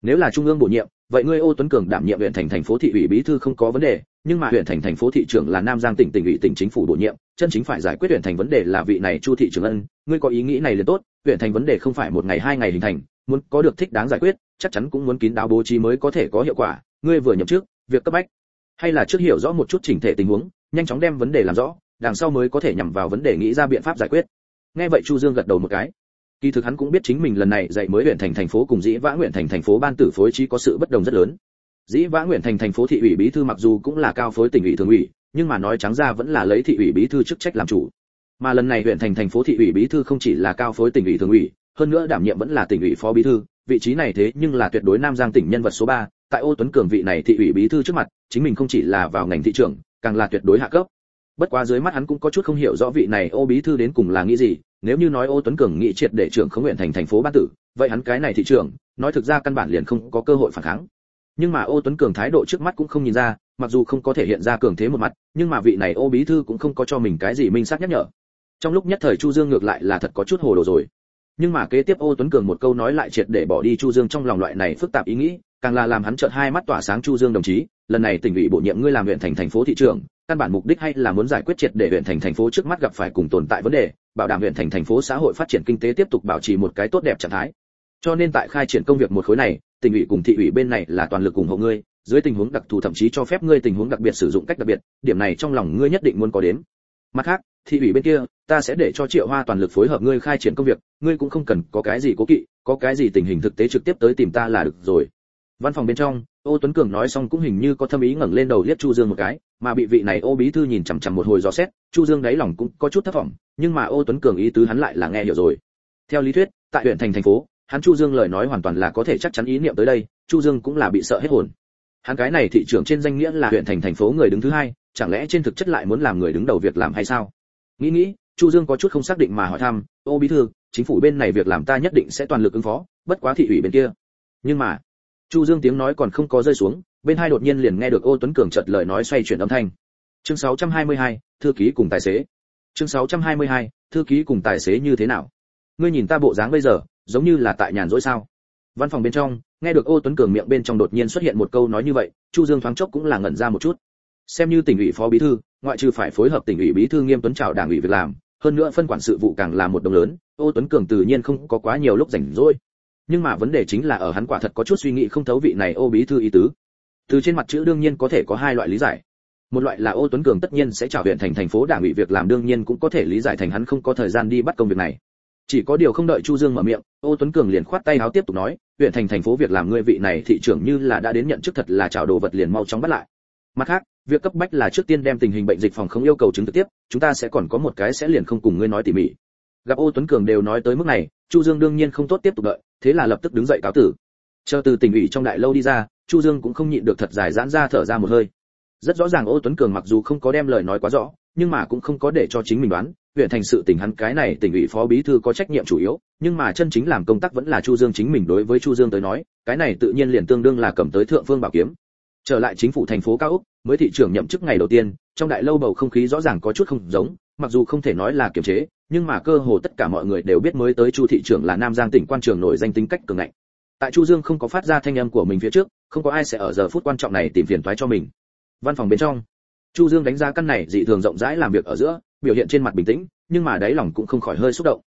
Nếu là trung ương bổ nhiệm, vậy ngươi ô tuấn cường đảm nhiệm huyện thành thành phố thị ủy bí thư không có vấn đề, nhưng mà huyện thành thành phố thị trưởng là nam giang tỉnh tỉnh ủy tỉnh chính phủ bổ nhiệm, chân chính phải giải quyết huyện thành vấn đề là vị này chu thị trưởng ân, ngươi có ý nghĩ này liền tốt, huyện thành vấn đề không phải một ngày hai ngày hình thành, muốn có được thích đáng giải quyết, chắc chắn cũng muốn kín đáo bố trí mới có thể có hiệu quả, ngươi vừa nhậm chức, việc cấp bách. Hay là trước hiểu rõ một chút chỉnh thể tình huống, nhanh chóng đem vấn đề làm rõ đằng sau mới có thể nhằm vào vấn đề nghĩ ra biện pháp giải quyết. Nghe vậy chu dương gật đầu một cái. Kỳ thực hắn cũng biết chính mình lần này dạy mới huyện thành thành phố cùng dĩ vã huyện thành thành phố ban tử phối trí có sự bất đồng rất lớn. Dĩ vã huyện thành thành phố thị ủy bí thư mặc dù cũng là cao phối tỉnh ủy thường ủy nhưng mà nói trắng ra vẫn là lấy thị ủy bí thư chức trách làm chủ. Mà lần này huyện thành thành phố thị ủy bí thư không chỉ là cao phối tỉnh ủy thường ủy hơn nữa đảm nhiệm vẫn là tỉnh ủy phó bí thư vị trí này thế nhưng là tuyệt đối nam giang tỉnh nhân vật số 3, tại ô tuấn cường vị này thị ủy bí thư trước mặt chính mình không chỉ là vào ngành thị trưởng càng là tuyệt đối hạ cấp bất quá dưới mắt hắn cũng có chút không hiểu rõ vị này ô bí thư đến cùng là nghĩ gì, nếu như nói ô tuấn cường nghị triệt để trưởng không nguyện thành thành phố ban tử, vậy hắn cái này thị trưởng, nói thực ra căn bản liền không có cơ hội phản kháng. Nhưng mà ô tuấn cường thái độ trước mắt cũng không nhìn ra, mặc dù không có thể hiện ra cường thế một mặt, nhưng mà vị này ô bí thư cũng không có cho mình cái gì minh xác nhắc nhở. Trong lúc nhất thời chu dương ngược lại là thật có chút hồ đồ rồi. Nhưng mà kế tiếp ô tuấn cường một câu nói lại triệt để bỏ đi chu dương trong lòng loại này phức tạp ý nghĩ, càng là làm hắn trợn hai mắt tỏa sáng chu dương đồng chí, lần này tỉnh ủy bổ nhiệm ngươi làm huyện thành thành phố thị trưởng căn bản mục đích hay là muốn giải quyết triệt để huyện thành thành phố trước mắt gặp phải cùng tồn tại vấn đề, bảo đảm huyện thành thành phố xã hội phát triển kinh tế tiếp tục bảo trì một cái tốt đẹp trạng thái. Cho nên tại khai triển công việc một khối này, tỉnh ủy cùng thị ủy bên này là toàn lực ủng hộ ngươi, dưới tình huống đặc thù thậm chí cho phép ngươi tình huống đặc biệt sử dụng cách đặc biệt, điểm này trong lòng ngươi nhất định muốn có đến mặt khác, thị ủy bên kia, ta sẽ để cho triệu hoa toàn lực phối hợp ngươi khai triển công việc, ngươi cũng không cần có cái gì cố kỵ, có cái gì tình hình thực tế trực tiếp tới tìm ta là được rồi. Văn phòng bên trong ô tuấn cường nói xong cũng hình như có thâm ý ngẩng lên đầu liếc chu dương một cái, mà bị vị này ô bí thư nhìn chằm chằm một hồi dò xét, chu dương đáy lòng cũng có chút thất vọng, nhưng mà ô tuấn cường ý tứ hắn lại là nghe hiểu rồi. Theo lý thuyết, tại huyện thành thành phố, hắn chu dương lời nói hoàn toàn là có thể chắc chắn ý niệm tới đây, chu dương cũng là bị sợ hết hồn. Hắn cái này thị trưởng trên danh nghĩa là huyện thành thành phố người đứng thứ hai, chẳng lẽ trên thực chất lại muốn làm người đứng đầu việc làm hay sao? Nghĩ nghĩ, chu dương có chút không xác định mà hỏi thăm, ô bí thư, chính phủ bên này việc làm ta nhất định sẽ toàn lực ứng phó, bất quá thị ủy bên kia. Nhưng mà chu dương tiếng nói còn không có rơi xuống bên hai đột nhiên liền nghe được ô tuấn cường chợt lời nói xoay chuyển âm thanh. Chương 622, thư ký cùng tài xế. Chương 622, thư ký cùng tài xế như thế nào? Ngươi nhìn ta bộ dáng bây giờ giống như là tại nhàn rỗi sao? Văn phòng bên trong nghe được ô tuấn cường miệng bên trong đột nhiên xuất hiện một câu nói như vậy chu dương thoáng chốc cũng là ngẩn ra một chút. Xem như tỉnh ủy phó bí thư ngoại trừ phải phối hợp tỉnh ủy bí thư nghiêm tuấn chào đảng ủy việc làm hơn nữa phân quản sự vụ càng là một đồng lớn ô tuấn cường tự nhiên không có quá nhiều lúc rảnh rỗi nhưng mà vấn đề chính là ở hắn quả thật có chút suy nghĩ không thấu vị này ô bí thư ý tứ. Từ trên mặt chữ đương nhiên có thể có hai loại lý giải. Một loại là ô tuấn cường tất nhiên sẽ trả huyện thành thành phố đảng ủy việc làm đương nhiên cũng có thể lý giải thành hắn không có thời gian đi bắt công việc này. Chỉ có điều không đợi chu dương mở miệng, ô tuấn cường liền khoát tay áo tiếp tục nói, huyện thành thành phố việc làm ngươi vị này thị trưởng như là đã đến nhận chức thật là chào đồ vật liền mau chóng bắt lại. Mặt khác, việc cấp bách là trước tiên đem tình hình bệnh dịch phòng không yêu cầu chứng thực tiếp, chúng ta sẽ còn có một cái sẽ liền không cùng ngươi nói tỉ mỉ. Gặp ô tuấn cường đều nói tới mức này, chu dương đương nhiên không tốt tiếp tục đợi thế là lập tức đứng dậy cáo tử. Chờ từ tỉnh ủy trong đại lâu đi ra, chu dương cũng không nhịn được thật dài giãn ra thở ra một hơi. Rất rõ ràng ô tuấn cường mặc dù không có đem lời nói quá rõ, nhưng mà cũng không có để cho chính mình đoán, huyện thành sự tỉnh hắn cái này tỉnh ủy phó bí thư có trách nhiệm chủ yếu, nhưng mà chân chính làm công tác vẫn là chu dương chính mình đối với chu dương tới nói, cái này tự nhiên liền tương đương là cầm tới thượng phương bảo kiếm. Trở lại chính phủ thành phố cao úc mới thị trưởng nhậm chức ngày đầu tiên, trong đại lâu bầu không khí rõ ràng có chút không giống, mặc dù không thể nói là kiềm chế nhưng mà cơ hồ tất cả mọi người đều biết mới tới chu thị trưởng là nam giang tỉnh quan trường nổi danh tính cách cường ngạnh. Tại chu dương không có phát ra thanh âm của mình phía trước, không có ai sẽ ở giờ phút quan trọng này tìm phiền toái cho mình. Văn phòng bên trong, chu dương đánh giá căn này dị thường rộng rãi làm việc ở giữa, biểu hiện trên mặt bình tĩnh, nhưng mà đáy lòng cũng không khỏi hơi xúc động.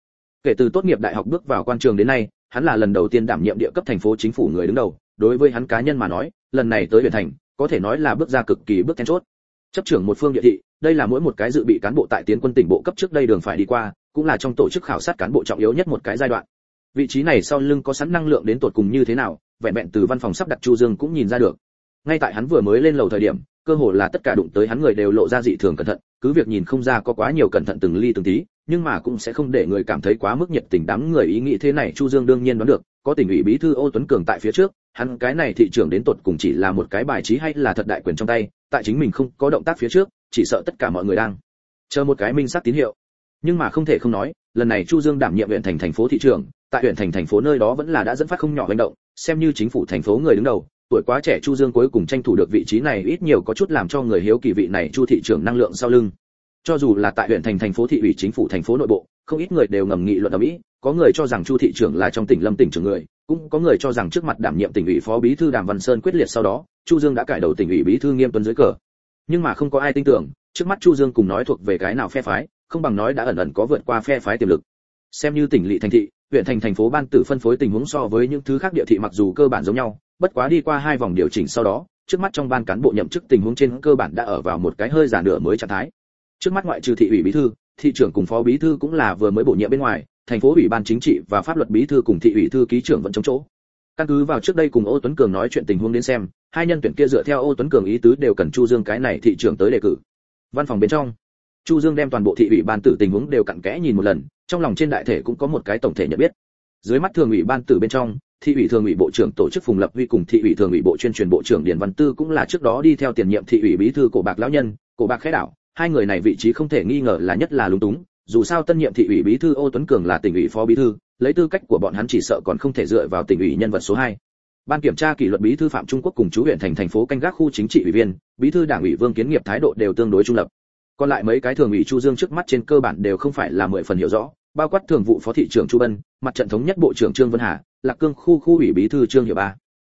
Kể từ tốt nghiệp đại học bước vào quan trường đến nay, hắn là lần đầu tiên đảm nhiệm địa cấp thành phố chính phủ người đứng đầu. Đối với hắn cá nhân mà nói, lần này tới huyện thành, có thể nói là bước ra cực kỳ bước then chốt. Chấp trưởng một phương địa thị đây là mỗi một cái dự bị cán bộ tại tiến quân tỉnh bộ cấp trước đây đường phải đi qua, cũng là trong tổ chức khảo sát cán bộ trọng yếu nhất một cái giai đoạn. Vị trí này sau lưng có sẵn năng lượng đến tột cùng như thế nào, vẹn vẹn từ văn phòng sắp đặt chu dương cũng nhìn ra được. Ngay tại hắn vừa mới lên lầu thời điểm, cơ hồ là tất cả đụng tới hắn người đều lộ ra dị thường cẩn thận, cứ việc nhìn không ra có quá nhiều cẩn thận từng ly từng tí, nhưng mà cũng sẽ không để người cảm thấy quá mức nhiệt tình đám người ý nghĩ thế này chu dương đương nhiên đoán được, có tỉnh ủy bí thư ô tuấn cường tại phía trước, hắn cái này thị trưởng đến tột cùng chỉ là một cái bài trí hay là thật đại quyền trong tay, tại chính mình không có động tác phía trước chỉ sợ tất cả mọi người đang chờ một cái minh xác tín hiệu. Nhưng mà không thể không nói, lần này chu dương đảm nhiệm huyện thành thành phố thị trưởng tại huyện thành thành phố nơi đó vẫn là đã dẫn phát không nhỏ hành động, xem như chính phủ thành phố người đứng đầu, tuổi quá trẻ chu dương cuối cùng tranh thủ được vị trí này ít nhiều có chút làm cho người hiếu kỳ vị này chu thị trưởng năng lượng sau lưng. Cho dù là tại huyện thành thành phố thị ủy chính phủ thành phố nội bộ, không ít người đều ngầm nghị luận ở mỹ, có người cho rằng chu thị trưởng là trong tỉnh lâm tỉnh trưởng người, cũng có người cho rằng trước mặt đảm nhiệm tỉnh ủy phó bí thư đàm văn sơn quyết liệt sau đó, chu dương đã cải đầu tỉnh ủy bí thư nghiêm tuấn dưới cờ nhưng mà không có ai tin tưởng, trước mắt chu dương cùng nói thuộc về cái nào phe phái, không bằng nói đã ẩn ẩn có vượt qua phe phái tiềm lực. Xem như tỉnh lỵ thành thị, huyện thành thành phố ban tử phân phối tình huống so với những thứ khác địa thị mặc dù cơ bản giống nhau, bất quá đi qua hai vòng điều chỉnh sau đó, trước mắt trong ban cán bộ nhậm chức tình huống trên cơ bản đã ở vào một cái hơi giả nửa mới trạng thái. Trước mắt ngoại trừ thị ủy bí thư, thị trưởng cùng phó bí thư cũng là vừa mới bổ nhiệm bên ngoài, thành phố ủy ban chính trị và pháp luật bí thư cùng thị ủy thư ký trưởng vẫn chống chỗ căn cứ vào trước đây cùng ô tuấn cường nói chuyện tình huống đến xem, hai nhân tuyển kia dựa theo ô tuấn cường ý tứ đều cần chu dương cái này thị trưởng tới đề cử. Văn phòng bên trong, chu dương đem toàn bộ thị ủy ban tử tình huống đều cặn kẽ nhìn một lần, trong lòng trên đại thể cũng có một cái tổng thể nhận biết. Dưới mắt thường ủy ban tử bên trong, thị ủy thường ủy bộ trưởng tổ chức phùng lập huy cùng thị ủy thường ủy bộ chuyên truyền bộ trưởng điền văn tư cũng là trước đó đi theo tiền nhiệm thị ủy bí thư cổ bạc lão nhân, cổ bạc khẽ đảo, hai người này vị trí không thể nghi ngờ là nhất là lúng túng dù sao tân nhiệm thị ủy bí thư ô tuấn cường là tỉnh ủy phó bí thư, lấy tư cách của bọn hắn chỉ sợ còn không thể dựa vào tỉnh ủy nhân vật số 2. ban kiểm tra kỷ luật bí thư phạm trung quốc cùng chú huyện thành thành phố canh gác khu chính trị ủy viên, bí thư đảng ủy vương kiến nghiệp thái độ đều tương đối trung lập. Còn lại mấy cái thường ủy chu dương trước mắt trên cơ bản đều không phải là mười phần hiểu rõ, bao quát thường vụ phó thị trưởng chu bân, mặt trận thống nhất bộ trưởng trương vân hà, lạc cương khu khu ủy bí thư trương hiệu ba.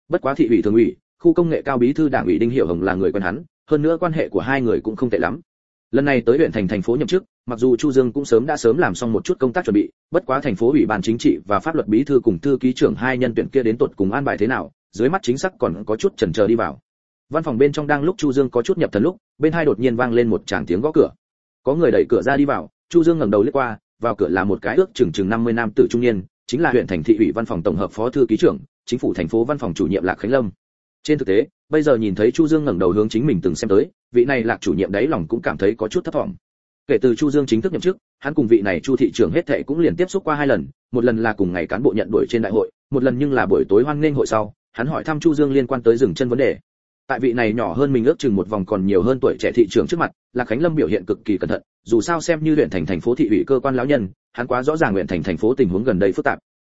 Bất quá thị ủy thường ủy, khu công nghệ cao bí thư đảng ủy đinh hiệu hồng là người quen hắn, hơn nữa quan hệ của hai người cũng không tệ lắm lần này tới huyện thành thành phố nhậm chức, mặc dù chu dương cũng sớm đã sớm làm xong một chút công tác chuẩn bị, bất quá thành phố ủy ban chính trị và pháp luật bí thư cùng thư ký trưởng hai nhân tuyển kia đến tột cùng an bài thế nào, dưới mắt chính xác còn có chút chần chờ đi vào. Văn phòng bên trong đang lúc chu dương có chút nhập thần lúc, bên hai đột nhiên vang lên một tràng tiếng gõ cửa. Có người đẩy cửa ra đi vào, chu dương ngẩng đầu liếc qua, vào cửa là một cái ước chừng chừng 50 nam tử trung niên, chính là huyện thành thị ủy văn phòng tổng hợp phó thư ký trưởng, chính phủ thành phố văn phòng chủ nhiệm lạc khánh lâm. Trên thực tế bây giờ nhìn thấy chu dương ngẩng đầu hướng chính mình từng xem tới, vị này lạc chủ nhiệm đấy lòng cũng cảm thấy có chút thất vọng kể từ chu dương chính thức nhậm chức, hắn cùng vị này chu thị trưởng hết thệ cũng liền tiếp xúc qua hai lần, một lần là cùng ngày cán bộ nhận đuổi trên đại hội, một lần nhưng là buổi tối hoan nghênh hội sau, hắn hỏi thăm chu dương liên quan tới dừng chân vấn đề. Tại vị này nhỏ hơn mình ước chừng một vòng còn nhiều hơn tuổi trẻ thị trưởng trước mặt là khánh lâm biểu hiện cực kỳ cẩn thận, dù sao xem như huyện thành thành phố thị ủy cơ quan lão nhân, hắn quá rõ ràng huyện thành thành phố tình huống gần đây phức tạp.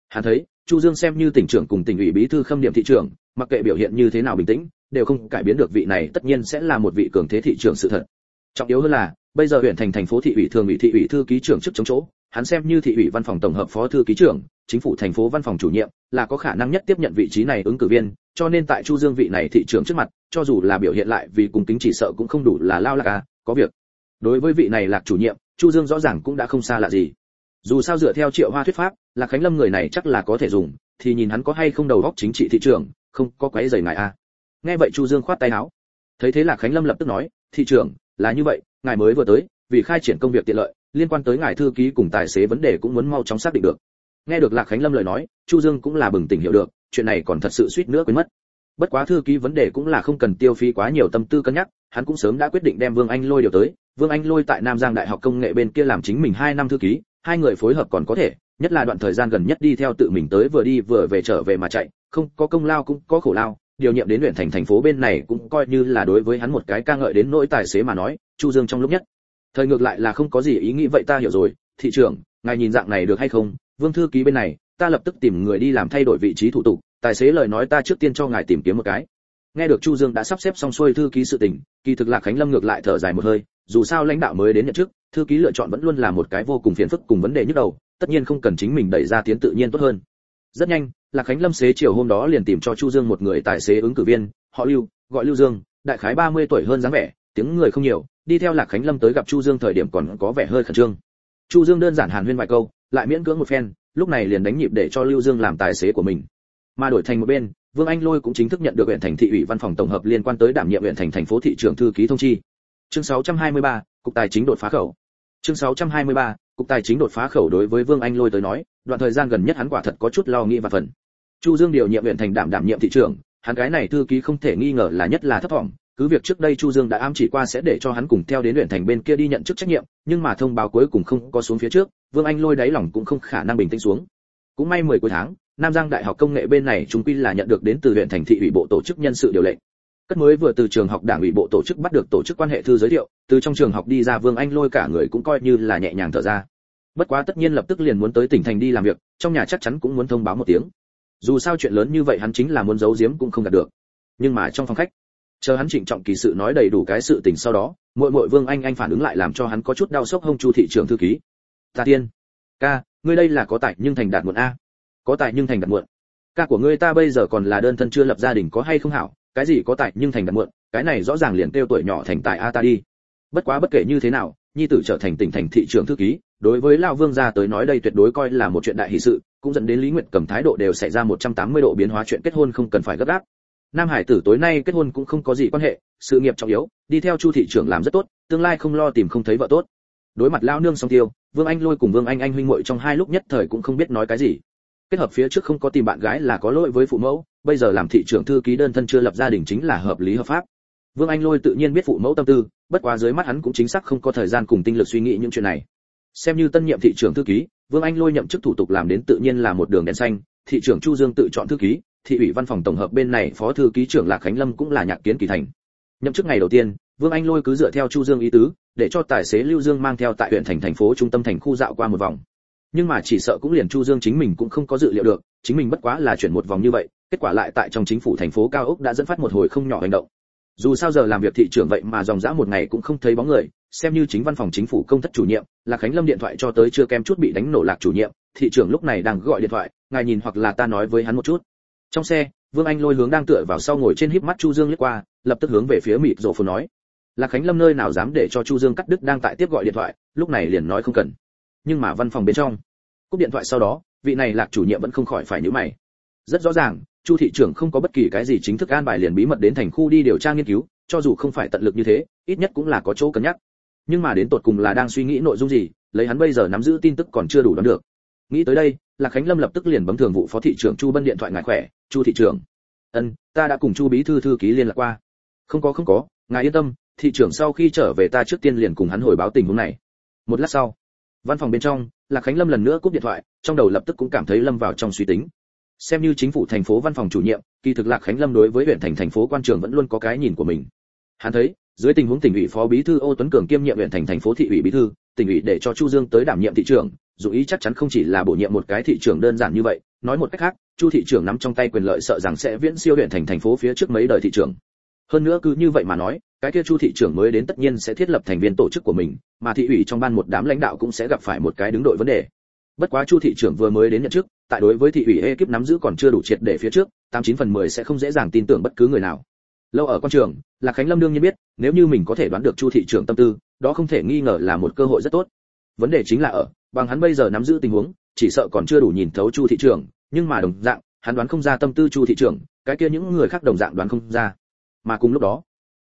Hắn thấy chu dương xem như tỉnh trưởng cùng tỉnh ủy bí thư khâm điểm thị trưởng mặc kệ biểu hiện như thế nào bình tĩnh, đều không cải biến được vị này, tất nhiên sẽ là một vị cường thế thị trưởng sự thật. Trọng yếu hơn là, bây giờ huyện thành thành phố thị ủy thường ủy thị ủy thư ký trưởng chức chống chỗ, hắn xem như thị ủy văn phòng tổng hợp phó thư ký trưởng, chính phủ thành phố văn phòng chủ nhiệm, là có khả năng nhất tiếp nhận vị trí này ứng cử viên, cho nên tại chu dương vị này thị trưởng trước mặt, cho dù là biểu hiện lại vì cùng tính chỉ sợ cũng không đủ là lao lạc à có việc. Đối với vị này lạc chủ nhiệm, chu dương rõ ràng cũng đã không xa lạ gì dù sao dựa theo triệu hoa thuyết pháp, lạc khánh lâm người này chắc là có thể dùng, thì nhìn hắn có hay không đầu góc chính trị thị trường, không có quấy rầy ngài a à. nghe vậy chu dương khoát tay áo. Thấy thế lạc khánh lâm lập tức nói, thị trưởng, là như vậy, ngài mới vừa tới, vì khai triển công việc tiện lợi, liên quan tới ngài thư ký cùng tài xế vấn đề cũng muốn mau chóng xác định được. Nghe được lạc khánh lâm lời nói, chu dương cũng là bừng tỉnh hiểu được, chuyện này còn thật sự suýt nữa quên mất. Bất quá thư ký vấn đề cũng là không cần tiêu phí quá nhiều tâm tư cân nhắc, hắn cũng sớm đã quyết định đem vương anh lôi điều tới. Vương anh lôi tại nam giang đại học công nghệ bên kia làm chính mình hai năm thư ký hai người phối hợp còn có thể, nhất là đoạn thời gian gần nhất đi theo tự mình tới vừa đi vừa về trở về mà chạy, không có công lao cũng có khổ lao, điều nhiệm đến huyện thành thành phố bên này cũng coi như là đối với hắn một cái ca ngợi đến nỗi tài xế mà nói, chu dương trong lúc nhất. Thời ngược lại là không có gì ý nghĩ vậy ta hiểu rồi, thị trưởng, ngài nhìn dạng này được hay không? Vương thư ký bên này, ta lập tức tìm người đi làm thay đổi vị trí thủ tục, tài xế lời nói ta trước tiên cho ngài tìm kiếm một cái. Nghe được chu dương đã sắp xếp xong xuôi thư ký sự tình, kỳ thực là khánh lâm ngược lại thở dài một hơi, dù sao lãnh đạo mới đến nhận chức thư ký lựa chọn vẫn luôn là một cái vô cùng phiền phức cùng vấn đề nhức đầu tất nhiên không cần chính mình đẩy ra tiến tự nhiên tốt hơn. Rất nhanh lạc khánh lâm xế chiều hôm đó liền tìm cho chu dương một người tài xế ứng cử viên họ lưu gọi lưu dương đại khái 30 tuổi hơn dáng vẻ tiếng người không nhiều đi theo lạc khánh lâm tới gặp chu dương thời điểm còn có vẻ hơi khẩn trương. Chu dương đơn giản hàn huyên vài câu lại miễn cưỡng một phen lúc này liền đánh nhịp để cho lưu dương làm tài xế của mình. Mà đổi thành một bên vương anh lôi cũng chính thức nhận được huyện thành thị ủy văn phòng tổng hợp liên quan tới đảm nhiệm huyện thành thành phố thị trưởng thư ký thông chi. Chương 623, cục tài chính đột phá khẩu chương 623, cục tài chính đột phá khẩu đối với vương anh lôi tới nói đoạn thời gian gần nhất hắn quả thật có chút lo nghĩ và phần. Chu dương điều nhiệm huyện thành đảm đảm nhiệm thị trưởng hắn cái này thư ký không thể nghi ngờ là nhất là thấp thỏm. Cứ việc trước đây chu dương đã ám chỉ qua sẽ để cho hắn cùng theo đến huyện thành bên kia đi nhận chức trách nhiệm nhưng mà thông báo cuối cùng không có xuống phía trước vương anh lôi đáy lòng cũng không khả năng bình tĩnh xuống. Cũng may 10 cuối tháng nam giang đại học công nghệ bên này chúng quy là nhận được đến từ huyện thành thị ủy bộ tổ chức nhân sự điều lệnh cất mới vừa từ trường học đảng ủy bộ tổ chức bắt được tổ chức quan hệ thư giới thiệu, từ trong trường học đi ra vương anh lôi cả người cũng coi như là nhẹ nhàng thở ra. Bất quá tất nhiên lập tức liền muốn tới tỉnh thành đi làm việc, trong nhà chắc chắn cũng muốn thông báo một tiếng. Dù sao chuyện lớn như vậy hắn chính là muốn giấu giếm cũng không đạt được. Nhưng mà trong phòng khách, chờ hắn trịnh trọng kỳ sự nói đầy đủ cái sự tình sau đó, muội muội vương anh anh phản ứng lại làm cho hắn có chút đau sốc hông chu thị trưởng thư ký. Ta tiên, ca, ngươi đây là có tài nhưng thành đạt muộn a. Có tài nhưng thành đạt muộn. Ca của ngươi ta bây giờ còn là đơn thân chưa lập gia đình có hay không hảo? Cái gì có tài nhưng thành đạt muộn, cái này rõ ràng liền kêu tuổi nhỏ thành tài a ta đi. Bất quá bất kể như thế nào, nhi tử trở thành tỉnh thành thị trưởng thư ký, đối với lao vương gia tới nói đây tuyệt đối coi là một chuyện đại hỷ sự, cũng dẫn đến lý nguyệt cầm thái độ đều xảy ra 180 độ biến hóa chuyện kết hôn không cần phải gấp gáp. Nam hải tử tối nay kết hôn cũng không có gì quan hệ, sự nghiệp trọng yếu, đi theo chu thị trưởng làm rất tốt, tương lai không lo tìm không thấy vợ tốt. Đối mặt lao nương song tiêu, vương anh lôi cùng vương anh anh huynh muội trong hai lúc nhất thời cũng không biết nói cái gì. Kết hợp phía trước không có tìm bạn gái là có lỗi với phụ mẫu bây giờ làm thị trưởng thư ký đơn thân chưa lập gia đình chính là hợp lý hợp pháp. Vương anh lôi tự nhiên biết phụ mẫu tâm tư, bất quá dưới mắt hắn cũng chính xác không có thời gian cùng tinh lực suy nghĩ những chuyện này. Xem như tân nhiệm thị trưởng thư ký, vương anh lôi nhậm chức thủ tục làm đến tự nhiên là một đường đèn xanh, thị trưởng chu dương tự chọn thư ký, thị ủy văn phòng tổng hợp bên này phó thư ký trưởng lạc khánh lâm cũng là nhạc kiến kỳ thành. Nhậm chức ngày đầu tiên, vương anh lôi cứ dựa theo chu dương ý tứ, để cho tài xế lưu dương mang theo tại huyện thành thành phố trung tâm thành khu dạo qua một vòng. Nhưng mà chỉ sợ cũng liền chu dương chính mình cũng không có dự liệu được, chính mình bất quá là chuyển một vòng như vậy kết quả lại tại trong chính phủ thành phố cao ốc đã dẫn phát một hồi không nhỏ hành động. Dù sao giờ làm việc thị trưởng vậy mà dòng dã một ngày cũng không thấy bóng người, xem như chính văn phòng chính phủ công thất chủ nhiệm lạc khánh lâm điện thoại cho tới chưa kem chút bị đánh nổ lạc chủ nhiệm, thị trưởng lúc này đang gọi điện thoại, ngài nhìn hoặc là ta nói với hắn một chút. Trong xe, vương anh lôi hướng đang tựa vào sau ngồi trên híp mắt chu dương lướt qua, lập tức hướng về phía mịt rổ phồn nói. Lạc khánh lâm nơi nào dám để cho chu dương cắt đứt đang tại tiếp gọi điện thoại, lúc này liền nói không cần. Nhưng mà văn phòng bên trong, cúp điện thoại sau đó, vị này lạc chủ nhiệm vẫn không khỏi phải nhíu mày. Rất rõ ràng chu thị trưởng không có bất kỳ cái gì chính thức an bài liền bí mật đến thành khu đi điều tra nghiên cứu, cho dù không phải tận lực như thế, ít nhất cũng là có chỗ cân nhắc. Nhưng mà đến tột cùng là đang suy nghĩ nội dung gì, lấy hắn bây giờ nắm giữ tin tức còn chưa đủ đoán được. Nghĩ tới đây, lạc khánh lâm lập tức liền bấm thường vụ phó thị trưởng chu bân điện thoại ngài khỏe, chu thị trưởng. Ân, ta đã cùng chu bí thư thư ký liên lạc qua. Không có không có, ngài yên tâm, thị trưởng sau khi trở về ta trước tiên liền cùng hắn hồi báo tình huống này. Một lát sau, văn phòng bên trong, lạc khánh lâm lần nữa cúp điện thoại, trong đầu lập tức cũng cảm thấy lâm vào trong suy tính xem như chính phủ thành phố văn phòng chủ nhiệm, kỳ thực lạc khánh lâm đối với huyện thành thành phố quan trường vẫn luôn có cái nhìn của mình. Hắn thấy, dưới tình huống tỉnh ủy phó bí thư ô tuấn cường kiêm nhiệm huyện thành thành phố thị ủy bí thư, tỉnh ủy để cho chu dương tới đảm nhiệm thị trưởng, dù ý chắc chắn không chỉ là bổ nhiệm một cái thị trưởng đơn giản như vậy, nói một cách khác, chu thị trưởng nắm trong tay quyền lợi sợ rằng sẽ viễn siêu huyện thành thành phố phía trước mấy đời thị trưởng. Hơn nữa cứ như vậy mà nói, cái kia chu thị trưởng mới đến tất nhiên sẽ thiết lập thành viên tổ chức của mình, mà thị ủy trong ban một đám lãnh đạo cũng sẽ gặp phải một cái đứng đội vấn đề. Bất quá chu thị trưởng vừa mới đến nhận chức tại đối với thị ủy ekip nắm giữ còn chưa đủ triệt để phía trước, tám chín phần mười sẽ không dễ dàng tin tưởng bất cứ người nào. Lâu ở quan trường lạc khánh lâm đương nhiên biết, nếu như mình có thể đoán được chu thị trưởng tâm tư, đó không thể nghi ngờ là một cơ hội rất tốt. Vấn đề chính là ở, bằng hắn bây giờ nắm giữ tình huống, chỉ sợ còn chưa đủ nhìn thấu chu thị trưởng, nhưng mà đồng dạng, hắn đoán không ra tâm tư chu thị trưởng, cái kia những người khác đồng dạng đoán không ra. Mà cùng lúc đó,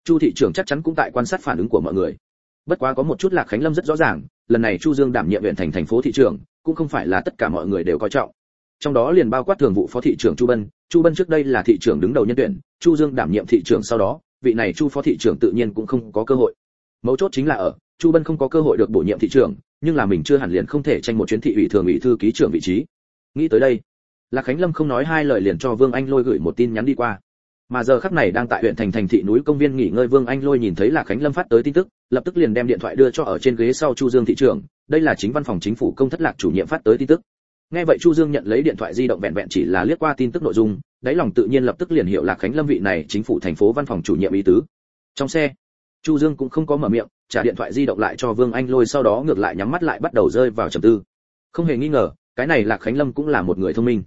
chu thị trưởng chắc chắn cũng tại quan sát phản ứng của mọi người. Bất quá có một chút lạc khánh lâm rất rõ ràng, lần này chu dương đảm nhiệm huyện thành thành phố thị trưởng, cũng không phải là tất cả mọi người đều coi trọng trong đó liền bao quát thường vụ phó thị trưởng chu bân. Chu bân trước đây là thị trưởng đứng đầu nhân tuyển, chu dương đảm nhiệm thị trưởng sau đó, vị này chu phó thị trưởng tự nhiên cũng không có cơ hội. Mấu chốt chính là ở, chu bân không có cơ hội được bổ nhiệm thị trưởng, nhưng là mình chưa hẳn liền không thể tranh một chuyến thị ủy thường ủy thư ký trưởng vị trí. Nghĩ tới đây, lạc khánh lâm không nói hai lời liền cho vương anh lôi gửi một tin nhắn đi qua. Mà giờ khắc này đang tại huyện thành thành thị núi công viên nghỉ ngơi, vương anh lôi nhìn thấy lạc khánh lâm phát tới tin tức, lập tức liền đem điện thoại đưa cho ở trên ghế sau chu dương thị trưởng. Đây là chính văn phòng chính phủ công thất lạc chủ nhiệm phát tới tin tức nghe vậy chu dương nhận lấy điện thoại di động vẹn vẹn chỉ là liếc qua tin tức nội dung, đáy lòng tự nhiên lập tức liền hiểu là khánh lâm vị này chính phủ thành phố văn phòng chủ nhiệm ý tứ. Trong xe, chu dương cũng không có mở miệng, trả điện thoại di động lại cho vương anh lôi sau đó ngược lại nhắm mắt lại bắt đầu rơi vào trầm tư. Không hề nghi ngờ, cái này là khánh lâm cũng là một người thông minh.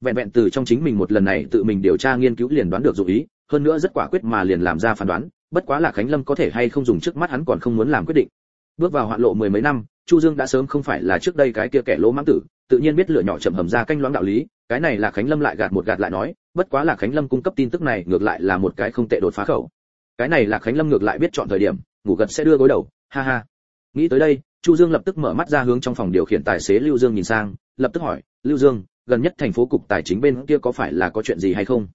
Vẹn vẹn từ trong chính mình một lần này tự mình điều tra nghiên cứu liền đoán được dụ ý, hơn nữa rất quả quyết mà liền làm ra phán đoán, bất quá là khánh lâm có thể hay không dùng trước mắt hắn còn không muốn làm quyết định bước vào hoạn lộ mười mấy năm, chu dương đã sớm không phải là trước đây cái kia kẻ lỗ mãng tử, tự nhiên biết lựa nhỏ chậm hầm ra canh loãng đạo lý, cái này là khánh lâm lại gạt một gạt lại nói, bất quá là khánh lâm cung cấp tin tức này ngược lại là một cái không tệ đột phá khẩu. Cái này là khánh lâm ngược lại biết chọn thời điểm, ngủ gật sẽ đưa gối đầu, ha ha. Nghĩ tới đây, chu dương lập tức mở mắt ra hướng trong phòng điều khiển tài xế lưu dương nhìn sang, lập tức hỏi, lưu dương, gần nhất thành phố cục tài chính bên kia có phải là có chuyện gì hay không?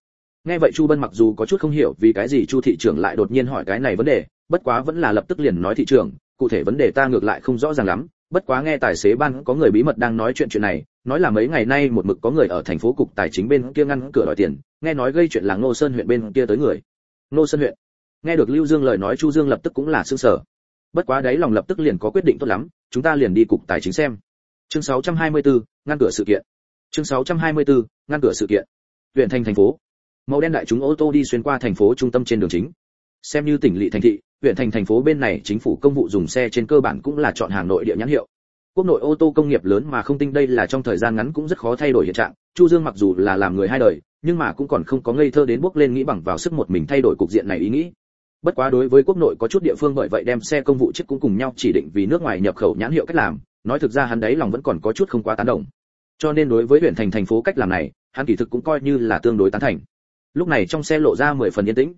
Nghe vậy chu bân mặc dù có chút không hiểu vì cái gì chu thị trưởng lại đột nhiên hỏi cái này vấn đề, bất quá vẫn là lập tức liền nói thị trưởng cụ thể vấn đề ta ngược lại không rõ ràng lắm bất quá nghe tài xế ban có người bí mật đang nói chuyện chuyện này nói là mấy ngày nay một mực có người ở thành phố cục tài chính bên kia ngăn cửa đòi tiền nghe nói gây chuyện là ngô sơn huyện bên kia tới người. Ngô sơn huyện. Nghe được lưu dương lời nói chu dương lập tức cũng là sương sở bất quá đấy lòng lập tức liền có quyết định tốt lắm chúng ta liền đi cục tài chính xem. Chương 624, ngăn cửa sự kiện. Chương 624, ngăn cửa sự kiện. Huyện thành thành phố. Màu đen đại chúng ô tô đi xuyên qua thành phố trung tâm trên đường chính. Xem như tỉnh lỵ thành thị huyện thành thành phố bên này chính phủ công vụ dùng xe trên cơ bản cũng là chọn hàng nội địa nhãn hiệu. Quốc nội ô tô công nghiệp lớn mà không tinh đây là trong thời gian ngắn cũng rất khó thay đổi hiện trạng. Chu dương mặc dù là làm người hai đời, nhưng mà cũng còn không có ngây thơ đến bước lên nghĩ bằng vào sức một mình thay đổi cục diện này ý nghĩ. Bất quá đối với quốc nội có chút địa phương bởi vậy đem xe công vụ chiếc cũng cùng nhau chỉ định vì nước ngoài nhập khẩu nhãn hiệu cách làm. Nói thực ra hắn đấy lòng vẫn còn có chút không quá tán đồng. Cho nên đối với huyện thành thành phố cách làm này, hắn kỳ thực cũng coi như là tương đối tán thành. Lúc này trong xe lộ ra mười phần yên tĩnh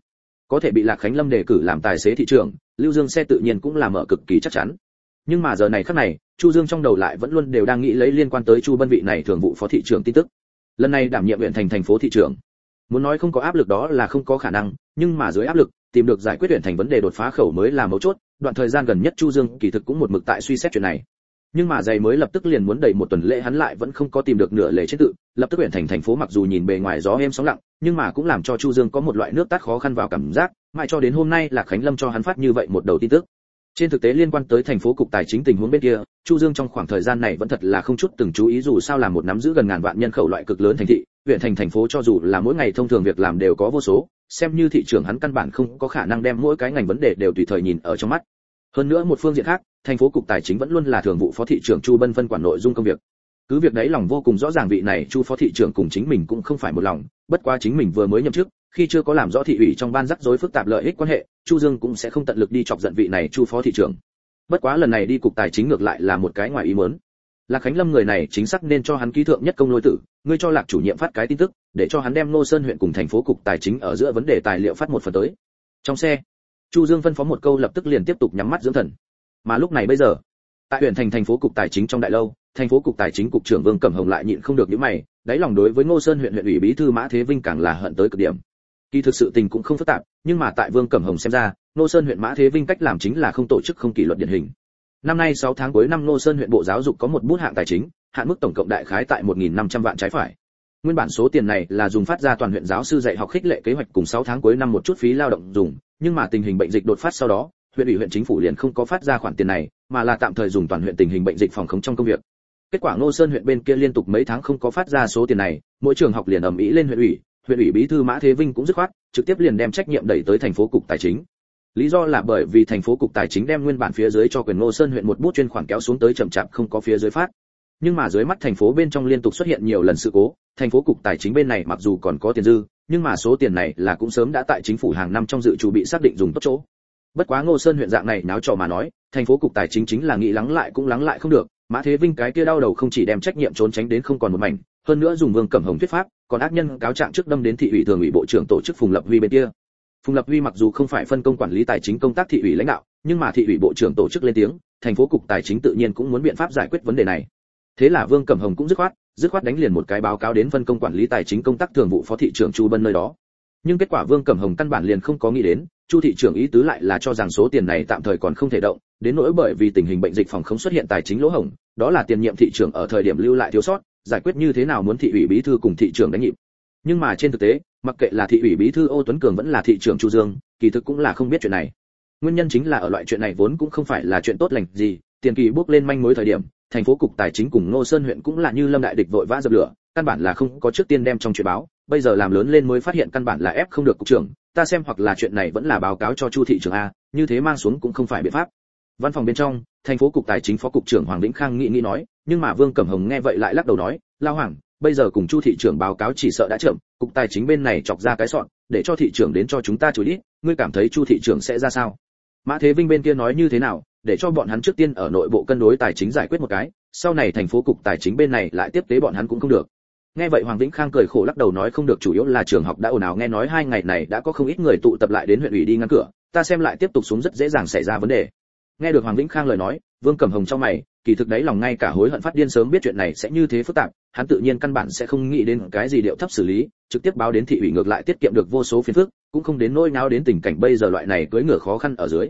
có thể bị lạc khánh lâm đề cử làm tài xế thị trường, lưu dương xe tự nhiên cũng là mở cực kỳ chắc chắn. Nhưng mà giờ này khắc này, chu dương trong đầu lại vẫn luôn đều đang nghĩ lấy liên quan tới chu bân vị này thường vụ phó thị trưởng tin tức. Lần này đảm nhiệm huyện thành thành phố thị trưởng. Muốn nói không có áp lực đó là không có khả năng, nhưng mà dưới áp lực, tìm được giải quyết huyện thành vấn đề đột phá khẩu mới là mấu chốt, đoạn thời gian gần nhất chu dương kỳ thực cũng một mực tại suy xét chuyện này nhưng mà giày mới lập tức liền muốn đẩy một tuần lễ hắn lại vẫn không có tìm được nửa lễ chết tự, lập tức huyện thành thành phố mặc dù nhìn bề ngoài gió êm sóng lặng, nhưng mà cũng làm cho chu dương có một loại nước tát khó khăn vào cảm giác, mãi cho đến hôm nay là khánh lâm cho hắn phát như vậy một đầu tin tức. Trên thực tế liên quan tới thành phố cục tài chính tình huống bên kia, chu dương trong khoảng thời gian này vẫn thật là không chút từng chú ý dù sao là một nắm giữ gần ngàn vạn nhân khẩu loại cực lớn thành thị, huyện thành thành phố cho dù là mỗi ngày thông thường việc làm đều có vô số, xem như thị trường hắn căn bản không có khả năng đem mỗi cái ngành vấn đề đều tùy thời nhìn ở trong mắt hơn nữa một phương diện khác, thành phố cục tài chính vẫn luôn là thường vụ phó thị trưởng chu bân phân quản nội dung công việc. Cứ việc đấy lòng vô cùng rõ ràng vị này chu phó thị trưởng cùng chính mình cũng không phải một lòng, bất quá chính mình vừa mới nhậm chức, khi chưa có làm rõ thị ủy trong ban rắc rối phức tạp lợi ích quan hệ, chu dương cũng sẽ không tận lực đi chọc giận vị này chu phó thị trưởng. Bất quá lần này đi cục tài chính ngược lại là một cái ngoài ý muốn. Lạc khánh lâm người này chính xác nên cho hắn ký thượng nhất công lôi tử, ngươi cho lạc chủ nhiệm phát cái tin tức, để cho hắn đem nô sơn huyện cùng thành phố cục tài chính ở giữa vấn đề tài liệu phát một phần tới. Trong xe chu dương phân phó một câu lập tức liền tiếp tục nhắm mắt dưỡng thần. Mà lúc này bây giờ, tại huyện thành thành phố cục tài chính trong đại lâu, thành phố cục tài chính cục trưởng vương cẩm hồng lại nhịn không được những mày, đáy lòng đối với ngô sơn huyện huyện ủy bí thư mã thế vinh càng là hận tới cực điểm. Kỳ thực sự tình cũng không phức tạp, nhưng mà tại vương cẩm hồng xem ra, ngô sơn huyện mã thế vinh cách làm chính là không tổ chức, không kỷ luật điển hình. Năm nay 6 tháng cuối năm ngô sơn huyện bộ giáo dục có một bút hạng tài chính, hạn mức tổng cộng đại khái tại 1.500 vạn trái phải. Nguyên bản số tiền này là dùng phát ra toàn huyện giáo sư dạy học khích lệ kế hoạch cùng 6 tháng cuối năm một chút phí lao động dùng nhưng mà tình hình bệnh dịch đột phát sau đó, huyện ủy huyện chính phủ liền không có phát ra khoản tiền này, mà là tạm thời dùng toàn huyện tình hình bệnh dịch phòng khống trong công việc. Kết quả ngô sơn huyện bên kia liên tục mấy tháng không có phát ra số tiền này, mỗi trường học liền ầm ĩ lên huyện ủy huyện ủy bí thư mã thế vinh cũng dứt khoát, trực tiếp liền đem trách nhiệm đẩy tới thành phố cục tài chính. Lý do là bởi vì thành phố cục tài chính đem nguyên bản phía dưới cho quyền ngô sơn huyện một bút chuyên khoản kéo xuống tới chậm chạp không có phía dưới phát. Nhưng mà dưới mắt thành phố bên trong liên tục xuất hiện nhiều lần sự cố, thành phố cục tài chính bên này mặc dù còn có tiền dư nhưng mà số tiền này là cũng sớm đã tại chính phủ hàng năm trong dự trù bị xác định dùng tốt chỗ. Bất quá ngô sơn huyện dạng này náo trò mà nói, thành phố cục tài chính chính là nghĩ lắng lại cũng lắng lại không được, mã thế vinh cái kia đau đầu không chỉ đem trách nhiệm trốn tránh đến không còn một mảnh, hơn nữa dùng vương cẩm hồng thuyết pháp, còn ác nhân cáo trạng trước đâm đến thị ủy thường ủy bộ trưởng tổ chức phùng lập huy bên kia. Phùng lập huy mặc dù không phải phân công quản lý tài chính công tác thị ủy lãnh đạo, nhưng mà thị ủy bộ trưởng tổ chức lên tiếng, thành phố cục tài chính tự nhiên cũng muốn biện pháp giải quyết vấn đề này. Thế là vương cẩm hồng cũng dứt khoát dứt khoát đánh liền một cái báo cáo đến phân công quản lý tài chính công tác thường vụ phó thị trưởng chu bân nơi đó. Nhưng kết quả vương cẩm hồng căn bản liền không có nghĩ đến, chu thị trưởng ý tứ lại là cho rằng số tiền này tạm thời còn không thể động, đến nỗi bởi vì tình hình bệnh dịch phòng không xuất hiện tài chính lỗ hổng, đó là tiền nhiệm thị trưởng ở thời điểm lưu lại thiếu sót, giải quyết như thế nào muốn thị ủy bí thư cùng thị trưởng đánh nhịp. Nhưng mà trên thực tế, mặc kệ là thị ủy bí thư ô tuấn cường vẫn là thị trưởng chu dương, kỳ thực cũng là không biết chuyện này. Nguyên nhân chính là ở loại chuyện này vốn cũng không phải là chuyện tốt lành gì, tiền kỳ bước lên manh mối thời điểm thành phố cục tài chính cùng ngô sơn huyện cũng là như lâm đại địch vội vã dập lửa căn bản là không có trước tiên đem trong chuyện báo bây giờ làm lớn lên mới phát hiện căn bản là ép không được cục trưởng ta xem hoặc là chuyện này vẫn là báo cáo cho chu thị trưởng a như thế mang xuống cũng không phải biện pháp. Văn phòng bên trong thành phố cục tài chính phó cục trưởng hoàng vĩnh khang nghĩ nghĩ nói nhưng mà vương cẩm hồng nghe vậy lại lắc đầu nói lao hoàng bây giờ cùng chu thị trưởng báo cáo chỉ sợ đã chậm cục tài chính bên này chọc ra cái soạn, để cho thị trưởng đến cho chúng ta chửi đi ngươi cảm thấy chu thị trưởng sẽ ra sao? Mã thế vinh bên kia nói như thế nào để cho bọn hắn trước tiên ở nội bộ cân đối tài chính giải quyết một cái, sau này thành phố cục tài chính bên này lại tiếp tế bọn hắn cũng không được. Nghe vậy hoàng vĩnh khang cười khổ lắc đầu nói không được chủ yếu là trường học đã ồn ào, nghe nói hai ngày này đã có không ít người tụ tập lại đến huyện ủy đi ngăn cửa, ta xem lại tiếp tục xuống rất dễ dàng xảy ra vấn đề. Nghe được hoàng vĩnh khang lời nói, vương cẩm hồng trong mày, kỳ thực đấy lòng ngay cả hối hận phát điên sớm biết chuyện này sẽ như thế phức tạp, hắn tự nhiên căn bản sẽ không nghĩ đến cái gì điệu thấp xử lý, trực tiếp báo đến thị ủy ngược lại tiết kiệm được vô số phiền phức, cũng không đến nỗi nào đến tình cảnh bây giờ loại này cưỡi ngựa khó khăn ở dưới.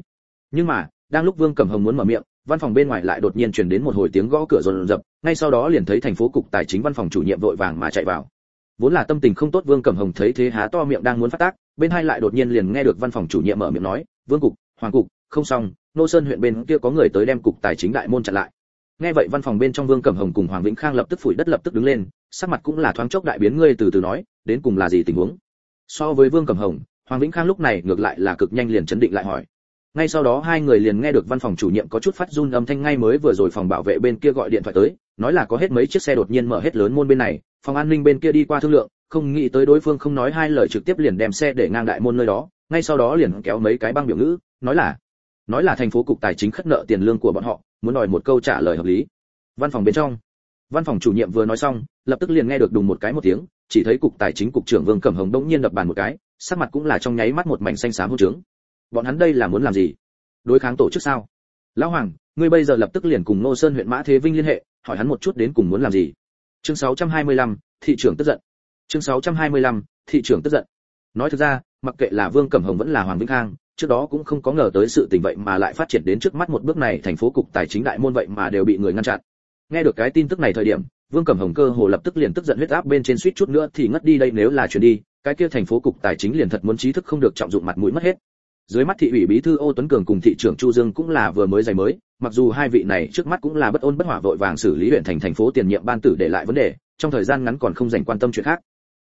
Nhưng mà đang lúc vương cẩm hồng muốn mở miệng, văn phòng bên ngoài lại đột nhiên truyền đến một hồi tiếng gõ cửa rồn rập, ngay sau đó liền thấy thành phố cục tài chính văn phòng chủ nhiệm vội vàng mà chạy vào. Vốn là tâm tình không tốt, vương cẩm hồng thấy thế há to miệng đang muốn phát tác, bên hai lại đột nhiên liền nghe được văn phòng chủ nhiệm mở miệng nói, vương cục, hoàng cục, không xong, nô sơn huyện bên kia có người tới đem cục tài chính đại môn chặn lại. Nghe vậy văn phòng bên trong vương cẩm hồng cùng hoàng vĩnh khang lập tức phủi đất lập tức đứng lên, sắc mặt cũng là thoáng chốc đại biến, ngươi từ từ nói, đến cùng là gì tình huống? So với vương cẩm hồng, hoàng vĩnh khang lúc này ngược lại là cực nhanh liền chấn định lại hỏi ngay sau đó hai người liền nghe được văn phòng chủ nhiệm có chút phát run âm thanh ngay mới vừa rồi phòng bảo vệ bên kia gọi điện thoại tới, nói là có hết mấy chiếc xe đột nhiên mở hết lớn môn bên này, phòng an ninh bên kia đi qua thương lượng, không nghĩ tới đối phương không nói hai lời trực tiếp liền đem xe để ngang đại môn nơi đó, ngay sau đó liền kéo mấy cái băng biểu ngữ, nói là nói là thành phố cục tài chính khất nợ tiền lương của bọn họ, muốn đòi một câu trả lời hợp lý. Văn phòng bên trong, văn phòng chủ nhiệm vừa nói xong, lập tức liền nghe được đùng một cái một tiếng, chỉ thấy cục tài chính cục trưởng vương cẩm hồng đống nhiên đập bàn một cái, sắc mặt cũng là trong nháy mắt một mảnh xanh xám hôn trướng bọn hắn đây là muốn làm gì? Đối kháng tổ chức sao? Lão hoàng ngươi bây giờ lập tức liền cùng nô sơn huyện mã thế vinh liên hệ hỏi hắn một chút đến cùng muốn làm gì. Chương 625, thị trưởng tức giận. Chương 625, thị trưởng tức giận. Nói thực ra mặc kệ là vương cẩm hồng vẫn là hoàng vĩnh khang trước đó cũng không có ngờ tới sự tình vậy mà lại phát triển đến trước mắt một bước này thành phố cục tài chính đại môn vậy mà đều bị người ngăn chặn. Nghe được cái tin tức này thời điểm vương cẩm hồng cơ hồ lập tức liền tức giận huyết áp bên trên suýt chút nữa thì ngất đi đây nếu là chuyển đi cái kia thành phố cục tài chính liền thật muốn trí thức không được trọng dụng mặt mũi mất hết dưới mắt thị ủy bí thư ô tuấn cường cùng thị trưởng chu dương cũng là vừa mới giày mới, mặc dù hai vị này trước mắt cũng là bất ôn bất hỏa vội vàng xử lý huyện thành thành phố tiền nhiệm ban tử để lại vấn đề, trong thời gian ngắn còn không dành quan tâm chuyện khác.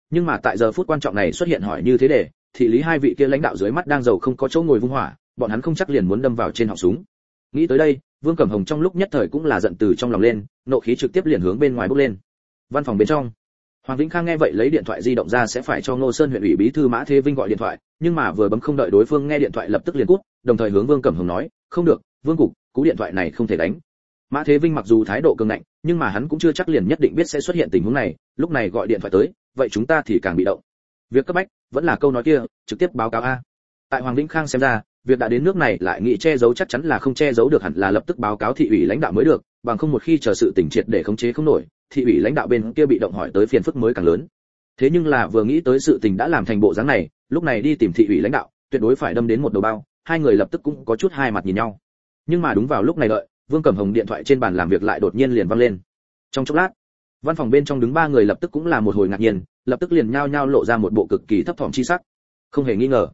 Nhưng mà tại giờ phút quan trọng này xuất hiện hỏi như thế để thị lý hai vị kia lãnh đạo dưới mắt đang giàu không có chỗ ngồi vung hỏa, bọn hắn không chắc liền muốn đâm vào trên họng súng. Nghĩ tới đây, vương cẩm hồng trong lúc nhất thời cũng là giận từ trong lòng lên, nộ khí trực tiếp liền hướng bên ngoài bốc lên. Văn phòng bên trong hoàng vĩnh khang nghe vậy lấy điện thoại di động ra sẽ phải cho ngô sơn huyện ủy bí thư mã thế vinh gọi điện thoại, nhưng mà vừa bấm không đợi đối phương nghe điện thoại lập tức liền cút, đồng thời hướng vương cẩm hồng nói, không được, vương cục, cú điện thoại này không thể đánh. Mã thế vinh mặc dù thái độ cường ngạnh, nhưng mà hắn cũng chưa chắc liền nhất định biết sẽ xuất hiện tình huống này, lúc này gọi điện thoại tới, vậy chúng ta thì càng bị động. Việc cấp bách, vẫn là câu nói kia, trực tiếp báo cáo a. Tại hoàng vĩnh khang xem ra, việc đã đến nước này lại nghĩ che giấu chắc chắn là không che giấu được hẳn là lập tức báo cáo thị ủy lãnh đạo mới được, bằng không một khi chờ sự tỉnh triệt để khống chế không nổi thị ủy lãnh đạo bên kia bị động hỏi tới phiền phức mới càng lớn. Thế nhưng là vừa nghĩ tới sự tình đã làm thành bộ dáng này, lúc này đi tìm thị ủy lãnh đạo, tuyệt đối phải đâm đến một đầu bao, hai người lập tức cũng có chút hai mặt nhìn nhau. Nhưng mà đúng vào lúc này đợi, vương cẩm hồng điện thoại trên bàn làm việc lại đột nhiên liền vang lên. Trong chốc lát, văn phòng bên trong đứng ba người lập tức cũng là một hồi ngạc nhiên, lập tức liền nhao nhao lộ ra một bộ cực kỳ thấp thỏm chi sắc. Không hề nghi ngờ,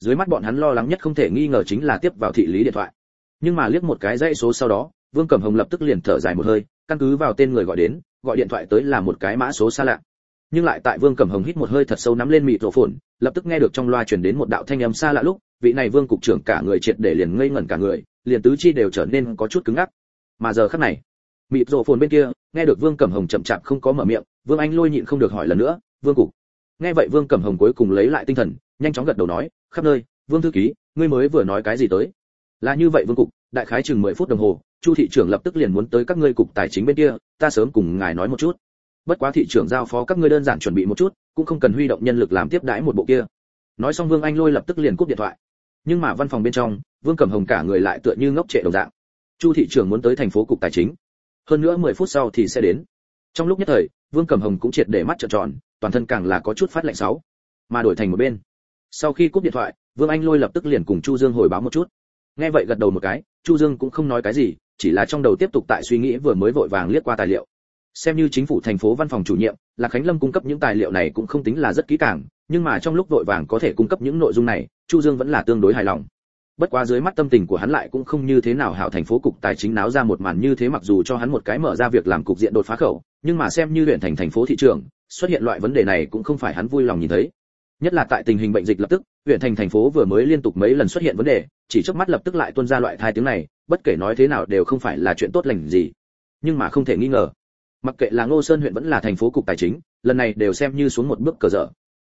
dưới mắt bọn hắn lo lắng nhất không thể nghi ngờ chính là tiếp vào thị lý điện thoại. Nhưng mà liếc một cái dãy số sau đó, vương cẩm hồng lập tức liền thở dài một hơi căn cứ vào tên người gọi đến, gọi điện thoại tới là một cái mã số xa lạ. Nhưng lại tại vương cẩm hồng hít một hơi thật sâu nắm lên mịt rổ phồn, lập tức nghe được trong loa truyền đến một đạo thanh âm xa lạ lúc, vị này vương cục trưởng cả người triệt để liền ngây ngẩn cả người, liền tứ chi đều trở nên có chút cứng ngắc. Mà giờ khắc này, mịt rổ phồn bên kia, nghe được vương cẩm hồng chậm chạp không có mở miệng, vương anh lôi nhịn không được hỏi lần nữa, vương cục. Nghe vậy vương cẩm hồng cuối cùng lấy lại tinh thần, nhanh chóng gật đầu nói, khắp nơi, vương thư ký, ngươi mới vừa nói cái gì tới? Là như vậy vương cục đại khái chừng 10 phút đồng hồ, chu thị trưởng lập tức liền muốn tới các ngươi cục tài chính bên kia, ta sớm cùng ngài nói một chút. Bất quá thị trưởng giao phó các ngươi đơn giản chuẩn bị một chút, cũng không cần huy động nhân lực làm tiếp đãi một bộ kia. Nói xong vương anh lôi lập tức liền cúp điện thoại. Nhưng mà văn phòng bên trong, vương cẩm hồng cả người lại tựa như ngốc trệ đồng dạng. Chu thị trưởng muốn tới thành phố cục tài chính. Hơn nữa 10 phút sau thì sẽ đến. Trong lúc nhất thời, vương cẩm hồng cũng triệt để mắt trợn tròn, toàn thân càng là có chút phát lạnh sáu. Mà đổi thành một bên. Sau khi cúp điện thoại, vương anh lôi lập tức liền cùng chu dương hồi báo một chút. Nghe vậy gật đầu một cái chu dương cũng không nói cái gì, chỉ là trong đầu tiếp tục tại suy nghĩ vừa mới vội vàng liếc qua tài liệu. Xem như chính phủ thành phố văn phòng chủ nhiệm là khánh lâm cung cấp những tài liệu này cũng không tính là rất kỹ càng, nhưng mà trong lúc vội vàng có thể cung cấp những nội dung này, chu dương vẫn là tương đối hài lòng. Bất quá dưới mắt tâm tình của hắn lại cũng không như thế nào hảo thành phố cục tài chính náo ra một màn như thế mặc dù cho hắn một cái mở ra việc làm cục diện đột phá khẩu, nhưng mà xem như huyện thành thành phố thị trường, xuất hiện loại vấn đề này cũng không phải hắn vui lòng nhìn thấy nhất là tại tình hình bệnh dịch lập tức, huyện thành thành phố vừa mới liên tục mấy lần xuất hiện vấn đề, chỉ trước mắt lập tức lại tuôn ra loại thai tiếng này, bất kể nói thế nào đều không phải là chuyện tốt lành gì. Nhưng mà không thể nghi ngờ, mặc kệ là ngô sơn huyện vẫn là thành phố cục tài chính, lần này đều xem như xuống một bước cờ dở.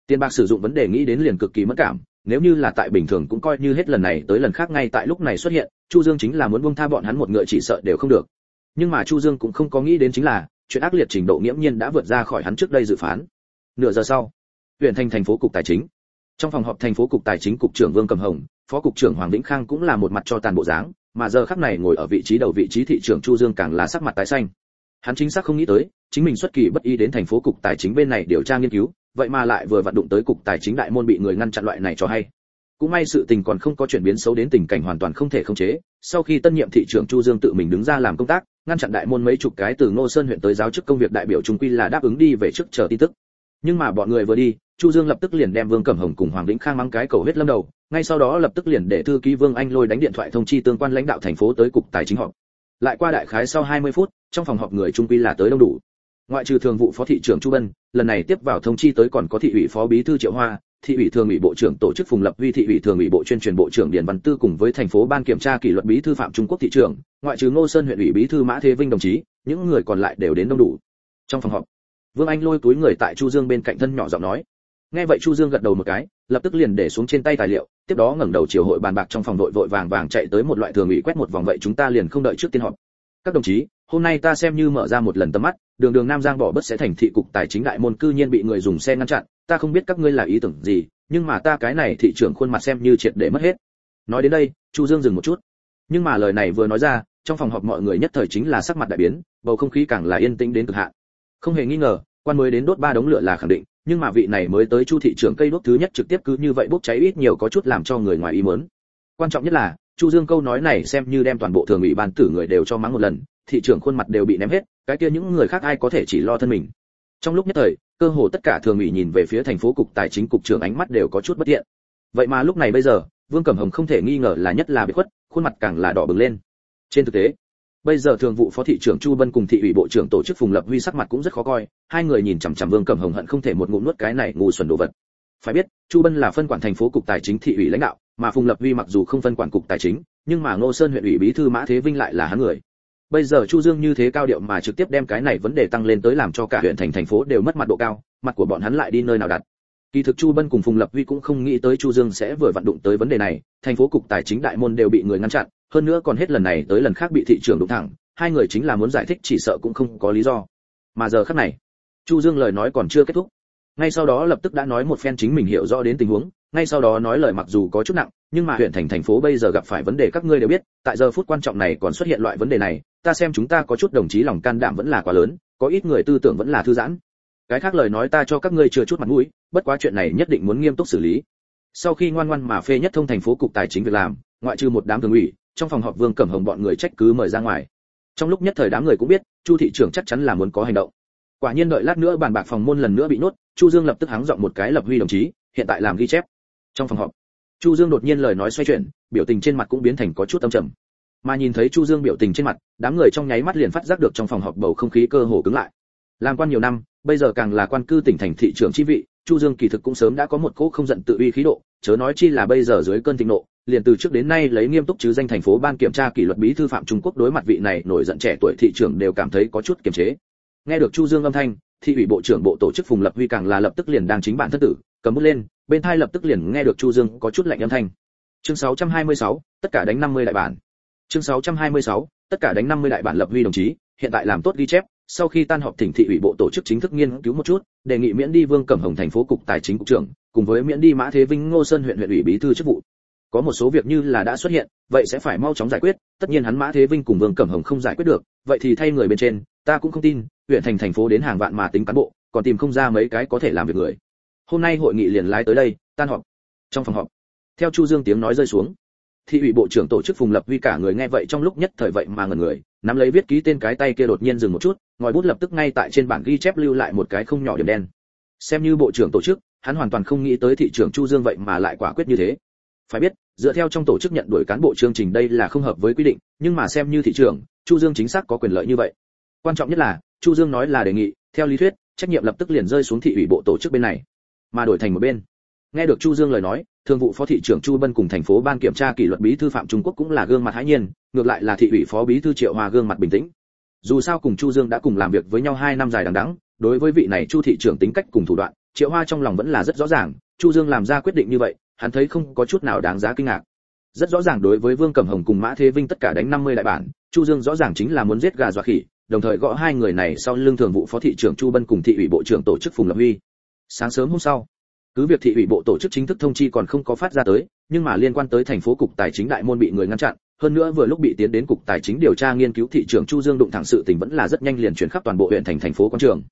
Tiền bạc sử dụng vấn đề nghĩ đến liền cực kỳ mất cảm, nếu như là tại bình thường cũng coi như hết lần này tới lần khác ngay tại lúc này xuất hiện, chu dương chính là muốn buông tha bọn hắn một ngựa chỉ sợ đều không được. Nhưng mà chu dương cũng không có nghĩ đến chính là, chuyện ác liệt trình độ nghiễm nhiên đã vượt ra khỏi hắn trước đây dự phán. Nửa giờ sau huyện thành thành phố cục tài chính. Trong phòng họp thành phố cục tài chính cục trưởng vương cầm hồng, phó cục trưởng hoàng vĩnh khang cũng là một mặt cho tàn bộ dáng, mà giờ khắc này ngồi ở vị trí đầu vị trí thị trưởng chu dương càng là sắc mặt tái xanh. Hắn chính xác không nghĩ tới, chính mình xuất kỳ bất ý đến thành phố cục tài chính bên này điều tra nghiên cứu, vậy mà lại vừa vận đụng tới cục tài chính đại môn bị người ngăn chặn loại này cho hay. Cũng may sự tình còn không có chuyển biến xấu đến tình cảnh hoàn toàn không thể khống chế, sau khi tân nhiệm thị trưởng chu dương tự mình đứng ra làm công tác, ngăn chặn đại môn mấy chục cái từ ngô sơn huyện tới giáo chức công việc đại biểu trung quy là đáp ứng đi về trước chờ tin tức nhưng mà bọn người vừa đi, chu dương lập tức liền đem vương cẩm hồng cùng hoàng vĩnh khang mắng cái cầu huyết lâm đầu, ngay sau đó lập tức liền để thư ký vương anh lôi đánh điện thoại thông chi tương quan lãnh đạo thành phố tới cục tài chính họp. Lại qua đại khái sau 20 phút, trong phòng họp người trung quy là tới đông đủ. Ngoại trừ thường vụ phó thị trưởng chu bân, lần này tiếp vào thông chi tới còn có thị ủy phó bí thư triệu hoa, thị ủy thường ủy bộ trưởng tổ chức phùng lập vi thị ủy thường ủy bộ chuyên truyền bộ trưởng điền văn tư cùng với thành phố ban kiểm tra kỷ luật bí thư phạm trung quốc thị trưởng, ngoại trừ ngô sơn huyện ủy bí thư mã thế vinh đồng chí, những người còn lại đều đến đông đủ. Trong phòng họp vương anh lôi túi người tại chu dương bên cạnh thân nhỏ giọng nói. Nghe vậy chu dương gật đầu một cái, lập tức liền để xuống trên tay tài liệu, tiếp đó ngẩng đầu chiều hội bàn bạc trong phòng đội vội vàng vàng chạy tới một loại thường ủy quét một vòng vậy chúng ta liền không đợi trước tiên họp. Các đồng chí, hôm nay ta xem như mở ra một lần tầm mắt, đường đường nam giang bỏ bất sẽ thành thị cục tài chính đại môn cư nhiên bị người dùng xe ngăn chặn, ta không biết các ngươi là ý tưởng gì, nhưng mà ta cái này thị trưởng khuôn mặt xem như triệt để mất hết. Nói đến đây, chu dương dừng một chút. Nhưng mà lời này vừa nói ra, trong phòng họp mọi người nhất thời chính là sắc mặt đại biến, bầu không khí càng là yên tĩnh đến cực hạn không hề nghi ngờ, quan mới đến đốt ba đống lửa là khẳng định, nhưng mà vị này mới tới chu thị trưởng cây đốt thứ nhất trực tiếp cứ như vậy bốc cháy ít nhiều có chút làm cho người ngoài ý muốn. Quan trọng nhất là, chu dương câu nói này xem như đem toàn bộ thường ủy ban tử người đều cho mắng một lần, thị trưởng khuôn mặt đều bị ném hết, cái kia những người khác ai có thể chỉ lo thân mình. Trong lúc nhất thời, cơ hồ tất cả thường ủy nhìn về phía thành phố cục tài chính cục trưởng ánh mắt đều có chút bất thiện. Vậy mà lúc này bây giờ, vương cẩm hồng không thể nghi ngờ là nhất là bị khuất, khuôn mặt càng là đỏ bừng lên. Trên thực tế bây giờ thường vụ phó thị trưởng chu bân cùng thị ủy bộ trưởng tổ chức phùng lập huy sắc mặt cũng rất khó coi, hai người nhìn chằm chằm vương cẩm hồng hận không thể một ngụm nuốt cái này ngu xuẩn đồ vật. Phải biết, chu bân là phân quản thành phố cục tài chính thị ủy lãnh đạo, mà phùng lập huy mặc dù không phân quản cục tài chính, nhưng mà ngô sơn huyện ủy bí thư mã thế vinh lại là hắn người. Bây giờ chu dương như thế cao điệu mà trực tiếp đem cái này vấn đề tăng lên tới làm cho cả huyện thành thành phố đều mất mặt độ cao, mặt của bọn hắn lại đi nơi nào đặt. Kỳ thực chu bân cùng phùng lập huy cũng không nghĩ tới chu dương sẽ vừa vận đụng tới vấn đề này, thành phố cục tài chính đại môn đều bị người ngăn chặn hơn nữa còn hết lần này tới lần khác bị thị trường đụng thẳng, hai người chính là muốn giải thích chỉ sợ cũng không có lý do. Mà giờ khắc này, chu dương lời nói còn chưa kết thúc. Ngay sau đó lập tức đã nói một phen chính mình hiểu rõ đến tình huống, ngay sau đó nói lời mặc dù có chút nặng, nhưng mà huyện thành thành phố bây giờ gặp phải vấn đề các ngươi đều biết, tại giờ phút quan trọng này còn xuất hiện loại vấn đề này, ta xem chúng ta có chút đồng chí lòng can đảm vẫn là quá lớn, có ít người tư tưởng vẫn là thư giãn. Cái khác lời nói ta cho các ngươi chưa chút mặt mũi, bất quá chuyện này nhất định muốn nghiêm túc xử lý. Sau khi ngoan ngoan mà phê nhất thông thành phố cục tài chính việc làm, ngoại trừ một đám thường ủy trong phòng họp vương cẩm hồng bọn người trách cứ mời ra ngoài. Trong lúc nhất thời đám người cũng biết, chu thị trưởng chắc chắn là muốn có hành động. Quả nhiên đợi lát nữa bàn bạc phòng môn lần nữa bị nốt, chu dương lập tức hắng giọng một cái lập huy đồng chí, hiện tại làm ghi chép. Trong phòng họp, chu dương đột nhiên lời nói xoay chuyển, biểu tình trên mặt cũng biến thành có chút âm trầm. Mà nhìn thấy chu dương biểu tình trên mặt, đám người trong nháy mắt liền phát giác được trong phòng họp bầu không khí cơ hồ cứng lại. Làm quan nhiều năm, bây giờ càng là quan cư tỉnh thành thị trưởng chi vị, chu dương kỳ thực cũng sớm đã có một cỗ không giận tự uy khí độ, chớ nói chi là bây giờ dưới cơn thịnh nộ liền từ trước đến nay lấy nghiêm túc chứ danh thành phố ban kiểm tra kỷ luật bí thư phạm trung quốc đối mặt vị này nổi giận trẻ tuổi thị trưởng đều cảm thấy có chút kiềm chế. Nghe được chu dương âm thanh thị ủy bộ trưởng bộ tổ chức phùng lập huy càng là lập tức liền đang chính bản thất tử cầm bút lên bên thai lập tức liền nghe được chu dương có chút lạnh âm thanh. Chương 626, tất cả đánh 50 đại bản. Chương 626, tất cả đánh 50 đại bản lập huy đồng chí hiện tại làm tốt ghi chép sau khi tan họp tỉnh thị ủy bộ tổ chức chính thức nghiên cứu một chút đề nghị miễn đi vương cẩm hồng thành phố cục tài chính cục trưởng cùng với miễn đi mã thế vinh ngô sơn huyện huyện ủy bí thư chức vụ có một số việc như là đã xuất hiện, vậy sẽ phải mau chóng giải quyết. Tất nhiên hắn mã thế vinh cùng vương cẩm hồng không giải quyết được, vậy thì thay người bên trên, ta cũng không tin, huyện thành thành phố đến hàng vạn mà tính cán bộ, còn tìm không ra mấy cái có thể làm việc người. Hôm nay hội nghị liền lái tới đây, tan họp. Trong phòng họp, theo chu dương tiếng nói rơi xuống, thị ủy bộ trưởng tổ chức phùng lập vi cả người nghe vậy trong lúc nhất thời vậy mà ngẩn người, nắm lấy viết ký tên cái tay kia đột nhiên dừng một chút, ngòi bút lập tức ngay tại trên bảng ghi chép lưu lại một cái không nhỏ điểm đen. Xem như bộ trưởng tổ chức, hắn hoàn toàn không nghĩ tới thị trưởng chu dương vậy mà lại quả quyết như thế. Phải biết dựa theo trong tổ chức nhận đuổi cán bộ chương trình đây là không hợp với quy định, nhưng mà xem như thị trưởng chu dương chính xác có quyền lợi như vậy. Quan trọng nhất là, chu dương nói là đề nghị, theo lý thuyết, trách nhiệm lập tức liền rơi xuống thị ủy bộ tổ chức bên này, mà đổi thành một bên. Nghe được chu dương lời nói, thường vụ phó thị trưởng chu bân cùng thành phố ban kiểm tra kỷ luật bí thư phạm trung quốc cũng là gương mặt hãi nhiên, ngược lại là thị ủy phó bí thư triệu hòa gương mặt bình tĩnh. Dù sao cùng chu dương đã cùng làm việc với nhau hai năm dài đằng đẵng, đối với vị này chu thị trưởng tính cách cùng thủ đoạn, triệu hoa trong lòng vẫn là rất rõ ràng, chu dương làm ra quyết định như vậy hắn thấy không có chút nào đáng giá kinh ngạc. Rất rõ ràng đối với vương cẩm hồng cùng mã thế vinh tất cả đánh 50 đại bản, chu dương rõ ràng chính là muốn giết gà dọa khỉ, đồng thời gõ hai người này sau lưng thường vụ phó thị trưởng chu bân cùng thị ủy bộ trưởng tổ chức phùng lập huy. Sáng sớm hôm sau, cứ việc thị ủy bộ tổ chức chính thức thông chi còn không có phát ra tới, nhưng mà liên quan tới thành phố cục tài chính đại môn bị người ngăn chặn, hơn nữa vừa lúc bị tiến đến cục tài chính điều tra nghiên cứu thị trường chu dương đụng thẳng sự tình vẫn là rất nhanh liền chuyển khắp toàn bộ huyện thành thành phố quan trường.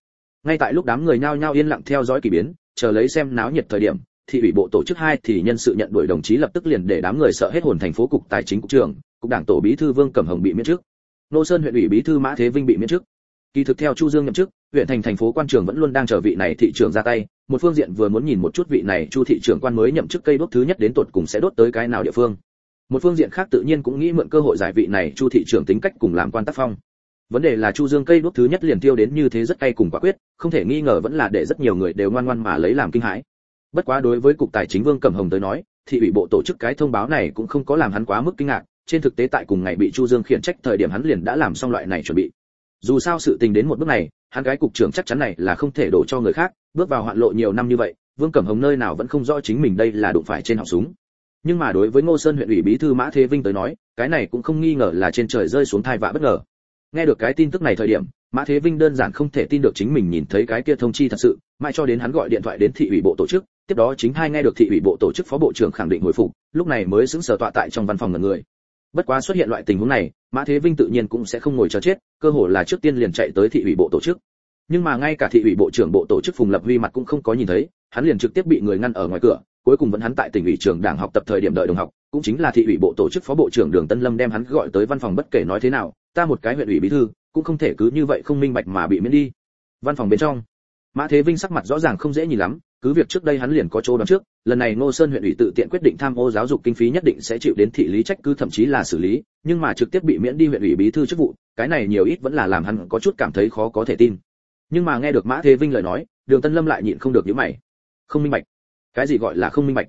Ngay tại lúc đám người nhao nhao yên lặng theo dõi kỳ biến, chờ lấy xem náo nhiệt thời điểm thị ủy bộ tổ chức hai thì nhân sự nhận đuổi đồng chí lập tức liền để đám người sợ hết hồn thành phố cục tài chính cục trưởng, cục đảng tổ bí thư vương cẩm hồng bị miễn chức nô sơn huyện ủy bí thư mã thế vinh bị miễn chức kỳ thực theo chu dương nhậm chức, huyện thành thành phố quan trường vẫn luôn đang chờ vị này thị trưởng ra tay. Một phương diện vừa muốn nhìn một chút vị này chu thị trưởng quan mới nhậm chức cây đốt thứ nhất đến tột cùng sẽ đốt tới cái nào địa phương. Một phương diện khác tự nhiên cũng nghĩ mượn cơ hội giải vị này chu thị trưởng tính cách cùng làm quan tác phong. Vấn đề là chu dương cây đốt thứ nhất liền tiêu đến như thế rất cay cùng quả quyết, không thể nghi ngờ vẫn là để rất nhiều người đều ngoan ngoan mà lấy làm kinh hãi bất quá đối với cục tài chính vương cẩm hồng tới nói, thị ủy bộ tổ chức cái thông báo này cũng không có làm hắn quá mức kinh ngạc, trên thực tế tại cùng ngày bị chu dương khiển trách thời điểm hắn liền đã làm xong loại này chuẩn bị. Dù sao sự tình đến một bước này, hắn gái cục trưởng chắc chắn này là không thể đổ cho người khác, bước vào hoạn lộ nhiều năm như vậy, vương cẩm hồng nơi nào vẫn không rõ chính mình đây là đụng phải trên họng súng. Nhưng mà đối với ngô sơn huyện ủy bí thư mã thế vinh tới nói, cái này cũng không nghi ngờ là trên trời rơi xuống thai vạ bất ngờ. Nghe được cái tin tức này thời điểm, mã thế vinh đơn giản không thể tin được chính mình nhìn thấy cái kia thông chi thật sự, mãi cho đến hắn gọi điện thoại đến thị ủy bộ tổ chức tiếp đó chính hai nghe được thị ủy bộ tổ chức phó bộ trưởng khẳng định hồi phục, lúc này mới xứng sở tọa tại trong văn phòng ngần người. Bất quá xuất hiện loại tình huống này, mã thế vinh tự nhiên cũng sẽ không ngồi chờ chết, cơ hội là trước tiên liền chạy tới thị ủy bộ tổ chức. Nhưng mà ngay cả thị ủy bộ trưởng bộ tổ chức phùng lập huy mặt cũng không có nhìn thấy, hắn liền trực tiếp bị người ngăn ở ngoài cửa, cuối cùng vẫn hắn tại tỉnh ủy trường đảng học tập thời điểm đợi đồng học, cũng chính là thị ủy bộ tổ chức phó bộ trưởng đường tân lâm đem hắn gọi tới văn phòng bất kể nói thế nào, ta một cái huyện ủy bí thư, cũng không thể cứ như vậy không minh bạch mà bị miễn đi. Văn phòng bên trong, mã thế vinh sắc mặt rõ ràng không dễ nhìn lắm cứ việc trước đây hắn liền có chỗ đoán trước, lần này ngô sơn huyện ủy tự tiện quyết định tham ô giáo dục kinh phí nhất định sẽ chịu đến thị lý trách cứ, thậm chí là xử lý, nhưng mà trực tiếp bị miễn đi huyện ủy bí thư chức vụ, cái này nhiều ít vẫn là làm hắn có chút cảm thấy khó có thể tin. Nhưng mà nghe được mã thế vinh lời nói, đường tân lâm lại nhịn không được những mày. Không minh bạch. Cái gì gọi là không minh bạch?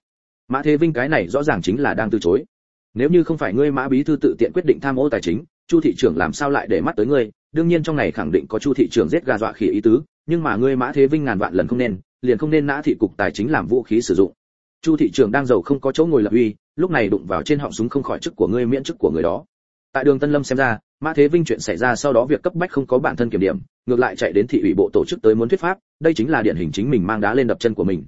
Mã thế vinh cái này rõ ràng chính là đang từ chối. Nếu như không phải ngươi mã bí thư tự tiện quyết định tham ô tài chính, chu thị trưởng làm sao lại để mắt tới ngươi? Đương nhiên trong này khẳng định có chu thị trưởng giết gà dọa khỉ ý tứ, nhưng mà ngươi mã thế vinh ngàn vạn lần không nên liền không nên nã thị cục tài chính làm vũ khí sử dụng. Chu thị trưởng đang giàu không có chỗ ngồi lập uy, lúc này đụng vào trên họng súng không khỏi chức của ngươi miễn chức của người đó. Tại đường tân lâm xem ra, mã thế vinh chuyện xảy ra sau đó việc cấp bách không có bản thân kiểm điểm, ngược lại chạy đến thị ủy bộ tổ chức tới muốn thuyết pháp, đây chính là điển hình chính mình mang đá lên đập chân của mình.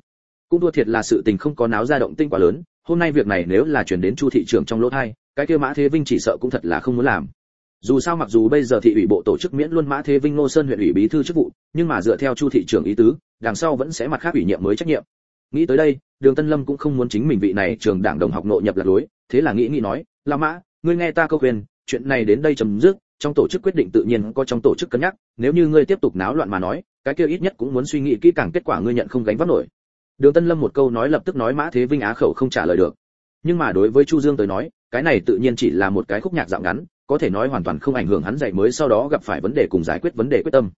Cũng thua thiệt là sự tình không có náo ra động tinh quá lớn, hôm nay việc này nếu là chuyển đến chu thị trưởng trong lỗ thai cái kia mã thế vinh chỉ sợ cũng thật là không muốn làm dù sao mặc dù bây giờ thị ủy bộ tổ chức miễn luôn mã thế vinh nô sơn huyện ủy bí thư chức vụ, nhưng mà dựa theo chu thị trưởng ý tứ, đằng sau vẫn sẽ mặt khác ủy nhiệm mới trách nhiệm. Nghĩ tới đây, đường tân lâm cũng không muốn chính mình vị này trường đảng đồng học nội nhập lạc lối, thế là nghĩ nghĩ nói la mã, ngươi nghe ta câu khuyên, chuyện này đến đây chấm dứt, trong tổ chức quyết định tự nhiên có trong tổ chức cân nhắc, nếu như ngươi tiếp tục náo loạn mà nói, cái kia ít nhất cũng muốn suy nghĩ kỹ càng kết quả ngươi nhận không gánh vác nổi. Đường tân lâm một câu nói lập tức nói mã thế vinh á khẩu không trả lời được. Nhưng mà đối với chu dương tới nói, cái này tự nhiên chỉ là một cái khúc nhạc dạo ngắn có thể nói hoàn toàn không ảnh hưởng hắn dạy mới sau đó gặp phải vấn đề cùng giải quyết vấn đề quyết tâm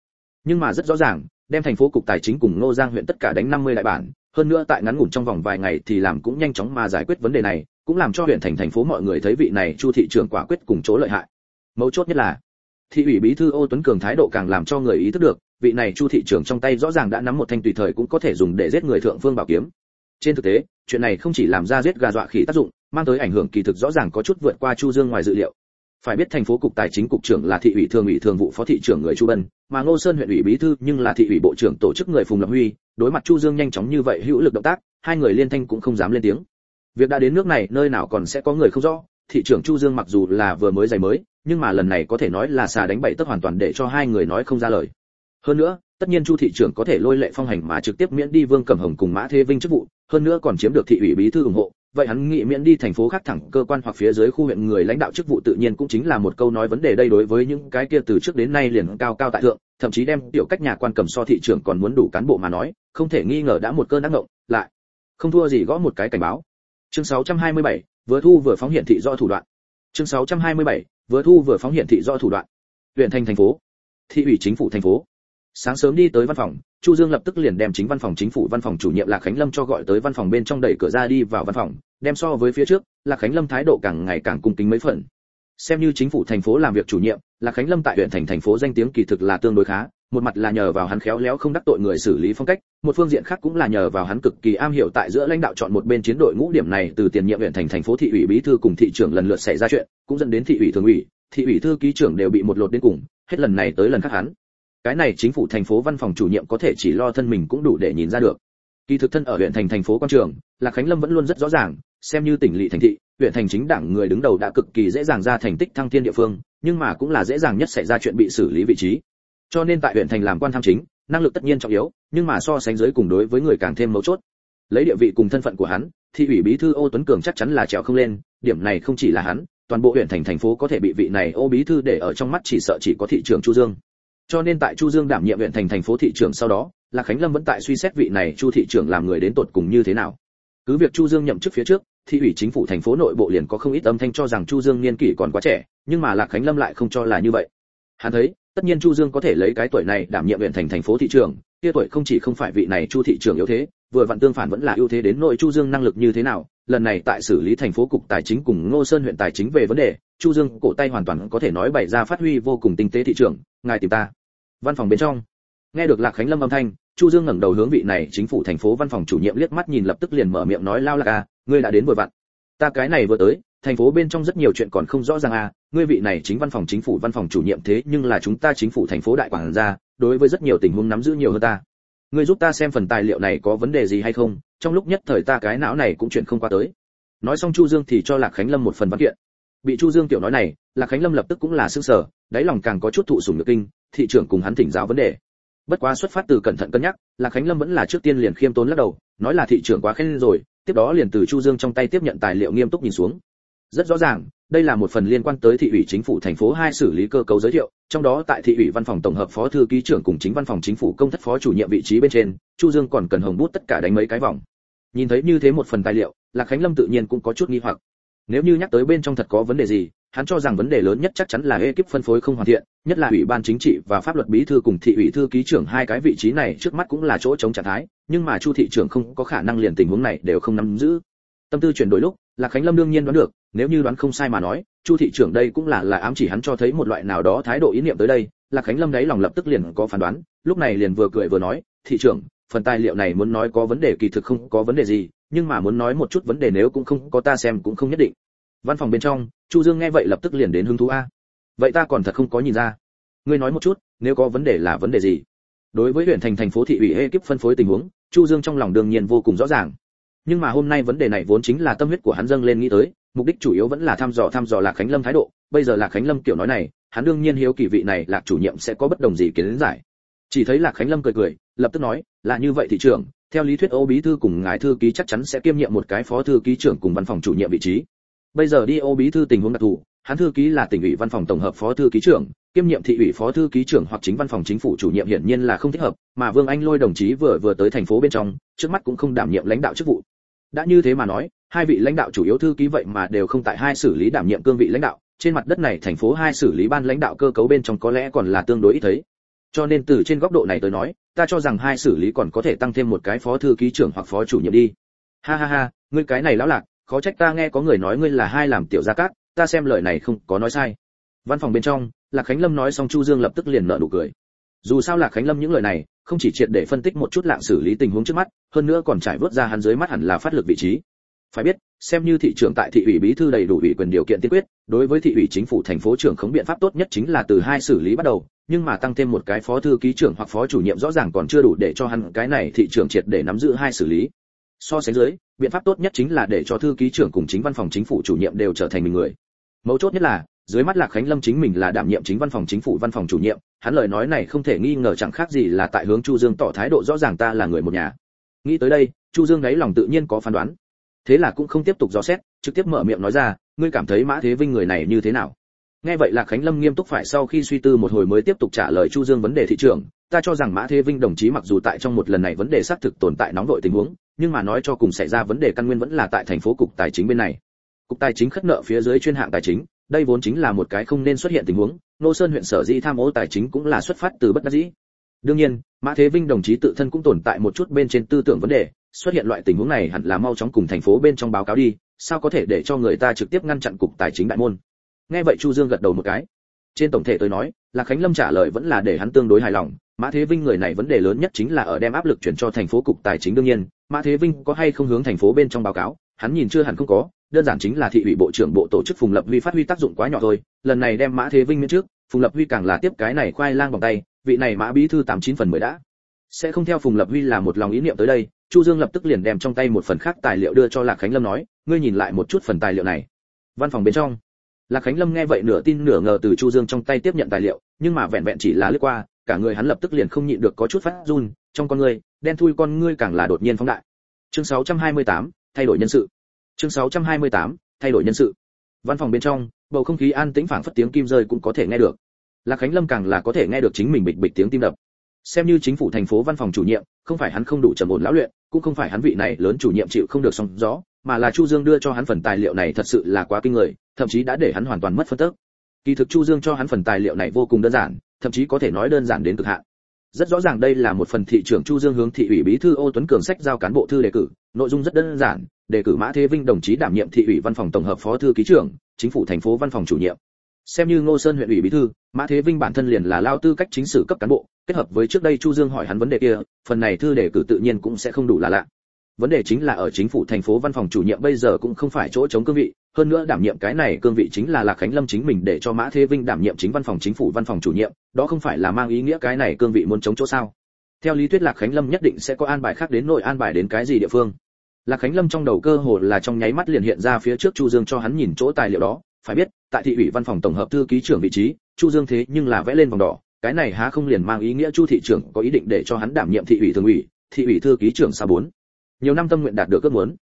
nhưng mà rất rõ ràng đem thành phố cục tài chính cùng Ngô Giang huyện tất cả đánh 50 đại bản, hơn nữa tại ngắn ngủn trong vòng vài ngày thì làm cũng nhanh chóng mà giải quyết vấn đề này, cũng làm cho huyện thành thành phố mọi người thấy vị này Chu thị trưởng quả quyết cùng chỗ lợi hại. Mấu chốt nhất là, thị ủy bí thư Ô Tuấn Cường thái độ càng làm cho người ý thức được, vị này Chu thị trưởng trong tay rõ ràng đã nắm một thanh tùy thời cũng có thể dùng để giết người thượng phương bảo kiếm. Trên thực tế, chuyện này không chỉ làm ra giết gà dọa khỉ tác dụng, mang tới ảnh hưởng kỳ thực rõ ràng có chút vượt qua Chu Dương ngoài dự liệu, phải biết thành phố cục tài chính cục trưởng là thị ủy thường ủy thường vụ phó thị trưởng người chu bân, mà ngô sơn huyện ủy bí thư nhưng là thị ủy bộ trưởng tổ chức người phùng lập huy, đối mặt chu dương nhanh chóng như vậy hữu lực động tác, hai người liên thanh cũng không dám lên tiếng. Việc đã đến nước này, nơi nào còn sẽ có người không rõ, thị trưởng chu dương mặc dù là vừa mới giày mới, nhưng mà lần này có thể nói là xà đánh bậy tất hoàn toàn để cho hai người nói không ra lời. Hơn nữa, tất nhiên chu thị trưởng có thể lôi lệ phong hành mà trực tiếp miễn đi vương cẩm hồng cùng mã thế vinh chức vụ, hơn nữa còn chiếm được thị ủy bí thư ủng hộ vậy hắn nghĩ miễn đi thành phố khác thẳng cơ quan hoặc phía dưới khu huyện người lãnh đạo chức vụ tự nhiên cũng chính là một câu nói vấn đề đây đối với những cái kia từ trước đến nay liền cao cao tại thượng thậm chí đem tiểu cách nhà quan cầm so thị trưởng còn muốn đủ cán bộ mà nói không thể nghi ngờ đã một cơn ác ngộng lại không thua gì gõ một cái cảnh báo. Chương 627, vừa thu vừa phóng hiện thị do thủ đoạn. Chương 627, vừa thu vừa phóng hiện thị do thủ đoạn. Huyện thành thành phố thị ủy chính phủ thành phố sáng sớm đi tới văn phòng, chu dương lập tức liền đem chính văn phòng chính phủ văn phòng chủ nhiệm lạc khánh lâm cho gọi tới văn phòng bên trong đẩy cửa ra đi vào văn phòng, đem so với phía trước, lạc khánh lâm thái độ càng ngày càng cung kính mấy phần. Xem như chính phủ thành phố làm việc chủ nhiệm, lạc khánh lâm tại huyện thành thành phố danh tiếng kỳ thực là tương đối khá, một mặt là nhờ vào hắn khéo léo không đắc tội người xử lý phong cách, một phương diện khác cũng là nhờ vào hắn cực kỳ am hiểu tại giữa lãnh đạo chọn một bên chiến đội ngũ điểm này từ tiền nhiệm huyện thành thành phố thị ủy bí thư cùng thị trưởng lần lượt xảy ra chuyện, cũng dẫn đến thị ủy thường ủy, thị ủy thư ký trưởng đều bị một lột đến cùng, hết lần này tới lần khác hắn cái này chính phủ thành phố văn phòng chủ nhiệm có thể chỉ lo thân mình cũng đủ để nhìn ra được. Kỳ thực thân ở huyện thành thành phố quan trường, lạc khánh lâm vẫn luôn rất rõ ràng, xem như tỉnh lỵ thành thị, huyện thành chính đảng người đứng đầu đã cực kỳ dễ dàng ra thành tích thăng thiên địa phương, nhưng mà cũng là dễ dàng nhất xảy ra chuyện bị xử lý vị trí. Cho nên tại huyện thành làm quan tham chính, năng lực tất nhiên trọng yếu, nhưng mà so sánh dưới cùng đối với người càng thêm mấu chốt. Lấy địa vị cùng thân phận của hắn thị ủy bí thư ô tuấn cường chắc chắn là trèo không lên, điểm này không chỉ là hắn, toàn bộ huyện thành thành phố có thể bị vị này ô bí thư để ở trong mắt chỉ sợ chỉ có thị trưởng chu dương cho nên tại chu dương đảm nhiệm huyện thành thành phố thị trưởng sau đó là khánh lâm vẫn tại suy xét vị này chu thị trưởng làm người đến tột cùng như thế nào. Cứ việc chu dương nhậm chức phía trước thị ủy chính phủ thành phố nội bộ liền có không ít âm thanh cho rằng chu dương niên kỷ còn quá trẻ, nhưng mà lạc khánh lâm lại không cho là như vậy. Hắn thấy, tất nhiên chu dương có thể lấy cái tuổi này đảm nhiệm huyện thành thành phố thị trưởng, kia tuổi không chỉ không phải vị này chu thị trưởng yếu thế, vừa vặn tương phản vẫn là ưu thế đến nội chu dương năng lực như thế nào lần này tại xử lý thành phố cục tài chính cùng ngô sơn huyện tài chính về vấn đề, chu dương cổ tay hoàn toàn có thể nói bày ra phát huy vô cùng tinh tế thị trường, ngài tìm ta. Văn phòng bên trong. Nghe được lạc khánh lâm âm thanh, chu dương ngẩng đầu hướng vị này chính phủ thành phố văn phòng chủ nhiệm liếc mắt nhìn lập tức liền mở miệng nói lao lạc à ngươi đã đến vừa vặn. Ta cái này vừa tới, thành phố bên trong rất nhiều chuyện còn không rõ ràng à ngươi vị này chính văn phòng chính phủ văn phòng chủ nhiệm thế nhưng là chúng ta chính phủ thành phố đại quản gia, đối với rất nhiều tình huống nắm giữ nhiều hơn ta. Ngươi giúp ta xem phần tài liệu này có vấn đề gì hay không trong lúc nhất thời ta cái não này cũng chuyện không qua tới. Nói xong chu dương thì cho lạc khánh lâm một phần văn kiện. Bị chu dương tiểu nói này, lạc khánh lâm lập tức cũng là sưng sở đáy lòng càng có chút thụ sủng nhược kinh, thị trưởng cùng hắn thỉnh giáo vấn đề. Bất quá xuất phát từ cẩn thận cân nhắc, lạc khánh lâm vẫn là trước tiên liền khiêm tốn lắc đầu, nói là thị trưởng quá khen rồi, tiếp đó liền từ chu dương trong tay tiếp nhận tài liệu nghiêm túc nhìn xuống. Rất rõ ràng, đây là một phần liên quan tới thị ủy chính phủ thành phố hai xử lý cơ cấu giới thiệu, trong đó tại thị ủy văn phòng tổng hợp phó thư ký trưởng cùng chính văn phòng chính phủ công thất phó chủ nhiệm vị trí bên trên, chu dương còn cần hồng bút tất cả đánh mấy cái vòng nhìn thấy như thế một phần tài liệu, lạc khánh lâm tự nhiên cũng có chút nghi hoặc. Nếu như nhắc tới bên trong thật có vấn đề gì, hắn cho rằng vấn đề lớn nhất chắc chắn là ekip phân phối không hoàn thiện, nhất là ủy ban chính trị và pháp luật bí thư cùng thị ủy thư ký trưởng hai cái vị trí này trước mắt cũng là chỗ chống trạng thái, nhưng mà chu thị trưởng không có khả năng liền tình huống này đều không nắm giữ. Tâm tư chuyển đổi lúc, lạc khánh lâm đương nhiên đoán được, nếu như đoán không sai mà nói, chu thị trưởng đây cũng là là ám chỉ hắn cho thấy một loại nào đó thái độ ý niệm tới đây, lạc khánh lâm đấy lòng lập tức liền có phán đoán, lúc này liền vừa cười vừa nói, thị trưởng phần tài liệu này muốn nói có vấn đề kỳ thực không có vấn đề gì, nhưng mà muốn nói một chút vấn đề nếu cũng không có ta xem cũng không nhất định. Văn phòng bên trong, chu dương nghe vậy lập tức liền đến hứng thú a. Vậy ta còn thật không có nhìn ra. Ngươi nói một chút, nếu có vấn đề là vấn đề gì? Đối với huyện thành thành phố thị ủy ekip phân phối tình huống, chu dương trong lòng đương nhiên vô cùng rõ ràng. Nhưng mà hôm nay vấn đề này vốn chính là tâm huyết của hắn dâng lên nghĩ tới, mục đích chủ yếu vẫn là thăm dò thăm dò lạc khánh lâm thái độ. Bây giờ lạc khánh lâm kiểu nói này, hắn đương nhiên hiếu kỳ vị này lạc chủ nhiệm sẽ có bất đồng gì kiến giải chỉ thấy lạc khánh lâm cười cười, lập tức nói, là như vậy thị trưởng, theo lý thuyết ô bí thư cùng ngài thư ký chắc chắn sẽ kiêm nhiệm một cái phó thư ký trưởng cùng văn phòng chủ nhiệm vị trí. Bây giờ đi ô bí thư tình huống đặc thù, hắn thư ký là tỉnh ủy văn phòng tổng hợp phó thư ký trưởng, kiêm nhiệm thị ủy phó thư ký trưởng hoặc chính văn phòng chính phủ chủ nhiệm hiển nhiên là không thích hợp, mà vương anh lôi đồng chí vừa vừa tới thành phố bên trong, trước mắt cũng không đảm nhiệm lãnh đạo chức vụ. Đã như thế mà nói, hai vị lãnh đạo chủ yếu thư ký vậy mà đều không tại hai xử lý đảm nhiệm cương vị lãnh đạo, trên mặt đất này thành phố hai xử lý ban lãnh đạo cơ cấu bên trong có lẽ còn là tương đối ít thấy cho nên từ trên góc độ này tới nói, ta cho rằng hai xử lý còn có thể tăng thêm một cái phó thư ký trưởng hoặc phó chủ nhiệm đi. Ha ha ha, ngươi cái này lão lạc, khó trách ta nghe có người nói ngươi là hai làm tiểu gia cát, ta xem lời này không có nói sai. Văn phòng bên trong, lạc khánh lâm nói xong chu dương lập tức liền nở nụ cười. Dù sao lạc khánh lâm những lời này, không chỉ triệt để phân tích một chút lạng xử lý tình huống trước mắt, hơn nữa còn trải vớt ra hắn dưới mắt hẳn là phát lực vị trí phải biết, xem như thị trưởng tại thị ủy bí thư đầy đủ ủy quyền điều kiện tiên quyết, đối với thị ủy chính phủ thành phố trưởng khống biện pháp tốt nhất chính là từ hai xử lý bắt đầu, nhưng mà tăng thêm một cái phó thư ký trưởng hoặc phó chủ nhiệm rõ ràng còn chưa đủ để cho hắn cái này thị trưởng triệt để nắm giữ hai xử lý. So sánh dưới, biện pháp tốt nhất chính là để cho thư ký trưởng cùng chính văn phòng chính phủ chủ nhiệm đều trở thành mình người. Mấu chốt nhất là, dưới mắt lạc khánh lâm chính mình là đảm nhiệm chính văn phòng chính phủ văn phòng chủ nhiệm, hắn lời nói này không thể nghi ngờ chẳng khác gì là tại hướng chu dương tỏ thái độ rõ ràng ta là người một nhà. Nghĩ tới đây, chu dương đáy lòng tự nhiên có phán đoán thế là cũng không tiếp tục dò xét, trực tiếp mở miệng nói ra, ngươi cảm thấy mã thế vinh người này như thế nào? Nghe vậy là khánh lâm nghiêm túc phải sau khi suy tư một hồi mới tiếp tục trả lời chu dương vấn đề thị trường, ta cho rằng mã thế vinh đồng chí mặc dù tại trong một lần này vấn đề xác thực tồn tại nóng vội tình huống, nhưng mà nói cho cùng xảy ra vấn đề căn nguyên vẫn là tại thành phố cục tài chính bên này. Cục tài chính khất nợ phía dưới chuyên hạng tài chính, đây vốn chính là một cái không nên xuất hiện tình huống, nô sơn huyện sở dĩ tham ô tài chính cũng là xuất phát từ bất đắc dĩ. Đương nhiên, mã thế vinh đồng chí tự thân cũng tồn tại một chút bên trên tư tưởng vấn đề xuất hiện loại tình huống này hẳn là mau chóng cùng thành phố bên trong báo cáo đi, sao có thể để cho người ta trực tiếp ngăn chặn cục tài chính đại môn? Nghe vậy chu dương gật đầu một cái. Trên tổng thể tôi nói, là khánh lâm trả lời vẫn là để hắn tương đối hài lòng, mã thế vinh người này vấn đề lớn nhất chính là ở đem áp lực chuyển cho thành phố cục tài chính đương nhiên, mã thế vinh có hay không hướng thành phố bên trong báo cáo, hắn nhìn chưa hẳn không có, đơn giản chính là thị ủy bộ trưởng bộ tổ chức phùng lập huy phát huy tác dụng quá nhỏ thôi, lần này đem mã thế vinh miễn trước, phùng lập huy càng là tiếp cái này khoai lang vòng tay, vị này mã bí thư tám chín phần mười đã. Sẽ không theo phùng lập huy là một lòng ý niệm tới đây chu dương lập tức liền đem trong tay một phần khác tài liệu đưa cho lạc khánh lâm nói ngươi nhìn lại một chút phần tài liệu này. Văn phòng bên trong lạc khánh lâm nghe vậy nửa tin nửa ngờ từ chu dương trong tay tiếp nhận tài liệu nhưng mà vẹn vẹn chỉ là lướt qua cả người hắn lập tức liền không nhịn được có chút phát run trong con ngươi đen thui con ngươi càng là đột nhiên phóng đại. Chương 628, thay đổi nhân sự. Chương 628, thay đổi nhân sự. Văn phòng bên trong bầu không khí an tĩnh phảng phất tiếng kim rơi cũng có thể nghe được. Lạc khánh lâm càng là có thể nghe được chính mình bịch bịch tiếng tim đập xem như chính phủ thành phố văn phòng chủ nhiệm, không phải hắn không đủ trầm ổn lão luyện, cũng không phải hắn vị này lớn chủ nhiệm chịu không được song gió, mà là chu dương đưa cho hắn phần tài liệu này thật sự là quá kinh người, thậm chí đã để hắn hoàn toàn mất phân tức. Kỳ thực chu dương cho hắn phần tài liệu này vô cùng đơn giản, thậm chí có thể nói đơn giản đến cực hạn. Rất rõ ràng đây là một phần thị trưởng chu dương hướng thị ủy bí thư ô tuấn cường sách giao cán bộ thư đề cử, nội dung rất đơn giản, đề cử mã thế vinh đồng chí đảm nhiệm thị ủy văn phòng tổng hợp phó thư ký trưởng, chính phủ thành phố văn phòng chủ nhiệm xem như ngô sơn huyện ủy bí thư, mã thế vinh bản thân liền là lao tư cách chính sử cấp cán bộ, kết hợp với trước đây chu dương hỏi hắn vấn đề kia, phần này thư đề cử tự nhiên cũng sẽ không đủ là lạ. Vấn đề chính là ở chính phủ thành phố văn phòng chủ nhiệm bây giờ cũng không phải chỗ chống cương vị, hơn nữa đảm nhiệm cái này cương vị chính là lạc khánh lâm chính mình để cho mã thế vinh đảm nhiệm chính văn phòng chính phủ văn phòng chủ nhiệm, đó không phải là mang ý nghĩa cái này cương vị muốn chống chỗ sao? Theo lý thuyết lạc khánh lâm nhất định sẽ có an bài khác đến nội an bài đến cái gì địa phương. Lạc khánh lâm trong đầu cơ hồ là trong nháy mắt liền hiện ra phía trước chu dương cho hắn nhìn chỗ tài liệu đó phải biết, tại thị ủy văn phòng tổng hợp thư ký trưởng vị trí, chu dương thế nhưng là vẽ lên vòng đỏ, cái này há không liền mang ý nghĩa chu thị trưởng có ý định để cho hắn đảm nhiệm thị ủy thường ủy, thị ủy thư ký trưởng xa bốn. Nhiều năm tâm nguyện đạt được ước muốn.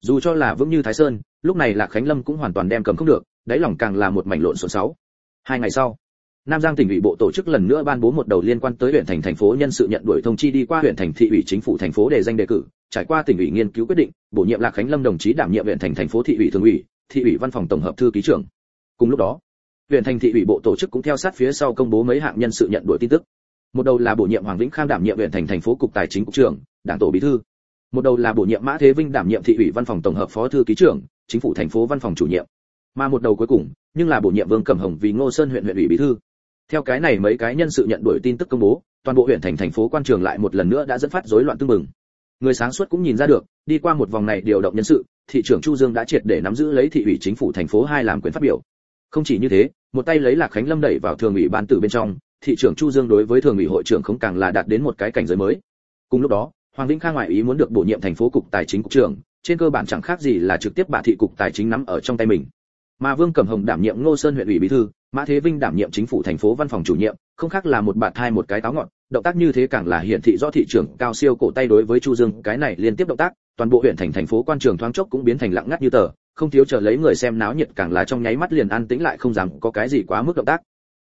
Dù cho là vững như thái sơn, lúc này lạc khánh lâm cũng hoàn toàn đem cầm không được, đáy lòng càng là một mảnh lộn xộn sáu hai ngày sau, nam giang tỉnh ủy bộ tổ chức lần nữa ban bố một đầu liên quan tới huyện thành thành phố nhân sự nhận đuổi thông chi đi qua huyện thành thị ủy chính phủ thành phố để danh đề cử, trải qua tỉnh ủy nghiên cứu quyết định, bổ nhiệm lạc khánh lâm đồng chí đảm nhiệm huyện thành thành phố thị ủy thường ủy thị ủy văn phòng tổng hợp thư ký trưởng. Cùng lúc đó, huyện thành thị ủy bộ tổ chức cũng theo sát phía sau công bố mấy hạng nhân sự nhận đuổi tin tức. Một đầu là bổ nhiệm hoàng vĩnh khang đảm nhiệm huyện thành thành phố cục tài chính cục trưởng, đảng tổ bí thư. Một đầu là bổ nhiệm mã thế vinh đảm nhiệm thị ủy văn phòng tổng hợp phó thư ký trưởng, chính phủ thành phố văn phòng chủ nhiệm. Mà một đầu cuối cùng, nhưng là bổ nhiệm vương cẩm hồng vì ngô sơn huyện huyện ủy bí thư. Theo cái này mấy cái nhân sự nhận đuổi tin tức công bố, toàn bộ huyện thành thành phố quan trường lại một lần nữa đã dẫn phát rối loạn tương mừng người sáng suốt cũng nhìn ra được, đi qua một vòng này điều động nhân sự thị trưởng chu dương đã triệt để nắm giữ lấy thị ủy chính phủ thành phố hai làm quyền phát biểu. Không chỉ như thế, một tay lấy lạc khánh lâm đẩy vào thường ủy ban tử bên trong, thị trưởng chu dương đối với thường ủy hội trưởng không càng là đạt đến một cái cảnh giới mới. Cùng lúc đó, hoàng vĩnh khang ngoại ý muốn được bổ nhiệm thành phố cục tài chính cục trưởng, trên cơ bản chẳng khác gì là trực tiếp bà thị cục tài chính nắm ở trong tay mình. Mà vương cẩm hồng đảm nhiệm ngô sơn huyện ủy bí thư, mã thế vinh đảm nhiệm chính phủ thành phố văn phòng chủ nhiệm, không khác là một bạt hai một cái táo ngọn, động tác như thế càng là hiển thị rõ thị trưởng cao siêu cổ tay đối với chu dương, cái này liên tiếp động tác toàn bộ huyện thành thành phố quan trường thoáng chốc cũng biến thành lặng ngắt như tờ, không thiếu chờ lấy người xem náo nhiệt càng là trong nháy mắt liền an tĩnh lại không dám có cái gì quá mức động tác.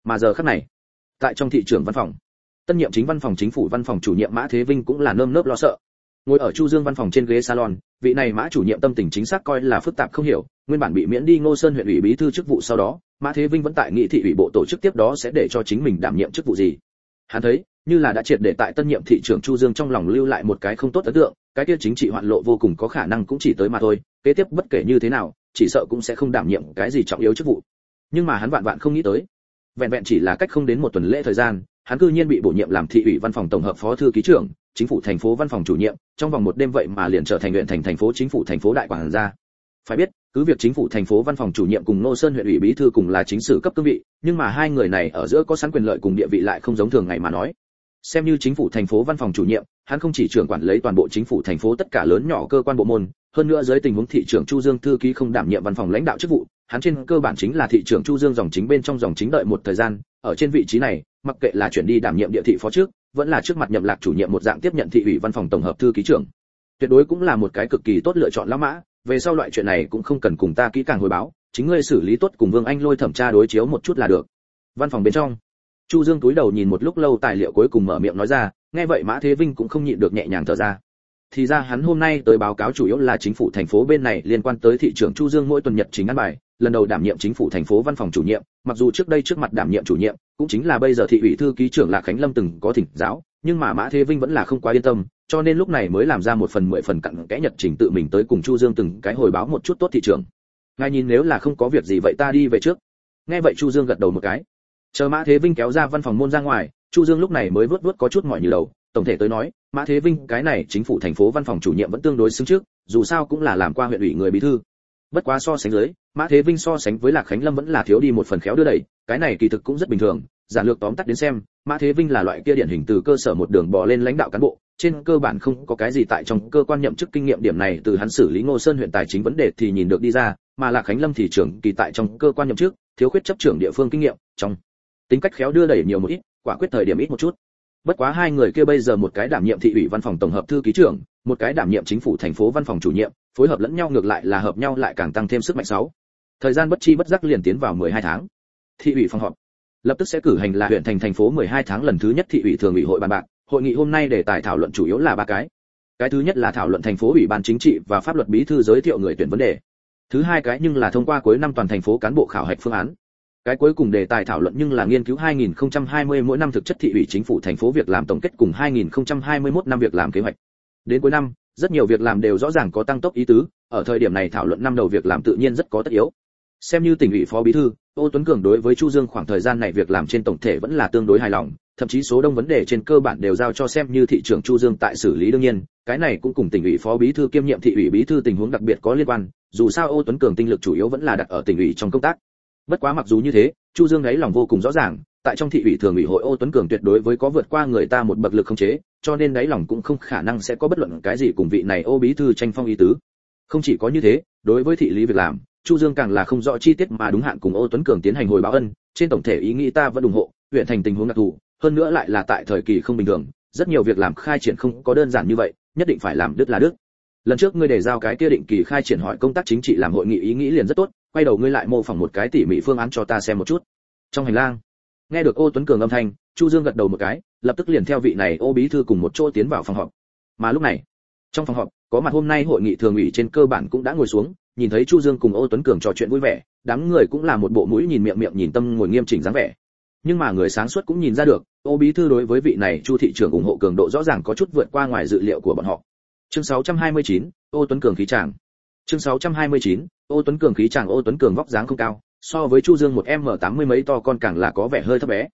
Mà giờ khắc này, tại trong thị trường văn phòng, tân nhiệm chính văn phòng chính phủ văn phòng chủ nhiệm mã thế vinh cũng là nơm nớp lo sợ. Ngồi ở chu dương văn phòng trên ghế salon, vị này mã chủ nhiệm tâm tình chính xác coi là phức tạp không hiểu, nguyên bản bị miễn đi ngô sơn huyện ủy bí thư chức vụ sau đó, mã thế vinh vẫn tại nghị thị ủy bộ tổ chức tiếp đó sẽ để cho chính mình đảm nhiệm chức vụ gì. Hắn thấy, như là đã triệt để tại tân nhiệm thị trưởng chu dương trong lòng lưu lại một cái không tốt ấn tượng cái kia chính trị hoạn lộ vô cùng có khả năng cũng chỉ tới mà thôi, kế tiếp bất kể như thế nào, chỉ sợ cũng sẽ không đảm nhiệm cái gì trọng yếu chức vụ. Nhưng mà hắn vạn vạn không nghĩ tới, vẹn vẹn chỉ là cách không đến một tuần lễ thời gian, hắn cư nhiên bị bổ nhiệm làm thị ủy văn phòng tổng hợp phó thư ký trưởng, chính phủ thành phố văn phòng chủ nhiệm, trong vòng một đêm vậy mà liền trở thành huyện thành thành phố chính phủ thành phố đại quản gia. Phải biết, cứ việc chính phủ thành phố văn phòng chủ nhiệm cùng nô sơn huyện ủy bí thư cùng là chính sử cấp cương vị, nhưng mà hai người này ở giữa có sẵn quyền lợi cùng địa vị lại không giống thường ngày mà nói xem như chính phủ thành phố văn phòng chủ nhiệm, hắn không chỉ trưởng quản lấy toàn bộ chính phủ thành phố tất cả lớn nhỏ cơ quan bộ môn, hơn nữa dưới tình huống thị trưởng chu dương thư ký không đảm nhiệm văn phòng lãnh đạo chức vụ, hắn trên cơ bản chính là thị trưởng chu dương dòng chính bên trong dòng chính đợi một thời gian, ở trên vị trí này, mặc kệ là chuyển đi đảm nhiệm địa thị phó trước, vẫn là trước mặt nhậm lạc chủ nhiệm một dạng tiếp nhận thị ủy văn phòng tổng hợp thư ký trưởng. Tuyệt đối cũng là một cái cực kỳ tốt lựa chọn lão mã, về sau loại chuyện này cũng không cần cùng ta kỹ càng hồi báo, chính ngươi xử lý tốt cùng vương anh lôi thẩm tra đối chiếu một chút là được. Văn phòng bên trong chu dương túi đầu nhìn một lúc lâu tài liệu cuối cùng mở miệng nói ra, nghe vậy mã thế vinh cũng không nhịn được nhẹ nhàng thở ra. Thì ra hắn hôm nay tới báo cáo chủ yếu là chính phủ thành phố bên này liên quan tới thị trường chu dương mỗi tuần nhật chính ăn bài, lần đầu đảm nhiệm chính phủ thành phố văn phòng chủ nhiệm, mặc dù trước đây trước mặt đảm nhiệm chủ nhiệm, cũng chính là bây giờ thị ủy thư ký trưởng là khánh lâm từng có thỉnh giáo, nhưng mà mã thế vinh vẫn là không quá yên tâm, cho nên lúc này mới làm ra một phần mười phần cặn kẽ nhật trình tự mình tới cùng chu dương từng cái hồi báo một chút tốt thị trường ngài nhìn nếu là không có việc gì vậy ta đi về trước. Nghe vậy chu dương gật đầu một cái chờ mã thế vinh kéo ra văn phòng môn ra ngoài chu dương lúc này mới vớt vớt có chút mỏi như đầu. Tổng thể tới nói mã thế vinh cái này chính phủ thành phố văn phòng chủ nhiệm vẫn tương đối xứng trước dù sao cũng là làm qua huyện ủy người bí thư. Bất quá so sánh dưới mã thế vinh so sánh với lạc khánh lâm vẫn là thiếu đi một phần khéo đưa đẩy cái này kỳ thực cũng rất bình thường. Giản lược tóm tắt đến xem mã thế vinh là loại kia điển hình từ cơ sở một đường bò lên lãnh đạo cán bộ trên cơ bản không có cái gì tại trong cơ quan nhậm chức kinh nghiệm điểm này từ hắn xử lý Ngô Sơn huyện tài chính vấn đề thì nhìn được đi ra, mà Lạc Khánh Lâm thì trưởng kỳ tại trong cơ quan nhậm chức, thiếu khuyết chấp trưởng địa phương kinh nghiệm, trong tính cách khéo đưa đẩy nhiều một ít, quả quyết thời điểm ít một chút. Bất quá hai người kia bây giờ một cái đảm nhiệm thị ủy văn phòng tổng hợp thư ký trưởng, một cái đảm nhiệm chính phủ thành phố văn phòng chủ nhiệm, phối hợp lẫn nhau ngược lại là hợp nhau lại càng tăng thêm sức mạnh sáu. Thời gian bất chi bất giác liền tiến vào 12 tháng. Thị ủy phòng họp lập tức sẽ cử hành là huyện thành thành phố 12 tháng lần thứ nhất thị ủy thường ủy hội bàn bạc, hội nghị hôm nay để tài thảo luận chủ yếu là ba cái. Cái thứ nhất là thảo luận thành phố ủy ban chính trị và pháp luật bí thư giới thiệu người tuyển vấn đề. Thứ hai cái nhưng là thông qua cuối năm toàn thành phố cán bộ khảo hạch phương án. Cái cuối cùng đề tài thảo luận nhưng là nghiên cứu 2020 mỗi năm thực chất thị ủy chính phủ thành phố việc làm tổng kết cùng 2021 năm việc làm kế hoạch. Đến cuối năm, rất nhiều việc làm đều rõ ràng có tăng tốc ý tứ, ở thời điểm này thảo luận năm đầu việc làm tự nhiên rất có tất yếu. Xem như tỉnh ủy phó bí thư, Ô Tuấn Cường đối với Chu Dương khoảng thời gian này việc làm trên tổng thể vẫn là tương đối hài lòng, thậm chí số đông vấn đề trên cơ bản đều giao cho xem như thị trưởng Chu Dương tại xử lý đương nhiên, cái này cũng cùng tỉnh ủy phó bí thư kiêm nhiệm thị ủy bí thư tình huống đặc biệt có liên quan, dù sao Ô Tuấn Cường tinh lực chủ yếu vẫn là đặt ở tỉnh ủy trong công tác. Bất quá mặc dù như thế, Chu Dương ấy lòng vô cùng rõ ràng, tại trong thị ủy thường ủy hội Ô Tuấn Cường tuyệt đối với có vượt qua người ta một bậc lực không chế, cho nên đáy lòng cũng không khả năng sẽ có bất luận cái gì cùng vị này Ô bí thư tranh phong ý tứ. Không chỉ có như thế, đối với thị lý việc làm, Chu Dương càng là không rõ chi tiết mà đúng hạn cùng Ô Tuấn Cường tiến hành hồi báo ân, trên tổng thể ý nghĩ ta vẫn ủng hộ, huyện thành tình huống đặc thù, hơn nữa lại là tại thời kỳ không bình thường, rất nhiều việc làm khai triển không có đơn giản như vậy, nhất định phải làm đức là đức Lần trước ngươi để giao cái kia định kỳ khai triển hỏi công tác chính trị làm hội nghị ý nghĩ liền rất tốt, quay đầu ngươi lại mô phỏng một cái tỉ mỉ phương án cho ta xem một chút. Trong hành lang, nghe được Ô Tuấn Cường âm thanh, Chu Dương gật đầu một cái, lập tức liền theo vị này Ô bí thư cùng một chỗ tiến vào phòng họp. Mà lúc này, trong phòng họp, có mặt hôm nay hội nghị thường ủy trên cơ bản cũng đã ngồi xuống, nhìn thấy Chu Dương cùng Ô Tuấn Cường trò chuyện vui vẻ, đám người cũng là một bộ mũi nhìn miệng miệng nhìn tâm ngồi nghiêm chỉnh dáng vẻ. Nhưng mà người sáng suốt cũng nhìn ra được, Ô bí thư đối với vị này Chu thị trưởng ủng hộ cường độ rõ ràng có chút vượt qua ngoài dự liệu của bọn họ. Chương 629, Ô Tuấn Cường khí chàng. Chương 629, Ô Tuấn Cường khí chàng Ô Tuấn Cường vóc dáng không cao, so với Chu Dương một m tám mươi mấy to con càng là có vẻ hơi thấp bé.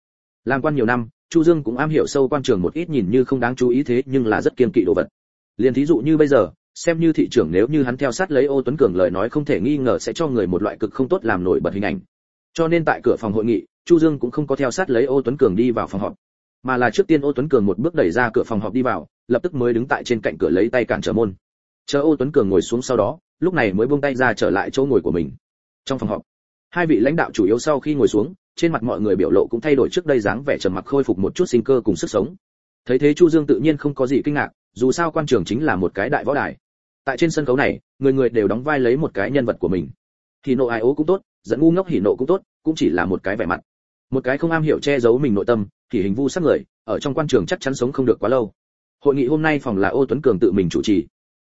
Làm quan nhiều năm, Chu Dương cũng am hiểu sâu quan trường một ít nhìn như không đáng chú ý thế nhưng là rất kiên kỵ đồ vật. Liên thí dụ như bây giờ, xem như thị trưởng nếu như hắn theo sát lấy Ô Tuấn Cường lời nói không thể nghi ngờ sẽ cho người một loại cực không tốt làm nổi bật hình ảnh. Cho nên tại cửa phòng hội nghị, Chu Dương cũng không có theo sát lấy Ô Tuấn Cường đi vào phòng họp, mà là trước tiên Ô Tuấn Cường một bước đẩy ra cửa phòng họp đi vào, lập tức mới đứng tại trên cạnh cửa lấy tay cản trở môn. Chờ Ô Tuấn Cường ngồi xuống sau đó, lúc này mới buông tay ra trở lại chỗ ngồi của mình. Trong phòng họp, hai vị lãnh đạo chủ yếu sau khi ngồi xuống, trên mặt mọi người biểu lộ cũng thay đổi trước đây dáng vẻ trầm mặc khôi phục một chút sinh cơ cùng sức sống. Thấy thế Chu Dương tự nhiên không có gì kinh ngạc, dù sao quan trường chính là một cái đại võ đài. Tại trên sân khấu này người người đều đóng vai lấy một cái nhân vật của mình. Thì nộ ai ố cũng tốt dẫn ngu ngốc hỉ nộ cũng tốt cũng chỉ là một cái vẻ mặt. Một cái không am hiểu che giấu mình nội tâm thì hình vu sắc người ở trong quan trường chắc chắn sống không được quá lâu. Hội nghị hôm nay phòng là ô tuấn cường tự mình chủ trì.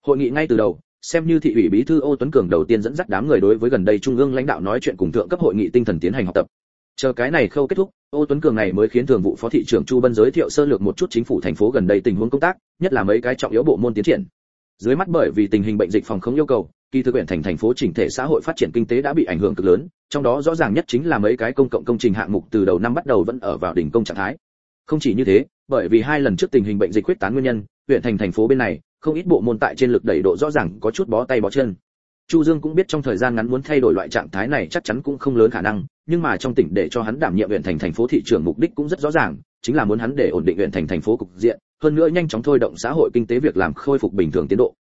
Hội nghị ngay từ đầu xem như thị ủy bí thư ô tuấn cường đầu tiên dẫn dắt đám người đối với gần đây trung ương lãnh đạo nói chuyện cùng thượng cấp hội nghị tinh thần tiến hành học tập. Chờ cái này khâu kết thúc, ô tuấn cường này mới khiến thường vụ phó thị trưởng chu bân giới thiệu sơ lược một chút chính phủ thành phố gần đây tình huống công tác, nhất là mấy cái trọng yếu bộ môn tiến triển. Dưới mắt bởi vì tình hình bệnh dịch phòng không yêu cầu, kỳ thực huyện thành thành phố chỉnh thể xã hội phát triển kinh tế đã bị ảnh hưởng cực lớn, trong đó rõ ràng nhất chính là mấy cái công cộng công trình hạng mục từ đầu năm bắt đầu vẫn ở vào đỉnh công trạng thái. Không chỉ như thế, bởi vì hai lần trước tình hình bệnh dịch quyết tán nguyên nhân, huyện thành thành phố bên này không ít bộ môn tại trên lực đẩy độ rõ ràng có chút bó tay bó chân. Chu dương cũng biết trong thời gian ngắn muốn thay đổi loại trạng thái này chắc chắn cũng không lớn khả năng, nhưng mà trong tỉnh để cho hắn đảm nhiệm huyện thành thành phố thị trường mục đích cũng rất rõ ràng, chính là muốn hắn để ổn định huyện thành thành phố cục diện, hơn nữa nhanh chóng thôi động xã hội kinh tế việc làm khôi phục bình thường tiến độ.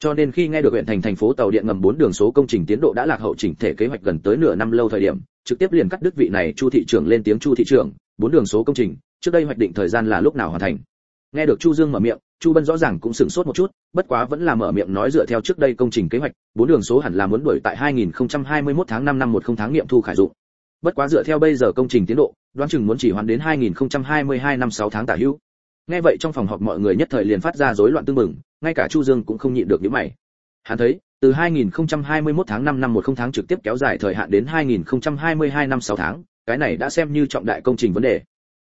Cho nên khi nghe được huyện thành thành phố tàu điện ngầm bốn đường số công trình tiến độ đã lạc hậu chỉnh thể kế hoạch gần tới nửa năm lâu thời điểm, trực tiếp liền cắt đứt vị này chu thị trưởng lên tiếng chu thị trưởng, bốn đường số công trình, trước đây hoạch định thời gian là lúc nào hoàn thành nghe được chu dương mở miệng, chu bân rõ ràng cũng sửng sốt một chút, bất quá vẫn là mở miệng nói dựa theo trước đây công trình kế hoạch, bốn đường số hẳn là muốn đuổi tại 2021 tháng 5 năm một không tháng nghiệm thu khải dụng. Bất quá dựa theo bây giờ công trình tiến độ, đoán chừng muốn chỉ hoàn đến 2022 năm 6 tháng tả hữu. Nghe vậy trong phòng họp mọi người nhất thời liền phát ra rối loạn tương mừng ngay cả chu dương cũng không nhịn được những mày. Hắn thấy, từ 2021 tháng 5 năm một không tháng trực tiếp kéo dài thời hạn đến 2022 năm 6 tháng, cái này đã xem như trọng đại công trình vấn đề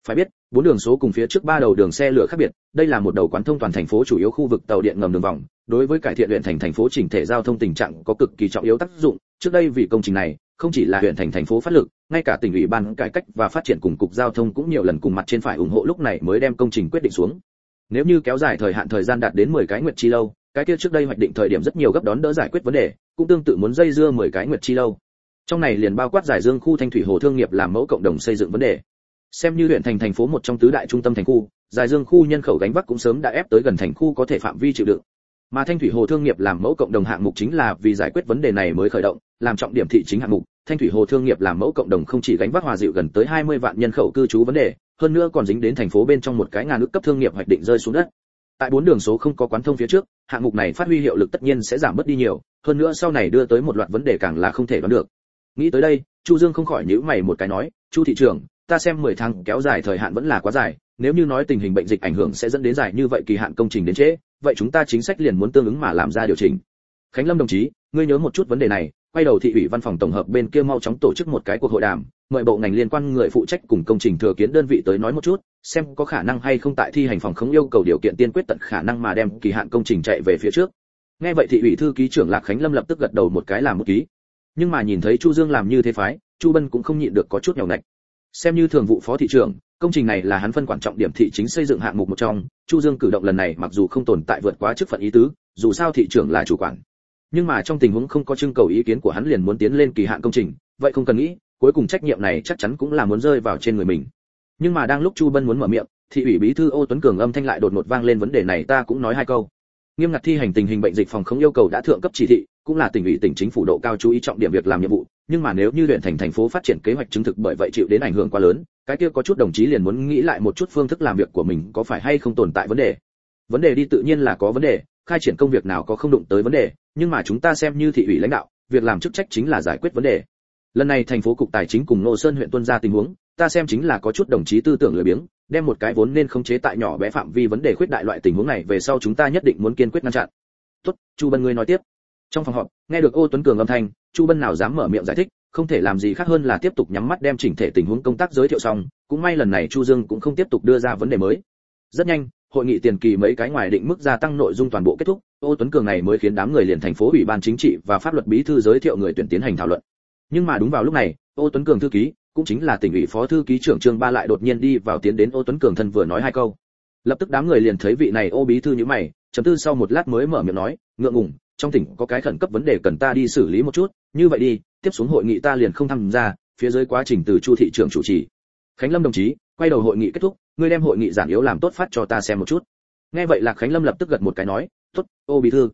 phải biết, bốn đường số cùng phía trước ba đầu đường xe lửa khác biệt, đây là một đầu quán thông toàn thành phố chủ yếu khu vực tàu điện ngầm đường vòng. Đối với cải thiện huyện thành thành phố chỉnh thể giao thông tình trạng có cực kỳ trọng yếu tác dụng, trước đây vì công trình này, không chỉ là huyện thành thành phố phát lực, ngay cả tỉnh ủy ban cải cách và phát triển cùng cục giao thông cũng nhiều lần cùng mặt trên phải ủng hộ lúc này mới đem công trình quyết định xuống. Nếu như kéo dài thời hạn thời gian đạt đến 10 cái nguyệt chi lâu, cái kia trước đây hoạch định thời điểm rất nhiều gấp đón đỡ giải quyết vấn đề, cũng tương tự muốn dây dưa 10 cái nguyệt chi lâu. Trong này liền bao quát giải dương khu thanh thủy hồ thương nghiệp làm mẫu cộng đồng xây dựng vấn đề xem như huyện thành thành phố một trong tứ đại trung tâm thành khu dài dương khu nhân khẩu gánh vác cũng sớm đã ép tới gần thành khu có thể phạm vi chịu đựng. Mà thanh thủy hồ thương nghiệp làm mẫu cộng đồng hạng mục chính là vì giải quyết vấn đề này mới khởi động, làm trọng điểm thị chính hạng mục. Thanh thủy hồ thương nghiệp làm mẫu cộng đồng không chỉ gánh vác hòa dịu gần tới 20 vạn nhân khẩu cư trú vấn đề, hơn nữa còn dính đến thành phố bên trong một cái ngàn nước cấp thương nghiệp hoạch định rơi xuống đất. Tại bốn đường số không có quán thông phía trước, hạng mục này phát huy hiệu lực tất nhiên sẽ giảm bớt đi nhiều, hơn nữa sau này đưa tới một loạt vấn đề càng là không thể đoán được. Nghĩ tới đây, chu dương không khỏi nhíu mày một cái nói, chu thị trưởng ta xem 10 tháng kéo dài thời hạn vẫn là quá dài, nếu như nói tình hình bệnh dịch ảnh hưởng sẽ dẫn đến dài như vậy kỳ hạn công trình đến trễ, vậy chúng ta chính sách liền muốn tương ứng mà làm ra điều chỉnh. Khánh lâm đồng chí, ngươi nhớ một chút vấn đề này, quay đầu thị ủy văn phòng tổng hợp bên kia mau chóng tổ chức một cái cuộc hội đàm, mời bộ ngành liên quan người phụ trách cùng công trình thừa kiến đơn vị tới nói một chút, xem có khả năng hay không tại thi hành phòng không yêu cầu điều kiện tiên quyết tận khả năng mà đem kỳ hạn công trình chạy về phía trước. Nghe vậy thị ủy thư ký trưởng lạc khánh lâm lập tức gật đầu một cái làm một ký. Nhưng mà nhìn thấy chu dương làm như thế phái, chu bân cũng không nhịn được có chút nhỏ nạch xem như thường vụ phó thị trưởng, công trình này là hắn phân quan trọng điểm thị chính xây dựng hạng mục một trong. Chu dương cử động lần này mặc dù không tồn tại vượt quá chức phận ý tứ, dù sao thị trưởng là chủ quản. Nhưng mà trong tình huống không có trưng cầu ý kiến của hắn liền muốn tiến lên kỳ hạn công trình, vậy không cần nghĩ, cuối cùng trách nhiệm này chắc chắn cũng là muốn rơi vào trên người mình. Nhưng mà đang lúc chu bân muốn mở miệng thị ủy bí thư ô tuấn cường âm thanh lại đột ngột vang lên vấn đề này, ta cũng nói hai câu. Nghiêm ngặt thi hành tình hình bệnh dịch phòng không yêu cầu đã thượng cấp chỉ thị, cũng là tỉnh ủy tỉnh chính phủ độ cao chú ý trọng điểm việc làm nhiệm vụ nhưng mà nếu như huyện thành thành phố phát triển kế hoạch chứng thực bởi vậy chịu đến ảnh hưởng quá lớn, cái kia có chút đồng chí liền muốn nghĩ lại một chút phương thức làm việc của mình có phải hay không tồn tại vấn đề. Vấn đề đi tự nhiên là có vấn đề, khai triển công việc nào có không đụng tới vấn đề, nhưng mà chúng ta xem như thị ủy lãnh đạo, việc làm chức trách chính là giải quyết vấn đề. Lần này thành phố cục tài chính cùng nô sơn huyện tuân ra tình huống, ta xem chính là có chút đồng chí tư tưởng lười biếng, đem một cái vốn nên khống chế tại nhỏ bé phạm vi vấn đề khuyết đại loại tình huống này về sau chúng ta nhất định muốn kiên quyết ngăn chặn. Tốt, chu bân ngươi nói tiếp trong phòng họp, nghe được ô tuấn cường âm thanh, chu bân nào dám mở miệng giải thích, không thể làm gì khác hơn là tiếp tục nhắm mắt đem chỉnh thể tình huống công tác giới thiệu xong, cũng may lần này chu dương cũng không tiếp tục đưa ra vấn đề mới. Rất nhanh, hội nghị tiền kỳ mấy cái ngoài định mức gia tăng nội dung toàn bộ kết thúc, ô tuấn cường này mới khiến đám người liền thành phố ủy ban chính trị và pháp luật bí thư giới thiệu người tuyển tiến hành thảo luận. Nhưng mà đúng vào lúc này, ô tuấn cường thư ký, cũng chính là tỉnh ủy phó thư ký trưởng trương ba lại đột nhiên đi vào tiến đến ô tuấn cường thân vừa nói hai câu. Lập tức đám người liền thấy vị này ô bí thư như mày chấm tư sau một lát mới mở miệng nói, ngượng ngùng, trong tỉnh có cái khẩn cấp vấn đề cần ta đi xử lý một chút, như vậy đi, tiếp xuống hội nghị ta liền không tham gia, phía dưới quá trình từ chu thị trưởng chủ trì. Khánh lâm đồng chí, quay đầu hội nghị kết thúc, ngươi đem hội nghị giản yếu làm tốt phát cho ta xem một chút. Nghe vậy lạc khánh lâm lập tức gật một cái nói, tốt, ô bí thư.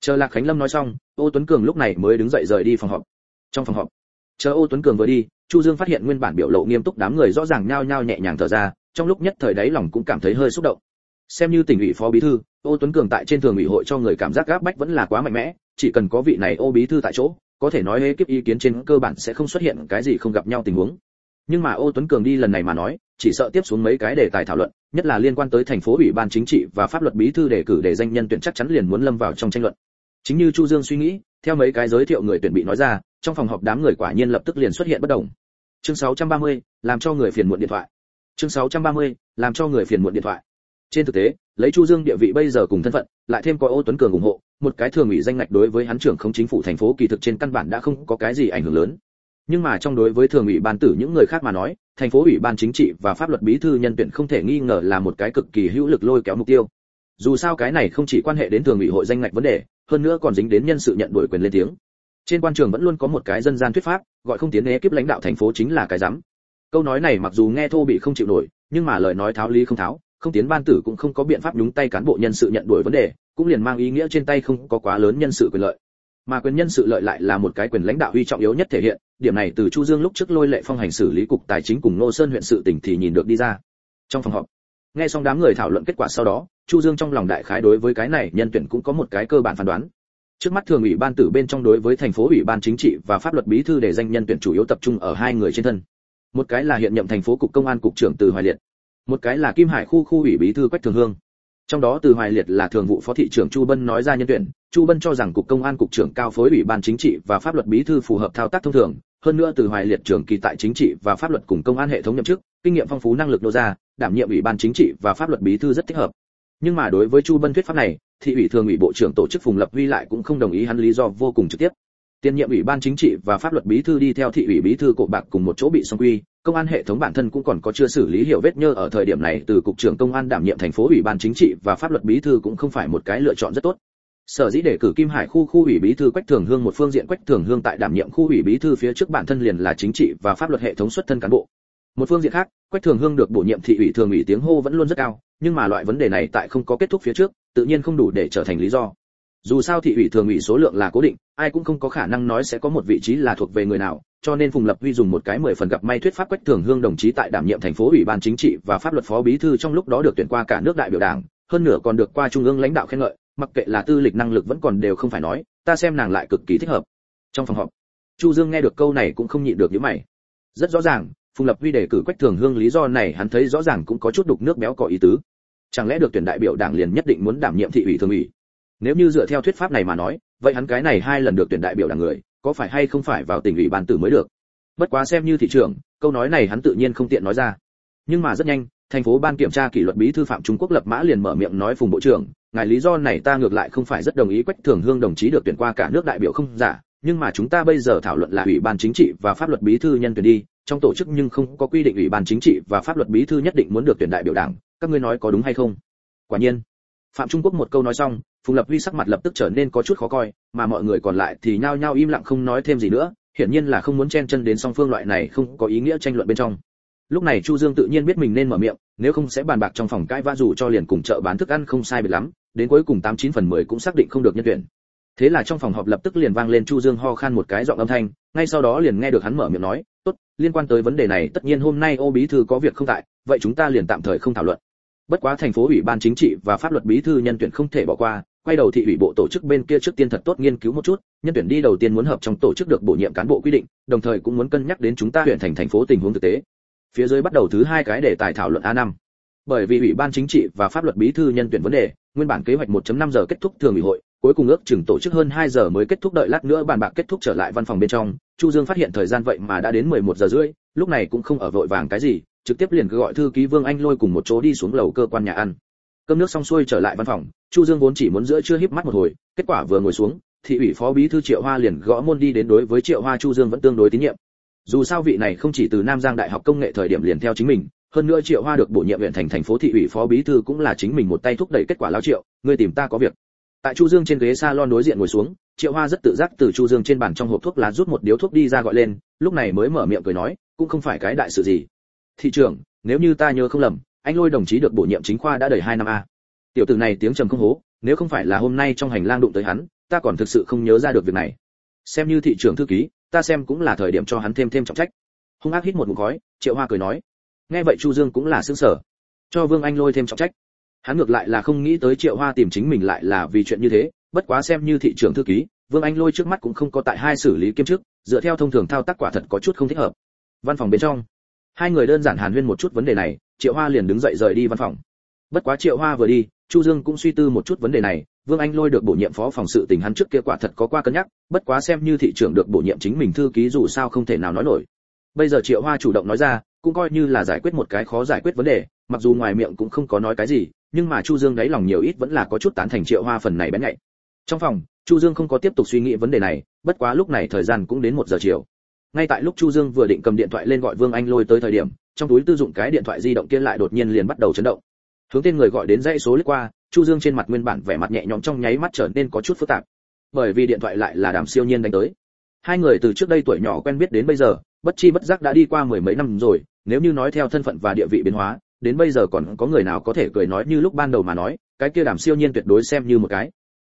Chờ lạc khánh lâm nói xong, ô tuấn cường lúc này mới đứng dậy rời đi phòng họp. Trong phòng họp, chờ ô tuấn cường vừa đi, chu dương phát hiện nguyên bản biểu lộ nghiêm túc đám người rõ ràng nhao nhao nhẹ nhàng thở ra, trong lúc nhất thời đấy lòng cũng cảm thấy hơi xúc động xem như tỉnh ủy phó bí thư ô tuấn cường tại trên thường ủy hội cho người cảm giác gáp bách vẫn là quá mạnh mẽ chỉ cần có vị này ô bí thư tại chỗ có thể nói kiếp ý kiến trên cơ bản sẽ không xuất hiện cái gì không gặp nhau tình huống. Nhưng mà ô tuấn cường đi lần này mà nói chỉ sợ tiếp xuống mấy cái đề tài thảo luận nhất là liên quan tới thành phố ủy ban chính trị và pháp luật bí thư đề cử để danh nhân tuyển chắc chắn liền muốn lâm vào trong tranh luận. Chính như chu dương suy nghĩ theo mấy cái giới thiệu người tuyển bị nói ra trong phòng họp đám người quả nhiên lập tức liền xuất hiện bất đồng. Chương 630, làm cho người phiền muộn điện thoại. Chương 630, làm cho người phiền muộn điện thoại trên thực tế, lấy chu dương địa vị bây giờ cùng thân phận, lại thêm có ô tuấn cường ủng hộ, một cái thường ủy danh ngạch đối với hắn trưởng không chính phủ thành phố kỳ thực trên căn bản đã không có cái gì ảnh hưởng lớn. Nhưng mà trong đối với thường ủy ban tử những người khác mà nói, thành phố ủy ban chính trị và pháp luật bí thư nhân tuyển không thể nghi ngờ là một cái cực kỳ hữu lực lôi kéo mục tiêu. Dù sao cái này không chỉ quan hệ đến thường ủy hội danh ngạch vấn đề, hơn nữa còn dính đến nhân sự nhận đổi quyền lên tiếng. Trên quan trường vẫn luôn có một cái dân gian thuyết pháp, gọi không tiến né kiếp lãnh đạo thành phố chính là cái rắm. Câu nói này mặc dù nghe thô bị không chịu nổi, nhưng mà lời nói tháo lý không tháo không tiến ban tử cũng không có biện pháp nhúng tay cán bộ nhân sự nhận đuổi vấn đề, cũng liền mang ý nghĩa trên tay không có quá lớn nhân sự quyền lợi. Mà quyền nhân sự lợi lại là một cái quyền lãnh đạo uy trọng yếu nhất thể hiện, điểm này từ chu dương lúc trước lôi lệ phong hành xử lý cục tài chính cùng nô sơn huyện sự tỉnh thì nhìn được đi ra. Trong phòng họp, nghe xong đám người thảo luận kết quả sau đó, chu dương trong lòng đại khái đối với cái này nhân tuyển cũng có một cái cơ bản phán đoán. Trước mắt thường ủy ban tử bên trong đối với thành phố ủy ban chính trị và pháp luật bí thư để danh nhân tuyển chủ yếu tập trung ở hai người trên thân. Một cái là hiện nhậm thành phố cục công an cục trưởng từ hoài liệt một cái là kim hải khu khu ủy bí thư quách thường hương. Trong đó từ hoài liệt là thường vụ phó thị trưởng chu bân nói ra nhân tuyển. Chu bân cho rằng cục công an, cục trưởng cao phối, ủy ban chính trị và pháp luật bí thư phù hợp thao tác thông thường. Hơn nữa từ hoài liệt trưởng kỳ tại chính trị và pháp luật cùng công an hệ thống nhậm chức, kinh nghiệm phong phú, năng lực nô ra, đảm nhiệm ủy ban chính trị và pháp luật bí thư rất thích hợp. Nhưng mà đối với chu bân thuyết pháp này thị ủy thường ủy bộ trưởng tổ chức phùng lập huy lại cũng không đồng ý hắn lý do vô cùng trực tiếp. Tiền nhiệm ủy ban chính trị và pháp luật bí thư đi theo thị ủy bí thư cổ bạc cùng một chỗ bị song quy công an hệ thống bản thân cũng còn có chưa xử lý hiểu vết nhơ ở thời điểm này, từ cục trưởng công an đảm nhiệm thành phố ủy ban chính trị và pháp luật bí thư cũng không phải một cái lựa chọn rất tốt. Sở dĩ để cử kim hải khu khu ủy bí thư quách thường hương một phương diện, quách thường hương tại đảm nhiệm khu ủy bí thư phía trước bản thân liền là chính trị và pháp luật hệ thống xuất thân cán bộ. Một phương diện khác, quách thường hương được bổ nhiệm thị ủy thường ủy tiếng hô vẫn luôn rất cao, nhưng mà loại vấn đề này tại không có kết thúc phía trước, tự nhiên không đủ để trở thành lý do dù sao thị ủy thường ủy số lượng là cố định, ai cũng không có khả năng nói sẽ có một vị trí là thuộc về người nào, cho nên phùng lập huy dùng một cái mười phần gặp may thuyết pháp quách thường hương đồng chí tại đảm nhiệm thành phố ủy ban chính trị và pháp luật phó bí thư trong lúc đó được tuyển qua cả nước đại biểu đảng, hơn nửa còn được qua trung ương lãnh đạo khen ngợi, mặc kệ là tư lịch năng lực vẫn còn đều không phải nói, ta xem nàng lại cực kỳ thích hợp. Trong phòng họp, chu dương nghe được câu này cũng không nhịn được những mày. Rất rõ ràng, phùng lập huy đề cử quách thường hương lý do này hắn thấy rõ ràng cũng có chút đục nước béo có ý tứ. Chẳng lẽ được tuyển đại biểu đảng liền nhất định muốn đảm nhiệm thị ủy thường ủy? Nếu như dựa theo thuyết pháp này mà nói, vậy hắn cái này hai lần được tuyển đại biểu đảng người, có phải hay không phải vào tỉnh ủy ban tử mới được? Bất quá xem như thị trưởng, câu nói này hắn tự nhiên không tiện nói ra. Nhưng mà rất nhanh, thành phố ban kiểm tra kỷ luật bí thư phạm trung quốc lập mã liền mở miệng nói phùng bộ trưởng, ngài lý do này ta ngược lại không phải rất đồng ý, quách thường hương đồng chí được tuyển qua cả nước đại biểu không giả, nhưng mà chúng ta bây giờ thảo luận là ủy ban chính trị và pháp luật bí thư nhân tuyển đi, trong tổ chức nhưng không có quy định ủy ban chính trị và pháp luật bí thư nhất định muốn được tuyển đại biểu đảng, các ngươi nói có đúng hay không? Quả nhiên phạm trung quốc một câu nói xong, phùng lập huy sắc mặt lập tức trở nên có chút khó coi, mà mọi người còn lại thì nhao nhao im lặng không nói thêm gì nữa, hiển nhiên là không muốn chen chân đến song phương loại này không có ý nghĩa tranh luận bên trong. Lúc này chu dương tự nhiên biết mình nên mở miệng, nếu không sẽ bàn bạc trong phòng cãi vã dù cho liền cùng chợ bán thức ăn không sai biệt lắm, đến cuối cùng tám chín phần mười cũng xác định không được nhân tuyển. Thế là trong phòng họp lập tức liền vang lên chu dương ho khan một cái giọng âm thanh, ngay sau đó liền nghe được hắn mở miệng nói, tốt, liên quan tới vấn đề này tất nhiên hôm nay ô bí thư có việc không tại, vậy chúng ta liền tạm thời không thảo luận bất quá thành phố ủy ban chính trị và pháp luật bí thư nhân tuyển không thể bỏ qua, quay đầu thị ủy bộ tổ chức bên kia trước tiên thật tốt nghiên cứu một chút, nhân tuyển đi đầu tiên muốn hợp trong tổ chức được bổ nhiệm cán bộ quy định, đồng thời cũng muốn cân nhắc đến chúng ta huyện thành thành phố tình huống thực tế. Phía dưới bắt đầu thứ hai cái để tài thảo luận a năm. Bởi vì ủy ban chính trị và pháp luật bí thư nhân tuyển vấn đề, nguyên bản kế hoạch 1.5 giờ kết thúc thường ủy hội, cuối cùng ước chừng tổ chức hơn 2 giờ mới kết thúc đợi lát nữa bàn bạc kết thúc trở lại văn phòng bên trong. Chu dương phát hiện thời gian vậy mà đã đến 11 giờ rưỡi, lúc này cũng không ở vội vàng cái gì trực tiếp liền gọi thư ký vương anh lôi cùng một chỗ đi xuống lầu cơ quan nhà ăn. Cơm nước xong xuôi trở lại văn phòng, chu dương vốn chỉ muốn giữa chưa híp mắt một hồi, kết quả vừa ngồi xuống, thị ủy phó bí thư triệu hoa liền gõ môn đi đến đối với triệu hoa chu dương vẫn tương đối tín nhiệm. Dù sao vị này không chỉ từ nam giang đại học công nghệ thời điểm liền theo chính mình, hơn nữa triệu hoa được bổ nhiệm huyện thành thành phố thị ủy phó bí thư cũng là chính mình một tay thúc đẩy kết quả lão triệu ngươi tìm ta có việc. Tại chu dương trên ghế salon đối diện ngồi xuống, triệu hoa rất tự giác từ chu dương trên bàn trong hộp thuốc lá rút một điếu thuốc đi ra gọi lên, lúc này mới mở miệng cười nói, cũng không phải cái đại sự gì thị trưởng nếu như ta nhớ không lầm anh lôi đồng chí được bổ nhiệm chính khoa đã đầy hai năm a. Tiểu tử này tiếng trầm không hố nếu không phải là hôm nay trong hành lang đụng tới hắn ta còn thực sự không nhớ ra được việc này. Xem như thị trưởng thư ký ta xem cũng là thời điểm cho hắn thêm thêm trọng trách. Hung ác hít một ngụm khói triệu hoa cười nói nghe vậy chu dương cũng là sững sở, cho vương anh lôi thêm trọng trách. Hắn ngược lại là không nghĩ tới triệu hoa tìm chính mình lại là vì chuyện như thế bất quá xem như thị trưởng thư ký vương anh lôi trước mắt cũng không có tại hai xử lý kiêm chức dựa theo thông thường thao tác quả thật có chút không thích hợp. Văn phòng bên trong hai người đơn giản hàn huyên một chút vấn đề này, triệu hoa liền đứng dậy rời đi văn phòng. Bất quá triệu hoa vừa đi, chu dương cũng suy tư một chút vấn đề này, vương anh lôi được bổ nhiệm phó phòng sự tình hắn trước kia quả thật có qua cân nhắc, bất quá xem như thị trưởng được bổ nhiệm chính mình thư ký dù sao không thể nào nói nổi. Bây giờ triệu hoa chủ động nói ra, cũng coi như là giải quyết một cái khó giải quyết vấn đề, mặc dù ngoài miệng cũng không có nói cái gì, nhưng mà chu dương đáy lòng nhiều ít vẫn là có chút tán thành triệu hoa phần này bén nhạy. Trong phòng, chu dương không có tiếp tục suy nghĩ vấn đề này, bất quá lúc này thời gian cũng đến một giờ chiều ngay tại lúc chu dương vừa định cầm điện thoại lên gọi vương anh lôi tới thời điểm, trong túi tư dụng cái điện thoại di động kia lại đột nhiên liền bắt đầu chấn động. Hướng tên người gọi đến dãy số lướt qua, chu dương trên mặt nguyên bản vẻ mặt nhẹ nhõm trong nháy mắt trở nên có chút phức tạp. Bởi vì điện thoại lại là đàm siêu nhiên đánh tới. Hai người từ trước đây tuổi nhỏ quen biết đến bây giờ, bất chi bất giác đã đi qua mười mấy năm rồi, nếu như nói theo thân phận và địa vị biến hóa, đến bây giờ còn có người nào có thể cười nói như lúc ban đầu mà nói, cái kia đàm siêu nhiên tuyệt đối xem như một cái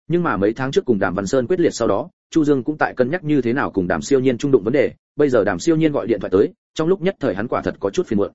nhưng mà mấy tháng trước cùng đàm văn sơn quyết liệt sau đó, chu dương cũng tại cân nhắc như thế nào cùng đàm siêu nhiên trung đụng vấn đề. Bây giờ đàm siêu nhiên gọi điện thoại tới, trong lúc nhất thời hắn quả thật có chút phiền muộn.